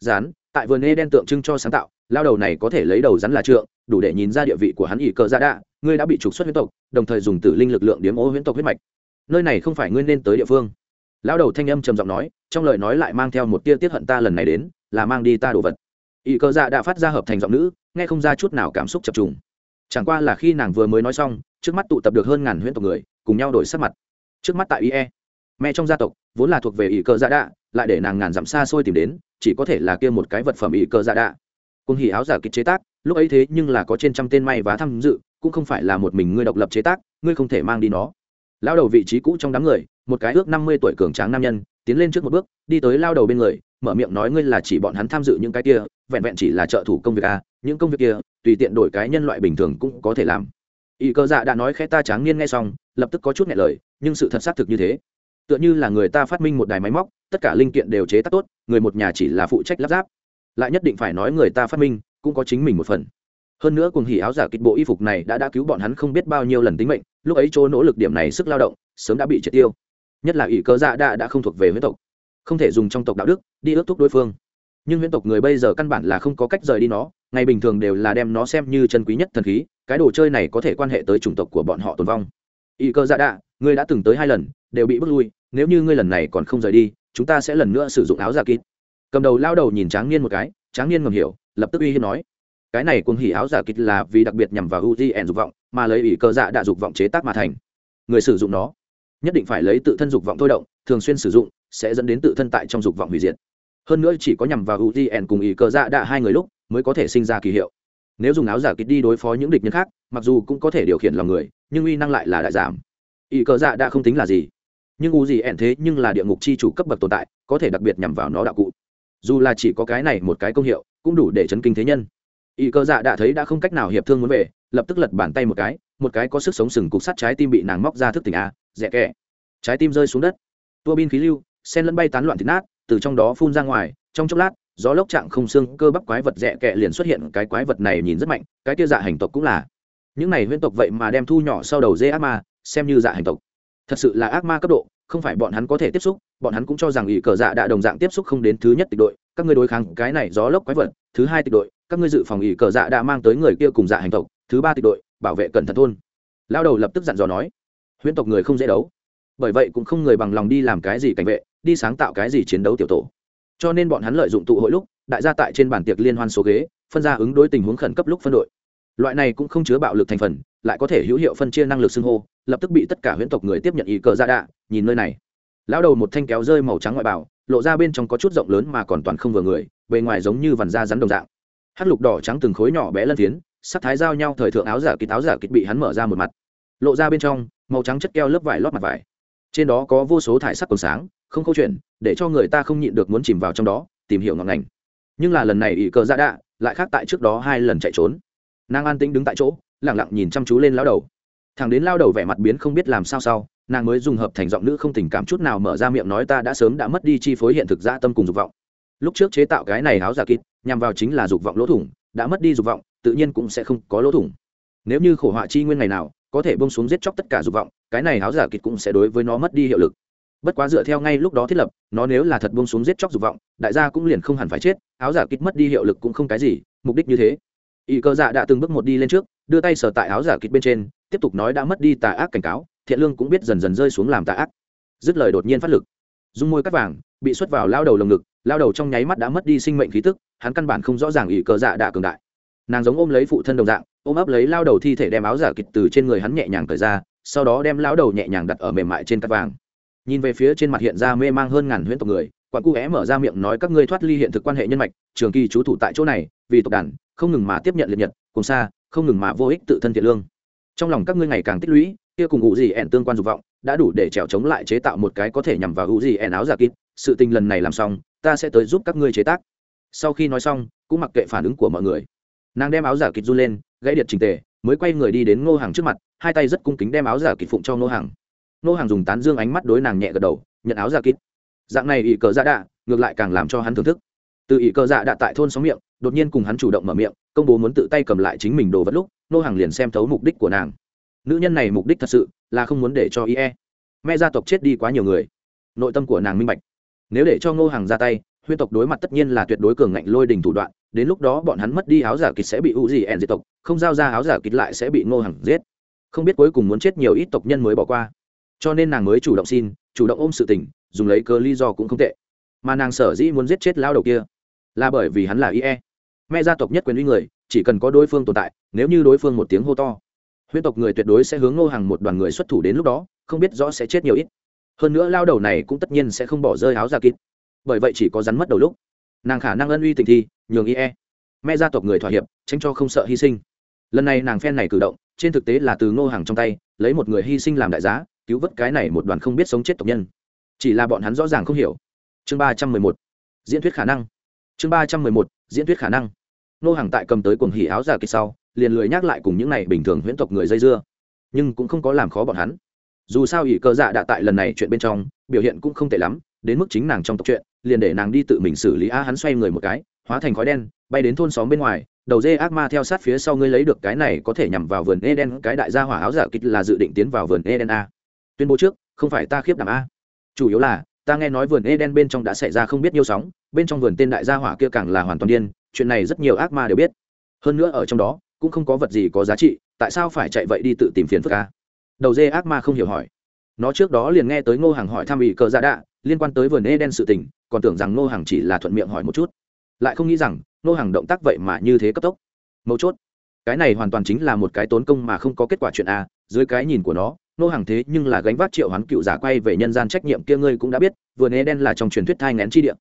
rán tại vườn ê đen tượng trưng cho sáng tạo lao đầu này có thể lấy đầu rắn là trượng đủ để nhìn ra địa vị của hắn ỷ cờ dạ đạ ngươi đã bị trục xuất huyễn tộc đồng thời dùng tử linh lực lượng điếm ô huyễn tộc huyết mạch nơi này không phải ngươi nên tới địa phương. Lão đầu thanh âm trầm giọng nói, trong lời nói lại mang theo một tia tiết hận ta lần này đến, là mang đi ta đồ vật. Ỷ cờ dạ đã phát ra hợp thành giọng nữ, nghe không ra chút nào cảm xúc chập trùng. Chẳng qua là khi nàng vừa mới nói xong, trước mắt tụ tập được hơn ngàn huyễn tộc người, cùng nhau đổi sắc mặt. Trước mắt tại ie mẹ trong gia tộc, vốn là thuộc về ỷ cờ dạ đạ, lại để nàng ngàn dặm xa xôi tìm đến, chỉ có thể là kia một cái vật phẩm ỷ cờ dạ đạ. Cùng hỉ áo giả kịch chế tác, lúc ấy thế nhưng là có trên trăm tên may và tham dự, cũng không phải là một mình ngươi độc lập chế tác, ngươi không thể mang đi nó lao đầu vị trí cũ trong đám người, một cái ước năm mươi tuổi cường tráng nam nhân, tiến lên trước một bước, đi tới lao đầu bên người, mở miệng nói ngươi là chỉ bọn hắn tham dự những cái kia, vẹn vẹn chỉ là trợ thủ công việc a những công việc kia, tùy tiện đổi cái nhân loại bình thường cũng có thể làm. Y cơ dạ đã nói khẽ ta tráng niên nghe xong, lập tức có chút nhẹ lời, nhưng sự thật xác thực như thế. Tựa như là người ta phát minh một đài máy móc, tất cả linh kiện đều chế tác tốt, người một nhà chỉ là phụ trách lắp ráp. Lại nhất định phải nói người ta phát minh, cũng có chính mình một phần. Hơn nữa cùng hỉ áo giả kịch bộ y phục này đã đã cứu bọn hắn không biết bao nhiêu lần tính mệnh lúc ấy chỗ nỗ lực điểm này sức lao động sớm đã bị triệt tiêu. Nhất là ỷ cơ dạ đã đã không thuộc về huyết tộc, không thể dùng trong tộc đạo đức đi ước thúc đối phương. Nhưng huyễn tộc người bây giờ căn bản là không có cách rời đi nó, ngày bình thường đều là đem nó xem như chân quý nhất thần khí, cái đồ chơi này có thể quan hệ tới chủng tộc của bọn họ tồn vong. Ỷ cơ dạ đạ, ngươi đã từng tới hai lần, đều bị bước lui, nếu như ngươi lần này còn không rời đi, chúng ta sẽ lần nữa sử dụng áo giả kít. Cầm đầu lao đầu nhìn tráng niên một cái, tráng niên ngầm hiểu, lập tức uy hiếp nói cái này cuồng hỉ áo giả kịch là vì đặc biệt nhằm vào UGN dục vọng, mà lấy ủy cơ dạ đã dục vọng chế tác mà thành. Người sử dụng nó, nhất định phải lấy tự thân dục vọng thôi động, thường xuyên sử dụng sẽ dẫn đến tự thân tại trong dục vọng hủy diệt. Hơn nữa chỉ có nhằm vào UGN cùng ủy cơ dạ đã hai người lúc mới có thể sinh ra kỳ hiệu. Nếu dùng áo giả kịch đi đối phó những địch nhân khác, mặc dù cũng có thể điều khiển lòng người, nhưng uy năng lại là đại giảm. Ủy cơ dạ đã không tính là gì, nhưng UGN thế nhưng là địa ngục chi chủ cấp bậc tồn tại, có thể đặc biệt nhằm vào nó đạo cụ. Dù là chỉ có cái này một cái công hiệu, cũng đủ để chấn kinh thế nhân y cơ dạ đã thấy đã không cách nào hiệp thương muốn về, lập tức lật bàn tay một cái một cái có sức sống sừng cục sắt trái tim bị nàng móc ra thức tỉnh a rẽ kẹ. Trái tim rơi xuống đất. Tua bin khí lưu, sen lẫn bay tán loạn thịt nát, từ trong đó phun ra ngoài, trong chốc lát, gió lốc trạng không xương, cơ bắp quái vật rẽ kẹ liền xuất hiện, cái quái vật này nhìn rất mạnh, cái kia dạ hành tộc cũng là. Những này huyễn tộc vậy mà đem thu nhỏ sau đầu dê ác ma, xem như dạ hành tộc. Thật sự là ác ma cấp độ, không phải bọn hắn có thể tiếp xúc, bọn hắn cũng cho rằng ỷ cờ dạ đã đồng dạng tiếp xúc không đến thứ nhất tịch đội, các ngươi đối kháng cái này gió lốc quái vật thứ hai tịch đội, các ngươi dự phòng ỷ cờ dạ đã mang tới người kia cùng dạ hành tộc, thứ ba tịch đội, bảo vệ cẩn thận thôn. Lao đầu lập tức dặn dò nói, huyễn tộc người không dễ đấu. Bởi vậy cũng không người bằng lòng đi làm cái gì cảnh vệ, đi sáng tạo cái gì chiến đấu tiểu tổ. Cho nên bọn hắn lợi dụng tụ hội lúc, đại gia tại trên bàn tiệc liên hoan số ghế, phân ra ứng đối tình huống khẩn cấp lúc phân đội. Loại này cũng không chứa bạo lực thành phần, lại có thể hữu hiệu phân chia năng lực xưng hô, lập tức bị tất cả huyễn tộc người tiếp nhận ý cờ dạ ra đạ nhìn nơi này. Lão đầu một thanh kéo rơi màu trắng ngoại bảo, lộ ra bên trong có chút rộng lớn mà còn toàn không vừa người bề ngoài giống như vằn da rắn đồng dạng. Hát lục đỏ trắng từng khối nhỏ bé lân phiến, sắc thái giao nhau thời thượng áo giả kịt, áo giả kịt bị hắn mở ra một mặt. Lộ ra bên trong, màu trắng chất keo lớp vải lót mặt vải. Trên đó có vô số thải sắc còn sáng, không câu chuyện, để cho người ta không nhịn được muốn chìm vào trong đó, tìm hiểu ngọn ngành. Nhưng là lần này ỵ cờ ra đạ, lại khác tại trước đó hai lần chạy trốn. Nàng an tĩnh đứng tại chỗ lẳng lặng nhìn chăm chú lên lao đầu. Thằng đến lao đầu vẻ mặt biến không biết làm sao sau, nàng mới dùng hợp thành giọng nữ không tình cảm chút nào mở ra miệng nói ta đã sớm đã mất đi chi phối hiện thực gia tâm cùng dục vọng lúc trước chế tạo cái này áo giả kịt nhằm vào chính là dục vọng lỗ thủng, đã mất đi dục vọng, tự nhiên cũng sẽ không có lỗ thủng. Nếu như khổ họa chi nguyên ngày nào, có thể bông xuống giết chóc tất cả dục vọng, cái này áo giả kịt cũng sẽ đối với nó mất đi hiệu lực. Bất quá dựa theo ngay lúc đó thiết lập, nó nếu là thật bông xuống giết chóc dục vọng, đại gia cũng liền không hẳn phải chết, áo giả kịt mất đi hiệu lực cũng không cái gì, mục đích như thế. Y cơ dạ đã từng bước một đi lên trước, đưa tay sờ tại áo giả kịch bên trên, tiếp tục nói đã mất đi tà ác cảnh cáo, thiện lương cũng biết dần dần rơi xuống làm tà ác. Dứt lời đột nhiên phát lực. Dung môi cắt vàng, bị xuất vào lao đầu lồng ngực lao đầu trong nháy mắt đã mất đi sinh mệnh khí tức, hắn căn bản không rõ ràng ỷ cờ dạ đã cường đại. Nàng giống ôm lấy phụ thân đồng dạng, ôm ấp lấy lao đầu thi thể đem áo giả kịch từ trên người hắn nhẹ nhàng cởi ra, sau đó đem lao đầu nhẹ nhàng đặt ở mềm mại trên cắt vàng. Nhìn về phía trên mặt hiện ra mê mang hơn ngàn huyễn tộc người, quặn cụ é mở ra miệng nói các ngươi thoát ly hiện thực quan hệ nhân mạch, trường kỳ trú thủ tại chỗ này, vì tộc đàn, không ngừng mà tiếp nhận liệt nhật, cùng xa, không ngừng mà vô ích tự thân thiện lương. Trong lòng các ngươi ngày càng tích lũy, kia cùng ngụ gì ẻn tương quan dục vọng, đã đủ để trèo chống lại chế tạo một cái có thể nhằm vào ngụ gì ẻn áo giả kịp sự tình lần này làm xong ta sẽ tới giúp các ngươi chế tác. Sau khi nói xong, cũng mặc kệ phản ứng của mọi người. Nàng đem áo giả kịch run lên, gãy điện trình tề, mới quay người đi đến ngô hàng trước mặt, hai tay rất cung kính đem áo giả kịch phụng cho ngô hàng ngô hàng dùng tán dương ánh mắt đối nàng nhẹ gật đầu, nhận áo giả kịch dạng này ỷ cờ dạ đạ, ngược lại càng làm cho hắn thưởng thức. Từ ỷ cờ dạ đạ tại thôn sóng miệng, đột nhiên cùng hắn chủ động mở miệng, công bố muốn tự tay cầm lại chính mình đồ vật lúc, ngô hàng liền xem thấu mục đích của nàng. Nữ nhân này mục đích thật sự là không muốn để cho ie mẹ gia tộc chết đi quá nhiều người. Nội tâm của nàng minh bạch nếu để cho ngô hàng ra tay huyên tộc đối mặt tất nhiên là tuyệt đối cường ngạnh lôi đình thủ đoạn, đến lúc đó bọn hắn mất đi áo giả kịch sẽ bị u gì ẻn diệt tộc, không giao ra áo giả kịch lại sẽ bị ngô hàng giết. Không biết cuối cùng muốn chết nhiều ít tộc nhân mới bỏ qua. Cho nên nàng mới chủ động xin, chủ động ôm sự tình, dùng lấy cơ lý do cũng không tệ. Mà nàng sở dĩ muốn giết chết lao đầu kia, là bởi vì hắn là ie mẹ gia tộc nhất quyền uy người, chỉ cần có đối phương tồn tại, nếu như đối phương một tiếng hô to, huyết tộc người tuyệt đối sẽ hướng ngô hàng một đoàn người xuất thủ đến lúc đó, không biết rõ sẽ chết nhiều ít hơn nữa lao đầu này cũng tất nhiên sẽ không bỏ rơi áo giả kín, bởi vậy chỉ có rắn mất đầu lúc. Nàng khả năng ân uy tình thi nhường y e. Mẹ gia tộc người thỏa hiệp tránh cho không sợ hy sinh. Lần này nàng phen này cử động trên thực tế là từ ngô hàng trong tay lấy một người hy sinh làm đại giá cứu vớt cái này một đoàn không biết sống chết tộc nhân. Chỉ là bọn hắn rõ ràng không hiểu. Chương ba trăm mười một. Diễn thuyết khả năng. Chương ba trăm mười một. Diễn thuyết khả năng. Ngô hàng tại cầm tới cuồng hỉ áo giả kịch sau liền lười nhắc lại cùng những này bình thường huyễn tộc người dây dưa. Nhưng cũng không có làm khó bọn hắn dù sao ỷ cơ dạ đã tại lần này chuyện bên trong, biểu hiện cũng không tệ lắm, đến mức chính nàng trong tộc chuyện, liền để nàng đi tự mình xử lý. A, hắn xoay người một cái, hóa thành khói đen, bay đến thôn xóm bên ngoài, đầu dê ác ma theo sát phía sau ngươi lấy được cái này có thể nhằm vào vườn eden, cái đại gia hỏa áo giả kịch là dự định tiến vào vườn eden a. Tuyên bố trước, không phải ta khiếp đảm a. Chủ yếu là, ta nghe nói vườn eden bên trong đã xảy ra không biết nhiêu sóng, bên trong vườn tên đại gia hỏa kia càng là hoàn toàn điên, chuyện này rất nhiều ác ma đều biết. Hơn nữa ở trong đó, cũng không có vật gì có giá trị, tại sao phải chạy vậy đi tự tìm phiền phức a? Đầu dê ác ma không hiểu hỏi. Nó trước đó liền nghe tới ngô hàng hỏi thăm ủy cờ dạ đạ, liên quan tới vườn eden sự tình, còn tưởng rằng ngô hàng chỉ là thuận miệng hỏi một chút. Lại không nghĩ rằng, ngô hàng động tác vậy mà như thế cấp tốc. Mấu chốt, cái này hoàn toàn chính là một cái tốn công mà không có kết quả chuyện a, dưới cái nhìn của nó, ngô hàng thế nhưng là gánh vác triệu hoán cựu giả quay về nhân gian trách nhiệm kia ngươi cũng đã biết vườn eden là trong truyền thuyết thai ngén chi địa.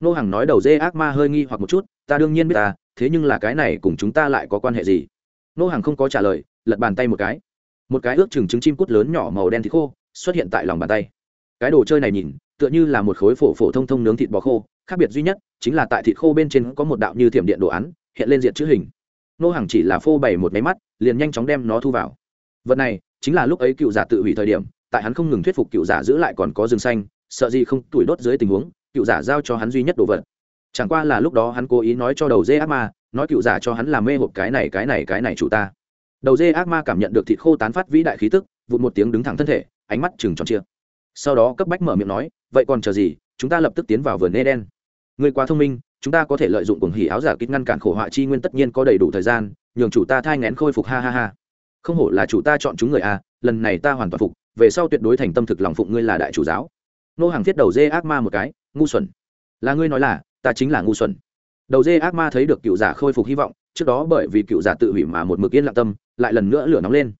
Ngô hàng nói đầu dê ác ma hơi nghi hoặc một chút, ta đương nhiên biết ta, thế nhưng là cái này cùng chúng ta lại có quan hệ gì? Ngô hàng không có trả lời, lật bàn tay một cái một cái ước chừng trứng chim cút lớn nhỏ màu đen thịt khô xuất hiện tại lòng bàn tay. Cái đồ chơi này nhìn, tựa như là một khối phổ phổ thông thông nướng thịt bò khô, khác biệt duy nhất chính là tại thịt khô bên trên có một đạo như thiểm điện đồ án, hiện lên diện chữ hình. Nô hàng chỉ là phô bày một máy mắt, liền nhanh chóng đem nó thu vào. Vật này chính là lúc ấy cựu giả tự hủy thời điểm, tại hắn không ngừng thuyết phục cựu giả giữ lại còn có rừng xanh, sợ gì không tuổi đốt dưới tình huống, cựu giả giao cho hắn duy nhất đồ vật. Chẳng qua là lúc đó hắn cố ý nói cho đầu dê ác ma, nói cựu giả cho hắn làm mê hộp cái này cái này cái này chủ ta đầu dê ác ma cảm nhận được thịt khô tán phát vĩ đại khí tức, vụt một tiếng đứng thẳng thân thể, ánh mắt chừng tròn chia sau đó cấp bách mở miệng nói, vậy còn chờ gì, chúng ta lập tức tiến vào vườn eden. Người quá thông minh, chúng ta có thể lợi dụng cuồng hỉ áo giả kích ngăn cản khổ họa chi nguyên tất nhiên có đầy đủ thời gian, nhường chủ ta thai ngén khôi phục, ha ha ha. Không hổ là chủ ta chọn chúng người a lần này ta hoàn toàn phục, về sau tuyệt đối thành tâm thực lòng phụng ngươi là đại chủ giáo. Nô hàng thiết đầu dê ác ma một cái, ngu xuẩn. Là ngươi nói là, ta chính là ngu xuẩn. Đầu dê ác ma thấy được cựu giả khôi phục hy vọng, trước đó bởi vì cựu giả tự hủy mà một mực yên lặng tâm lại lần nữa lửa nóng lên.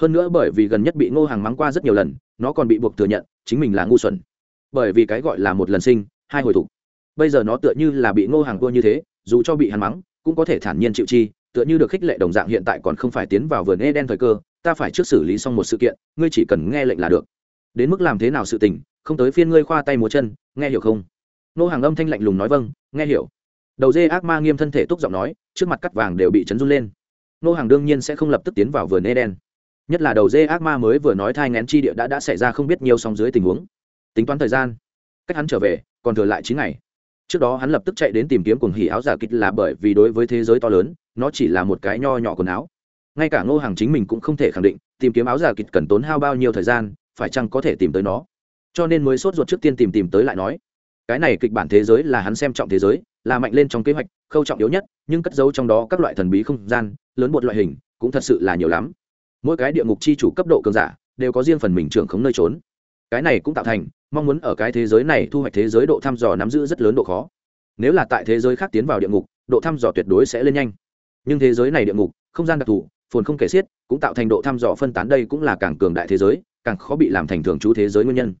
Hơn nữa bởi vì gần nhất bị ngô hàng mắng qua rất nhiều lần, nó còn bị buộc thừa nhận, chính mình là ngu xuẩn. Bởi vì cái gọi là một lần sinh, hai hồi thục. Bây giờ nó tựa như là bị ngô hàng vua như thế, dù cho bị hắn mắng, cũng có thể thản nhiên chịu chi, tựa như được khích lệ đồng dạng hiện tại còn không phải tiến vào vườn e đen thời cơ, ta phải trước xử lý xong một sự kiện, ngươi chỉ cần nghe lệnh là được. Đến mức làm thế nào sự tình, không tới phiên ngươi khoa tay múa chân, nghe hiểu không? Nô hàng âm thanh lạnh lùng nói vâng nghe hiểu. Đầu dê ác ma nghiêm thân thể túc giọng nói, trước mặt cắt vàng đều bị chấn run lên nô hàng đương nhiên sẽ không lập tức tiến vào vườn eden. Nhất là đầu dê ác ma mới vừa nói thai ngén chi địa đã đã xảy ra không biết nhiều song dưới tình huống. Tính toán thời gian, cách hắn trở về, còn thừa lại chín ngày. Trước đó hắn lập tức chạy đến tìm kiếm cuồng hỉ áo giả kịch là bởi vì đối với thế giới to lớn, nó chỉ là một cái nho nhỏ quần áo. Ngay cả ngô hàng chính mình cũng không thể khẳng định, tìm kiếm áo giả kịch cần tốn hao bao nhiêu thời gian, phải chăng có thể tìm tới nó. Cho nên mới sốt ruột trước tiên tìm tìm tới lại nói, cái này kịch bản thế giới là hắn xem trọng thế giới, là mạnh lên trong kế hoạch, khâu trọng yếu nhất, nhưng cất giấu trong đó các loại thần bí không gian lớn một loại hình, cũng thật sự là nhiều lắm. Mỗi cái địa ngục chi chủ cấp độ cường giả, đều có riêng phần mình trưởng không nơi trốn. Cái này cũng tạo thành, mong muốn ở cái thế giới này thu hoạch thế giới độ thăm dò nắm giữ rất lớn độ khó. Nếu là tại thế giới khác tiến vào địa ngục, độ thăm dò tuyệt đối sẽ lên nhanh. Nhưng thế giới này địa ngục, không gian đặc thù, phồn không kể xiết, cũng tạo thành độ thăm dò phân tán đây cũng là càng cường đại thế giới, càng khó bị làm thành thường trú thế giới nguyên nhân.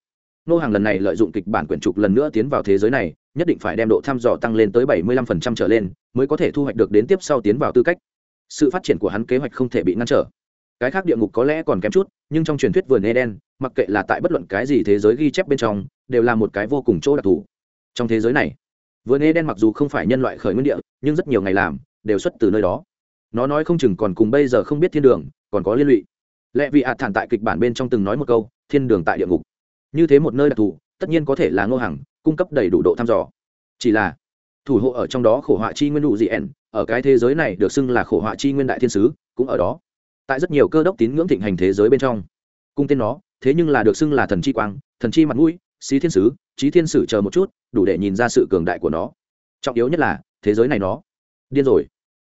Nô hàng lần này lợi dụng kịch bản quyển trục lần nữa tiến vào thế giới này, nhất định phải đem độ thăm dò tăng lên tới bảy mươi lăm phần trăm trở lên, mới có thể thu hoạch được đến tiếp sau tiến vào tư cách sự phát triển của hắn kế hoạch không thể bị ngăn trở. Cái khác địa ngục có lẽ còn kém chút, nhưng trong truyền thuyết vườn eden, mặc kệ là tại bất luận cái gì thế giới ghi chép bên trong, đều là một cái vô cùng chỗ đặc thù. Trong thế giới này, vườn eden mặc dù không phải nhân loại khởi nguyên địa, nhưng rất nhiều ngày làm đều xuất từ nơi đó. Nó nói không chừng còn cùng bây giờ không biết thiên đường, còn có liên lụy. Lẽ vì ạt thản tại kịch bản bên trong từng nói một câu, thiên đường tại địa ngục. Như thế một nơi đặc thù, tất nhiên có thể là ngô hàng, cung cấp đầy đủ độ thăm dò. Chỉ là thủ hộ ở trong đó khổ họa chi nguyên đủ dị ẻn ở cái thế giới này được xưng là khổ họa chi nguyên đại thiên sứ, cũng ở đó. Tại rất nhiều cơ đốc tín ngưỡng thịnh hành thế giới bên trong. Cung tên nó, thế nhưng là được xưng là thần chi quang, thần chi mặt mũi, xí thiên sứ trí thiên sử chờ một chút, đủ để nhìn ra sự cường đại của nó. Trọng yếu nhất là, thế giới này nó. Điên rồi.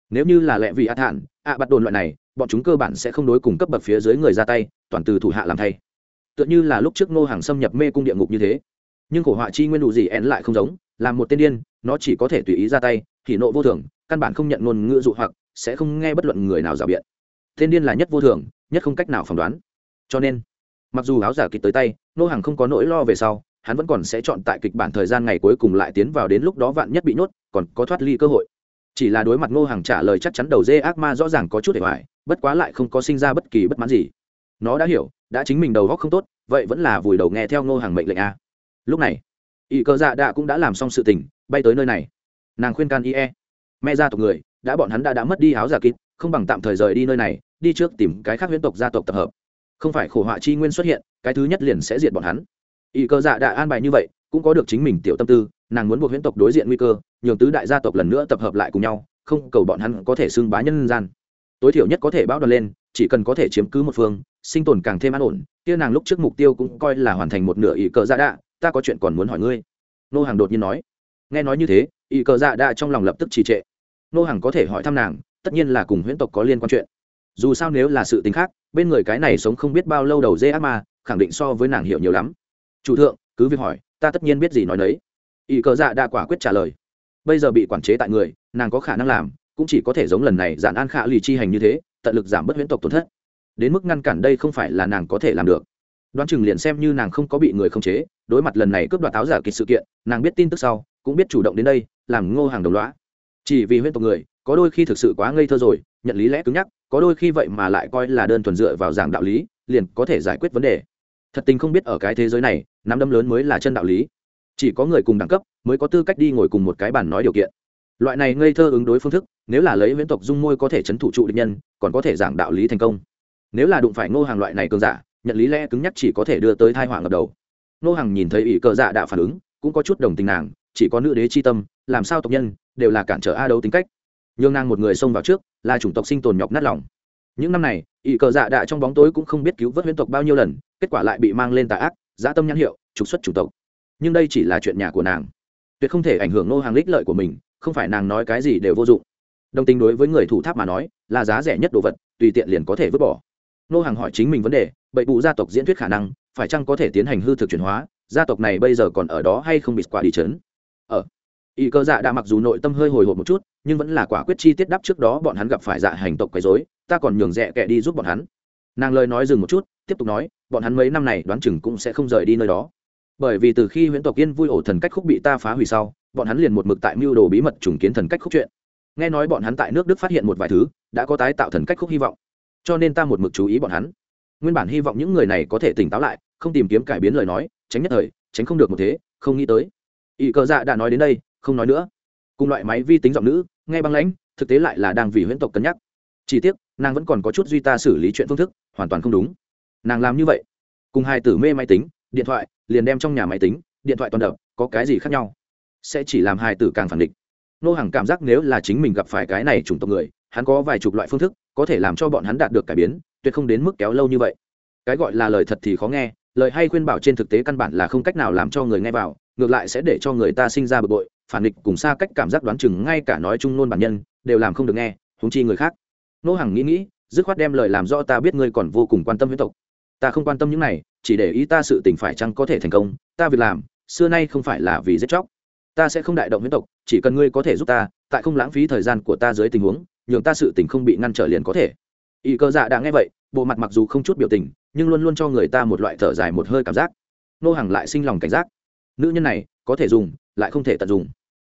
Nếu như là lẹ vì át hạn ạ bắt đồn loại này, bọn chúng cơ bản sẽ không đối cùng cấp bậc phía dưới người ra tay, toàn từ thủ hạ làm thay. Tựa như là lúc trước ngô hàng xâm nhập mê cung địa ngục như thế. Nhưng khổ họa chi nguyên đủ gì én lại không giống làm một tên điên nó chỉ có thể tùy ý ra tay thì nộ vô thường, căn bản không nhận ngôn ngữ dụ hoặc, sẽ không nghe bất luận người nào rào biện. Tên điên là nhất vô thường, nhất không cách nào phỏng đoán. Cho nên, mặc dù áo giả kịch tới tay, nô hàng không có nỗi lo về sau, hắn vẫn còn sẽ chọn tại kịch bản thời gian ngày cuối cùng lại tiến vào đến lúc đó vạn nhất bị nhốt, còn có thoát ly cơ hội. Chỉ là đối mặt ngô hàng trả lời chắc chắn đầu dê ác ma rõ ràng có chút để hoài, bất quá lại không có sinh ra bất kỳ bất mãn gì. Nó đã hiểu, đã chính mình đầu góc không tốt, vậy vẫn là vùi đầu nghe theo ngô hàng mệnh lệnh a. Lúc này ỷ cơ dạ đạ cũng đã làm xong sự tình, bay tới nơi này. Nàng khuyên can ie. Mẹ gia tộc người, đã bọn hắn đã đã mất đi áo giả kít không bằng tạm thời rời đi nơi này, đi trước tìm cái khác huyễn tộc gia tộc tập hợp. Không phải khổ họa chi nguyên xuất hiện, cái thứ nhất liền sẽ diệt bọn hắn. Ỷ cơ dạ đã an bài như vậy, cũng có được chính mình tiểu tâm tư, nàng muốn buộc huyễn tộc đối diện nguy cơ, nhường tứ đại gia tộc lần nữa tập hợp lại cùng nhau, không cầu bọn hắn có thể xưng bá nhân gian. Tối thiểu nhất có thể báo đoàn lên, chỉ cần có thể chiếm cứ một phương, sinh tồn càng thêm an ổn, kia nàng lúc trước mục tiêu cũng coi là hoàn thành một nửa ỷ cờ dạ đạ ta có chuyện còn muốn hỏi ngươi. Nô hàng đột nhiên nói. Nghe nói như thế Ý cờ dạ đã trong lòng lập tức trì trệ. Nô hàng có thể hỏi thăm nàng, tất nhiên là cùng huyễn tộc có liên quan chuyện. Dù sao nếu là sự tính khác, bên người cái này sống không biết bao lâu đầu dê ác ma, khẳng định so với nàng hiểu nhiều lắm. Chủ thượng, cứ việc hỏi, ta tất nhiên biết gì nói nấy. Ý cờ dạ đã quả quyết trả lời. Bây giờ bị quản chế tại người, nàng có khả năng làm, cũng chỉ có thể giống lần này giản an khả lì chi hành như thế, tận lực giảm bớt huyễn tộc tổn thất. Đến mức ngăn cản đây không phải là nàng có thể làm được đoán chừng liền xem như nàng không có bị người khống chế, đối mặt lần này cướp đoạt áo giả kịch sự kiện, nàng biết tin tức sau, cũng biết chủ động đến đây, làm ngô hàng đồng loã chỉ vì huyết tộc người, có đôi khi thực sự quá ngây thơ rồi, nhận lý lẽ cứng nhắc, có đôi khi vậy mà lại coi là đơn thuần dựa vào giảng đạo lý, liền có thể giải quyết vấn đề. Thật tình không biết ở cái thế giới này, nắm đấm lớn mới là chân đạo lý. Chỉ có người cùng đẳng cấp, mới có tư cách đi ngồi cùng một cái bàn nói điều kiện. Loại này ngây thơ ứng đối phương thức, nếu là lấy huyễn tộc dung môi có thể chấn thủ trụ địch nhân, còn có thể giảng đạo lý thành công. Nếu là đụng phải ngô hàng loại này cường giả nhận lý lẽ cứng nhắc chỉ có thể đưa tới thai họa ngập đầu. Ngô Hằng nhìn thấy ỷ cờ dạ đã phản ứng, cũng có chút đồng tình nàng, chỉ có nữ đế chi tâm, làm sao tộc nhân, đều là cản trở a đấu tính cách. Nhường nàng một người xông vào trước, là chủng tộc sinh tồn nhọc nát lòng. Những năm này, ỷ cờ dạ đạ trong bóng tối cũng không biết cứu vớt huyễn tộc bao nhiêu lần, kết quả lại bị mang lên tà ác, dã tâm nhãn hiệu, trục xuất chủng tộc. Nhưng đây chỉ là chuyện nhà của nàng. Tuyệt không thể ảnh hưởng nô hàng lích lợi của mình, không phải nàng nói cái gì đều vô dụng. Đồng tình đối với người thủ tháp mà nói, là giá rẻ nhất đồ vật, tùy tiện liền có thể vứt bỏ nô hàng hỏi chính mình vấn đề, bậy bụ gia tộc diễn thuyết khả năng, phải chăng có thể tiến hành hư thực chuyển hóa, gia tộc này bây giờ còn ở đó hay không bị quả đi chấn? Ở y cơ dạ đã mặc dù nội tâm hơi hồi hộp một chút, nhưng vẫn là quả quyết chi tiết đáp trước đó bọn hắn gặp phải dạ hành tộc quấy dối ta còn nhường rẽ kẻ đi giúp bọn hắn. Nàng lời nói dừng một chút, tiếp tục nói, bọn hắn mấy năm này đoán chừng cũng sẽ không rời đi nơi đó. Bởi vì từ khi huyễn tộc yên vui ổ thần cách khúc bị ta phá hủy sau, bọn hắn liền một mực tại mưu đồ bí mật trùng kiến thần cách khúc chuyện nghe nói bọn hắn tại nước đức phát hiện một vài thứ, đã có tái tạo thần cách khúc hy vọng cho nên ta một mực chú ý bọn hắn. Nguyên bản hy vọng những người này có thể tỉnh táo lại, không tìm kiếm cải biến lời nói, tránh nhất thời, tránh không được một thế, không nghĩ tới. Ỵ cờ dạ đã nói đến đây, không nói nữa. Cùng loại máy vi tính giọng nữ, nghe băng lãnh, thực tế lại là đang vì huyễn tộc cân nhắc. Chỉ tiếc, nàng vẫn còn có chút duy ta xử lý chuyện phương thức, hoàn toàn không đúng. Nàng làm như vậy, cùng hai tử mê máy tính, điện thoại, liền đem trong nhà máy tính, điện thoại toàn đập, có cái gì khác nhau? Sẽ chỉ làm hai tử càng phản định nô hàng cảm giác nếu là chính mình gặp phải cái này chủng tộc người, hắn có vài chục loại phương thức, có thể làm cho bọn hắn đạt được cải biến, tuyệt không đến mức kéo lâu như vậy. Cái gọi là lời thật thì khó nghe, lời hay khuyên bảo trên thực tế căn bản là không cách nào làm cho người nghe vào, ngược lại sẽ để cho người ta sinh ra bực bội, phản địch cùng xa cách cảm giác đoán chừng ngay cả nói chung nôn bản nhân, đều làm không được nghe húng chi người khác. Nô hàng nghĩ nghĩ, dứt khoát đem lời làm rõ ta biết ngươi còn vô cùng quan tâm huyết tộc. Ta không quan tâm những này, chỉ để ý ta sự tình phải chăng có thể thành công, ta việc làm, xưa nay không phải là vì giết chóc ta sẽ không đại động huyết tộc, chỉ cần ngươi có thể giúp ta, tại không lãng phí thời gian của ta dưới tình huống, nhường ta sự tình không bị ngăn trở liền có thể. Ý cơ dạ đã nghe vậy, bộ mặt mặc dù không chút biểu tình, nhưng luôn luôn cho người ta một loại thở dài một hơi cảm giác. Nô hàng lại sinh lòng cảnh giác. Nữ nhân này, có thể dùng, lại không thể tận dụng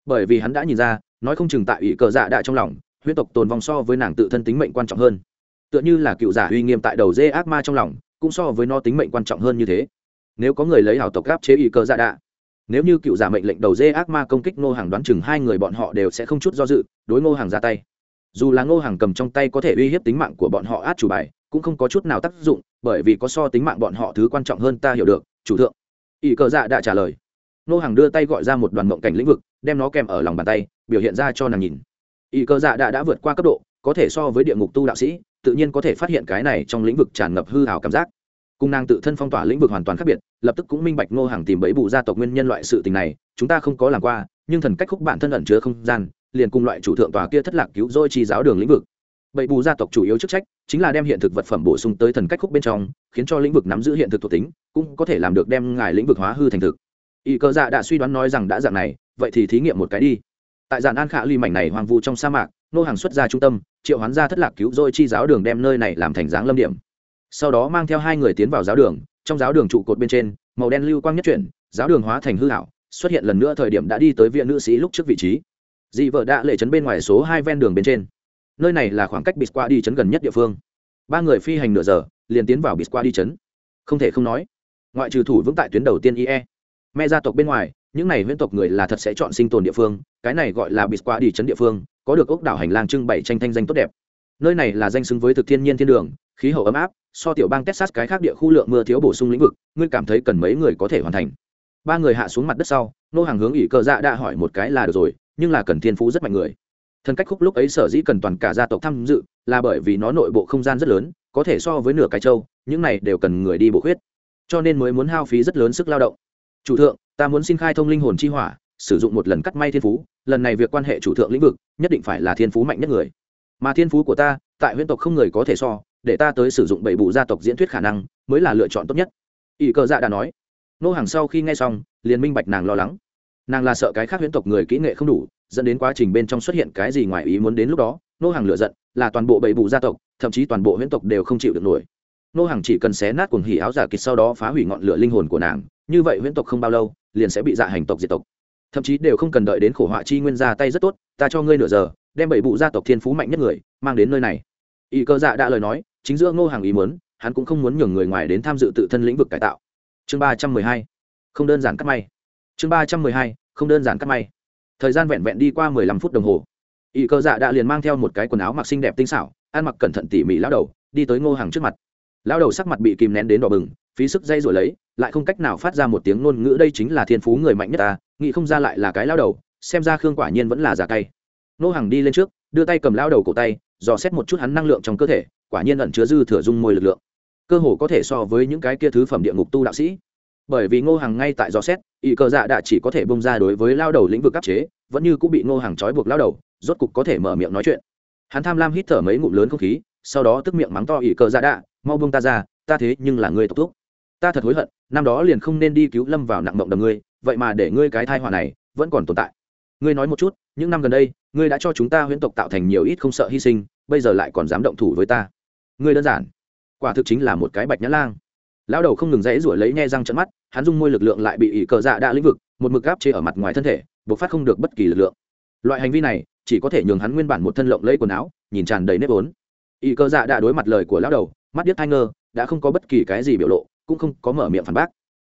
bởi vì hắn đã nhìn ra, nói không chừng tại ý cờ dạ đã trong lòng huyết tộc tồn vong so với nàng tự thân tính mệnh quan trọng hơn. Tựa như là cựu giả uy nghiêm tại đầu dê ác ma trong lòng, cũng so với nó tính mệnh quan trọng hơn như thế. Nếu có người lấy hảo tộc gáp chế ý cơ dạ đạ nếu như cựu giả mệnh lệnh đầu dê ác ma công kích ngô hàng đoán chừng hai người bọn họ đều sẽ không chút do dự, đối ngô hàng ra tay. Dù là ngô hàng cầm trong tay có thể uy hiếp tính mạng của bọn họ át chủ bài, cũng không có chút nào tác dụng, bởi vì có so tính mạng bọn họ thứ quan trọng hơn ta hiểu được, chủ thượng. Ỷ cờ dạ đã trả lời. Ngô hàng đưa tay gọi ra một đoàn mộng cảnh lĩnh vực, đem nó kèm ở lòng bàn tay, biểu hiện ra cho nàng nhìn. Ỷ cờ dạ đã đã vượt qua cấp độ, có thể so với địa ngục tu đạo sĩ, tự nhiên có thể phát hiện cái này trong lĩnh vực tràn ngập hư hào cảm giác cung nàng tự thân phong tỏa lĩnh vực hoàn toàn khác biệt, lập tức cũng minh bạch ngô hàng tìm bẫy bù gia tộc nguyên nhân loại sự tình này, chúng ta không có làm qua, nhưng thần cách khúc bản thân ẩn chứa không gian, liền cùng loại chủ thượng tòa kia thất lạc cứu dôi chi giáo đường lĩnh vực. Bẫy bù gia tộc chủ yếu chức trách, chính là đem hiện thực vật phẩm bổ sung tới thần cách khúc bên trong, khiến cho lĩnh vực nắm giữ hiện thực thuộc tính, cũng có thể làm được đem ngài lĩnh vực hóa hư thành thực. Y cơ dạ đã suy đoán nói rằng đã dạng này, vậy thì thí nghiệm một cái đi. Tại dạng an khả ly mảnh này hoàng vu trong sa mạc nô hàng xuất ra trung tâm, triệu hoán ra thất lạc cứu dôi chi giáo đường đem nơi này làm thành dáng lâm điểm sau đó mang theo hai người tiến vào giáo đường, trong giáo đường trụ cột bên trên, màu đen lưu quang nhất chuyển, giáo đường hóa thành hư hảo, xuất hiện lần nữa thời điểm đã đi tới viện nữ sĩ lúc trước vị trí. Dị vợ đã lệ chấn bên ngoài số hai ven đường bên trên. Nơi này là khoảng cách bịt qua đi chấn gần nhất địa phương. Ba người phi hành nửa giờ, liền tiến vào bịt qua đi chấn không thể không nói, ngoại trừ thủ vững tại tuyến đầu tiên ie mẹ gia tộc bên ngoài, những này huyễn tộc người là thật sẽ chọn sinh tồn địa phương, cái này gọi là bịt qua đi chấn địa phương, có được ốc đảo hành lang trưng bày tranh thanh danh tốt đẹp. Nơi này là danh xứng với thực thiên nhiên thiên đường, khí hậu ấm áp so tiểu bang texas cái khác địa khu lượng mưa thiếu bổ sung lĩnh vực, ngươi cảm thấy cần mấy người có thể hoàn thành? Ba người hạ xuống mặt đất sau, nô hàng hướng ỷ cờ dạ đã hỏi một cái là được rồi, nhưng là cần thiên phú rất mạnh người. Thần cách khúc lúc ấy sở dĩ cần toàn cả gia tộc tham dự, là bởi vì nó nội bộ không gian rất lớn, có thể so với nửa cái châu, những này đều cần người đi bổ khuyết. Cho nên mới muốn hao phí rất lớn sức lao động. Chủ thượng, ta muốn xin khai thông linh hồn chi hỏa, sử dụng một lần cắt may thiên phú, lần này việc quan hệ chủ thượng lĩnh vực, nhất định phải là thiên phú mạnh nhất người. Mà thiên phú của ta, tại huyễn tộc không người có thể so để ta tới sử dụng bảy bụ gia tộc diễn thuyết khả năng, mới là lựa chọn tốt nhất. Ỷ cờ dạ đã nói. Nô hàng sau khi nghe xong, liền minh bạch nàng lo lắng. Nàng là sợ cái khác huyễn tộc người kỹ nghệ không đủ, dẫn đến quá trình bên trong xuất hiện cái gì ngoài ý muốn đến lúc đó, nô hàng lựa giận, là toàn bộ bảy bụ gia tộc, thậm chí toàn bộ huyễn tộc đều không chịu được nổi. Nô hàng chỉ cần xé nát cuồng hỉ áo giả kịch sau đó phá hủy ngọn lửa linh hồn của nàng, như vậy huyễn tộc không bao lâu, liền sẽ bị dạ hành tộc diệt tộc. Thậm chí đều không cần đợi đến khổ họa chi nguyên ra tay rất tốt, ta cho ngươi nửa giờ, đem bảy bụ gia tộc thiên phú mạnh nhất người, mang đến nơi này. Y cơ dạ đã lời nói chính giữa ngô hàng ý muốn, hắn cũng không muốn nhường người ngoài đến tham dự tự thân lĩnh vực cải tạo. Chương ba trăm mười hai, không đơn giản cắt may. Chương ba trăm mười hai, không đơn giản cắt may. Thời gian vẹn vẹn đi qua mười lăm phút đồng hồ. Y cơ dạ đã liền mang theo một cái quần áo mặc xinh đẹp tinh xảo, ăn mặc cẩn thận tỉ mỉ lao đầu, đi tới ngô hàng trước mặt. Lao đầu sắc mặt bị kìm nén đến đỏ bừng, phí sức dây rồi lấy, lại không cách nào phát ra một tiếng ngôn ngữ, đây chính là thiên phú người mạnh nhất ta, nghĩ không ra lại là cái lao đầu, xem ra khương quả nhiên vẫn là giả cay. Ngô hàng đi lên trước, đưa tay cầm lao đầu cổ tay dò xét một chút hắn năng lượng trong cơ thể, quả nhiên ẩn chứa dư thừa dung môi lực lượng. Cơ hồ có thể so với những cái kia thứ phẩm địa ngục tu đạo sĩ. Bởi vì ngô hàng ngay tại dò xét ỵ cờ dạ đã chỉ có thể bông ra đối với lao đầu lĩnh vực áp chế, vẫn như cũng bị ngô hàng trói buộc lao đầu, rốt cục có thể mở miệng nói chuyện. Hắn tham lam hít thở mấy ngụm lớn không khí, sau đó tức miệng mắng to ỵ cờ dạ đạ mau bông ta ra, ta thế nhưng là người tộc thúc. Ta thật hối hận, năm đó liền không nên đi cứu lâm vào nặng mộng đầm ngươi, vậy mà để ngươi cái thai họa này vẫn còn tồn tại. Ngươi nói một chút, những năm gần đây, ngươi đã cho chúng ta huyễn tộc tạo thành nhiều ít không sợ hy sinh bây giờ lại còn dám động thủ với ta. Ngươi đơn giản. Quả thực chính là một cái bạch nhã lang. Lão đầu không ngừng dãy rủa lấy nhe răng trận mắt, hắn dung môi lực lượng lại bị ỷ cờ dạ đã lĩnh vực, một mực gáp chế ở mặt ngoài thân thể buộc phát không được bất kỳ lực lượng. Loại hành vi này, chỉ có thể nhường hắn nguyên bản một thân lộng lấy quần áo, nhìn tràn đầy nếp ốn. ỷ cờ dạ đã đối mặt lời của lão đầu, mắt điếc thai ngơ, đã không có bất kỳ cái gì biểu lộ, cũng không có mở miệng phản bác.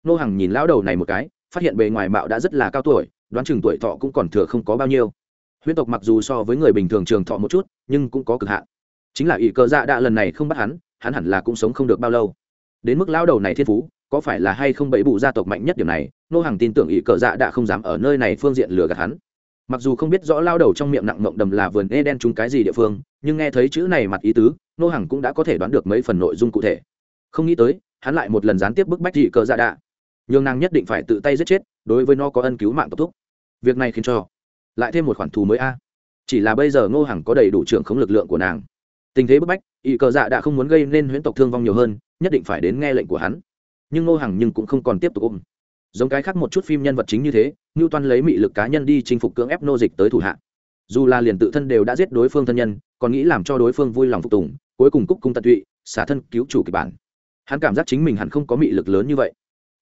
Nô hàng nhìn lão đầu này một cái, phát hiện bề ngoài mạo đã rất là cao tuổi, đoán chừng tuổi thọ cũng còn thừa không có bao nhiêu huyễn tộc mặc dù so với người bình thường trường thọ một chút, nhưng cũng có cực hạn. Chính là ỷ cờ dạ đạ lần này không bắt hắn hắn hẳn là cũng sống không được bao lâu. Đến mức lao đầu này thiên phú, có phải là hay không bẫy bù gia tộc mạnh nhất điểm này, nô hàng tin tưởng ỷ cờ dạ đã không dám ở nơi này phương diện lừa gạt hắn. Mặc dù không biết rõ lao đầu trong miệng nặng mộng đầm là vườn e đen chúng cái gì địa phương, nhưng nghe thấy chữ này mặt ý tứ, nô hàng cũng đã có thể đoán được mấy phần nội dung cụ thể. Không nghĩ tới, hắn lại một lần gián tiếp bức bách ỷ cờ dạ đạ. Nhường nàng nhất định phải tự tay giết chết, đối với nó có ân cứu mạng tốc thúc. Việc này khiến cho lại thêm một khoản thù mới a. Chỉ là bây giờ ngô hằng có đầy đủ trưởng khống lực lượng của nàng. Tình thế bức bách ỵ cờ dạ đã không muốn gây nên huyễn tộc thương vong nhiều hơn, nhất định phải đến nghe lệnh của hắn. Nhưng ngô hằng nhưng cũng không còn tiếp tục ôm. Giống cái khác một chút phim nhân vật chính như thế ngưu toan lấy mị lực cá nhân đi chinh phục cưỡng ép nô dịch tới thủ hạ. Dù là liền tự thân đều đã giết đối phương thân nhân, còn nghĩ làm cho đối phương vui lòng phục tùng, cuối cùng cúc cung tận tụy, xả thân cứu chủ kịch bản. Hắn cảm giác chính mình hẳn không có mị lực lớn như vậy.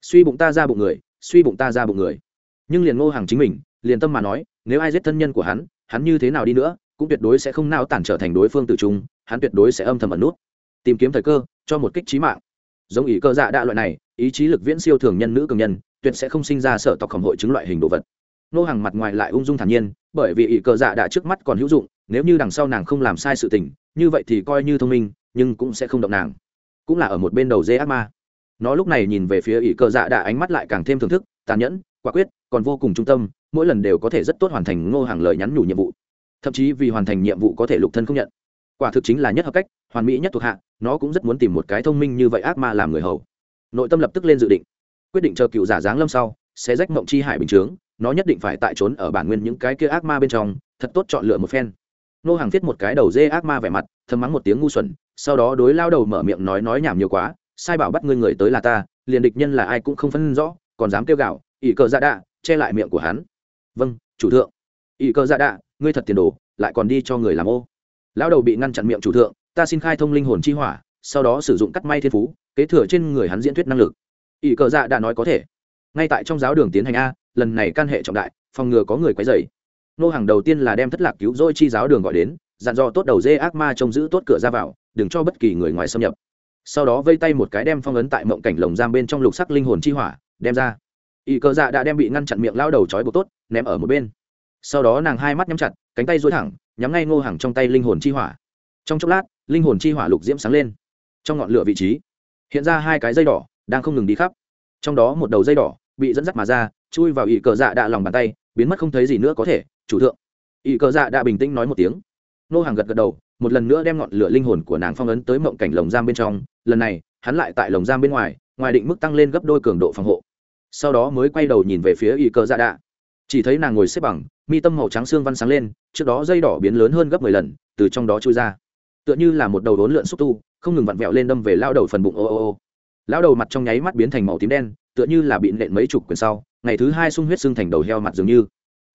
Suy bụng ta ra bụng người, suy bụng ta ra bụng người. Nhưng liền ngô hàng chính mình, liền tâm mà nói nếu ai giết thân nhân của hắn hắn như thế nào đi nữa, cũng tuyệt đối sẽ không nao tản trở thành đối phương tử trung, hắn tuyệt đối sẽ âm thầm ẩn nút. Tìm kiếm thời cơ, cho một kích trí mạng. Giống ý cơ dạ đạ loại này, ý chí lực viễn siêu thường nhân nữ cường nhân, tuyệt sẽ không sinh ra sở tộc khổng hội chứng loại hình đồ vật. Nô hàng mặt ngoài lại ung dung thản nhiên, bởi vì ý cơ dạ đạ trước mắt còn hữu dụng, nếu như đằng sau nàng không làm sai sự tình, như vậy thì coi như thông minh, nhưng cũng sẽ không động nàng. Cũng là ở một bên đầu dê ác ma. Nó lúc này nhìn về phía ý cơ dạ đạ ánh mắt lại càng thêm thưởng thức, tàn nhẫn quả quyết, còn vô cùng trung tâm, mỗi lần đều có thể rất tốt hoàn thành ngô hàng lời nhắn nhủ nhiệm vụ. Thậm chí vì hoàn thành nhiệm vụ có thể lục thân không nhận. Quả thực chính là nhất hợp cách, hoàn mỹ nhất thuộc hạ, nó cũng rất muốn tìm một cái thông minh như vậy ác ma làm người hầu. Nội tâm lập tức lên dự định. Quyết định chờ cựu giả giáng lâm sau, sẽ rách mộng chi hải bình chướng, nó nhất định phải tại trốn ở bản nguyên những cái kia ác ma bên trong, thật tốt chọn lựa một phen. Nô hàng thiết một cái đầu dê ác ma vẻ mặt, thầm mắng một tiếng ngu xuẩn, sau đó đối lao đầu mở miệng nói nói nhảm nhiều quá, sai bảo bắt ngươi người tới là ta, liền địch nhân là ai cũng không phân rõ, còn dám kêu gạo ỷ cờ dạ đạ, che lại miệng của hắn. Vâng chủ thượng. Ỷ cờ dạ đạ, ngươi thật tiền đồ, lại còn đi cho người làm ô. Lão đầu bị ngăn chặn miệng chủ thượng, ta xin khai thông linh hồn chi hỏa, sau đó sử dụng cắt may thiên phú, kế thừa trên người hắn diễn thuyết năng lực. Ỷ cờ dạ đã nói có thể. Ngay tại trong giáo đường tiến hành a, lần này can hệ trọng đại, phòng ngừa có người quấy dày nô hàng đầu tiên là đem thất lạc cứu rỗi chi giáo đường gọi đến, dặn dò tốt đầu dê ác ma trông giữ tốt cửa ra vào, đừng cho bất kỳ người ngoài xâm nhập. Sau đó vây tay một cái đem phong ấn tại mộng cảnh lồng giam bên trong lục sắc linh hồn chi hỏa, đem ra ỷ cờ dạ đã đem bị ngăn chặn miệng lao đầu trói buộc tốt, ném ở một bên. Sau đó nàng hai mắt nhắm chặt, cánh tay dối thẳng, nhắm ngay ngô hàng trong tay linh hồn chi hỏa. Trong chốc lát, linh hồn chi hỏa lục diễm sáng lên. Trong ngọn lửa vị trí, hiện ra hai cái dây đỏ, đang không ngừng đi khắp. Trong đó một đầu dây đỏ, bị dẫn dắt mà ra, chui vào ỷ cờ dạ đạ lòng bàn tay, biến mất không thấy gì nữa có thể, chủ thượng. Ỷ cờ dạ đã bình tĩnh nói một tiếng. Nô hàng gật gật đầu, một lần nữa đem ngọn lửa linh hồn của nàng phong ấn tới mộng cảnh lồng giam bên trong. Lần này, hắn lại tại lồng giam bên ngoài ngoài định mức tăng lên gấp đôi cường độ phòng hộ sau đó mới quay đầu nhìn về phía y cờ dạ đạ. Chỉ thấy nàng ngồi xếp bằng, mi tâm màu trắng xương văn sáng lên, trước đó dây đỏ biến lớn hơn gấp mười lần, từ trong đó trôi ra. Tựa như là một đầu đốn lượn xúc tu, không ngừng vặn vẹo lên đâm về lao đầu phần bụng ô ô ô. Lao đầu mặt trong nháy mắt biến thành màu tím đen, tựa như là bị nện mấy chục quyền sau, ngày thứ hai sung huyết xương thành đầu heo mặt dường như.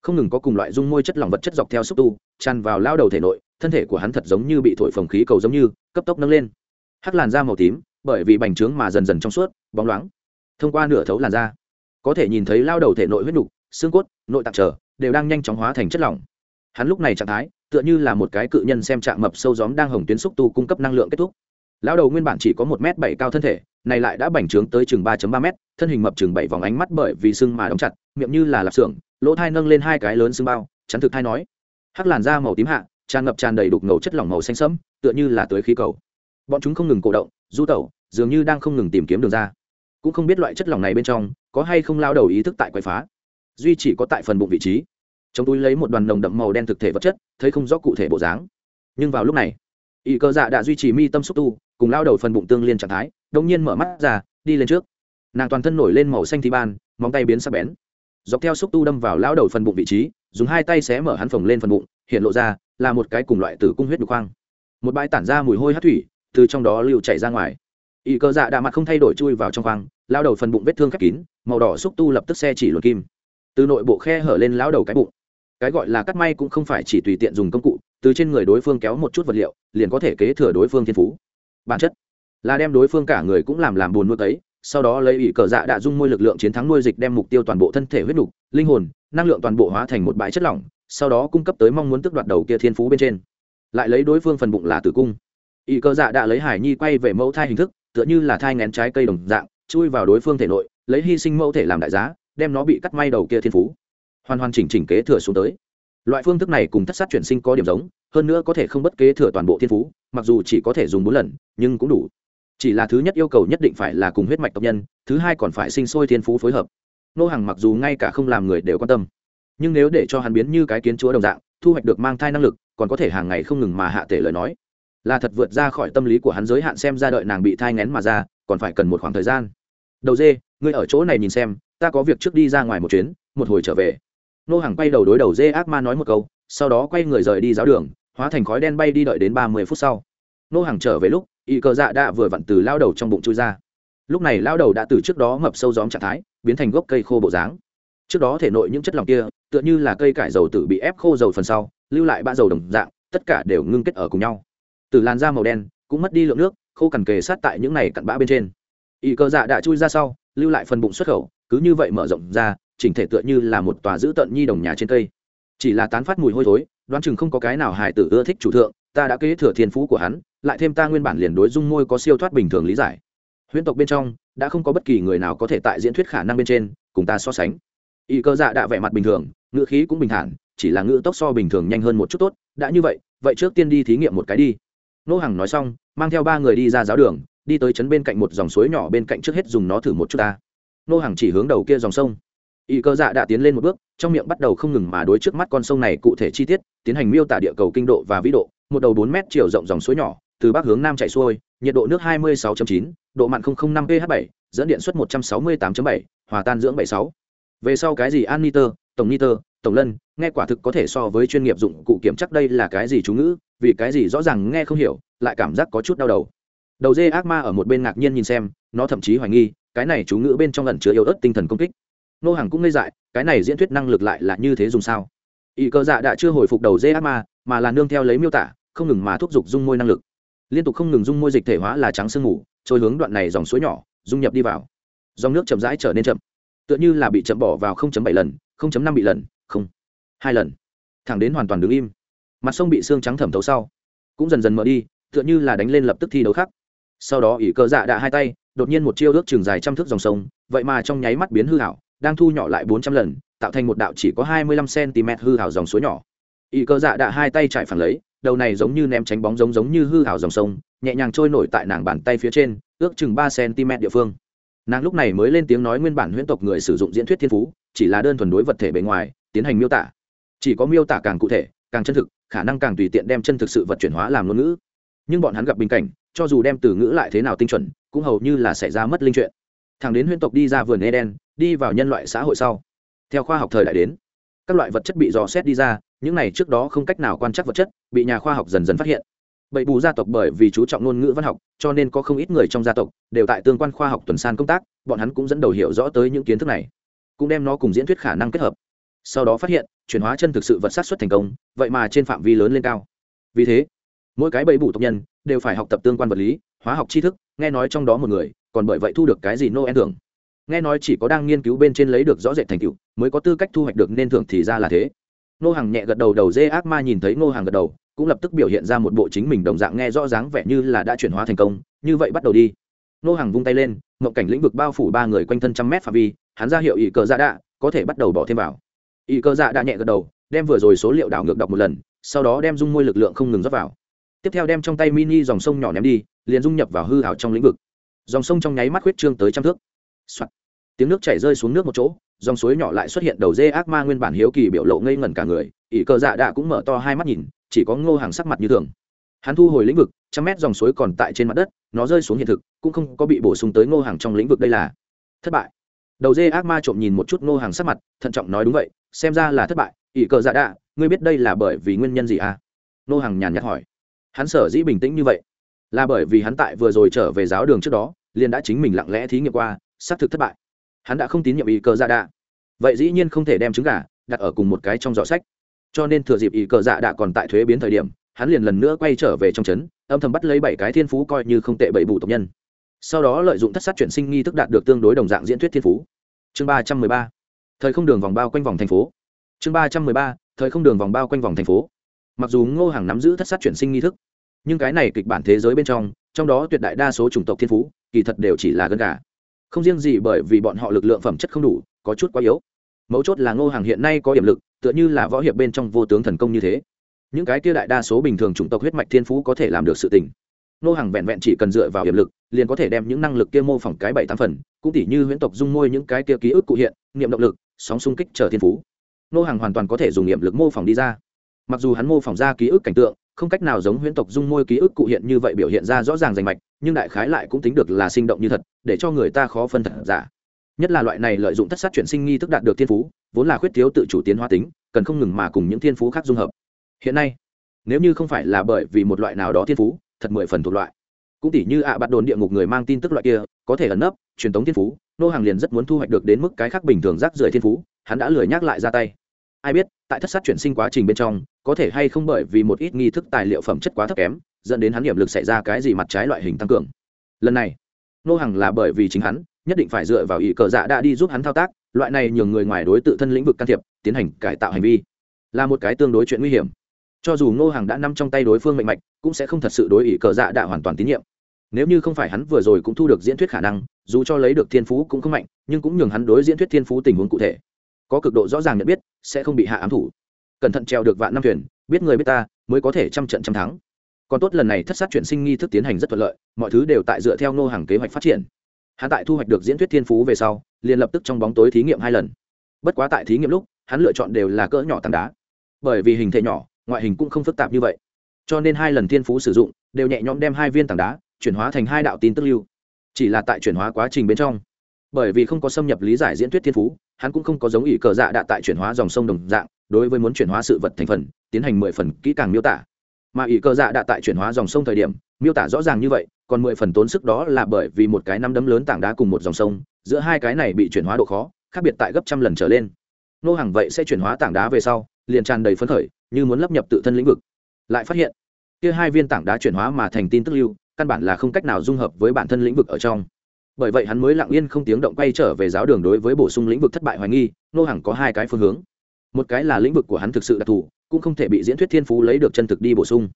Không ngừng có cùng loại dung môi chất lỏng vật chất dọc theo xúc tu, tràn vào lao đầu thể nội, thân thể của hắn thật giống như bị thổi phồng khí cầu giống như, cấp tốc nâng lên. Hắc làn da màu tím, bởi vì bành trướng mà dần dần trong suốt, bóng loáng. Thông qua nửa thấu làn da có thể nhìn thấy lao đầu thể nội huyết nục, xương cốt, nội tạng trở, đều đang nhanh chóng hóa thành chất lỏng. Hắn lúc này trạng thái, tựa như là một cái cự nhân xem trạng mập sâu gióm đang hồng tuyến xúc tu cung cấp năng lượng kết thúc. Lão đầu nguyên bản chỉ có một m bảy cao thân thể, này lại đã bành trướng tới chừng ba ba m thân hình mập chừng bảy vòng ánh mắt bởi vì sưng mà đóng chặt, miệng như là lạp xưởng, lỗ thai nâng lên hai cái lớn sưng bao, chắn thực thai nói. Hắc làn da màu tím hạ, tràn ngập tràn đầy đục ngầu chất lỏng màu xanh sẫm, tựa như là tới khí cầu. Bọn chúng không ngừng cổ động, du tẩu, dường như đang không ngừng tìm kiếm đường ra. Cũng không biết loại chất lỏng này bên trong có hay không lao đầu ý thức tại quậy phá? Duy chỉ có tại phần bụng vị trí. Trong túi lấy một đoàn nồng đậm màu đen thực thể vật chất, thấy không rõ cụ thể bộ dáng. Nhưng vào lúc này ỵ cơ dạ đã duy trì mi tâm xúc tu, cùng lao đầu phần bụng tương liên trạng thái đông nhiên mở mắt ra, đi lên trước. Nàng toàn thân nổi lên màu xanh thi ban, móng tay biến sắc bén. Dọc theo xúc tu đâm vào lao đầu phần bụng vị trí, dùng hai tay xé mở hắn phồng lên phần bụng, hiện lộ ra là một cái cùng loại tử cung huyết đục khoang. Một bãi tản ra mùi hôi hát thủy, từ trong đó lưu chảy ra ngoài. Ỵ cơ dạ đạ mặt không thay đổi chui vào trong khoang lao đầu phần bụng vết thương khép kín, màu đỏ xúc tu lập tức xe chỉ luật kim. Từ nội bộ khe hở lên lao đầu cái bụng. Cái gọi là cắt may cũng không phải chỉ tùy tiện dùng công cụ, từ trên người đối phương kéo một chút vật liệu, liền có thể kế thừa đối phương thiên phú. Bản chất là đem đối phương cả người cũng làm làm buồn nuôi tấy sau đó lấy ỷ cờ dạ đã dung môi lực lượng chiến thắng nuôi dịch đem mục tiêu toàn bộ thân thể huyết đục linh hồn, năng lượng toàn bộ hóa thành một bãi chất lỏng, sau đó cung cấp tới mong muốn tức đoạt đầu kia thiên phú bên trên. Lại lấy đối phương phần bụng là tử cung. Ỵ cờ dạ đã lấy hải nhi quay về mẫu thai hình thức, tựa như là thai ngén trái cây đồng dạng chui vào đối phương thể nội, lấy hy sinh mẫu thể làm đại giá, đem nó bị cắt may đầu kia thiên phú. Hoàn hoàn chỉnh chỉnh kế thừa xuống tới. Loại phương thức này cùng thất sát chuyển sinh có điểm giống, hơn nữa có thể không bất kế thừa toàn bộ thiên phú, mặc dù chỉ có thể dùng bốn lần, nhưng cũng đủ. Chỉ là thứ nhất yêu cầu nhất định phải là cùng huyết mạch tộc nhân, thứ hai còn phải sinh sôi thiên phú phối hợp. Nô hàng mặc dù ngay cả không làm người đều quan tâm, nhưng nếu để cho hắn biến như cái kiến chúa đồng dạng, thu hoạch được mang thai năng lực, còn có thể hàng ngày không ngừng mà hạ tể lời nói. Là thật vượt ra khỏi tâm lý của hắn giới hạn xem ra đợi nàng bị thai ngén mà ra, còn phải cần một khoảng thời gian đầu dê, ngươi ở chỗ này nhìn xem, ta có việc trước đi ra ngoài một chuyến, một hồi trở về. Nô hàng quay đầu đối đầu dê ác ma nói một câu, sau đó quay người rời đi giáo đường, hóa thành khói đen bay đi đợi đến ba mươi phút sau. Nô hàng trở về lúc, y cờ dạ đã vừa vặn từ lao đầu trong bụng chui ra. Lúc này lao đầu đã từ trước đó mập sâu gióm trạng thái, biến thành gốc cây khô bộ dáng. Trước đó thể nội những chất lỏng kia, tựa như là cây cải dầu tử bị ép khô dầu phần sau, lưu lại ba dầu đồng dạng, tất cả đều ngưng kết ở cùng nhau. Từ làn da màu đen, cũng mất đi lượng nước, khô cằn kề sát tại những này cặn bã bên trên y cờ dạ đã chui ra sau, lưu lại phần bụng xuất khẩu, cứ như vậy mở rộng ra, chỉnh thể tựa như là một tòa giữ tận nhi đồng nhà trên cây. Chỉ là tán phát mùi hôi thối, đoán chừng không có cái nào hài tử ưa thích chủ thượng, ta đã kế thừa thiên phú của hắn, lại thêm ta nguyên bản liền đối dung môi có siêu thoát bình thường lý giải. Huyễn tộc bên trong, đã không có bất kỳ người nào có thể tại diễn thuyết khả năng bên trên, cùng ta so sánh. Y cơ dạ đã vẻ mặt bình thường, ngữ khí cũng bình thản, chỉ là ngữ tốc so bình thường nhanh hơn một chút tốt, đã như vậy vậy trước tiên đi thí nghiệm một cái đi. Nô hằng nói xong, mang theo ba người đi ra giáo đường đi tới trấn bên cạnh một dòng suối nhỏ bên cạnh trước hết dùng nó thử một chút ta nô hàng chỉ hướng đầu kia dòng sông y cơ dạ đã tiến lên một bước trong miệng bắt đầu không ngừng mà đối trước mắt con sông này cụ thể chi tiết tiến hành miêu tả địa cầu kinh độ và vĩ độ một đầu bốn mét chiều rộng dòng suối nhỏ từ bắc hướng nam chạy xuôi nhiệt độ nước 26.9, độ mặn 005 pH 7, dẫn điện suất 168.7, hòa tan dưỡng 76. Về sau cái gì an nitơ, tổng nitơ, tổng lân, nghe quả thực có thể so với chuyên nghiệp dụng cụ kiểm chắc đây là cái gì chú ngữ, vì cái gì rõ ràng nghe không hiểu, lại cảm giác có chút đau đầu. Đầu dê ác ma ở một bên ngạc nhiên nhìn xem, nó thậm chí hoài nghi, cái này chú ngữ bên trong ẩn chứa yếu ớt tinh thần công kích. Nô hàng cũng ngây dại, cái này diễn thuyết năng lực lại là như thế dùng sao? Y cơ dạ đã chưa hồi phục đầu dê ác ma, mà là nương theo lấy miêu tả, không ngừng mà thúc giục dung môi năng lực. Liên tục không ngừng dung môi dịch thể hóa là trắng sương mù trôi hướng đoạn này dòng suối nhỏ dung nhập đi vào. Dòng nước chậm rãi trở nên chậm. Tựa như là bị chậm bỏ vào 0.7 lần 0.5 bị lần không hai lần. Thẳng đến hoàn toàn đứng im. Mặt sông bị xương trắng thẩm thấu sau cũng dần dần mở đi tựa như là đánh lên lập tức thi đấu khác sau đó ỷ cơ dạ đã hai tay, đột nhiên một chiêu ước chừng dài trăm thước dòng sông, vậy mà trong nháy mắt biến hư hảo, đang thu nhỏ lại bốn trăm lần, tạo thành một đạo chỉ có hai mươi lăm cm hư hảo dòng suối nhỏ. Ỷ cơ dạ đã hai tay chạy phản lấy, đầu này giống như ném tránh bóng giống giống như hư hảo dòng sông, nhẹ nhàng trôi nổi tại nàng bàn tay phía trên, ước chừng ba cm địa phương. Nàng lúc này mới lên tiếng nói nguyên bản huyễn tộc người sử dụng diễn thuyết thiên phú, chỉ là đơn thuần đối vật thể bề ngoài, tiến hành miêu tả. Chỉ có miêu tả càng cụ thể, càng chân thực, khả năng càng tùy tiện đem chân thực sự vật chuyển hóa làm ngôn ngữ nhưng bọn hắn gặp bình cảnh, cho dù đem từ ngữ lại thế nào tinh chuẩn, cũng hầu như là xảy ra mất linh chuyện. Thằng đến huyễn tộc đi ra vườn eden, đi vào nhân loại xã hội sau. Theo khoa học thời đại đến, các loại vật chất bị dò xét đi ra, những này trước đó không cách nào quan trắc vật chất, bị nhà khoa học dần dần phát hiện. Bậy bù gia tộc bởi vì chú trọng ngôn ngữ văn học, cho nên có không ít người trong gia tộc đều tại tương quan khoa học tuần san công tác, bọn hắn cũng dẫn đầu hiểu rõ tới những kiến thức này, cũng đem nó cùng diễn thuyết khả năng kết hợp. Sau đó phát hiện, chuyển hóa chân thực sự vật sát xuất thành công, vậy mà trên phạm vi lớn lên cao. Vì thế mỗi cái bậy bù tộc nhân đều phải học tập tương quan vật lý, hóa học tri thức, nghe nói trong đó một người còn bởi vậy thu được cái gì noel thưởng. Nghe nói chỉ có đang nghiên cứu bên trên lấy được rõ rệt thành tựu mới có tư cách thu hoạch được nên thưởng thì ra là thế. Nô hàng nhẹ gật đầu đầu dê ác ma nhìn thấy nô hàng gật đầu, cũng lập tức biểu hiện ra một bộ chính mình đồng dạng nghe rõ dáng vẻ như là đã chuyển hóa thành công, như vậy bắt đầu đi. Nô hàng vung tay lên, mộng cảnh lĩnh vực bao phủ ba người quanh thân trăm mét phạm vi, hắn ra hiệu ỵ cờ dạ đạ, có thể bắt đầu bỏ thêm vào. Ỵ cờ dạ đạ nhẹ gật đầu, đem vừa rồi số liệu đảo ngược đọc một lần, sau đó đem dung môi lực lượng không ngừng rót vào tiếp theo đem trong tay mini dòng sông nhỏ ném đi, liền dung nhập vào hư hảo trong lĩnh vực. Dòng sông trong nháy mắt huyết trương tới trăm thước、Soạn. tiếng nước chảy rơi xuống nước một chỗ, dòng suối nhỏ lại xuất hiện đầu dê ác ma nguyên bản hiếu kỳ biểu lộ ngây ngẩn cả người, ỷ cờ dạ đạ cũng mở to hai mắt nhìn, chỉ có ngô hàng sắc mặt như thường. Hắn thu hồi lĩnh vực, trăm mét dòng suối còn tại trên mặt đất, nó rơi xuống hiện thực, cũng không có bị bổ sung tới ngô hàng trong lĩnh vực đây là thất bại. Đầu dê ác ma trộm nhìn một chút ngô hàng sắc mặt, thận trọng nói đúng vậy, xem ra là thất bại, ỷ cờ dạ đạ, ngươi biết đây là bởi vì nguyên nhân gì à? Ngô hàng nhàn nhạt hỏi hắn sở dĩ bình tĩnh như vậy là bởi vì hắn tại vừa rồi trở về giáo đường trước đó, liền đã chính mình lặng lẽ thí nghiệm qua, xác thực thất bại. Hắn đã không tín nhiệm ý cờ dạ đạ. Vậy dĩ nhiên không thể đem trứng gà đặt ở cùng một cái trong giỏ sách. Cho nên thừa dịp ý cờ dạ đạ còn tại thuế biến thời điểm, hắn liền lần nữa quay trở về trong trấn, âm thầm bắt lấy bảy cái thiên phú coi như không tệ bảy bù tộc nhân. Sau đó lợi dụng thất sát chuyển sinh nghi thức đạt được tương đối đồng dạng diễn thuyết thiên phú. Chương ba trăm mười ba. Thời không đường vòng bao quanh vòng thành phố. Chương ba trăm mười ba. Thời không đường vòng bao quanh vòng thành phố mặc dù ngô hàng nắm giữ thất sát chuyển sinh nghi thức, nhưng cái này kịch bản thế giới bên trong trong đó tuyệt đại đa số chủng tộc thiên phú, kỳ thật đều chỉ là gân gà. Không riêng gì bởi vì bọn họ lực lượng phẩm chất không đủ, có chút quá yếu. Mấu chốt là ngô hàng hiện nay có hiểm lực, tựa như là võ hiệp bên trong vô tướng thần công như thế. Những cái kia đại đa số bình thường chủng tộc huyết mạch thiên phú có thể làm được sự tình. Ngô hàng vẹn vẹn chỉ cần dựa vào hiểm lực, liền có thể đem những năng lực kia mô phỏng cái bảy tám phần, cũng tỉ như huyễn tộc dung môi những cái kia ký ức cụ hiện, niệm động lực, sóng xung kích chờ thiên phú. Ngô hàng hoàn toàn có thể dùng nghiệm lực mô phỏng đi ra mặc dù hắn mô phỏng ra ký ức cảnh tượng, không cách nào giống huyễn tộc dung môi ký ức cụ hiện như vậy biểu hiện ra rõ ràng rành mạch, nhưng đại khái lại cũng tính được là sinh động như thật, để cho người ta khó phân thật giả. Nhất là loại này lợi dụng thất sát chuyển sinh nghi thức đạt được thiên phú, vốn là khuyết thiếu tự chủ tiến hóa tính, cần không ngừng mà cùng những thiên phú khác dung hợp. Hiện nay, nếu như không phải là bởi vì một loại nào đó thiên phú, thật mười phần thuộc loại. Cũng tỉ như ạ à bắt đồn địa ngục người mang tin tức loại kia, có thể ẩn nấp, truyền thống thiên phú, nô hàng liền rất muốn thu hoạch được đến mức cái khác bình thường rác rưởi thiên phú, hắn đã lười nhắc lại ra tay ai biết, tại thất sát chuyển sinh quá trình bên trong, có thể hay không bởi vì một ít nghi thức tài liệu phẩm chất quá thấp kém, dẫn đến hắn điểm lực xảy ra cái gì mặt trái loại hình tăng cường. Lần này, nô hàng là bởi vì chính hắn, nhất định phải dựa vào ý cờ dạ đã đi giúp hắn thao tác, loại này nhường người ngoài đối tự thân lĩnh vực can thiệp, tiến hành cải tạo hành vi, là một cái tương đối chuyện nguy hiểm. Cho dù ngô hàng đã nằm trong tay đối phương mạnh mạch, cũng sẽ không thật sự đối ý cờ dạ đã hoàn toàn tín nhiệm. Nếu như không phải hắn vừa rồi cũng thu được diễn thuyết khả năng, dù cho lấy được thiên phú cũng không mạnh, nhưng cũng nhường hắn đối diễn thuyết thiên phú tình huống cụ thể có cực độ rõ ràng nhận biết, sẽ không bị hạ ám thủ. Cẩn thận treo được vạn năm thuyền, biết người biết ta, mới có thể trăm trận trăm thắng. Còn tốt lần này thất sát chuyển sinh nghi thức tiến hành rất thuận lợi, mọi thứ đều tại dựa theo ngô hàng kế hoạch phát triển. Hắn tại thu hoạch được diễn thuyết thiên phú về sau, liền lập tức trong bóng tối thí nghiệm hai lần. Bất quá tại thí nghiệm lúc, hắn lựa chọn đều là cỡ nhỏ tảng đá. Bởi vì hình thể nhỏ, ngoại hình cũng không phức tạp như vậy. Cho nên hai lần thiên phú sử dụng, đều nhẹ nhõm đem hai viên tảng đá chuyển hóa thành hai đạo tin tức lưu. Chỉ là tại chuyển hóa quá trình bên trong bởi vì không có xâm nhập lý giải diễn thuyết thiên phú, hắn cũng không có giống ỷ cờ dạ đạ tại chuyển hóa dòng sông đồng dạng, đối với muốn chuyển hóa sự vật thành phần, tiến hành mười phần kỹ càng miêu tả. Mà ỷ cờ dạ đạ tại chuyển hóa dòng sông thời điểm, miêu tả rõ ràng như vậy, còn mười phần tốn sức đó là bởi vì một cái năm đấm lớn tảng đá cùng một dòng sông, giữa hai cái này bị chuyển hóa độ khó, khác biệt tại gấp trăm lần trở lên. Nô hàng vậy sẽ chuyển hóa tảng đá về sau, liền tràn đầy phấn khởi, như muốn lấp nhập tự thân lĩnh vực. Lại phát hiện, kia hai viên tảng đá chuyển hóa mà thành tin tức lưu, căn bản là không cách nào dung hợp với bản thân lĩnh vực ở trong bởi vậy hắn mới lặng yên không tiếng động quay trở về giáo đường đối với bổ sung lĩnh vực thất bại hoài nghi, nô hàng có hai cái phương hướng. Một cái là lĩnh vực của hắn thực sự đặc thù, cũng không thể bị diễn thuyết thiên phú lấy được chân thực đi bổ sung.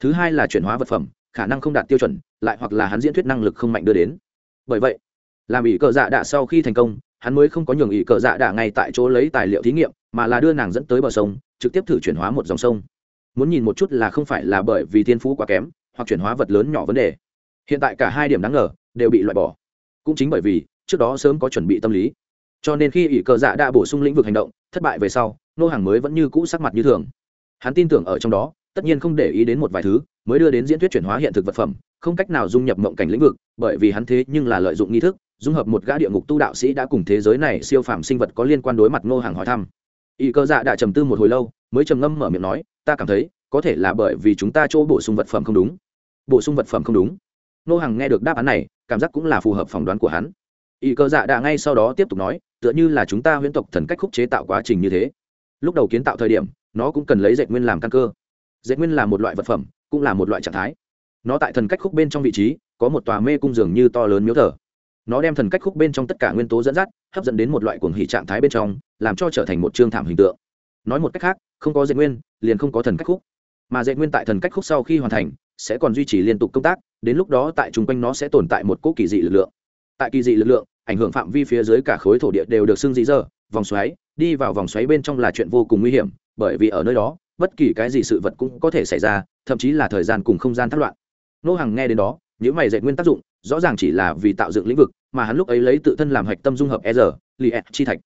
Thứ hai là chuyển hóa vật phẩm, khả năng không đạt tiêu chuẩn, lại hoặc là hắn diễn thuyết năng lực không mạnh đưa đến. Bởi vậy, làm ỷ cờ dạ đạ sau khi thành công, hắn mới không có nhường ỷ cờ dạ đạ ngay tại chỗ lấy tài liệu thí nghiệm, mà là đưa nàng dẫn tới bờ sông, trực tiếp thử chuyển hóa một dòng sông. Muốn nhìn một chút là không phải là bởi vì thiên phú quá kém, hoặc chuyển hóa vật lớn nhỏ vấn đề. Hiện tại cả hai điểm đáng ngờ đều bị loại bỏ cũng chính bởi vì trước đó sớm có chuẩn bị tâm lý. Cho nên khi ỷ cờ dạ đã bổ sung lĩnh vực hành động, thất bại về sau, nô hàng mới vẫn như cũ sắc mặt như thường. Hắn tin tưởng ở trong đó, tất nhiên không để ý đến một vài thứ, mới đưa đến diễn thuyết chuyển hóa hiện thực vật phẩm, không cách nào dung nhập mộng cảnh lĩnh vực, bởi vì hắn thế nhưng là lợi dụng nghi thức, dung hợp một gã địa ngục tu đạo sĩ đã cùng thế giới này siêu phàm sinh vật có liên quan đối mặt ngô hàng hỏi thăm. Y cơ dạ đã trầm tư một hồi lâu, mới trầm ngâm mở miệng nói, ta cảm thấy, có thể là bởi vì chúng ta chỗ bổ sung vật phẩm không đúng. Bổ sung vật phẩm không đúng? Nô hàng nghe được đáp án này, cảm giác cũng là phù hợp phỏng đoán của hắn. Y cơ dạ đã ngay sau đó tiếp tục nói, tựa như là chúng ta huyễn tộc thần cách khúc chế tạo quá trình như thế. Lúc đầu kiến tạo thời điểm, nó cũng cần lấy dệt nguyên làm căn cơ. Dệt nguyên là một loại vật phẩm, cũng là một loại trạng thái. Nó tại thần cách khúc bên trong vị trí, có một tòa mê cung dường như to lớn miếu thờ. Nó đem thần cách khúc bên trong tất cả nguyên tố dẫn dắt, hấp dẫn đến một loại cuồng hỉ trạng thái bên trong, làm cho trở thành một chương thảm hình tượng. Nói một cách khác, không có dệt nguyên, liền không có thần cách khúc. Mà dệt nguyên tại thần cách khúc sau khi hoàn thành, sẽ còn duy trì liên tục công tác đến lúc đó tại chung quanh nó sẽ tồn tại một cỗ kỳ dị lực lượng. Tại kỳ dị lực lượng, ảnh hưởng phạm vi phía dưới cả khối thổ địa đều được xưng dị dơ, vòng xoáy, đi vào vòng xoáy bên trong là chuyện vô cùng nguy hiểm, bởi vì ở nơi đó, bất kỳ cái gì sự vật cũng có thể xảy ra, thậm chí là thời gian cùng không gian thất loạn. Nô hàng nghe đến đó những mày dạy nguyên tác dụng, rõ ràng chỉ là vì tạo dựng lĩnh vực, mà hắn lúc ấy lấy tự thân làm hạch tâm dung hợp e r li e chi thạch.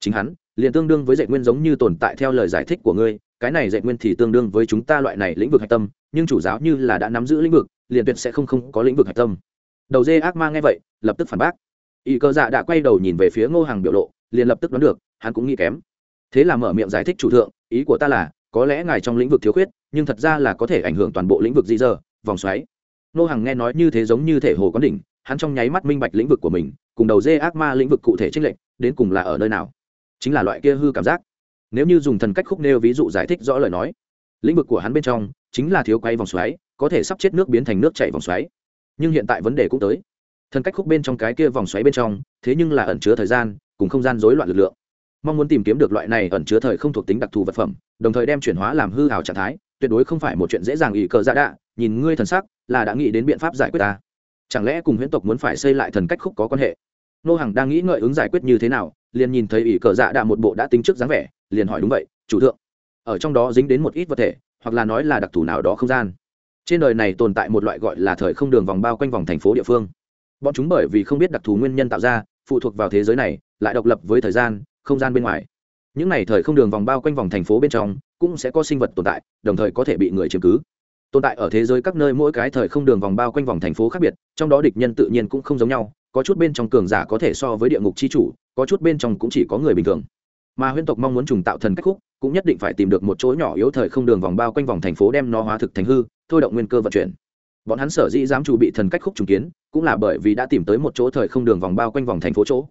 Chính hắn, liền tương đương với dạy nguyên giống như tồn tại theo lời giải thích của ngươi, cái này dạy nguyên thì tương đương với chúng ta loại này lĩnh vực hạch tâm, nhưng chủ giáo như là đã nắm giữ lĩnh vực liền tuyệt sẽ không không có lĩnh vực hạch tâm. Đầu dê ác ma nghe vậy, lập tức phản bác. Y cơ dạ đã quay đầu nhìn về phía ngô hàng biểu lộ, liền lập tức đoán được, hắn cũng nghĩ kém. Thế là mở miệng giải thích chủ thượng, ý của ta là, có lẽ ngài trong lĩnh vực thiếu khuyết, nhưng thật ra là có thể ảnh hưởng toàn bộ lĩnh vực di dơ, vòng xoáy. Ngô hàng nghe nói như thế giống như thể hồ có đỉnh, hắn trong nháy mắt minh bạch lĩnh vực của mình, cùng đầu dê ác ma lĩnh vực cụ thể trích lệnh đến cùng là ở nơi nào. Chính là loại kia hư cảm giác. Nếu như dùng thần cách khúc nêu ví dụ giải thích rõ lời nói, lĩnh vực của hắn bên trong chính là thiếu quay vòng xoáy có thể sắp chết nước biến thành nước chảy vòng xoáy. Nhưng hiện tại vấn đề cũng tới. Thần cách khúc bên trong cái kia vòng xoáy bên trong, thế nhưng là ẩn chứa thời gian, cùng không gian rối loạn lực lượng. Mong muốn tìm kiếm được loại này ẩn chứa thời không thuộc tính đặc thù vật phẩm, đồng thời đem chuyển hóa làm hư hào trạng thái, tuyệt đối không phải một chuyện dễ dàng ỷ cờ dạ đạ, nhìn ngươi thần sắc, là đã nghĩ đến biện pháp giải quyết ta. Chẳng lẽ cùng huyễn tộc muốn phải xây lại thần cách khúc có quan hệ? Nô hàng đang nghĩ ngợi ứng giải quyết như thế nào, liền nhìn thấy ỷ cờ dạ đạ một bộ đã tính trước dáng vẻ, liền hỏi đúng vậy, chủ thượng, ở trong đó dính đến một ít vật thể, hoặc là nói là đặc thù nào đó không gian? Trên đời này tồn tại một loại gọi là thời không đường vòng bao quanh vòng thành phố địa phương. Bọn chúng bởi vì không biết đặc thù nguyên nhân tạo ra, phụ thuộc vào thế giới này, lại độc lập với thời gian, không gian bên ngoài. Những này thời không đường vòng bao quanh vòng thành phố bên trong cũng sẽ có sinh vật tồn tại, đồng thời có thể bị người chiếm cứ. Tồn tại ở thế giới các nơi mỗi cái thời không đường vòng bao quanh vòng thành phố khác biệt, trong đó địch nhân tự nhiên cũng không giống nhau, có chút bên trong cường giả có thể so với địa ngục c h i chủ, có chút bên trong cũng chỉ có người bình thường. Mà huyễn tộc mong muốn trùng tạo thần cách khúc, cũng nhất định phải tìm được một chỗ nhỏ yếu thời không đường vòng bao quanh vòng thành phố đem nó hóa thực thành hư thôi động nguyên cơ vận chuyển. Bọn hắn sở dĩ dám chủ bị thần cách khúc trùng kiến, cũng là bởi vì đã tìm tới một chỗ thời không đường vòng bao quanh vòng thành phố chỗ.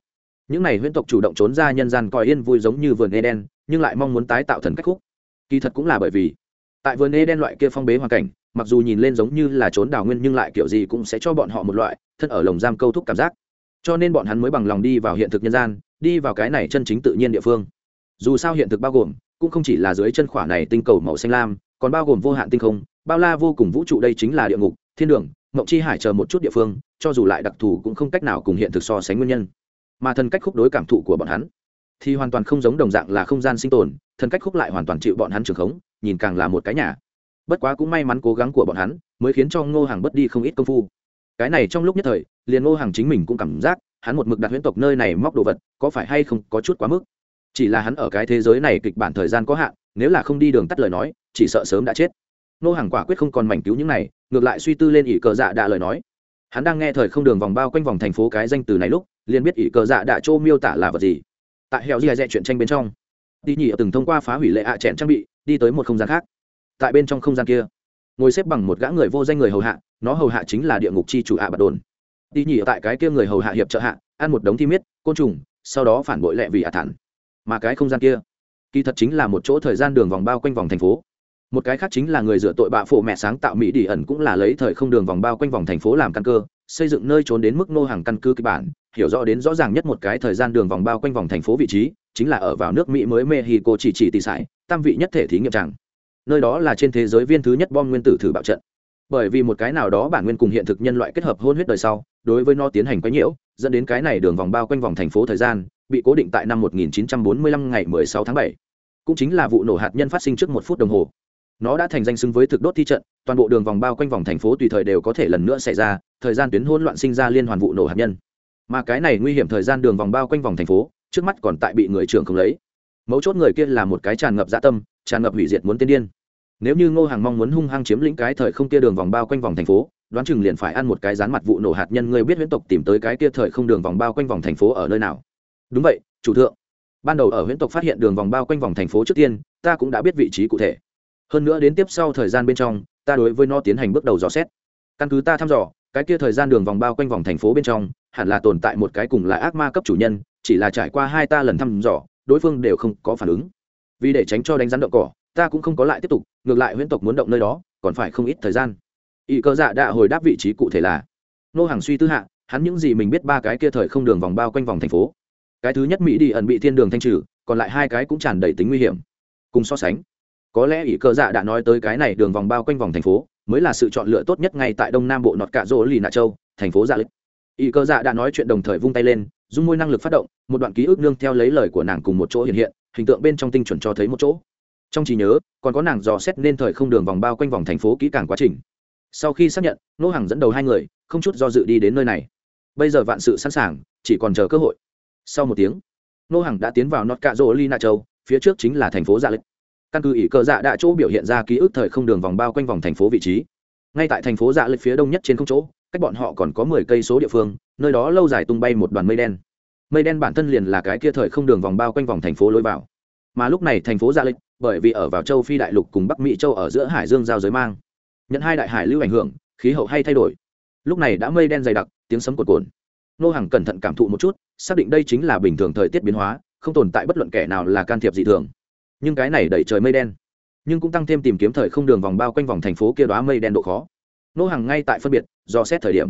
Những này huyễn tộc chủ động trốn ra nhân gian coi yên vui giống như vườn eden, nhưng lại mong muốn tái tạo thần cách khúc. Kỳ thật cũng là bởi vì, tại vườn eden loại kia phong bế hoàn cảnh, mặc dù nhìn lên giống như là trốn đào nguyên nhưng lại kiểu gì cũng sẽ cho bọn họ một loại thân ở lồng giam câu thúc cảm giác. Cho nên bọn hắn mới bằng lòng đi vào hiện thực nhân gian, đi vào cái này chân chính tự nhiên địa phương. Dù sao hiện thực bao gồm, cũng không chỉ là dưới chân khỏa này tinh cầu màu xanh lam, còn bao gồm vô hạn tinh không bao la vô cùng vũ trụ đây chính là địa ngục, thiên đường, mộng chi hải chờ một chút địa phương, cho dù lại đặc thù cũng không cách nào cùng hiện thực so sánh nguyên nhân. Mà thần cách khúc đối cảm thụ của bọn hắn, thì hoàn toàn không giống đồng dạng là không gian sinh tồn, thần cách khúc lại hoàn toàn chịu bọn hắn trường khống, nhìn càng là một cái nhà. Bất quá cũng may mắn cố gắng của bọn hắn, mới khiến cho ngô hàng bất đi không ít công phu. Cái này trong lúc nhất thời, liền ngô hàng chính mình cũng cảm giác, hắn một mực đặt huyễn tộc nơi này móc đồ vật, có phải hay không có chút quá mức. Chỉ là hắn ở cái thế giới này kịch bản thời gian có hạn, nếu là không đi đường tắt lời nói, chỉ sợ sớm đã chết. Nô hàng quả quyết không còn mảnh cứu những này, ngược lại suy tư lên ỷ cờ dạ đạ lời nói. Hắn đang nghe thời không đường vòng bao quanh vòng thành phố cái danh từ này lúc, liền biết ỷ cờ dạ đạ chỗ miêu tả là vật gì. Tại hẻo di dẹ chuyện tranh bên trong đi nhị từng thông qua phá hủy lệ ạ à chẹn trang bị, đi tới một không gian khác. Tại bên trong không gian kia, ngồi xếp bằng một gã người vô danh người hầu hạ, nó hầu hạ chính là địa ngục chi chủ ạ à bạt đồn. Đi nhị tại cái kia người hầu hạ hiệp trợ hạ, ăn một đống thi miết, côn trùng, sau đó phản bội lệ vì ạ thản. Mà cái không gian kia, kỳ thật chính là một chỗ thời gian đường vòng bao quanh vòng thành phố một cái khác chính là người dựa tội bạ phổ mẹ sáng tạo mỹ đi ẩn cũng là lấy thời không đường vòng bao quanh vòng thành phố làm căn cơ, xây dựng nơi trốn đến mức nô hàng căn cứ kịch bản, hiểu rõ đến rõ ràng nhất một cái thời gian đường vòng bao quanh vòng thành phố vị trí, chính là ở vào nước mỹ mới mexico chỉ chỉ tỷ sải, tam vị nhất thể thí nghiệm tràng. Nơi đó là trên thế giới viên thứ nhất bom nguyên tử thử bạo trận. Bởi vì một cái nào đó bản nguyên cùng hiện thực nhân loại kết hợp hôn huyết đời sau, đối với nó tiến hành quấy nhiễu, dẫn đến cái này đường vòng bao quanh vòng thành phố thời gian, bị cố định tại năm 1945 ngày 16 tháng 7. cũng chính là vụ nổ hạt nhân phát sinh trước một phút đồng hồ nó đã thành danh xứng với thực đốt thi trận, toàn bộ đường vòng bao quanh vòng thành phố tùy thời đều có thể lần nữa xảy ra, thời gian tuyến hỗn loạn sinh ra liên hoàn vụ nổ hạt nhân. Mà cái này nguy hiểm thời gian đường vòng bao quanh vòng thành phố, trước mắt còn tại bị người trưởng không lấy. Mấu chốt người kia là một cái tràn ngập dạ tâm, tràn ngập hủy diệt muốn tiên điên. Nếu như ngô hàng mong muốn hung hăng chiếm lĩnh cái thời không kia đường vòng bao quanh vòng thành phố, đoán chừng liền phải ăn một cái rán mặt vụ nổ hạt nhân ngươi biết huyễn tộc tìm tới cái kia thời không đường vòng bao quanh vòng thành phố ở nơi nào. Đúng vậy, chủ thượng. Ban đầu ở huyễn tộc phát hiện đường vòng bao quanh vòng thành phố trước tiên, ta cũng đã biết vị trí cụ thể hơn nữa đến tiếp sau thời gian bên trong, ta đối với nó tiến hành bước đầu dò xét. Căn cứ ta thăm dò, cái kia thời gian đường vòng bao quanh vòng thành phố bên trong, hẳn là tồn tại một cái cùng là ác ma cấp chủ nhân, chỉ là trải qua hai ta lần thăm dò, đối phương đều không có phản ứng. Vì để tránh cho đánh rắn động cỏ, ta cũng không có lại tiếp tục, ngược lại huyễn tộc muốn động nơi đó, còn phải không ít thời gian. Ỵ cơ dạ đã hồi đáp vị trí cụ thể là, nô hàng suy tư hạ, hắn những gì mình biết ba cái kia thời không đường vòng bao quanh vòng thành phố. Cái thứ nhất mỹ đi ẩn bị thiên đường thanh trừ, còn lại hai cái cũng tràn đầy tính nguy hiểm. Cùng so sánh có lẽ ỷ cơ dạ đã nói tới cái này đường vòng bao quanh vòng thành phố, mới là sự chọn lựa tốt nhất ngay tại đông nam bộ nọt cạ Rô lì nạ châu, thành phố dạ lịch ỷ cơ dạ đã nói chuyện đồng thời vung tay lên dung môi năng lực phát động, một đoạn ký ức nương theo lấy lời của nàng cùng một chỗ hiện hiện, hình tượng bên trong tinh chuẩn cho thấy một chỗ. Trong trí nhớ, còn có nàng dò xét nên thời không đường vòng bao quanh vòng thành phố kỹ càng quá trình. Sau khi xác nhận, nô hàng dẫn đầu hai người, không chút do dự đi đến nơi này. Bây giờ vạn sự sẵn sàng, chỉ còn chờ cơ hội. Sau một tiếng, nô hàng đã tiến vào nọt cạ rô lina nạ châu, phía trước chính là thành phố dạ lịch căn cứ ỷ cờ dạ đã chỗ biểu hiện ra ký ức thời không đường vòng bao quanh vòng thành phố vị trí. Ngay tại thành phố dạ lịch phía đông nhất trên không chỗ, cách bọn họ còn có mười cây số địa phương, nơi đó lâu dài tung bay một đoàn mây đen. Mây đen bản thân liền là cái kia thời không đường vòng bao quanh vòng thành phố lối vào. Mà lúc này thành phố dạ lịch bởi vì ở vào châu phi đại lục cùng bắc mỹ châu ở giữa hải dương giao giới mang, nhận hai đại hải lưu ảnh hưởng, khí hậu hay thay đổi. Lúc này đã mây đen dày đặc, tiếng sấm cột cồn nô hàng cẩn thận cảm thụ một chút, xác định đây chính là bình thường thời tiết biến hóa, không tồn tại bất luận kẻ nào là can thiệp dị thường nhưng cái này đẩy trời mây đen. Nhưng cũng tăng thêm tìm kiếm thời không đường vòng bao quanh vòng thành phố kia đoá mây đen độ khó. Nô hàng ngay tại phân biệt do xét thời điểm.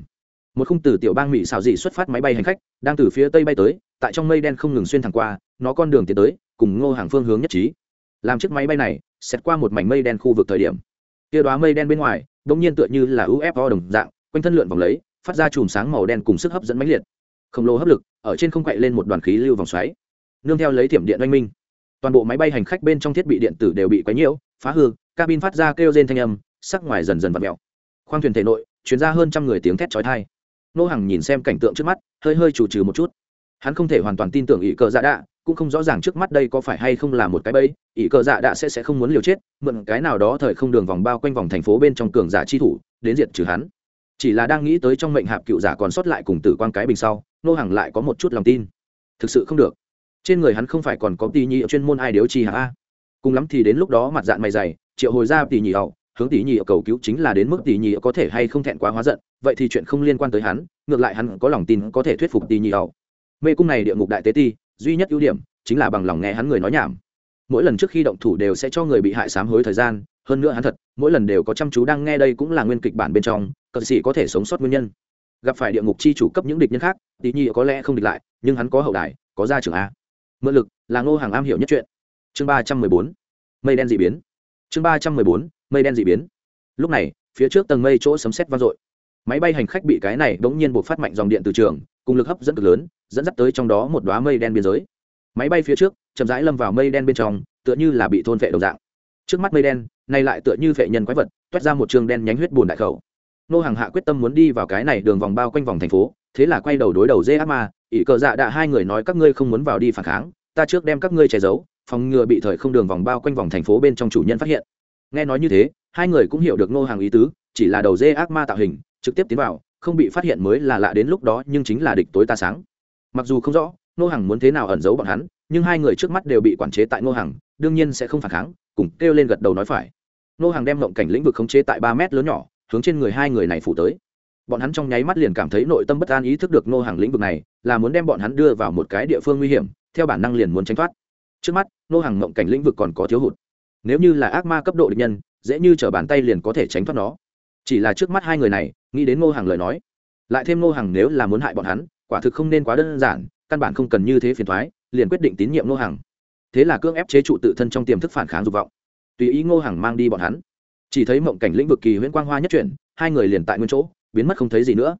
Một khung từ tiểu bang mỹ xào dị xuất phát máy bay hành khách, đang từ phía tây bay tới, tại trong mây đen không ngừng xuyên thẳng qua, nó con đường tiến tới, cùng ngô hàng phương hướng nhất trí. Làm chiếc máy bay này xét qua một mảnh mây đen khu vực thời điểm. Kia đoá mây đen bên ngoài đ ỗ n g nhiên tựa như là ufo đồng dạng, quanh thân lượn vòng lấy, phát ra chùm sáng màu đen cùng sức hấp dẫn mãnh liệt. Khổng lồ hấp lực, ở trên không quậy lên một đoàn khí lưu vòng xoáy. Nương theo lấy thiểm điện oanh minh toàn bộ máy bay hành khách bên trong thiết bị điện tử đều bị quấy nhiễu, phá hư, cabin phát ra kêu rên thanh âm, sắc ngoài dần dần v ặ mẹo khoang thuyền thể nội chuyển ra hơn trăm người tiếng thét trói thai nô hàng nhìn xem cảnh tượng trước mắt, hơi hơi chủ trừ một chút. Hắn không thể hoàn toàn tin tưởng ỷ cờ dạ đạ, cũng không rõ ràng trước mắt đây có phải hay không là một cái bẫy, ỷ cờ dạ đạ sẽ sẽ không muốn liều chết, mượn cái nào đó thời không đường vòng bao quanh vòng thành phố bên trong cường giả chi thủ, đến diệt trừ hắn. Chỉ là đang nghĩ tới trong mệnh hạp cựu giả còn sót lại cùng tử quan cái bình sau, nô hàng lại có một chút lòng tin. Thực sự không được trên người hắn không phải còn có tỷ nhị chuyên môn ai điếu chi hạng a. Cùng lắm thì đến lúc đó mặt dạng mày dày, triệu hồi ra tỷ nhị hậu, hướng tỷ nhị cầu cứu chính là đến mức tỷ nhị có thể hay không thẹn quá hóa giận, vậy thì chuyện không liên quan tới hắn, ngược lại hắn có lòng tin có thể thuyết phục tỷ nhị hậu. Mê cung này địa ngục đại tế ti, duy nhất ưu điểm chính là bằng lòng nghe hắn người nói nhảm. Mỗi lần trước khi động thủ đều sẽ cho người bị hại sám hối thời gian, hơn nữa hắn thật, mỗi lần đều có chăm chú đang nghe đây cũng là nguyên kịch bản bên trong cận sĩ có thể sống sót nguyên nhân. Gặp phải địa ngục chi chủ cấp những địch nhân khác tỷ nhị có lẽ không địch lại, nhưng hắn có hậu đài, có gia trưởng a mượn lực là ngô hàng am hiểu nhất chuyện. Chương ba trăm mười bốn, mây đen d ị biến. Chương ba trăm mười bốn, mây đen d ị biến. Lúc này, phía trước tầng mây chỗ sấm xét vang dội. Máy bay hành khách bị cái này bỗng nhiên buộc phát mạnh dòng điện từ trường, cùng lực hấp dẫn cực lớn, dẫn dắt tới trong đó một đoá mây đen biên giới. Máy bay phía trước chậm rãi lâm vào mây đen bên trong, tựa như là bị thôn vệ đồng dạng. Trước mắt mây đen, nay lại tựa như vệ nhân quái vật, toét ra một trường đen nhánh huyết bùn đại khẩu. Nô hàng hạ quyết tâm muốn đi vào cái này đường vòng bao quanh vòng thành phố, thế là quay đầu đối đầu dê ác ma ỷ cờ dạ đạ hai người nói các ngươi không muốn vào đi phản kháng, ta trước đem các ngươi che giấu, phòng ngừa bị thời không đường vòng bao quanh vòng thành phố bên trong chủ nhân phát hiện. Nghe nói như thế, hai người cũng hiểu được nô hàng ý tứ, chỉ là đầu dê ác ma tạo hình, trực tiếp tiến vào, không bị phát hiện mới là lạ đến lúc đó, nhưng chính là địch tối ta sáng. Mặc dù không rõ nô hàng muốn thế nào ẩn giấu bọn hắn, nhưng hai người trước mắt đều bị quản chế tại nô hàng, đương nhiên sẽ không phản kháng, cùng kêu lên gật đầu nói phải. Nô hàng đem mộng cảnh lĩnh vực khống chế tại ba mét lớn nhỏ, hướng trên người hai người này phủ tới. Bọn hắn trong nháy mắt liền cảm thấy nội tâm bất an ý thức được nô hàng lĩnh vực này là muốn đem bọn hắn đưa vào một cái địa phương nguy hiểm, theo bản năng liền muốn tránh thoát. Trước mắt, nô hàng mộng cảnh lĩnh vực còn có thiếu hụt. Nếu như là ác ma cấp độ địch nhân, dễ như t bàn tay liền có thể tránh thoát nó. Chỉ là trước mắt hai người này, nghĩ đến ngô hàng lời nói, lại thêm ngô hàng nếu là muốn hại bọn hắn, quả thực không nên quá đơn giản, căn bản không cần như thế phiền thoái liền quyết định tín nhiệm ngô hàng thế là cưỡng ép chế trụ tự thân trong tiềm thức phản kháng dục vọng. Tùy ý ngô hàng mang đi bọn hắn. Chỉ thấy mộng cảnh lĩnh vực kỳ huyễn quang hoa nhất chuyển, hai người liền tại nguyên chỗ, biến mất không thấy gì nữa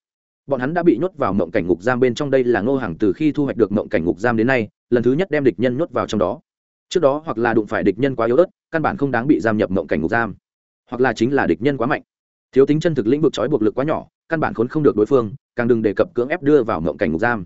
bọn hắn đã bị nhốt vào mộng cảnh ngục giam bên trong đây là ngô hàng từ khi thu hoạch được mộng cảnh ngục giam đến nay, lần thứ nhất đem địch nhân nhốt vào trong đó. Trước đó hoặc là đụng phải địch nhân quá yếu ớt, căn bản không đáng bị giam nhập mộng cảnh ngục giam. Hoặc là chính là địch nhân quá mạnh. Thiếu tính chân thực lĩnh vực trói buộc lực quá nhỏ, căn bản khốn không được đối phương, càng đừng đề cập cưỡng ép đưa vào mộng cảnh ngục giam.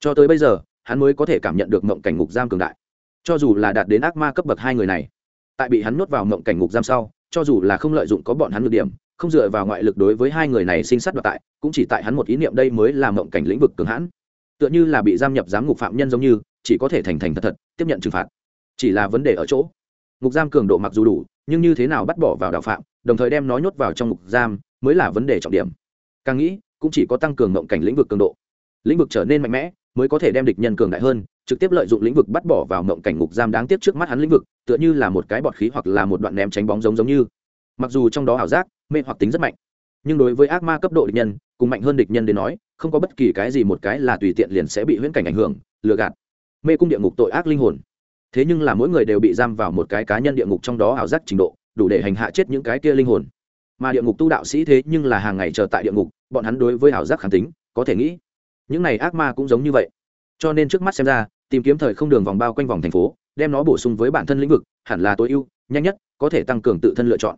Cho tới bây giờ, hắn mới có thể cảm nhận được mộng cảnh ngục giam cường đại. Cho dù là đạt đến ác ma cấp bậc hai người này, tại bị hắn nuốt vào mộng cảnh ngục giam sau, cho dù là không lợi dụng có bọn hắn được điểm không dựa vào ngoại lực đối với hai người này sinh sát đoạt tại, cũng chỉ tại hắn một ý niệm đây mới là mộng cảnh lĩnh vực cường hãn. Tựa như là bị giam nhập giám ngục phạm nhân giống như, chỉ có thể thành thành thật thật, tiếp nhận trừng phạt. Chỉ là vấn đề ở chỗ, ngục giam cường độ mặc dù đủ, nhưng như thế nào bắt bỏ vào đạo phạm, đồng thời đem nó nhốt vào trong ngục giam, mới là vấn đề trọng điểm. Càng nghĩ, cũng chỉ có tăng cường mộng cảnh lĩnh vực cường độ. Lĩnh vực trở nên mạnh mẽ, mới có thể đem địch nhân cường đại hơn, trực tiếp lợi dụng lĩnh vực bắt bỏ vào mộng cảnh ngục giam đáng tiếc trước mắt hắn lĩnh vực, tựa như là một cái bọt khí hoặc là một đoạn ném tránh bóng giống giống như. Mặc dù trong đó ảo giác mê hoặc tính rất mạnh. Nhưng đối với ác ma cấp độ địch nhân, cùng mạnh hơn địch nhân đến nói, không có bất kỳ cái gì một cái là tùy tiện liền sẽ bị huyễn cảnh ảnh hưởng, lừa gạt. Mê cung địa ngục tội ác linh hồn. Thế nhưng là mỗi người đều bị giam vào một cái cá nhân địa ngục trong đó ảo giác trình độ, đủ để hành hạ chết những cái kia linh hồn. Mà địa ngục tu đạo sĩ thế nhưng là hàng ngày chờ tại địa ngục, bọn hắn đối với ảo giác kháng tính, có thể nghĩ, những này ác ma cũng giống như vậy. Cho nên trước mắt xem ra, tìm kiếm thời không đường vòng bao quanh vòng thành phố, đem nó bổ sung với bản thân lĩnh vực, hẳn là tối ưu, nhanh nhất, có thể tăng cường tự thân lựa chọn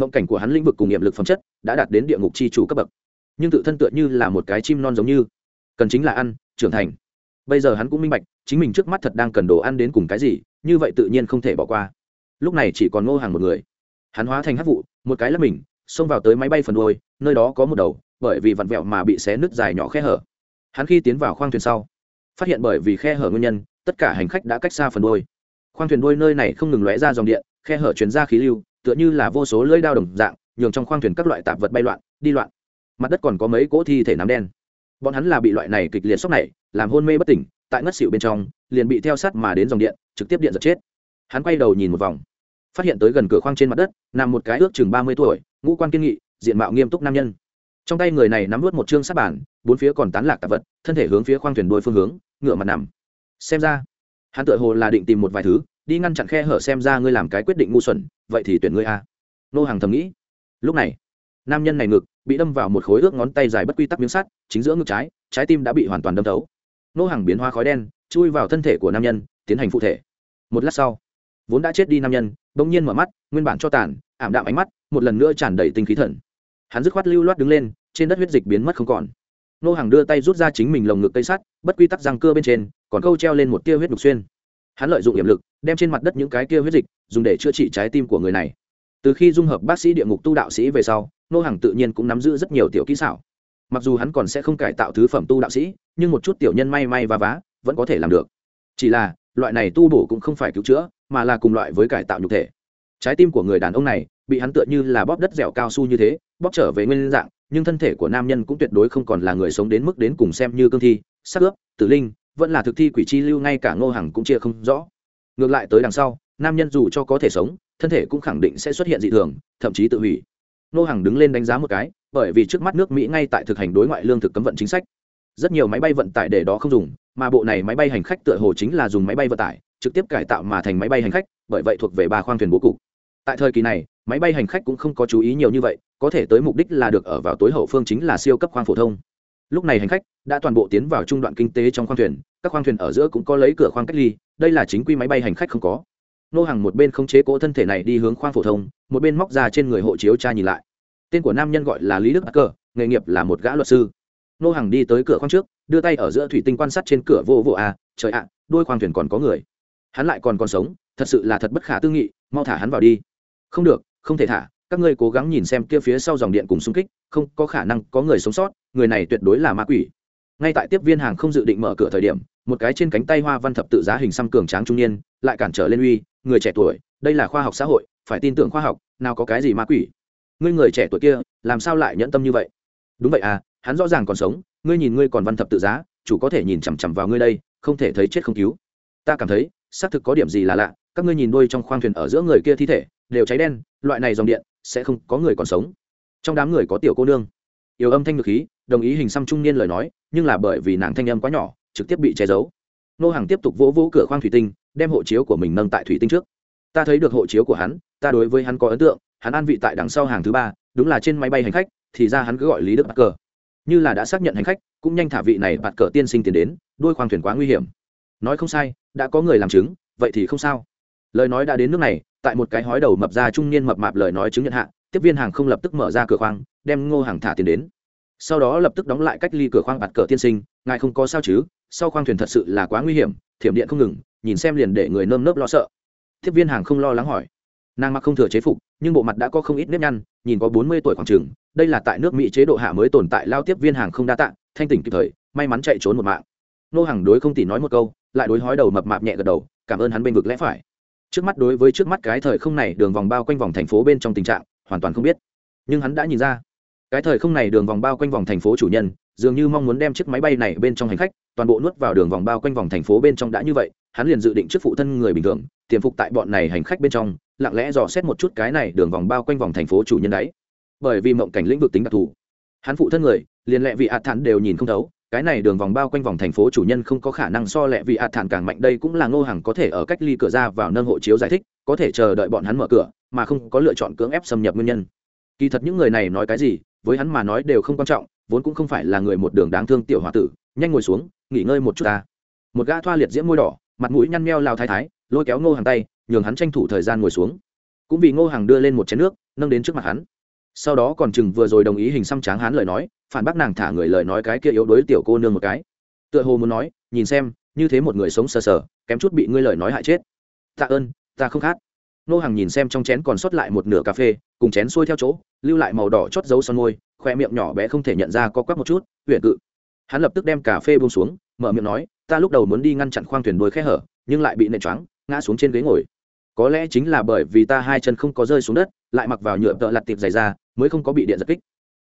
mộng cảnh của hắn lĩnh vực cùng nghiệm lực phẩm chất đã đạt đến địa ngục c h i chủ cấp bậc. Nhưng tự thân tựa như là một cái chim non giống như. Cần chính là ăn, trưởng thành. Bây giờ hắn cũng minh bạch, chính mình trước mắt thật đang cần đồ ăn đến cùng cái gì, như vậy tự nhiên không thể bỏ qua. Lúc này chỉ còn ngô hàng một người. Hắn hóa thành hát vụ, một cái là mình, xông vào tới máy bay phần đôi nơi đó có một đầu, bởi vì vặn vẹo mà bị xé nứt dài nhỏ khe hở. Hắn khi tiến vào khoang thuyền sau, phát hiện bởi vì khe hở nguyên nhân, tất cả hành khách đã cách xa phần đôi khoang thuyền đôi nơi này không ngừng lóe ra dòng điện, khe hở chuyển ra khí lưu tựa như là vô số lưỡi đao đồng dạng, nhường trong khoang thuyền các loại tạp vật bay loạn, đi loạn. Mặt đất còn có mấy cỗ thi thể nám đen. Bọn hắn là bị loại này kịch liệt sốc này, làm hôn mê bất tỉnh, tại ngất xỉu bên trong, liền bị theo sát mà đến dòng điện, trực tiếp điện giật chết. Hắn quay đầu nhìn một vòng, phát hiện tới gần cửa khoang trên mặt đất, nằm một cái ước chừng ba mươi tuổi, ngũ quan kiên nghị, diện mạo nghiêm túc nam nhân. Trong tay người này nắm vớt một chương sát bản bốn phía còn tán lạc tạp vật, thân thể hướng phía khoang thuyền đôi phương hướng ngựa mặt nằm. Xem ra, hắn tự hồ là định tìm một vài thứ đi ngăn chặn khe hở xem ra ngươi làm cái quyết định ngu xuẩn, vậy thì tuyển ngươi a. Nô hàng thầm nghĩ. Lúc này, nam nhân này ngực bị đâm vào một khối ước ngón tay dài bất quy tắc miếng sắt, chính giữa ngực trái trái tim đã bị hoàn toàn đâm thấu. Nô hàng biến hoa khói đen, chui vào thân thể của nam nhân, tiến hành phụ thể. Một lát sau, vốn đã chết đi nam nhân, bỗng nhiên mở mắt, nguyên bản cho tàn, ảm đạm ánh mắt, một lần nữa tràn đầy tinh khí thần. Hắn dứt khoát lưu loát đứng lên, trên đất huyết dịch biến mất không còn. Nô hàng đưa tay rút ra chính mình lồng ngực cây sắt, bất quy tắc răng cưa bên trên, còn câu treo lên một tia huyết đục xuyên hắn lợi dụng hiểm lực, đem trên mặt đất những cái kia huyết dịch dùng để chữa trị trái tim của người này. Từ khi dung hợp bác sĩ địa ngục tu đạo sĩ về sau, nô hàng tự nhiên cũng nắm giữ rất nhiều tiểu kỹ xảo. Mặc dù hắn còn sẽ không cải tạo thứ phẩm tu đạo sĩ, nhưng một chút tiểu nhân may may và vá, vẫn có thể làm được. Chỉ là, loại này tu bổ cũng không phải cứu chữa, mà là cùng loại với cải tạo nhục thể. Trái tim của người đàn ông này, bị hắn tựa như là bóp đất dẻo cao su như thế, bóp trở về nguyên dạng, nhưng thân thể của nam nhân cũng tuyệt đối không còn là người sống đến mức đến cùng xem như cương thi, sắc ướp, tử linh vẫn là thực thi quỷ chi lưu ngay cả ngô hằng cũng chia không rõ. Ngược lại tới đằng sau, nam nhân dù cho có thể sống, thân thể cũng khẳng định sẽ xuất hiện dị thường, thậm chí tự hủy. Ngô hằng đứng lên đánh giá một cái, bởi vì trước mắt nước mỹ ngay tại thực hành đối ngoại lương thực cấm vận chính sách. Rất nhiều máy bay vận tải để đó không dùng, mà bộ này máy bay hành khách tựa hồ chính là dùng máy bay vận tải, trực tiếp cải tạo mà thành máy bay hành khách, bởi vậy thuộc về ba khoang thuyền bố cục. Tại thời kỳ này, máy bay hành khách cũng không có chú ý nhiều như vậy, có thể tới mục đích là được ở vào tối hậu phương chính là siêu cấp khoang phổ thông lúc này hành khách đã toàn bộ tiến vào trung đoạn kinh tế trong khoang thuyền, các khoang thuyền ở giữa cũng có lấy cửa khoang cách ly, đây là chính quy máy bay hành khách không có. Nô hàng một bên không chế cỗ thân thể này đi hướng khoang phổ thông, một bên móc ra trên người hộ chiếu cha nhìn lại. Tên của nam nhân gọi là lý đức bắc cơ nghề nghiệp là một gã luật sư. Nô hàng đi tới cửa khoang trước, đưa tay ở giữa thủy tinh quan sát trên cửa vô vô à trời ạ à, đôi khoang thuyền còn có người. Hắn lại còn còn sống, thật sự là thật bất khả tư nghị, mau thả hắn vào đi. Không được, không thể thả các ngươi cố gắng nhìn xem kia phía sau dòng điện cùng xung kích, không có khả năng có người sống sót, người này tuyệt đối là ma quỷ. Ngay tại tiếp viên hàng không dự định mở cửa thời điểm, một cái trên cánh tay hoa văn thập tự giá hình xăm cường tráng trung niên lại cản trở lên uy, người trẻ tuổi, đây là khoa học xã hội, phải tin tưởng khoa học, nào có cái gì ma quỷ. Ngươi người trẻ tuổi kia, làm sao lại nhẫn tâm như vậy? Đúng vậy à hắn rõ ràng còn sống, ngươi nhìn ngươi còn văn thập tự giá, chủ có thể nhìn chằm chằm vào ngươi đây, không thể thấy chết không cứu. Ta cảm thấy, xác thực có điểm gì là lạ, các ngươi nhìn đôi trong khoang thuyền ở giữa người kia thi thể, đều cháy đen, loại này dòng điện sẽ không có người còn sống. Trong đám người có tiểu cô nương. Yêu âm thanh ngược khí, đồng ý hình xăm trung niên lời nói, nhưng là bởi vì nàng thanh âm quá nhỏ, trực tiếp bị che giấu. Nô hàng tiếp tục vỗ vỗ cửa khoang thủy tinh, đem hộ chiếu của mình nâng tại thủy tinh trước. Ta thấy được hộ chiếu của hắn, ta đối với hắn có ấn tượng, hắn an vị tại đằng sau hàng thứ ba, đúng là trên máy bay hành khách, thì ra hắn cứ gọi lý đức bạt cờ. Như là đã xác nhận hành khách, cũng nhanh thả vị này bạt cờ tiên sinh tiền đến đôi khoang thuyền quá nguy hiểm. Nói không sai, đã có người làm chứng, vậy thì không sao lời nói đã đến nước này, tại một cái hói đầu mập ra trung niên mập mạp lời nói chứng nhận hạ, tiếp viên hàng không lập tức mở ra cửa khoang, đem ngô hàng thả tiền đến. Sau đó lập tức đóng lại cách ly cửa khoang bạt cờ tiên sinh, ngài không có sao chứ, sau khoang thuyền thật sự là quá nguy hiểm, thiểm điện không ngừng, nhìn xem liền để người nơm nớp lo sợ. Tiếp viên hàng không lo lắng hỏi. Nàng mặc không thừa chế phục, nhưng bộ mặt đã có không ít nếp nhăn, nhìn có bốn mươi tuổi khoảng trường, đây là tại nước mỹ chế độ hạ mới tồn tại lao tiếp viên hàng không đa tạng, thanh tỉnh kịp thời, may mắn chạy trốn một mạng. Nô hàng đối không tỉ nói một câu, lại đối hói đầu mập mạp nhẹ gật đầu, cảm ơn hắn bên vực lẽ phải trước mắt đối với trước mắt cái thời không này, đường vòng bao quanh vòng thành phố bên trong tình trạng, hoàn toàn không biết. Nhưng hắn đã nhìn ra, cái thời không này đường vòng bao quanh vòng thành phố chủ nhân, dường như mong muốn đem chiếc máy bay này bên trong hành khách, toàn bộ nuốt vào đường vòng bao quanh vòng thành phố bên trong đã như vậy, hắn liền dự định trước phụ thân người bình thường, tiềm phục tại bọn này hành khách bên trong, lặng lẽ dò xét một chút cái này đường vòng bao quanh vòng thành phố chủ nhân đấy. Bởi vì mộng cảnh lĩnh vực tính đặc thù, hắn phụ thân người, liền lẹ vị ạt thản đều nhìn không thấu cái này đường vòng bao quanh vòng thành phố chủ nhân không có khả năng so lẹ vì ạt thản càng mạnh, đây cũng là ngô hàng có thể ở cách ly cửa ra vào nâng hộ chiếu giải thích, có thể chờ đợi bọn hắn mở cửa, mà không có lựa chọn cưỡng ép xâm nhập nguyên nhân. Kỳ thật những người này nói cái gì, với hắn mà nói đều không quan trọng, vốn cũng không phải là người một đường đáng thương tiểu h o a tử, nhanh ngồi xuống, nghỉ ngơi một chút ta. Một gã thoa liệt diễm môi đỏ, mặt mũi nhăn meo lao thái thái, lôi kéo ngô hàng tay, nhường hắn tranh thủ thời gian ngồi xuống. Cũng vì ngô hàng đưa lên một chén nước, nâng đến trước mặt hắn sau đó còn chừng vừa rồi đồng ý hình xăm tráng hán lời nói, phản bác nàng thả người lời nói cái kia yếu đuối tiểu cô nương một cái. Tựa hồ muốn nói, nhìn xem, như thế một người sống sờ sờ, kém chút bị ngươi lời nói hại chết. Tạ ơn, ta không khát. Nô hàng nhìn xem trong chén còn sót lại một nửa cà phê, cùng chén xuôi theo chỗ, lưu lại màu đỏ chót dấu son môi, khoe miệng nhỏ bé không thể nhận ra có quắc một chút huyện cự. Hắn lập tức đem cà phê buông xuống, mở miệng nói, ta lúc đầu muốn đi ngăn chặn khoang thuyền đuôi khe hở, nhưng lại bị nện choáng, ngã xuống trên ghế ngồi. Có lẽ chính là bởi vì ta hai chân không có rơi xuống đất lại mặc vào nhựa tợ lặt tiệp dày ra, mới không có bị điện giật kích.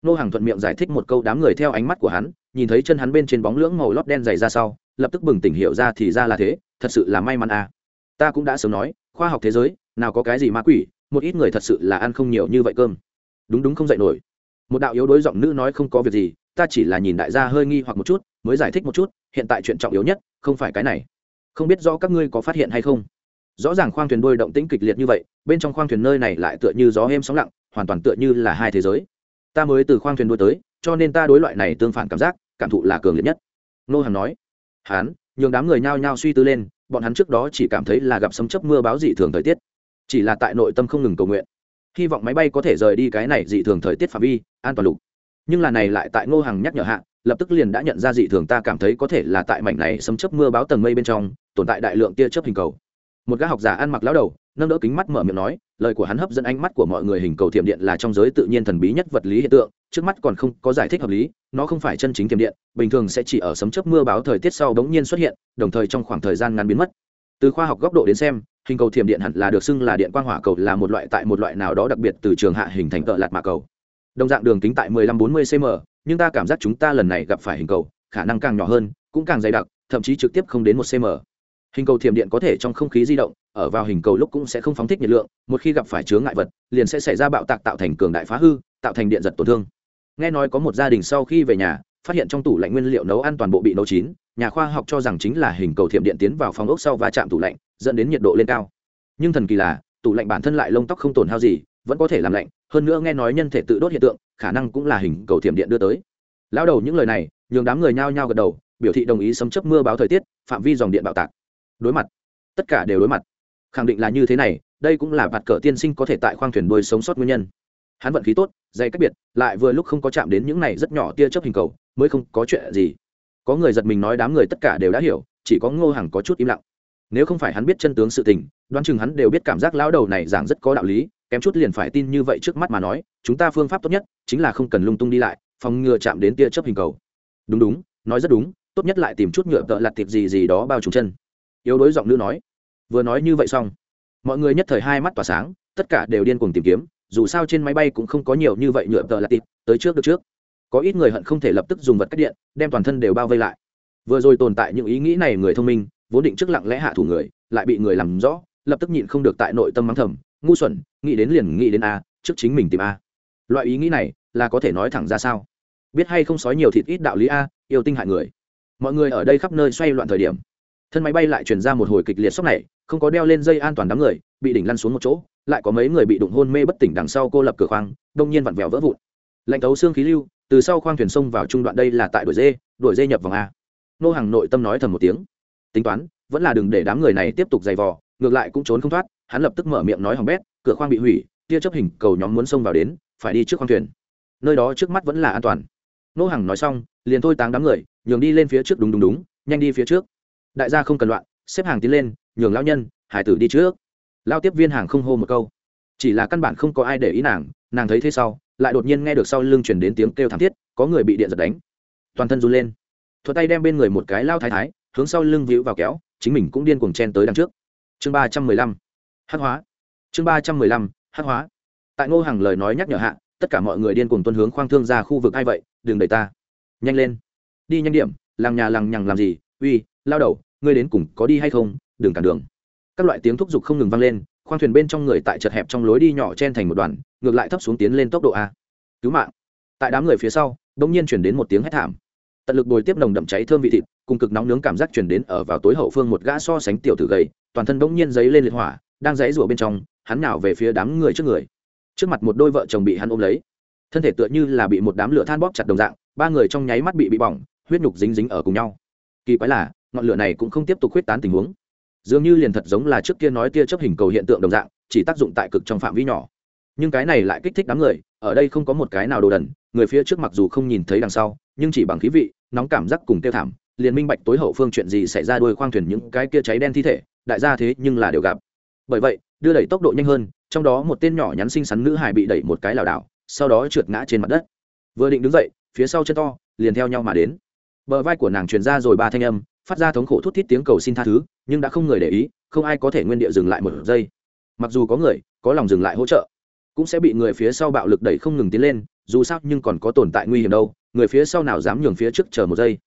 Nô hàng thuận miệng giải thích một câu đám người theo ánh mắt của hắn, nhìn thấy chân hắn bên trên bóng lưỡng màu lót đen dày ra sau, lập tức bừng tỉnh hiểu ra thì ra là thế, thật sự là may mắn à. Ta cũng đã sớm nói, khoa học thế giới, nào có cái gì ma quỷ, một ít người thật sự là ăn không nhiều như vậy cơm. Đúng đúng không dậy nổi. Một đạo yếu đối giọng nữ nói không có việc gì, ta chỉ là nhìn đại gia hơi nghi hoặc một chút, mới giải thích một chút, hiện tại chuyện trọng yếu nhất, không phải cái này. Không biết rõ các ngươi có phát hiện hay không? Rõ ràng khoang thuyền đôi động tĩnh kịch liệt như vậy, bên trong khoang thuyền nơi này lại tựa như gió êm sóng lặng, hoàn toàn tựa như là hai thế giới. Ta mới từ khoang thuyền đôi tới, cho nên ta đối loại này tương phản cảm giác, cảm thụ là cường liệt nhất. Nô hằng nói. Hán, nhường đám người nhao nhao suy tư lên, bọn hắn trước đó chỉ cảm thấy là gặp sấm chấp mưa báo dị thường thời tiết. Chỉ là tại nội tâm không ngừng cầu nguyện. Hy vọng máy bay có thể rời đi cái này dị thường thời tiết phạm vi, an toàn lục. Nhưng là này lại tại ngô hằng nhắc nhở hạ, lập tức liền đã nhận ra dị thường ta cảm thấy có thể là tại mảnh này sấm chấp mưa báo tầng mây bên trong, tồn tại đại lượng tia chớp hình cầu một gã học giả ăn mặc lão đầu, nâng đỡ kính mắt mở miệng nói, lời của hắn hấp dẫn ánh mắt của mọi người hình cầu thiểm điện là trong giới tự nhiên thần bí nhất vật lý hiện tượng, trước mắt còn không có giải thích hợp lý, nó không phải chân chính thiểm điện, bình thường sẽ chỉ ở sấm chớp mưa báo thời tiết sau bỗng nhiên xuất hiện, đồng thời trong khoảng thời gian ngắn biến mất. Từ khoa học góc độ đến xem, hình cầu thiểm điện hẳn là được xưng là điện quang hỏa cầu, là một loại tại một loại nào đó đặc biệt từ trường hạ hình thành cỡ lạt mạ cầu. Đồng dạng đường kính tại 15-40 cm nhưng ta cảm giác chúng ta lần này gặp phải hình cầu, khả năng càng nhỏ hơn, cũng càng dày đặc, thậm chí trực tiếp không đến một cm hình cầu thiểm điện có thể trong không khí di động, ở vào hình cầu lúc cũng sẽ không phóng thích nhiệt lượng, một khi gặp phải chướng ngại vật, liền sẽ xảy ra bạo tạc tạo thành cường đại phá hư, tạo thành điện giật tổn thương. Nghe nói có một gia đình sau khi về nhà, phát hiện trong tủ lạnh nguyên liệu nấu ăn toàn bộ bị nấu chín, nhà khoa học cho rằng chính là hình cầu thiểm điện tiến vào phòng ốc sau và chạm tủ lạnh, dẫn đến nhiệt độ lên cao. Nhưng thần kỳ là, tủ lạnh bản thân lại lông tóc không tổn hao gì, vẫn có thể làm lạnh, hơn nữa nghe nói nhân thể tự đốt hiện tượng, khả năng cũng là hình cầu thiểm điện đưa tới. Lao đầu những lời này, nhường đám người nhao nhao gật đầu, biểu thị đồng ý sấm chấp mưa báo thời tiết, phạm vi dòng điện bạo tạc đối mặt. Tất cả đều đối mặt. Khẳng định là như thế này, đây cũng là vạt cờ tiên sinh có thể tại khoang thuyền đuôi sống sót nguyên nhân. Hắn vận khí tốt dày cách biệt, lại vừa lúc không có chạm đến những này rất nhỏ tia chớp hình cầu, mới không có chuyện gì. Có người giật mình nói đám người tất cả đều đã hiểu, chỉ có ngô hằng có chút im lặng. Nếu không phải hắn biết chân tướng sự tình, đoán chừng hắn đều biết cảm giác lão đầu này giảng rất có đạo lý, kém chút liền phải tin như vậy trước mắt mà nói, chúng ta phương pháp tốt nhất chính là không cần lung tung đi lại, phòng ngừa chạm đến tia chớp hình cầu. Đúng đúng, nói rất đúng, tốt nhất lại tìm chút nhựa tợ lặt tiệp gì gì đó bao trùm chân yếu đối giọng nữ nói, vừa nói như vậy xong, mọi người nhất thời hai mắt tỏa sáng, tất cả đều điên cuồng tìm kiếm, dù sao trên máy bay cũng không có nhiều như vậy nhựa tờ là tiệp tới trước được trước. Có ít người hận không thể lập tức dùng vật cách điện, đem toàn thân đều bao vây lại. Vừa rồi tồn tại những ý nghĩ này người thông minh, vốn định trước lặng lẽ hạ thủ người, lại bị người làm rõ, lập tức nhịn không được tại nội tâm mắng thầm, ngu xuẩn, nghĩ đến liền nghĩ đến a, trước chính mình tìm a. Loại ý nghĩ này là có thể nói thẳng ra sao? Biết hay không sói nhiều thịt ít đạo lý a, yêu tinh hại người. Mọi người ở đây khắp nơi xoay loạn thời điểm thân máy bay lại chuyển ra một hồi kịch liệt sốc này, không có đeo lên dây an toàn đám người, bị đỉnh lăn xuống một chỗ, lại có mấy người bị đụng hôn mê bất tỉnh đằng sau cô lập cửa khoang, đông nhiên vặn vẹo vỡ vụn. Lạnh tấu xương khí lưu, từ sau khoang thuyền sông vào trung đoạn đây là tại đuổi dê đuổi dê nhập vòng a. Nô hàng nội tâm nói thầm một tiếng. Tính toán, vẫn là đừng để đám người này tiếp tục giày vò, ngược lại cũng trốn không thoát, hắn lập tức mở miệng nói hỏng bét, cửa khoang bị hủy, tia chấp hình cầu nhóm muốn xông vào đến, phải đi trước khoang thuyền. Nơi đó trước mắt vẫn là an toàn. Nô hàng nói xong, liền thôi táng đám người, nhường đi lên phía trước đúng đúng đúng, nhanh đi phía trước đại gia không cần loạn, xếp hàng tiến lên, nhường lao nhân, hải tử đi trước. Lao tiếp viên hàng không hô một câu. Chỉ là căn bản không có ai để ý nàng nàng thấy thế sau, lại đột nhiên nghe được sau lưng chuyển đến tiếng kêu thảm thiết, có người bị điện giật đánh. Toàn thân run lên. Thuật tay đem bên người một cái lao thái thái, hướng sau lưng víu vào kéo, chính mình cũng điên cuồng chen tới đằng trước. Chương ba trăm mười lăm. Hát hóa. Chương ba trăm mười lăm. Hát hóa. Tại ngô hàng lời nói nhắc nhở hạ, tất cả mọi người điên cuồng tuân hướng khoang thương ra khu vực ai vậy, đừng đẩy ta. Nhanh lên. Đi nhanh điểm làng nhà làng nhằng làm gì, uy lao đầu, ngươi đến cùng có đi hay không? Đừng cản đường. Các loại tiếng thúc giục không ngừng vang lên, khoang thuyền bên trong người tại chật hẹp trong lối đi nhỏ chen thành một đoàn, ngược lại thấp xuống tiến lên tốc độ a. Cứu mạng. Tại đám người phía sau đ ỗ n g nhiên chuyển đến một tiếng hét thảm. Tận lực bồi tiếp nồng đậm cháy thơm vị thịt, cùng cực nóng nướng cảm giác chuyển đến ở vào tối hậu phương một gã so sánh tiểu tử gầy, toàn thân đ ỗ n g nhiên giấy lên liệt hỏa, đang dãy rủa bên trong, hắn nào về phía đám người trước người. Trước mặt một đôi vợ chồng bị hắn ôm lấy. Thân thể tựa như là bị một đám lửa than bóp chặt đồng dạng, ba người trong nháy mắt bị bị bỏng, huyết nhục dính dính ở cùng nhau. Kỳ quái là ngọn lửa này cũng không tiếp tục huyết tán tình huống. Dường như liền thật giống là trước kia nói tia chấp hình cầu hiện tượng đồng dạng, chỉ tác dụng tại cực trong phạm vi nhỏ. Nhưng cái này lại kích thích đám người, ở đây không có một cái nào đồ đần, người phía trước mặc dù không nhìn thấy đằng sau, nhưng chỉ bằng khí vị, nóng cảm giác cùng tiêu thảm, liền minh bạch tối hậu phương chuyện gì xảy ra đuôi khoang thuyền những cái kia cháy đen thi thể, đại gia thế nhưng là đều gặp. Bởi vậy, đưa đẩy tốc độ nhanh hơn, trong đó một tên nhỏ nhắn xinh xắn nữ hài bị đẩy một cái lảo đảo, sau đó trượt ngã trên mặt đất. Vừa định đứng dậy, phía sau chân to, liền theo nhau mà đến. Bờ vai của nàng truyền ra rồi ba thanh âm phát ra thống khổ thút thít tiếng cầu xin tha thứ, nhưng đã không người để ý, không ai có thể nguyên địa dừng lại một giây. Mặc dù có người, có lòng dừng lại hỗ trợ, cũng sẽ bị người phía sau bạo lực đẩy không ngừng tiến lên, dù sao nhưng còn có tồn tại nguy hiểm đâu, người phía sau nào dám nhường phía trước chờ một giây.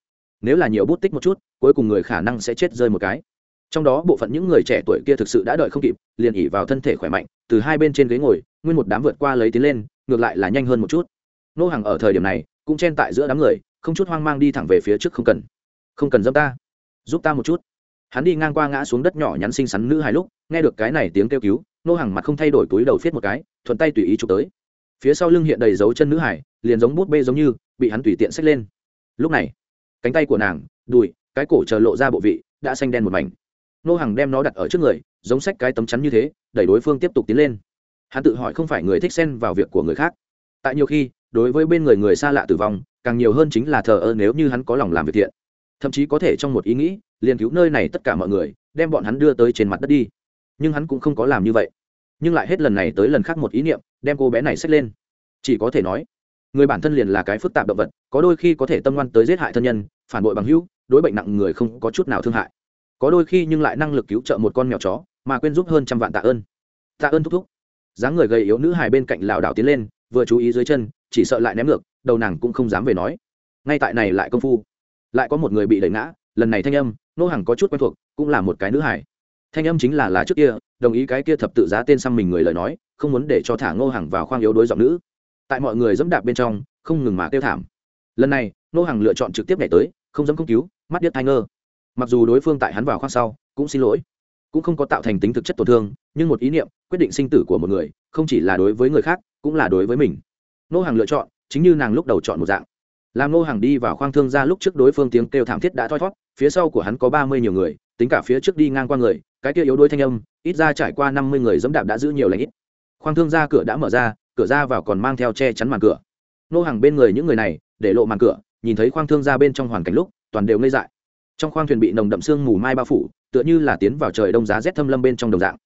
Nếu là nhiều bút tích một chút, cuối cùng người khả năng sẽ chết rơi một cái. Trong đó bộ phận những người trẻ tuổi kia thực sự đã đợi không kịp, liền ỉ vào thân thể khỏe mạnh, từ hai bên trên ghế ngồi, nguyên một đám vượt qua lấy tiến lên, ngược lại là nhanh hơn một chút. Nô hàng ở thời điểm này, cũng chen tại giữa đám người, không chút hoang mang đi thẳng về phía trước không cần. Không cần dâm ta giúp ta một chút. Hắn đi ngang qua ngã xuống đất nhỏ nhắn xinh xắn nữ hai lúc, nghe được cái này tiếng kêu cứu, nô hàng mặt không thay đổi túi đầu phiết một cái, thuận tay tùy ý chụp tới. Phía sau lưng hiện đầy dấu chân nữ hải liền giống bút bê giống như, bị hắn tùy tiện xách lên. Lúc này, cánh tay của nàng, đùi, cái cổ chờ lộ ra bộ vị, đã xanh đen một mảnh. Nô hàng đem nó đặt ở trước người, giống xách cái tấm chắn như thế, đẩy đối phương tiếp tục tiến lên. Hắn tự hỏi không phải người thích xen vào việc của người khác. Tại nhiều khi, đối với bên người người xa lạ tử vong, càng nhiều hơn chính là thờ ơ nếu như hắn có lòng làm việc thiện thậm chí có thể trong một ý nghĩ, liền cứu nơi này tất cả mọi người, đem bọn hắn đưa tới trên mặt đất đi. Nhưng hắn cũng không có làm như vậy. Nhưng lại hết lần này tới lần khác một ý niệm, đem cô bé này xách lên. Chỉ có thể nói, người bản thân liền là cái phức tạp động vật, có đôi khi có thể tâm ngoan tới giết hại thân nhân, phản bội bằng hữu, đối bệnh nặng người không có chút nào thương hại. Có đôi khi nhưng lại năng lực cứu trợ một con mèo chó, mà quên giúp hơn trăm vạn tạ ơn. Tạ ơn thúc thúc. Dáng người gầy yếu nữ hài bên cạnh lảo đảo tiến lên, vừa chú ý dưới chân, chỉ sợ lại ném ngược, đầu nàng cũng không dám về nói. Ngay tại này lại công phu lại có một người bị đẩy ngã, lần này thanh âm, nô hàng có chút quen thuộc, cũng là một cái nữ hải thanh âm chính là là trước kia, đồng ý cái kia thập tự giá tên xăm mình người lời nói, không muốn để cho thả ngô hàng vào khoang yếu đối giọng nữ. Tại mọi người dẫm đạp bên trong, không ngừng mà kêu thảm. Lần này, nô hàng lựa chọn trực tiếp nhảy tới, không dám không cứu, mắt điếc thai ngơ. Mặc dù đối phương tại hắn vào khoang sau, cũng xin lỗi, cũng không có tạo thành tính thực chất tổn thương, nhưng một ý niệm, quyết định sinh tử của một người, không chỉ là đối với người khác, cũng là đối với mình. Nô hàng lựa chọn, chính như nàng lúc đầu chọn một dạng làm nô hàng đi vào khoang thương ra lúc trước đối phương tiếng kêu thảm thiết đã thoi thót, phía sau của hắn có ba mươi nhiều người, tính cả phía trước đi ngang qua người, cái kia yếu đuối thanh âm, ít ra trải qua năm mươi người dẫm đạp đã giữ nhiều lãnh ít. Khoang thương ra cửa đã mở ra, cửa ra vào còn mang theo che chắn màn cửa. Nô hàng bên người những người này, để lộ màn cửa, nhìn thấy khoang thương ra bên trong hoàn cảnh lúc, toàn đều ngây dại. Trong khoang thuyền bị nồng đậm sương mù mai bao phủ, tựa như là tiến vào trời đông giá rét thâm lâm bên trong đồng dạng.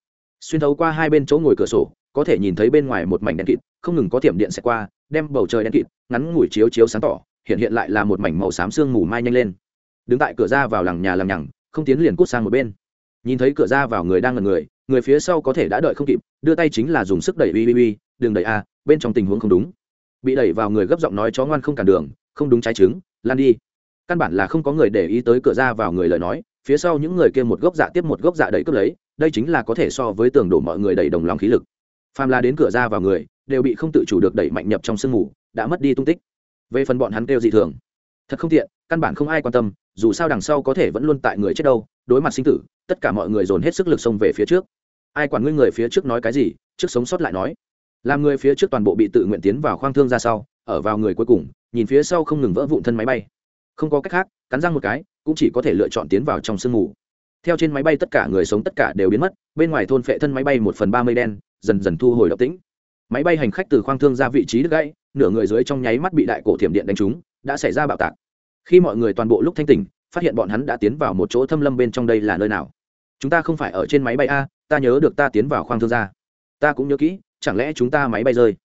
Xuyên thấu qua hai bên chỗ ngồi cửa sổ, có thể nhìn thấy bên ngoài một mảnh đen kịt, không ngừng có thiểm điện xẹt qua, đem bầu trời đen kịt, ngắn ngủi chiếu chiếu sáng tỏ hiện hiện lại là một mảnh màu xám sương mù mai nhanh lên. Đứng tại cửa ra vào làng nhà làm nhằng, không tiến liền cút sang một bên. Nhìn thấy cửa ra vào người đang ngần người người phía sau có thể đã đợi không kịp, đưa tay chính là dùng sức đẩy uy uy uy, đừng đẩy a, bên trong tình huống không đúng. Bị đẩy vào người gấp giọng nói chó ngoan không cản đường, không đúng trái trứng, lan đi. Căn bản là không có người để ý tới cửa ra vào người lời nói, phía sau những người kia một gốc dạ tiếp một gốc dạ đẩy cướp lấy, đây chính là có thể so với tường đổ mọi người đẩy đồng lòng khí lực. Phàm là đến cửa ra vào người, đều bị không tự chủ được đẩy mạnh nhập trong sương mù, đã mất đi tung tích về phần bọn hắn kêu dị thường. Thật không tiện, căn bản không ai quan tâm, dù sao đằng sau có thể vẫn luôn tại người chết đâu, đối mặt sinh tử, tất cả mọi người dồn hết sức lực xông về phía trước. Ai quản ngươi người phía trước nói cái gì, trước sống sót lại nói. Làm người phía trước toàn bộ bị tự nguyện tiến vào khoang thương ra sau, ở vào người cuối cùng, nhìn phía sau không ngừng vỡ vụn thân máy bay. Không có cách khác, cắn răng một cái, cũng chỉ có thể lựa chọn tiến vào trong sương mù. Theo trên máy bay tất cả người sống tất cả đều biến mất, bên ngoài thôn phệ thân máy bay một phần ba mươi đen, dần dần thu hồi độc tĩnh. Máy bay hành khách từ khoang thương ra vị trí đứt gãy nửa người dưới trong nháy mắt bị đại cổ thiểm điện đánh trúng, đã xảy ra bạo tạc. Khi mọi người toàn bộ lúc thanh tỉnh, phát hiện bọn hắn đã tiến vào một chỗ thâm lâm bên trong đây là nơi nào? Chúng ta không phải ở trên máy bay a, ta nhớ được ta tiến vào khoang thương gia. Ta cũng nhớ kỹ, chẳng lẽ chúng ta máy bay rơi?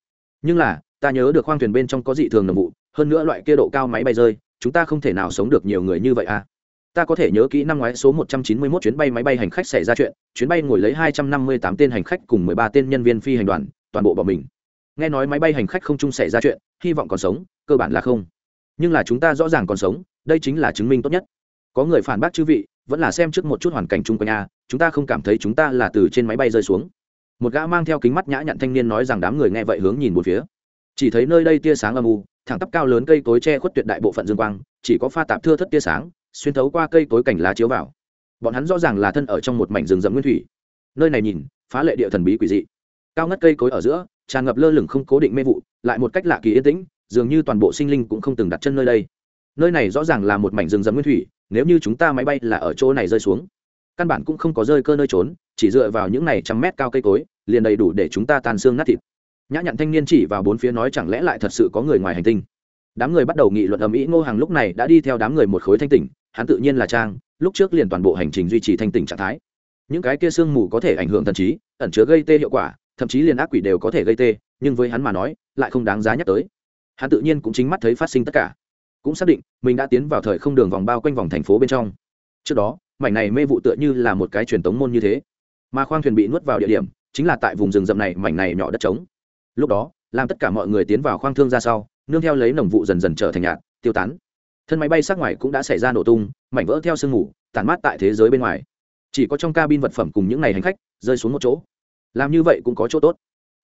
Nhưng là, ta nhớ được khoang thuyền bên trong có dị thường nồng vụ, hơn nữa loại kia độ cao máy bay rơi, chúng ta không thể nào sống được nhiều người như vậy a. Ta có thể nhớ kỹ năm ngoái số 191 chuyến bay máy bay hành khách xảy ra chuyện, chuyến bay ngồi lấy 258 tên hành khách cùng 13 tên nhân viên phi hành đoàn, toàn bộ bỏ mình nghe nói máy bay hành khách không chung xảy ra chuyện, hy vọng còn sống, cơ bản là không. Nhưng là chúng ta rõ ràng còn sống, đây chính là chứng minh tốt nhất. Có người phản bác chư vị, vẫn là xem trước một chút hoàn cảnh chung quanh a, chúng ta không cảm thấy chúng ta là từ trên máy bay rơi xuống. Một gã mang theo kính mắt nhã nhặn thanh niên nói rằng đám người nghe vậy hướng nhìn một phía. Chỉ thấy nơi đây tia sáng âm u, thẳng tắp cao lớn cây cối che khuất tuyệt đại bộ phận dương quang, chỉ có pha tạp thưa thất tia sáng, xuyên thấu qua cây cối cảnh lá chiếu vào. Bọn hắn rõ ràng là thân ở trong một mảnh rừng rậm nguyên thủy. Nơi này nhìn, phá lệ địa thần bí quỷ dị. Cao ngất cây cối ở giữa tràn ngập lơ lửng không cố định mê vụ, lại một cách lạ kỳ yên tĩnh, dường như toàn bộ sinh linh cũng không từng đặt chân nơi đây. Nơi này rõ ràng là một mảnh rừng rậm nguyên thủy, nếu như chúng ta máy bay là ở chỗ này rơi xuống, căn bản cũng không có rơi cơ nơi trốn, chỉ dựa vào những này trăm mét cao cây cối, liền đầy đủ để chúng ta tàn xương nát thịt. Nhã nhặn thanh niên chỉ vào bốn phía nói chẳng lẽ lại thật sự có người ngoài hành tinh? Đám người bắt đầu nghị luận ầm ĩ, ngô hàng lúc này đã đi theo đám người một khối thanh tỉnh, hắn tự nhiên là trang, lúc trước liền toàn bộ hành trình duy trì thanh tỉnh trạng thái. Những cái kia sương mù có thể ảnh hưởng thần trí, ẩn chứa gây tê hiệu quả thậm chí liền ác quỷ đều có thể gây tê, nhưng với hắn mà nói, lại không đáng giá nhắc tới. Hắn tự nhiên cũng chính mắt thấy phát sinh tất cả. Cũng xác định, mình đã tiến vào thời không đường vòng bao quanh vòng thành phố bên trong. Trước đó, mảnh này mê vụ tựa như là một cái truyền tống môn như thế. Mà khoang thuyền bị nuốt vào địa điểm, chính là tại vùng rừng rậm này, mảnh này nhỏ đất trống. Lúc đó, làm tất cả mọi người tiến vào khoang thương ra sau, nương theo lấy nồng vụ dần dần trở thành nhạt, tiêu tán. Thân máy bay sát ngoài cũng đã xảy ra nổ tung, mảnh vỡ theo sương mù tàn mát tại thế giới bên ngoài. Chỉ có trong cabin vật phẩm cùng những ngày hành khách, rơi xuống một chỗ làm như vậy cũng có chỗ tốt.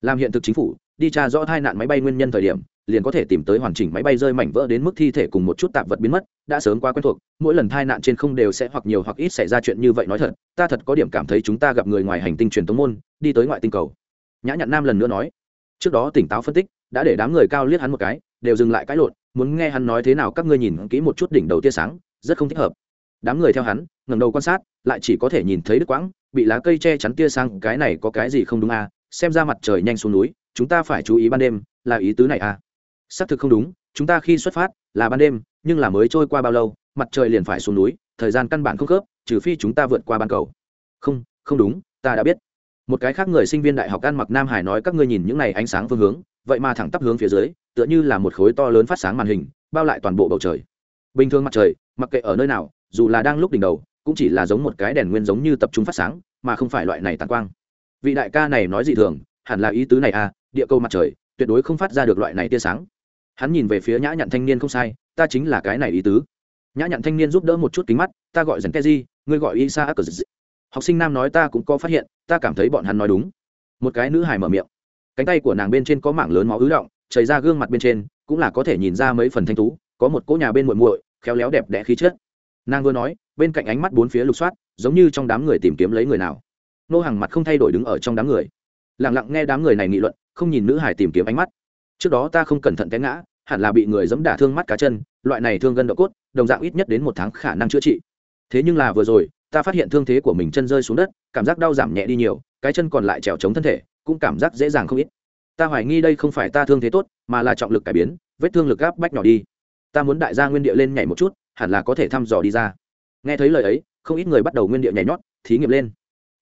Làm hiện thực chính phủ, đi tra rõ tai nạn máy bay nguyên nhân thời điểm, liền có thể tìm tới hoàn chỉnh máy bay rơi mảnh vỡ đến mức thi thể cùng một chút tạp vật biến mất, đã sớm quá quen thuộc, mỗi lần tai nạn trên không đều sẽ hoặc nhiều hoặc ít xảy ra chuyện như vậy nói thật, ta thật có điểm cảm thấy chúng ta gặp người ngoài hành tinh truyền tống môn, đi tới ngoại tinh cầu. Nhã nhặn nam lần nữa nói, trước đó tỉnh táo phân tích, đã để đám người cao liếc hắn một cái, đều dừng lại cãi lộn, muốn nghe hắn nói thế nào các ngươi nhìn kỹ một chút đỉnh đầu tia sáng, rất không thích hợp. Đám người theo hắn ngẩng đầu quan sát, lại chỉ có thể nhìn thấy đứt quãng, bị lá cây che chắn tia sáng, cái này có cái gì không đúng à? Xem ra mặt trời nhanh xuống núi, chúng ta phải chú ý ban đêm, là ý tứ này à? Xác thực không đúng, chúng ta khi xuất phát là ban đêm, nhưng là mới trôi qua bao lâu, mặt trời liền phải xuống núi, thời gian căn bản không khớp, trừ phi chúng ta vượt qua ban cầu. Không không đúng, ta đã biết. Một cái khác người sinh viên đại học ăn mặc nam hải nói các ngươi nhìn những này ánh sáng phương hướng, vậy mà thẳng tắp hướng phía dưới, tựa như là một khối to lớn phát sáng màn hình, bao lại toàn bộ bầu trời. Bình thường mặt trời, mặc kệ ở nơi nào, dù là đang lúc đỉnh đầu cũng chỉ là giống một cái đèn nguyên giống như tập trung phát sáng, mà không phải loại này tàn quang. Vị đại ca này nói dị thường, hẳn là ý tứ này à địa cầu mặt trời, tuyệt đối không phát ra được loại này tia sáng. Hắn nhìn về phía nhã nhặn thanh niên không sai, ta chính là cái này ý tứ. Nhã nhặn thanh niên giúp đỡ một chút kính mắt, ta gọi dần keji, ngươi gọi isa học sinh nam nói ta cũng có phát hiện, ta cảm thấy bọn hắn nói đúng. Một cái nữ hài mở miệng. Cánh tay của nàng bên trên có mảng lớn máu ứ động, chảy ra gương mặt bên trên, cũng là có thể nhìn ra mấy phần thanh tú, có một cỗ nhà bên muội muội, khéo léo đẹp đẽ khí chất. Nàng vừa nói bên cạnh ánh mắt bốn phía lục soát, giống như trong đám người tìm kiếm lấy người nào. Nô hàng mặt không thay đổi đứng ở trong đám người. Lặng lặng nghe đám người này nghị luận, không nhìn nữ hải tìm kiếm ánh mắt. Trước đó ta không cẩn thận té ngã, hẳn là bị người dẫm đả thương mắt cá chân, loại này thương gân độ cốt, đồng dạng ít nhất đến một tháng khả năng chữa trị. Thế nhưng là vừa rồi, ta phát hiện thương thế của mình chân rơi xuống đất, cảm giác đau giảm nhẹ đi nhiều, cái chân còn lại trèo chống thân thể, cũng cảm giác dễ dàng không ít. Ta hoài nghi đây không phải ta thương thế tốt, mà là trọng lực cải biến, vết thương lực gáp bách nhỏ đi. Ta muốn đại gia nguyên địa lên nhảy một chút, hẳn là có thể thăm dò đi ra nghe thấy lời ấy, không ít người bắt đầu nguyên địa nhảy nhót, thí nghiệm lên.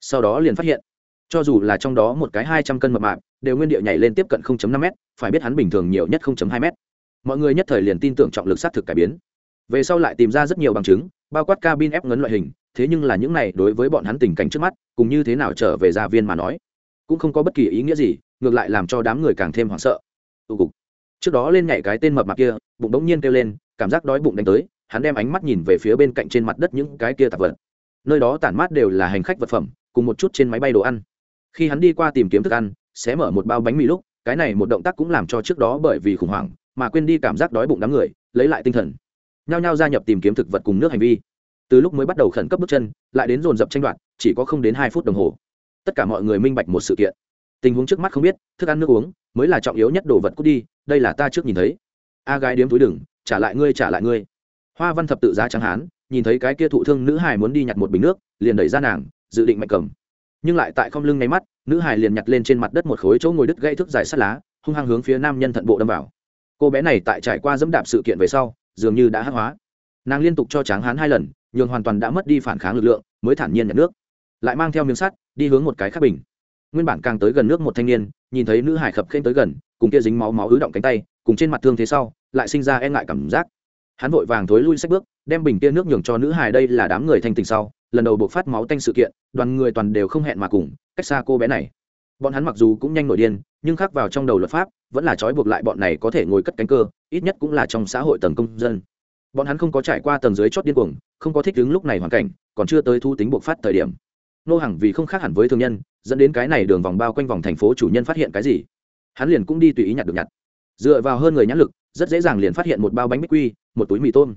Sau đó liền phát hiện, cho dù là trong đó một cái hai trăm cân mập mạp, đều nguyên địa nhảy lên tiếp cận 0.5 m phải biết hắn bình thường nhiều nhất 0.2 m mọi người nhất thời liền tin tưởng trọng lực sát thực cải biến. Về sau lại tìm ra rất nhiều bằng chứng, bao quát cabin ép ngấn loại hình, thế nhưng là những này đối với bọn hắn tình cảnh trước mắt, cùng như thế nào trở về gia viên mà nói, cũng không có bất kỳ ý nghĩa gì, ngược lại làm cho đám người càng thêm hoảng sợ. Tụ cục. Trước đó lên nhảy cái tên mập mạp kia, bụng đống nhiên kêu lên, cảm giác đói bụng đánh tới hắn đem ánh mắt nhìn về phía bên cạnh trên mặt đất những cái kia tạp vật. Nơi đó tản mát đều là hành khách vật phẩm, cùng một chút trên máy bay đồ ăn. Khi hắn đi qua tìm kiếm thức ăn, sẽ mở một bao bánh mì lúc, cái này một động tác cũng làm cho trước đó bởi vì khủng hoảng, mà quên đi cảm giác đói bụng đám người, lấy lại tinh thần. Nhao nhao gia nhập tìm kiếm thực vật cùng nước hành vi. Từ lúc mới bắt đầu khẩn cấp bước chân, lại đến dồn dập tranh đoạt, chỉ có không đến hai phút đồng hồ. Tất cả mọi người minh bạch một sự kiện. Tình huống trước mắt không biết, thức ăn nước uống mới là trọng yếu nhất đồ vật cút đi, đây là ta trước nhìn thấy. A gái điếm túi đừng trả lại ngươi, trả lại ngươi hoa văn thập tự giá trắng hán, nhìn thấy cái kia thụ thương nữ hài muốn đi nhặt một bình nước, liền đẩy ra nàng, dự định mạnh cầm. Nhưng lại tại không lưng ngay mắt, nữ hài liền nhặt lên trên mặt đất một khối chỗ ngồi đứt gây thức dài sắt lá, hung hăng hướng phía nam nhân thận bộ đâm vào. Cô bé này tại trải qua dẫm đạp sự kiện về sau, dường như đã hắc hóa. Nàng liên tục cho tráng hán hai lần, nhường hoàn toàn đã mất đi phản kháng lực lượng, mới thản nhiên nhận nước. Lại mang theo miếng sắt, đi hướng một cái khác bình. Nguyên bản càng tới gần nước một thanh niên, nhìn thấy nữ hải khập khênh tới gần, cùng kia dính máu máu ứ động cánh tay, cùng trên mặt thương thế sau, lại sinh ra e ngại cảm giác hắn vội vàng thối lui sách bước, đem bình kia nước nhường cho nữ hài đây là đám người thanh tình sau, lần đầu buộc phát máu tanh sự kiện, đoàn người toàn đều không hẹn mà cùng, cách xa cô bé này. Bọn hắn mặc dù cũng nhanh nổi điên, nhưng khác vào trong đầu luật pháp, vẫn là trói buộc lại bọn này có thể ngồi cất cánh cơ, ít nhất cũng là trong xã hội tầng công dân. Bọn hắn không có trải qua tầng dưới chót điên cuồng, không có thích ứng lúc này hoàn cảnh, còn chưa tới thu tính buộc phát thời điểm. Nô hàng vì không khác hẳn với thương nhân, dẫn đến cái này đường vòng bao quanh vòng thành phố chủ nhân phát hiện cái gì. Hắn liền cũng đi tùy ý nhặt được nhặt. Dựa vào hơn người nhãn lực rất dễ dàng liền phát hiện một bao bánh bích quy, một túi mì tôm.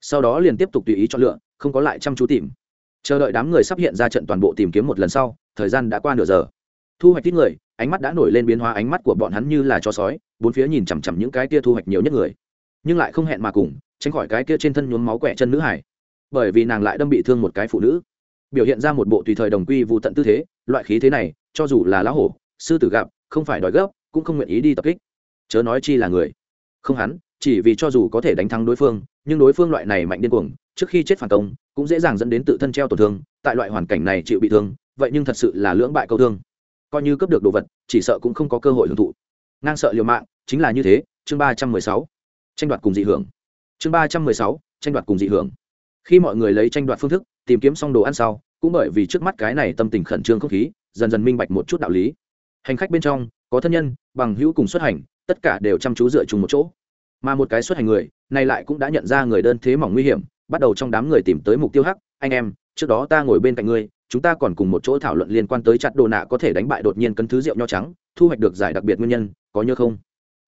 Sau đó liền tiếp tục tùy ý chọn lựa, không có lại chăm chú tìm. Chờ đợi đám người sắp hiện ra trận toàn bộ tìm kiếm một lần sau, thời gian đã qua nửa giờ. Thu hoạch ít người, ánh mắt đã nổi lên biến hóa, ánh mắt của bọn hắn như là cho sói, bốn phía nhìn chằm chằm những cái kia thu hoạch nhiều nhất người. Nhưng lại không hẹn mà cùng, tránh khỏi cái kia trên thân nhuốm máu quẹ chân nữ hải. Bởi vì nàng lại đâm bị thương một cái phụ nữ. Biểu hiện ra một bộ tùy thời đồng quy vụ tận tư thế, loại khí thế này, cho dù là lá hổ, sư tử gặp, không phải đòi gấp, cũng không nguyện ý đi tập kích. Chớ nói chi là người không hắn, chỉ vì cho dù có thể đánh thắng đối phương, nhưng đối phương loại này mạnh điên cuồng, trước khi chết phản công, cũng dễ dàng dẫn đến tự thân treo tổn thương, tại loại hoàn cảnh này chịu bị thương, vậy nhưng thật sự là lưỡng bại câu thương. Coi như cướp được đồ vật, chỉ sợ cũng không có cơ hội hưởng thụ. Ngang sợ liều mạng, chính là như thế, chương ba trăm mười sáu. Tranh đoạt cùng dị hưởng. Chương ba trăm mười sáu, tranh đoạt cùng dị hưởng. Khi mọi người lấy tranh đoạt phương thức, tìm kiếm xong đồ ăn sau, cũng bởi vì trước mắt cái này tâm tình khẩn trương không khí, dần dần minh bạch một chút đạo lý. Hành khách bên trong, có thân nhân, bằng hữu cùng xuất hành tất cả đều chăm chú dựa chung một chỗ. Mà một cái xuất hành người này lại cũng đã nhận ra người đơn thế mỏng nguy hiểm, bắt đầu trong đám người tìm tới mục tiêu hắc, anh em, trước đó ta ngồi bên cạnh ngươi, chúng ta còn cùng một chỗ thảo luận liên quan tới chặt đồ nạ có thể đánh bại đột nhiên cân thứ rượu nho trắng, thu hoạch được giải đặc biệt nguyên nhân, có nhớ không?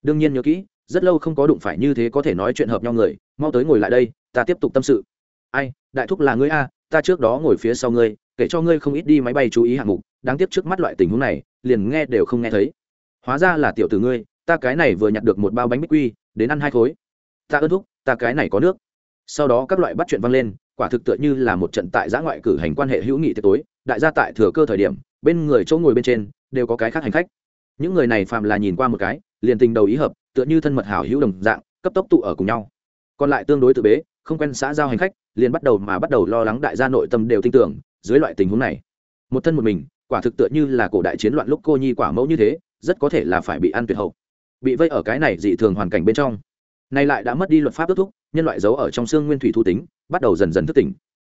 Đương nhiên nhớ kỹ, rất lâu không có đụng phải như thế có thể nói chuyện hợp nhau người, mau tới ngồi lại đây, ta tiếp tục tâm sự. Ai, đại thúc là ngươi a, ta trước đó ngồi phía sau ngươi, kể cho ngươi không ít đi máy bay chú ý hạng mục, đáng tiếc trước mắt loại tình huống này, liền nghe đều không nghe thấy. Hóa ra là tiểu tử ngươi ta cái này vừa nhặt được một bao bánh bích quy, đến ăn hai khối. Ta ơn thúc, ta cái này có nước. Sau đó các loại bắt chuyện vang lên, quả thực tựa như là một trận tại giã ngoại cử hành quan hệ hữu nghị tiệc tối. Đại gia tại thừa cơ thời điểm, bên người chỗ ngồi bên trên đều có cái khác hành khách. Những người này phàm là nhìn qua một cái, liền tình đầu ý hợp, tựa như thân mật hảo hữu đồng dạng, cấp tốc tụ ở cùng nhau. Còn lại tương đối tự bế, không quen xã giao hành khách, liền bắt đầu mà bắt đầu lo lắng đại gia nội tâm đều tin tưởng dưới loại tình huống này. Một thân một mình, quả thực tựa như là cổ đại chiến loạn lúc cô nhi quả mẫu như thế, rất có thể là phải bị ăn tuyệt hậu bị vây ở cái này dị thường hoàn cảnh bên trong. Nay lại đã mất đi luật pháp ước thúc, nhân loại giấu ở trong xương nguyên thủy thu tính, bắt đầu dần dần thức tỉnh.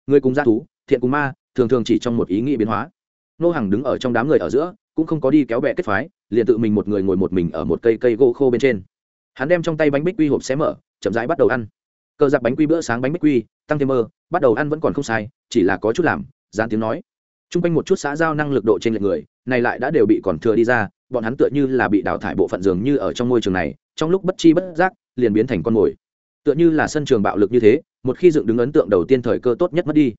Người cùng g thú, thiện cùng ma, thường thường chỉ trong một ý nghĩ biến hóa. Nô hàng đứng ở trong đám người ở giữa, cũng không có đi kéo bẹ kết phái, liền tự mình một người ngồi một mình ở một cây cây gỗ khô bên trên. Hắn đem trong tay bánh bích quy hộp xé mở, chậm rãi bắt đầu ăn. Cờ giặc bánh quy bữa sáng bánh bích quy, tăng thêm mơ, bắt đầu ăn vẫn còn không sai, chỉ là có chút làm dán tiếng nói. T r u n g quanh một chút xã giao năng lực độ trên lệch người này lại đã đều bị còn thừa đi ra, bọn hắn tựa như là bị đào thải bộ phận dường như ở trong môi trường này, trong lúc bất chi bất giác, liền biến thành con mồi. Tựa như là sân trường bạo lực như thế, một khi dựng đứng ấn tượng đầu tiên thời cơ tốt nhất mất đi.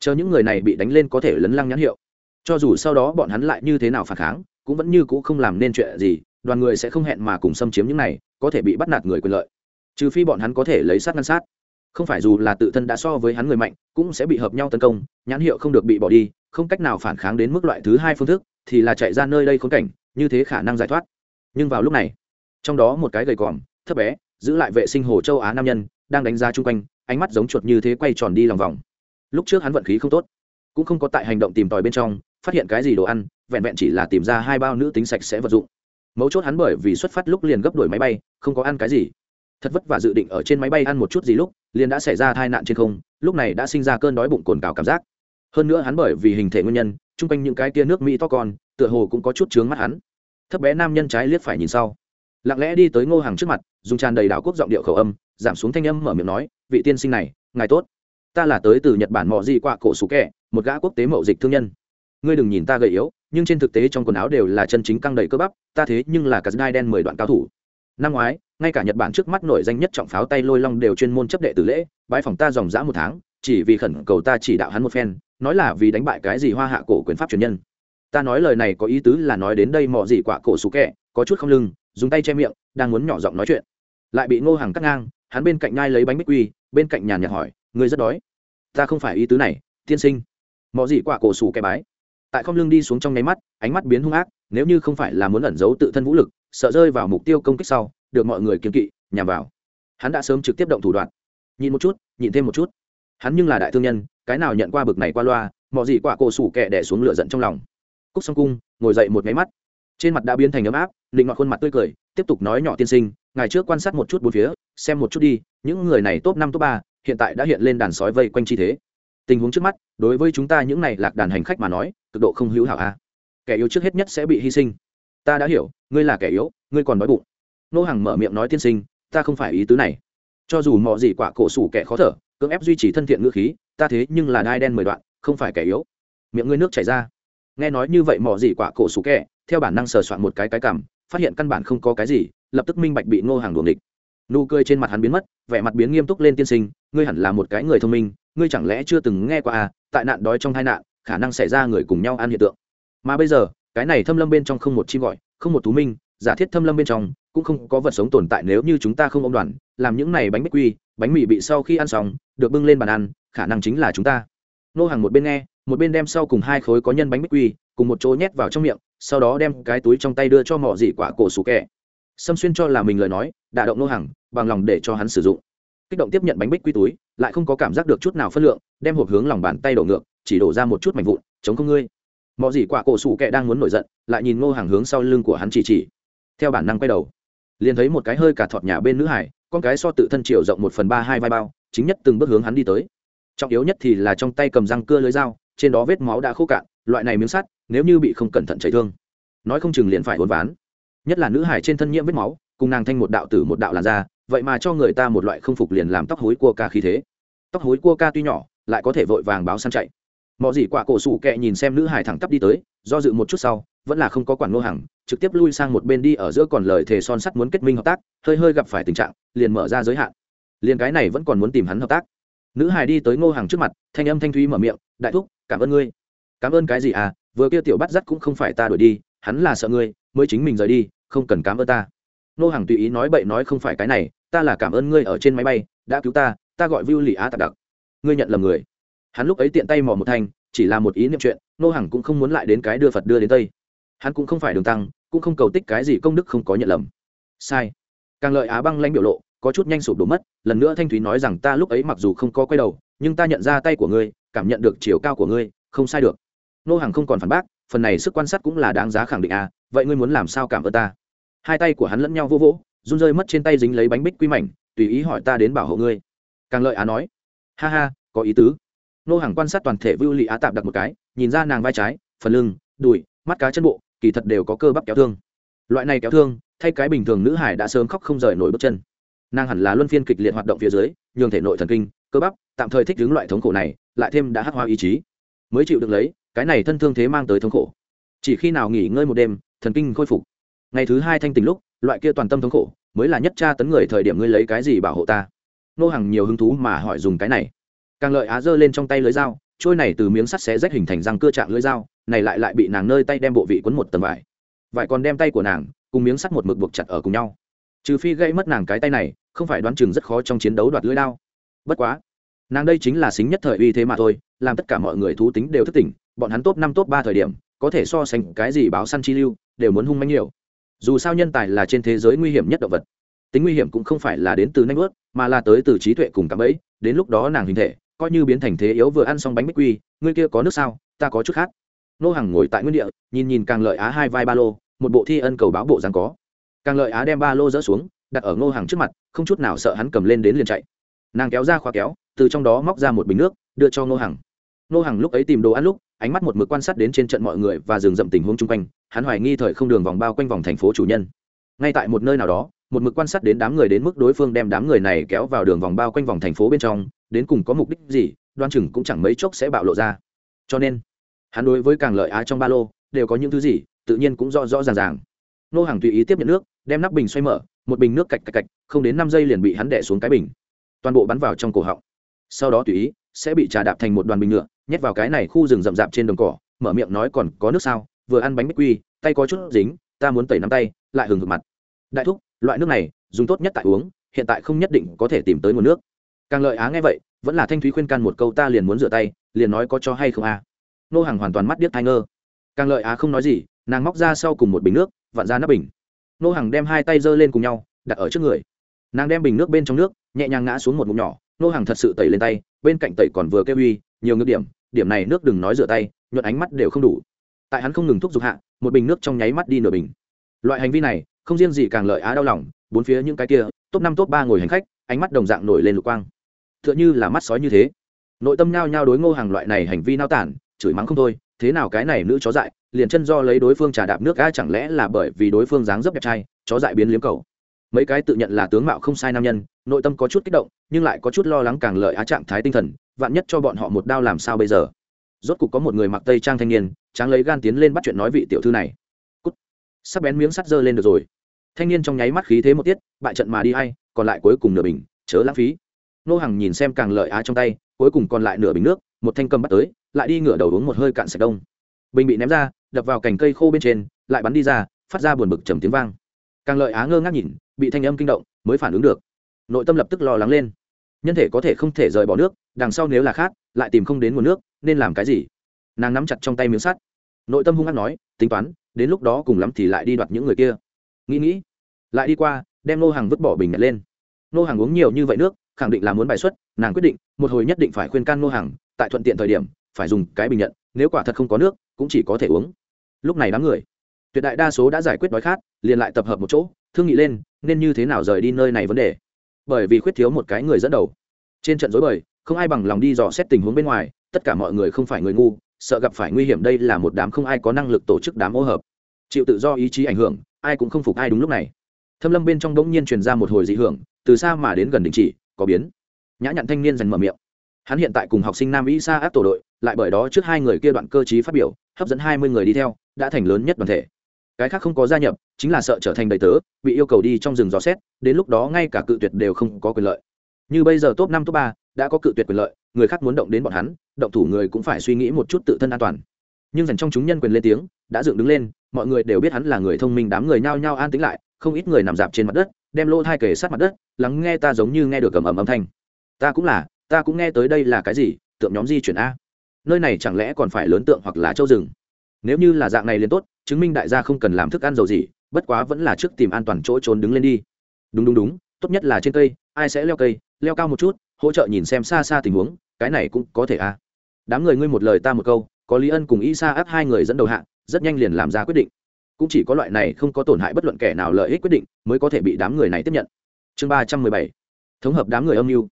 Chờ những người này bị đánh lên có thể lấn lăng nhãn hiệu. Cho dù sau đó bọn hắn lại như thế nào phản kháng, cũng vẫn như c ũ không làm nên chuyện gì, đoàn người sẽ không hẹn mà cùng xâm chiếm những này, có thể bị bắt nạt người quyền lợi. Trừ phi bọn hắn có thể lấy sát ngăn sát. Không phải dù là tự thân đã so với hắn người mạnh, cũng sẽ bị hợp nhau tấn công, nhãn hiệu không được bị bỏ đi, không cách nào phản kháng đến mức loại thứ hai phương thức thì là chạy ra nơi đây khốn cảnh, như thế khả năng giải thoát. Nhưng vào lúc này, trong đó một cái gầy còm, thấp bé, giữ lại vệ sinh hồ châu á nam nhân, đang đánh giá chung quanh, ánh mắt giống chuột như thế quay tròn đi lòng vòng. Lúc trước hắn vận khí không tốt, cũng không có tại hành động tìm tòi bên trong, phát hiện cái gì đồ ăn, vẹn vẹn chỉ là tìm ra hai bao nữ tính sạch sẽ vật dụng. Mấu chốt hắn bởi vì xuất phát lúc liền gấp đuổi máy bay, không có ăn cái gì. Thật vất vả dự định ở trên máy bay ăn một chút gì lúc, liền đã xảy ra tai nạn trên không, lúc này đã sinh ra cơn đói bụng cồn cào cảm giác. Hơn nữa hắn bởi vì hình thể nguyên nhân chung quanh những cái tia nước mỹ to con, tựa hồ cũng có chút trướng mắt hắn. Thấp bé nam nhân trái liếc phải nhìn sau. Lặng lẽ đi tới ngô hàng trước mặt, dùng tràn đầy đảo quốc giọng điệu khẩu âm, giảm xuống thanh âm mở miệng nói, vị tiên sinh này, ngài tốt. Ta là tới từ nhật bản mò gì qua cổ sủ kẹ, một gã quốc tế mậu dịch thương nhân. Ngươi đừng nhìn ta gầy yếu, nhưng trên thực tế trong quần áo đều là chân chính căng đầy cơ bắp, ta thế nhưng là cả đai đen mười đoạn cao thủ. Năm ngoái, ngay cả nhật bản trước mắt nổi danh nhất trọng pháo tay lôi long đều chuyên môn chấp đệ tử lễ bãi phòng ta dòng dã một tháng, chỉ vì khẩn cầu ta chỉ đạo hắn một phen nói là vì đánh bại cái gì hoa hạ cổ quyền pháp truyền nhân. Ta nói lời này có ý tứ là nói đến đây mò gì quả cổ xú kẹ, có chút không lưng, dùng tay che miệng, đang muốn nhỏ giọng nói chuyện. Lại bị ngô hàng cắt ngang, hắn bên cạnh ngai lấy bánh bích quy, bên cạnh nhàn nhạt hỏi người rất đói? Ta không phải ý tứ này, tiên sinh. Mò gì quả cổ xù kẹ bái. Tại không lưng đi xuống trong nháy mắt, ánh mắt biến hung ác, nếu như không phải là muốn ẩn giấu tự thân vũ lực, sợ rơi vào mục tiêu công kích sau, được mọi người kiên kỵ, nhằm vào. Hắn đã sớm trực tiếp động thủ đoạn. Nhìn một chút nhìn thêm một chút. Hắn nhưng là đại thương nhân cái nào nhận qua bực này qua loa, mọi gì quả cổ sủ kẹ đẻ xuống lửa giận trong lòng. Cúc song cung, ngồi dậy một máy mắt. Trên mặt đã biến thành ấm áp định ngọt khuôn mặt tươi cười, tiếp tục nói nhỏ tiên sinh ngày trước quan sát một chút bốn phía, xem một chút đi, những người này top năm, top ba, hiện tại đã hiện lên đàn sói vây quanh chi thế. Tình huống trước mắt, đối với chúng ta những này lạc đàn hành khách mà nói, cực độ không hữu hảo a. Kẻ yếu trước hết nhất sẽ bị hy sinh. Ta đã hiểu, ngươi là kẻ yếu, ngươi còn đói bụng. Nô hàng mở miệng nói tiên sinh, ta không phải ý tứ này. Cho dù mọi gì quả cổ sủ kẻ khó thở, cưỡng ép duy trì thân thiện ngữ khí ta thế nhưng là đai đen mười đoạn, không phải kẻ yếu. Miệng ngươi nước chảy ra. Nghe nói như vậy mỏ gì quả cổ sủ kẹ, theo bản năng sờ soạn một cái cái cảm, phát hiện căn bản không có cái gì, lập tức minh bạch bị ngô hàng đuồng địch nụ cười trên mặt hắn biến mất, vẻ mặt biến nghiêm túc lên tiên sinh, ngươi hẳn là một cái người thông minh, ngươi chẳng lẽ chưa từng nghe qua à tại nạn đói trong hai nạn, khả năng xảy ra người cùng nhau ăn hiện tượng. Mà bây giờ, cái này thâm lâm bên trong không một chim gọi, không một thú minh, giả thiết thâm lâm bên trong, cũng không có vật sống tồn tại nếu như chúng ta không ôm đoàn, làm những này bánh bích quy, bánh mì bị sau khi ăn xong, được bưng lên bàn ăn khả năng chính là chúng ta. Nô hàng một bên nghe, một bên đem sau cùng hai khối có nhân bánh bích quy, cùng một chỗ nhét vào trong miệng, sau đó đem cái túi trong tay đưa cho mỏ dị quả cổ sủ kẹ. Xâm xuyên cho là mình lời nói, đả động nô hàng bằng lòng để cho hắn sử dụng. Kích động tiếp nhận bánh bích quy túi, lại không có cảm giác được chút nào phân lượng, đem hộp hướng lòng bàn tay đổ ngược, chỉ đổ ra một chút mảnh vụn, chống không ngươi. Mỏ dị quả cổ sủ kẹ đang muốn nổi giận, lại nhìn nô hàng hướng sau lưng của hắn chỉ chỉ. Theo bản năng quay đầu, liền thấy một cái hơi cả thọt nhà bên nữ hải, con cái so tự thân chiều rộng một phần ba hai vai bao, chính nhất từng bước hướng hắn đi tới trọng yếu nhất thì là trong tay cầm răng cưa lưới dao, trên đó vết máu đã khô cạn, loại này miếng sắt, nếu như bị không cẩn thận chảy thương, nói không chừng liền phải uốn ván. Nhất là nữ hải trên thân nhiễm vết máu, cùng nàng thanh một đạo tử một đạo làn da, vậy mà cho người ta một loại không phục liền làm tóc hối cua ca khí thế. Tóc hối cua ca tuy nhỏ, lại có thể vội vàng báo săn chạy. Mọi gì quả cổ sủ kệ nhìn xem nữ hải thẳng tắp đi tới, do dự một chút sau, vẫn là không có quản nô hàng trực tiếp lui sang một bên đi ở giữa còn lời thề son sắt muốn kết minh hợp tác, hơi hơi gặp phải tình trạng, liền mở ra giới hạn. Liền cái này vẫn còn muốn tìm hắn hợp tác nữ hải đi tới ngô hàng trước mặt, thanh âm thanh thúy mở miệng, đại thúc, cảm ơn ngươi. Cảm ơn cái gì à? Vừa kia tiểu bắt dắt cũng không phải ta đuổi đi, hắn là sợ ngươi, mới chính mình rời đi, không cần cảm ơn ta. Ngô hàng tùy ý nói bậy nói không phải cái này, ta là cảm ơn ngươi ở trên máy bay, đã cứu ta ta gọi vưu lì á tạc đặc. Ngươi nhận lầm người. Hắn lúc ấy tiện tay mò một thanh, chỉ là một ý niệm chuyện, Ngô hàng cũng không muốn lại đến cái đưa phật đưa đến tây. Hắn cũng không phải đường tăng, cũng không cầu tích cái gì công đức không có nhận lầm. Sai. Càng lợi á băng lanh biểu lộ có chút nhanh sụp đổ mất, lần nữa thanh thúy nói rằng ta lúc ấy mặc dù không có quay đầu, nhưng ta nhận ra tay của ngươi, cảm nhận được chiều cao của ngươi, không sai được. Nô hàng không còn phản bác, phần này sức quan sát cũng là đáng giá khẳng định à vậy ngươi muốn làm sao cảm ơn ta? Hai tay của hắn lẫn nhau vô vỗ, run rơi mất trên tay dính lấy bánh bích quy mảnh, tùy ý hỏi ta đến bảo hộ ngươi. Càng lợi á nói, ha ha, có ý tứ. Nô hàng quan sát toàn thể vưu lị á tạp đặt một cái, nhìn ra nàng vai trái, phần lưng, đùi, mắt cá chân bộ, kỳ thật đều có cơ bắp kéo thương. Loại này kéo thương, thay cái bình thường nữ hải đã sớm khóc không rời nổi bước chân nàng hẳn là luân phiên kịch liệt hoạt động phía dưới, nhường thể nội thần kinh, cơ bắp, tạm thời thích ứng loại thống khổ này, lại thêm đã hắc hoa ý chí, mới chịu được lấy, cái này thân thương thế mang tới thống khổ. Chỉ khi nào nghỉ ngơi một đêm, thần kinh khôi phục. Ngày thứ hai thanh tình lúc, loại kia toàn tâm thống khổ, mới là nhất tra tấn người thời điểm ngươi lấy cái gì bảo hộ ta. Nô hàng nhiều hứng thú mà hỏi dùng cái này. Càng lợi á giơ lên trong tay lưới dao, trôi này từ miếng sắt xé rách hình thành răng cưa trạng lưới dao, này lại lại bị nàng nơi tay đem bộ vị quấn một tầng vải. Vải còn đem tay của nàng, cùng miếng sắt một mực buộc chặt ở cùng nhau. Trừ phi gây mất nàng cái tay này không phải đoán chừng rất khó trong chiến đấu đoạt lưỡi đao. Bất quá, nàng đây chính là xính nhất thời uy thế mà thôi, làm tất cả mọi người thú tính đều thức tỉnh, bọn hắn top năm, top ba thời điểm, có thể so sánh cái gì báo săn chi lưu, đều muốn hung manh nhiều. Dù sao nhân tài là trên thế giới nguy hiểm nhất động vật, tính nguy hiểm cũng không phải là đến từ nanh ướt mà là tới từ trí tuệ cùng cảm ấy đến lúc đó nàng hình thể, coi như biến thành thế yếu vừa ăn xong bánh bích quy, ngươi kia có nước sao, ta có chút khác. Nô hàng ngồi tại nguyên địa, nhìn nhìn càng lợi á hai vai ba lô, một bộ thi ân cầu báo bộ dáng có. Càng lợi á đem ba lô dỡ xuống đặt ở ngô hàng trước mặt, không chút nào sợ hắn cầm lên đến liền chạy. Nàng kéo ra khóa kéo, từ trong đó móc ra một bình nước, đưa cho ngô hàng. Ngô hàng lúc ấy tìm đồ ăn lúc, ánh mắt một mực quan sát đến trên trận mọi người và rừng rậm tình huống chung quanh, hắn hoài nghi thời không đường vòng bao quanh vòng thành phố chủ nhân. Ngay tại một nơi nào đó, một mực quan sát đến đám người đến mức đối phương đem đám người này kéo vào đường vòng bao quanh vòng thành phố bên trong, đến cùng có mục đích gì, đoan chừng cũng chẳng mấy chốc sẽ bạo lộ ra. Cho nên, hắn đối với càng lợi á trong ba lô, đều có những thứ gì, tự nhiên cũng rõ rõ ràng ràng. Nô hàng tùy ý tiếp nhận nước, đem nắp bình xoay mở một bình nước cạch cạch cạch, không đến năm giây liền bị hắn đẻ xuống cái bình. Toàn bộ bắn vào trong cổ họng. Sau đó tùy ý, sẽ bị trà đạp thành một đoàn bình nhựa, nhét vào cái này khu rừng rậm rạp trên đồng cỏ, mở miệng nói còn có nước sao, vừa ăn bánh bích quy, tay có chút dính, ta muốn tẩy nắm tay, lại hừng hực mặt. Đại thúc, loại nước này, dùng tốt nhất tại uống, hiện tại không nhất định có thể tìm tới nguồn nước. Càng lợi á nghe vậy, vẫn là thanh thúy khuyên can một câu ta liền muốn rửa tay, liền nói có cho hay không à. nô hàng hoàn toàn mắt điếc thai ngơ. Càng lợi á không nói gì, nàng móc ra sau cùng một bình nước, vặn ra nắp bình nô hàng đem hai tay giơ lên cùng nhau, đặt ở trước người. Nàng đem bình nước bên trong nước, nhẹ nhàng ngã xuống một mụn nhỏ. Nô hàng thật sự tẩy lên tay, bên cạnh tẩy còn vừa kêu uy, nhiều ngược điểm điểm này nước đừng nói rửa tay, nhuận ánh mắt đều không đủ. Tại hắn không ngừng thúc giục hạ, một bình nước trong nháy mắt đi nửa bình. Loại hành vi này, không riêng gì càng lợi á đau lòng, bốn phía những cái kia, top năm, top ba ngồi hành khách, ánh mắt đồng dạng nổi lên lục quang. T h ư ợ n h ư là mắt sói như thế. Nội tâm nhao nhao đối ngô hàng loại này hành vi nao tản, chửi mắng không thôi, thế nào cái này nữ chó dại liền chân do lấy đối phương trà đạp nước ga chẳng lẽ là bởi vì đối phương dáng dấp đẹp trai, chó dại biến liếm cầu. Mấy cái tự nhận là tướng mạo không sai nam nhân, nội tâm có chút kích động, nhưng lại có chút lo lắng càng lợi á trạng thái tinh thần, vạn nhất cho bọn họ một đao làm sao bây giờ? Rốt cục có một người mặc tây trang thanh niên, tráng lấy gan tiến lên bắt chuyện nói vị tiểu thư này. Cút. Sắp bén miếng sắt dơ lên được rồi. Thanh niên trong nháy mắt khí thế một tiết, bại trận mà đi hay còn lại cuối cùng nửa bình, chớ lãng phí. Nô hàng nhìn xem càng lợi á trong tay, cuối cùng còn lại nửa bình nước, một thanh cầm bắt tới, lại đi ngửa đầu uống một hơi cạn sạch đông bình bị ném ra, đập vào cành cây khô bên trên, lại bắn đi ra, phát ra buồn bực trầm tiếng vang. Càng lợi á ngơ ngác nhìn, bị thanh âm kinh động, mới phản ứng được. Nội tâm lập tức lo lắng lên. Nhân thể có thể không thể rời bỏ nước, đằng sau nếu là khát, lại tìm không đến nguồn nước, nên làm cái gì? Nàng nắm chặt trong tay miếng sắt. Nội tâm hung hăng nói, tính toán, đến lúc đó cùng lắm thì lại đi đoạt những người kia. Nghĩ nghĩ, lại đi qua, đem nô hàng vứt bỏ bình nhặt lên. Nô hàng uống nhiều như vậy nước, khẳng định là muốn bài xuất, nàng quyết định, một hồi nhất định phải khuyên can nô hàng tại thuận tiện thời điểm, phải dùng cái bình nhận nếu quả thật không có nước, cũng chỉ có thể uống. Lúc này đám người, tuyệt đại đa số đã giải quyết đói khát, liền lại tập hợp một chỗ, thương nghị lên, nên như thế nào rời đi nơi này vấn đề. Bởi vì khuyết thiếu một cái người dẫn đầu. Trên trận dối bời, không ai bằng lòng đi dò xét tình huống bên ngoài, tất cả mọi người không phải người ngu, sợ gặp phải nguy hiểm đây là một đám không ai có năng lực tổ chức đám ô hợp. Chịu tự do ý chí ảnh hưởng, ai cũng không phục ai đúng lúc này. Thâm lâm bên trong đống nhiên truyền ra một hồi dị hưởng, từ xa mà đến gần đình chỉ, có biến. Nhã nhặn thanh niên dần mở miệng hắn hiện tại cùng học sinh nam isa áp tổ đội, lại bởi đó trước hai người kia đoạn cơ chí phát biểu, hấp dẫn hai mươi người đi theo, đã thành lớn nhất đoàn thể. Cái khác không có gia nhập, chính là sợ trở thành đầy tớ, bị yêu cầu đi trong rừng dò xét, đến lúc đó ngay cả cự tuyệt đều không có quyền lợi. Như bây giờ top năm, top ba, đã có cự tuyệt quyền lợi, người khác muốn động đến bọn hắn, động thủ người cũng phải suy nghĩ một chút tự thân an toàn. Nhưng dành trong chúng nhân quyền lên tiếng, đã dựng đứng lên, mọi người đều biết hắn là người thông minh đám người nhao nhao an tính lại, không ít người nằm dạp trên mặt đất, đem lỗ thai kề sát mặt đất, lắng nghe ta giống như nghe được cầm ầm âm thanh. Ta cũng là ta cũng nghe tới đây là cái gì, tượng nhóm di chuyển a? Nơi này chẳng lẽ còn phải lớn tượng hoặc là châu rừng? Nếu như là dạng này liền tốt, chứng minh đại gia không cần làm thức ăn dầu gì, bất quá vẫn là trước tìm an toàn chỗ trốn đứng lên đi. Đúng đúng đúng, tốt nhất là trên cây, ai sẽ leo cây, leo cao một chút, hỗ trợ nhìn xem xa xa tình huống, cái này cũng có thể a. Đám người ngươi một lời ta một câu, có lý ân cùng y sa áp hai người dẫn đầu hạng rất nhanh liền làm ra quyết định. Cũng chỉ có loại này không có tổn hại bất luận kẻ nào lợi ích quyết định, mới có thể bị đám người này tiếp nhận. Chương ba trăm mười bảy. Thống hợp đám người âm mưu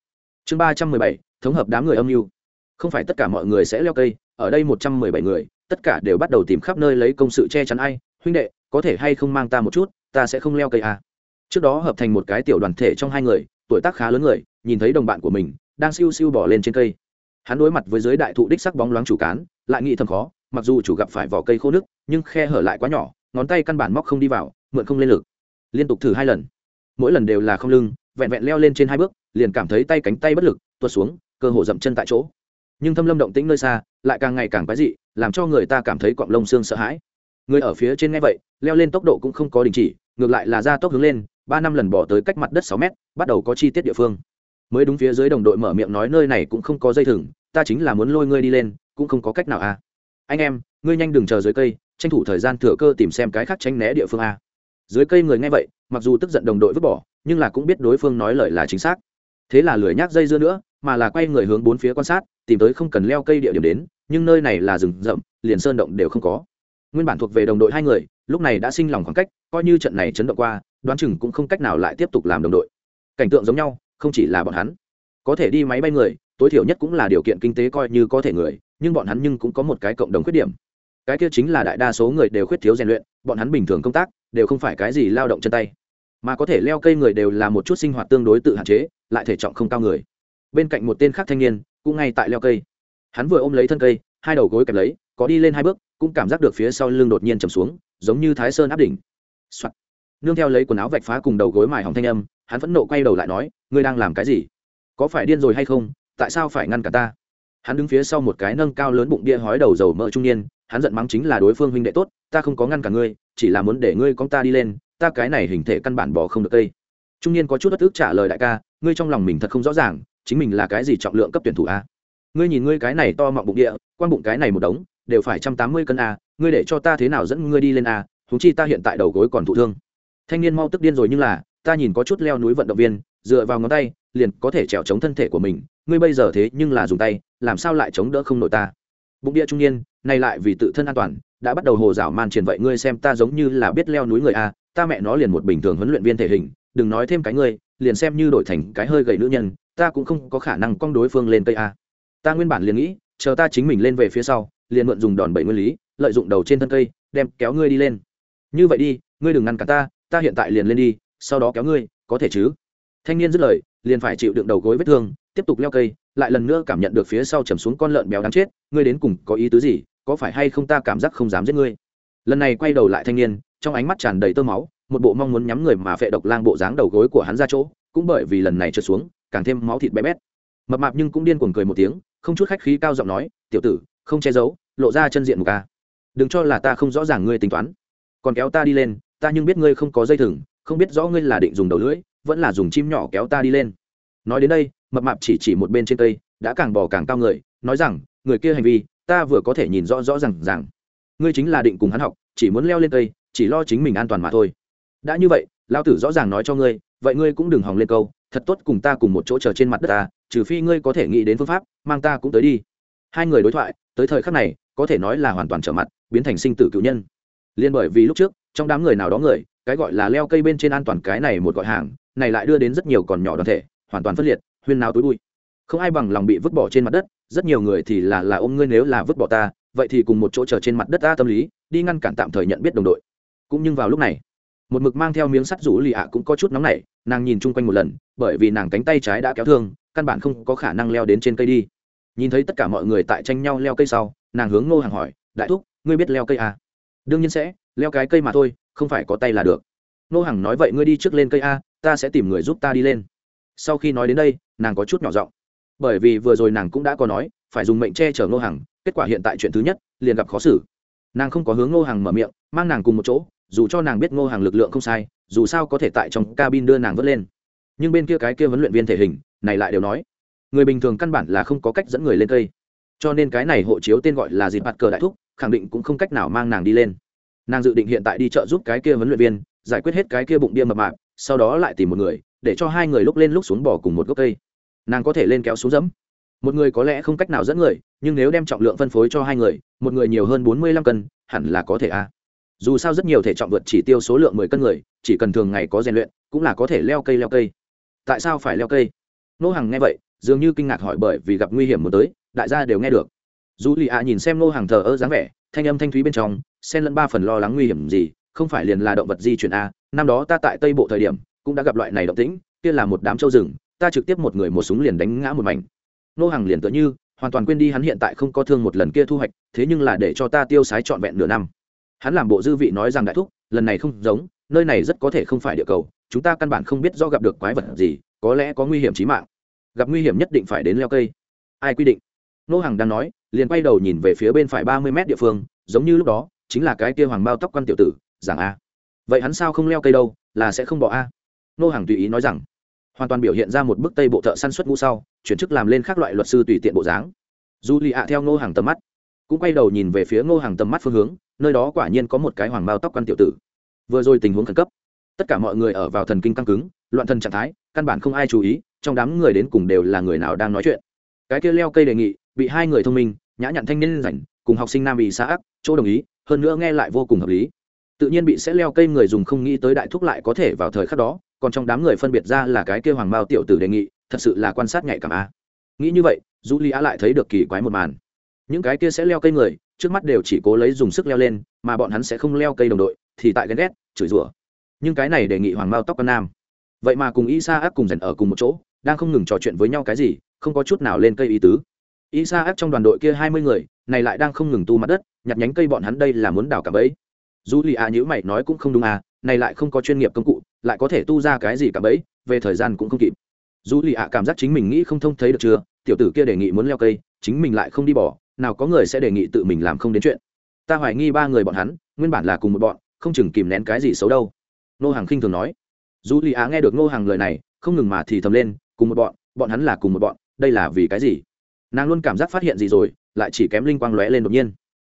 chương ba trăm mười bảy, thống hợp đám người âm mưu. Không phải tất cả mọi người sẽ leo cây, ở đây một trăm mười bảy người, tất cả đều bắt đầu tìm khắp nơi lấy công sự che chắn ai. Huynh đệ, có thể hay không mang ta một chút, ta sẽ không leo cây à. trước đó hợp thành một cái tiểu đoàn thể trong hai người, tuổi tác khá lớn người, nhìn thấy đồng bạn của mình, đang siêu siêu bỏ lên trên cây. Hắn đối mặt với giới đại thụ đích sắc bóng loáng chủ cán, lại nghĩ thầm khó, mặc dù chủ gặp phải vỏ cây khô nước, nhưng khe hở lại quá nhỏ, ngón tay căn bản móc không đi vào, mượn không lên lực. Liên tục thử hai lần. Mỗi lần đều là không lưng, vẹn vẹn leo lên trên hai bước liền cảm thấy tay cánh tay bất lực, tuột xuống, cơ hồ dậm chân tại chỗ. Nhưng thâm lâm động tĩnh nơi xa, lại càng ngày càng quái dị, làm cho người ta cảm thấy cọng lông xương sợ hãi. Người ở phía trên nghe vậy, leo lên tốc độ cũng không có đình chỉ, ngược lại là ra tốc hướng lên, ba năm lần bỏ tới cách mặt đất sáu mét, bắt đầu có chi tiết địa phương. Mới đúng phía dưới đồng đội mở miệng nói nơi này cũng không có dây thừng, ta chính là muốn lôi ngươi đi lên, cũng không có cách nào à. Anh em, ngươi nhanh đừng chờ dưới cây, tranh thủ thời gian thừa cơ tìm xem cái khác tránh né địa phương a dưới cây người nghe vậy, mặc dù tức giận đồng đội vứt bỏ, nhưng là cũng biết đối phương nói lời là chính xác thế là lười nhác dây dưa nữa, mà là quay người hướng bốn phía quan sát, tìm tới không cần leo cây địa điểm đến, nhưng nơi này là rừng rậm, liền sơn động đều không có. Nguyên bản thuộc về đồng đội hai người, lúc này đã sinh lòng khoảng cách, coi như trận này chấn động qua, đoán chừng cũng không cách nào lại tiếp tục làm đồng đội. Cảnh tượng giống nhau, không chỉ là bọn hắn. Có thể đi máy bay người, tối thiểu nhất cũng là điều kiện kinh tế coi như có thể người, nhưng bọn hắn nhưng cũng có một cái cộng đồng khuyết điểm. Cái kia chính là đại đa số người đều khuyết thiếu rèn luyện, bọn hắn bình thường công tác, đều không phải cái gì lao động chân tay mà có thể leo cây người đều là một chút sinh hoạt tương đối tự hạn chế, lại thể trọng không cao người. Bên cạnh một tên khác thanh niên, cũng ngay tại leo cây. Hắn vừa ôm lấy thân cây, hai đầu gối kẹp lấy, có đi lên hai bước, cũng cảm giác được phía sau lưng đột nhiên chầm xuống, giống như thái sơn áp đỉnh、Soạn. nương theo lấy quần áo vạch phá cùng đầu gối mài hỏng thanh âm, hắn vẫn nộ quay đầu lại nói, ngươi đang làm cái gì? Có phải điên rồi hay không? Tại sao phải ngăn cả ta? Hắn đứng phía sau một cái nâng cao lớn bụng bia hói đầu dầu mỡ trung niên, hắn giận mắng chính là đối phương huynh đệ tốt, ta không có ngăn cả ngươi, chỉ là muốn để ngươi con ta đi lên ta cái này hình thể căn bản bỏ không được cây. Trung niên có chút bất ức trả lời đại ca, ngươi trong lòng mình thật không rõ ràng, chính mình là cái gì trọng lượng cấp tuyển thủ a? Ngươi nhìn ngươi cái này to mọng bụng địa quan bụng cái này một đống, đều phải trăm tám mươi cân a, ngươi để cho ta thế nào dẫn ngươi đi lên a? Húng chi ta hiện tại đầu gối còn thụ thương. Thanh niên mau tức điên rồi nhưng là, ta nhìn có chút leo núi vận động viên, dựa vào ngón tay, liền có thể trèo chống thân thể của mình, ngươi bây giờ thế nhưng là dùng tay, làm sao lại chống đỡ không nổi ta? Bụng địa trung niên nay lại vì tự thân an toàn, đã bắt đầu hồ dạo man truyền vậy ngươi xem ta giống như là biết leo núi người a ta mẹ nó liền một bình thường huấn luyện viên thể hình, đừng nói thêm cái ngươi, liền xem như đổi thành cái hơi gầy nữ nhân, ta cũng không có khả năng cong đối phương lên cây a. Ta nguyên bản liền nghĩ, chờ ta chính mình lên về phía sau, liền mượn dùng đòn bẩy nguyên lý, lợi dụng đầu trên thân cây, đem kéo ngươi đi lên. Như vậy đi, ngươi đừng ngăn cả ta ta hiện tại liền lên đi, sau đó kéo ngươi, có thể chứ? Thanh niên dứt lời, liền phải chịu đựng đầu gối vết thương, tiếp tục leo cây, lại lần nữa cảm nhận được phía sau chầm xuống con lợn béo đáng chết, ngươi đến cùng có ý tứ gì, có phải hay không ta cảm giác không dám giết ngươi? Lần này quay đầu lại thanh niên trong ánh mắt tràn đầy tơ máu, một bộ mong muốn nhắm người mà phệ độc lang bộ dáng đầu gối của hắn ra chỗ, cũng bởi vì lần này trượt xuống, càng thêm máu thịt bé bét. Mập mạp nhưng cũng điên cuồng cười một tiếng, không chút khách khí cao giọng nói, tiểu tử, không che giấu, lộ ra chân diện một ca đừng cho là ta không rõ ràng ngươi tính toán. Còn kéo ta đi lên, ta nhưng biết ngươi không có dây thừng, không biết rõ ngươi là định dùng đầu lưỡi, vẫn là dùng chim nhỏ kéo ta đi lên. Nói đến đây, mập mạp chỉ chỉ một bên trên cây, đã càng bò càng cao người, nói rằng, người kia hành vi, ta vừa có thể nhìn rõ rõ rằng rằng ngươi chính là định cùng hắn học, chỉ muốn leo lên cây chỉ lo chính mình an toàn mà thôi. Đã như vậy lao tử rõ ràng nói cho ngươi, vậy ngươi cũng đừng hòng lên câu, thật tốt cùng ta cùng một chỗ chờ trên mặt đất ta, trừ phi ngươi có thể nghĩ đến phương pháp, mang ta cũng tới đi. Hai người đối thoại, tới thời khắc này, có thể nói là hoàn toàn trở mặt, biến thành sinh tử cựu nhân. Liên bởi vì lúc trước, trong đám người nào đó người, cái gọi là leo cây bên trên an toàn cái này một gọi hàng, này lại đưa đến rất nhiều còn nhỏ đoàn thể, hoàn toàn phân liệt, huyên nào túi bụi. Không ai bằng lòng bị vứt bỏ trên mặt đất, rất nhiều người thì là là ôm ngươi nếu là vứt bỏ ta, vậy thì cùng một chỗ chờ trên mặt đất ta tâm lý, đi ngăn cản tạm thời nhận biết đồng đội cũng nhưng vào lúc này, một mực mang theo miếng sắt rủ lì ạ cũng có chút nóng nảy, nàng nhìn chung quanh một lần, bởi vì nàng cánh tay trái đã kéo thương, căn bản không có khả năng leo đến trên cây đi. Nhìn thấy tất cả mọi người tại tranh nhau leo cây sau, nàng hướng ngô hàng hỏi, đại thúc, ngươi biết leo cây à? đương nhiên sẽ, leo cái cây mà thôi, không phải có tay là được. Ngô hàng nói, vậy ngươi đi trước lên cây a, ta sẽ tìm người giúp ta đi lên. Sau khi nói đến đây, nàng có chút nhỏ giọng, bởi vì vừa rồi nàng cũng đã có nói, phải dùng mệnh che chở ngô hàng, kết quả hiện tại chuyện thứ nhất, liền gặp khó xử. Nàng không có hướng ngô hàng mở miệng, mang nàng cùng một chỗ dù cho nàng biết ngô hàng lực lượng không sai, dù sao có thể tại trong cabin đưa nàng vớt lên. Nhưng bên kia cái kia huấn luyện viên thể hình, này lại đều nói, người bình thường căn bản là không có cách dẫn người lên cây. Cho nên cái này hộ chiếu tên gọi là dịp bạt cờ đại thúc, khẳng định cũng không cách nào mang nàng đi lên. Nàng dự định hiện tại đi chợ giúp cái kia huấn luyện viên, giải quyết hết cái kia bụng bia mập mạp, sau đó lại tìm một người, để cho hai người lúc lên lúc xuống bỏ cùng một gốc cây. Nàng có thể lên kéo xuống dẫm. Một người có lẽ không cách nào dẫn người, nhưng nếu đem trọng lượng phân phối cho hai người, một người nhiều hơn bốn mươi lăm cân, hẳn là có thể a dù sao rất nhiều thể trọng vượt chỉ tiêu số lượng mười cân người, chỉ cần thường ngày có rèn luyện, cũng là có thể leo cây leo cây. Tại sao phải leo cây? Nô hàng nghe vậy, dường như kinh ngạc hỏi bởi vì gặp nguy hiểm muốn tới, đại gia đều nghe được. Dù lì ạ nhìn xem nô hàng thờ ơ dáng vẻ, thanh âm thanh thúy bên trong, xen lẫn ba phần lo lắng nguy hiểm gì, không phải liền là động vật di chuyển a, năm đó ta tại tây bộ thời điểm, cũng đã gặp loại này động tĩnh, kia là một đám trâu rừng, ta trực tiếp một người một súng liền đánh ngã một mảnh. Nô hàng liền tựa như, hoàn toàn quên đi hắn hiện tại không có thương một lần kia thu hoạch, thế nhưng là để cho ta tiêu sái trọn vẹn nửa năm hắn làm bộ dư vị nói rằng đại thúc, lần này không giống, nơi này rất có thể không phải địa cầu, chúng ta căn bản không biết do gặp được quái vật gì, có lẽ có nguy hiểm trí mạng. Gặp nguy hiểm nhất định phải đến leo cây. Ai quy định? Nô hàng đang nói, liền quay đầu nhìn về phía bên phải ba mươi mét địa phương, giống như lúc đó, chính là cái kia hoàng bao tóc quan tiểu tử giảng a. Vậy hắn sao không leo cây đâu, là sẽ không bỏ a? Nô hàng tùy ý nói rằng, hoàn toàn biểu hiện ra một bức tây bộ thợ săn xuất ngũ sau, chuyển chức làm lên các loại luật sư tùy tiện bộ dáng. Du lì ạ theo nô hàng tầm mắt, cũng quay đầu nhìn về phía ngô hàng tầm mắt phương hướng nơi đó quả nhiên có một cái hoàng bao tóc quan tiểu tử. Vừa rồi tình huống khẩn cấp, tất cả mọi người ở vào thần kinh căng cứng, loạn thần trạng thái, căn bản không ai chú ý, trong đám người đến cùng đều là người nào đang nói chuyện. Cái kia leo cây đề nghị, bị hai người thông minh, nhã nhặn thanh niên rảnh, cùng học sinh nam bị xã ác, chỗ đồng ý, hơn nữa nghe lại vô cùng hợp lý. Tự nhiên bị sẽ leo cây người dùng không nghĩ tới đại thúc lại có thể vào thời khắc đó, còn trong đám người phân biệt ra là cái kia hoàng bao tiểu tử đề nghị, thật sự là quan sát nhạy cảm a. Nghĩ như vậy du ly á lại thấy được kỳ quái một màn. Những cái kia sẽ leo cây người trước mắt đều chỉ cố lấy dùng sức leo lên, mà bọn hắn sẽ không leo cây đồng đội, thì tại ghen ghét, chửi rủa. Nhưng cái này đề nghị hoàng mao tóc con nam. Vậy mà cùng isa ác cùng dần ở cùng một chỗ, đang không ngừng trò chuyện với nhau cái gì, không có chút nào lên cây ý tứ. Isa ác trong đoàn đội kia hai mươi người, này lại đang không ngừng tu mặt đất, nhặt nhánh cây bọn hắn đây là muốn đào cả bẫy. Dù lì à nhữ mày nói cũng không đúng à này lại không có chuyên nghiệp công cụ, lại có thể tu ra cái gì cả bẫy, về thời gian cũng không kịp. Dù lì ạ cảm giác chính mình nghĩ không thông thấy được chưa, tiểu tử kia đề nghị muốn leo cây, chính mình lại không đi bỏ nào có người sẽ đề nghị tự mình làm không đến chuyện. Ta hoài nghi ba người bọn hắn, nguyên bản là cùng một bọn, không chừng kìm nén cái gì xấu đâu. Nô hàng khinh thường nói. Dù lì á nghe được nô hàng lời này, không ngừng mà thì thầm lên, cùng một bọn bọn hắn là cùng một bọn, đây là vì cái gì? Nàng luôn cảm giác phát hiện gì rồi, lại chỉ kém linh quang lóe lên đột nhiên.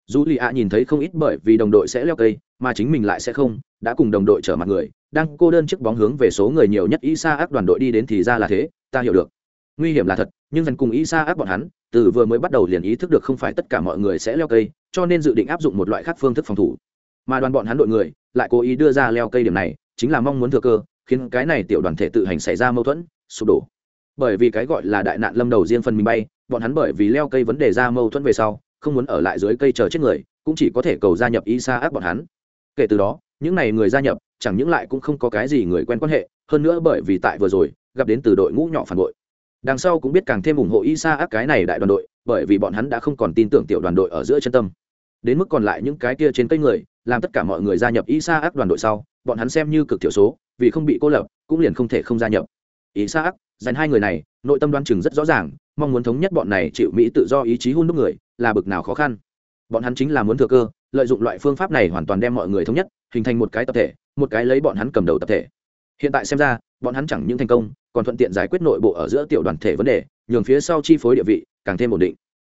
Dù lì ạ nhìn thấy không ít bởi vì đồng đội sẽ leo cây, mà chính mình lại sẽ không, đã cùng đồng đội trở mặt người, đang cô đơn chiếc bóng hướng về số người nhiều nhất isa ác đoàn đội đi đến thì ra là thế, ta hiểu được nguy hiểm là thật, nhưng dần cùng ý xa áp bọn hắn, từ vừa mới bắt đầu liền ý thức được không phải tất cả mọi người sẽ leo cây, cho nên dự định áp dụng một loại khác phương thức phòng thủ. Mà đoàn bọn hắn đội người lại cố ý đưa ra leo cây điểm này, chính là mong muốn thừa cơ, khiến cái này tiểu đoàn thể tự hành xảy ra mâu thuẫn, sụp đổ. Bởi vì cái gọi là đại nạn lâm đầu riêng phần mình bay, bọn hắn bởi vì leo cây vấn đề ra mâu thuẫn về sau, không muốn ở lại dưới cây chờ chết người, cũng chỉ có thể cầu gia nhập isa ác bọn hắn. Kể từ đó, những n à y người gia nhập, chẳng những lại cũng không có cái gì người quen quan hệ, hơn nữa bởi vì tại vừa rồi, gặp đến từ đội ngũ nhỏ phản bội đằng sau cũng biết càng thêm ủng hộ isa ác cái này đại đoàn đội, bởi vì bọn hắn đã không còn tin tưởng tiểu đoàn đội ở giữa chân tâm. Đến mức còn lại những cái kia trên cây người, làm tất cả mọi người gia nhập isa ác đoàn đội sau, bọn hắn xem như cực thiểu số, vì không bị cô lập, cũng liền không thể không gia nhập. Isa ác, dành hai người này, nội tâm đoan chừng rất rõ ràng, mong muốn thống nhất bọn này chịu mỹ tự do ý chí hôn đúc người, là bực nào khó khăn. Bọn hắn chính là muốn thừa cơ, lợi dụng loại phương pháp này hoàn toàn đem mọi người thống nhất, hình thành một cái tập thể, một cái lấy bọn hắn cầm đầu tập thể. Hiện tại xem ra bọn hắn chẳng những thành công, còn thuận tiện giải quyết nội bộ ở giữa tiểu đoàn thể vấn đề, nhường phía sau chi phối địa vị càng thêm ổn định.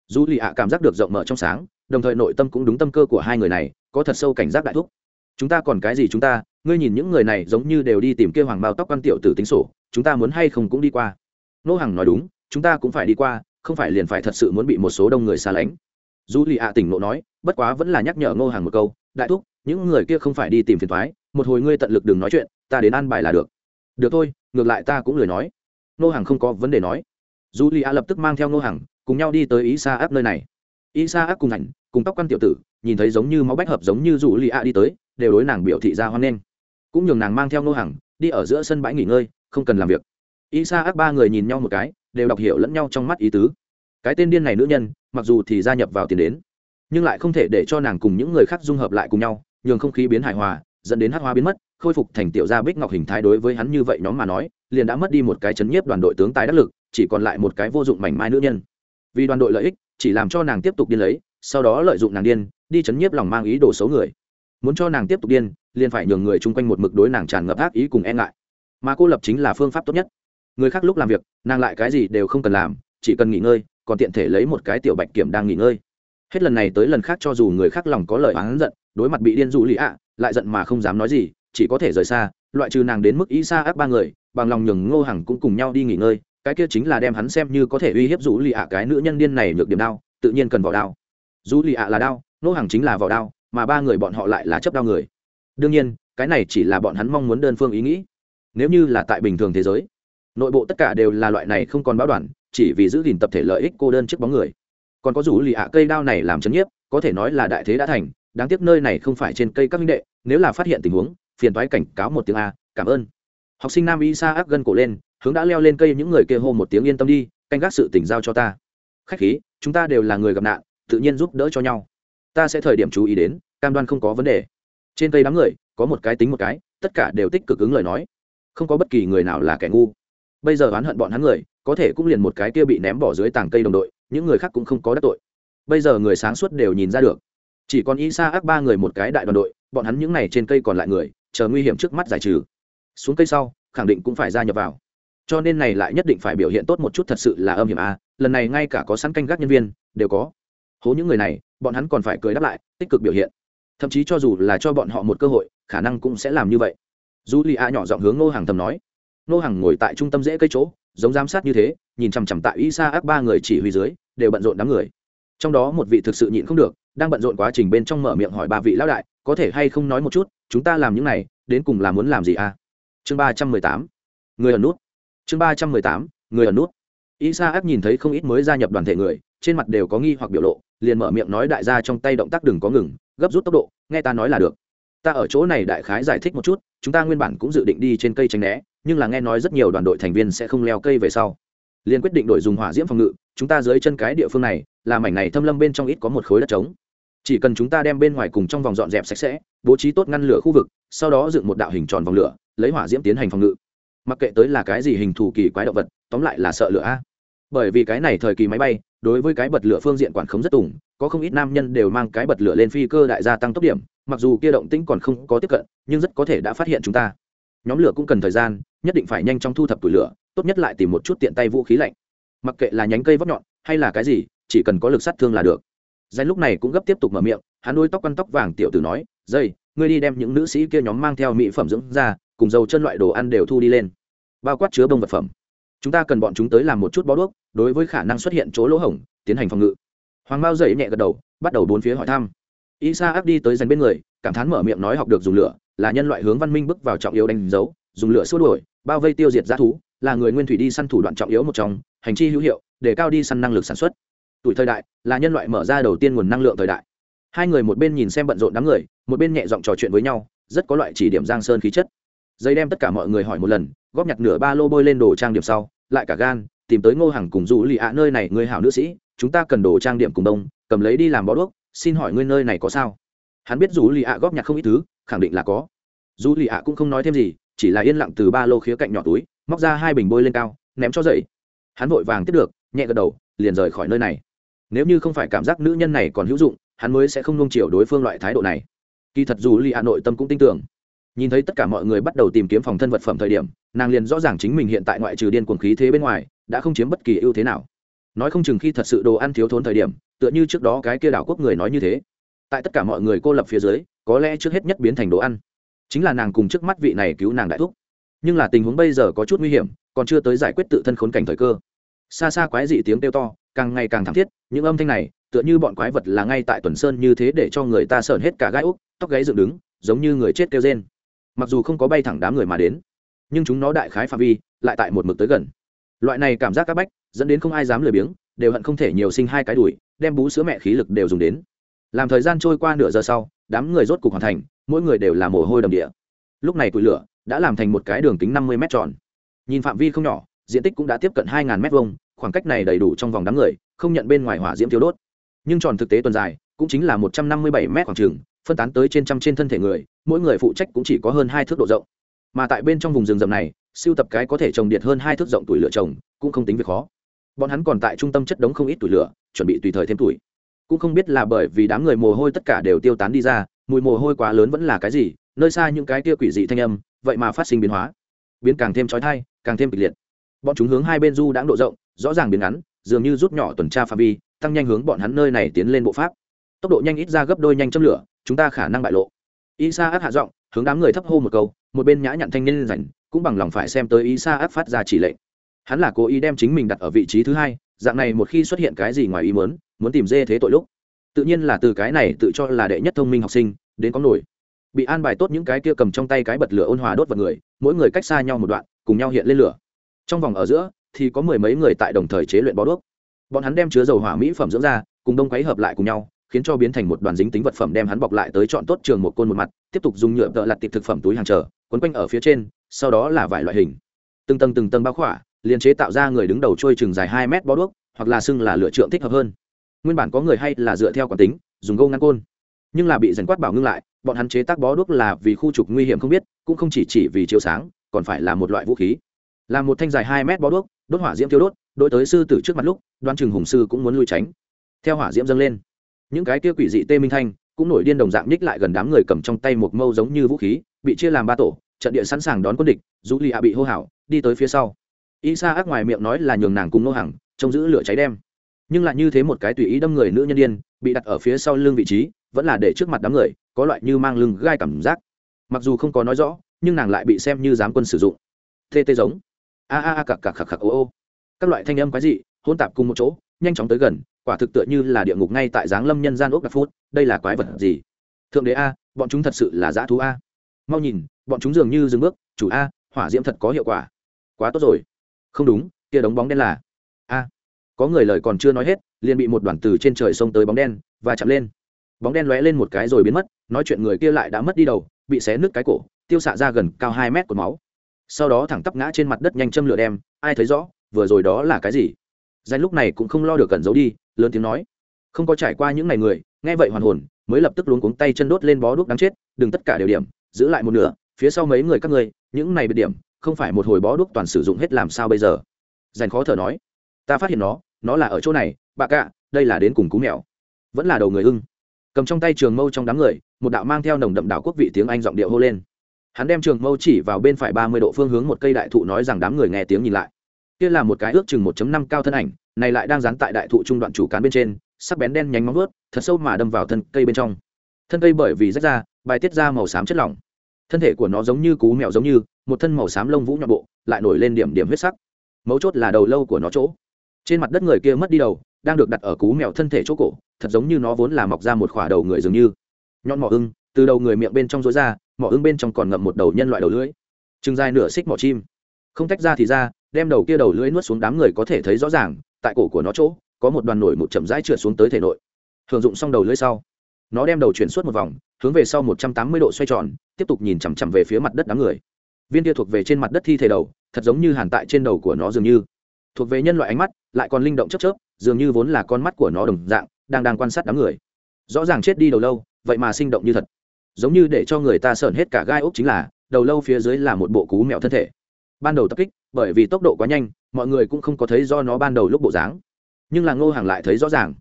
Dù lì ạ cảm giác được rộng mở trong sáng, đồng thời nội tâm cũng đúng tâm cơ của hai người này, có thật sâu cảnh giác đại thúc. Chúng ta còn cái gì chúng ta, ngươi nhìn những người này giống như đều đi tìm kêu hoàng bao tóc quan tiểu tử tính sổ, chúng ta muốn hay không cũng đi qua. Nô hằng nói đúng, chúng ta cũng phải đi qua, không phải liền phải thật sự muốn bị một số đông người xa lánh. Dù lì ạ tỉnh nộ nói, bất quá vẫn là nhắc nhở ngô hàng một câu, đại thúc, những người kia không phải đi tìm phiền thoái một hồi ngươi tận lực đừng nói chuyện, ta đến ăn bài là được được thôi, ngược lại ta cũng lười nói. Nô hàng không có vấn đề nói. Dù lì a lập tức mang theo nô hàng cùng nhau đi tới ý xa áp nơi này. Ý xa áp cùng ảnh, cùng tóc quan tiểu tử, nhìn thấy giống như máu bách hợp giống như dù lì a đi tới, đều đối nàng biểu thị ra hoan nghênh. Cũng nhường nàng mang theo nô hàng đi ở giữa sân bãi nghỉ ngơi, không cần làm việc. Ý xa áp ba người nhìn nhau một cái, đều đọc hiểu lẫn nhau trong mắt ý tứ. Cái tên điên này nữ nhân, mặc dù thì gia nhập vào tiền đến, nhưng lại không thể để cho nàng cùng những người khác dung hợp lại cùng nhau, nhường không khí biến hài hòa, dẫn đến hát hoa biến mất khôi phục thành tiểu gia bích ngọc hình thái đối với hắn như vậy nhóm mà nói, liền đã mất đi một cái chấn nhiếp đoàn đội tướng tài đắc lực, chỉ còn lại một cái vô dụng mảnh mai nữ nhân. Vì đoàn đội lợi ích, chỉ làm cho nàng tiếp tục điên lấy, sau đó lợi dụng nàng điên, đi chấn nhiếp lòng mang ý đồ xấu người. Muốn cho nàng tiếp tục điên, liền phải nhường người chung quanh một mực đối nàng tràn ngập ác ý cùng e ngại. Mà cô lập chính là phương pháp tốt nhất. Người khác lúc làm việc, nàng lại cái gì đều không cần làm, chỉ cần nghỉ ngơi, còn tiện thể lấy một cái tiểu bạch kiểm đang nghỉ ngơi. Hết lần này tới lần khác cho dù người khác lòng có lời oán giận, đối mặt bị điên dụ lì ạ, lại giận mà không dám nói gì chỉ có thể rời xa, loại trừ nàng đến mức ý xa áp ba người, bằng lòng nhường ngô hằng cũng cùng nhau đi nghỉ ngơi, cái kia chính là đem hắn xem như có thể uy hiếp rủ lì ạ cái nữ nhân điên này nhược điểm đao, tự nhiên cần vỏ đao. Rủ lì ạ là đao, ngô hằng chính là vỏ đao, mà ba người bọn họ lại là chấp đao người. Đương nhiên, cái này chỉ là bọn hắn mong muốn đơn phương ý nghĩ. Nếu như là tại bình thường thế giới, nội bộ tất cả đều là loại này không còn báo đoàn, chỉ vì giữ gìn tập thể lợi ích cô đơn trước bóng người. Còn có rủ lì ạ cây đao này làm chấn nhiếp, có thể nói là đại thế đã thành, đáng tiếc nơi này không phải trên cây các minh đệ, nếu là phát hiện tình huống phiền thoái cảnh cáo một tiếng a, cảm ơn. Học sinh nam y sa áp gân cổ lên, hướng đã leo lên cây, những người kia hô một tiếng yên tâm đi, canh gác sự tỉnh giao cho ta. Khách khí, chúng ta đều là người gặp nạn, tự nhiên giúp đỡ cho nhau. Ta sẽ thời điểm chú ý đến, cam đoan không có vấn đề. Trên cây đám người, có một cái tính một cái, tất cả đều tích cực ứng lời nói. Không có bất kỳ người nào là kẻ ngu. Bây giờ oán hận bọn hắn người, có thể cũng liền một cái kia bị ném bỏ dưới tảng cây đồng đội, những người khác cũng không có đắc tội. Bây giờ người sáng suốt đều nhìn ra được. Chỉ còn y sa ác ba người một cái đại đoàn đội, bọn hắn những n à y trên cây còn lại người chờ nguy hiểm trước mắt giải trừ. Xuống cây sau, khẳng định cũng phải gia nhập vào. Cho nên này lại nhất định phải biểu hiện tốt một chút thật sự là âm hiểm a lần này ngay cả có sẵn canh gác nhân viên, đều có. Hố những người này, bọn hắn còn phải cười đáp lại, tích cực biểu hiện. Thậm chí cho dù là cho bọn họ một cơ hội, khả năng cũng sẽ làm như vậy. Dù li a nhỏ giọng hướng ngô hàng thầm nói. Ngô hàng ngồi tại trung tâm dễ cây chỗ, giống giám sát như thế, nhìn chằm chằm tại y sa ác ba người chỉ huy dưới, đều bận rộn đám người. Trong đó một vị thực sự nhịn không được, đang bận rộn quá trình bên trong mở miệng hỏi ba vị lão đại, có thể hay không nói một chút chúng ta làm những này, đến cùng là muốn làm gì à? Chương ba trăm mười tám. Người ở nút. Chương ba trăm mười tám, người ở nút. Isa áp nhìn thấy không ít mới gia nhập đoàn thể người, trên mặt đều có nghi hoặc biểu lộ, liền mở miệng nói đại gia trong tay động tác đừng có ngừng, gấp rút tốc độ, nghe ta nói là được. Ta ở chỗ này đại khái giải thích một chút, chúng ta nguyên bản cũng dự định đi trên cây tránh né, nhưng là nghe nói rất nhiều đoàn đội thành viên sẽ không leo cây về sau. Liền quyết định đổi dùng hỏa diễm phòng ngự, chúng ta dưới chân cái địa phương này, là mảnh này thâm lâm bên trong ít có một khối đất trống chỉ cần chúng ta đem bên ngoài cùng trong vòng dọn dẹp sạch sẽ, bố trí tốt ngăn lửa khu vực, sau đó dựng một đạo hình tròn vòng lửa, lấy hỏa diễm tiến hành phòng ngự. Mặc kệ tới là cái gì hình thù kỳ quái động vật, tóm lại là sợ lửa a. Bởi vì cái này thời kỳ máy bay, đối với cái bật lửa phương diện quản khống rất tùng, có không ít nam nhân đều mang cái bật lửa lên phi cơ đại gia tăng tốc điểm, mặc dù kia động tĩnh còn không có tiếp cận, nhưng rất có thể đã phát hiện chúng ta. Nhóm lửa cũng cần thời gian, nhất định phải nhanh chóng thu thập tủi lửa, tốt nhất lại tìm một chút tiện tay vũ khí lạnh. Mặc kệ là nhánh cây vóc nhọn, hay là cái gì, chỉ cần có lực sát thương là được danh lúc này cũng gấp tiếp tục mở miệng, hắn đôi tóc quăn tóc vàng tiểu tử nói, dây, ngươi đi đem những nữ sĩ kia nhóm mang theo mỹ phẩm dưỡng ra cùng dầu chân loại đồ ăn đều thu đi lên. Bao quát chứa bông vật phẩm. Chúng ta cần bọn chúng tới làm một chút bó đuốc, đối với khả năng xuất hiện chỗ lỗ hổng, tiến hành phòng ngự. Hoàng mao dậy nhẹ gật đầu, bắt đầu bốn phía hỏi thăm. Isa áp đi tới dành bên người, cảm thán mở miệng nói học được dùng lửa, là nhân loại hướng văn minh bước vào trọng yếu đánh dấu, dùng lửa xua đuổi, bao vây tiêu diệt g thú, là người nguyên thủy đi săn thủ đoạn trọng yếu một trong, hành chi hữu hiệu, để cao đi săn năng lực sản xuất tuổi thời đại là nhân loại mở ra đầu tiên nguồn năng lượng thời đại. Hai người một bên nhìn xem bận rộn đám người, một bên nhẹ giọng trò chuyện với nhau, rất có loại chỉ điểm giang sơn khí chất. Dây đem tất cả mọi người hỏi một lần, góp nhặt nửa ba lô bôi lên đồ trang điểm sau, lại cả gan, tìm tới ngô hàng cùng du lì ạ nơi này người hảo nữ sĩ, chúng ta cần đồ trang điểm cùng đông, cầm lấy đi làm bó đuốc, xin hỏi ngươi nơi này có sao? Hắn biết du lì ạ góp nhặt không ít thứ, khẳng định là có. Du lì ạ cũng không nói thêm gì, chỉ là yên lặng từ ba lô khía cạnh nhỏ túi, móc ra hai bình bôi lên cao, ném cho dậy. Hắn vội vàng tiếp được, nhẹ gật đầu, liền rời khỏi nơi này nếu như không phải cảm giác nữ nhân này còn hữu dụng, hắn mới sẽ không nung chiều đối phương loại thái độ này. Kỳ thật dù lì hà nội tâm cũng tin tưởng. Nhìn thấy tất cả mọi người bắt đầu tìm kiếm phòng thân vật phẩm thời điểm, nàng liền rõ ràng chính mình hiện tại ngoại trừ điên cuồng khí thế bên ngoài, đã không chiếm bất kỳ ưu thế nào. Nói không chừng khi thật sự đồ ăn thiếu thốn thời điểm, tựa như trước đó cái kia đảo quốc người nói như thế. Tại tất cả mọi người cô lập phía dưới, có lẽ trước hết nhất biến thành đồ ăn. Chính là nàng cùng trước mắt vị này cứu nàng đại thúc. Nhưng là tình huống bây giờ có chút nguy hiểm, còn chưa tới giải quyết tự thân khốn cảnh thời cơ. Xa xa quái dị tiếng kêu to càng ngày càng thảm thiết, những âm thanh này, tựa như bọn quái vật là ngay tại tuần sơn như thế để cho người ta sởn hết cả gai úc, tóc gáy dựng đứng, giống như người chết kêu rên. Mặc dù không có bay thẳng đám người mà đến, nhưng chúng nó đại khái phạm vi, lại tại một mực tới gần. Loại này cảm giác c áp bách, dẫn đến không ai dám lười biếng, đều hận không thể nhiều sinh hai cái đùi, đem bú sữa mẹ khí lực đều dùng đến. Làm thời gian trôi qua nửa giờ sau, đám người rốt cục hoàn thành, mỗi người đều là mồ hôi đầm địa. Lúc này tụi lửa đã làm thành một cái đường kính năm mươi m tròn. Nhìn phạm vi không nhỏ, diện tích cũng đã tiếp cận hai m hai khoảng cách này đầy đủ trong vòng đám người, không nhận bên ngoài hỏa diễm thiếu đốt. Nhưng tròn thực tế tuần dài, cũng chính là một trăm năm mươi bảy mét khoảng trường, phân tán tới trên trăm trên thân thể người, mỗi người phụ trách cũng chỉ có hơn hai thước độ rộng. Mà tại bên trong vùng rừng rậm này, siêu tập cái có thể trồng điện hơn hai thước rộng tuổi lửa trồng, cũng không tính việc khó. Bọn hắn còn tại trung tâm chất đống không ít tuổi lửa, chuẩn bị tùy thời thêm tuổi. Cũng không biết là bởi vì đám người mồ hôi tất cả đều tiêu tán đi ra, mùi mồ hôi quá lớn vẫn là cái gì, nơi xa những cái kia quỷ dị thanh âm, vậy mà phát sinh biến hóa. Biến càng thêm trói thai càng thêm kịch liệt. Bọn chúng hướng hai bên du đãng độ rộng rõ ràng biến ngắn, dường như rút nhỏ tuần tra phạm vi, tăng nhanh hướng bọn hắn nơi này tiến lên bộ pháp. Tốc độ nhanh ít ra gấp đôi nhanh châm lửa, chúng ta khả năng bại lộ. Y sa áp hạ giọng, hướng đám người thấp hô một câu, một bên nhã nhặn thanh niên rảnh, cũng bằng lòng phải xem tới y sa áp phát ra chỉ lệnh. Hắn là cố ý đem chính mình đặt ở vị trí thứ hai, dạng này một khi xuất hiện cái gì ngoài ý muốn muốn tìm dê thế tội lúc. Tự nhiên là từ cái này tự cho là đệ nhất thông minh học sinh, đến có nổi. Bị an bài tốt những cái kia cầm trong tay cái bật lửa ôn hòa đốt vào người, mỗi người cách xa nhau một đoạn, cùng nhau hiện lên lửa. Trong vòng ở giữa thì có mười mấy người tại đồng thời chế luyện bó đuốc. Bọn hắn đem chứa dầu hỏa mỹ phẩm dưỡng ra, cùng đông quấy hợp lại cùng nhau, khiến cho biến thành một đoàn dính tính vật phẩm đem hắn bọc lại tới chọn tốt trường một côn một mặt, tiếp tục dùng nhựa tợ lặt tiệp thực phẩm túi hàng chờ, quấn quanh ở phía trên, sau đó là vài loại hình. Từng tầng từng tầng bao khỏa, liền chế tạo ra người đứng đầu trôi chừng dài hai mét bó đuốc, hoặc là xưng là lựa trượng thích hợp hơn. Nguyên bản có người hay là dựa theo quán tính, dùng gâu ngăn côn. Nhưng là bị dần quát bảo ngưng lại, bọn hắn chế tác bó đuốc là vì khu trục nguy hiểm không biết, cũng không chỉ chỉ vì chiếu sáng, còn phải là một loại vũ khí. Là một thanh dài hai mét bó đuốc đốt hỏa diễm thiêu đốt đôi tới sư tử trước mặt lúc đoan chừng hùng sư cũng muốn lui tránh. Theo hỏa diễm dâng lên, những cái kia quỷ dị tê minh thanh cũng nổi điên đồng dạng nhích lại gần đám người cầm trong tay một mâu giống như vũ khí, bị chia làm ba tổ, trận địa sẵn sàng đón quân địch dù lì ạ bị hô hào, đi tới phía sau. Y sa ác ngoài miệng nói là nhường nàng cùng nô hàng trông giữ lửa cháy đem nhưng lại như thế một cái tùy ý đâm người nữ nhân điên, bị đặt ở phía sau lưng vị trí, vẫn là để trước mặt đám người, có loại như mang lưng gai cảm giác. Mặc dù không có nói rõ, nhưng nàng lại bị xem như giám quân sử dụng. Tê tê giống a a a cặc cặc khặc khặc ô ô. Các loại thanh âm quái dị hôn tạp cùng một chỗ, nhanh chóng tới gần, quả thực tựa như là địa ngục ngay tại giáng lâm nhân gian ốc đặc phút, đây là quái vật gì? Thượng đế a, bọn chúng thật sự là dã thú a. Mau nhìn, bọn chúng dường như dừng bước, chủ a, hỏa diễm thật có hiệu quả. Quá tốt rồi. Không đúng, kia đống bóng đen là a. Có người lời còn chưa nói hết, liền bị một đoàn từ trên trời xông tới bóng đen, và chạm lên. Bóng đen lóe lên một cái rồi biến mất, nói chuyện người kia lại đã mất đi đầu, bị xé nứt cái cổ, tiêu xạ ra gần cao hai mét của máu sau đó thẳng tắp ngã trên mặt đất nhanh châm lửa đem, ai thấy rõ, vừa rồi đó là cái gì? Danh lúc này cũng không lo được cẩn giấu đi, lớn tiếng nói. Không có trải qua những ngày người, nghe vậy hoàn hồn, mới lập tức luống cuống tay chân đốt lên bó đuốc đáng chết, đừng tất cả đều điểm, giữ lại một nửa, phía sau mấy người các ngươi, những này biệt điểm, không phải một hồi bó đuốc toàn sử dụng hết làm sao bây giờ? Dành khó thở nói. Ta phát hiện nó nó là ở chỗ này, bạ cạ, đây là đến cùng cú mèo. Vẫn là đầu người ưng. Cầm trong tay trường mâu trong đám người, một đạo mang theo nồng đậm đảo quốc vị tiếng anh giọng điệu hô lên hắn đem trường mâu chỉ vào bên phải ba mươi độ phương hướng một cây đại thụ nói rằng đám người nghe tiếng nhìn lại. Kia là một cái ước chừng một năm cao thân ảnh, này lại đang dán tại đại thụ trung đoạn chủ cán bên trên, sắc bén đen nhánh móng ướt thật sâu mà đâm vào thân cây bên trong. Thân cây bởi vì rách ra, bài tiết ra màu xám chất lỏng. Thân thể của nó giống như cú mèo giống như, một thân màu xám lông vũ nhọn bộ, lại nổi lên điểm điểm huyết sắc. Mấu chốt là đầu lâu của nó chỗ. Trên mặt đất người kia mất đi đầu, đang được đặt ở cú mèo thân thể chỗ cổ, thật giống như nó vốn là mọc ra một khỏa đầu người dường như. Nhọn mỏ ưng, từ đầu người miệng bên trong rối ra mỏ ưng bên trong còn ngậm một đầu nhân loại đầu lưỡi. Chừng dài nửa xích mỏ chim. Không tách ra thì ra, đem đầu kia đầu lưỡi nuốt xuống đám người có thể thấy rõ ràng, tại cổ của nó chỗ, có một đoàn nổi một chậm rãi trượt xuống tới thể nội. Thường dụng xong đầu lưỡi sau, nó đem đầu chuyển suốt một vòng, hướng về sau một trăm tám mươi độ xoay tròn, tiếp tục nhìn chằm chằm về phía mặt đất đám người. Viên kia thuộc về trên mặt đất thi thể đầu, thật giống như hàn tại trên đầu của nó dường như. Thuộc về nhân loại ánh mắt, lại còn linh động chớp chớp, dường như vốn là con mắt của nó đồng dạng, đang đang quan sát đám người. Rõ ràng chết đi đầu lâu, vậy mà sinh động như thật giống như để cho người ta sởn hết cả gai ốc chính là, đầu lâu phía dưới là một bộ cú mèo thân thể. Ban đầu tập kích, bởi vì tốc độ quá nhanh, mọi người cũng không có thấy do nó ban đầu lúc bộ dáng. Nhưng là ngô hàng lại thấy rõ ràng.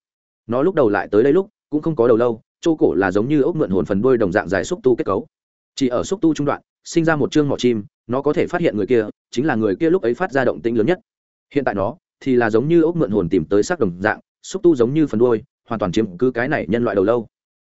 Nó lúc đầu lại tới đây lúc, cũng không có đầu lâu, chỗ cổ là giống như ốc mượn hồn phần đuôi đồng dạng dài xúc tu kết cấu. Chỉ ở xúc tu trung đoạn, sinh ra một chương mỏ chim, nó có thể phát hiện người kia, chính là người kia lúc ấy phát ra động tĩnh lớn nhất. Hiện tại nó, thì là giống như ốc mượn hồn tìm tới xác đồng dạng, xúc tu giống như phần đuôi, hoàn toàn chiếm cứ cái này nhân loại đầu lâu.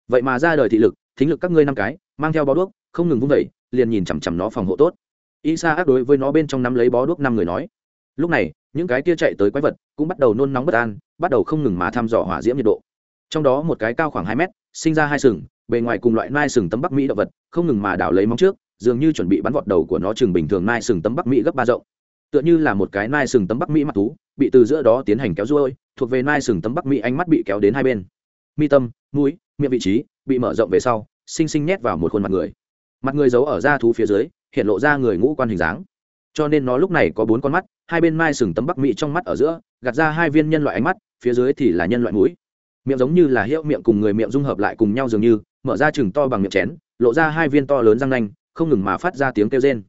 Vậy mà ra đời thị lực thính lực các ngươi năm cái, mang theo bó đuốc, không ngừng vung vẩy liền nhìn chằm chằm nó phòng hộ tốt. Y sa ác đối với nó bên trong năm lấy bó đuốc năm người nói. Lúc này, những cái kia chạy tới quái vật cũng bắt đầu nôn nóng bất an, bắt đầu không ngừng mà thăm dò hỏa diễm nhiệt độ. Trong đó một cái cao khoảng hai mét, sinh ra hai sừng, bề ngoài cùng loại nai sừng tấm bắc mỹ động vật, không ngừng mà đảo lấy móng trước, dường như chuẩn bị bắn vọt đầu của nó chừng bình thường nai sừng tấm bắc mỹ gấp ba rộng. Tựa như là một cái nai sừng tấm bắc mỹ mặt thú, bị từ giữa đó tiến hành kéo ruôi, thuộc về nai sừng tấm bắc mỹ ánh mắt bị kéo đến hai bên. Mi tâm, mũi, miệng vị trí bị mở rộng về sau, xinh xinh nhét vào một khuôn mặt người. Mặt người giấu ở da thú phía dưới, hiện lộ ra người ngũ quan hình dáng. Cho nên nó lúc này có bốn con mắt, hai bên mai sừng tấm bắc mỹ trong mắt ở giữa, gạt ra hai viên nhân loại ánh mắt, phía dưới thì là nhân loại mũi. Miệng giống như là hiệu miệng cùng người miệng dung hợp lại cùng nhau dường như, mở ra chừng to bằng miệng chén, lộ ra hai viên to lớn răng nanh, không ngừng mà phát ra tiếng kêu rên.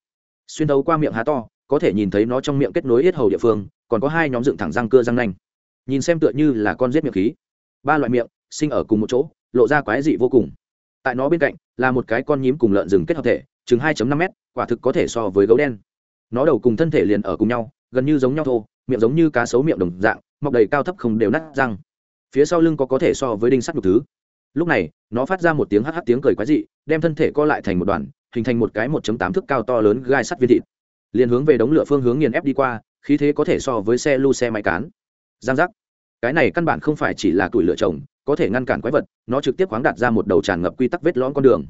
Xuyên thấu qua miệng há to, có thể nhìn thấy nó trong miệng kết nối yết hầu địa phương, còn có hai nhóm dựng thẳng răng cưa răng nanh. Nhìn xem tựa như là con rết miệng khí. Ba loại miệng, sinh ở cùng một chỗ lộ ra quái dị vô cùng. Tại nó bên cạnh, là một cái con nhím cùng lợn rừng kết hợp thể, chừng 2 năm m quả thực có thể so với gấu đen. Nó đầu cùng thân thể liền ở cùng nhau, gần như giống nhau thô, miệng giống như cá sấu miệng đồng dạng, mọc đầy cao thấp không đều nát răng. Phía sau lưng có có thể so với đinh sắt một thứ. Lúc này, nó phát ra một tiếng hh tiếng cười quái dị, đem thân thể co lại thành một đoàn, hình thành một cái 1 tám thước cao to lớn gai sắt viên thịt. Liền hướng về đống lửa phương hướng nghiền ép đi qua, khí thế có thể so với xe lu xe máy cán. Giang giác. Cái này căn bản không phải chỉ là tuổi lửa trồng có thể ngăn cản quái vật, nó trực tiếp khoáng đặt ra một đầu tràn ngập quy tắc vết lõm con đường.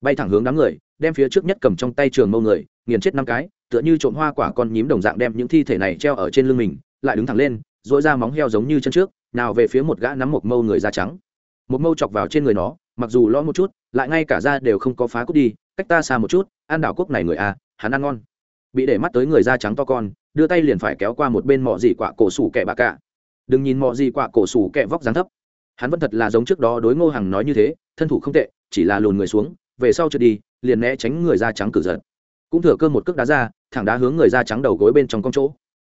Bay thẳng hướng đám người, đem phía trước nhất cầm trong tay trường mâu người, nghiền chết năm cái, tựa như trộm hoa quả con nhím đồng dạng đem những thi thể này treo ở trên lưng mình, lại đứng thẳng lên dỗi ra móng heo giống như chân trước, nào về phía một gã nắm một mâu người da trắng. Một mâu chọc vào trên người nó, mặc dù lo một chút, lại ngay cả da đều không có phá cút đi, cách ta xa một chút, ăn đảo quốc này người à hắn ăn ngon. Bị để mắt tới người da trắng to con, đưa tay liền phải kéo qua một bên mọ dị quạ cổ sủ kẻ bà cả đừng nhìn mọ dị quạ cổ sủ kẻ vóc dáng thấp hắn vẫn thật là giống trước đó đối ngô hằng nói như thế, thân thủ không tệ, chỉ là lùn người xuống, về sau trượt đi, liền né tránh người da trắng cử giật cũng thừa cơ một cước đá ra, thẳng đá hướng người da trắng đầu gối bên trong con chỗ.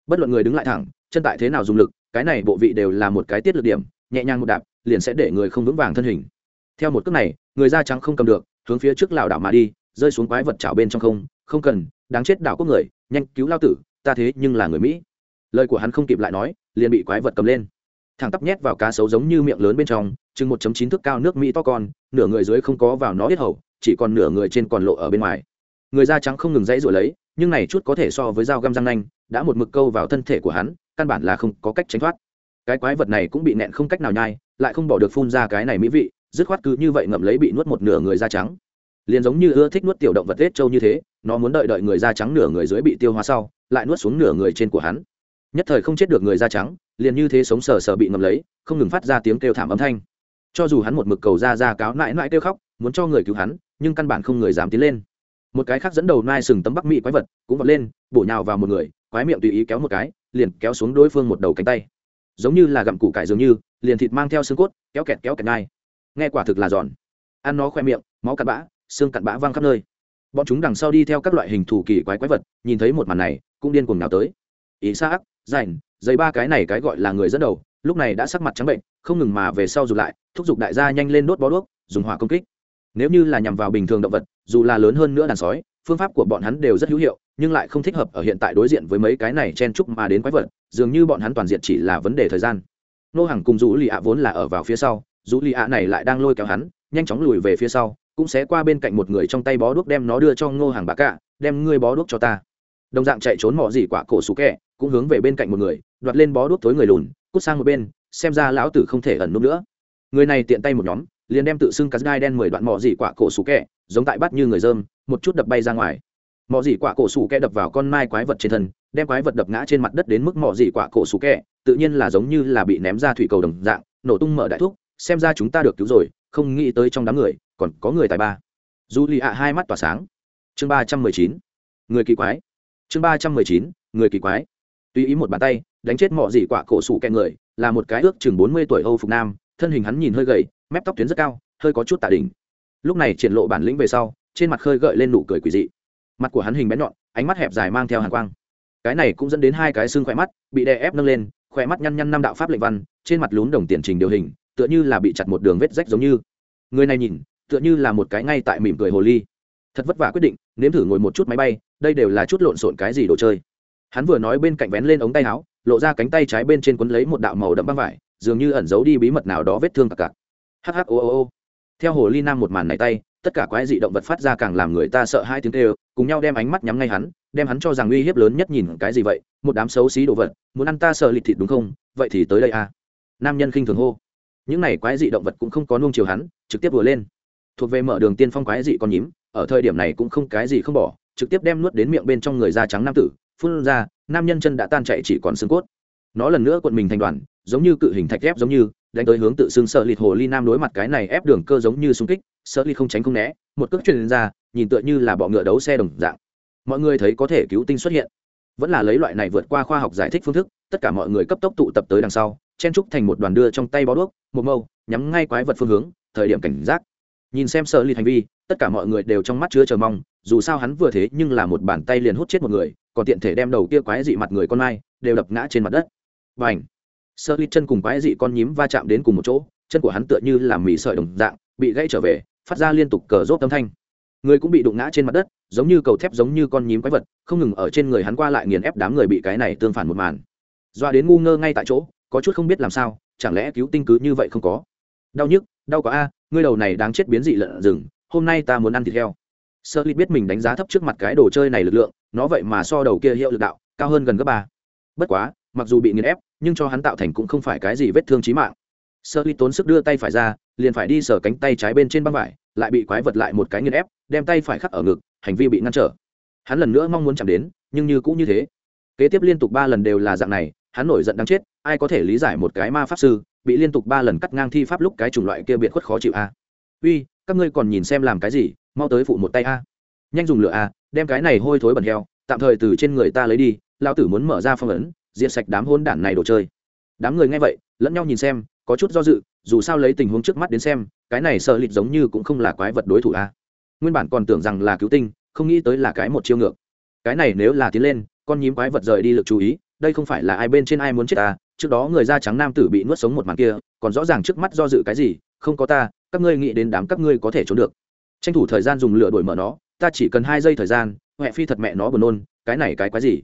Bất luận người đứng lại thẳng, chân tại thế nào dùng lực, cái này bộ vị đều là một cái tiết lực điểm, nhẹ nhàng một đạp, liền sẽ để người không vững vàng thân hình. Theo một cước này, người da trắng không cầm được, hướng phía trước lảo đảo mà đi, rơi xuống quái vật chảo bên trong không không cần, đáng chết đảo quốc người, nhanh cứu lao tử, ta thế nhưng là người mỹ. Lời của hắn không kịp lại nói, liền bị quái vật cầm lên thẳng tắp nhét vào cá sấu giống như miệng lớn bên trong, chừng một chín thước cao nước mỹ to con, nửa người dưới không có vào nó hết hầu, chỉ còn nửa người trên còn lộ ở bên ngoài. Người da trắng không ngừng dãy rồi lấy, nhưng này chút có thể so với dao găm răng nanh, đã một mực câu vào thân thể của hắn, căn bản là không có cách tránh thoát. Cái quái vật này cũng bị nẹn không cách nào nhai, lại không bỏ được phun ra cái này mỹ vị, dứt khoát cứ như vậy ngậm lấy bị nuốt một nửa người da trắng. Liền giống như ưa thích nuốt tiểu động vật tết trâu như thế, nó muốn đợi đợi người da trắng nửa người dưới bị tiêu hóa sau, lại nuốt xuống nửa người trên của hắn nhất thời không chết được người da trắng, liền như thế sống sờ sờ bị ngầm lấy, không ngừng phát ra tiếng kêu thảm âm thanh. Cho dù hắn một mực cầu ra ra cáo nại nại kêu khóc, muốn cho người cứu hắn, nhưng căn bản không người dám tiến lên. Một cái khác dẫn đầu nai sừng tấm bắc mỹ quái vật, cũng vọt lên, bổ nhào vào một người, quái miệng tùy ý kéo một cái, liền kéo xuống đối phương một đầu cánh tay. Giống như là gặm củ cải dường như, liền thịt mang theo xương cốt, kéo kẹt kéo kẹt nai. Nghe quả thực là giòn. Ăn nó khoe miệng, máu cặn bã, xương cặn bã văng khắp nơi. Bọn chúng đằng sau đi theo các loại hình thủ kỳ quái quái vật, nhìn thấy một màn này, cũng điên cuồng nào tới. Ý xác rảnh dây ba cái này cái gọi là người dẫn đầu, lúc này đã sắc mặt trắng bệnh, không ngừng mà về sau rụt lại, thúc giục đại gia nhanh lên đốt bó đuốc, dùng hỏa công kích. Nếu như là nhằm vào bình thường động vật, dù là lớn hơn nữa đàn sói, phương pháp của bọn hắn đều rất hữu hiệu, nhưng lại không thích hợp ở hiện tại đối diện với mấy cái này chen chúc mà đến quái vật, dường như bọn hắn toàn diện chỉ là vấn đề thời gian. Nô hàng cùng Rũ lì ạ vốn là ở vào phía sau Rũ lì ạ này lại đang lôi kéo hắn, nhanh chóng lùi về phía sau, cũng sẽ qua bên cạnh một người trong tay bó đuốc đem nó đưa cho ngô hàng bà cạ đem ngươi bó đuốc cho ta đồng dạng chạy trốn mỏ gì quả cổ sủ kẹ, cũng hướng về bên cạnh một người, đoạt lên bó đuốc tối người lùn, cút sang một bên, xem ra lão tử không thể ẩn núp nữa. Người này tiện tay một nhóm, liền đem tự xưng cắt gai đen mười đoạn mỏ dị quả cổ sủ kẹ, giống tại bắt như người dơm một chút đập bay ra ngoài. Mỏ dị quả cổ sủ kẹ đập vào con mai quái vật trên thân, đem quái vật đập ngã trên mặt đất đến mức mỏ dị quả cổ sủ kẹ, tự nhiên là giống như là bị ném ra thủy cầu đồng dạng, nổ tung mở đại thuốc xem ra chúng ta được cứu rồi, không nghĩ tới trong đám người, còn có người tài ba. Dù lì ạ hai mắt tỏa sáng. Chương ba trăm mười chín. Người kỳ quái chương ba trăm mười chín, người kỳ quái. Tùy ý một bàn tay, đánh chết mọi gì quả cổ sủ kẹ người, là một cái ước chừng bốn mươi tuổi âu phục nam, thân hình hắn nhìn hơi gầy, mép tóc tuyến rất cao, hơi có chút tạ đỉnh. Lúc này triển lộ bản lĩnh về sau, trên mặt khơi gợi lên nụ cười quỳ dị. Mặt của hắn hình bén nhọn, ánh mắt hẹp dài mang theo hàng quang. Cái này cũng dẫn đến hai cái xương khỏe mắt bị đè ép nâng lên, khỏe mắt nhăn nhăn năm đạo pháp lệnh văn, trên mặt lún đồng tiền trình điều hình, tựa như là bị chặt một đường vết rách giống như. Người này nhìn, tựa như là một cái ngay tại mỉm cười hồ ly. Thật vất vả quyết định nếm thử ngồi một chút máy bay, đây đều là chút lộn xộn cái gì đồ chơi. Hắn vừa nói bên cạnh vén lên ống tay áo, lộ ra cánh tay trái bên trên quấn lấy một đạo màu đậm băng vải, dường như ẩn giấu đi bí mật nào đó vết thương cặc cặc hh ô ô ô. Theo hồ ly nam một màn này tay, tất cả quái dị động vật phát ra càng làm người ta sợ hai tiếng kêu, cùng nhau đem ánh mắt nhắm ngay hắn, đem hắn cho rằng uy hiếp lớn nhất nhìn cái gì vậy, một đám xấu xí đồ vật, muốn ăn ta sợ lịt thịt đúng không? Vậy thì tới đây à. Nam nhân khinh thường hô. Những này quái dị động vật cũng không có nung chiều hắn, trực tiếp vừa lên. Thuộc về mở đường tiên phong quái dị con nhím ở thời điểm này cũng không cái gì không bỏ, trực tiếp đem nuốt đến miệng bên trong người da trắng nam tử, phun ra, nam nhân chân đã tan chạy chỉ còn xương cốt. Nó lần nữa cuộn mình thành đoàn, giống như cự hình thạch ép giống như, đánh tới hướng tự xưng sợ lịt hồ ly nam đối mặt cái này ép đường cơ giống như xung kích, sợ lịt không tránh không né, một cước truyền ra, nhìn tựa như là bọ ngựa đấu xe đồng dạng. Mọi người thấy có thể cứu tinh xuất hiện. Vẫn là lấy loại này vượt qua khoa học giải thích phương thức, tất cả mọi người cấp tốc tụ tập tới đằng sau, chen trúc thành một đoàn đưa trong tay bó đuốc, một mâu, nhắm ngay quái vật phương hướng, thời điểm cảnh giác nhìn xem sợ lì hành vi, tất cả mọi người đều trong mắt chứa chờ mong, dù sao hắn vừa thế nhưng là một bàn tay liền hút chết một người, còn tiện thể đem đầu kia quái dị mặt người con mai đều đập ngã trên mặt đất. Và ảnh sợ lì chân cùng quái dị con nhím va chạm đến cùng một chỗ, chân của hắn tựa như làm mì sợi đồng dạng, bị gãy trở về, phát ra liên tục cờ rốt âm thanh. Người cũng bị đụng ngã trên mặt đất, giống như cầu thép giống như con nhím quái vật, không ngừng ở trên người hắn qua lại nghiền ép đám người bị cái này tương phản một màn. Doa đến ngu ngơ ngay tại chỗ, có chút không biết làm sao, chẳng lẽ cứu tinh cứ như vậy không có? Đau nhức, đau có a ngươi đầu này đáng chết biến dị lợn rừng, hôm nay ta muốn ăn thịt heo. Sơ ly biết mình đánh giá thấp trước mặt cái đồ chơi này lực lượng, nó vậy mà so đầu kia hiệu lực đạo, cao hơn gần gấp ba. Bất quá, mặc dù bị nghiền ép, nhưng cho hắn tạo thành cũng không phải cái gì vết thương trí mạng. Sơ ly tốn sức đưa tay phải ra, liền phải đi sờ cánh tay trái bên trên băng vải, lại bị quái vật lại một cái nghiền ép, đem tay phải khắc ở ngực, hành vi bị ngăn trở. Hắn lần nữa mong muốn chạm đến, nhưng như cũng như thế. Kế tiếp liên tục ba lần đều là dạng này, hắn nổi giận đáng chết, ai có thể lý giải một cái ma pháp sư bị liên tục ba lần cắt ngang thi pháp lúc cái chủng loại kia biệt khuất khó chịu a. Uy, các ngươi còn nhìn xem làm cái gì, mau tới phụ một tay a. Nhanh dùng lửa a, đem cái này hôi thối bẩn heo, tạm thời từ trên người ta lấy đi lao tử muốn mở ra phong ấn, diệt sạch đám hôn đản này đồ chơi. Đám người nghe vậy, lẫn nhau nhìn xem, có chút do dự, dù sao lấy tình huống trước mắt đến xem, cái này sợ lịt giống như cũng không là quái vật đối thủ a. Nguyên bản còn tưởng rằng là cứu tinh, không nghĩ tới là cái một chiêu ngược. Cái này nếu là tiến lên, con nhím quái vật rời đi lực chú ý, đây không phải là ai bên trên ai muốn chết ta trước đó người da trắng nam tử bị nuốt sống một màn kia, còn rõ ràng trước mắt do dự cái gì, không có ta, các ngươi nghĩ đến đám các ngươi có thể trốn được. Tranh thủ thời gian dùng lửa đổi mở nó, ta chỉ cần hai giây thời gian huệ phi thật mẹ nó buồn nôn, cái này cái quái gì?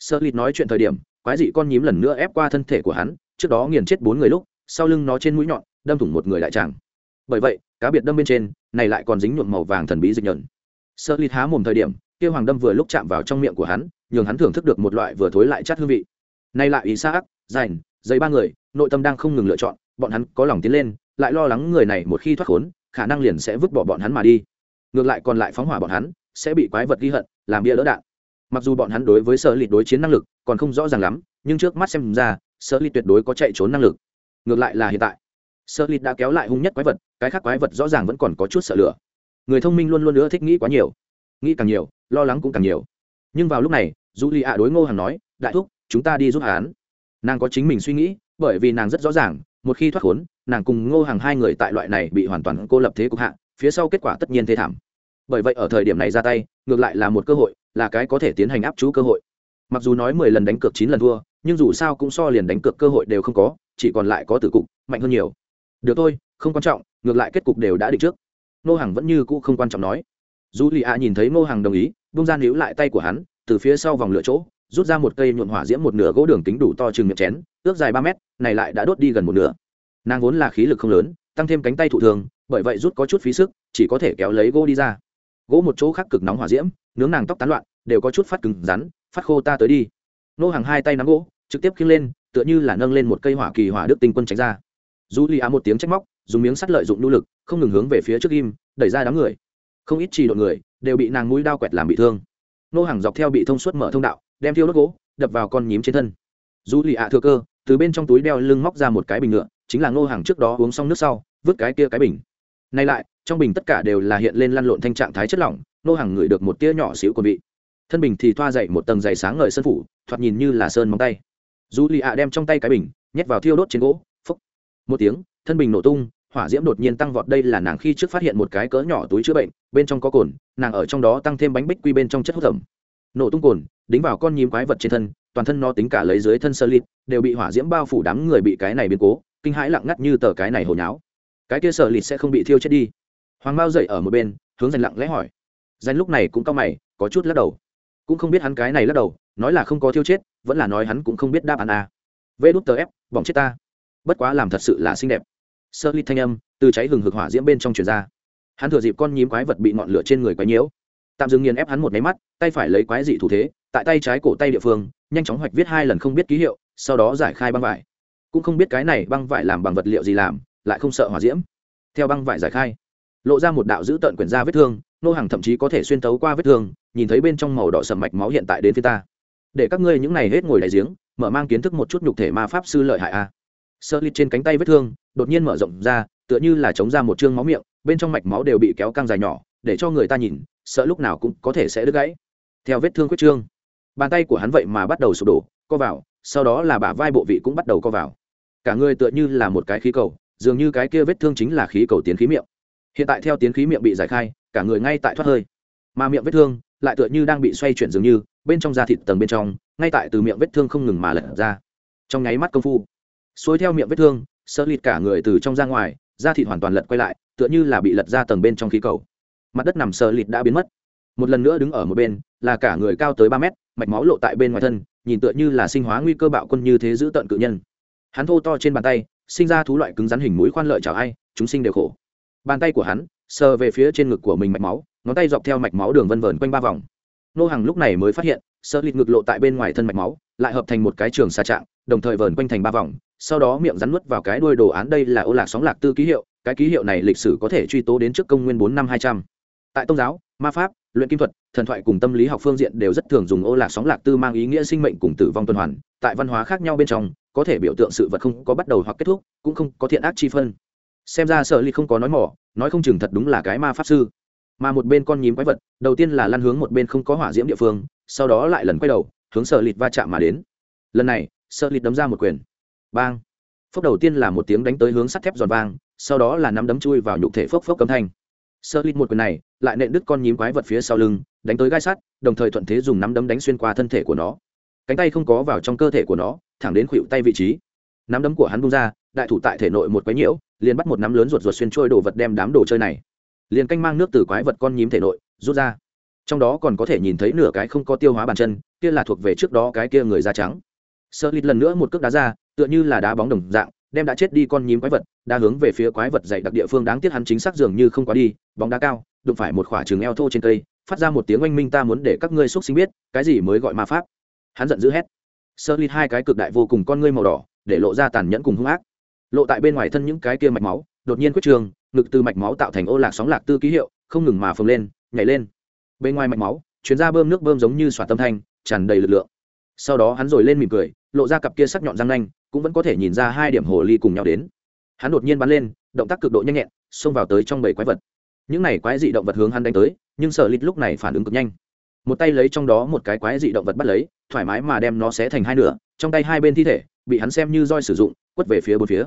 Sơ lịt nói chuyện thời điểm, quái dị con nhím lần nữa ép qua thân thể của hắn, trước đó nghiền chết bốn người lúc, sau lưng nó trên mũi nhọn, đâm thủng một người đại tràng. Bởi vậy, cá biệt đâm bên trên, này lại còn dính nhuộm màu vàng thần bí dịch nhợn sơ lịt há mồm thời điểm, kia hoàng đâm vừa lúc chạm vào trong miệng của hắn, nhường hắn thưởng thức được một loại vừa thối lại chát hương vị. Nay lại ý xác dành dây ba người, nội tâm đang không ngừng lựa chọn, bọn hắn có lòng tiến lên, lại lo lắng người này một khi thoát khốn, khả năng liền sẽ vứt bỏ bọn hắn mà đi. Ngược lại còn lại phóng hỏa bọn hắn, sẽ bị quái vật ghi hận, làm bia lỡ đạn. Mặc dù bọn hắn đối với sở lịt đối chiến năng lực còn không rõ ràng lắm, nhưng trước mắt xem ra, sở lịt tuyệt đối có chạy trốn năng lực. Ngược lại là hiện tại, sở lịt đã kéo lại hung nhất quái vật, cái khác quái vật rõ ràng vẫn còn có chút sợ lửa. Người thông minh luôn luôn nữa thích nghĩ quá nhiều, nghĩ càng nhiều, lo lắng cũng càng nhiều. Nhưng vào lúc này dù lì ạ đối ngô hàng nói, đại thúc, chúng ta đi giúp hắn nàng có chính mình suy nghĩ, bởi vì nàng rất rõ ràng, một khi thoát khốn, nàng cùng ngô hàng hai người tại loại này bị hoàn toàn cô lập thế cục hạ, phía sau kết quả tất nhiên thế thảm. Bởi vậy ở thời điểm này ra tay, ngược lại là một cơ hội, là cái có thể tiến hành áp chú cơ hội. Mặc dù nói mười lần đánh cược chín lần thua, nhưng dù sao cũng so liền đánh cược cơ hội đều không có, chỉ còn lại có tử cục, mạnh hơn nhiều. Được thôi, không quan trọng, ngược lại kết cục đều đã định trước. Ngô hàng vẫn như cũ không quan trọng nói. Dù lì ạ nhìn thấy ngô hàng đồng ý bung ra níu lại tay của hắn, từ phía sau vòng lửa chỗ rút ra một cây nhuộm hỏa diễm một nửa gỗ đường kính đủ to chừng miệng chén, ước dài ba mét, này lại đã đốt đi gần một nửa. Nàng vốn là khí lực không lớn, tăng thêm cánh tay thụ thường, bởi vậy rút có chút phí sức, chỉ có thể kéo lấy gỗ đi ra. Gỗ một chỗ khác cực nóng hỏa diễm, nướng nàng tóc tán loạn, đều có chút phát cứng rắn, phát khô ta tới đi. Nô hàng hai tay nắm gỗ, trực tiếp khiêng lên, tựa như là nâng lên một cây hỏa kỳ hỏa đức tinh quân tránh ra. Du li á một tiếng trách móc, dùng miếng sắt lợi dụng nỗ lực, không ngừng hướng về phía trước im, đẩy ra đám người. Không ít trì đội người, đều bị nàng mũi đao quẹt làm bị thương. Nô hàng dọc theo bị thông suốt mở thông đạo đem thiêu đốt gỗ, đập vào con nhím trên thân. Dù lì ạ thừa cơ, từ bên trong túi đeo lưng móc ra một cái bình nhựa, chính là ngô hàng trước đó uống xong nước sau, vứt cái kia cái bình. Nay lại, trong bình tất cả đều là hiện lên lăn lộn thanh trạng thái chất lỏng, ngô hàng ngửi được một tia nhỏ xíu còn vị. thân bình thì thoa dậy một tầng dày sáng ngời sân phủ, thoạt nhìn như là sơn móng tay. Dù lì ạ đem trong tay cái bình, nhét vào thiêu đốt trên gỗ, phúc. Một tiếng, thân bình nổ tung, hỏa diễm đột nhiên tăng vọt đây là nàng khi trước phát hiện một cái cỡ nhỏ túi chữa bệnh, bên trong có cồn, nàng ở trong đó tăng thêm bánh bích quy bên trong chất hút thẩm nổ tung cồn, đính vào con nhím quái vật trên thân, toàn thân nó tính cả lấy dưới thân sơ lít đều bị hỏa diễm bao phủ đám người bị cái này biến cố, kinh hãi lặng ngắt như tờ cái này hồi nháo. Cái kia sơ lít sẽ không bị thiêu chết đi. Hoàng Mao dậy ở một bên, hướng dành lặng lẽ hỏi. Danh lúc này cũng cao mày, có chút lắc đầu. Cũng không biết hắn cái này lắc đầu, nói là không có thiêu chết, vẫn là nói hắn cũng không biết đáp án a. À. vê đút tờ ép, bỏng chết ta. Bất quá làm thật sự là xinh đẹp. Sơ lít thanh âm, từ cháy hừng hực hỏa diễm bên trong truyền ra. Hắn thừa dịp con nhím quái vật bị ngọn lửa trên người quái nhiễu tạm dừng nghiền ép hắn một máy mắt, tay phải lấy quái dị thủ thế, tại tay trái cổ tay địa phương, nhanh chóng hoạch viết hai lần không biết ký hiệu, sau đó giải khai băng vải. Cũng không biết cái này băng vải làm bằng vật liệu gì làm, lại không sợ hỏa diễm. Theo băng vải giải khai, lộ ra một đạo dữ tợn quyển ra vết thương, nô hàng thậm chí có thể xuyên tấu qua vết thương, nhìn thấy bên trong màu đỏ sầm mạch máu hiện tại đến phía ta. Để các ngươi những này hết ngồi đại giếng, mở mang kiến thức một chút nhục thể ma pháp sư lợi hại a. Sơ lít trên cánh tay vết thương, đột nhiên mở rộng ra, tựa như là chống ra một chương máu miệng, bên trong mạch máu đều bị kéo căng dài nhỏ, để cho người ta nhìn sợ lúc nào cũng có thể sẽ đứt gãy. Theo vết thương quyết trương, bàn tay của hắn vậy mà bắt đầu sụp đổ, co vào, sau đó là bả vai bộ vị cũng bắt đầu co vào. Cả người tựa như là một cái khí cầu, dường như cái kia vết thương chính là khí cầu tiến khí miệng. Hiện tại theo tiến khí miệng bị giải khai, cả người ngay tại thoát hơi. Mà miệng vết thương lại tựa như đang bị xoay chuyển dường như, bên trong da thịt tầng bên trong, ngay tại từ miệng vết thương không ngừng mà lật ra. Trong nháy mắt công phu, xuôi theo miệng vết thương sơ lịt cả người từ trong ra ngoài, da thịt hoàn toàn lật quay lại, tựa như là bị lật ra tầng bên trong khí cầu mặt đất nằm sờ lịt đã biến mất. Một lần nữa đứng ở một bên, là cả người cao tới ba mét, mạch máu lộ tại bên ngoài thân, nhìn tựa như là sinh hóa nguy cơ bạo quân như thế giữ tận cự nhân. Hắn thô to trên bàn tay, sinh ra thú loại cứng rắn hình mũi khoan lợi chảo ai, chúng sinh đều khổ. Bàn tay của hắn, sờ về phía trên ngực của mình mạch máu, ngón tay dọc theo mạch máu đường vân vờn quanh ba vòng. Nô hàng lúc này mới phát hiện sơ lịt ngực lộ tại bên ngoài thân mạch máu, lại hợp thành một cái trường xà trạng, đồng thời vờn quanh thành ba vòng, sau đó miệng rắn nuốt vào cái đuôi đồ án đây là ô lạc sóng lạc tư ký hiệu, cái ký hiệu này lịch sử có thể truy tố đến trước công nguyên bốn năm hai trăm tại tôn giáo, ma pháp, luyện kim thuật, thần thoại cùng tâm lý học phương diện đều rất thường dùng ô lạc sóng lạc tư mang ý nghĩa sinh mệnh cùng tử vong tuần hoàn. Tại văn hóa khác nhau bên trong, có thể biểu tượng sự vật không có bắt đầu hoặc kết thúc, cũng không có thiện ác chi phân. Xem ra sợ ly không có nói mỏ, nói không chừng thật đúng là cái ma pháp sư. Mà một bên con nhím quái vật, đầu tiên là lăn hướng một bên không có hỏa diễm địa phương, sau đó lại lần quay đầu, hướng sợ lịt va chạm mà đến. Lần này sợ lịt đấm ra một quyền. Bang! Phốc đầu tiên là một tiếng đánh tới hướng sắt thép giòn vang, sau đó là nắm đấm chui vào nhục thể phốc phốc cấm thanh sơ lít một quyền này, lại nện đứt con nhím quái vật phía sau lưng, đánh tới gai sắt, đồng thời thuận thế dùng nắm đấm đánh xuyên qua thân thể của nó. Cánh tay không có vào trong cơ thể của nó, thẳng đến khuỵu tay vị trí. Nắm đấm của hắn bung ra, đại thủ tại thể nội một quái nhiễu, liền bắt một nắm lớn ruột ruột xuyên trôi đồ vật đem đám đồ chơi này. Liền canh mang nước từ quái vật con nhím thể nội, rút ra. Trong đó còn có thể nhìn thấy nửa cái không có tiêu hóa bàn chân, kia là thuộc về trước đó cái kia người da trắng. Sơ lít lần nữa một cước đá ra, tựa như là đá bóng đồng dạng đem đã chết đi con nhím quái vật, đã hướng về phía quái vật dày đặc địa phương đáng tiếc hắn chính xác dường như không quá đi, bóng đá cao, đụng phải một khỏa trường eo thô trên cây, phát ra một tiếng oanh minh ta muốn để các ngươi xúc sinh biết, cái gì mới gọi ma pháp. Hắn giận dữ hét. Sơ lít hai cái cực đại vô cùng con ngươi màu đỏ, để lộ ra tàn nhẫn cùng hung ác. Lộ tại bên ngoài thân những cái kia mạch máu, đột nhiên quyết trường, ngực từ mạch máu tạo thành ô lạc sóng lạc tư ký hiệu, không ngừng mà phồng lên, nhảy lên. Bên ngoài mạch máu, chuyến ra bơm nước bơm giống như xoạt tâm thanh, tràn đầy lực lượng. Sau đó hắn rồi lên mỉm cười, lộ ra cặp kia sắc nhọn răng nanh cũng vẫn có thể nhìn ra hai điểm hồ ly cùng nhau đến. Hắn đột nhiên bắn lên, động tác cực độ nhanh nhẹn, xông vào tới trong bầy quái vật. Những này quái dị động vật hướng hắn đánh tới, nhưng sở lít lúc này phản ứng cực nhanh. Một tay lấy trong đó một cái quái dị động vật bắt lấy, thoải mái mà đem nó xé thành hai nửa, trong tay hai bên thi thể, bị hắn xem như roi sử dụng, quất về phía bốn phía.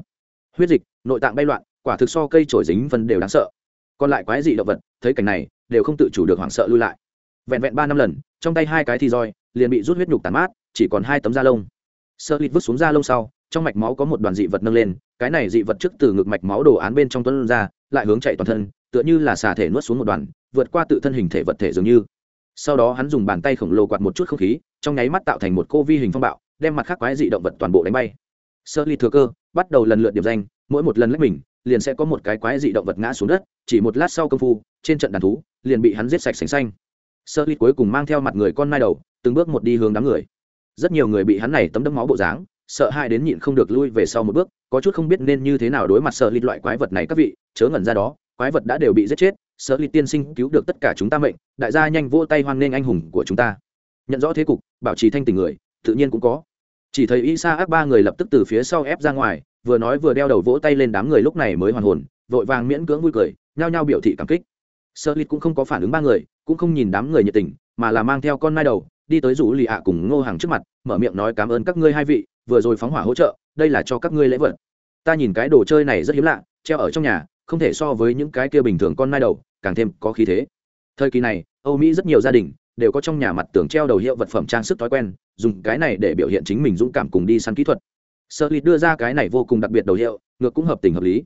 Huyết dịch, nội tạng bay loạn, quả thực so cây trổi dính vân đều đáng sợ. Còn lại quái dị động vật, thấy cảnh này, đều không tự chủ được hoảng sợ lui lại. Vẹn vẹn ba năm lần, trong tay hai cái thi roi, liền bị rút huyết nhục tàn mát, chỉ còn hai tấm da lông. Sơ lít vứt xuống da lông sau trong mạch máu có một đoàn dị vật nâng lên, cái này dị vật trước từ ngực mạch máu đồ án bên trong tuấn ra, lại hướng chạy toàn thân, tựa như là xà thể nuốt xuống một đoàn, vượt qua tự thân hình thể vật thể dường như. Sau đó hắn dùng bàn tay khổng lồ quạt một chút không khí, trong nháy mắt tạo thành một cô vi hình phong bạo, đem mặt khác quái dị động vật toàn bộ đánh bay. Sơ ly thừa cơ, bắt đầu lần lượt điểm danh, mỗi một lần lách mình, liền sẽ có một cái quái dị động vật ngã xuống đất, chỉ một lát sau công phu, trên trận đàn thú, liền bị hắn giết sạch sành xanh. Sơ ly cuối cùng mang theo mặt người con nai đầu, từng bước một đi hướng đám người. Rất nhiều người bị hắn này tấm đấm máu bộ dáng sợ hai đến nhịn không được lui về sau một bước, có chút không biết nên như thế nào đối mặt sợ lịt loại quái vật này các vị, chớ ngẩn ra đó, quái vật đã đều bị giết chết, sợ lịt tiên sinh cứu được tất cả chúng ta mệnh, đại gia nhanh vỗ tay hoan nghênh anh hùng của chúng ta. Nhận rõ thế cục, bảo trì thanh tình người, tự nhiên cũng có. Chỉ thấy y sa ác ba người lập tức từ phía sau ép ra ngoài, vừa nói vừa đeo đầu vỗ tay lên đám người lúc này mới hoàn hồn, vội vàng miễn cưỡng vui cười, nhao nhao biểu thị cảm kích. Sợ lịt cũng không có phản ứng ba người, cũng không nhìn đám người nhiệt tình, mà là mang theo con nai đầu đi tới rủ lì ạ cùng ngô hàng trước mặt, mở miệng nói cảm ơn các ngươi hai vị, vừa rồi phóng hỏa hỗ trợ, đây là cho các ngươi lễ vật. Ta nhìn cái đồ chơi này rất hiếm lạ, treo ở trong nhà, không thể so với những cái kia bình thường con nai đầu, càng thêm có khí thế. Thời kỳ này, âu mỹ rất nhiều gia đình đều có trong nhà mặt tường treo đầu hiệu vật phẩm trang sức thói quen, dùng cái này để biểu hiện chính mình dũng cảm cùng đi săn kỹ thuật. Sợ lịt đưa ra cái này vô cùng đặc biệt đầu hiệu, ngược cũng hợp tình hợp lý.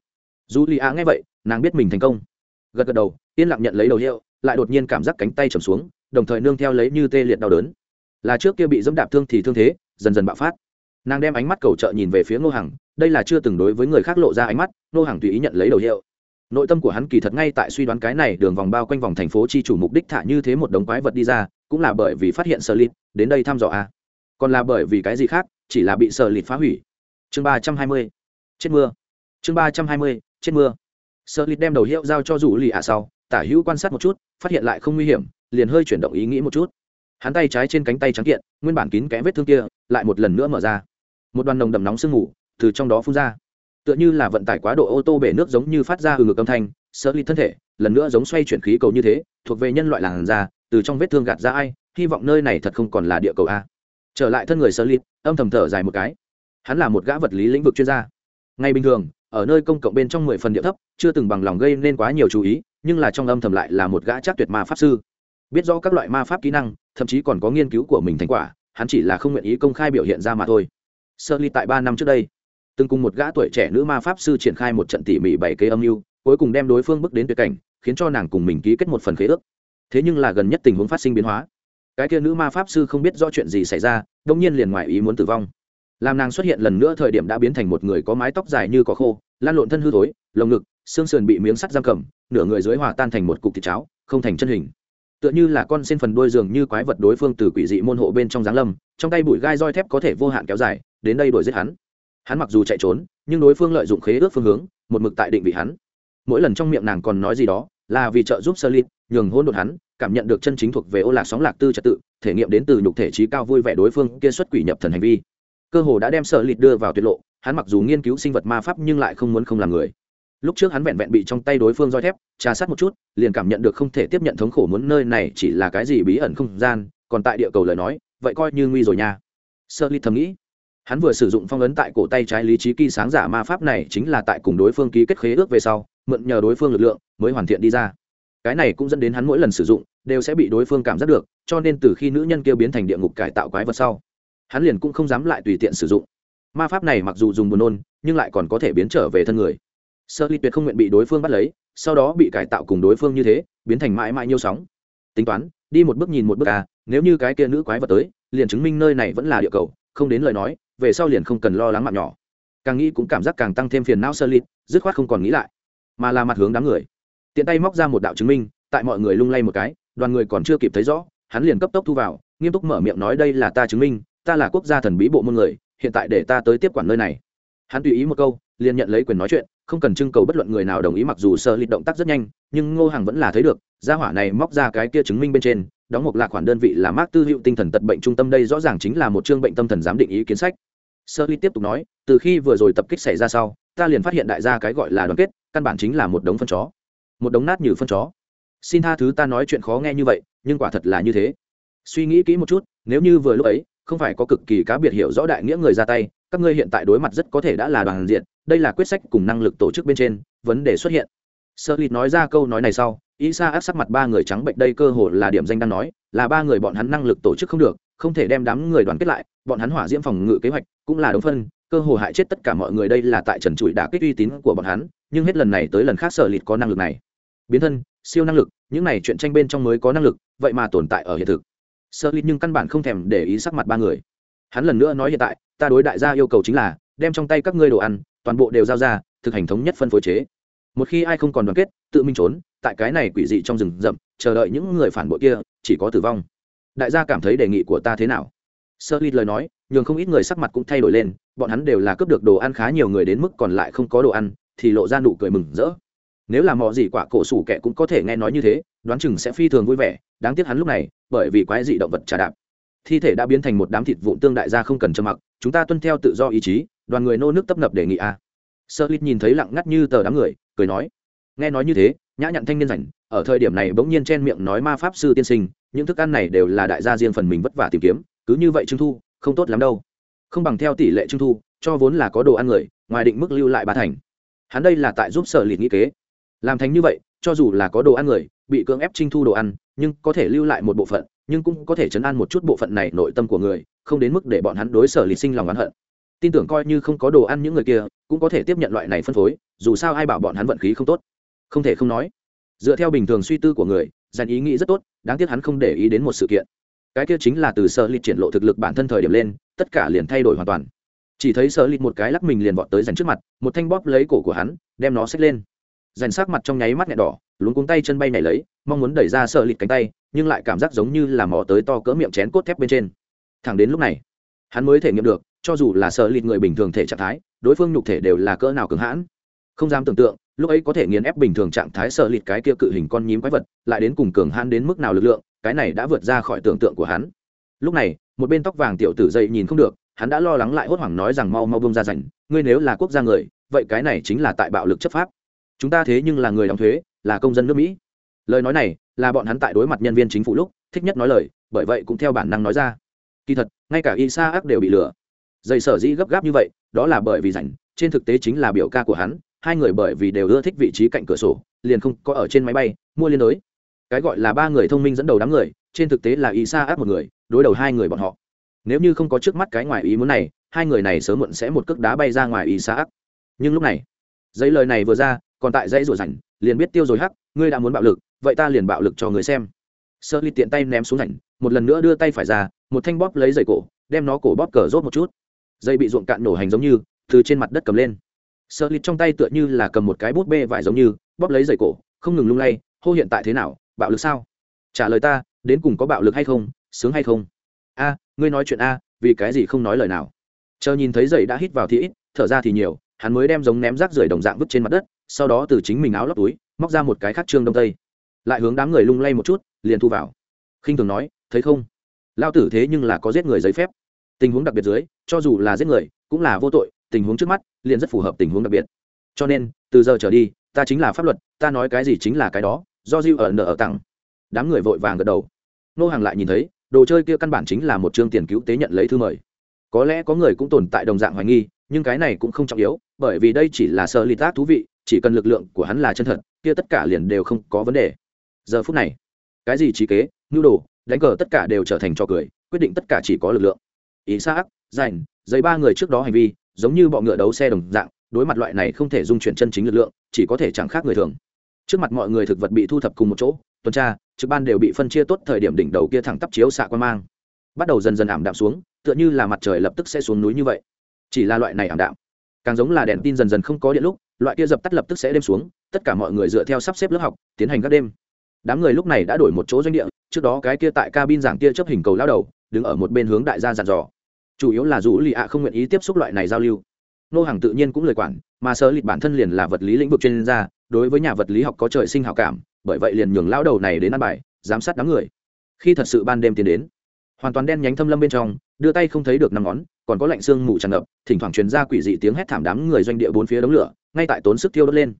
Dù lì ạ nghe vậy, nàng biết mình thành công. Gật gật đầu, yên lặng nhận lấy đầu hiệu, lại đột nhiên cảm giác cánh tay trầm xuống đồng thời nương theo lấy như tê liệt đau đớn. Là trước kia bị dẫm đạp thương thì thương thế, dần dần bạo phát. Nàng đem ánh mắt cầu trợ nhìn về phía ngô hằng, đây là chưa từng đối với người khác lộ ra ánh mắt, ngô hằng tùy ý nhận lấy đầu hiệu. Nội tâm của hắn kỳ thật ngay tại suy đoán cái này đường vòng bao quanh vòng thành phố chi chủ mục đích thả như thế một đống quái vật đi ra, cũng là bởi vì phát hiện sơ lịt, đến đây thăm dò a. Còn là bởi vì cái gì khác, chỉ là bị sơ lịt phá hủy. Chương ba trăm hai mươi, chết mưa. Chương ba trăm hai mươi, chết mưa. Sơ lịt đem đầu hiệu giao cho rủ lì ạ sau, tả hữu quan sát một chút phát hiện lại không nguy hiểm, liền hơi chuyển động ý nghĩ một chút. Hắn tay trái trên cánh tay trắng kiện, nguyên bản kín kẽ vết thương kia, lại một lần nữa mở ra. Một đoàn nồng đầm nóng sương mù từ trong đó phun ra. Tựa như là vận tải quá độ ô tô bể nước giống như phát ra hừng ngực âm thanh sơ ly thân thể, lần nữa giống xoay chuyển khí cầu như thế, thuộc về nhân loại làn da, từ trong vết thương gạt ra ai, hy vọng nơi này thật không còn là địa cầu a. Trở lại thân người sơ ly âm thầm thở dài một cái. Hắn là một gã vật lý lĩnh vực chuyên gia. Ngay bình thường, ở nơi công cộng bên trong mười phần địa thấp, chưa từng bằng lòng gây nên quá nhiều chú ý nhưng là trong âm thầm lại là một gã chắc tuyệt ma pháp sư. Biết rõ các loại ma pháp kỹ năng, thậm chí còn có nghiên cứu của mình thành quả, hắn chỉ là không nguyện ý công khai biểu hiện ra mà thôi. Sơ ly tại ba năm trước đây, từng cùng một gã tuổi trẻ nữ ma pháp sư triển khai một trận tỉ mỉ bảy kế âm mưu, cuối cùng đem đối phương bước đến tuyệt cảnh, khiến cho nàng cùng mình ký kết một phần khế ước. Thế nhưng là gần nhất tình huống phát sinh biến hóa. Cái kia nữ ma pháp sư không biết rõ chuyện gì xảy ra đông nhiên liền ngoài ý muốn tử vong. Làm nàng xuất hiện lần nữa thời điểm đã biến thành một người có mái tóc dài như có khô lan lộn thân hư thối, lồng ngực, xương sườn bị miếng sắt giam cầm nửa người dưới hòa tan thành một cục thịt cháo, không thành chân hình. Tựa như là con xin phần đuôi giường như quái vật đối phương từ quỷ dị môn hộ bên trong giáng lâm, trong tay bụi gai roi thép có thể vô hạn kéo dài, đến đây đuổi giết hắn. Hắn mặc dù chạy trốn, nhưng đối phương lợi dụng khế ước phương hướng, một mực tại định vị hắn. Mỗi lần trong miệng nàng còn nói gì đó, là vì trợ giúp sơ lít nhường hôn đột hắn cảm nhận được chân chính thuộc về ô lạc sóng lạc tư trật tự, thể nghiệm đến từ nhục thể trí cao vui vẻ đối phương kia xuất quỷ nhập thần hành vi. Cơ hồ đã đem sơ lít đưa vào tuyệt lộ, hắn mặc dù nghiên cứu sinh vật ma pháp nhưng lại không muốn không làm người lúc trước hắn vẹn vẹn bị trong tay đối phương roi thép, trà sát một chút, liền cảm nhận được không thể tiếp nhận thống khổ muốn nơi này chỉ là cái gì bí ẩn không gian, còn tại địa cầu lời nói, vậy coi như nguy rồi nha. Sơ ly thầm nghĩ. Hắn vừa sử dụng phong ấn tại cổ tay trái lý trí kỳ sáng giả ma pháp này chính là tại cùng đối phương ký kết khế ước về sau, mượn nhờ đối phương lực lượng mới hoàn thiện đi ra. Cái này cũng dẫn đến hắn mỗi lần sử dụng đều sẽ bị đối phương cảm giác được, cho nên từ khi nữ nhân kia biến thành địa ngục cải tạo quái vật sau, hắn liền cũng không dám lại tùy tiện sử dụng. Ma pháp này mặc dù dùng buồn nôn, nhưng lại còn có thể biến trở về thân người sơ ly tuyệt không nguyện bị đối phương bắt lấy, sau đó bị cải tạo cùng đối phương như thế, biến thành mãi mãi nhiêu sóng. Tính toán, đi một bước nhìn một bước à nếu như cái kia nữ quái vật tới, liền chứng minh nơi này vẫn là địa cầu, không đến lời nói, về sau liền không cần lo lắng mạng nhỏ. Càng nghĩ cũng cảm giác càng tăng thêm phiền não sơ lít dứt khoát không còn nghĩ lại, mà là mặt hướng đám người. Tiện tay móc ra một đạo chứng minh, tại mọi người lung lay một cái, đoàn người còn chưa kịp thấy rõ, hắn liền cấp tốc thu vào, nghiêm túc mở miệng nói đây là ta chứng minh, ta là quốc gia thần bí bộ môn người, hiện tại để ta tới tiếp quản nơi này. Hắn tùy ý một câu, liền nhận lấy quyền nói chuyện không cần trưng cầu bất luận người nào đồng ý mặc dù sơ lịt động tác rất nhanh, nhưng ngô hàng vẫn là thấy được, gia hỏa này móc ra cái kia chứng minh bên trên, đóng một lạc khoản đơn vị là mác tư hữu tinh thần tật bệnh trung tâm đây rõ ràng chính là một chương bệnh tâm thần giám định ý kiến sách. Sơ lịt tiếp tục nói, từ khi vừa rồi tập kích xảy ra sau, ta liền phát hiện đại gia cái gọi là đoàn kết, căn bản chính là một đống phân chó. Một đống nát như phân chó. Xin tha thứ ta nói chuyện khó nghe như vậy, nhưng quả thật là như thế. Suy nghĩ kỹ một chút, nếu như vừa lúc ấy, không phải có cực kỳ cá biệt hiểu rõ đại nghĩa người ra tay, các ngươi hiện tại đối mặt rất có thể đã là đoàn diện đây là quyết sách cùng năng lực tổ chức bên trên, vấn đề xuất hiện. Sơ lịt nói ra câu nói này sau ý xa áp sắc mặt ba người trắng bệnh đây cơ hồ là điểm danh đang nói, là ba người bọn hắn năng lực tổ chức không được, không thể đem đám người đoàn kết lại, bọn hắn hỏa diễm phòng ngự kế hoạch cũng là đống phân, cơ hồ hại chết tất cả mọi người đây là tại trần trụi đã kích uy tín của bọn hắn, nhưng hết lần này tới lần khác sở lịt có năng lực này. Biến thân, siêu năng lực, những này chuyện tranh bên trong mới có năng lực, vậy mà tồn tại ở hiện thực. Sơ lít nhưng căn bản không thèm để ý sắc mặt ba người. Hắn lần nữa nói hiện tại, ta đối đại gia yêu cầu chính là, đem trong tay các ngươi đồ ăn toàn bộ đều giao ra, thực hành thống nhất phân phối chế. Một khi ai không còn đoàn kết, tự minh trốn, tại cái này quỷ dị trong rừng rậm, chờ đợi những người phản bội kia, chỉ có tử vong. Đại gia cảm thấy đề nghị của ta thế nào? Sơ lít lời nói, nhường không ít người sắc mặt cũng thay đổi lên, bọn hắn đều là cướp được đồ ăn khá nhiều người đến mức còn lại không có đồ ăn, thì lộ ra nụ cười mừng rỡ. Nếu là mò gì quả cổ sủ kẻ cũng có thể nghe nói như thế, đoán chừng sẽ phi thường vui vẻ, đáng tiếc hắn lúc này, bởi vì quái dị động vật trà đạp. Thi thể đã biến thành một đám thịt vụn tương đại gia không cần trầm mặc, chúng ta tuân theo tự do ý chí đoàn người nô nước tấp nập đề nghị a. Sơ lít nhìn thấy lặng ngắt như tờ đám người, cười nói, nghe nói như thế, nhã nhặn thanh niên rảnh, ở thời điểm này bỗng nhiên chen miệng nói ma pháp sư tiên sinh, những thức ăn này đều là đại gia riêng phần mình vất vả tìm kiếm, cứ như vậy trung thu, không tốt lắm đâu. Không bằng theo tỷ lệ trung thu, cho vốn là có đồ ăn người, ngoài định mức lưu lại ba thành. Hắn đây là tại giúp sở lịt nghĩ kế. Làm thành như vậy, cho dù là có đồ ăn người, bị cưỡng ép trinh thu đồ ăn, nhưng có thể lưu lại một bộ phận, nhưng cũng có thể chấn an một chút bộ phận này nội tâm của người, không đến mức để bọn hắn đối sở lịt sinh lòng oán hận tin tưởng coi như không có đồ ăn những người kia, cũng có thể tiếp nhận loại này phân phối, dù sao ai bảo bọn hắn vận khí không tốt. Không thể không nói, dựa theo bình thường suy tư của người dành ý nghĩ rất tốt, đáng tiếc hắn không để ý đến một sự kiện. Cái kia chính là từ sở lịt triển lộ thực lực bản thân thời điểm lên, tất cả liền thay đổi hoàn toàn. Chỉ thấy sở lịt một cái lắc mình liền vọt tới dành trước mặt, một thanh bóp lấy cổ của hắn, đem nó xách lên. Dành sắc mặt trong nháy mắt nhẹ đỏ, luống cuống tay chân bay nhảy lấy, mong muốn đẩy ra sở lịt cánh tay, nhưng lại cảm giác giống như là mò tới to cỡ miệng chén cốt thép bên trên. Thẳng đến lúc này, hắn mới thể nghiệm được cho dù là sở lịt người bình thường thể trạng thái, đối phương nhục thể đều là cỡ nào cứng hãn. Không dám tưởng tượng, lúc ấy có thể nghiền ép bình thường trạng thái sở lịt cái kia cự hình con nhím quái vật, lại đến cùng cường hãn đến mức nào lực lượng, cái này đã vượt ra khỏi tưởng tượng của hắn. Lúc này, một bên tóc vàng tiểu tử dậy nhìn không được, hắn đã lo lắng lại hốt hoảng nói rằng mau mau bông ra rảnh, ngươi nếu là quốc gia người, vậy cái này chính là tại bạo lực chấp pháp. Chúng ta thế nhưng là người đóng thuế, là công dân nước mỹ. Lời nói này, là bọn hắn tại đối mặt nhân viên chính phủ lúc, thích nhất nói lời, bởi vậy cũng theo bản năng nói ra. Kỳ thật, ngay cả y sa ác đều bị lừa dây sở dĩ gấp gáp như vậy, đó là bởi vì rảnh, trên thực tế chính là biểu ca của hắn, hai người bởi vì đều ưa thích vị trí cạnh cửa sổ, liền không có ở trên máy bay, mua liên đối. Cái gọi là ba người thông minh dẫn đầu đám người, trên thực tế là ý xa áp một người, đối đầu hai người bọn họ. Nếu như không có trước mắt cái ngoài ý muốn này, hai người này sớm muộn sẽ một cước đá bay ra ngoài ý xa áp nhưng lúc này, giấy lời này vừa ra, còn tại dãy rủa rảnh, liền biết tiêu rồi hắc, ngươi đã muốn bạo lực, vậy ta liền bạo lực cho người xem. Sơ ly tiện tay ném xuống rảnh, một lần nữa đưa tay phải ra, một thanh bóp lấy dây cổ, đem nó cổ bóp cờ rốt một chút dây bị ruộng cạn nổ hành giống như, từ trên mặt đất cầm lên. Sơ lịt trong tay tựa như là cầm một cái bút bê vải giống như, bóp lấy dây cổ, không ngừng lung lay, hô, hiện tại thế nào? Bạo lực sao? Trả lời ta, đến cùng có bạo lực hay không? Sướng hay không? A, ngươi nói chuyện a, vì cái gì không nói lời nào? Chờ nhìn thấy dây đã hít vào thì ít, thở ra thì nhiều, hắn mới đem giống ném rác rưởi đồng dạng vứt trên mặt đất, sau đó từ chính mình áo lóc túi, móc ra một cái khác trương đông tây. Lại hướng đám người lung lay một chút, liền thu vào. Khinh thường nói, thấy không? Lao tử thế nhưng là có giết người giấy phép. Tình huống đặc biệt dưới cho dù là giết người, cũng là vô tội, tình huống trước mắt liền rất phù hợp tình huống đặc biệt. Cho nên, từ giờ trở đi, ta chính là pháp luật, ta nói cái gì chính là cái đó, do diêu ở nợ ở tặng. Đám người vội vàng gật đầu. Nô hàng lại nhìn thấy, đồ chơi kia căn bản chính là một chương tiền cứu tế nhận lấy thư mời. Có lẽ có người cũng tồn tại đồng dạng hoài nghi, nhưng cái này cũng không trọng yếu, bởi vì đây chỉ là sơ li tác thú vị, chỉ cần lực lượng của hắn là chân thật, kia tất cả liền đều không có vấn đề. Giờ phút này, cái gì trí kế nhu đồ, đánh cờ tất cả đều trở thành trò cười, quyết định tất cả chỉ có lực lượng. Ý xác rảnh, giấy ba người trước đó hành vi, giống như bọ ngựa đấu xe đồng dạng, đối mặt loại này không thể dung chuyển chân chính lực lượng, chỉ có thể chẳng khác người thường. Trước mặt mọi người thực vật bị thu thập cùng một chỗ, tuần tra, trực ban đều bị phân chia tốt thời điểm đỉnh đầu kia thẳng tắp chiếu xạ quan mang. Bắt đầu dần dần ảm đạm xuống, tựa như là mặt trời lập tức sẽ xuống núi như vậy. Chỉ là loại này ảm đạm. Càng giống là đèn tin dần dần không có điện lúc, loại kia dập tắt lập tức sẽ đêm xuống, tất cả mọi người dựa theo sắp xếp lớp học, tiến hành các đêm. Đám người lúc này đã đổi một chỗ doanh địa, trước đó cái kia tại cabin giảng kia chấp hình cầu lao đầu, đứng ở một bên hướng đại gia dàn dò chủ yếu là dù lì ạ không nguyện ý tiếp xúc loại này giao lưu. Nô hàng tự nhiên cũng lời quản, mà sơ lịch bản thân liền là vật lý lĩnh vực chuyên gia, đối với nhà vật lý học có trời sinh hảo cảm, bởi vậy liền nhường lao đầu này đến ăn bài, giám sát đám người. Khi thật sự ban đêm tiến đến, hoàn toàn đen nhánh thâm lâm bên trong, đưa tay không thấy được năm ngón, còn có lạnh xương mù tràn ngập, thỉnh thoảng truyền ra quỷ dị tiếng hét thảm đám người doanh địa bốn phía đống lửa, ngay tại tốn sức thiêu đốt lên.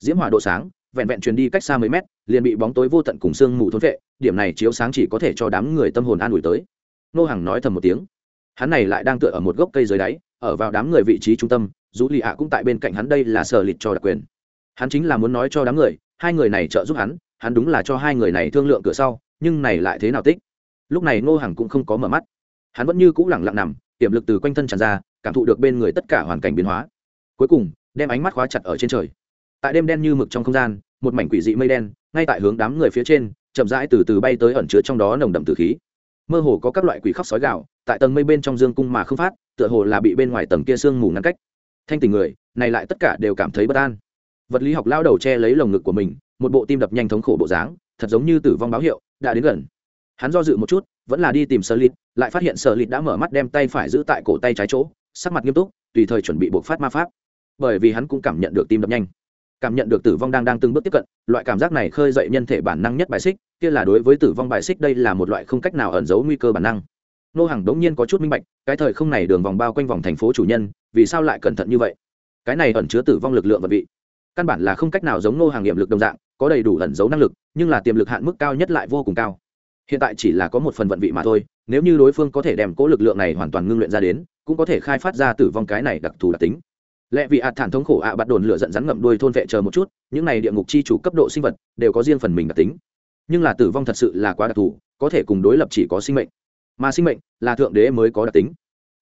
Diễm hỏa độ sáng, vẹn vẹn truyền đi cách xa mấy mét, liền bị bóng tối vô tận cùng sương mù thốn vệ điểm này chiếu sáng chỉ có thể cho đám người tâm hồn an ủi tới. Nô hàng nói thầm một tiếng hắn này lại đang tựa ở một gốc cây dưới đáy, ở vào đám người vị trí trung tâm, dù lì ạ cũng tại bên cạnh hắn đây là sở lịt cho đặc quyền. Hắn chính là muốn nói cho đám người, hai người này trợ giúp hắn hắn đúng là cho hai người này thương lượng cửa sau, nhưng này lại thế nào tích? Lúc này ngô hằng cũng không có mở mắt. Hắn vẫn như c ũ lẳng lặng nằm, tiềm lực từ quanh thân tràn ra, cảm thụ được bên người tất cả hoàn cảnh biến hóa. Cuối cùng, đem ánh mắt khóa chặt ở trên trời. Tại đêm đen như mực trong không gian, một mảnh quỷ dị mây đen, ngay tại hướng đám người phía trên, chậm rãi từ từ bay tới ẩn chứa trong đó nồng đậm từ khí mơ hồ có các loại quỷ khóc sói gạo tại tầng mây bên trong dương cung mà không phát, tựa hồ là bị bên ngoài tầng kia sương mù ngăn cách. Thanh tình người, này lại tất cả đều cảm thấy bất an. Vật lý học lao đầu che lấy lồng ngực của mình, một bộ tim đập nhanh thống khổ bộ dáng, thật giống như tử vong báo hiệu, đã đến gần. Hắn do dự một chút, vẫn là đi tìm sơ lịt lại phát hiện sơ lịt đã mở mắt đem tay phải giữ tại cổ tay trái chỗ, sắc mặt nghiêm túc, tùy thời chuẩn bị buộc phát ma pháp. Bởi vì hắn cũng cảm nhận được tim đập nhanh, cảm nhận được tử vong đang đang từng bước tiếp cận, loại cảm giác này khơi dậy nhân thể bản năng nhất bài xích kia là đối với tử vong bài xích đây là một loại không cách nào ẩn giấu nguy cơ bản năng. Nô hàng đống nhiên có chút minh bạch, cái thời không này đường vòng bao quanh vòng thành phố chủ nhân, vì sao lại cẩn thận như vậy? Cái này ẩn chứa tử vong lực lượng vật vị. Căn bản là không cách nào giống nô hàng nghiệm lực đồng dạng, có đầy đủ ẩn giấu năng lực, nhưng là tiềm lực hạn mức cao nhất lại vô cùng cao. Hiện tại chỉ là có một phần vận vị mà thôi, nếu như đối phương có thể đem cố lực lượng này hoàn toàn ngưng luyện ra đến, cũng có thể khai phát ra tử vong cái này đặc thù đặc tính. Lẽ vì ạt thản thống khổ ạ bắt đồn lửa giận rắn ngậm đuôi thôn vệ chờ một chút, những này địa ngục chi chủ cấp độ sinh vật đều có riêng phần mình đặc tính nhưng là tử vong thật sự là quá đặc thù, có thể cùng đối lập chỉ có sinh mệnh. Mà sinh mệnh là thượng đế mới có đặc tính.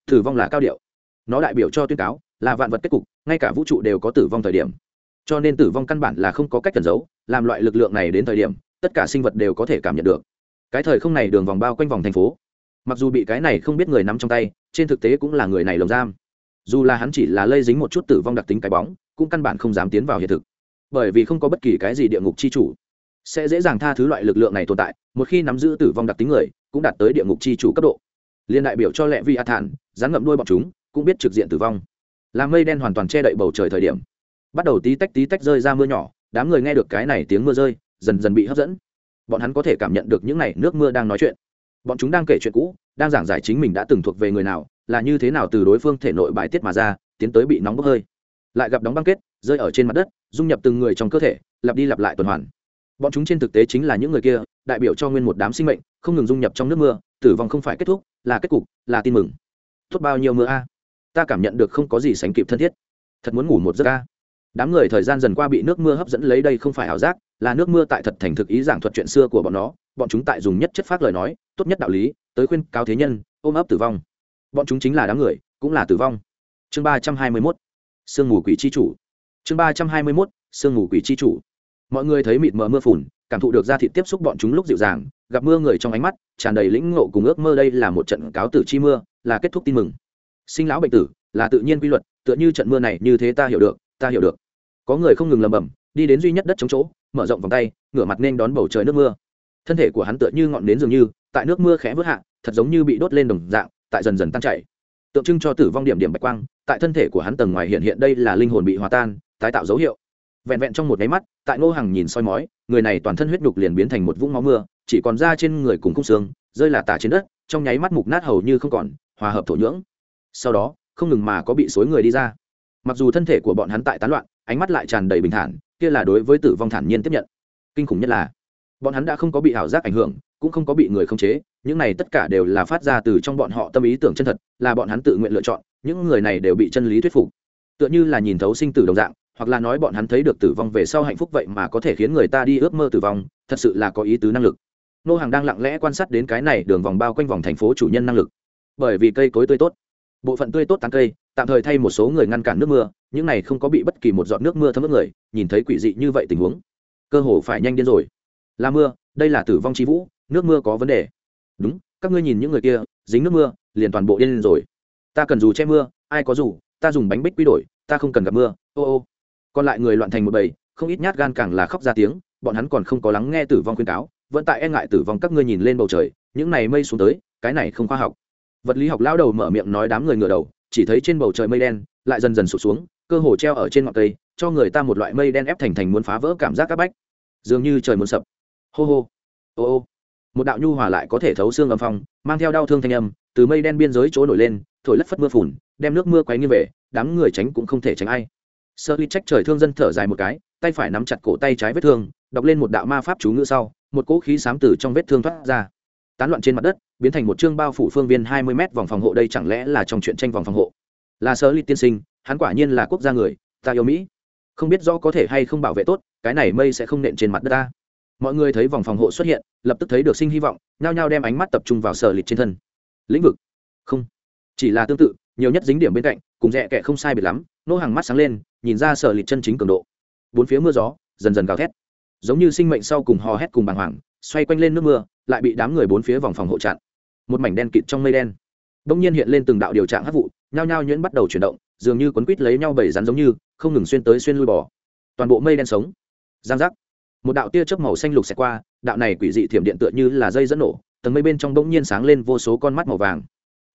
Tử vong là cao điệu. Nó đại biểu cho tuyên cáo, là vạn vật kết cục, ngay cả vũ trụ đều có tử vong thời điểm. Cho nên tử vong căn bản là không có cách cẩn giấu, làm loại lực lượng này đến thời điểm, tất cả sinh vật đều có thể cảm nhận được. Cái thời không này đường vòng bao quanh vòng thành phố. Mặc dù bị cái này không biết người nắm trong tay, trên thực tế cũng là người này lồng giam. Dù là hắn chỉ là lây dính một chút tử vong đặc tính cái bóng, cũng căn bản không dám tiến vào hiện thực. Bởi vì không có bất kỳ cái gì địa ngục c h i chủ sẽ dễ dàng tha thứ loại lực lượng này tồn tại, một khi nắm giữ tử vong đặc tính người, cũng đạt tới địa ngục c h i chủ cấp độ. Liên đại biểu cho lệ vi a thản rán ngậm đuôi bọc chúng, cũng biết trực diện tử vong. Làm mây đen hoàn toàn che đậy bầu trời thời điểm. Bắt đầu tí tách tí tách rơi ra mưa nhỏ, đám người nghe được cái này tiếng mưa rơi, dần dần bị hấp dẫn. Bọn hắn có thể cảm nhận được những n à y nước mưa đang nói chuyện. Bọn chúng đang kể chuyện cũ, đang giảng giải chính mình đã từng thuộc về người nào, là như thế nào từ đối phương thể nội bài tiết mà ra, tiến tới bị nóng bốc hơi. Lại gặp đóng băng kết, rơi ở trên mặt đất, dung nhập từng người trong cơ thể, lặp đi lặp lại tuần hoàn bọn chúng trên thực tế chính là những người kia, đại biểu cho nguyên một đám sinh mệnh, không ngừng dung nhập trong nước mưa, tử vong không phải kết thúc, là kết cục, là tin mừng. Tốt bao nhiêu mưa a? Ta cảm nhận được không có gì sánh kịp thân thiết. Thật muốn ngủ một giấc a. Đám người thời gian dần qua bị nước mưa hấp dẫn lấy đây không phải ảo giác, là nước mưa tại thật thành thực ý giảng thuật chuyện xưa của bọn nó. Bọn chúng tại dùng nhất chất phát lời nói, tốt nhất đạo lý, tới khuyên cao thế nhân, ôm ấp tử vong. Bọn chúng chính là đám người, cũng là tử vong. Chương ba trăm hai mươi mốt, sương mù quỷ chi chủ. Chương ba trăm hai mươi mốt, sương mù quỷ chi chủ mọi người thấy mịt mờ mưa phùn, cảm thụ được ra thịt tiếp xúc bọn chúng lúc dịu dàng, gặp mưa người trong ánh mắt, tràn đầy lĩnh ngộ cùng ước mơ đây là một trận cáo tử chi mưa, là kết thúc tin mừng. Sinh lão bệnh tử, là tự nhiên quy luật, tựa như trận mưa này như thế ta hiểu được, ta hiểu được. Có người không ngừng lầm bầm đi đến duy nhất đất chống chỗ, mở rộng vòng tay, ngửa mặt nên đón bầu trời nước mưa. Thân thể của hắn tựa như ngọn nến dường như, tại nước mưa khẽ vớt hạ, thật giống như bị đốt lên đồng dạng, tại dần dần tan chảy. Tượng trưng cho tử vong điểm điểm bạch quang, tại thân thể của hắn tầng ngoài hiện hiện đây là linh hồn bị hòa tan, tái tạo dấu hiệu vẹn vẹn trong một nháy mắt, tại ngô Hằng nhìn soi mói, người này toàn thân huyết nhục liền biến thành một vũng máu mưa, chỉ còn da trên người cùng khung xương, rơi là tả trên đất, trong nháy mắt mục nát hầu như không còn, hòa hợp thổ nhưỡng. Sau đó, không ngừng mà có bị xối người đi ra. Mặc dù thân thể của bọn hắn tại tán loạn, ánh mắt lại tràn đầy bình thản, kia là đối với tử vong thản nhiên tiếp nhận. Kinh khủng nhất là, bọn hắn đã không có bị ảo giác ảnh hưởng, cũng không có bị người khống chế, những này tất cả đều là phát ra từ trong bọn họ tâm ý tưởng chân thật, là bọn hắn tự nguyện lựa chọn, những người này đều bị chân lý thuyết phục. Tựa như là nhìn thấu sinh tử đồng dạng hoặc là nói bọn hắn thấy được tử vong về sau hạnh phúc vậy mà có thể khiến người ta đi ước mơ tử vong, thật sự là có ý tứ năng lực. Nô hàng đang lặng lẽ quan sát đến cái này đường vòng bao quanh vòng thành phố chủ nhân năng lực. Bởi vì cây cối tươi tốt, bộ phận tươi tốt tán cây, tạm thời thay một số người ngăn cản nước mưa, những này không có bị bất kỳ một giọt nước mưa thấm ướt người, nhìn thấy quỷ dị như vậy tình huống, cơ hồ phải nhanh điên rồi. Là mưa, đây là tử vong chi vũ, nước mưa có vấn đề. Đúng, các ngươi nhìn những người kia, dính nước mưa, liền toàn bộ điên rồi. Ta cần dù che mưa, ai có dù, ta dùng bánh bích quy đổi, ta không cần gặp mưa, ô ô còn lại người loạn thành một bầy, không ít nhát gan càng là khóc ra tiếng, bọn hắn còn không có lắng nghe tử vong khuyên cáo, vẫn tại e ngại tử vong các ngươi nhìn lên bầu trời, những này mây xuống tới, cái này không khoa học. Vật lý học lao đầu mở miệng nói đám người ngửa đầu, chỉ thấy trên bầu trời mây đen, lại dần dần sụt xuống, cơ hồ treo ở trên ngọn cây, cho người ta một loại mây đen ép thành thành muốn phá vỡ cảm giác các bách. Dường như trời muốn sập. Hô hô. Ô ô. Một đạo nhu hòa lại có thể thấu xương âm phong, mang theo đau thương thanh âm, từ mây đen biên giới chỗ nổi lên, thổi lất phất mưa phùn, đem nước mưa quấy như về, đám người tránh cũng không thể tránh ai sơ ly trách trời thương dân thở dài một cái, tay phải nắm chặt cổ tay trái vết thương, đọc lên một đạo ma pháp chú ngữ sau, một cỗ khí sám từ trong vết thương thoát ra. Tán loạn trên mặt đất, biến thành một chương bao phủ phương viên hai mươi m vòng phòng hộ đây chẳng lẽ là trong chuyện tranh vòng phòng hộ? Là sơ ly tiên sinh, hắn quả nhiên là quốc gia người, ta yêu mỹ. Không biết rõ có thể hay không bảo vệ tốt, cái này mây sẽ không nện trên mặt đất ta. Mọi người thấy vòng phòng hộ xuất hiện, lập tức thấy được sinh hy vọng, nhao nhao đem ánh mắt tập trung vào sở lịch trên thân. Lĩnh vực? Không. Chỉ là tương tự, nhiều nhất dính điểm bên cạnh, cùng rẽ kệ không sai biệt lắm, nô hàng mắt sáng lên nhìn ra sở lịch chân chính cường độ. Bốn phía mưa gió dần dần gào thét. Giống như sinh mệnh sau cùng hò hét cùng bàng hoàng, xoay quanh lên nước mưa, lại bị đám người bốn phía vòng phòng hộ chặn. Một mảnh đen kịt trong mây đen. Đông nhiên hiện lên từng đạo điều trạng hấp vụ, nhao nhao nhuyễn bắt đầu chuyển động, dường như quấn quít lấy nhau bảy rắn giống như, không ngừng xuyên tới xuyên lui bỏ toàn bộ mây đen sống. Giang giác. Một đạo tia chớp màu xanh lục xẹt qua, đạo này quỷ dị thiểm điện tựa như là dây dẫn nổ, tầng mây bên trong bỗng nhiên sáng lên vô số con mắt màu vàng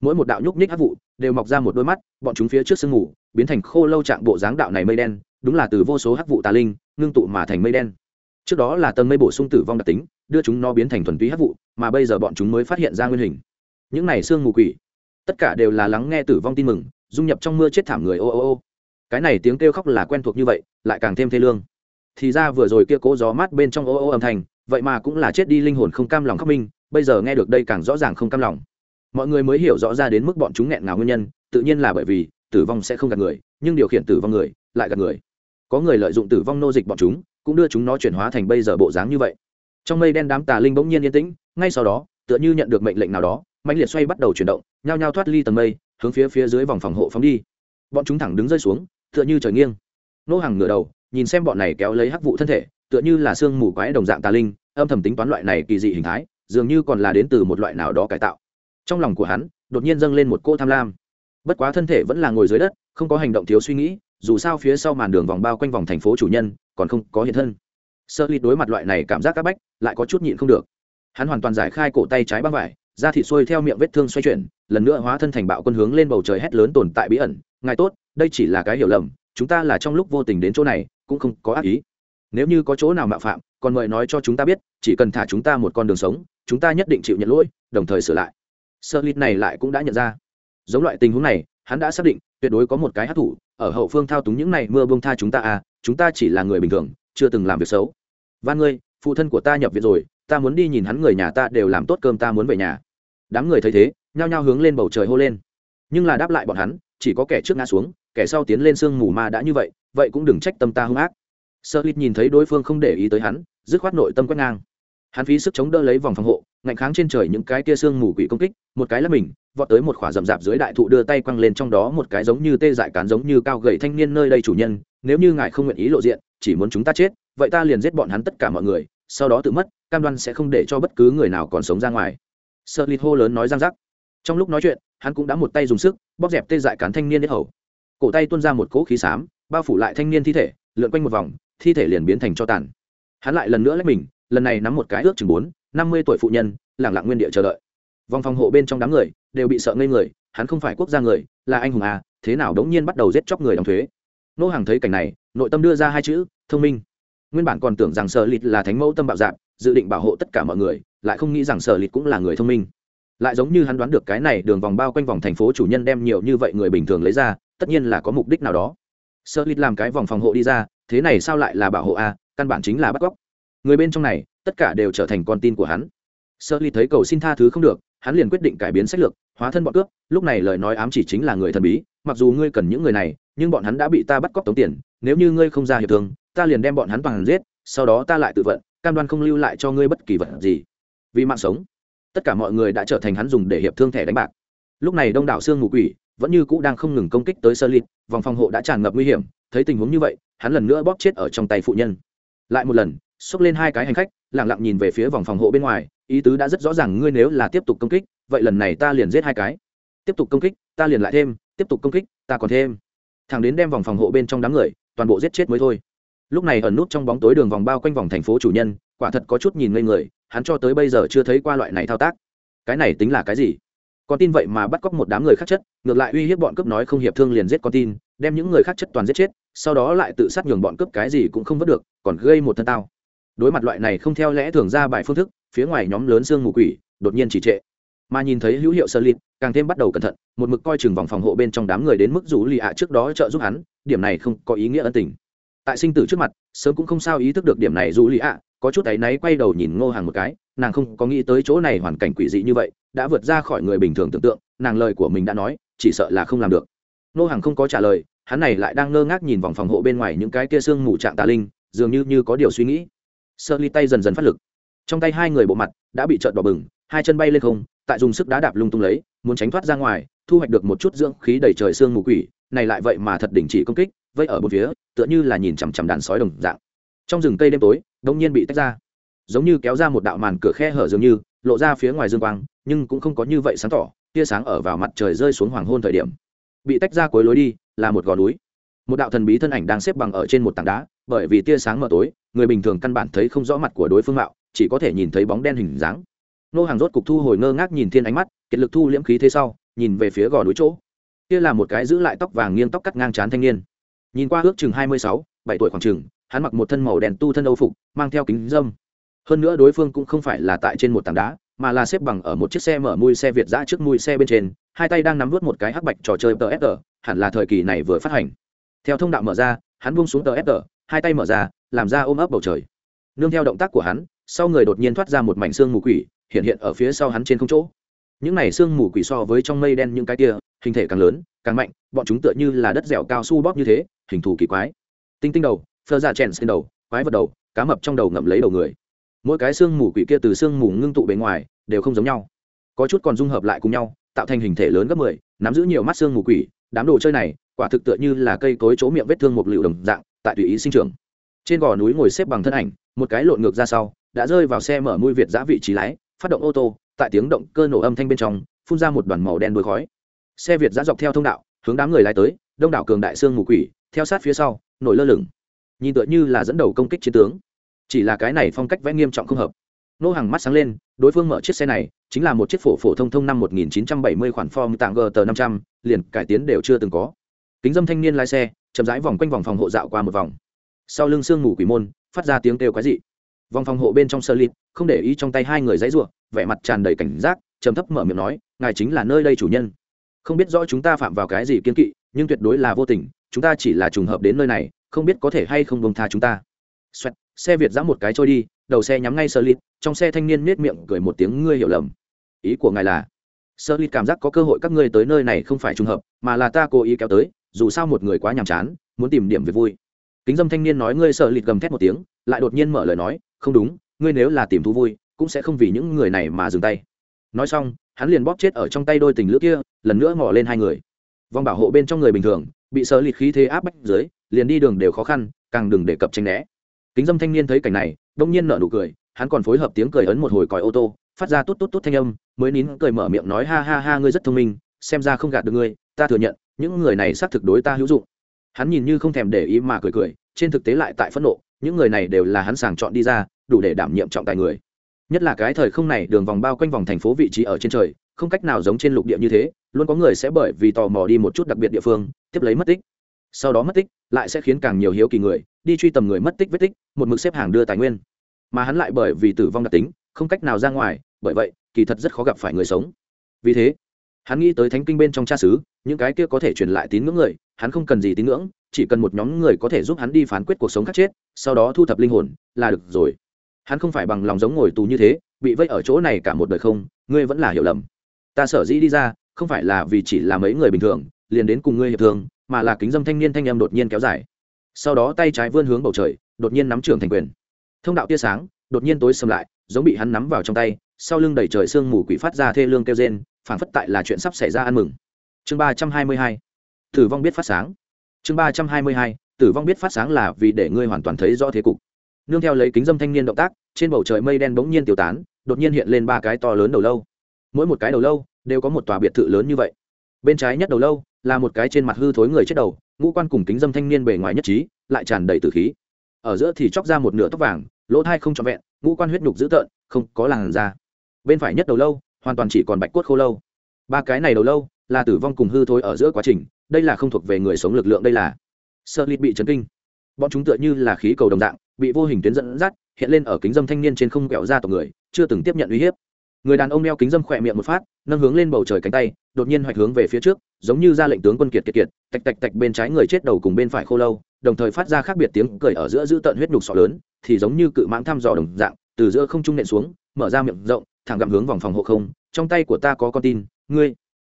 mỗi một đạo nhúc nhích hấp vụ đều mọc ra một đôi mắt, bọn chúng phía trước sương mù biến thành khô lâu trạng bộ dáng đạo này mây đen, đúng là từ vô số hát vụ tà linh ngưng tụ mà thành mây đen. Trước đó là tầng mây bổ sung tử vong đặc tính, đưa chúng nó biến thành thuần túy hát vụ, mà bây giờ bọn chúng mới phát hiện ra nguyên hình. Những này sương mù quỷ, tất cả đều là lắng nghe tử vong tin mừng, dung nhập trong mưa chết thảm người ô ô ô. Cái này tiếng kêu khóc là quen thuộc như vậy, lại càng thêm thê lương. Thì ra vừa rồi kia cố gió mát bên trong ô ô âm thanh, vậy mà cũng là chết đi linh hồn không cam lòng khắc minh, bây giờ nghe được đây càng rõ ràng không cam lòng mọi người mới hiểu rõ ra đến mức bọn chúng nghẹn ngào nguyên nhân, tự nhiên là bởi vì tử vong sẽ không gạt người, nhưng điều khiển tử vong người lại gạt người. Có người lợi dụng tử vong nô dịch bọn chúng, cũng đưa chúng nó chuyển hóa thành bây giờ bộ dáng như vậy. Trong mây đen đám tà linh bỗng nhiên yên tĩnh, ngay sau đó, tựa như nhận được mệnh lệnh nào đó mạnh liệt xoay bắt đầu chuyển động, nhao nhao thoát ly tầng mây, hướng phía phía dưới vòng phòng hộ phóng đi. Bọn chúng thẳng đứng rơi xuống, tựa như trời nghiêng. Nô hàng ngửa đầu, nhìn xem bọn này kéo lấy hắc vụ thân thể, tựa như là xương mù quái đồng dạng tà linh, âm thầm tính toán loại này kỳ dị hình thái, dường như còn là đến từ một loại nào đó cải tạo trong lòng của hắn, đột nhiên dâng lên một cô tham lam. Bất quá thân thể vẫn là ngồi dưới đất, không có hành động thiếu suy nghĩ, dù sao phía sau màn đường vòng bao quanh vòng thành phố chủ nhân, còn không có hiện thân. Sơ lịt đối mặt loại này cảm giác c áp bách, lại có chút nhịn không được. Hắn hoàn toàn giải khai cổ tay trái băng vải, da thịt xuôi theo miệng vết thương xoay chuyển, lần nữa hóa thân thành bạo quân hướng lên bầu trời hét lớn tồn tại bí ẩn. Ngài tốt, đây chỉ là cái hiểu lầm, chúng ta là trong lúc vô tình đến chỗ này, cũng không có ác ý. Nếu như có chỗ nào mạo phạm, còn mời nói cho chúng ta biết, chỉ cần thả chúng ta một con đường sống, chúng ta nhất định chịu nhận lỗi, đồng thời sửa lại sợ lít này lại cũng đã nhận ra. Giống loại tình huống này, hắn đã xác định, tuyệt đối có một cái hát thủ, ở hậu phương thao túng những này mưa bông tha chúng ta à chúng ta chỉ là người bình thường, chưa từng làm việc xấu. Van ngươi, phụ thân của ta nhập viện rồi, ta muốn đi nhìn hắn người nhà ta đều làm tốt cơm ta muốn về nhà. Đám người thấy thế, nhao nhao hướng lên bầu trời hô lên. Nhưng là đáp lại bọn hắn, chỉ có kẻ trước ngã xuống, kẻ sau tiến lên sương mù ma đã như vậy vậy cũng đừng trách tâm ta hung ác. Sợ lít nhìn thấy đối phương không để ý tới hắn, dứt khoát nội tâm quét ngang hắn phí sức chống đỡ lấy vòng phòng hộ, ngạnh kháng trên trời những cái tia xương mù quỷ công kích, một cái là mình, vọt tới một khỏa rậm rạp dưới đại thụ đưa tay quăng lên trong đó một cái giống như tê dại cán giống như cao gầy thanh niên nơi đây chủ nhân, nếu như ngài không nguyện ý lộ diện, chỉ muốn chúng ta chết, vậy ta liền giết bọn hắn tất cả mọi người, sau đó tự mất, cam đoan sẽ không để cho bất cứ người nào còn sống ra ngoài. Sợ lịt hô lớn nói răng rắc. Trong lúc nói chuyện, hắn cũng đã một tay dùng sức, bóp dẹp tê dại cán thanh niên đến hầu. Cổ tay tuôn ra một cỗ khí xám, bao phủ lại thanh niên thi thể, lượn quanh một vòng, thi thể liền biến thành cho tàn. Hắn lại lần nữa lấy mình lần này nắm một cái ước chừng bốn, năm mươi tuổi phụ nhân lẳng lặng nguyên địa chờ đợi. Vòng phòng hộ bên trong đám người đều bị sợ ngây người, hắn không phải quốc gia người, là anh hùng à thế nào đống nhiên bắt đầu giết chóc người đóng thuế. Nô hàng thấy cảnh này, nội tâm đưa ra hai chữ, thông minh. Nguyên bản còn tưởng rằng sở lịt là thánh mẫu tâm bạo dạng dự định bảo hộ tất cả mọi người, lại không nghĩ rằng sở lịt cũng là người thông minh. Lại giống như hắn đoán được cái này đường vòng bao quanh vòng thành phố chủ nhân đem nhiều như vậy người bình thường lấy ra, tất nhiên là có mục đích nào đó. Sở lịt làm cái vòng phòng hộ đi ra, thế này sao lại là bảo hộ a căn bản chính là bắt cóc người bên trong này, tất cả đều trở thành con tin của hắn. Sơ ly thấy cầu xin tha thứ không được, hắn liền quyết định cải biến sách lược, hóa thân bọn cướp, lúc này lời nói ám chỉ chính là người thần bí, mặc dù ngươi cần những người này, nhưng bọn hắn đã bị ta bắt cóc tống tiền, nếu như ngươi không ra hiệp thương, ta liền đem bọn hắn toàn giết, sau đó ta lại tự vận, cam đoan không lưu lại cho ngươi bất kỳ vật gì. Vì mạng sống, tất cả mọi người đã trở thành hắn dùng để hiệp thương thẻ đánh bạc. Lúc này đông đảo sương mù quỷ, vẫn như cũ đang không ngừng công kích tới sơ lịt vòng phòng hộ đã tràn ngập nguy hiểm, thấy tình huống như vậy, hắn lần nữa bóp chết ở trong tay phụ nhân. Lại một lần xốc lên hai cái hành khách lẳng lặng nhìn về phía vòng phòng hộ bên ngoài, ý tứ đã rất rõ ràng, ngươi nếu là tiếp tục công kích, vậy lần này ta liền giết hai cái. Tiếp tục công kích, ta liền lại thêm, tiếp tục công kích, ta còn thêm. Thằng đến đem vòng phòng hộ bên trong đám người, toàn bộ giết chết mới thôi. Lúc này ẩn nút trong bóng tối đường vòng bao quanh vòng thành phố chủ nhân, quả thật có chút nhìn ngây người, hắn cho tới bây giờ chưa thấy qua loại này thao tác. Cái này tính là cái gì? Con tin vậy mà bắt cóc một đám người khác chất, ngược lại uy hiếp bọn cướp nói không hiệp thương liền giết con tin, đem những người khác chất toàn giết chết, sau đó lại tự sát nhường bọn cướp cái gì cũng không vớt được, còn gây một thân tao đối mặt loại này không theo lẽ thường ra bài phương thức, phía ngoài nhóm lớn xương mù quỷ đột nhiên chỉ trệ. Mà nhìn thấy hữu hiệu sơ lịt càng thêm bắt đầu cẩn thận, một mực coi chừng vòng phòng hộ bên trong đám người đến mức rủ lì ạ trước đó trợ giúp hắn, điểm này không có ý nghĩa ân tình. Tại sinh tử trước mặt, sớm cũng không sao ý thức được điểm này rủ lì ạ, có chút áy náy quay đầu nhìn ngô hàng một cái, nàng không có nghĩ tới chỗ này hoàn cảnh quỷ dị như vậy, đã vượt ra khỏi người bình thường tưởng tượng, nàng lời của mình đã nói, chỉ sợ là không làm được. Ngô hàng không có trả lời, hắn này lại đang ngơ ngác nhìn vòng phòng hộ bên ngoài những cái kia xương mù trạng tà linh, dường như như có điều suy nghĩ sơ ly tay dần dần phát lực. Trong tay hai người bộ mặt đã bị trợn đỏ bừng, hai chân bay lên không, tại dùng sức đá đạp lung tung lấy, muốn tránh thoát ra ngoài, thu hoạch được một chút dưỡng khí đầy trời xương mù quỷ, này lại vậy mà thật đỉnh chỉ công kích, vây ở một phía, tựa như là nhìn chằm chằm đàn sói đồng dạng. Trong rừng cây đêm tối đông nhiên bị tách ra. Giống như kéo ra một đạo màn cửa khe hở dường như, lộ ra phía ngoài dương quang, nhưng cũng không có như vậy sáng tỏ, tia sáng ở vào mặt trời rơi xuống hoàng hôn thời điểm. Bị tách ra cuối lối đi là một gò núi. Một đạo thần bí thân ảnh đang xếp bằng ở trên một tảng đá, bởi vì tia sáng mờ tối người bình thường căn bản thấy không rõ mặt của đối phương mạo, chỉ có thể nhìn thấy bóng đen hình dáng. Nô hàng rốt cục thu hồi ngơ ngác nhìn thiên ánh mắt, kiệt lực thu liễm khí thế sau, nhìn về phía gò núi chỗ. Kia là một cái giữ lại tóc vàng nghiêng tóc cắt ngang trán thanh niên. Nhìn qua ước chừng hai mươi sáu, bảy tuổi khoảng chừng, hắn mặc một thân màu đen tu thân âu phục, mang theo kính dâm. Hơn nữa đối phương cũng không phải là tại trên một tảng đá, mà là xếp bằng ở một chiếc xe mở mui xe việt giã trước mui xe bên trên, hai tay đang nắm vút một cái hắc bạch trò chơi tờ ép tờ, hẳn là thời kỳ này vừa phát hành. Theo thông đạo mở ra, hắn buông xuống tờ ép tờ, hai tay mở ra làm ra ôm ấp bầu trời. Nương theo động tác của hắn, sau người đột nhiên thoát ra một mảnh xương mù quỷ, hiện hiện ở phía sau hắn trên không chỗ. Những này xương mù quỷ so với trong mây đen những cái kia, hình thể càng lớn, càng mạnh, bọn chúng tựa như là đất dẻo cao su bóp như thế, hình thù kỳ quái. Tinh tinh đầu, phơ ra chèn trên đầu, quái vật đầu, cá mập trong đầu ngậm lấy đầu người. Mỗi cái xương mù quỷ kia từ xương mù ngưng tụ bề ngoài, đều không giống nhau. Có chút còn dung hợp lại cùng nhau, tạo thành hình thể lớn gấp mười, nắm giữ nhiều mắt xương mù quỷ. Đám đồ chơi này, quả thực tựa như là cây cối chỗ miệng vết thương một liệu đồng dạng, tại tùy ý sinh trưởng trên gò núi ngồi xếp bằng thân ảnh một cái lộn ngược ra sau đã rơi vào xe mở mui việt giã vị trí lái phát động ô tô tại tiếng động cơ nổ âm thanh bên trong phun ra một đoàn màu đen đuôi khói. Xe việt giã dọc theo thông đạo hướng đám người lái tới đông đảo cường đại sương mù quỷ theo sát phía sau nổi lơ lửng. Nhìn tựa như là dẫn đầu công kích chiến tướng. Chỉ là cái này phong cách vẽ nghiêm trọng không hợp. Nô hàng mắt sáng lên đối phương mở chiếc xe này chính là một chiếc phổ phổ thông thông năm 1970 khoản form tạng gt 500, liền cải tiến đều chưa từng có. Kính dâm thanh niên lái xe chậm rãi vòng quanh vòng phòng hộ dạo qua một vòng sau lưng sương mù quỷ môn phát ra tiếng kêu quái dị. Vòng phòng hộ bên trong sơ lít không để ý trong tay hai người dãy ruộng vẻ mặt tràn đầy cảnh giác trầm thấp mở miệng nói ngài chính là nơi đây chủ nhân. Không biết rõ chúng ta phạm vào cái gì kiên kỵ nhưng tuyệt đối là vô tình chúng ta chỉ là trùng hợp đến nơi này không biết có thể hay không bông tha chúng ta. Xoẹt, xe việt giã một cái trôi đi đầu xe nhắm ngay sơ lít trong xe thanh niên nết miệng cười một tiếng ngươi hiểu lầm. Ý của ngài là sơ lít cảm giác có cơ hội các ngươi tới nơi này không phải trùng hợp mà là ta cố ý kéo tới dù sao một người quá nhàm chán muốn tìm điểm về vui kính dâm thanh niên nói ngươi sợ lịt gầm thét một tiếng, lại đột nhiên mở lời nói, không đúng, ngươi nếu là tìm thú vui, cũng sẽ không vì những người này mà dừng tay. Nói xong, hắn liền bóp chết ở trong tay đôi tình lữ kia, lần nữa ngỏ lên hai người. Vòng bảo hộ bên trong người bình thường, bị sợ lịt khí thế áp bách dưới, liền đi đường đều khó khăn, càng đừng đề cập tranh né. Kính dâm thanh niên thấy cảnh này, đông nhiên nở nụ cười, hắn còn phối hợp tiếng cười ấn một hồi còi ô tô, phát ra tốt tốt tốt thanh âm, mới nín cười mở miệng nói, ha ha ha, ngươi rất thông minh, xem ra không gạt được ngươi, ta thừa nhận, những người này xác thực đối ta hữu dụng hắn nhìn như không thèm để ý mà cười cười, trên thực tế lại tại phẫn nộ, những người này đều là hắn sàng chọn đi ra, đủ để đảm nhiệm trọng tài người. Nhất là cái thời không này, đường vòng bao quanh vòng thành phố vị trí ở trên trời, không cách nào giống trên lục địa như thế, luôn có người sẽ bởi vì tò mò đi một chút đặc biệt địa phương, tiếp lấy mất tích. Sau đó mất tích, lại sẽ khiến càng nhiều hiếu kỳ người, đi truy tầm người mất tích vết tích, một mực xếp hàng đưa tài nguyên. Mà hắn lại bởi vì tử vong đặc tính, không cách nào ra ngoài, bởi vậy, kỳ thật rất khó gặp phải người sống. Vì thế, hắn nghĩ tới thánh kinh bên trong cha xứ, những cái kia có thể truyền lại tín ngưỡng người hắn không cần gì tín ngưỡng, chỉ cần một nhóm người có thể giúp hắn đi phán quyết cuộc sống khác chết, sau đó thu thập linh hồn, là được rồi. Hắn không phải bằng lòng giống ngồi tù như thế, bị vây ở chỗ này cả một đời không, ngươi vẫn là hiểu lầm. Ta sở dĩ đi ra, không phải là vì chỉ là mấy người bình thường, liền đến cùng ngươi hiệp thường mà là kính dâm thanh niên thanh em đột nhiên kéo dài. Sau đó tay trái vươn hướng bầu trời, đột nhiên nắm trường thành quyền. Thông đạo tia sáng, đột nhiên tối xâm lại, giống bị hắn nắm vào trong tay, sau lưng đẩy trời sương mù quỷ phát ra thê lương kêu rên phản phất tại là chuyện sắp xảy ra ăn mừng. Chương ba trăm hai mươi hai tử vong biết phát sáng. Chương ba trăm hai mươi hai, tử vong biết phát sáng là vì để ngươi hoàn toàn thấy rõ thế cục. Nương theo lấy kính dâm thanh niên động tác, trên bầu trời mây đen bỗng nhiên tiêu tán, đột nhiên hiện lên ba cái to lớn đầu lâu. Mỗi một cái đầu lâu đều có một tòa biệt thự lớn như vậy. Bên trái nhất đầu lâu là một cái trên mặt hư thối người chết đầu, ngũ quan cùng kính dâm thanh niên bề ngoài nhất trí, lại tràn đầy tử khí. Ở giữa thì chóc ra một nửa tóc vàng, lỗ thai không trọn vẹn, ngũ quan huyết nhục dữ tợn, không có làn da. Bên phải nhất đầu lâu hoàn toàn chỉ còn bạch cốt khô lâu. Ba cái này đầu lâu là tử vong cùng hư thối ở giữa quá trình, đây là không thuộc về người sống lực lượng đây là. Sơ lít bị chấn kinh. Bọn chúng tựa như là khí cầu đồng dạng, bị vô hình tuyến dẫn dắt, hiện lên ở kính dâm thanh niên trên không kẹo ra tộc người, chưa từng tiếp nhận uy hiếp. Người đàn ông đeo kính dâm khỏe miệng một phát, nâng hướng lên bầu trời cánh tay, đột nhiên hoạch hướng về phía trước, giống như ra lệnh tướng quân kiệt kiệt kiệt, tạch tạch tạch bên trái người chết đầu cùng bên phải khô lâu, đồng thời phát ra khác biệt tiếng cười ở giữa giữ tận huyết nhục sọ lớn, thì giống như cự mãng thăm dò đồng dạng, từ giữa không trung nện xuống, mở ra miệng rộng, thẳng gặm hướng vòng phòng hộ không, trong tay của ta có con tin, ngươi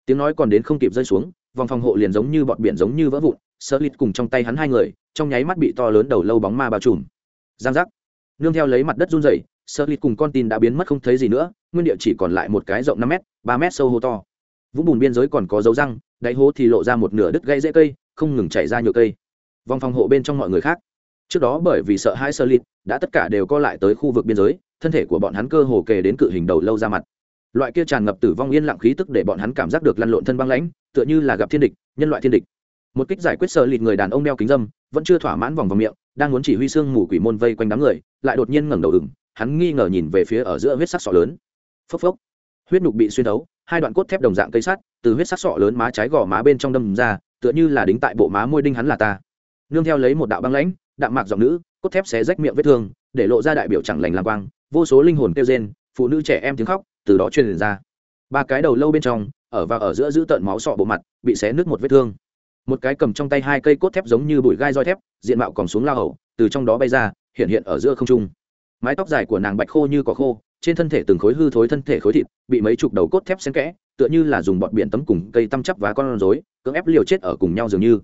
tiếng nói còn đến không kịp rơi xuống, vòng phòng hộ liền giống như bọn biển giống như vỡ vụn sợ lịt cùng trong tay hắn hai người, trong nháy mắt bị to lớn đầu lâu bóng ma bao trùm. Giang giác. Nương theo lấy mặt đất run rẩy sợ lịt cùng con tin đã biến mất không thấy gì nữa, nguyên địa chỉ còn lại một cái rộng năm m ba m sâu hô to. Vũng bùn biên giới còn có dấu răng, đáy hố thì lộ ra một nửa đứt gây dễ cây, không ngừng chảy ra nhựa cây. Vòng phòng hộ bên trong mọi người khác. Trước đó bởi vì sợ hai sơ lịt đã tất cả đều co lại tới khu vực biên giới, thân thể của bọn hắn cơ hồ kề đến cự hình đầu lâu ra mặt loại kia tràn ngập tử vong yên lặng khí tức để bọn hắn cảm giác được lăn lộn thân băng lãnh, tựa như là gặp thiên địch, nhân loại thiên địch. Một kích giải quyết sợ lịt người đàn ông đeo kính dâm, vẫn chưa thỏa mãn vòng vào miệng, đang muốn chỉ huy xương mù quỷ môn vây quanh đám người, lại đột nhiên ngẩng đầu ửng, hắn nghi ngờ nhìn về phía ở giữa huyết sắc sọ lớn. Phốc phốc. Huyết nhục bị xuyên thấu, hai đoạn cốt thép đồng dạng cây sắt, từ huyết sắc sọ lớn má trái gò má bên trong đâm ra, tựa như là đính tại bộ má môi đinh hắn là ta. Nương theo lấy một đạo băng lãnh, đạm mạc giọng nữ, cốt thép xé rách miệng vết thương, để lộ ra đại biểu chẳng lành làm quang, vô số linh hồn kêu rên, phụ nữ trẻ em tiếng khóc từ đó truyền ra. Ba cái đầu lâu bên trong, ở và ở giữa giữ tợn máu sọ bộ mặt, bị xé nứt một vết thương. Một cái cầm trong tay hai cây cốt thép giống như bụi gai roi thép, diện mạo còn xuống lao hầu, từ trong đó bay ra, hiện hiện ở giữa không trung. Mái tóc dài của nàng bạch khô như cỏ khô, trên thân thể từng khối hư thối thân thể khối thịt, bị mấy chục đầu cốt thép xen kẽ, tựa như là dùng bọt biển tấm cùng cây tăm chắp và con rối, cưỡng ép liều chết ở cùng nhau dường như.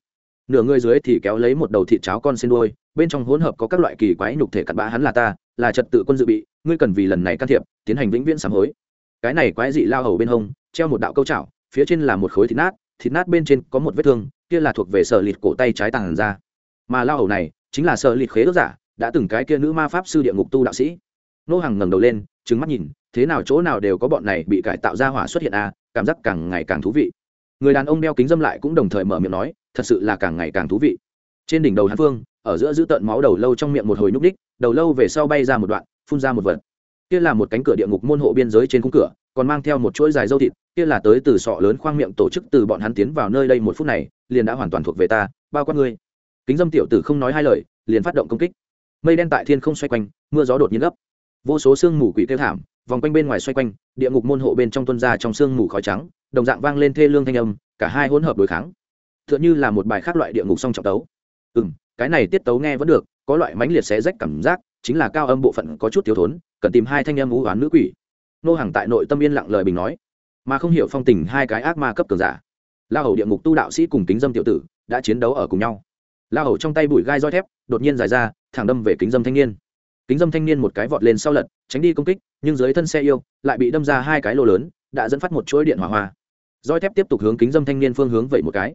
Nửa người dưới thì kéo lấy một đầu thịt cháo con xin đôi bên trong hỗn hợp có các loại kỳ quái nhục thể cặn bã hắn là ta, là trật tự quân dự bị, ngươi cần vì lần này can thiệp, tiến hành vĩnh viễn sám hối cái này quái dị lao hầu bên hông treo một đạo câu chảo phía trên là một khối thịt nát thịt nát bên trên có một vết thương kia là thuộc về sở lịt cổ tay trái tàn ra. Mà lao hầu này chính là sở lịt khế ước giả đã từng cái kia nữ ma pháp sư địa ngục tu đạo sĩ. Nô hàng ngẩng đầu lên trứng mắt nhìn thế nào chỗ nào đều có bọn này bị cải tạo ra hỏa xuất hiện à, cảm giác càng ngày càng thú vị. Người đàn ông đeo kính dâm lại cũng đồng thời mở miệng nói thật sự là càng ngày càng thú vị. Trên đỉnh đầu hắn phương ở giữa giữ tận máu đầu lâu trong miệng một hồi nhúc đích đầu lâu về sau bay ra một đoạn phun ra một vật kia là một cánh cửa địa ngục môn hộ biên giới trên khung cửa, còn mang theo một chuỗi dài dâu thịt, kia là tới từ sọ lớn khoang miệng tổ chức từ bọn hắn tiến vào nơi đây một phút này, liền đã hoàn toàn thuộc về ta, bao quát ngươi. Kính dâm tiểu tử không nói hai lời, liền phát động công kích. Mây đen tại thiên không xoay quanh, mưa gió đột nhiên gấp. Vô số sương mù quỷ kêu thảm, vòng quanh bên ngoài xoay quanh, địa ngục môn hộ bên trong tuân ra trong sương mù khói trắng, đồng dạng vang lên thê lương thanh âm, cả hai hỗn hợp đối kháng. T h ư ợ n h ư là một bài khác loại địa ngục song trọng tấu. Ừ m cái này tiết tấu nghe vẫn được, có loại mãnh liệt xé rách cảm giác, chính là cao âm bộ phận có chút thiếu thốn cần tìm hai thanh em vũ oán nữ quỷ. Nô hàng tại nội tâm yên lặng lời bình nói, mà không hiểu phong tình hai cái ác ma cấp cường giả. La hầu địa ngục tu đạo sĩ cùng kính dâm tiểu tử đã chiến đấu ở cùng nhau. La hầu trong tay bụi gai roi thép, đột nhiên dài ra, thẳng đâm về kính dâm thanh niên. Kính dâm thanh niên một cái vọt lên sau lật, tránh đi công kích, nhưng dưới thân xe yêu lại bị đâm ra hai cái lô lớn, đã dẫn phát một chuỗi điện hỏa hoa. Roi thép tiếp tục hướng kính dâm thanh niên phương hướng vậy một cái.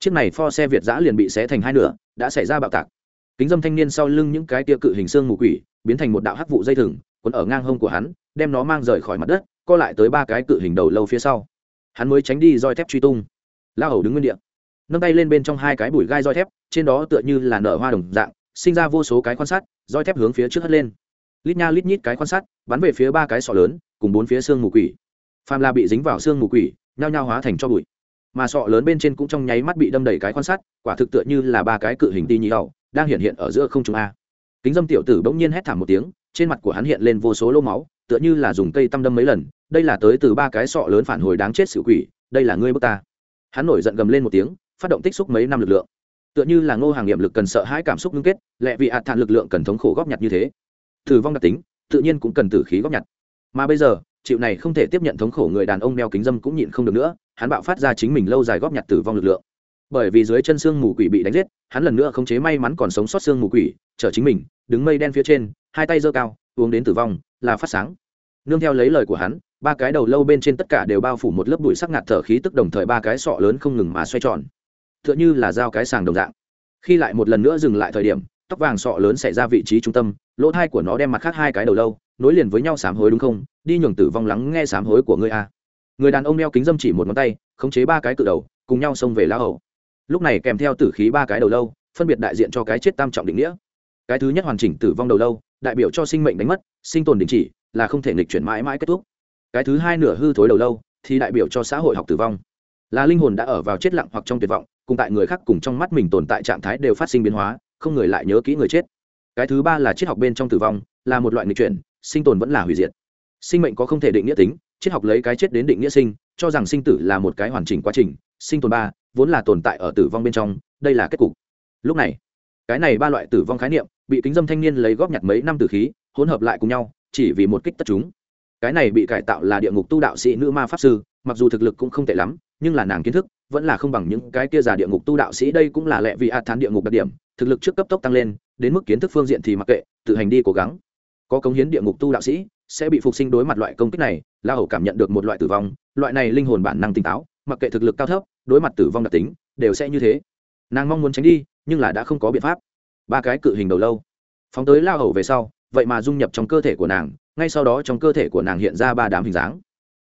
Chiếc này pho xe việt giã liền bị xé thành hai nửa, đã xảy ra bạo tạc. Kính dâm thanh niên sau lưng những cái tia cự hình xương mù quỷ, biến thành một đạo hắc vụ dây thừng cuốn ở ngang hông của hắn, đem nó mang rời khỏi mặt đất, co lại tới ba cái cự hình đầu lâu phía sau. Hắn mới tránh đi roi thép truy tung. La hầu đứng nguyên địa, nâng tay lên bên trong hai cái bụi gai roi thép, trên đó tựa như là nở hoa đồng dạng, sinh ra vô số cái quan sát, roi thép hướng phía trước hất lên. Lít nha lít nhít cái quan sát, bắn về phía ba cái sọ lớn, cùng bốn phía xương mù quỷ. Phàm la bị dính vào xương mù quỷ, nhao nhao hóa thành cho bụi. Mà sọ lớn bên trên cũng trong nháy mắt bị đâm đầy cái quan sát, quả thực tựa như là ba cái cự hình ti nhị đầu đang hiện hiện ở giữa không trung a. Kính dâm tiểu tử bỗng nhiên hét thảm một tiếng trên mặt của hắn hiện lên vô số lỗ máu, tựa như là dùng cây tăm đâm mấy lần, đây là tới từ ba cái sọ lớn phản hồi đáng chết sự quỷ, đây là ngươi bước ta. Hắn nổi giận gầm lên một tiếng, phát động tích xúc mấy năm lực lượng. Tựa như là ngô hàng nghiệm lực cần sợ hãi cảm xúc ngưng kết, lẹ vì hạt thản lực lượng cần thống khổ góp nhặt như thế. Thử vong đặc tính, tự nhiên cũng cần tử khí góp nhặt. Mà bây giờ, chịu này không thể tiếp nhận thống khổ người đàn ông đeo kính dâm cũng nhịn không được nữa, hắn bạo phát ra chính mình lâu dài góp nhặt tử vong lực lượng bởi vì dưới chân xương mù quỷ bị đánh giết, hắn lần nữa khống chế may mắn còn sống sót xương mù quỷ, chở chính mình, đứng mây đen phía trên, hai tay giơ cao, uống đến tử vong, là phát sáng. Nương theo lấy lời của hắn, ba cái đầu lâu bên trên tất cả đều bao phủ một lớp bụi sắc ngạt thở khí tức đồng thời ba cái sọ lớn không ngừng mà xoay tròn. T h ư ợ n h ư là dao cái sàng đồng dạng. Khi lại một lần nữa dừng lại thời điểm, tóc vàng sọ lớn xảy ra vị trí trung tâm, lỗ thai của nó đem mặt khác hai cái đầu lâu, nối liền với nhau sám hối đúng không? Đi nhường tử vong lắng nghe sám hối của ngươi a người đàn ông đeo kính dâm chỉ một ngón tay, khống chế ba cái cự đầu, cùng nhau xông về lá hầu lúc này kèm theo tử khí ba cái đầu lâu, phân biệt đại diện cho cái chết tam trọng định nghĩa. Cái thứ nhất hoàn chỉnh tử vong đầu lâu, đại biểu cho sinh mệnh đánh mất, sinh tồn đình chỉ, là không thể nghịch chuyển mãi mãi kết thúc. Cái thứ hai nửa hư thối đầu lâu, thì đại biểu cho xã hội học tử vong. Là linh hồn đã ở vào chết lặng hoặc trong tuyệt vọng, cùng tại người khác cùng trong mắt mình tồn tại trạng thái đều phát sinh biến hóa, không người lại nhớ kỹ người chết. Cái thứ ba là triết học bên trong tử vong, là một loại nghịch chuyển, sinh tồn vẫn là hủy diệt. Sinh mệnh có không thể định nghĩa tính, triết học lấy cái chết đến định nghĩa sinh, cho rằng sinh tử là một cái hoàn chỉnh quá trình, sinh tồn ba vốn là tồn tại ở tử vong bên trong, đây là kết cục. Lúc này, cái này ba loại tử vong khái niệm bị kính dâm thanh niên lấy góp nhặt mấy năm tử khí, hỗn hợp lại cùng nhau, chỉ vì một kích tất chúng. Cái này bị cải tạo là địa ngục tu đạo sĩ nữ ma pháp sư, mặc dù thực lực cũng không tệ lắm, nhưng là nàng kiến thức vẫn là không bằng những cái kia già địa ngục tu đạo sĩ đây cũng là lệ vì a thán địa ngục đặc điểm, thực lực trước cấp tốc tăng lên, đến mức kiến thức phương diện thì mặc kệ, tự hành đi cố gắng. Có cống hiến địa ngục tu đạo sĩ sẽ bị phục sinh đối mặt loại công kích này, la hầu cảm nhận được một loại tử vong, loại này linh hồn bản năng tỉnh táo, mặc kệ thực lực cao thấp đối mặt tử vong đặc tính, đều sẽ như thế. Nàng mong muốn tránh đi, nhưng là đã không có biện pháp. Ba cái cự hình đầu lâu. Phóng tới la hầu về sau, vậy mà dung nhập trong cơ thể của nàng, ngay sau đó trong cơ thể của nàng hiện ra ba đám hình dáng.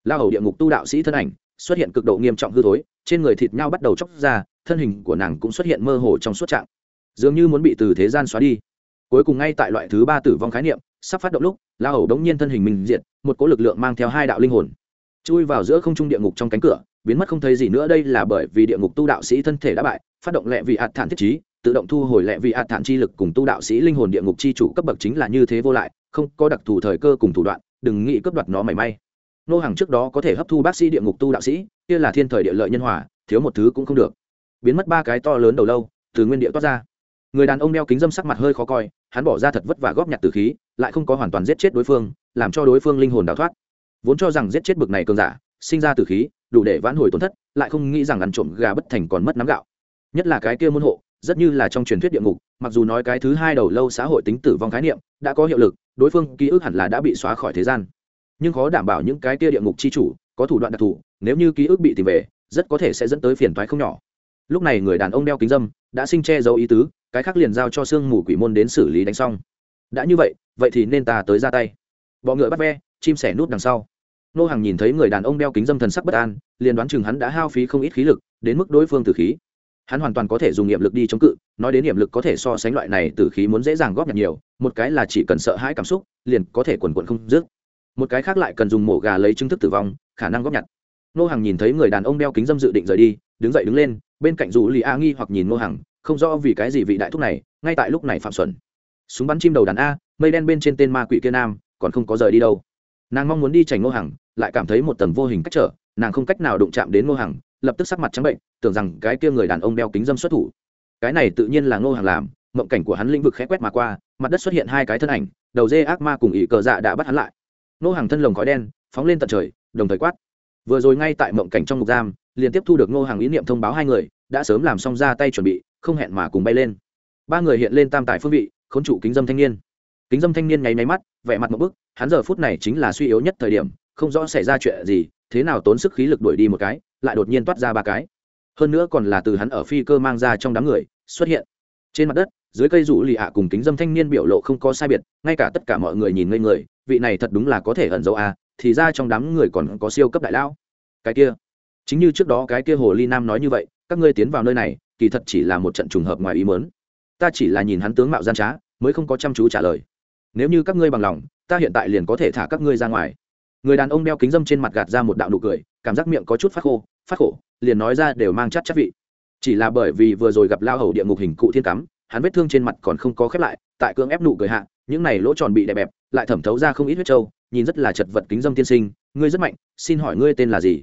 La hầu địa ngục tu đạo sĩ thân ảnh, xuất hiện cực độ nghiêm trọng hư thối, trên người thịt nhau bắt đầu chóc ra, thân hình của nàng cũng xuất hiện mơ hồ trong suốt trạng. Dường như muốn bị từ thế gian xóa đi. Cuối cùng ngay tại loại thứ ba tử vong khái niệm, sắp phát động lúc la hầu đống nhiên thân hình mình diệt, một cỗ lực lượng mang theo hai đạo linh hồn, chui vào giữa không trung địa ngục trong cánh cửa biến mất không thấy gì nữa, đây là bởi vì địa ngục tu đạo sĩ thân thể đã bại, phát động lệ vị hạt thản thiết trí, tự động thu hồi lệ vị hạt thản chi lực cùng tu đạo sĩ linh hồn địa ngục chi chủ cấp bậc chính là như thế vô lại, không có đặc thù thời cơ cùng thủ đoạn, đừng nghĩ cướp đoạt nó mảy may. Nô hàng trước đó có thể hấp thu bác sĩ địa ngục tu đạo sĩ, kia là thiên thời địa lợi nhân hòa, thiếu một thứ cũng không được. Biến mất ba cái to lớn đầu lâu, từ nguyên địa toát ra. Người đàn ông đeo kính dâm sắc mặt hơi khó coi, hắn bỏ ra thật vất vả góp nhặt từ khí, lại không có hoàn toàn giết chết đối phương, làm cho đối phương linh hồn đào thoát. Vốn cho rằng giết chết bực này cơn giả, sinh ra từ khí đủ để vãn hồi tổn thất, lại không nghĩ rằng ăn trộm gà bất thành còn mất nắm gạo. Nhất là cái kia môn hộ, rất như là trong truyền thuyết địa ngục, mặc dù nói cái thứ hai đầu lâu xã hội tính tử vong khái niệm đã có hiệu lực, đối phương ký ức hẳn là đã bị xóa khỏi thế gian. Nhưng khó đảm bảo những cái kia địa ngục chi chủ có thủ đoạn đặc thù, nếu như ký ức bị tìm về, rất có thể sẽ dẫn tới phiền toái không nhỏ. Lúc này người đàn ông đeo kính dâm đã sinh che giấu ý tứ, cái khác liền giao cho sương mù quỷ môn đến xử lý đánh xong. Đã như vậy vậy thì nên ta tới ra tay. Bọ ngựa bắt ve, chim sẻ nút đằng sau nô hàng nhìn thấy người đàn ông đeo kính dâm thần sắc bất an, liền đoán chừng hắn đã hao phí không ít khí lực, đến mức đối phương tử khí. Hắn hoàn toàn có thể dùng nghiệm lực đi chống cự, nói đến nghiệm lực có thể so sánh loại này tử khí muốn dễ dàng góp nhặt nhiều, một cái là chỉ cần sợ hãi cảm xúc, liền có thể quần quận không dứt. Một cái khác lại cần dùng mổ gà lấy chứng thức tử vong, khả năng góp nhặt. Nô hàng nhìn thấy người đàn ông đeo kính dâm dự định rời đi, đứng dậy đứng lên, bên cạnh dù lì a nghi hoặc nhìn nô hàng không rõ vì cái gì vị đại thúc này, ngay tại lúc này phạm xuẩn. Súng bắn chim đầu đàn a, mây đen bên trên tên ma quỷ kia nam, còn không có rời đi đâu. Nàng mong muốn đi chảnh nô hàng lại cảm thấy một tầng vô hình cách trở nàng không cách nào đụng chạm đến Ngô Hằng, lập tức sắc mặt trắng bệnh tưởng rằng cái kia người đàn ông đeo kính dâm xuất thủ. Cái này tự nhiên là ngô Hằng làm mộng cảnh của hắn lĩnh vực khẽ quét mà qua mặt đất xuất hiện hai cái thân ảnh đầu dê ác ma cùng ỷ cờ dạ đã bắt hắn lại. Ngô Hằng thân lồng khói đen phóng lên tận trời đồng thời quát. Vừa rồi ngay tại mộng cảnh trong ngục giam liền tiếp thu được Ngô Hằng ý niệm thông báo hai người đã sớm làm xong ra tay chuẩn bị không hẹn mà cùng bay lên. Ba người hiện lên tam tài phương vị khốn trụ kính dâm thanh niên. Kính dâm thanh niên nháy máy mắt vẻ mặt một bức hắn giờ phút này chính là suy yếu nhất thời điểm không rõ xảy ra chuyện gì, thế nào tốn sức khí lực đuổi đi một cái, lại đột nhiên toát ra ba cái. Hơn nữa còn là từ hắn ở phi cơ mang ra trong đám người, xuất hiện. Trên mặt đất, dưới cây rủ lì ạ cùng kính dâm thanh niên biểu lộ không có sai biệt, ngay cả tất cả mọi người nhìn ngây người, vị này thật đúng là có thể ẩn dấu à thì ra trong đám người còn có siêu cấp đại lão. Cái kia, chính như trước đó cái kia hồ ly nam nói như vậy, các ngươi tiến vào nơi này, kỳ thật chỉ là một trận trùng hợp ngoài ý mớn ta chỉ là nhìn hắn tướng mạo gian trá, mới không có chăm chú trả lời. Nếu như các ngươi bằng lòng, ta hiện tại liền có thể thả các ngươi ra ngoài người đàn ông đeo kính dâm trên mặt gạt ra một đạo nụ cười, cảm giác miệng có chút phát khô, phát khổ, liền nói ra đều mang chắc chắc vị. Chỉ là bởi vì vừa rồi gặp lao hầu địa ngục hình cụ thiên cắm, hắn vết thương trên mặt còn không có khép lại, tại cưỡng ép nụ cười hạ, những này lỗ tròn bị đè bẹp, lại thẩm thấu ra không ít huyết trâu, nhìn rất là chật vật kính dâm tiên sinh, ngươi rất mạnh, xin hỏi ngươi tên là gì?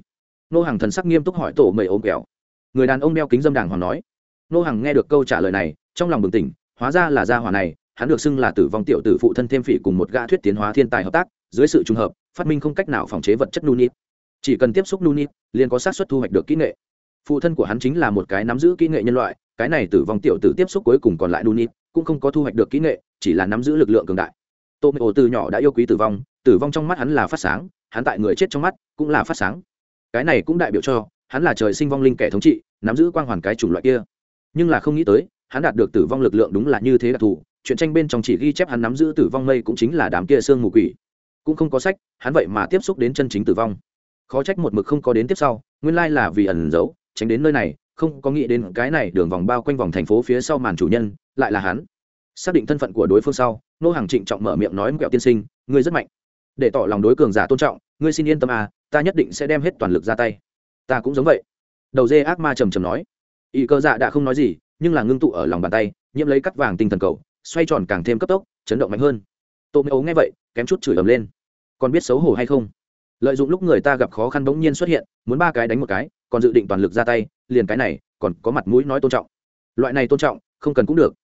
Nô hàng thần sắc nghiêm túc hỏi tổ mầy ôm kẹo. Người đàn ông đeo kính dâm đàng hoàng nói. Nô hàng nghe được câu trả lời này, trong lòng bừng tỉnh, hóa ra là gia hỏa này, hắn được xưng là tử vong tiểu tử phụ thân thêm phỉ cùng một gã thuyết tiến hóa thiên tài hợp tác dưới sự trùng hợp, phát minh không cách nào phòng chế vật chất nunit. Chỉ cần tiếp xúc nunit, liền có xác suất thu hoạch được kỹ nghệ. Phụ thân của hắn chính là một cái nắm giữ kỹ nghệ nhân loại, cái này tử vong tiểu tử tiếp xúc cuối cùng còn lại nunit, cũng không có thu hoạch được kỹ nghệ, chỉ là nắm giữ lực lượng cường đại. Tô mê ổ từ nhỏ đã yêu quý tử vong tử vong trong mắt hắn là phát sáng, hắn tại người chết trong mắt cũng là phát sáng. Cái này cũng đại biểu cho, hắn là trời sinh vong linh kẻ thống trị, nắm giữ quang hoàn cái chủng loại kia. Nhưng là không nghĩ tới, hắn đạt được tử vong lực lượng đúng là như thế đặc thù, chuyện tranh bên trong chỉ ghi chép hắn nắm giữ tử vong mây cũng chính là đám kia sương mù quỷ cũng không có sách, hắn vậy mà tiếp xúc đến chân chính tử vong. Khó trách một mực không có đến tiếp sau, nguyên lai là vì ẩn giấu, tránh đến nơi này, không có nghĩ đến cái này đường vòng bao quanh vòng thành phố phía sau màn chủ nhân, lại là hắn. Xác định thân phận của đối phương sau, nô hàng trịnh trọng mở miệng nói mẹo tiên sinh, ngươi rất mạnh. Để tỏ lòng đối cường giả tôn trọng, ngươi xin yên tâm à ta nhất định sẽ đem hết toàn lực ra tay. Ta cũng giống vậy. Đầu dê ác ma trầm trầm nói. Y cơ dạ đã không nói gì, nhưng là ngưng tụ ở lòng bàn tay, nhiễm lấy cắt vàng tinh thần cầu, xoay tròn càng thêm cấp tốc, chấn động mạnh hơn. Tô mê ấu nghe vậy kém chút chửi ầm lên. Còn biết xấu hổ hay không? Lợi dụng lúc người ta gặp khó khăn bỗng nhiên xuất hiện, muốn ba cái đánh một cái, còn dự định toàn lực ra tay, liền cái này, còn có mặt mũi nói tôn trọng. Loại này tôn trọng, không cần cũng được.